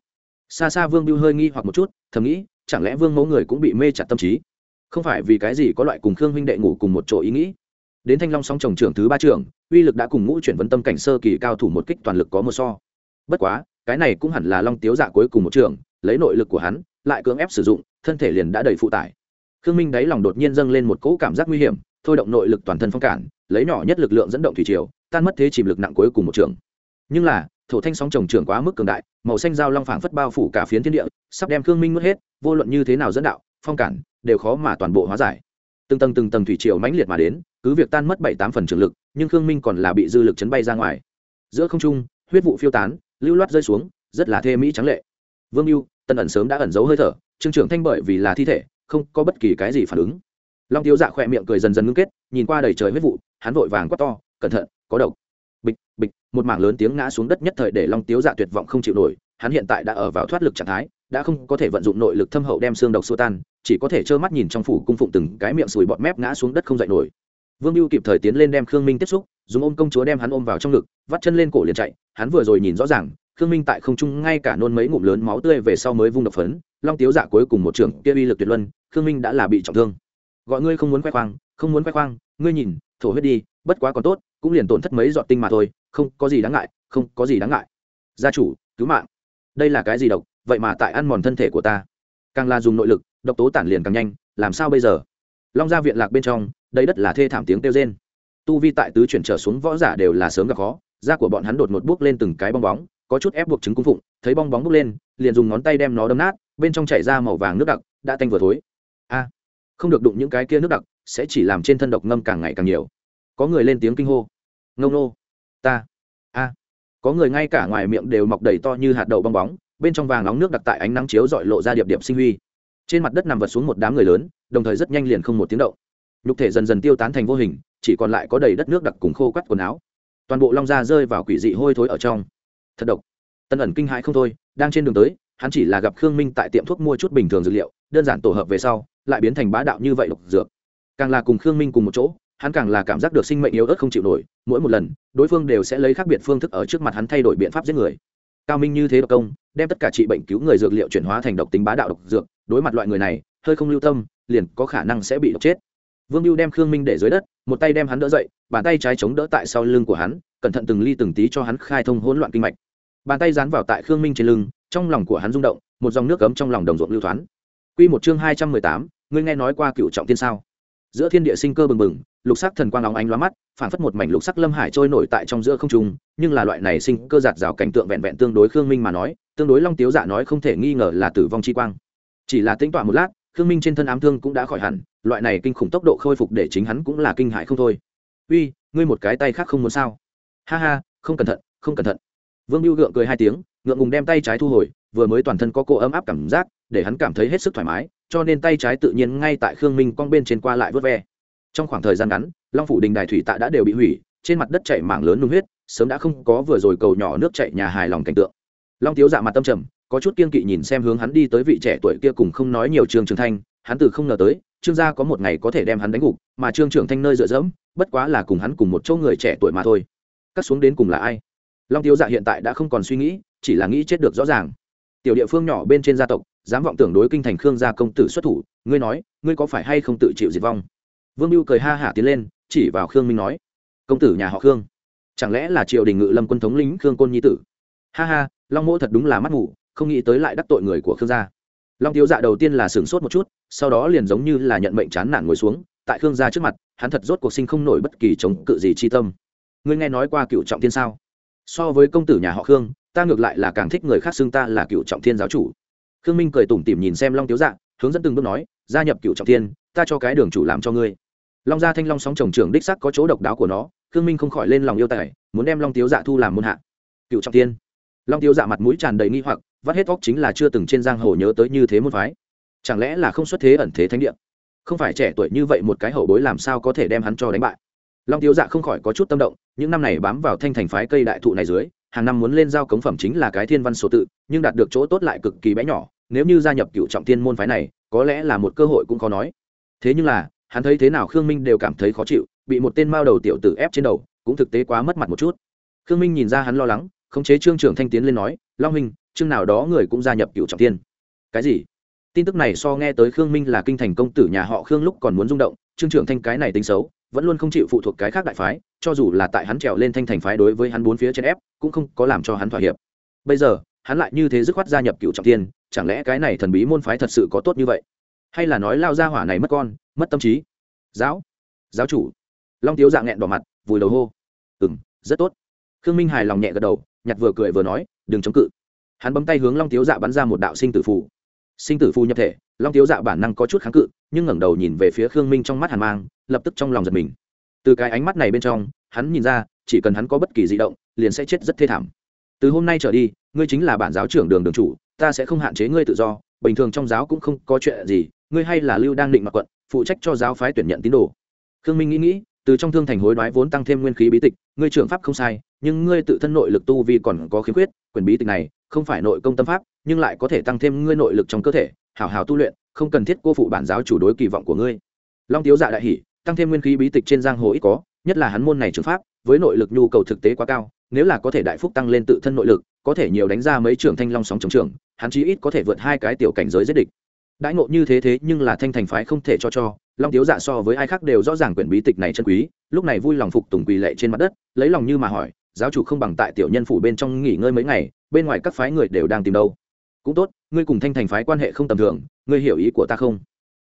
Xa xa vương biêu hơi nghi hoặc một chút, thầm nghĩ, chẳng lẽ vương mẫu người cũng bị mê chặt tâm trí? Không phải vì cái gì có loại cùng khương huynh đệ ngủ cùng một chỗ ý nghĩ. Đến thanh long song trồng trưởng thứ ba trưởng, uy lực đã cùng ngũ chuyển vấn tâm cảnh sơ kỳ cao thủ một kích toàn lực có một so. Bất quá, cái này cũng hẳn là long tiếu dạ cuối cùng một trường lấy nội lực của hắn, lại cưỡng ép sử dụng, thân thể liền đã đầy phụ tải. Khương minh đáy lòng đột nhiên dâng lên một cỗ cảm giác nguy hiểm, thôi động nội lực toàn thân phong cản, lấy nhỏ nhất lực lượng dẫn động thủy triều, tan mất thế chìm lực nặng cuối cùng một trường nhưng là, thổ thanh sóng trồng trưởng quá mức cường đại, màu xanh dao long phảng phất bao phủ cả phiến thiên địa, sắp đem khương minh mất hết, vô luận như thế nào dẫn đạo, phong cản đều khó mà toàn bộ hóa giải. Từng tầng từng tầng thủy triều mãnh liệt mà đến, cứ việc tan mất bảy tám phần trường lực, nhưng khương minh còn là bị dư lực chấn bay ra ngoài. Giữa không trung, huyết vụ phiêu tán, lưu loát rơi xuống, rất là thê mỹ trắng lệ. Vương mưu tân ẩn sớm đã ẩn giấu hơi thở, trương trưởng thanh bởi vì là thi thể, không có bất kỳ cái gì phản ứng. Long Tiếu dạ khỏe miệng cười dần dần ngưng kết, nhìn qua đầy trời huyết vụ, hắn vội vàng quát to, cẩn thận, có độc. Bịch bịch, một mảng lớn tiếng ngã xuống đất nhất thời để long tiếu dạ tuyệt vọng không chịu nổi, hắn hiện tại đã ở vào thoát lực trạng thái, đã không có thể vận dụng nội lực thâm hậu đem xương độc xua tan chỉ có thể trơ mắt nhìn trong phủ cung phụng từng cái miệng sùi bọt mép ngã xuống đất không dậy nổi. Vương mưu kịp thời tiến lên đem khương minh tiếp xúc, dùng ôm công chúa đem hắn ôm vào trong ngực, vắt chân lên cổ liền chạy, hắn vừa rồi nhìn rõ ràng, khương minh tại không trung ngay cả nôn mấy ngụm lớn máu tươi về sau mới vung độc phấn, long tiếu dạ cuối cùng một trường kia uy lực tuyệt luân, khương minh đã là bị trọng thương. Gọi ngươi không muốn khoe khoang, không muốn khoe khoang, ngươi nhìn, thổ huyết đi, bất quá còn tốt, cũng liền tổn thất mấy giọt tinh mà thôi, không có gì đáng ngại, không có gì đáng ngại. Gia chủ, cứu mạng. Đây là cái gì độc? Vậy mà tại ăn mòn thân thể của ta càng là dùng nội lực, độc tố tản liền càng nhanh, làm sao bây giờ? Long gia viện lạc bên trong đây đất là thê thảm tiếng kêu rên. Tu vi tại tứ chuyển trở xuống võ giả đều là sớm gặp khó, da của bọn hắn đột một bước lên từng cái bong bóng, có chút ép buộc trứng cung phụng, thấy bong bóng bước lên, liền dùng ngón tay đem nó đâm nát, bên trong chảy ra màu vàng nước đặc, đã tanh vừa thối. A, không được đụng những cái kia nước đặc, sẽ chỉ làm trên thân độc ngâm càng ngày càng nhiều. Có người lên tiếng kinh hô. Ngông nô. Ta. A. Có người ngay cả ngoài miệng đều mọc đầy to như hạt đậu bong bóng bên trong vàng nóng nước đặt tại ánh nắng chiếu dọi lộ ra điệp điệp sinh huy. Trên mặt đất nằm vật xuống một đám người lớn, đồng thời rất nhanh liền không một tiếng động. Nhục thể dần dần tiêu tán thành vô hình, chỉ còn lại có đầy đất nước đặc cùng khô quắt quần áo. Toàn bộ long da rơi vào quỷ dị hôi thối ở trong. Thật độc. Tân ẩn kinh hãi không thôi, đang trên đường tới, hắn chỉ là gặp khương minh tại tiệm thuốc mua chút bình thường dược liệu, đơn giản tổ hợp về sau, lại biến thành bá đạo như vậy độc dược. Càng là cùng khương minh cùng một chỗ, hắn càng là cảm giác được sinh mệnh yếu ớt không chịu nổi, mỗi một lần, đối phương đều sẽ lấy khác biệt phương thức ở trước mặt hắn thay đổi biện pháp giết người cao minh như thế độc công, đem tất cả trị bệnh cứu người dược liệu chuyển hóa thành độc tính bá đạo độc dược, đối mặt loại người này, hơi không lưu tâm, liền có khả năng sẽ bị độc chết. Vương mưu đem khương minh để dưới đất, một tay đem hắn đỡ dậy, bàn tay trái chống đỡ tại sau lưng của hắn, cẩn thận từng ly từng tí cho hắn khai thông hỗn loạn kinh mạch. Bàn tay dán vào tại khương minh trên lưng, trong lòng của hắn rung động, một dòng nước cấm trong lòng đồng ruộng lưu thoáng Quy một chương hai trăm mười tám, ngươi nghe nói qua cựu trọng tiên sao? Giữa thiên địa sinh cơ bừng bừng, lục sắc thần quang óng ánh lóa mắt phản phất một mảnh lục sắc lâm hải trôi nổi tại trong giữa không trung, nhưng là loại này sinh cơ giạt rào cảnh tượng vẹn vẹn tương đối khương minh mà nói, tương đối long tiếu dạ nói không thể nghi ngờ là tử vong chi quang. Chỉ là tính toán một lát, khương minh trên thân ám thương cũng đã khỏi hẳn, loại này kinh khủng tốc độ khôi phục để chính hắn cũng là kinh hại không thôi. Uy, ngươi một cái tay khác không muốn sao? Ha ha, không cẩn thận, không cẩn thận. Vương mưu gượng cười hai tiếng, ngượng ngùng đem tay trái thu hồi, vừa mới toàn thân có cô ấm áp cảm giác, để hắn cảm thấy hết sức thoải mái cho nên tay trái tự nhiên ngay tại khương minh cong bên trên qua lại vớt ve. Trong khoảng thời gian ngắn, long phủ đình đài thủy tạ đã đều bị hủy, trên mặt đất chảy mảng lớn nung huyết, sớm đã không có vừa rồi cầu nhỏ nước chảy nhà hài lòng cảnh tượng. Long tiếu dạ mặt tâm trầm, có chút kiên kỵ nhìn xem hướng hắn đi tới vị trẻ tuổi kia cùng không nói nhiều trương trường thanh, hắn từ không ngờ tới, trương gia có một ngày có thể đem hắn đánh gục, mà trương trường thanh nơi dựa dẫm, bất quá là cùng hắn cùng một chỗ người trẻ tuổi mà thôi. Cắt xuống đến cùng là ai? Long tiếu dạ hiện tại đã không còn suy nghĩ, chỉ là nghĩ chết được rõ ràng. Tiểu địa phương nhỏ bên trên gia tộc dám vọng tưởng đối kinh thành khương gia công tử xuất thủ, ngươi nói, ngươi có phải hay không tự chịu diệt vong? Vương mưu cười ha hả tiến lên, chỉ vào khương minh nói, công tử nhà họ khương, chẳng lẽ là triều đình ngự lâm quân thống lính khương côn nhi tử? Ha ha, long mỗ thật đúng là mắt ngủ không nghĩ tới lại đắc tội người của khương gia. Long Tiêu dạ đầu tiên là sửng sốt một chút, sau đó liền giống như là nhận mệnh chán nản ngồi xuống, tại khương gia trước mặt, hắn thật rốt cuộc sinh không nổi bất kỳ chống cự gì chi tâm. Ngươi nghe nói qua cựu trọng thiên sao? So với công tử nhà họ khương, ta ngược lại là càng thích người khác xưng ta là cựu trọng thiên giáo chủ khương minh cười tủm tỉm nhìn xem long tiếu dạ hướng dẫn từng bước nói, gia nhập cựu trọng thiên, ta cho cái đường chủ làm cho ngươi. Long gia thanh long sóng trồng trưởng đích sắc có chỗ độc đáo của nó, khương minh không khỏi lên lòng yêu tài, muốn đem long tiếu dạ thu làm môn hạ. Cựu trọng thiên. Long tiếu dạ mặt mũi tràn đầy nghi hoặc, vắt hết óc chính là chưa từng trên giang hồ nhớ tới như thế môn phái. Chẳng lẽ là không xuất thế ẩn thế thánh địa? Không phải trẻ tuổi như vậy một cái hậu bối làm sao có thể đem hắn cho đánh bại? Long tiếu dạ không khỏi có chút tâm động, những năm này bám vào thanh thành phái cây đại thụ này dưới hàng năm muốn lên giao cống phẩm chính là cái thiên văn số tự, nhưng đạt được chỗ tốt lại cực kỳ bé nhỏ, nếu như gia nhập cựu trọng thiên môn phái này, có lẽ là một cơ hội cũng khó nói. Thế nhưng là, hắn thấy thế nào khương minh đều cảm thấy khó chịu, bị một tên mao đầu tiểu tử ép trên đầu, cũng thực tế quá mất mặt một chút. Khương minh nhìn ra hắn lo lắng, khống chế trương trưởng thanh tiến lên nói, long minh chương nào đó người cũng gia nhập cựu trọng thiên. Cái gì? Tin tức này so nghe tới khương minh là kinh thành công tử nhà họ khương lúc còn muốn rung động, trương trưởng thanh cái này tính xấu vẫn luôn không chịu phụ thuộc cái khác đại phái, cho dù là tại hắn trèo lên thanh thành phái đối với hắn bốn phía trên ép, cũng không có làm cho hắn thỏa hiệp. Bây giờ, hắn lại như thế dứt khoát gia nhập cựu trọng thiên, chẳng lẽ cái này thần bí môn phái thật sự có tốt như vậy? Hay là nói lao ra hỏa này mất con, mất tâm trí? Giáo giáo chủ. Long tiếu dạng nghẹn đỏ mặt, vùi đầu hô. Ừ m rất tốt. Khương minh hài lòng nhẹ gật đầu, nhặt vừa cười vừa nói, đừng chống cự. Hắn bấm tay hướng long tiếu dạ bắn ra một đạo sinh tử phù. Sinh tử phù nhập thể, long tiếu dạ bản năng có chút kháng cự, nhưng ngẩng đầu nhìn về phía khương minh trong mắt hàn mang lập tức trong lòng giật mình. Từ cái ánh mắt này bên trong, hắn nhìn ra, chỉ cần hắn có bất kỳ di động, liền sẽ chết rất thê thảm. Từ hôm nay trở đi, ngươi chính là bản giáo trưởng đường đường chủ, ta sẽ không hạn chế ngươi tự do, bình thường trong giáo cũng không có chuyện gì, ngươi hay là lưu đang định mặc quận, phụ trách cho giáo phái tuyển nhận tín đồ. Khương minh nghĩ nghĩ, từ trong thương thành hối đoái vốn tăng thêm nguyên khí bí tịch, ngươi trưởng pháp không sai, nhưng ngươi tự thân nội lực tu vi còn có khiếm khuyết, quyền bí tịch này, không phải nội công tâm pháp, nhưng lại có thể tăng thêm ngươi nội lực trong cơ thể, hảo hảo tu luyện, không cần thiết cô phụ bản giáo chủ đối kỳ vọng của ngươi. Long tiếu dạ đại hỷ tăng thêm nguyên khí bí tịch trên giang hồ ít có, nhất là hắn môn này trường pháp, với nội lực nhu cầu thực tế quá cao, nếu là có thể đại phúc tăng lên tự thân nội lực, có thể nhiều đánh ra mấy trưởng thanh long sóng chống trường, hắn chí ít có thể vượt hai cái tiểu cảnh giới giết địch. Đãi ngộ như thế thế nhưng là thanh thành phái không thể cho cho, long tiếu dạ so với ai khác đều rõ ràng quyển bí tịch này chân quý, lúc này vui lòng phục tùng quỳ lệ trên mặt đất, lấy lòng như mà hỏi, giáo chủ không bằng tại tiểu nhân phủ bên trong nghỉ ngơi mấy ngày, bên ngoài các phái người đều đang tìm đâu? Cũng tốt, ngươi cùng thanh thành phái quan hệ không tầm thường, ngươi hiểu ý của ta không?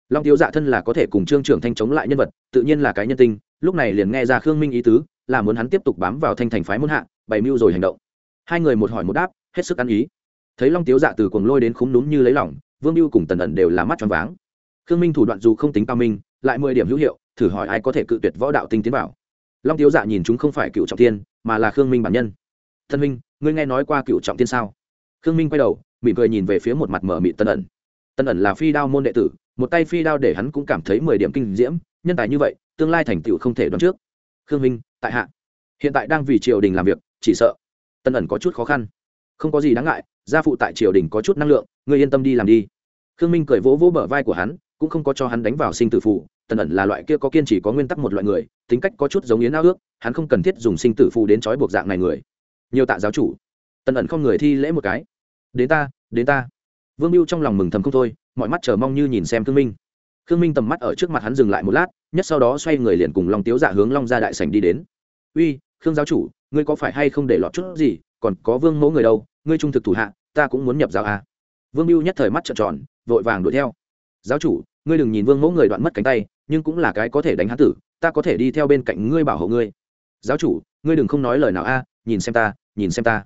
Long tiếu dạ thân là có thể cùng trương trưởng thanh chống lại nhân vật, tự nhiên là cái nhân tinh lúc này liền nghe ra khương minh ý tứ, là muốn hắn tiếp tục bám vào thanh thành phái muôn hạ, bày mưu rồi hành động. Hai người một hỏi một đáp, hết sức ăn ý. Thấy long tiếu dạ từ cuồng lôi đến khúng đúng như lấy lỏng vương mưu cùng tần ẩn đều là mắt tròn váng. Khương minh thủ đoạn dù không tính cao minh, lại mười điểm hữu hiệu, thử hỏi ai có thể cự tuyệt võ đạo tinh tiến vào. Long tiếu dạ nhìn chúng không phải cựu trọng tiên mà là khương minh bản nhân. Thân minh ngươi nghe nói qua cựu trọng tiên sao? Khương minh quay đầu, mỉm cười nhìn về phía một mặt mở mị tân ẩn. Tân ẩn là phi đao môn đệ tử một tay phi đao để hắn cũng cảm thấy mười điểm kinh diễm, nhân tài như vậy, tương lai thành tựu không thể đoán trước. Khương minh, tại hạ. Hiện tại đang vì triều đình làm việc, chỉ sợ tân ẩn có chút khó khăn. Không có gì đáng ngại, gia phụ tại triều đình có chút năng lượng, ngươi yên tâm đi làm đi. Khương minh cười vỗ vỗ bờ vai của hắn, cũng không có cho hắn đánh vào sinh tử phụ tần ẩn là loại kia có kiên trì, có nguyên tắc một loại người, tính cách có chút giống yến ao ước, hắn không cần thiết dùng sinh tử phụ đến trói buộc dạng này người. Nhiều tạ giáo chủ. Tần ẩn không người thi lễ một cái. Đến ta đến ta. Vương mưu trong lòng mừng thầm không thôi mọi mắt chờ mong như nhìn xem khương minh. Khương minh tầm mắt ở trước mặt hắn dừng lại một lát, nhất sau đó xoay người liền cùng long tiếu dạ hướng long ra đại sành đi đến. Uy, khương giáo chủ, ngươi có phải hay không để lọt chút gì, còn có vương mẫu người đâu, ngươi trung thực thủ hạ, ta cũng muốn nhập giáo à. vương mưu nhất thời mắt trợn tròn, vội vàng đuổi theo. Giáo chủ, ngươi đừng nhìn vương mẫu người đoạn mất cánh tay, nhưng cũng là cái có thể đánh hắn tử, ta có thể đi theo bên cạnh ngươi bảo hộ ngươi. Giáo chủ, ngươi đừng không nói lời nào a, nhìn xem ta, nhìn xem ta.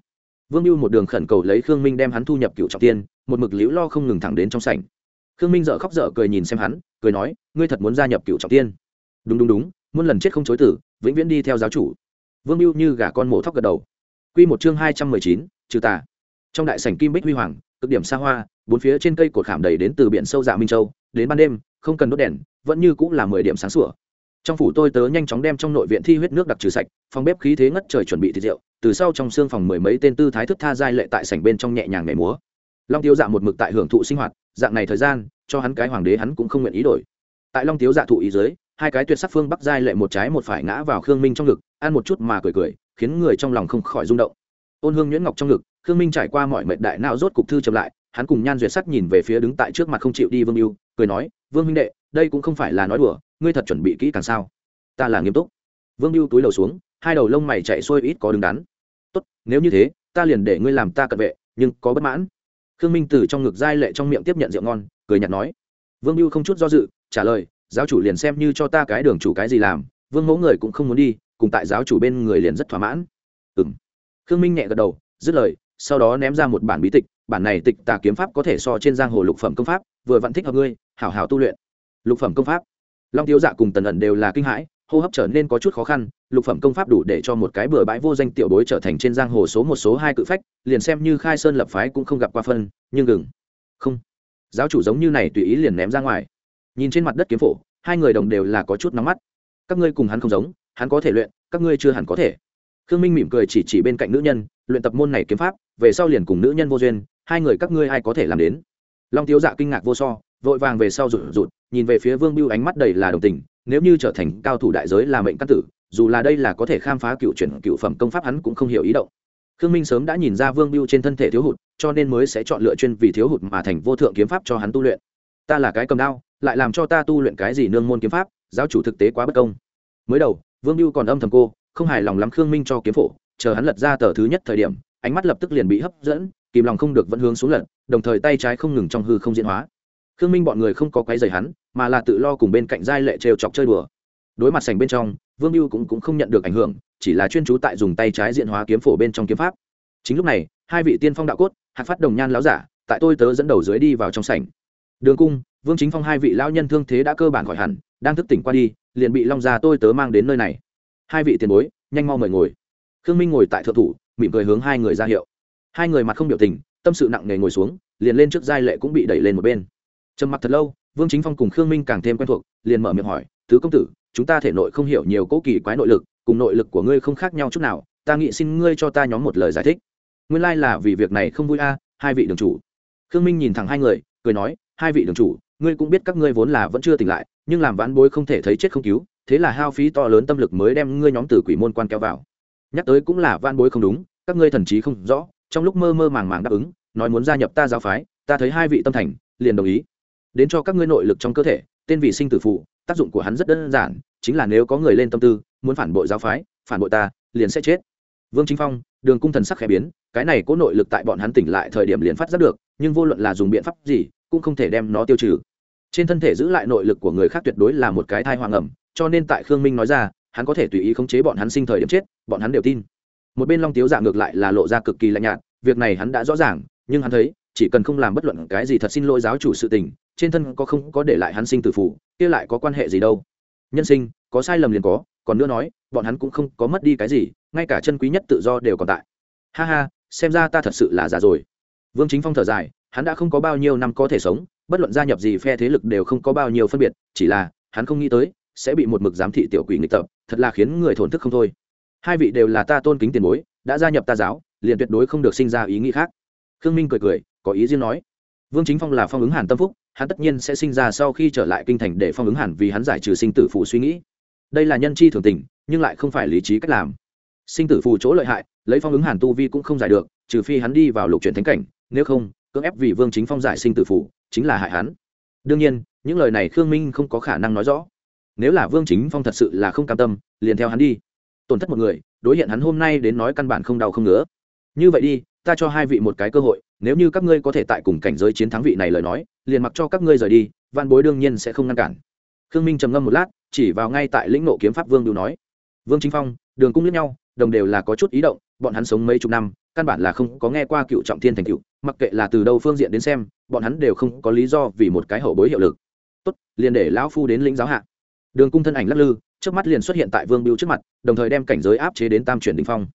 Vương mưu một đường khẩn cầu lấy khương minh đem hắn thu nhập cựu trọng tiên, một mực liễu lo không ngừng thẳng đến trong sảnh khương minh dợ khóc dở cười nhìn xem hắn, cười nói, ngươi thật muốn gia nhập cựu trọng tiên? Đúng đúng đúng muôn lần chết không chối tử, vĩnh viễn đi theo giáo chủ. Vương mưu như gà con mổ thóc gật đầu. Q một chương hai trăm mười chín, trừ tà. Trong đại sảnh kim bích huy hoàng, cực điểm xa hoa, bốn phía trên cây cột khảm đầy đến từ biển sâu dạ minh châu, đến ban đêm, không cần đốt đèn, vẫn như cũng là mười điểm sáng sủa. Trong phủ tôi tớ nhanh chóng đem trong nội viện thi huyết nước đặc trừ sạch, phòng bếp khí thế ngất trời chuẩn bị thịt rượu, từ sau trong xương phòng mười mấy tên tư thái thức tha giai lệ tại sảnh bên trong nhẹ nhàng nhảy múa. Long tiêu dạ một mực tại hưởng thụ sinh hoạt dạng này thời gian, cho hắn cái hoàng đế hắn cũng không nguyện ý đổi. Tại long tiếu dạ thụ ý dưới, hai cái tuyệt sắc phương bắc giai lệ một trái một phải ngã vào khương minh trong ngực, ăn một chút mà cười cười, khiến người trong lòng không khỏi rung động. Ôn hương nhuyễn ngọc trong ngực, khương minh trải qua mọi mệnh đại não rốt cục thư chậm lại, hắn cùng nhan duyệt sắc nhìn về phía đứng tại trước mặt không chịu đi vương mưu cười nói, vương huynh đệ, đây cũng không phải là nói đùa, ngươi thật chuẩn bị kỹ càng sao? Ta là nghiêm túc. Vương mưu túi đầu xuống, hai đầu lông mày chạy xuôi ít có đứng đắn. Tốt, nếu như thế, ta liền để ngươi làm ta cận vệ, nhưng có bất mãn khương minh từ trong ngực giai lệ trong miệng tiếp nhận rượu ngon, cười nhạt nói. Vương mưu không chút do dự, trả lời, giáo chủ liền xem như cho ta cái đường chủ cái gì làm, vương mẫu người cũng không muốn đi, cùng tại giáo chủ bên người liền rất thỏa mãn. Ừ m khương minh nhẹ gật đầu, dứt lời, sau đó ném ra một bản bí tịch, bản này tịch tà kiếm pháp có thể so trên giang hồ lục phẩm công pháp, vừa vặn thích hợp ngươi, hảo hảo tu luyện. Lục phẩm công pháp. Long tiêu dạ cùng tần ẩn đều là kinh hãi, hô hấp trở nên có chút khó khăn lục phẩm công pháp đủ để cho một cái bừa bãi vô danh tiểu bối trở thành trên giang hồ số một số hai cự phách, liền xem như khai sơn lập phái cũng không gặp qua phân, nhưng gừng không. Giáo chủ giống như này tùy ý liền ném ra ngoài. Nhìn trên mặt đất kiếm phổ, hai người đồng đều là có chút nóng mắt. Các ngươi cùng hắn không giống, hắn có thể luyện, các ngươi chưa hẳn có thể. Khương minh mỉm cười chỉ chỉ bên cạnh nữ nhân, luyện tập môn này kiếm pháp, về sau liền cùng nữ nhân vô duyên, hai người các ngươi ai có thể làm đến? Long tiếu dạ kinh ngạc vô so, vội vàng về sau rụt rụt, nhìn về phía vương biêu ánh mắt đầy là đồng tình, nếu như trở thành cao thủ đại giới là mệnh căn tử dù là đây là có thể khám phá cựu chuyển cựu phẩm công pháp hắn cũng không hiểu ý động. Khương minh sớm đã nhìn ra vương biêu trên thân thể thiếu hụt, cho nên mới sẽ chọn lựa chuyên vì thiếu hụt mà thành vô thượng kiếm pháp cho hắn tu luyện. Ta là cái cầm đao, lại làm cho ta tu luyện cái gì nương môn kiếm pháp, giáo chủ thực tế quá bất công. Mới đầu, vương biêu còn âm thầm cô, không hài lòng lắm khương minh cho kiếm phổ, chờ hắn lật ra tờ thứ nhất thời điểm, ánh mắt lập tức liền bị hấp dẫn, kìm lòng không được vẫn hướng xuống lật, đồng thời tay trái không ngừng trong hư không diễn hóa. Khương minh bọn người không có quấy dày hắn, mà là tự lo cùng bên cạnh giai lệ trêu chọc chơi đùa đối mặt sành bên trong vương mưu cũng, cũng không nhận được ảnh hưởng chỉ là chuyên chú tại dùng tay trái diện hóa kiếm phổ bên trong kiếm pháp. Chính lúc này hai vị tiên phong đạo cốt hạc phát đồng nhan láo giả tại tôi tớ dẫn đầu dưới đi vào trong sảnh. Đường cung vương chính phong hai vị lão nhân thương thế đã cơ bản khỏi hẳn đang thức tỉnh qua đi liền bị long già tôi tớ mang đến nơi này. Hai vị tiền bối nhanh mau mời ngồi. Khương minh ngồi tại thượng thủ mỉm cười hướng hai người ra hiệu. Hai người mặt không biểu tình tâm sự nặng nề ngồi xuống liền lên trước giai lệ cũng bị đẩy lên một bên. Trầm mặc thật lâu vương chính phong cùng khương minh càng thêm quen thuộc liền mở miệng hỏi thứ công tử chúng ta thể nội không hiểu nhiều cố kỳ quái nội lực, cùng nội lực của ngươi không khác nhau chút nào, ta nghĩ xin ngươi cho ta nhóm một lời giải thích. Nguyên lai là vì việc này không vui a, hai vị đường chủ. Khương minh nhìn thẳng hai người, cười nói, hai vị đường chủ, ngươi cũng biết các ngươi vốn là vẫn chưa tỉnh lại, nhưng làm vãn bối không thể thấy chết không cứu, thế là hao phí to lớn tâm lực mới đem ngươi nhóm từ quỷ môn quan kéo vào. Nhắc tới cũng là vãn bối không đúng, các ngươi thần trí không rõ, trong lúc mơ mơ màng màng đáp ứng, nói muốn gia nhập ta giáo phái, ta thấy hai vị tâm thành, liền đồng ý. Đến cho các ngươi nội lực trong cơ thể, tên vị sinh tử phụ tác dụng của hắn rất đơn giản, chính là nếu có người lên tâm tư, muốn phản bội giáo phái, phản bội ta, liền sẽ chết. Vương chính phong, đường cung thần sắc khẽ biến, cái này có nội lực tại bọn hắn tỉnh lại thời điểm liền phát giác được, nhưng vô luận là dùng biện pháp gì, cũng không thể đem nó tiêu trừ. Trên thân thể giữ lại nội lực của người khác tuyệt đối là một cái thai hoàng ẩm cho nên tại khương minh nói ra, hắn có thể tùy ý khống chế bọn hắn sinh thời điểm chết, bọn hắn đều tin. Một bên long tiếu dạ ngược lại là lộ ra cực kỳ lạnh nhạt, việc này hắn đã rõ ràng, nhưng hắn thấy, chỉ cần không làm bất luận cái gì thật xin lỗi giáo chủ sự tình trên thân có không có để lại hắn sinh tử phủ kia lại có quan hệ gì đâu? Nhân sinh, có sai lầm liền có, còn nữa nói, bọn hắn cũng không có mất đi cái gì, ngay cả chân quý nhất tự do đều còn tại. Ha ha, xem ra ta thật sự là già rồi. Vương chính phong thở dài, hắn đã không có bao nhiêu năm có thể sống, bất luận gia nhập gì phe thế lực đều không có bao nhiêu phân biệt, chỉ là, hắn không nghĩ tới, sẽ bị một mực giám thị tiểu quỷ nghịch tập, thật là khiến người thổn thức không thôi. Hai vị đều là ta tôn kính tiền bối, đã gia nhập ta giáo, liền tuyệt đối không được sinh ra ý nghĩ khác. Khương minh cười cười, có ý riêng nói. Vương chính phong là phong ứng hàn tâm phúc hắn tất nhiên sẽ sinh ra sau khi trở lại kinh thành để phong ứng hàn vì hắn giải trừ sinh tử phụ suy nghĩ. Đây là nhân chi thường tình, nhưng lại không phải lý trí cách làm. Sinh tử phù chỗ lợi hại, lấy phong ứng hàn tu vi cũng không giải được, trừ phi hắn đi vào lục chuyển thánh cảnh, nếu không, cưỡng ép vì vương chính phong giải sinh tử phù, chính là hại hắn. Đương nhiên, những lời này khương minh không có khả năng nói rõ. Nếu là vương chính phong thật sự là không cam tâm, liền theo hắn đi. Tổn thất một người, đối hiện hắn hôm nay đến nói căn bản không đau không ngứa. Như vậy đi ta cho hai vị một cái cơ hội, nếu như các ngươi có thể tại cùng cảnh giới chiến thắng vị này lời nói, liền mặc cho các ngươi rời đi văn bối đương nhiên sẽ không ngăn cản. Khương minh trầm ngâm một lát, chỉ vào ngay tại lĩnh nộ kiếm pháp vương đều nói, vương chính phong, đường cung lẫn nhau, đồng đều là có chút ý động, bọn hắn sống mấy chục năm, căn bản là không có nghe qua cựu trọng thiên thành cựu mặc kệ là từ đâu phương diện đến xem, bọn hắn đều không có lý do vì một cái hậu bối hiệu lực. Tốt, liền để lão phu đến lĩnh giáo hạ. Đường cung thân ảnh lắc lư trước mắt liền xuất hiện tại vương biêu trước mặt, đồng thời đem cảnh giới áp chế đến tam chuyển đình phong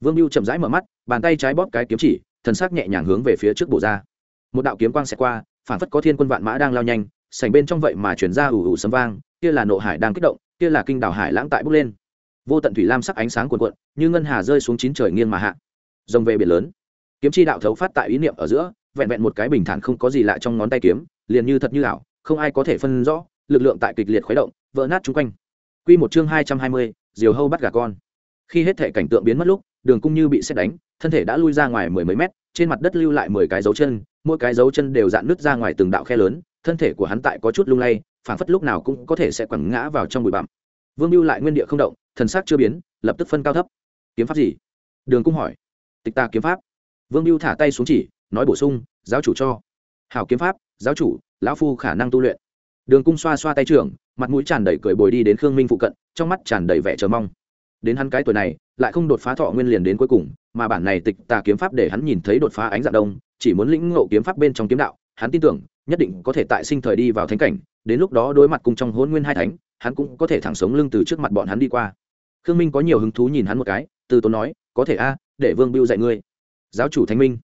vương biêu chậm rãi mở mắt, bàn tay trái bóp cái kiếm chỉ, thần sắc nhẹ nhàng hướng về phía trước bổ ra. Một đạo kiếm quang xẹt qua, phản phất có thiên quân vạn mã đang lao nhanh, sảnh bên trong vậy mà chuyển ra ủ ủ sấm vang, kia là nộ hải đang kích động, kia là kinh đảo hải lãng tại bốc lên. Vô tận thủy lam sắc ánh sáng cuồn cuộn, như ngân hà rơi xuống chín trời nghiêng mà hạ. Rồng về biển lớn. Kiếm chi đạo thấu phát tại ý niệm ở giữa, vẹn vẹn một cái bình thản không có gì lạ trong ngón tay kiếm, liền như thật như ảo, không ai có thể phân rõ, lực lượng tại kịch liệt khuấy động, vỡ nát chung quanh. Quy một chương hai trăm hai mươi, diều hâu bắt gà con. Khi hết thể cảnh tượng biến mất lúc đường cung như bị xét đánh, thân thể đã lui ra ngoài mười mấy mét, trên mặt đất lưu lại mười cái dấu chân, mỗi cái dấu chân đều dạn nứt ra ngoài từng đạo khe lớn, thân thể của hắn tại có chút lung lay, phảng phất lúc nào cũng có thể sẽ quẳng ngã vào trong bụi bặm. Vương mưu lại nguyên địa không động, thần sắc chưa biến, lập tức phân cao thấp. Kiếm pháp gì? Đường cung hỏi. Tịch ta kiếm pháp. Vương mưu thả tay xuống chỉ, nói bổ sung, giáo chủ cho. Hảo kiếm pháp, giáo chủ, lão phu khả năng tu luyện. Đường cung xoa xoa tay trưởng, mặt mũi tràn đầy cười bồi đi đến khương minh phụ cận, trong mắt tràn đầy vẻ chờ mong đến hắn cái tuổi này, lại không đột phá thọ nguyên liền đến cuối cùng, mà bản này tịch tà kiếm pháp để hắn nhìn thấy đột phá ánh dạng đông, chỉ muốn lĩnh ngộ kiếm pháp bên trong kiếm đạo, hắn tin tưởng, nhất định có thể tại sinh thời đi vào thánh cảnh, đến lúc đó đối mặt cùng trong hôn nguyên hai thánh, hắn cũng có thể thẳng sống lưng từ trước mặt bọn hắn đi qua. Khương minh có nhiều hứng thú nhìn hắn một cái, từ tốn nói, có thể a, để vương biêu dạy ngươi. Giáo chủ thánh minh.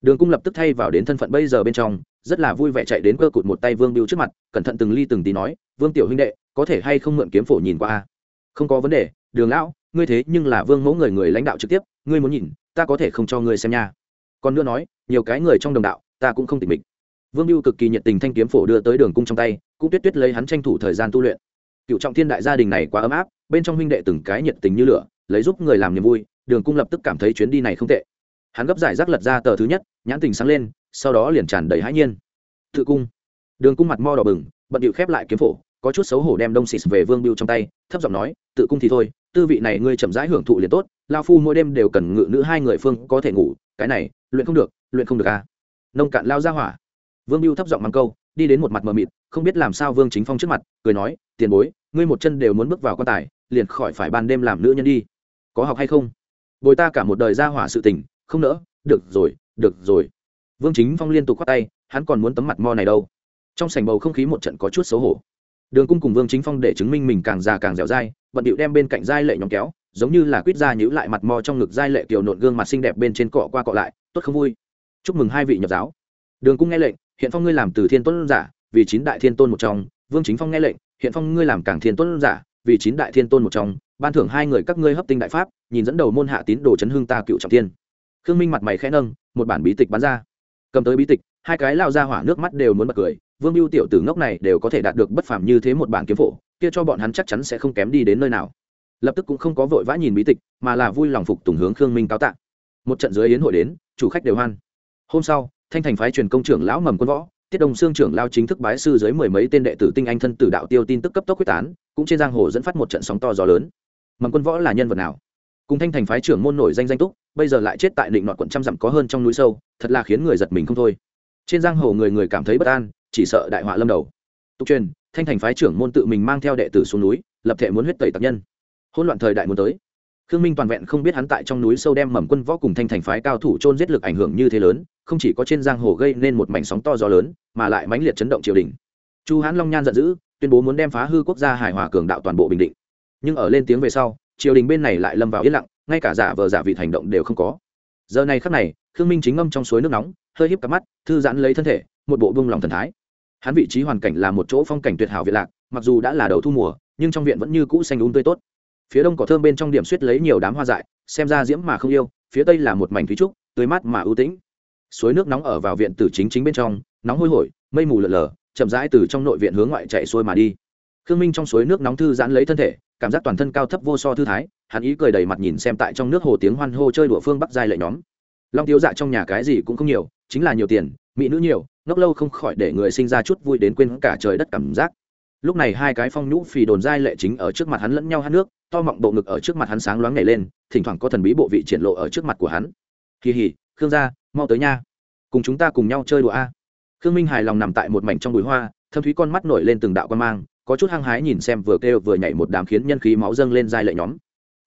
Đường cung lập tức thay vào đến thân phận bây giờ bên trong, rất là vui vẻ chạy đến cơ cụt một tay vương biêu trước mặt, cẩn thận từng ly từng tí nói, vương tiểu huynh đệ, có thể hay không mượn kiếm phổ nhìn qua a? Không có vấn đề, đường lão ngươi thế nhưng là vương mẫu người người lãnh đạo trực tiếp, ngươi muốn nhìn, ta có thể không cho ngươi xem nha. Còn nữa nói, nhiều cái người trong đồng đạo, ta cũng không tỉnh mình vương mưu cực kỳ nhiệt tình thanh kiếm phổ đưa tới đường cung trong tay, cũng tuyết tuyết lấy hắn tranh thủ thời gian tu luyện. Cựu trọng thiên đại gia đình này quá ấm áp, bên trong huynh đệ từng cái nhiệt tình như lửa, lấy giúp người làm niềm vui, đường cung lập tức cảm thấy chuyến đi này không tệ. Hắn gấp giải rác lật ra tờ thứ nhất, nhãn tình sáng lên, sau đó liền tràn đầy hãi nhiên. Tự cung. Đường cung mặt mo đỏ bừng, bận điệu khép lại kiếm phổ, có chút xấu hổ đem đông xịt về vương biêu trong tay, thấp giọng nói, tự cung thì thôi tư vị này ngươi chậm rãi hưởng thụ liền tốt, lao phu mỗi đêm đều cần ngự nữ hai người phương có thể ngủ, cái này, luyện không được, luyện không được à? Nông cạn lao ra hỏa. Vương mưu thấp giọng mắng câu, đi đến một mặt mờ mịt, không biết làm sao vương chính phong trước mặt, cười nói, tiền bối, ngươi một chân đều muốn bước vào quan tài, liền khỏi phải ban đêm làm nữ nhân đi. Có học hay không? Bồi ta cả một đời ra hỏa sự tình, không nỡ, được rồi được rồi. Vương chính phong liên tục khoát tay, hắn còn muốn tấm mặt mo này đâu. Trong sảnh bầu không khí một trận có chút xấu hổ. Đường cung cùng vương chính phong để chứng minh mình càng già càng dẻo dai bận điệu đem bên cạnh giai lệ nhóm kéo, giống như là quýt ra nhữ lại mặt mò trong ngực giai lệ kiều nộn gương mặt xinh đẹp bên trên cọ qua cọ lại, tốt không vui. Chúc mừng hai vị nhập giáo. Đường cung nghe lệnh, hiện phong ngươi làm từ thiên tôn giả, vì chín đại thiên tôn một trong. Vương chính phong nghe lệnh, hiện phong ngươi làm cảng thiên tôn giả, vì chín đại thiên tôn một trong. Ban thưởng hai người các ngươi hấp tinh đại pháp, nhìn dẫn đầu môn hạ tín đồ chấn hương ta cựu trọng thiên. khương minh mặt mày khẽ nâng, một bản bí tịch bán ra. Cầm tới bí tịch, hai cái lao ra hỏa nước mắt đều muốn bật cười. Vương mưu tiểu tử ngốc này đều có thể đạt được bất phàm như thế một bản kiếm phổ kia cho bọn hắn chắc chắn sẽ không kém đi đến nơi nào. Lập tức cũng không có vội vã nhìn bí tịch, mà là vui lòng phục tùng hướng khương minh cáo tạ. Một trận dưới yến hội đến, chủ khách đều hoan. Hôm sau, thanh thành phái truyền công trưởng lão mầm quân võ, tiết đông xương trưởng lao chính thức bái sư dưới mười mấy tên đệ tử tinh anh thân tử đạo tiêu tin tức cấp tốc quyết tán, cũng trên giang hồ dẫn phát một trận sóng to gió lớn. Mầm quân võ là nhân vật nào? Cùng thanh thành phái trưởng môn nổi danh danh túc, bây giờ lại chết tại định nọt quận trăm dặm có hơn trong núi sâu, thật là khiến người giật mình không thôi. Trên giang hồ người người cảm thấy bất an, chỉ sợ đại họa lâm đầu. Tục truyền thanh thành phái trưởng môn tự mình mang theo đệ tử xuống núi, lập thể muốn huyết tẩy tạc nhân. Hỗn loạn thời đại muốn tới. Khương minh toàn vẹn không biết hắn tại trong núi sâu đem mầm quân võ cùng thanh thành phái cao thủ trôn giết lực ảnh hưởng như thế lớn, không chỉ có trên giang hồ gây nên một mảnh sóng to gió lớn, mà lại mãnh liệt chấn động triều đình. Chu hãn long nhan giận dữ, tuyên bố muốn đem phá hư quốc gia hài hòa cường đạo toàn bộ bình định. Nhưng ở lên tiếng về sau, triều đình bên này lại lâm vào yên lặng, ngay cả giả vờ giả vị hành động đều không có. Giờ này khắc này, khương minh chính ngâm trong suối nước nóng, hơi híp cặp mắt, thư giãn lấy thân thể, một bộ buông lòng thần thái hắn vị trí hoàn cảnh là một chỗ phong cảnh tuyệt hảo việt lạc, mặc dù đã là đầu thu mùa, nhưng trong viện vẫn như cũ xanh đúng tươi tốt. Phía đông cỏ thơm bên trong điểm suýt lấy nhiều đám hoa dại, xem ra diễm mà không yêu, phía tây là một mảnh thúy trúc, tươi mát mà ưu tĩnh. Suối nước nóng ở vào viện tử chính chính bên trong, nóng hôi hổi, mây mù lợn lờ chậm rãi từ trong nội viện hướng ngoại chạy xuôi mà đi. Khương minh trong suối nước nóng thư giãn lấy thân thể, cảm giác toàn thân cao thấp vô so thư thái, hắn ý cười đầy mặt nhìn xem tại trong nước hồ tiếng hoan hô chơi đùa phương bắc giai lệ nhóm. Long thiếu dạ trong nhà cái gì cũng không nhiều, chính là nhiều tiền mỹ nữ nhiều, ngốc lâu không khỏi để người sinh ra chút vui đến quên cả trời đất cảm giác. Lúc này hai cái phong nhũ phì đồn giai lệ chính ở trước mặt hắn lẫn nhau hát nước, to mọng bộ ngực ở trước mặt hắn sáng loáng nhảy lên, thỉnh thoảng có thần bí bộ vị triển lộ ở trước mặt của hắn. Kỳ hỉ khương gia, mau tới nha. Cùng chúng ta cùng nhau chơi đùa a. Khương minh hài lòng nằm tại một mảnh trong bụi hoa, thâm thúy con mắt nổi lên từng đạo quan mang, có chút hăng hái nhìn xem vừa kêu vừa nhảy một đám khiến nhân khí máu dâng lên giai lệ nhóm.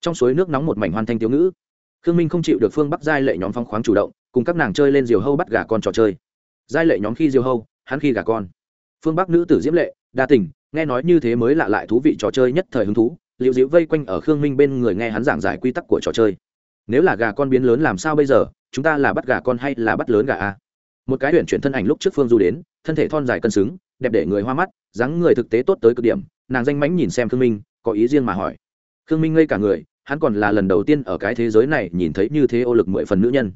Trong suối nước nóng một mảnh hoan thanh thiếu ngữ. Khương minh không chịu được phương bắc giai lệ nhóm phong khoáng chủ động, cùng các nàng chơi lên diều hâu bắt gà con trò chơi giai lệ nhóm khi diêu hâu, hắn khi gà con. Phương bắc nữ tử diễm lệ, đa tình, nghe nói như thế mới lạ lại thú vị trò chơi nhất thời hứng thú liệu dịu vây quanh ở khương minh bên người nghe hắn giảng giải quy tắc của trò chơi. Nếu là gà con biến lớn làm sao bây giờ, chúng ta là bắt gà con hay là bắt lớn gà a? Một cái huyện chuyển thân ảnh lúc trước phương du đến, thân thể thon dài cân xứng, đẹp để người hoa mắt, dáng người thực tế tốt tới cực điểm, nàng danh mánh nhìn xem khương minh, có ý riêng mà hỏi. Khương minh ngây cả người, hắn còn là lần đầu tiên ở cái thế giới này nhìn thấy như thế ô lực mười phần nữ nhân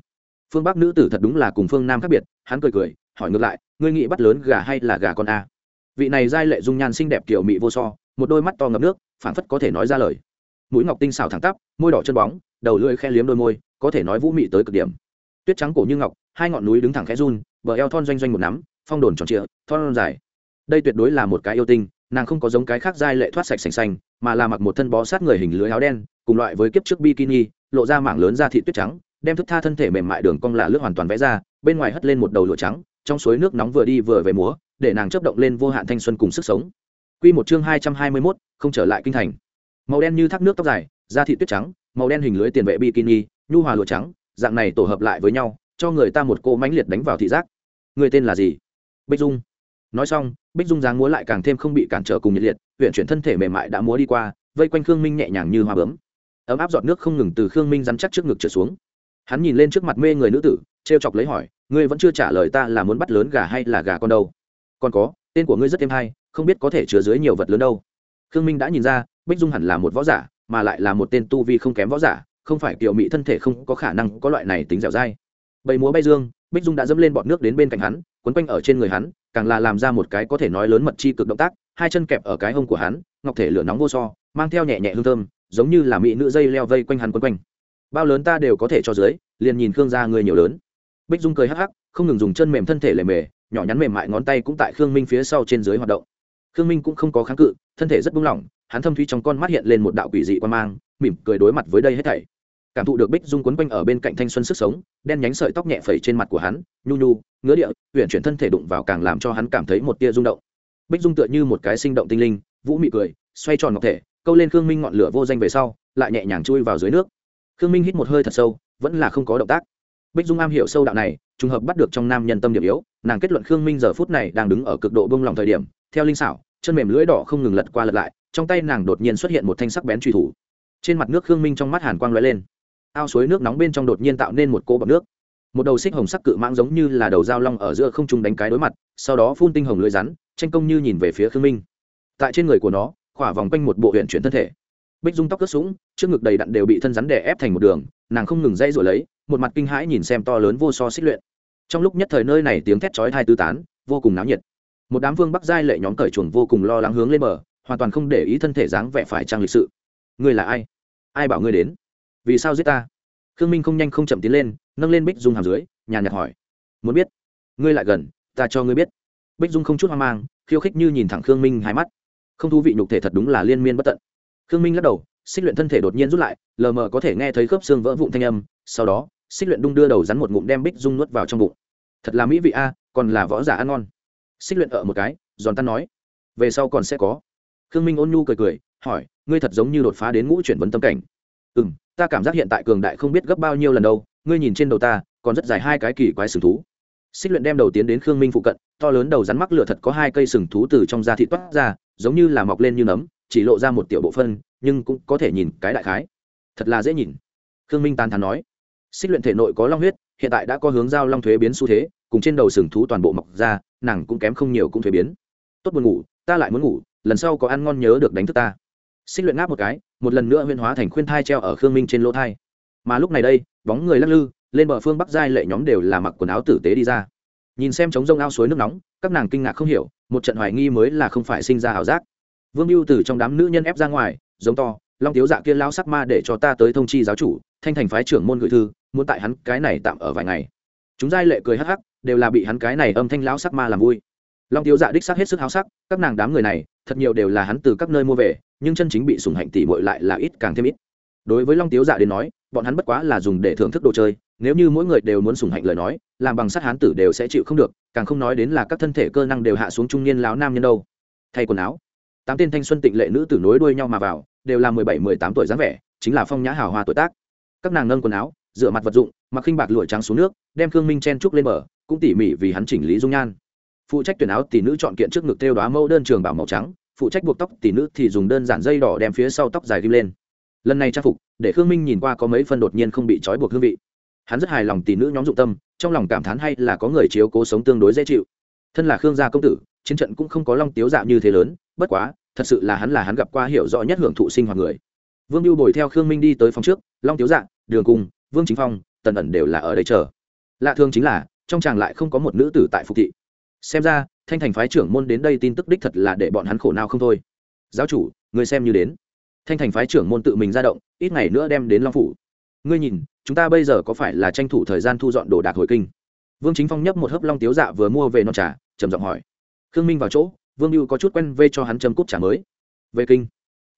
phương bắc nữ tử thật đúng là cùng phương nam khác biệt hắn cười cười hỏi ngược lại ngươi nghĩ bắt lớn gà hay là gà con a vị này giai lệ dung nhan xinh đẹp kiểu mị vô so một đôi mắt to ngập nước phản phất có thể nói ra lời mũi ngọc tinh xảo thẳng tắp môi đỏ chân bóng đầu lưỡi khe liếm đôi môi có thể nói vũ mị tới cực điểm tuyết trắng cổ như ngọc hai ngọn núi đứng thẳng khẽ run bờ eo thon doanh doanh một nắm phong đồn tròn trịa thon dài đây tuyệt đối là một cái yêu tinh nàng không có giống cái khác giai lệ thoát sạch sành xanh mà là mặc một thân bó sát người hình lưới áo đen cùng loại với kiếp trước bikini lộ ra mảng lớn da thị tuyết trắng đem thức tha thân thể mềm mại đường cong là lướt hoàn toàn vẽ ra bên ngoài hất lên một đầu lụa trắng trong suối nước nóng vừa đi vừa về múa để nàng chấp động lên vô hạn thanh xuân cùng sức sống Quy một chương hai trăm hai mươi 221, không trở lại kinh thành. Màu đen như thác nước tóc dài, da thịt tuyết trắng, màu đen hình lưới tiền vệ bikini, nhu hòa lụa trắng, dạng này tổ hợp lại với nhau, cho người ta một cô mãnh liệt đánh vào thị giác. Người tên là gì? Bích Dung. Nói xong, Bích Dung dáng múa lại càng thêm không bị cản trở cùng nhiệt liệt, huyền chuyển thân thể mềm mại đã múa đi qua, vây quanh Khương Minh nhẹ nhàng như hoa bướm. Ấm áp giọt nước không ngừng từ Khương Minh rắn chắc trước ngực trở xuống. Hắn nhìn lên trước mặt mê người nữ tử, trêu chọc lấy hỏi, ngươi vẫn chưa trả lời ta là muốn bắt lớn gà hay là gà con đâu? Còn có, tên của ngươi rất êm hay, không biết có thể chứa dưới nhiều vật lớn đâu. Khương minh đã nhìn ra bích dung hẳn là một võ giả mà lại là một tên tu vi không kém võ giả không phải kiểu mỹ thân thể không có khả năng có loại này tính dẻo dai. Bầy múa bay dương bích dung đã dẫm lên bọt nước đến bên cạnh hắn quấn quanh ở trên người hắn càng là làm ra một cái có thể nói lớn mật chi cực động tác hai chân kẹp ở cái hông của hắn ngọc thể lửa nóng vô so mang theo nhẹ nhẹ hương thơm giống như là mỹ nữ dây leo vây quanh hắn quấn quanh bao lớn ta đều có thể cho dưới, liền nhìn khương gia người nhiều lớn. Bích dung cười hắc hắc, không ngừng dùng chân mềm thân thể lề mề, nhỏ nhắn mềm mại ngón tay cũng tại khương minh phía sau trên dưới hoạt động. Khương minh cũng không có kháng cự, thân thể rất buông lỏng, hắn thâm thuy trong con mắt hiện lên một đạo quỷ dị quan mang, mỉm cười đối mặt với đây hết thảy. Cảm thụ được bích dung quấn quanh ở bên cạnh thanh xuân sức sống, đen nhánh sợi tóc nhẹ phẩy trên mặt của hắn, nhu nhu, ngứa địa huyện chuyển thân thể đụng vào càng làm cho hắn cảm thấy một tia rung động. Bích dung tựa như một cái sinh động tinh linh, vũ mị cười, xoay tròn ngọc thể, câu lên khương minh ngọn lửa vô danh về sau, lại nhẹ nhàng chui vào dưới nước khương minh hít một hơi thật sâu, vẫn là không có động tác. Bích dung am hiểu sâu đạo này, trùng hợp bắt được trong nam nhân tâm điểm yếu, nàng kết luận khương minh giờ phút này đang đứng ở cực độ bông lòng thời điểm, theo linh xảo, chân mềm lưỡi đỏ không ngừng lật qua lật lại, trong tay nàng đột nhiên xuất hiện một thanh sắc bén truy thủ. Trên mặt nước khương minh trong mắt hàn quang lóe lên. Ao suối nước nóng bên trong đột nhiên tạo nên một cỗ bọc nước. Một đầu xích hồng sắc cự mãng giống như là đầu dao long ở giữa không trung đánh cái đối mặt, sau đó phun tinh hồng lưỡi rắn, tranh công như nhìn về phía khương minh. Tại trên người của nó, khỏa vòng quanh một bộ huyện chuyển thân thể. Bích dung tóc cất sũng trước ngực đầy đặn đều bị thân rắn đè ép thành một đường, nàng không ngừng dây rồi lấy, một mặt kinh hãi nhìn xem to lớn vô so xích luyện. Trong lúc nhất thời nơi này tiếng thét chói thai tứ tán, vô cùng náo nhiệt. Một đám vương bắc giai lệ nhóm cởi chuồng vô cùng lo lắng hướng lên bờ, hoàn toàn không để ý thân thể dáng vẻ phải trang lịch sự. Ngươi là ai? Ai bảo ngươi đến? Vì sao giết ta? Khương minh không nhanh không chậm tiến lên, nâng lên bích dung hàm dưới, nhàn nhạt hỏi. Muốn biết? Ngươi lại gần, ta cho ngươi biết. Bích dung không chút hoang mang, khiêu khích như nhìn thẳng khương minh hai mắt. Không thú vị nhục thể thật đúng là liên miên bất tận. Khương minh lắc đầu xích luyện thân thể đột nhiên rút lại, lờ mờ có thể nghe thấy khớp xương vỡ vụn thanh âm, sau đó, xích luyện đung đưa đầu rắn một ngụm đem bích dung nuốt vào trong bụng. Thật là mỹ vị a, còn là võ giả ăn ngon. Xích luyện ở một cái, giòn tan nói, về sau còn sẽ có. Khương minh ôn nhu cười cười, hỏi, ngươi thật giống như đột phá đến ngũ chuyển vấn tâm cảnh. Ừ m ta cảm giác hiện tại cường đại không biết gấp bao nhiêu lần đâu, ngươi nhìn trên đầu ta, còn rất dài hai cái kỳ quái sừng thú. Xích luyện đem đầu tiến đến khương minh phụ cận, to lớn đầu rắn mắc lửa thật có hai cây sừng thú từ trong da thị toát ra, giống như là mọc lên như nấm, chỉ lộ ra một tiểu bộ phân nhưng cũng có thể nhìn cái đại khái. Thật là dễ nhìn. Khương minh tán thán nói. Xích luyện thể nội có long huyết, hiện tại đã có hướng giao long thuế biến xu thế, cùng trên đầu sừng thú toàn bộ mọc ra, nàng cũng kém không nhiều cũng thuế biến. Tốt buồn ngủ, ta lại muốn ngủ, lần sau có ăn ngon nhớ được đánh thức ta. Xích luyện ngáp một cái, một lần nữa huyên hóa thành khuyên thai treo ở khương minh trên lỗ thai. Mà lúc này đây, bóng người lắc lư, lên bờ phương bắc giai lệ nhóm đều là mặc quần áo tử tế đi ra. Nhìn xem trống rông ao suối nước nóng, các nàng kinh ngạc không hiểu, một trận hoài nghi mới là không phải sinh ra ảo giác. Vương mưu từ trong đám nữ nhân ép ra ngoài giống to, long tiếu dạ kia lao sắc ma để cho ta tới thông chi giáo chủ, thanh thành phái trưởng môn gửi thư, muốn tại hắn cái này tạm ở vài ngày. Chúng giai lệ cười hắc hắc, đều là bị hắn cái này âm thanh lão sắc ma làm vui. Long tiếu dạ đích sắc hết sức háo sắc, các nàng đám người này, thật nhiều đều là hắn từ các nơi mua về, nhưng chân chính bị sủng hạnh tỷ muội lại là ít càng thêm ít. Đối với long tiếu dạ đến nói, bọn hắn bất quá là dùng để thưởng thức đồ chơi, nếu như mỗi người đều muốn sủng hạnh lời nói, làm bằng sắt hán tử đều sẽ chịu không được, càng không nói đến là các thân thể cơ năng đều hạ xuống trung niên láo nam nhân đâu. Thay quần áo, tám tên thanh xuân tịnh lệ nữ tử nối đuôi nhau mà vào đều là mười bảy, mười tám tuổi dáng vẻ, chính là phong nhã hào hoa tuổi tác. Các nàng nâng quần áo dựa mặt vật dụng, mặc khinh bạc lụa trắng xuống nước, đem khương minh chen trúc lên bờ, cũng tỉ mỉ vì hắn chỉnh lý dung nhan. Phụ trách tuyển áo tỷ nữ chọn kiện trước ngực tiêu đoá mẫu đơn trường bảo màu trắng, phụ trách buộc tóc tỷ nữ thì dùng đơn giản dây đỏ đem phía sau tóc dài ghim lên. Lần này trang phục, để khương minh nhìn qua có mấy phân đột nhiên không bị trói buộc hương vị. Hắn rất hài lòng tỷ nữ nhóm dụng tâm, trong lòng cảm thán hay là có người chiếu cố sống tương đối dễ chịu. Thân là khương gia công tử, chiến trận cũng không có long tiếu dạ như thế lớn, bất quá thật sự là hắn là hắn gặp qua hiểu rõ nhất hưởng thụ sinh hoạt người. Vương lưu bồi theo khương minh đi tới phòng trước, long tiếu dạ đường cung, vương chính phong, tần ẩn đều là ở đây chờ. Lạ thường chính là, trong chàng lại không có một nữ tử tại phục thị. Xem ra, thanh thành phái trưởng môn đến đây tin tức đích thật là để bọn hắn khổ nào không thôi. Giáo chủ, người xem như đến. Thanh thành phái trưởng môn tự mình ra động, ít ngày nữa đem đến long phủ. Ngươi nhìn, chúng ta bây giờ có phải là tranh thủ thời gian thu dọn đồ đạc hồi kinh? Vương chính phong nhấp một hớp long tiếu dạ vừa mua về non trà, trầm giọng hỏi. Khương minh vào chỗ vương mưu có chút quen vê cho hắn châm cúp trả mới. Về kinh.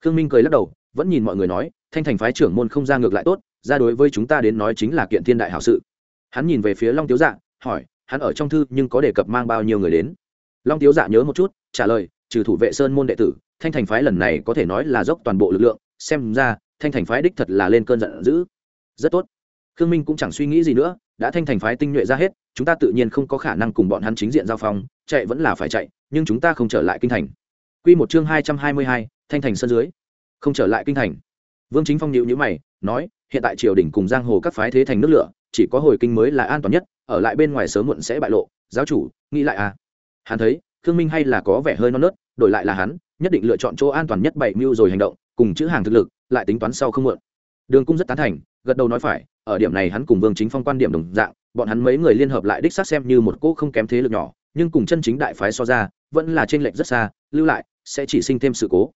Khương minh cười lắc đầu, vẫn nhìn mọi người nói, thanh thành phái trưởng môn không ra ngược lại tốt, ra đối với chúng ta đến nói chính là kiện thiên đại hảo sự. Hắn nhìn về phía long tiếu dạ hỏi, hắn ở trong thư nhưng có đề cập mang bao nhiêu người đến? Long tiếu dạ nhớ một chút, trả lời, trừ thủ vệ sơn môn đệ tử, thanh thành phái lần này có thể nói là dốc toàn bộ lực lượng, xem ra, thanh thành phái đích thật là lên cơn giận dữ. Rất tốt. Khương minh cũng chẳng suy nghĩ gì nữa, đã thanh thành phái tinh nhuệ ra hết, chúng ta tự nhiên không có khả năng cùng bọn hắn chính diện giao phong, chạy vẫn là phải chạy nhưng chúng ta không trở lại kinh thành. Q một chương hai trăm hai mươi hai, thanh thành sân dưới. Không trở lại kinh thành. Vương chính phong nhịu nhữ mày, nói, hiện tại triều đình cùng giang hồ các phái thế thành nước lửa, chỉ có hồi kinh mới là an toàn nhất, ở lại bên ngoài sớm muộn sẽ bại lộ. Giáo chủ, nghĩ lại à? Hắn thấy, khương minh hay là có vẻ hơi non nớt, đổi lại là hắn, nhất định lựa chọn chỗ an toàn nhất bảy mưu rồi hành động, cùng chữ hàng thực lực, lại tính toán sau không muộn. Đường cung rất tán thành, gật đầu nói phải, ở điểm này hắn cùng vương chính phong quan điểm đồng dạng, bọn hắn mấy người liên hợp lại đích xác xem như một cỗ không kém thế lực nhỏ, nhưng cùng chân chính đại phái so ra vẫn là trên lệnh rất xa, lưu lại, sẽ chỉ sinh thêm sự cố.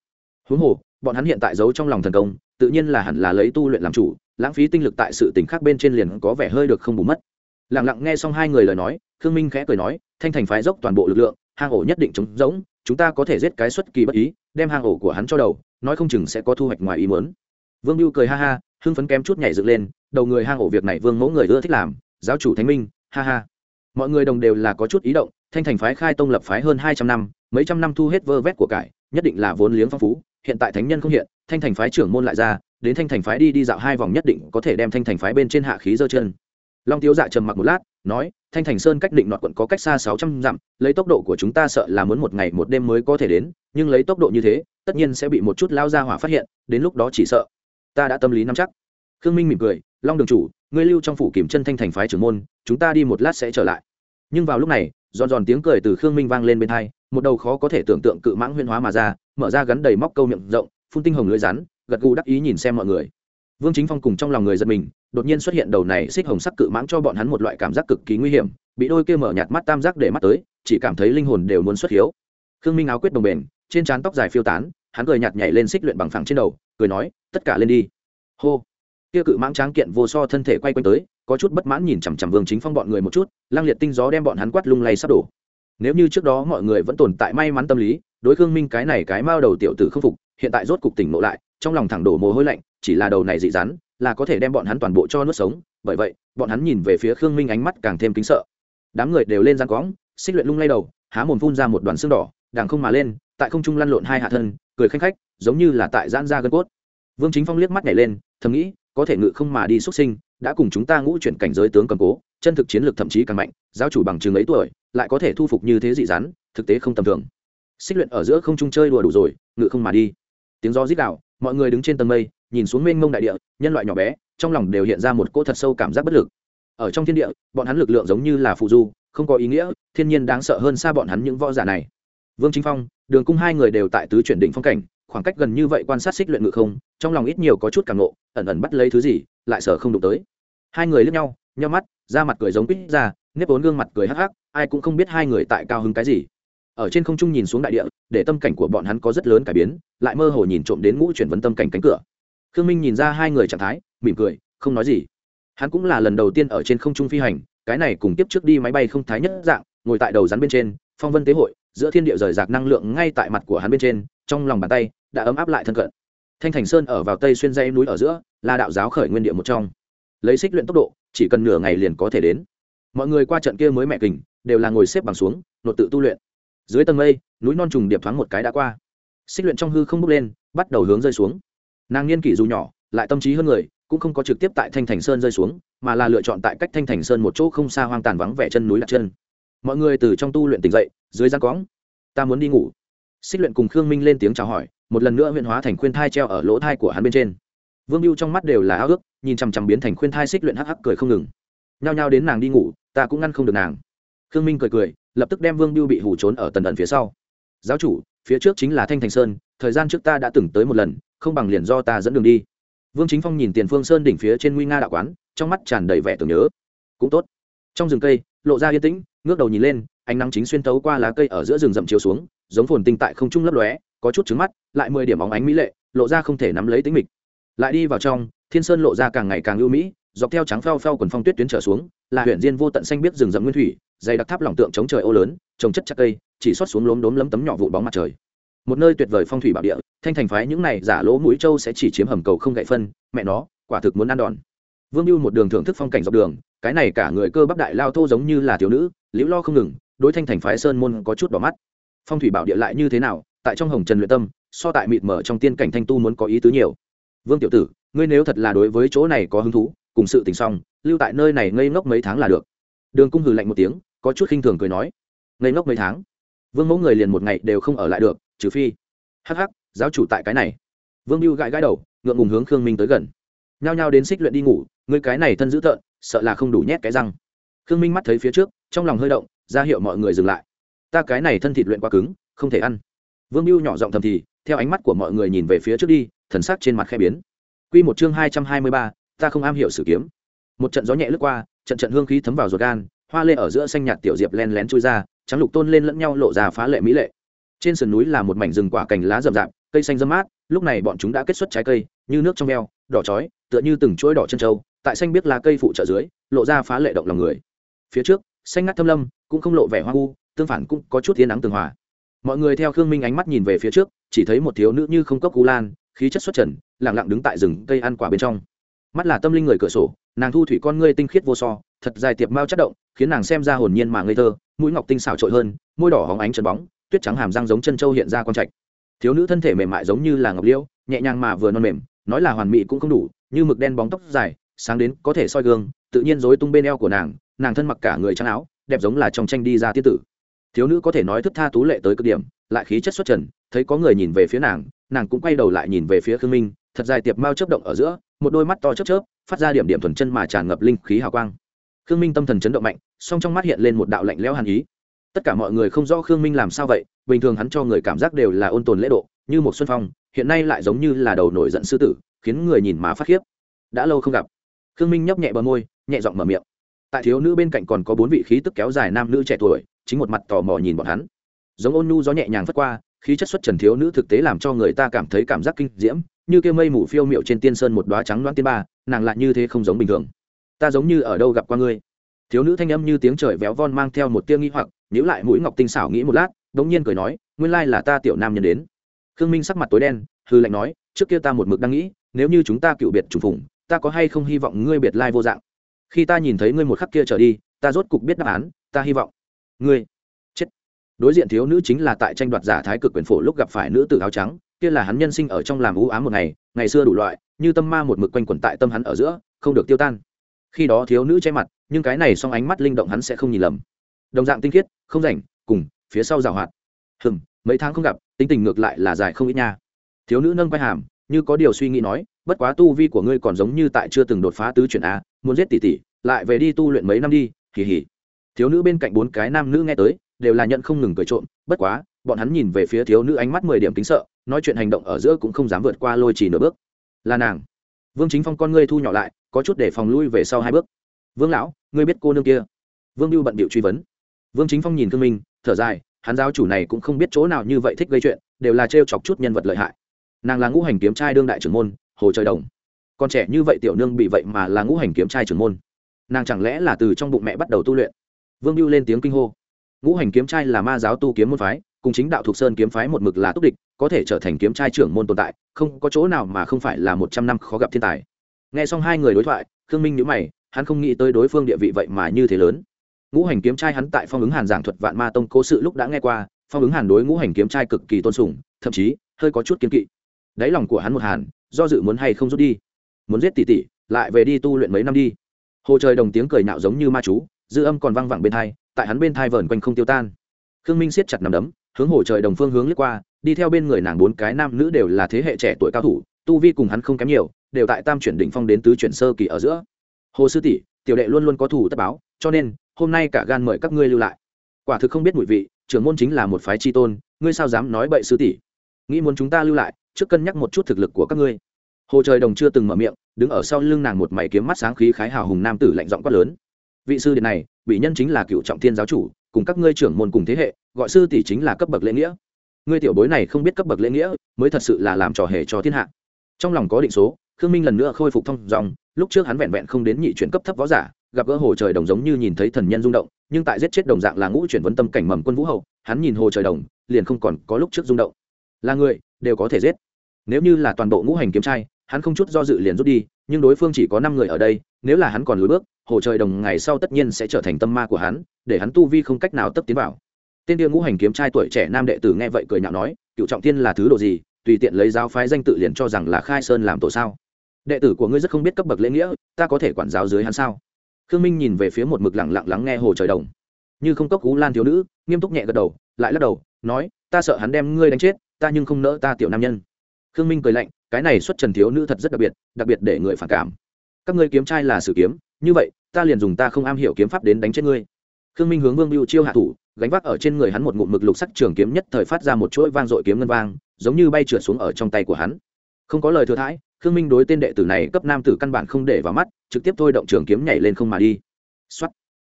Huống hồ, bọn hắn hiện tại giấu trong lòng thần công, tự nhiên là hẳn là lấy tu luyện làm chủ, lãng phí tinh lực tại sự tỉnh khác bên trên liền có vẻ hơi được không bù mất. Lặng lặng nghe xong hai người lời nói, khương minh khẽ cười nói, thanh thành phái dốc toàn bộ lực lượng, hang ổ nhất định chống rỗng chúng ta có thể giết cái xuất kỳ bất ý, đem hang ổ của hắn cho đầu, nói không chừng sẽ có thu hoạch ngoài ý muốn. Vương mưu cười ha ha, hưng phấn kém chút nhảy dựng lên, đầu người hang ổ việc này vương mẫu người ưa thích làm, giáo chủ thánh minh, ha ha. Mọi người đồng đều là có chút ý động thanh thành phái khai tông lập phái hơn hai trăm năm, mấy trăm năm thu hết vơ vét của cải, nhất định là vốn liếng phong phú, hiện tại thánh nhân không hiện, thanh thành phái trưởng môn lại ra, đến thanh thành phái đi đi dạo hai vòng nhất định có thể đem thanh thành phái bên trên hạ khí dơ chân. Long tiếu dạ trầm mặc một lát, nói, thanh thành sơn cách định nọt quận có cách xa sáu trăm dặm, lấy tốc độ của chúng ta sợ là muốn một ngày một đêm mới có thể đến, nhưng lấy tốc độ như thế, tất nhiên sẽ bị một chút lao ra hỏa phát hiện, đến lúc đó chỉ sợ ta đã tâm lý nắm chắc. Khương minh mỉm cười, long đường chủ, ngươi lưu trong phủ kiểm chân thanh thành phái trưởng môn, chúng ta đi một lát sẽ trở lại. Nhưng vào lúc này giòn giòn tiếng cười từ khương minh vang lên bên hai, một đầu khó có thể tưởng tượng cự mãng huyên hóa mà ra, mở ra gắn đầy móc câu miệng rộng, phun tinh hồng lưới rắn, gật gù đắc ý nhìn xem mọi người. Vương chính phong cùng trong lòng người giật mình, đột nhiên xuất hiện đầu này xích hồng sắc cự mãng cho bọn hắn một loại cảm giác cực kỳ nguy hiểm, bị đôi kia mở nhạt mắt tam giác để mắt tới, chỉ cảm thấy linh hồn đều muốn xuất hiếu. Khương minh áo quyết đồng bền, trên trán tóc dài phiêu tán, hắn cười nhạt nhảy lên xích luyện bằng phẳng trên đầu, cười nói, tất cả lên đi. Hô. Kia cự mãng tráng kiện vô so thân thể quay quanh tới có chút bất mãn nhìn chằm chằm vương chính phong bọn người một chút lang liệt tinh gió đem bọn hắn quát lung lay sắp đổ. Nếu như trước đó mọi người vẫn tồn tại may mắn tâm lý, đối khương minh cái này cái mao đầu tiểu tử không phục, hiện tại rốt cục tỉnh ngộ lại, trong lòng thẳng đổ mồ hôi lạnh, chỉ là đầu này dị rắn, là có thể đem bọn hắn toàn bộ cho nuốt sống. Bởi vậy, bọn hắn nhìn về phía khương minh ánh mắt càng thêm kính sợ. Đám người đều lên giang cõng, xích luyện lung lay đầu, há mồm phun ra một đoàn xương đỏ đàng không mà lên, tại không trung lăn lộn hai hạ thân, cười khanh khách, giống như là tại giãn ra gân cốt. Vương chính phong liếc mắt nhảy lên, thầm nghĩ, có thể ngự không mà đi xuất sinh đã cùng chúng ta ngũ chuyển cảnh giới tướng cầm cố, chân thực chiến lược thậm chí càng mạnh, giáo chủ bằng chừng ấy tuổi, lại có thể thu phục như thế dị rắn, thực tế không tầm thường. Xích luyện ở giữa không trung chơi đùa đủ rồi, ngự không mà đi. Tiếng gió rít đạo mọi người đứng trên tầng mây, nhìn xuống mênh mông đại địa, nhân loại nhỏ bé, trong lòng đều hiện ra một cỗ thật sâu cảm giác bất lực. Ở trong thiên địa, bọn hắn lực lượng giống như là phụ du, không có ý nghĩa, thiên nhiên đáng sợ hơn xa bọn hắn những võ giả này. Vương chính phong, đường cung hai người đều tại tứ chuyển định phong cảnh, khoảng cách gần như vậy quan sát xích luyện ngự không, trong lòng ít nhiều có chút cảm nộ ẩn ẩn bắt lấy thứ gì lại sợ không đụng tới. Hai người liếc nhau nhau mắt ra mặt cười giống quýt ra, nếp vốn gương mặt cười hắc hắc, ai cũng không biết hai người tại cao hứng cái gì. Ở trên không trung nhìn xuống đại địa, để tâm cảnh của bọn hắn có rất lớn cải biến, lại mơ hồ nhìn trộm đến ngũ chuyển vấn tâm cảnh cánh cửa. Khương minh nhìn ra hai người trạng thái, mỉm cười, không nói gì. Hắn cũng là lần đầu tiên ở trên không trung phi hành, cái này cùng tiếp trước đi máy bay không thái nhất dạng, ngồi tại đầu rắn bên trên, phong vân tế hội, giữa thiên địa rời rạc năng lượng ngay tại mặt của hắn bên trên, trong lòng bàn tay, đã ấm áp lại thân cận. Thanh thành sơn ở vào tây xuyên dây núi ở giữa là đạo giáo khởi nguyên địa một trong. Lấy xích luyện tốc độ, chỉ cần nửa ngày liền có thể đến. Mọi người qua trận kia mới mẹ kình, đều là ngồi xếp bằng xuống nội tự tu luyện. Dưới tầng mây, núi non trùng điệp thoáng một cái đã qua. Xích luyện trong hư không bước lên, bắt đầu hướng rơi xuống. Nàng niên kỷ dù nhỏ, lại tâm trí hơn người, cũng không có trực tiếp tại thanh thành sơn rơi xuống, mà là lựa chọn tại cách thanh thành sơn một chỗ không xa hoang tàn vắng vẻ chân núi đặt chân. Mọi người từ trong tu luyện tỉnh dậy, dưới giang cõng. Ta muốn đi ngủ. Xích luyện cùng khương minh lên tiếng chào hỏi, một lần nữa huyện hóa thành khuyên thai treo ở lỗ thai của hắn bên trên vương mưu trong mắt đều là ao ước, nhìn chằm chằm biến thành khuyên thai xích luyện hắc hắc cười không ngừng. Nhao nhao đến nàng đi ngủ, ta cũng ngăn không được nàng. Khương minh cười cười, lập tức đem vương mưu bị hủ trốn ở tần ẩn phía sau. Giáo chủ, phía trước chính là thanh thành sơn, thời gian trước ta đã từng tới một lần, không bằng liền do ta dẫn đường đi. Vương chính phong nhìn tiền phương sơn đỉnh phía trên nguy nga đạo quán, trong mắt tràn đầy vẻ tưởng nhớ. Cũng tốt. Trong rừng cây, lộ ra yên tĩnh, ngước đầu nhìn lên, ánh nắng chính xuyên tấu qua lá cây ở giữa rừng rậm chiếu xuống, giống phồn tinh tại không trung lấp lóe, có chút trứng mắt, lại mười điểm óng ánh mỹ lệ, lộ ra không thể nắm lấy tính mịch lại đi vào trong, thiên sơn lộ ra càng ngày càng ưu mỹ, dọc theo trắng phao phao quần phong tuyết tuyến trở xuống, là huyện diên vô tận xanh biết rừng rậm nguyên thủy, dày đặc tháp lỏng tượng chống trời ô lớn, trồng chất chắc cây, chỉ xót xuống lốm đốm lấm tấm nhỏ vụ bóng mặt trời. Một nơi tuyệt vời phong thủy bảo địa, thanh thành phái những này giả lỗ mũi châu sẽ chỉ chiếm hầm cầu không gậy phân, mẹ nó, quả thực muốn ăn đòn. Vương mưu một đường thưởng thức phong cảnh dọc đường, cái này cả người cơ bắp đại lao thô giống như là thiếu nữ, liễu lo không ngừng, đối thanh thành phái sơn môn có chút đỏ mắt. Phong thủy bảo địa lại như thế nào, tại trong hồng trần luyện tâm, so tại mịt mở trong tiên cảnh thanh tu muốn có ý tứ nhiều vương tiểu tử, ngươi nếu thật là đối với chỗ này có hứng thú, cùng sự tình xong, lưu tại nơi này ngây ngốc mấy tháng là được. Đường cung hừ lạnh một tiếng, có chút khinh thường cười nói. Ngây ngốc mấy tháng? Vương mẫu người liền một ngày đều không ở lại được, trừ phi. Hắc hắc, giáo chủ tại cái này. Vương mưu gãi gãi đầu, ngượng ngùng hướng khương minh tới gần. Nhao nhao đến xích luyện đi ngủ, ngươi cái này thân dữ tợn, sợ là không đủ nhét cái răng. Khương minh mắt thấy phía trước, trong lòng hơi động, ra hiệu mọi người dừng lại. Ta cái này thân thịt luyện quá cứng, không thể ăn. Vương mưu nhỏ giọng thầm thì theo ánh mắt của mọi người nhìn về phía trước đi, thần sắc trên mặt khe biến. Quy một chương hai trăm hai mươi ba, ta không am hiểu sử kiếm. Một trận gió nhẹ lướt qua, trận trận hương khí thấm vào ruột gan, hoa lê ở giữa xanh nhạt tiểu diệp len lén chui ra, trắng lục tôn lên lẫn nhau lộ ra phá lệ mỹ lệ. Trên sườn núi là một mảnh rừng quả cành lá rậm rạp, cây xanh râm mát, lúc này bọn chúng đã kết xuất trái cây, như nước trong veo, đỏ chói, tựa như từng chuỗi đỏ chân trâu tại xanh biết là cây phụ trợ dưới, lộ ra phá lệ động lòng người. Phía trước, xanh ngắt thâm lâm, cũng không lộ vẻ hoa u tương phản cũng có chút thiên nắng tường hòa mọi người theo khương minh ánh mắt nhìn về phía trước, chỉ thấy một thiếu nữ như không cốc cú lan, khí chất xuất trần lẳng lặng đứng tại rừng cây ăn quả bên trong. Mắt là tâm linh người cửa sổ, nàng thu thủy con ngươi tinh khiết vô so, thật dài tiệp mao chất động, khiến nàng xem ra hồn nhiên mà ngây thơ, mũi ngọc tinh xảo trội hơn, môi đỏ hóng ánh trần bóng, tuyết trắng hàm răng giống chân trâu hiện ra con trạch. Thiếu nữ thân thể mềm mại giống như là ngọc liêu nhẹ nhàng mà vừa non mềm, nói là hoàn mỹ cũng không đủ, như mực đen bóng tóc dài, sáng đến có thể soi gương, tự nhiên rối tung bên eo của nàng nàng thân mặc cả người trắng áo, đẹp giống là trong tranh đi ra tiết tử thiếu nữ có thể nói thức tha tú lệ tới cực điểm, lại khí chất xuất trần, thấy có người nhìn về phía nàng nàng cũng quay đầu lại nhìn về phía khương minh, thật dài tiệp mao chớp động ở giữa, một đôi mắt to chớp chớp, phát ra điểm điểm thuần chân mà tràn ngập linh khí hào quang. Khương minh tâm thần chấn động mạnh, song trong mắt hiện lên một đạo lạnh lẽo hàn ý. Tất cả mọi người không rõ khương minh làm sao vậy, bình thường hắn cho người cảm giác đều là ôn tồn lễ độ, như một xuân phong, hiện nay lại giống như là đầu nổi giận sư tử, khiến người nhìn má phát khiếp. Đã lâu không gặp. Khương minh nhấp nhẹ bờ môi, nhẹ giọng mở miệng. Tại thiếu nữ bên cạnh còn có bốn vị khí tức kéo dài nam nữ trẻ tuổi chính một mặt tò mò nhìn bọn hắn. Giống ôn nhu gió nhẹ nhàng phất qua, khí chất xuất trần thiếu nữ thực tế làm cho người ta cảm thấy cảm giác kinh diễm, như kia mây mù phiêu miệu trên tiên sơn một đoá trắng đoán tiên ba, nàng lại như thế không giống bình thường. Ta giống như ở đâu gặp qua ngươi? Thiếu nữ thanh âm như tiếng trời véo von mang theo một tiếng nghi hoặc, nhíu lại mũi ngọc tinh xảo nghĩ một lát, đống nhiên cười nói, nguyên lai là ta tiểu nam nhân đến. Khương minh sắc mặt tối đen hư lạnh nói, trước kia ta một mực đang nghĩ, nếu như chúng ta cựu biệt trùng phùng, ta có hay không hy vọng ngươi biệt lai vô dạng? Khi ta nhìn thấy ngươi một khắc kia trở đi, ta rốt cục biết đáp án, ta hy vọng ngươi, chết. Đối diện thiếu nữ chính là tại tranh đoạt giả thái cực quyền phổ lúc gặp phải nữ tử áo trắng, kia là hắn nhân sinh ở trong làm u ám một ngày ngày xưa đủ loại, như tâm ma một mực quanh quẩn tại tâm hắn ở giữa, không được tiêu tan. Khi đó thiếu nữ che mặt, nhưng cái này song ánh mắt linh động hắn sẽ không nhìn lầm. Đồng dạng tinh khiết, không rảnh, cùng, phía sau rào hoạt. Hừng mấy tháng không gặp, tính tình ngược lại là dài không ít nha. Thiếu nữ nâng vai hàm, như có điều suy nghĩ nói, bất quá tu vi của ngươi còn giống như tại chưa từng đột phá tứ chuyển a, muốn giết tỷ tỷ, lại về đi tu luyện mấy năm đi kỳ hỉ thiếu nữ bên cạnh bốn cái nam nữ nghe tới, đều là nhận không ngừng cười trộm, bất quá, bọn hắn nhìn về phía thiếu nữ ánh mắt mười điểm kính sợ, nói chuyện hành động ở giữa cũng không dám vượt qua lôi chỉ nửa bước. Là nàng. Vương chính phong con ngươi thu nhỏ lại, có chút để phòng lui về sau hai bước. Vương lão, ngươi biết cô nương kia? Vương lưu bận bịu truy vấn. Vương chính phong nhìn thương minh, thở dài, hắn giáo chủ này cũng không biết chỗ nào như vậy thích gây chuyện, đều là trêu chọc chút nhân vật lợi hại. Nàng là ngũ hành kiếm trai đương đại trưởng môn, hồ trời đồng. Con trẻ như vậy tiểu nương bị vậy mà là ngũ hành kiếm trai trưởng môn. Nàng chẳng lẽ là từ trong bụng mẹ bắt đầu tu luyện? Vương Biêu lên tiếng kinh hô. Ngũ hành kiếm trai là ma giáo tu kiếm môn phái, cùng chính đạo thuộc sơn kiếm phái một mực là túc địch, có thể trở thành kiếm trai trưởng môn tồn tại, không có chỗ nào mà không phải là một trăm năm khó gặp thiên tài. Nghe xong hai người đối thoại, khương minh nhữ mày, hắn không nghĩ tới đối phương địa vị vậy mà như thế lớn. Ngũ hành kiếm trai hắn tại phong ứng hàn giảng thuật vạn ma tông cố sự lúc đã nghe qua, phong ứng hàn đối ngũ hành kiếm trai cực kỳ tôn sùng, thậm chí hơi có chút kiên kỵ. Đáy lòng của hắn một hàn, do dự muốn hay không rút đi. Muốn giết tỷ tỷ, lại về đi tu luyện mấy năm đi. Hồ trời đồng tiếng cười nạo giống như ma chú dư âm còn văng vẳng bên thai, tại hắn bên thai vờn quanh không tiêu tan. Khương minh siết chặt nằm đấm, hướng hồ trời đồng phương hướng lướt qua, đi theo bên người nàng bốn cái nam nữ đều là thế hệ trẻ tuổi cao thủ, tu vi cùng hắn không kém nhiều, đều tại tam chuyển đỉnh phong đến tứ chuyển sơ kỳ ở giữa. Hồ sư tỷ, tiểu đệ luôn luôn có thủ tất báo, cho nên, hôm nay cả gan mời các ngươi lưu lại. Quả thực không biết mùi vị, trưởng môn chính là một phái chi tôn, ngươi sao dám nói bậy sư tỷ? Nghĩ muốn chúng ta lưu lại, trước cân nhắc một chút thực lực của các ngươi. Hồ trời đồng chưa từng mở miệng, đứng ở sau lưng nàng một mảy kiếm mắt sáng khí khái hào hùng nam tử lạnh giọng quát lớn vị sư điện này bị nhân chính là cựu trọng thiên giáo chủ, cùng các ngươi trưởng môn cùng thế hệ, gọi sư tỷ chính là cấp bậc lễ nghĩa. Ngươi tiểu bối này không biết cấp bậc lễ nghĩa, mới thật sự là làm trò hề cho thiên hạ. Trong lòng có định số, khương minh lần nữa khôi phục thông dòng, lúc trước hắn vẹn vẹn không đến nhị chuyển cấp thấp võ giả, gặp gỡ hồ trời đồng giống như nhìn thấy thần nhân rung động, nhưng tại giết chết đồng dạng là ngũ chuyển vấn tâm cảnh mầm quân vũ hậu, hắn nhìn hồ trời đồng, liền không còn có lúc trước rung động. Là người, đều có thể giết. Nếu như là toàn bộ ngũ hành kiếm trai, hắn không chút do dự liền rút đi nhưng đối phương chỉ có năm người ở đây, nếu là hắn còn lùi bước, hồ trời đồng ngày sau tất nhiên sẽ trở thành tâm ma của hắn, để hắn tu vi không cách nào tấp tiến vào. Tên tiêu ngũ hành kiếm trai tuổi trẻ nam đệ tử nghe vậy cười nhạo nói, cựu trọng tiên là thứ đồ gì? Tùy tiện lấy giáo phái danh tự liền cho rằng là khai sơn làm tổ sao? Đệ tử của ngươi rất không biết cấp bậc lễ nghĩa, ta có thể quản giáo dưới hắn sao? Khương minh nhìn về phía một mực lặng lặng lắng nghe hồ trời đồng. Như không cốc cú lan thiếu nữ, nghiêm túc nhẹ gật đầu, lại lắc đầu, nói, ta sợ hắn đem ngươi đánh chết, ta nhưng không nỡ ta tiểu nam nhân. Khương minh cười lạnh cái này xuất trần thiếu nữ thật rất đặc biệt đặc biệt để người phản cảm. Các ngươi kiếm trai là sử kiếm, như vậy, ta liền dùng ta không am hiểu kiếm pháp đến đánh chết ngươi. Khương minh hướng vương lưu chiêu hạ thủ, gánh vác ở trên người hắn một ngụm mực lục sắc trường kiếm nhất thời phát ra một chuỗi vang dội kiếm ngân vang, giống như bay trượt xuống ở trong tay của hắn. Không có lời thừa thãi, khương minh đối tên đệ tử này cấp nam tử căn bản không để vào mắt, trực tiếp thôi động trường kiếm nhảy lên không mà đi. Xuất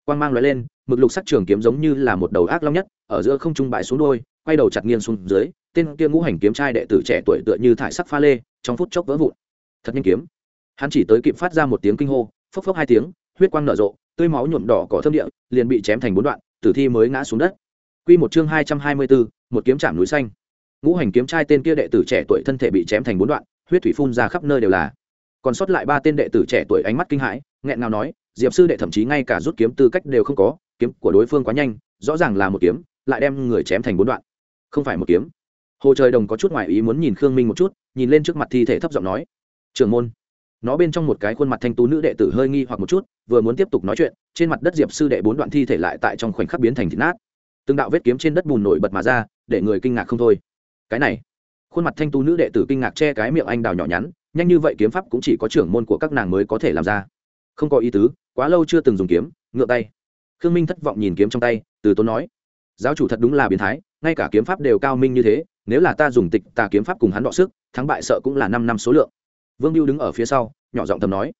quang mang lóe lên, mực lục sắc trường kiếm giống như là một đầu ác long nhất, ở giữa không trung bại xuống đôi, quay đầu chặt nghiêng xuống dưới tên kia ngũ hành kiếm trai đệ tử trẻ tuổi tựa như thải sắc pha lê, trong phút chốc vỡ vụn. Thật nhanh kiếm. Hắn chỉ tới kịp phát ra một tiếng kinh hô, phốc phốc hai tiếng, huyết quang nở rộ, tươi máu nhuộm đỏ cỏ thâm địa, liền bị chém thành bốn đoạn, tử thi mới ngã xuống đất. Quy một chương hai trăm hai mươi bốn, một kiếm chạm núi xanh. Ngũ hành kiếm trai tên kia đệ tử trẻ tuổi thân thể bị chém thành bốn đoạn, huyết thủy phun ra khắp nơi đều là. Còn sót lại ba tên đệ tử trẻ tuổi ánh mắt kinh hãi, nghẹn ngào nói, diệp sư đệ thậm chí ngay cả rút kiếm tư cách đều không có, kiếm của đối phương quá nhanh, rõ ràng là một kiếm, lại đem người chém thành bốn đoạn. Không phải một kiếm hồ trời đồng có chút ngoại ý muốn nhìn khương minh một chút, nhìn lên trước mặt thi thể thấp giọng nói trường môn. Nó bên trong một cái khuôn mặt thanh tú nữ đệ tử hơi nghi hoặc một chút, vừa muốn tiếp tục nói chuyện, trên mặt đất diệp sư đệ bốn đoạn thi thể lại tại trong khoảnh khắc biến thành thịt nát. Từng đạo vết kiếm trên đất bùn nổi bật mà ra, để người kinh ngạc không thôi. Cái này, khuôn mặt thanh tú nữ đệ tử kinh ngạc che cái miệng anh đào nhỏ nhắn, nhanh như vậy kiếm pháp cũng chỉ có trưởng môn của các nàng mới có thể làm ra. Không có ý tứ, quá lâu chưa từng dùng kiếm, ngựa tay. Khương minh thất vọng nhìn kiếm trong tay, từ tốn nói, giáo chủ thật đúng là biến thái ngay cả kiếm pháp đều cao minh như thế, nếu là ta dùng tịch ta kiếm pháp cùng hắn đọ sức, thắng bại sợ cũng là năm năm số lượng. Vương biêu đứng ở phía sau, nhỏ giọng tầm nói.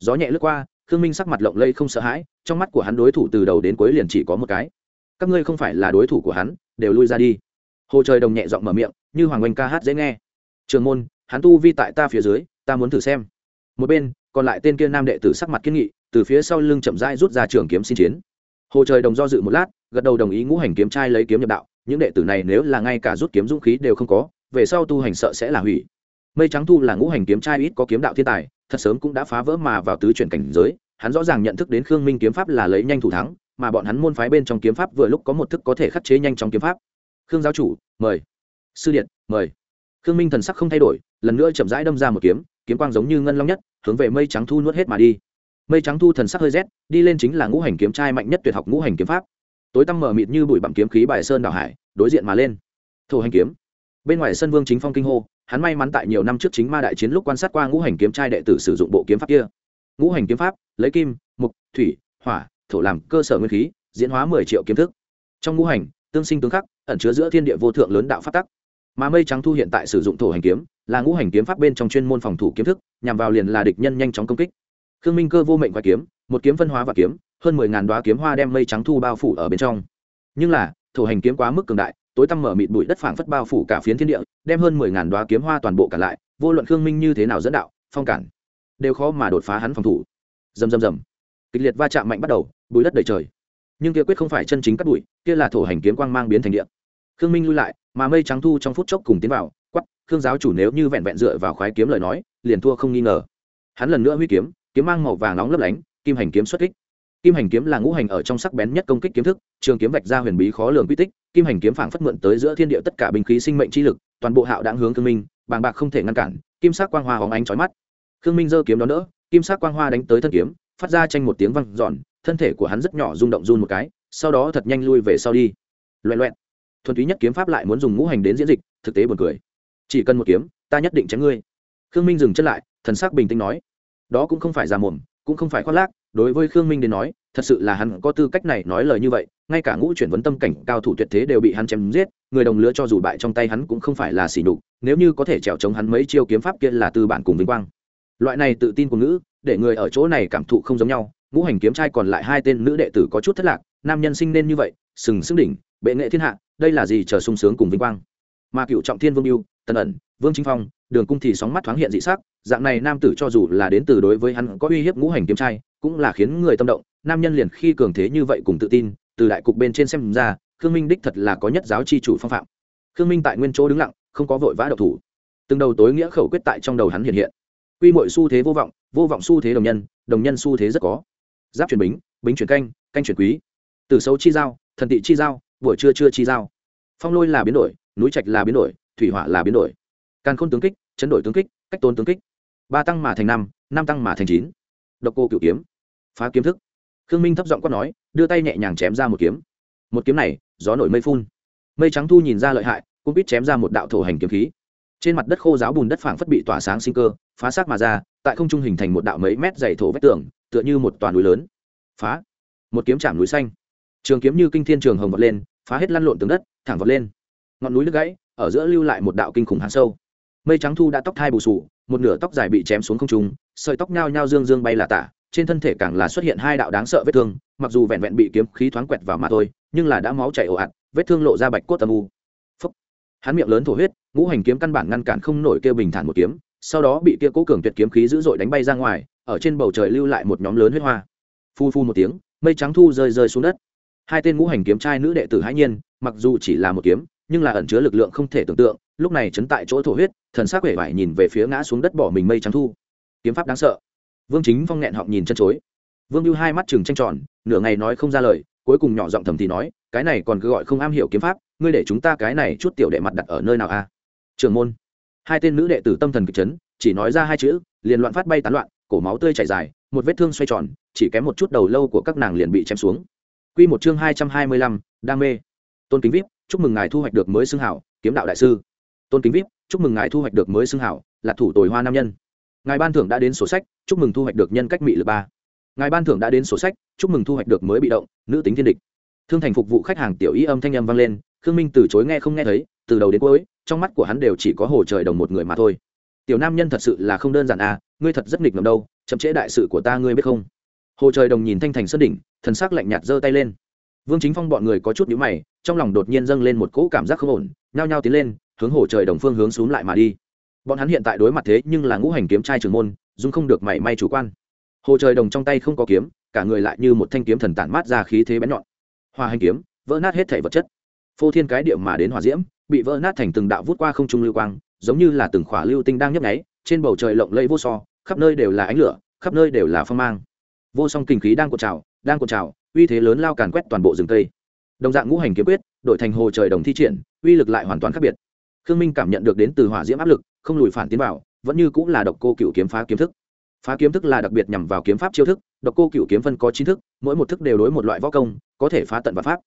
Gió nhẹ lướt qua, khương minh sắc mặt lộng lây không sợ hãi, trong mắt của hắn đối thủ từ đầu đến cuối liền chỉ có một cái. Các ngươi không phải là đối thủ của hắn, đều lui ra đi. Hồ trời đồng nhẹ giọng mở miệng, như hoàng oanh ca hát dễ nghe. Trường môn, hắn tu vi tại ta phía dưới, ta muốn thử xem. Một bên, còn lại tên kia nam đệ tử sắc mặt kiên nghị, từ phía sau lưng chậm rãi rút ra trường kiếm xin chiến. Hồ trời đồng do dự một lát, gật đầu đồng ý ngũ hành kiếm trai lấy kiếm nhập đạo những đệ tử này nếu là ngay cả rút kiếm dũng khí đều không có, về sau tu hành sợ sẽ là hủy. Mây trắng thu là ngũ hành kiếm trai ít có kiếm đạo thiên tài, thật sớm cũng đã phá vỡ mà vào tứ chuyển cảnh giới, hắn rõ ràng nhận thức đến khương minh kiếm pháp là lấy nhanh thủ thắng, mà bọn hắn môn phái bên trong kiếm pháp vừa lúc có một thức có thể khắc chế nhanh trong kiếm pháp. Khương giáo chủ, mời. Sư điện, mời. Khương minh thần sắc không thay đổi, lần nữa chậm rãi đâm ra một kiếm kiếm quang giống như ngân long nhất, hướng về mây trắng thu nuốt hết mà đi. Mây trắng thu thần sắc hơi rét, đi lên chính là ngũ hành kiếm trai mạnh nhất tuyệt học ngũ hành kiếm pháp tối tăm mở mịt như bụi bặm kiếm khí bài sơn đảo hải, đối diện mà lên. Thổ hành kiếm. Bên ngoài sân vương chính phong kinh hô, hắn may mắn tại nhiều năm trước chính ma đại chiến lúc quan sát qua ngũ hành kiếm trai đệ tử sử dụng bộ kiếm pháp kia. Ngũ hành kiếm pháp, lấy kim, mục, thủy, hỏa, thổ làm cơ sở nguyên khí, diễn hóa mười triệu kiếm thức. Trong ngũ hành, tương sinh tương khắc, ẩn chứa giữa thiên địa vô thượng lớn đạo phát tắc. Mà mây trắng thu hiện tại sử dụng thổ hành kiếm, là ngũ hành kiếm pháp bên trong chuyên môn phòng thủ kiếm thức, nhằm vào liền là địch nhân nhanh chóng công kích. Khương minh cơ vô mệnh và kiếm, một kiếm phân hóa và kiếm hơn mười ngàn đoá kiếm hoa đem mây trắng thu bao phủ ở bên trong. Nhưng là thổ hành kiếm quá mức cường đại tối tăm mở mịt bụi đất phảng phất bao phủ cả phiến thiên địa đem hơn mười ngàn đoá kiếm hoa toàn bộ cả lại vô luận khương minh như thế nào dẫn đạo phong cản đều khó mà đột phá hắn phòng thủ. Rầm rầm rầm, kịch liệt va chạm mạnh bắt đầu bụi đất đầy trời. Nhưng kia quyết không phải chân chính cắt bụi kia là thổ hành kiếm quang mang biến thành địa. Khương minh lui lại mà mây trắng thu trong phút chốc cùng tiến vào quắp khương giáo chủ nếu như vẹn vẹn dựa vào khoái kiếm lời nói liền thua không nghi ngờ. Hắn lần nữa huy kiếm kiếm mang màu vàng nóng lấp lánh kim hành kiếm xuất kích kim hành kiếm là ngũ hành ở trong sắc bén nhất công kích kiếm thức, trường kiếm vạch ra huyền bí khó lường quy tích, kim hành kiếm phảng phất mượn tới giữa thiên địa tất cả binh khí sinh mệnh chi lực, toàn bộ hạo đáng hướng khương minh, bàng bạc không thể ngăn cản, kim sắc quang hoa hóng ánh chói mắt. Khương minh giơ kiếm đó nữa kim sắc quang hoa đánh tới thân kiếm, phát ra tranh một tiếng văng giòn thân thể của hắn rất nhỏ rung động run một cái, sau đó thật nhanh lui về sau đi. Loẹn loẹn thuần túy nhất kiếm pháp lại muốn dùng ngũ hành đến diễn dịch, thực tế buồn cười. Chỉ cần một kiếm, ta nhất định tránh ngươi. Khương minh dừng chân lại, thần sắc bình tĩnh nói. Đó cũng không phải già mồm, cũng không phải khoác lác đối với khương minh đến nói, thật sự là hắn có tư cách này nói lời như vậy, ngay cả ngũ chuyển vấn tâm cảnh cao thủ tuyệt thế đều bị hắn chém giết, người đồng lứa cho dù bại trong tay hắn cũng không phải là xỉ nhục, nếu như có thể trèo chống hắn mấy chiêu kiếm pháp kia là tư bản cùng vinh quang. Loại này tự tin của ngữ, để người ở chỗ này cảm thụ không giống nhau, ngũ hành kiếm trai còn lại hai tên nữ đệ tử có chút thất lạc, nam nhân sinh nên như vậy, sừng sững đỉnh, bệ nghệ thiên hạ, đây là gì chờ sung sướng cùng vinh quang. Mà cựu trọng thiên vương yêu, tần ẩn, vương chính phong, đường cung thì sóng mắt thoáng hiện dị sắc, dạng này nam tử cho dù là đến từ đối với hắn có uy hiếp ngũ hành kiếm trai cũng là khiến người tâm động, nam nhân liền khi cường thế như vậy cùng tự tin, từ đại cục bên trên xem ra, khương minh đích thật là có nhất giáo chi chủ phong phạm. Khương minh tại nguyên chỗ đứng lặng, không có vội vã độc thủ. Từng đầu tối nghĩa khẩu quyết tại trong đầu hắn hiện hiện. Quy mọi xu thế vô vọng vô vọng xu thế đồng nhân đồng nhân xu thế rất có. Giáp chuyển bính bính chuyển canh canh chuyển quý. Từ xấu chi giao, thần tị chi giao, buổi trưa chưa chi giao. Phong lôi là biến đổi, núi trạch là biến đổi, thủy hỏa là biến đổi. Càn khôn tướng kích, chấn đổi tướng kích, cách tôn tướng kích. Ba tăng mà thành năm năm tăng mà thành chín. Độc cô cựu kiếm phá kiếm thức. Khương minh thấp giọng quát nói, đưa tay nhẹ nhàng chém ra một kiếm. Một kiếm này, gió nổi mây phun. Mây trắng thu nhìn ra lợi hại cũng biết chém ra một đạo thổ hành kiếm khí. Trên mặt đất khô giáo bùn đất phảng phất bị tỏa sáng sinh cơ, phá xác mà ra, tại không trung hình thành một đạo mấy mét dày thổ vách tường, tựa như một toàn núi lớn. Phá. Một kiếm chạm núi xanh. Trường kiếm như kinh thiên trường hồng vọt lên, phá hết lăn lộn tường đất, thẳng vọt lên. Ngọn núi nước gãy, ở giữa lưu lại một đạo kinh khủng hàn sâu. Mây trắng thu đã tóc thai bù sù, một nửa tóc dài bị chém xuống không trung, sợi tóc nhao nhao dương dương bay là tả trên thân thể càng là xuất hiện hai đạo đáng sợ vết thương, mặc dù vẹn vẹn bị kiếm khí thoáng quẹt vào mà thôi, nhưng là đã máu chảy ồ ạt, vết thương lộ ra bạch cốt âm u. Phúc. hắn miệng lớn thổ huyết, ngũ hành kiếm căn bản ngăn cản không nổi kêu bình thản một kiếm, sau đó bị kia cố cường tuyệt kiếm khí dữ dội đánh bay ra ngoài, ở trên bầu trời lưu lại một nhóm lớn huyết hoa. Phu phu một tiếng, mây trắng thu rơi rơi xuống đất. Hai tên ngũ hành kiếm trai nữ đệ tử hãi nhiên, mặc dù chỉ là một kiếm, nhưng là ẩn chứa lực lượng không thể tưởng tượng, lúc này chấn tại chỗ thổ huyết, thần sắc vẻ vải nhìn về phía ngã xuống đất bỏ mình mây trắng thu. Kiếm pháp đáng sợ vương chính phong nghẹn họng nhìn chân chối vương lưu hai mắt chừng tranh tròn nửa ngày nói không ra lời cuối cùng nhỏ giọng thầm thì nói cái này còn cứ gọi không am hiểu kiếm pháp ngươi để chúng ta cái này chút tiểu đệ mặt đặt ở nơi nào a à? trường môn hai tên nữ đệ tử tâm thần kịch chấn chỉ nói ra hai chữ liền loạn phát bay tán loạn cổ máu tươi chảy dài một vết thương xoay tròn chỉ kém một chút đầu lâu của các nàng liền bị chém xuống Quy một chương hai trăm hai mươi lăm, đam mê. Tôn Kính Vip, chúc mừng ngài thu hoạch được mới xưng hảo, kiếm đạo đại sư. Tôn Kính Vip, chúc mừng ngài thu hoạch được mới xưng hảo, là thủ tồi hoa nam nhân. Ngài ban thưởng đã đến sổ sách, chúc mừng thu hoạch được nhân cách mị lực ba. Ngài ban thưởng đã đến sổ sách, chúc mừng thu hoạch được mới bị động, nữ tính thiên địch. Thương thành phục vụ khách hàng tiểu y âm thanh âm vang lên, Khương Minh từ chối nghe không nghe thấy, từ đầu đến cuối, trong mắt của hắn đều chỉ có hồ trời đồng một người mà thôi. Tiểu nam nhân thật sự là không đơn giản à, ngươi thật rất nghịch ngầm đâu, chậm trễ đại sự của ta ngươi biết không? Hồ trời đồng nhìn thanh thành sơn đỉnh, thần sắc lạnh nhạt giơ tay lên vương chính phong bọn người có chút nhũ mày trong lòng đột nhiên dâng lên một cỗ cảm giác không ổn nhao nhao tiến lên hướng hồ trời đồng phương hướng xuống lại mà đi bọn hắn hiện tại đối mặt thế nhưng là ngũ hành kiếm trai trường môn dung không được mảy may chủ quan. Hồ trời đồng trong tay không có kiếm, cả người lại như một thanh kiếm thần tản mát ra khí thế bén nhọn. Hoa hành kiếm, vỡ nát hết thể vật chất. Phô thiên cái điệu mà đến hỏa diễm, bị vỡ nát thành từng đạo vút qua không trung lưu quang, giống như là từng khỏa lưu tinh đang nhấp nháy, trên bầu trời lộng lẫy vô so, khắp nơi đều là ánh lửa, khắp nơi đều là phong mang. Vô song kinh khí đang cột trào, đang cột trào, uy thế lớn lao càn quét toàn bộ rừng tây đồng dạng ngũ hành kiếm quyết, đổi thành hồ trời đồng thi triển, uy lực lại hoàn toàn khác biệt. Khương minh cảm nhận được đến từ hỏa diễm áp lực không lùi phản tiến vào, vẫn như cũng là độc cô cựu kiếm phá kiếm thức. Phá kiếm thức là đặc biệt nhằm vào kiếm pháp chiêu thức, độc cô cựu kiếm phân có chín thức, mỗi một thức đều đối một loại võ công, có thể phá tận và pháp.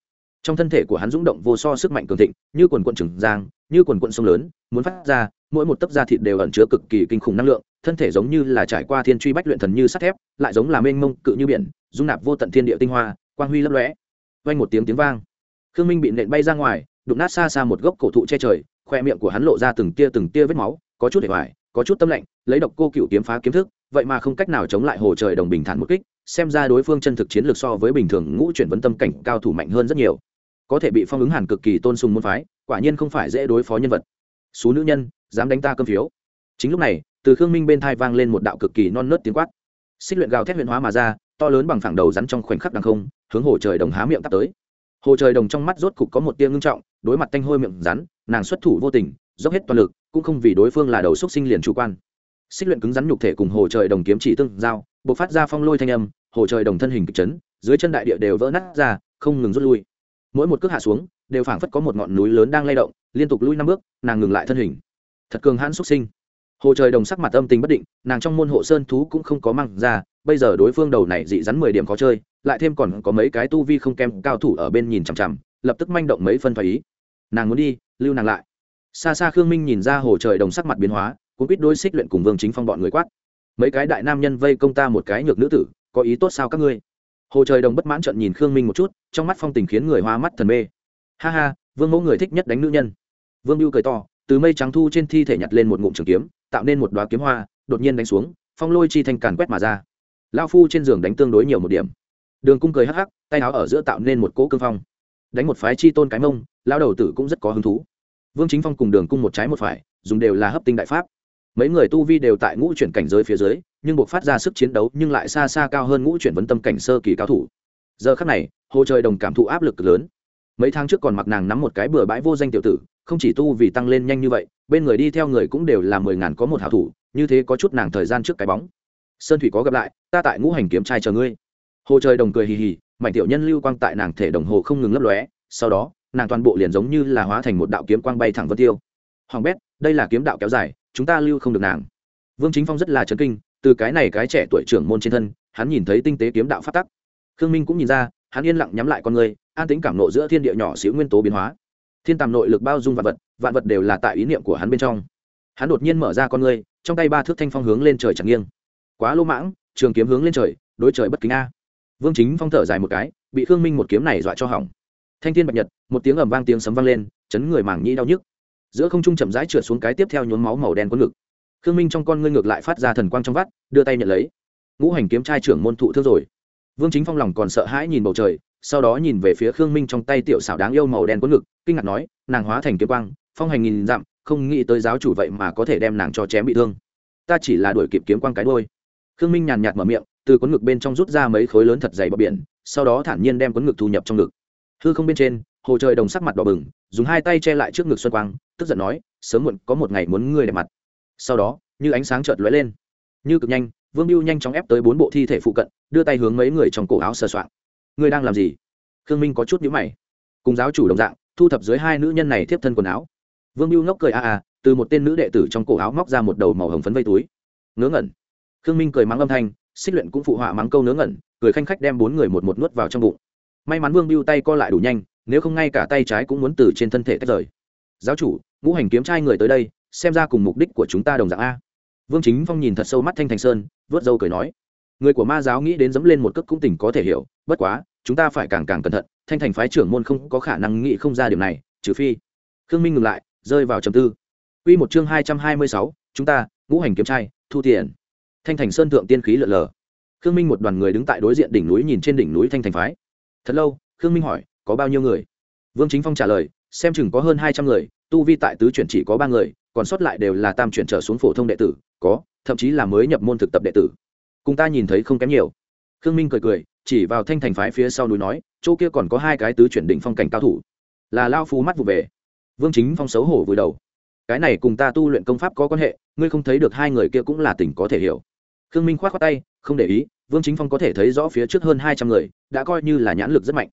Trong thân thể của hắn rung động vô so sức mạnh cường thịnh, như quần quận trừng giang, như quần quận sông lớn, muốn phát ra, mỗi một tấc da thịt đều ẩn chứa cực kỳ kinh khủng năng lượng, thân thể giống như là trải qua thiên truy bách luyện thần như sắt thép, lại giống là mênh mông, cự như biển, dung nạp vô tận thiên địa tinh hoa, quang huy lấp lóe. Vang một tiếng tiếng vang. Khương minh bị nện bay ra ngoài, đụng nát xa xa một gốc cổ thụ che trời, khoe miệng của hắn lộ ra từng tia từng tia vết máu có chút để hoài, có chút tâm lạnh lấy độc cô cựu kiếm phá kiếm thức, vậy mà không cách nào chống lại hồ trời đồng bình thản một kích, xem ra đối phương chân thực chiến lược so với bình thường ngũ chuyển vấn tâm cảnh cao thủ mạnh hơn rất nhiều. Có thể bị phong ứng hàn cực kỳ tôn sùng môn phái, quả nhiên không phải dễ đối phó nhân vật. Số nữ nhân, dám đánh ta cơm phiếu. Chính lúc này, từ khương minh bên thai vang lên một đạo cực kỳ non nớt tiếng quát. Xích luyện gào thét huyện hóa mà ra, to lớn bằng phẳng đầu rắn trong khoảnh khắc đằng không, hướng hồ trời đồng há miệng tắt tới. Hồ trời đồng trong mắt rốt cục có một tia ngưng trọng, đối mặt tanh hôi miệng rắn, nàng xuất thủ vô tình dốc hết toàn lực, cũng không vì đối phương là đầu xúc sinh liền chủ quan. Xích luyện cứng rắn nhục thể cùng hồ trời đồng kiếm chỉ tương giao b ộ c phát ra phong lôi thanh âm, hồ trời đồng thân hình kịch chấn, dưới chân đại địa đều vỡ nát ra, không ngừng rút lui. Mỗi một cước hạ xuống, đều phảng phất có một ngọn núi lớn đang lay động, liên tục lui năm bước, nàng ngừng lại thân hình. Thật cường hãn xuất sinh. Hồ trời đồng sắc mặt âm tình bất định, nàng trong môn hộ sơn thú cũng không có măng ra, bây giờ đối phương đầu này dị rắn mười điểm khó chơi, lại thêm còn có mấy cái tu vi không kém cao thủ ở bên nhìn chằm chằm, lập tức manh động mấy phân phái ý. Nàng muốn đi, lưu nàng lại xa xa khương minh nhìn ra hồ trời đồng sắc mặt biến hóa cũng biết đôi xích luyện cùng vương chính phong bọn người quát. Mấy cái đại nam nhân vây công ta một cái nhược nữ tử, có ý tốt sao các ngươi? Hồ trời đồng bất mãn trận nhìn khương minh một chút, trong mắt phong tình khiến người hoa mắt thần mê. Ha ha, vương mẫu người thích nhất đánh nữ nhân. Vương lưu cười to, từ mây trắng thu trên thi thể nhặt lên một ngụm trường kiếm, tạo nên một đoá kiếm hoa, đột nhiên đánh xuống, phong lôi chi thành càn quét mà ra. Lao phu trên giường đánh tương đối nhiều một điểm. Đường cung cười hắc hắc, tay áo ở giữa tạo nên một cỗ cương phong. Đánh một phái chi tôn cái mông lao đầu tử cũng rất có hứng thú vương chính phong cùng đường cung một trái một phải, dùng đều là hấp tinh đại pháp. Mấy người tu vi đều tại ngũ chuyển cảnh giới phía dưới, nhưng buộc phát ra sức chiến đấu nhưng lại xa xa cao hơn ngũ chuyển vấn tâm cảnh sơ kỳ cao thủ. Giờ khắc này, hồ trời đồng cảm thụ áp lực lớn. Mấy tháng trước còn mặc nàng nắm một cái bừa bãi vô danh tiểu tử, không chỉ tu vì tăng lên nhanh như vậy, bên người đi theo người cũng đều là mười ngàn có một hảo thủ, như thế có chút nàng thời gian trước cái bóng. Sơn thủy có gặp lại, ta tại ngũ hành kiếm trai chờ ngươi. Hồ trời đồng cười hì hì, mảnh tiểu nhân lưu quang tại nàng thể đồng hồ không ngừng lấp lóe, sau đó nàng toàn bộ liền giống như là hóa thành một đạo kiếm quang bay thẳng vân tiêu. Hoàng bét, đây là kiếm đạo kéo dài, chúng ta lưu không được nàng. Vương chính phong rất là chấn kinh, từ cái này cái trẻ tuổi trưởng môn trên thân, hắn nhìn thấy tinh tế kiếm đạo phát tắc. Khương minh cũng nhìn ra, hắn yên lặng nhắm lại con người, an tính cảm nộ giữa thiên địa nhỏ xíu nguyên tố biến hóa. Thiên tàm nội lực bao dung vạn vật vạn vật đều là tại ý niệm của hắn bên trong. Hắn đột nhiên mở ra con người, trong tay ba thước thanh phong hướng lên trời chẳng nghiêng. Quá lô mãng, trường kiếm hướng lên trời, đối trời bất kính a. Vương chính phong thở dài một cái, bị khương minh một kiếm này dọa cho hỏng thanh thiên bạch nhật, một tiếng ầm vang tiếng sấm vang lên, chấn người mảng nhĩ đau nhức. Giữa không trung chậm rãi trượt xuống cái tiếp theo nhốn máu màu đen quấn ngực. Khương minh trong con ngươi ngược lại phát ra thần quang trong vắt, đưa tay nhận lấy. Ngũ hành kiếm trai trưởng môn thụ thương rồi. Vương chính phong lòng còn sợ hãi nhìn bầu trời, sau đó nhìn về phía khương minh trong tay tiểu xảo đáng yêu màu đen quấn ngực, kinh ngạc nói, nàng hóa thành kiếm quang, phong hành nghìn dặm, không nghĩ tới giáo chủ vậy mà có thể đem nàng cho chém bị thương. Ta chỉ là đuổi kịp kiếm quang cái đôi khương minh nhàn nhạt mở miệng, từ quấn ngực bên trong rút ra mấy khối lớn thật dày bờ biển, sau đó thản nhiên đem quấn ngực thu nhập trong ngực hư không bên trên, hồ trời đồng sắc mặt đỏ bừng, dùng hai tay che lại trước ngực xuân quang, tức giận nói, sớm muộn, có một ngày muốn ngươi đẹp mặt. Sau đó, như ánh sáng chợt lóe lên. Như cực nhanh, vương biêu nhanh chóng ép tới bốn bộ thi thể phụ cận, đưa tay hướng mấy người trong cổ áo sờ soạn ngươi đang làm gì? Khương minh có chút nhíu mày. Cùng giáo chủ đồng dạng, thu thập dưới hai nữ nhân này tiếp thân quần áo. Vương biêu ngốc cười a a, từ một tên nữ đệ tử trong cổ áo móc ra một đầu màu hồng phấn vây túi. Ngớ ngẩn. Khương minh cười mắng âm thanh, xích luyện cũng phụ họa mắng câu ngớ ngẩn, cười khanh khách đem bốn người một một nuốt vào trong bụng may mắn vương biêu tay co lại đủ nhanh, nếu không ngay cả tay trái cũng muốn từ trên thân thể tách rời. Giáo chủ, ngũ hành kiếm trai người tới đây, xem ra cùng mục đích của chúng ta đồng dạng a. Vương chính phong nhìn thật sâu mắt thanh thành sơn, vớt dâu cười nói. Người của ma giáo nghĩ đến dẫm lên một cước cũng tỉnh có thể hiểu, bất quá, chúng ta phải càng càng cẩn thận, thanh thành phái trưởng môn không có khả năng nghĩ không ra điều này, trừ phi khương minh ngừng lại, rơi vào trầm tư. Quy một chương hai trăm hai mươi sáu, chúng ta, ngũ hành kiếm trai, thu tiền. Thanh thành sơn thượng tiên khí lượn lờ. Khương minh một đoàn người đứng tại đối diện đỉnh núi nhìn trên đỉnh núi thanh thành phái thật lâu, khương minh hỏi, có bao nhiêu người? Vương chính phong trả lời, xem chừng có hơn hai trăm người, tu vi tại tứ chuyển chỉ có ba người, còn sót lại đều là tam chuyển trở xuống phổ thông đệ tử, có, thậm chí là mới nhập môn thực tập đệ tử. Cùng ta nhìn thấy không kém nhiều. Khương minh cười cười, chỉ vào thanh thành phái phía sau núi nói, chỗ kia còn có hai cái tứ chuyển đỉnh phong cảnh cao thủ. Là lao phu mắt vụ về. Vương chính phong xấu hổ vùi đầu. Cái này cùng ta tu luyện công pháp có quan hệ, ngươi không thấy được hai người kia cũng là tỉnh có thể hiểu. Khương minh k h o á t khoác tay, không để ý vương chính phong có thể thấy rõ phía trước hơn hai trăm người, đã coi như là nhãn lực rất mạnh.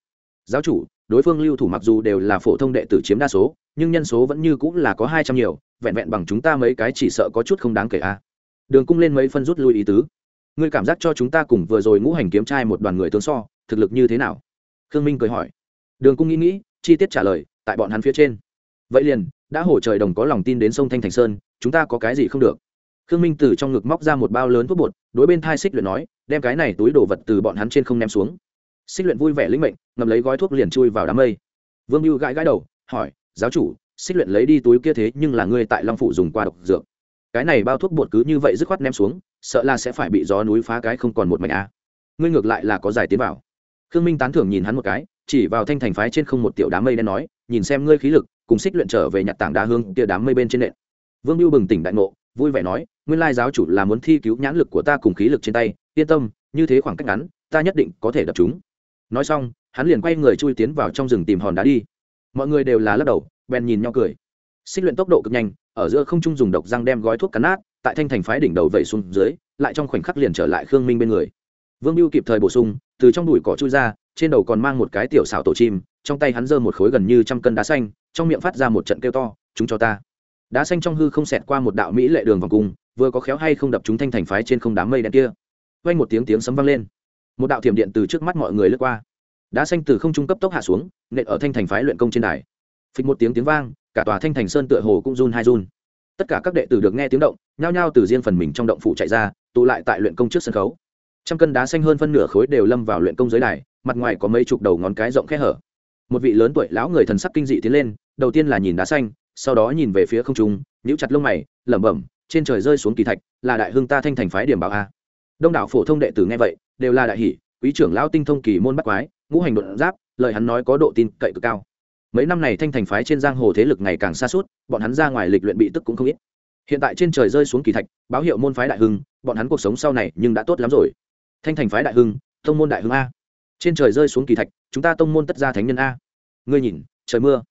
Giáo chủ, đối phương lưu thủ mặc dù đều là phổ thông đệ tử chiếm đa số, nhưng nhân số vẫn như cũng là có hai trăm nhiều, vẹn vẹn bằng chúng ta mấy cái chỉ sợ có chút không đáng kể a. Đường cung lên mấy phân rút lui ý tứ. Ngươi cảm giác cho chúng ta cùng vừa rồi ngũ hành kiếm trai một đoàn người tướng so, thực lực như thế nào? Khương minh cười hỏi. Đường cung nghĩ nghĩ, chi tiết trả lời, tại bọn hắn phía trên. Vậy liền, đã hổ trời đồng có lòng tin đến sông thanh thành sơn, chúng ta có cái gì không được? Khương minh từ trong ngực móc ra một bao lớn thuốc bột, đối bên thai xích luyện nói đem cái này túi đồ vật từ bọn hắn trên không ném xuống. Xích luyện vui vẻ linh mệnh ngầm lấy gói thuốc liền chui vào đám mây. Vương mưu gãi gãi đầu, hỏi, giáo chủ, xích luyện lấy đi túi kia thế nhưng là ngươi tại long phủ dùng qua độc dược. Cái này bao thuốc bột cứ như vậy dứt khoát ném xuống, sợ là sẽ phải bị gió núi phá cái không còn một mảnh a. Ngươi ngược lại là có giải tiến vào. Khương minh tán thưởng nhìn hắn một cái, chỉ vào thanh thành phái trên không một tiểu đám mây đen nói, nhìn xem ngươi khí lực, cùng xích luyện trở về nhặt tảng đá hương tia đám mây bên trên nện. Vương mưu bừng tỉnh đại ngộ, vui vẻ nói, nguyên lai giáo chủ là muốn thi cứu nhãn lực của ta cùng khí lực trên tay yên tâm, như thế khoảng cách ngắn, ta nhất định có thể đập chúng. Nói xong, hắn liền quay người chui tiến vào trong rừng tìm hòn đá đi. Mọi người đều là lắc đầu, bèn nhìn nhau cười. Xích luyện tốc độ cực nhanh, ở giữa không trung dùng độc răng đem gói thuốc cắn nát, tại thanh thành phái đỉnh đầu vẩy xuống dưới, lại trong khoảnh khắc liền trở lại khương minh bên người. Vương mưu kịp thời bổ sung, từ trong đùi cỏ chui ra, trên đầu còn mang một cái tiểu xảo tổ chim, trong tay hắn giơ một khối gần như trăm cân đá xanh, trong miệng phát ra một trận kêu to, chúng cho ta. Đá xanh trong hư không xẹt qua một đạo mỹ lệ đường vòng cung, vừa có khéo hay không đập chúng thanh thành phái trên không đám mây đen kia vang một tiếng tiếng sấm vang lên. Một đạo thiểm điện từ trước mắt mọi người lướt qua. Đá xanh từ không trung cấp tốc hạ xuống, nện ở thanh thành phái luyện công trên đài. Phịch một tiếng tiếng vang, cả tòa thanh thành sơn tựa hồ cũng run hai run. Tất cả các đệ tử được nghe tiếng động, nhao nhao từ riêng phần mình trong động phủ chạy ra, tụ lại tại luyện công trước sân khấu. Trăm cân đá xanh hơn phân nửa khối đều lâm vào luyện công dưới đài, mặt ngoài có mấy chục đầu ngón cái rộng khe hở. Một vị lớn tuổi lão người thần sắc kinh dị tiến lên, đầu tiên là nhìn đá xanh, sau đó nhìn về phía không trung, nhíu chặt lông mày, lẩm bẩm, trên trời rơi xuống kỳ thạch, là đại hưng ta thanh thành phái điểm báo a đông đảo phổ thông đệ tử nghe vậy, đều là đại hỷ quý trưởng lão tinh thông kỳ môn bắt quái, ngũ hành đột giáp, lời hắn nói có độ tin cậy cực cao. Mấy năm này thanh thành phái trên giang hồ thế lực ngày càng xa suốt bọn hắn ra ngoài lịch luyện bị tức cũng không ít. Hiện tại trên trời rơi xuống kỳ thạch, báo hiệu môn phái đại hưng, bọn hắn cuộc sống sau này nhưng đã tốt lắm rồi. Thanh thành phái đại hưng, tông môn đại hưng a. Trên trời rơi xuống kỳ thạch, chúng ta tông môn tất gia thánh nhân a. Ngươi nhìn, trời mưa.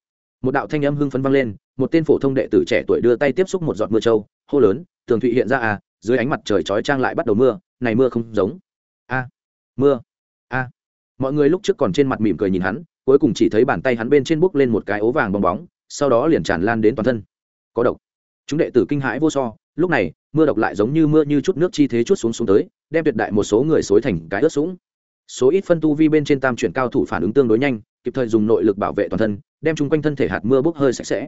Một đạo thanh âm hưng phấn vang lên, một tên phổ thông đệ tử trẻ tuổi đưa tay tiếp xúc một giọt mưa trâu hô lớn, tường thụy hiện ra à dưới ánh mặt trời chói trang lại bắt đầu mưa, này mưa không giống. A, mưa, a. Mọi người lúc trước còn trên mặt mỉm cười nhìn hắn, cuối cùng chỉ thấy bàn tay hắn bên trên bốc lên một cái ố vàng bong bóng, sau đó liền tràn lan đến toàn thân. Có độc. Chúng đệ tử kinh hãi vô so, lúc này, mưa độc lại giống như mưa như chút nước chi thế chút xuống xuống tới, đem tuyệt đại một số người xối thành cái ướt sũng. Số ít phân tu vi bên trên tam chuyển cao thủ phản ứng tương đối nhanh, kịp thời dùng nội lực bảo vệ toàn thân, đem chung quanh thân thể hạt mưa bốc hơi sạch sẽ.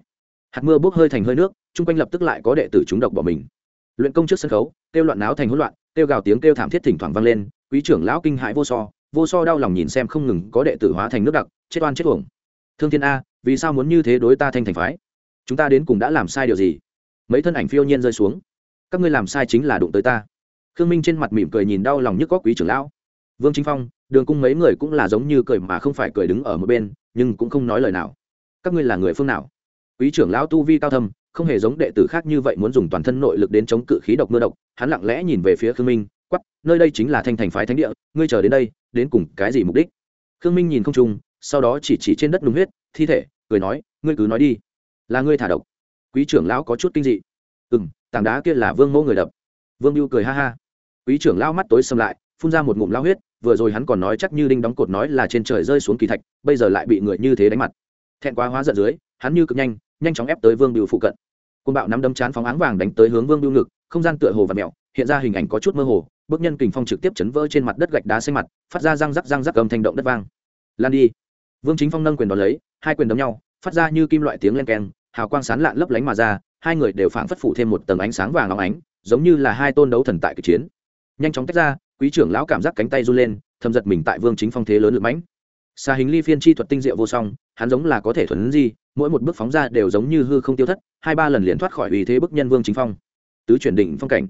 Hạt mưa bốc hơi thành hơi nước, chung quanh lập tức lại có đệ tử chúng độc bỏ mình luyện công trước sân khấu, kêu loạn náo thành hỗn loạn, kêu gào tiếng kêu thảm thiết thỉnh thoảng vang lên, quý trưởng lão kinh hãi vô so vô so đau lòng nhìn xem không ngừng có đệ tử hóa thành nước đặc, chết oan chết uổng. Thương thiên a, vì sao muốn như thế đối ta thanh thành phái? Chúng ta đến cùng đã làm sai điều gì? Mấy thân ảnh phiêu nhiên rơi xuống. Các ngươi làm sai chính là đụng tới ta. Khương minh trên mặt mỉm cười nhìn đau lòng nhức có quý trưởng lão. Vương chính phong, đường cung mấy người cũng là giống như cười mà không phải cười đứng ở một bên, nhưng cũng không nói lời nào. Các ngươi là người phương nào? Quý trưởng lão tu vi cao thâm không hề giống đệ tử khác như vậy muốn dùng toàn thân nội lực đến chống cự khí độc mưa độc, hắn lặng lẽ nhìn về phía khương minh quắp nơi đây chính là thanh thành phái thánh địa, ngươi chờ đến đây, đến cùng cái gì mục đích? Khương minh nhìn không trung, sau đó chỉ chỉ trên đất đúng huyết, thi thể, cười nói, ngươi cứ nói đi. Là ngươi thả độc. Quý trưởng lão có chút kinh dị. Ừ m tảng đá kia là vương mẫu người đập. Vương mưu cười ha ha. Quý trưởng lão mắt tối xâm lại, phun ra một ngụm lao huyết, vừa rồi hắn còn nói chắc như đinh đóng cột nói là trên trời rơi xuống kỳ thạch, bây giờ lại bị người như thế đánh mặt. Thẹn quá hóa giận dưới, hắn như cực nhanh nhanh chóng ép tới vương biêu phụ cận côn bạo nắm đấm chán phóng áng vàng đánh tới hướng vương biêu ngực, không gian tựa hồ và mẹo hiện ra hình ảnh có chút mơ hồ, bước nhân kình phong trực tiếp chấn vỡ trên mặt đất gạch đá xanh mặt, phát ra răng rắc răng rắc cầm thanh động đất vang. Lan đi. Vương chính phong nâng quyền đón lấy, hai quyền đấm nhau, phát ra như kim loại tiếng len keng, hào quang sán lạn lấp lánh mà ra, hai người đều phảng phất phủ thêm một tầng ánh sáng vàng óng ánh, giống như là hai tôn đấu thần tại kịch chiến. Nhanh chóng tách ra, quý trưởng lão cảm giác cánh tay run lên, thầm giật mình tại vương chính phong thế lớn lực mãnh. Xa hình ly phiên chi thuật tinh diệu vô song, hắn giống là có thể thuần gì mỗi một bước phóng ra đều giống như hư không tiêu thất hai ba lần liền thoát khỏi uy thế bức nhân vương chính phong. Tứ chuyển định phong cảnh.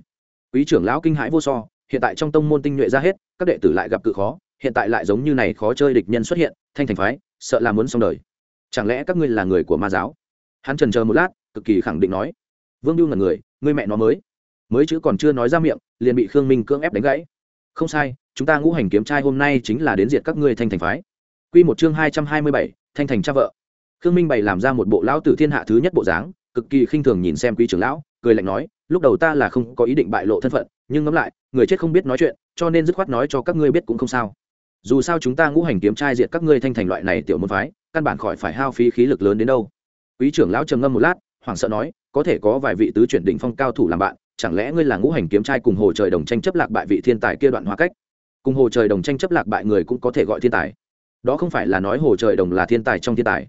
Quý trưởng lão kinh hãi vô so, hiện tại trong tông môn tinh nhuệ ra hết, các đệ tử lại gặp cự khó, hiện tại lại giống như này khó chơi địch nhân xuất hiện, thanh thành phái, sợ là muốn xong đời. Chẳng lẽ các ngươi là người của ma giáo? Hắn trần chờ một lát, cực kỳ khẳng định nói. Vương lưu là người, ngươi mẹ nó mới. Mới chữ còn chưa nói ra miệng, liền bị khương minh cưỡng ép đánh gãy. Không sai, chúng ta ngũ hành kiếm trai hôm nay chính là đến diệt các ngươi thanh thành phái. Quy một chương hai trăm hai mươi bảy, thanh thành cha vợ. Khương minh bày làm ra một bộ lão tử thiên hạ thứ nhất bộ dáng cực kỳ khinh thường nhìn xem quý trưởng lão, cười lạnh nói, lúc đầu ta là không có ý định bại lộ thân phận, nhưng ngẫm lại, người chết không biết nói chuyện, cho nên dứt khoát nói cho các ngươi biết cũng không sao. Dù sao chúng ta ngũ hành kiếm trai diệt các ngươi thanh thành loại này tiểu môn phái, căn bản khỏi phải hao phí khí lực lớn đến đâu. Quý trưởng lão trầm ngâm một lát, hoảng sợ nói, có thể có vài vị tứ chuyển đỉnh phong cao thủ làm bạn, chẳng lẽ ngươi là ngũ hành kiếm trai cùng hồ trời đồng tranh chấp lạc bại vị thiên tài kia đoạn hóa cách? Cùng hồ trời đồng tranh chấp lạc bại người cũng có thể gọi thiên tài. Đó không phải là nói hồ trời đồng là thiên tài trong thiên tài.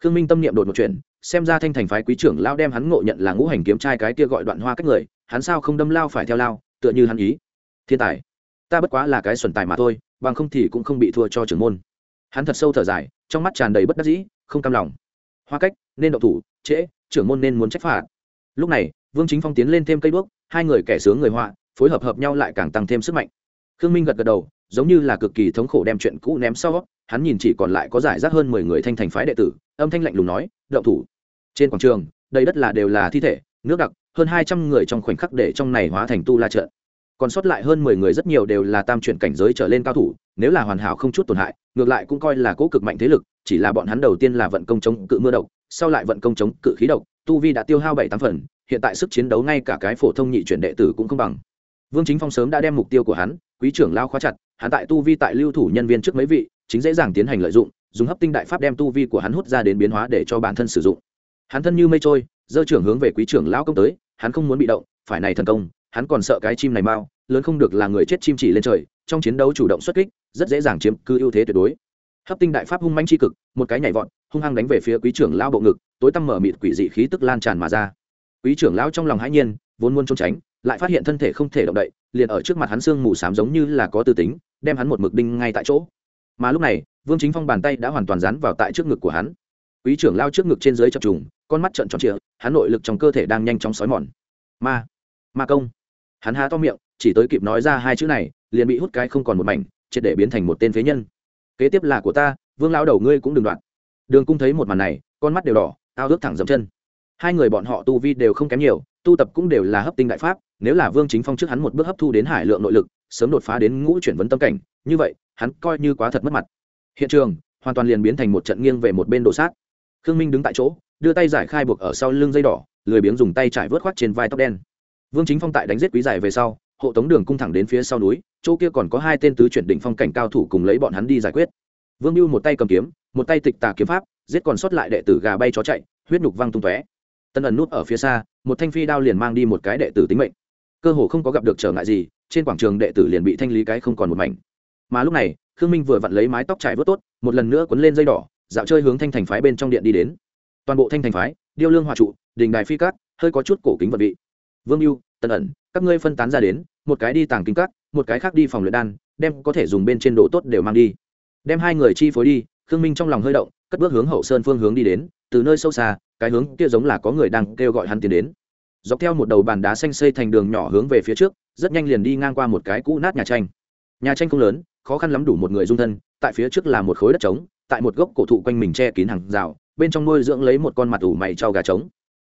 Khương minh tâm niệm đột một chuyện xem ra thanh thành phái quý trưởng lao đem hắn ngộ nhận là ngũ hành kiếm trai cái kia gọi đoạn hoa cách người, hắn sao không đâm lao phải theo lao, tựa như hắn ý. Thiên tài, ta bất quá là cái xuẩn tài mà thôi, bằng không thì cũng không bị thua cho trưởng môn. Hắn thật sâu thở dài, trong mắt tràn đầy bất đắc dĩ, không cam lòng. Hoa cách, nên đậu thủ, trễ, trưởng môn nên muốn trách phạt. Lúc này, vương chính phong tiến lên thêm cây đuốc, hai người kẻ sướng người họa, phối hợp hợp nhau lại càng tăng thêm sức mạnh. Khương minh gật gật đầu, giống như là cực kỳ thống khổ đem chuyện cũ ném sau, hắn nhìn chỉ còn lại có giải rác hơn mười người thanh thành phái đệ tử, âm thanh lạnh lùng nói đậu thủ trên quảng trường, đầy đất là đều là thi thể, nước đặc, hơn hai trăm người trong khoảnh khắc để trong này hóa thành tu la trận. Còn sót lại hơn mười người rất nhiều đều là tam chuyển cảnh giới trở lên cao thủ, nếu là hoàn hảo không chút tổn hại, ngược lại cũng coi là cố cực mạnh thế lực, chỉ là bọn hắn đầu tiên là vận công chống cự mưa độc, sau lại vận công chống cự khí độc, tu vi đã tiêu hao bảy tám phần, hiện tại sức chiến đấu ngay cả cái phổ thông nhị chuyển đệ tử cũng không bằng. Vương chính phong sớm đã đem mục tiêu của hắn, quý trưởng lao khóa chặt, hắn tại tu vi tại lưu thủ nhân viên trước mấy vị, chính dễ dàng tiến hành lợi dụng, dùng hấp tinh đại pháp đem tu vi của hắn hút ra đến biến hóa để cho bản thân sử dụng hắn thân như mây trôi, dơ trưởng hướng về quý trưởng lão công tới, hắn không muốn bị động, phải này thần công, hắn còn sợ cái chim này mau, lớn không được là người chết chim chỉ lên trời, trong chiến đấu chủ động xuất kích, rất dễ dàng chiếm cứ ưu thế tuyệt đối. Hấp tinh đại pháp hung manh c cực, một cái nhảy vọt, hung hăng đánh về phía quý trưởng lão bộ ngực, tối tăm mở mịt quỷ dị khí tức lan tràn mà ra. Quý trưởng lão trong lòng hãi nhiên, vốn muốn trốn tránh, lại phát hiện thân thể không thể động đậy, liền ở trước mặt hắn sương mù xám giống như là có tư tính, đem hắn một mực đinh ngay tại chỗ. Mà lúc này, vương chính phong bàn tay đã hoàn toàn dán vào tại trước ngực của hắn quý trưởng lao trước ngực trên dưới chập trùng, con mắt trận tròn trịa, hắn nội lực trong cơ thể đang nhanh chóng xói mòn. Ma ma công. Hắn há to miệng, chỉ tới kịp nói ra hai chữ này, liền bị hút cái không còn một mảnh, triệt để biến thành một tên phế nhân. Kế tiếp là của ta, vương lao đầu ngươi cũng đừng đoạn. Đường cung thấy một màn này, con mắt đều đỏ, ao ước thẳng dậm chân. Hai người bọn họ tu vi đều không kém nhiều, tu tập cũng đều là hấp tinh đại pháp, nếu là vương chính phong trước hắn một bước hấp thu đến hải lượng nội lực, sớm đột phá đến ngũ chuyển vấn tâm cảnh, như vậy, hắn coi như quá thật mất mặt. Hiện trường, hoàn toàn liền biến thành một trận nghiêng về một bên đổ sát khương minh đứng tại chỗ, đưa tay giải khai buộc ở sau lưng dây đỏ, lười biếng dùng tay trải vớt khoác trên vai tóc đen. Vương chính phong tại đánh giết quý giải về sau, hộ tống đường cung thẳng đến phía sau núi, chỗ kia còn có hai tên tứ chuyển định phong cảnh cao thủ cùng lấy bọn hắn đi giải quyết. Vương mưu một tay cầm kiếm, một tay tịch tà kiếm pháp, giết còn sót lại đệ tử gà bay chó chạy, huyết nhục văng tung tóe. Tân ẩn nút ở phía xa, một thanh phi đao liền mang đi một cái đệ tử tính mệnh. Cơ hồ không có gặp được trở ngại gì, trên quảng trường đệ tử liền bị thanh lý cái không còn một mảnh. Mà lúc này, khương minh vừa vặn lấy mái tóc trải vớt tốt, một lần nữa quấn lên dây đỏ dạo chơi hướng thanh thành phái bên trong điện đi đến. Toàn bộ thanh thành phái, điêu lương hòa trụ, đình đài phi cát, hơi có chút cổ kính vật vị. Vương mưu tần ẩn, các ngươi phân tán ra đến, một cái đi tàng kinh cát một cái khác đi phòng luyện đan, đem có thể dùng bên trên đồ tốt đều mang đi. Đem hai người chi phối đi, khương minh trong lòng hơi động, cất bước hướng hậu sơn phương hướng đi đến, từ nơi sâu xa, cái hướng kia giống là có người đang kêu gọi hắn tiến đến. Dọc theo một đầu bàn đá xanh xây thành đường nhỏ hướng về phía trước, rất nhanh liền đi ngang qua một cái cũ nát nhà tranh. Nhà tranh không lớn, khó khăn lắm đủ một người dung thân, tại phía trước là một khối đất trống tại một gốc cổ thụ quanh mình che kín hàng rào, bên trong nuôi dưỡng lấy một con mặt ủ mày trao gà trống.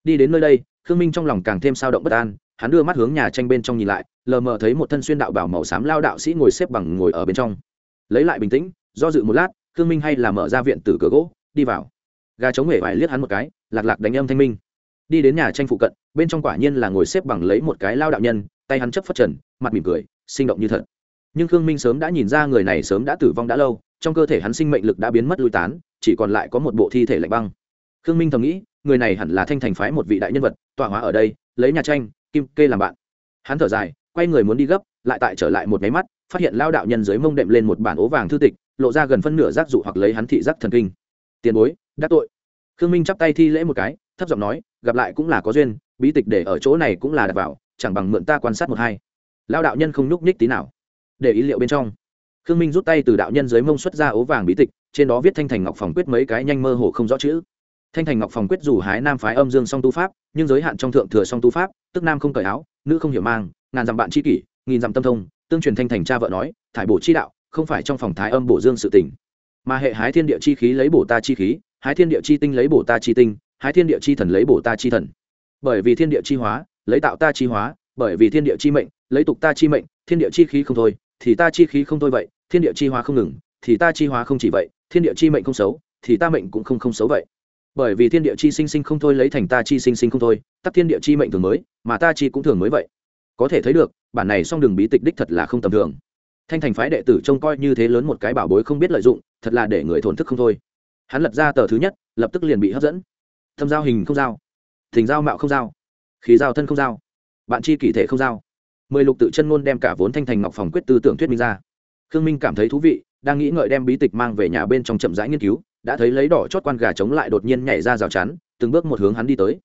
Đi đến nơi đây, khương minh trong lòng càng thêm sao động bất an, hắn đưa mắt hướng nhà tranh bên trong nhìn lại, lờ mờ thấy một thân xuyên đạo bảo màu xám lao đạo sĩ ngồi xếp bằng ngồi ở bên trong. Lấy lại bình tĩnh, do dự một lát, khương minh hay là mở ra viện từ cửa gỗ, đi vào. Gà trống hể vải liếc hắn một cái, lạc lạc đánh âm thanh minh. Đi đến nhà tranh phụ cận, bên trong quả nhiên là ngồi xếp bằng lấy một cái lao đạo nhân, tay hắn chấp phất trần, mặt mỉm cười, sinh động như thật. Nhưng khương minh sớm đã nhìn ra người này sớm đã tử vong đã lâu trong cơ thể hắn sinh mệnh lực đã biến mất lui tán, chỉ còn lại có một bộ thi thể lạnh băng. Khương minh thầm nghĩ, người này hẳn là thanh thành phái một vị đại nhân vật, tọa hóa ở đây, lấy nhà tranh, kim kê làm bạn. Hắn thở dài, quay người muốn đi gấp, lại tại trở lại một máy mắt, phát hiện lao đạo nhân dưới mông đệm lên một bản ố vàng thư tịch, lộ ra gần phân nửa giác dụ hoặc lấy hắn thị giác thần kinh. Tiền bối đắc tội. Khương minh chắp tay thi lễ một cái, thấp giọng nói, gặp lại cũng là có duyên, bí tịch để ở chỗ này cũng là đặt vào, chẳng bằng mượn ta quan sát một hai. Lao đạo nhân không nhúc nhích tí nào. Để ý liệu bên trong khương minh rút tay từ đạo nhân dưới mông xuất ra ố vàng bí tịch, trên đó viết thanh thành ngọc phòng quyết mấy cái nhanh mơ hồ không rõ chữ. Thanh thành ngọc phòng quyết dù hái nam phái âm dương song tu pháp, nhưng giới hạn trong thượng thừa song tu pháp, tức nam không cởi áo, nữ không hiểu mang, ngàn dặm bạn tri kỷ, nghìn dặm tâm thông, tương truyền thanh thành cha vợ nói, thải bổ chi đạo, không phải trong phòng thái âm bổ dương sự tỉnh mà hệ hái thiên địa chi khí lấy bổ ta chi khí, hái thiên địa chi tinh lấy bổ ta chi tinh, hái thiên địa chi thần lấy bổ ta chi thần. Bởi vì thiên địa chi hóa, lấy tạo ta chi hóa, bởi vì thiên địa chi mệnh, lấy tục ta chi mệnh, thiên địa chi khí không thôi, thì ta chi khí không thôi vậy thiên địa chi hóa không ngừng, thì ta chi hóa không chỉ vậy, thiên địa chi mệnh không xấu, thì ta mệnh cũng không không xấu vậy. Bởi vì thiên địa chi sinh sinh không thôi lấy thành ta chi sinh sinh không thôi, tắc thiên địa chi mệnh thường mới, mà ta chi cũng thường mới vậy. Có thể thấy được, bản này song đường bí tịch đích thật là không tầm thường. Thanh thành phái đệ tử trông coi như thế lớn một cái bảo bối không biết lợi dụng, thật là để người thổn thức không thôi. Hắn lật ra tờ thứ nhất, lập tức liền bị hấp dẫn. Thâm giao hình không giao, thình giao mạo không giao, khí giao thân không giao, bạn chi kỷ thể không giao. Mười lục tự chân ngôn đem cả vốn thanh thành ngọc phòng quyết tư tưởng thuyết minh ra khương minh cảm thấy thú vị, đang nghĩ ngợi đem bí tịch mang về nhà bên trong chậm rãi nghiên cứu, đã thấy lấy đỏ chót quan gà chống lại đột nhiên nhảy ra rào chắn, từng bước một hướng hắn đi tới.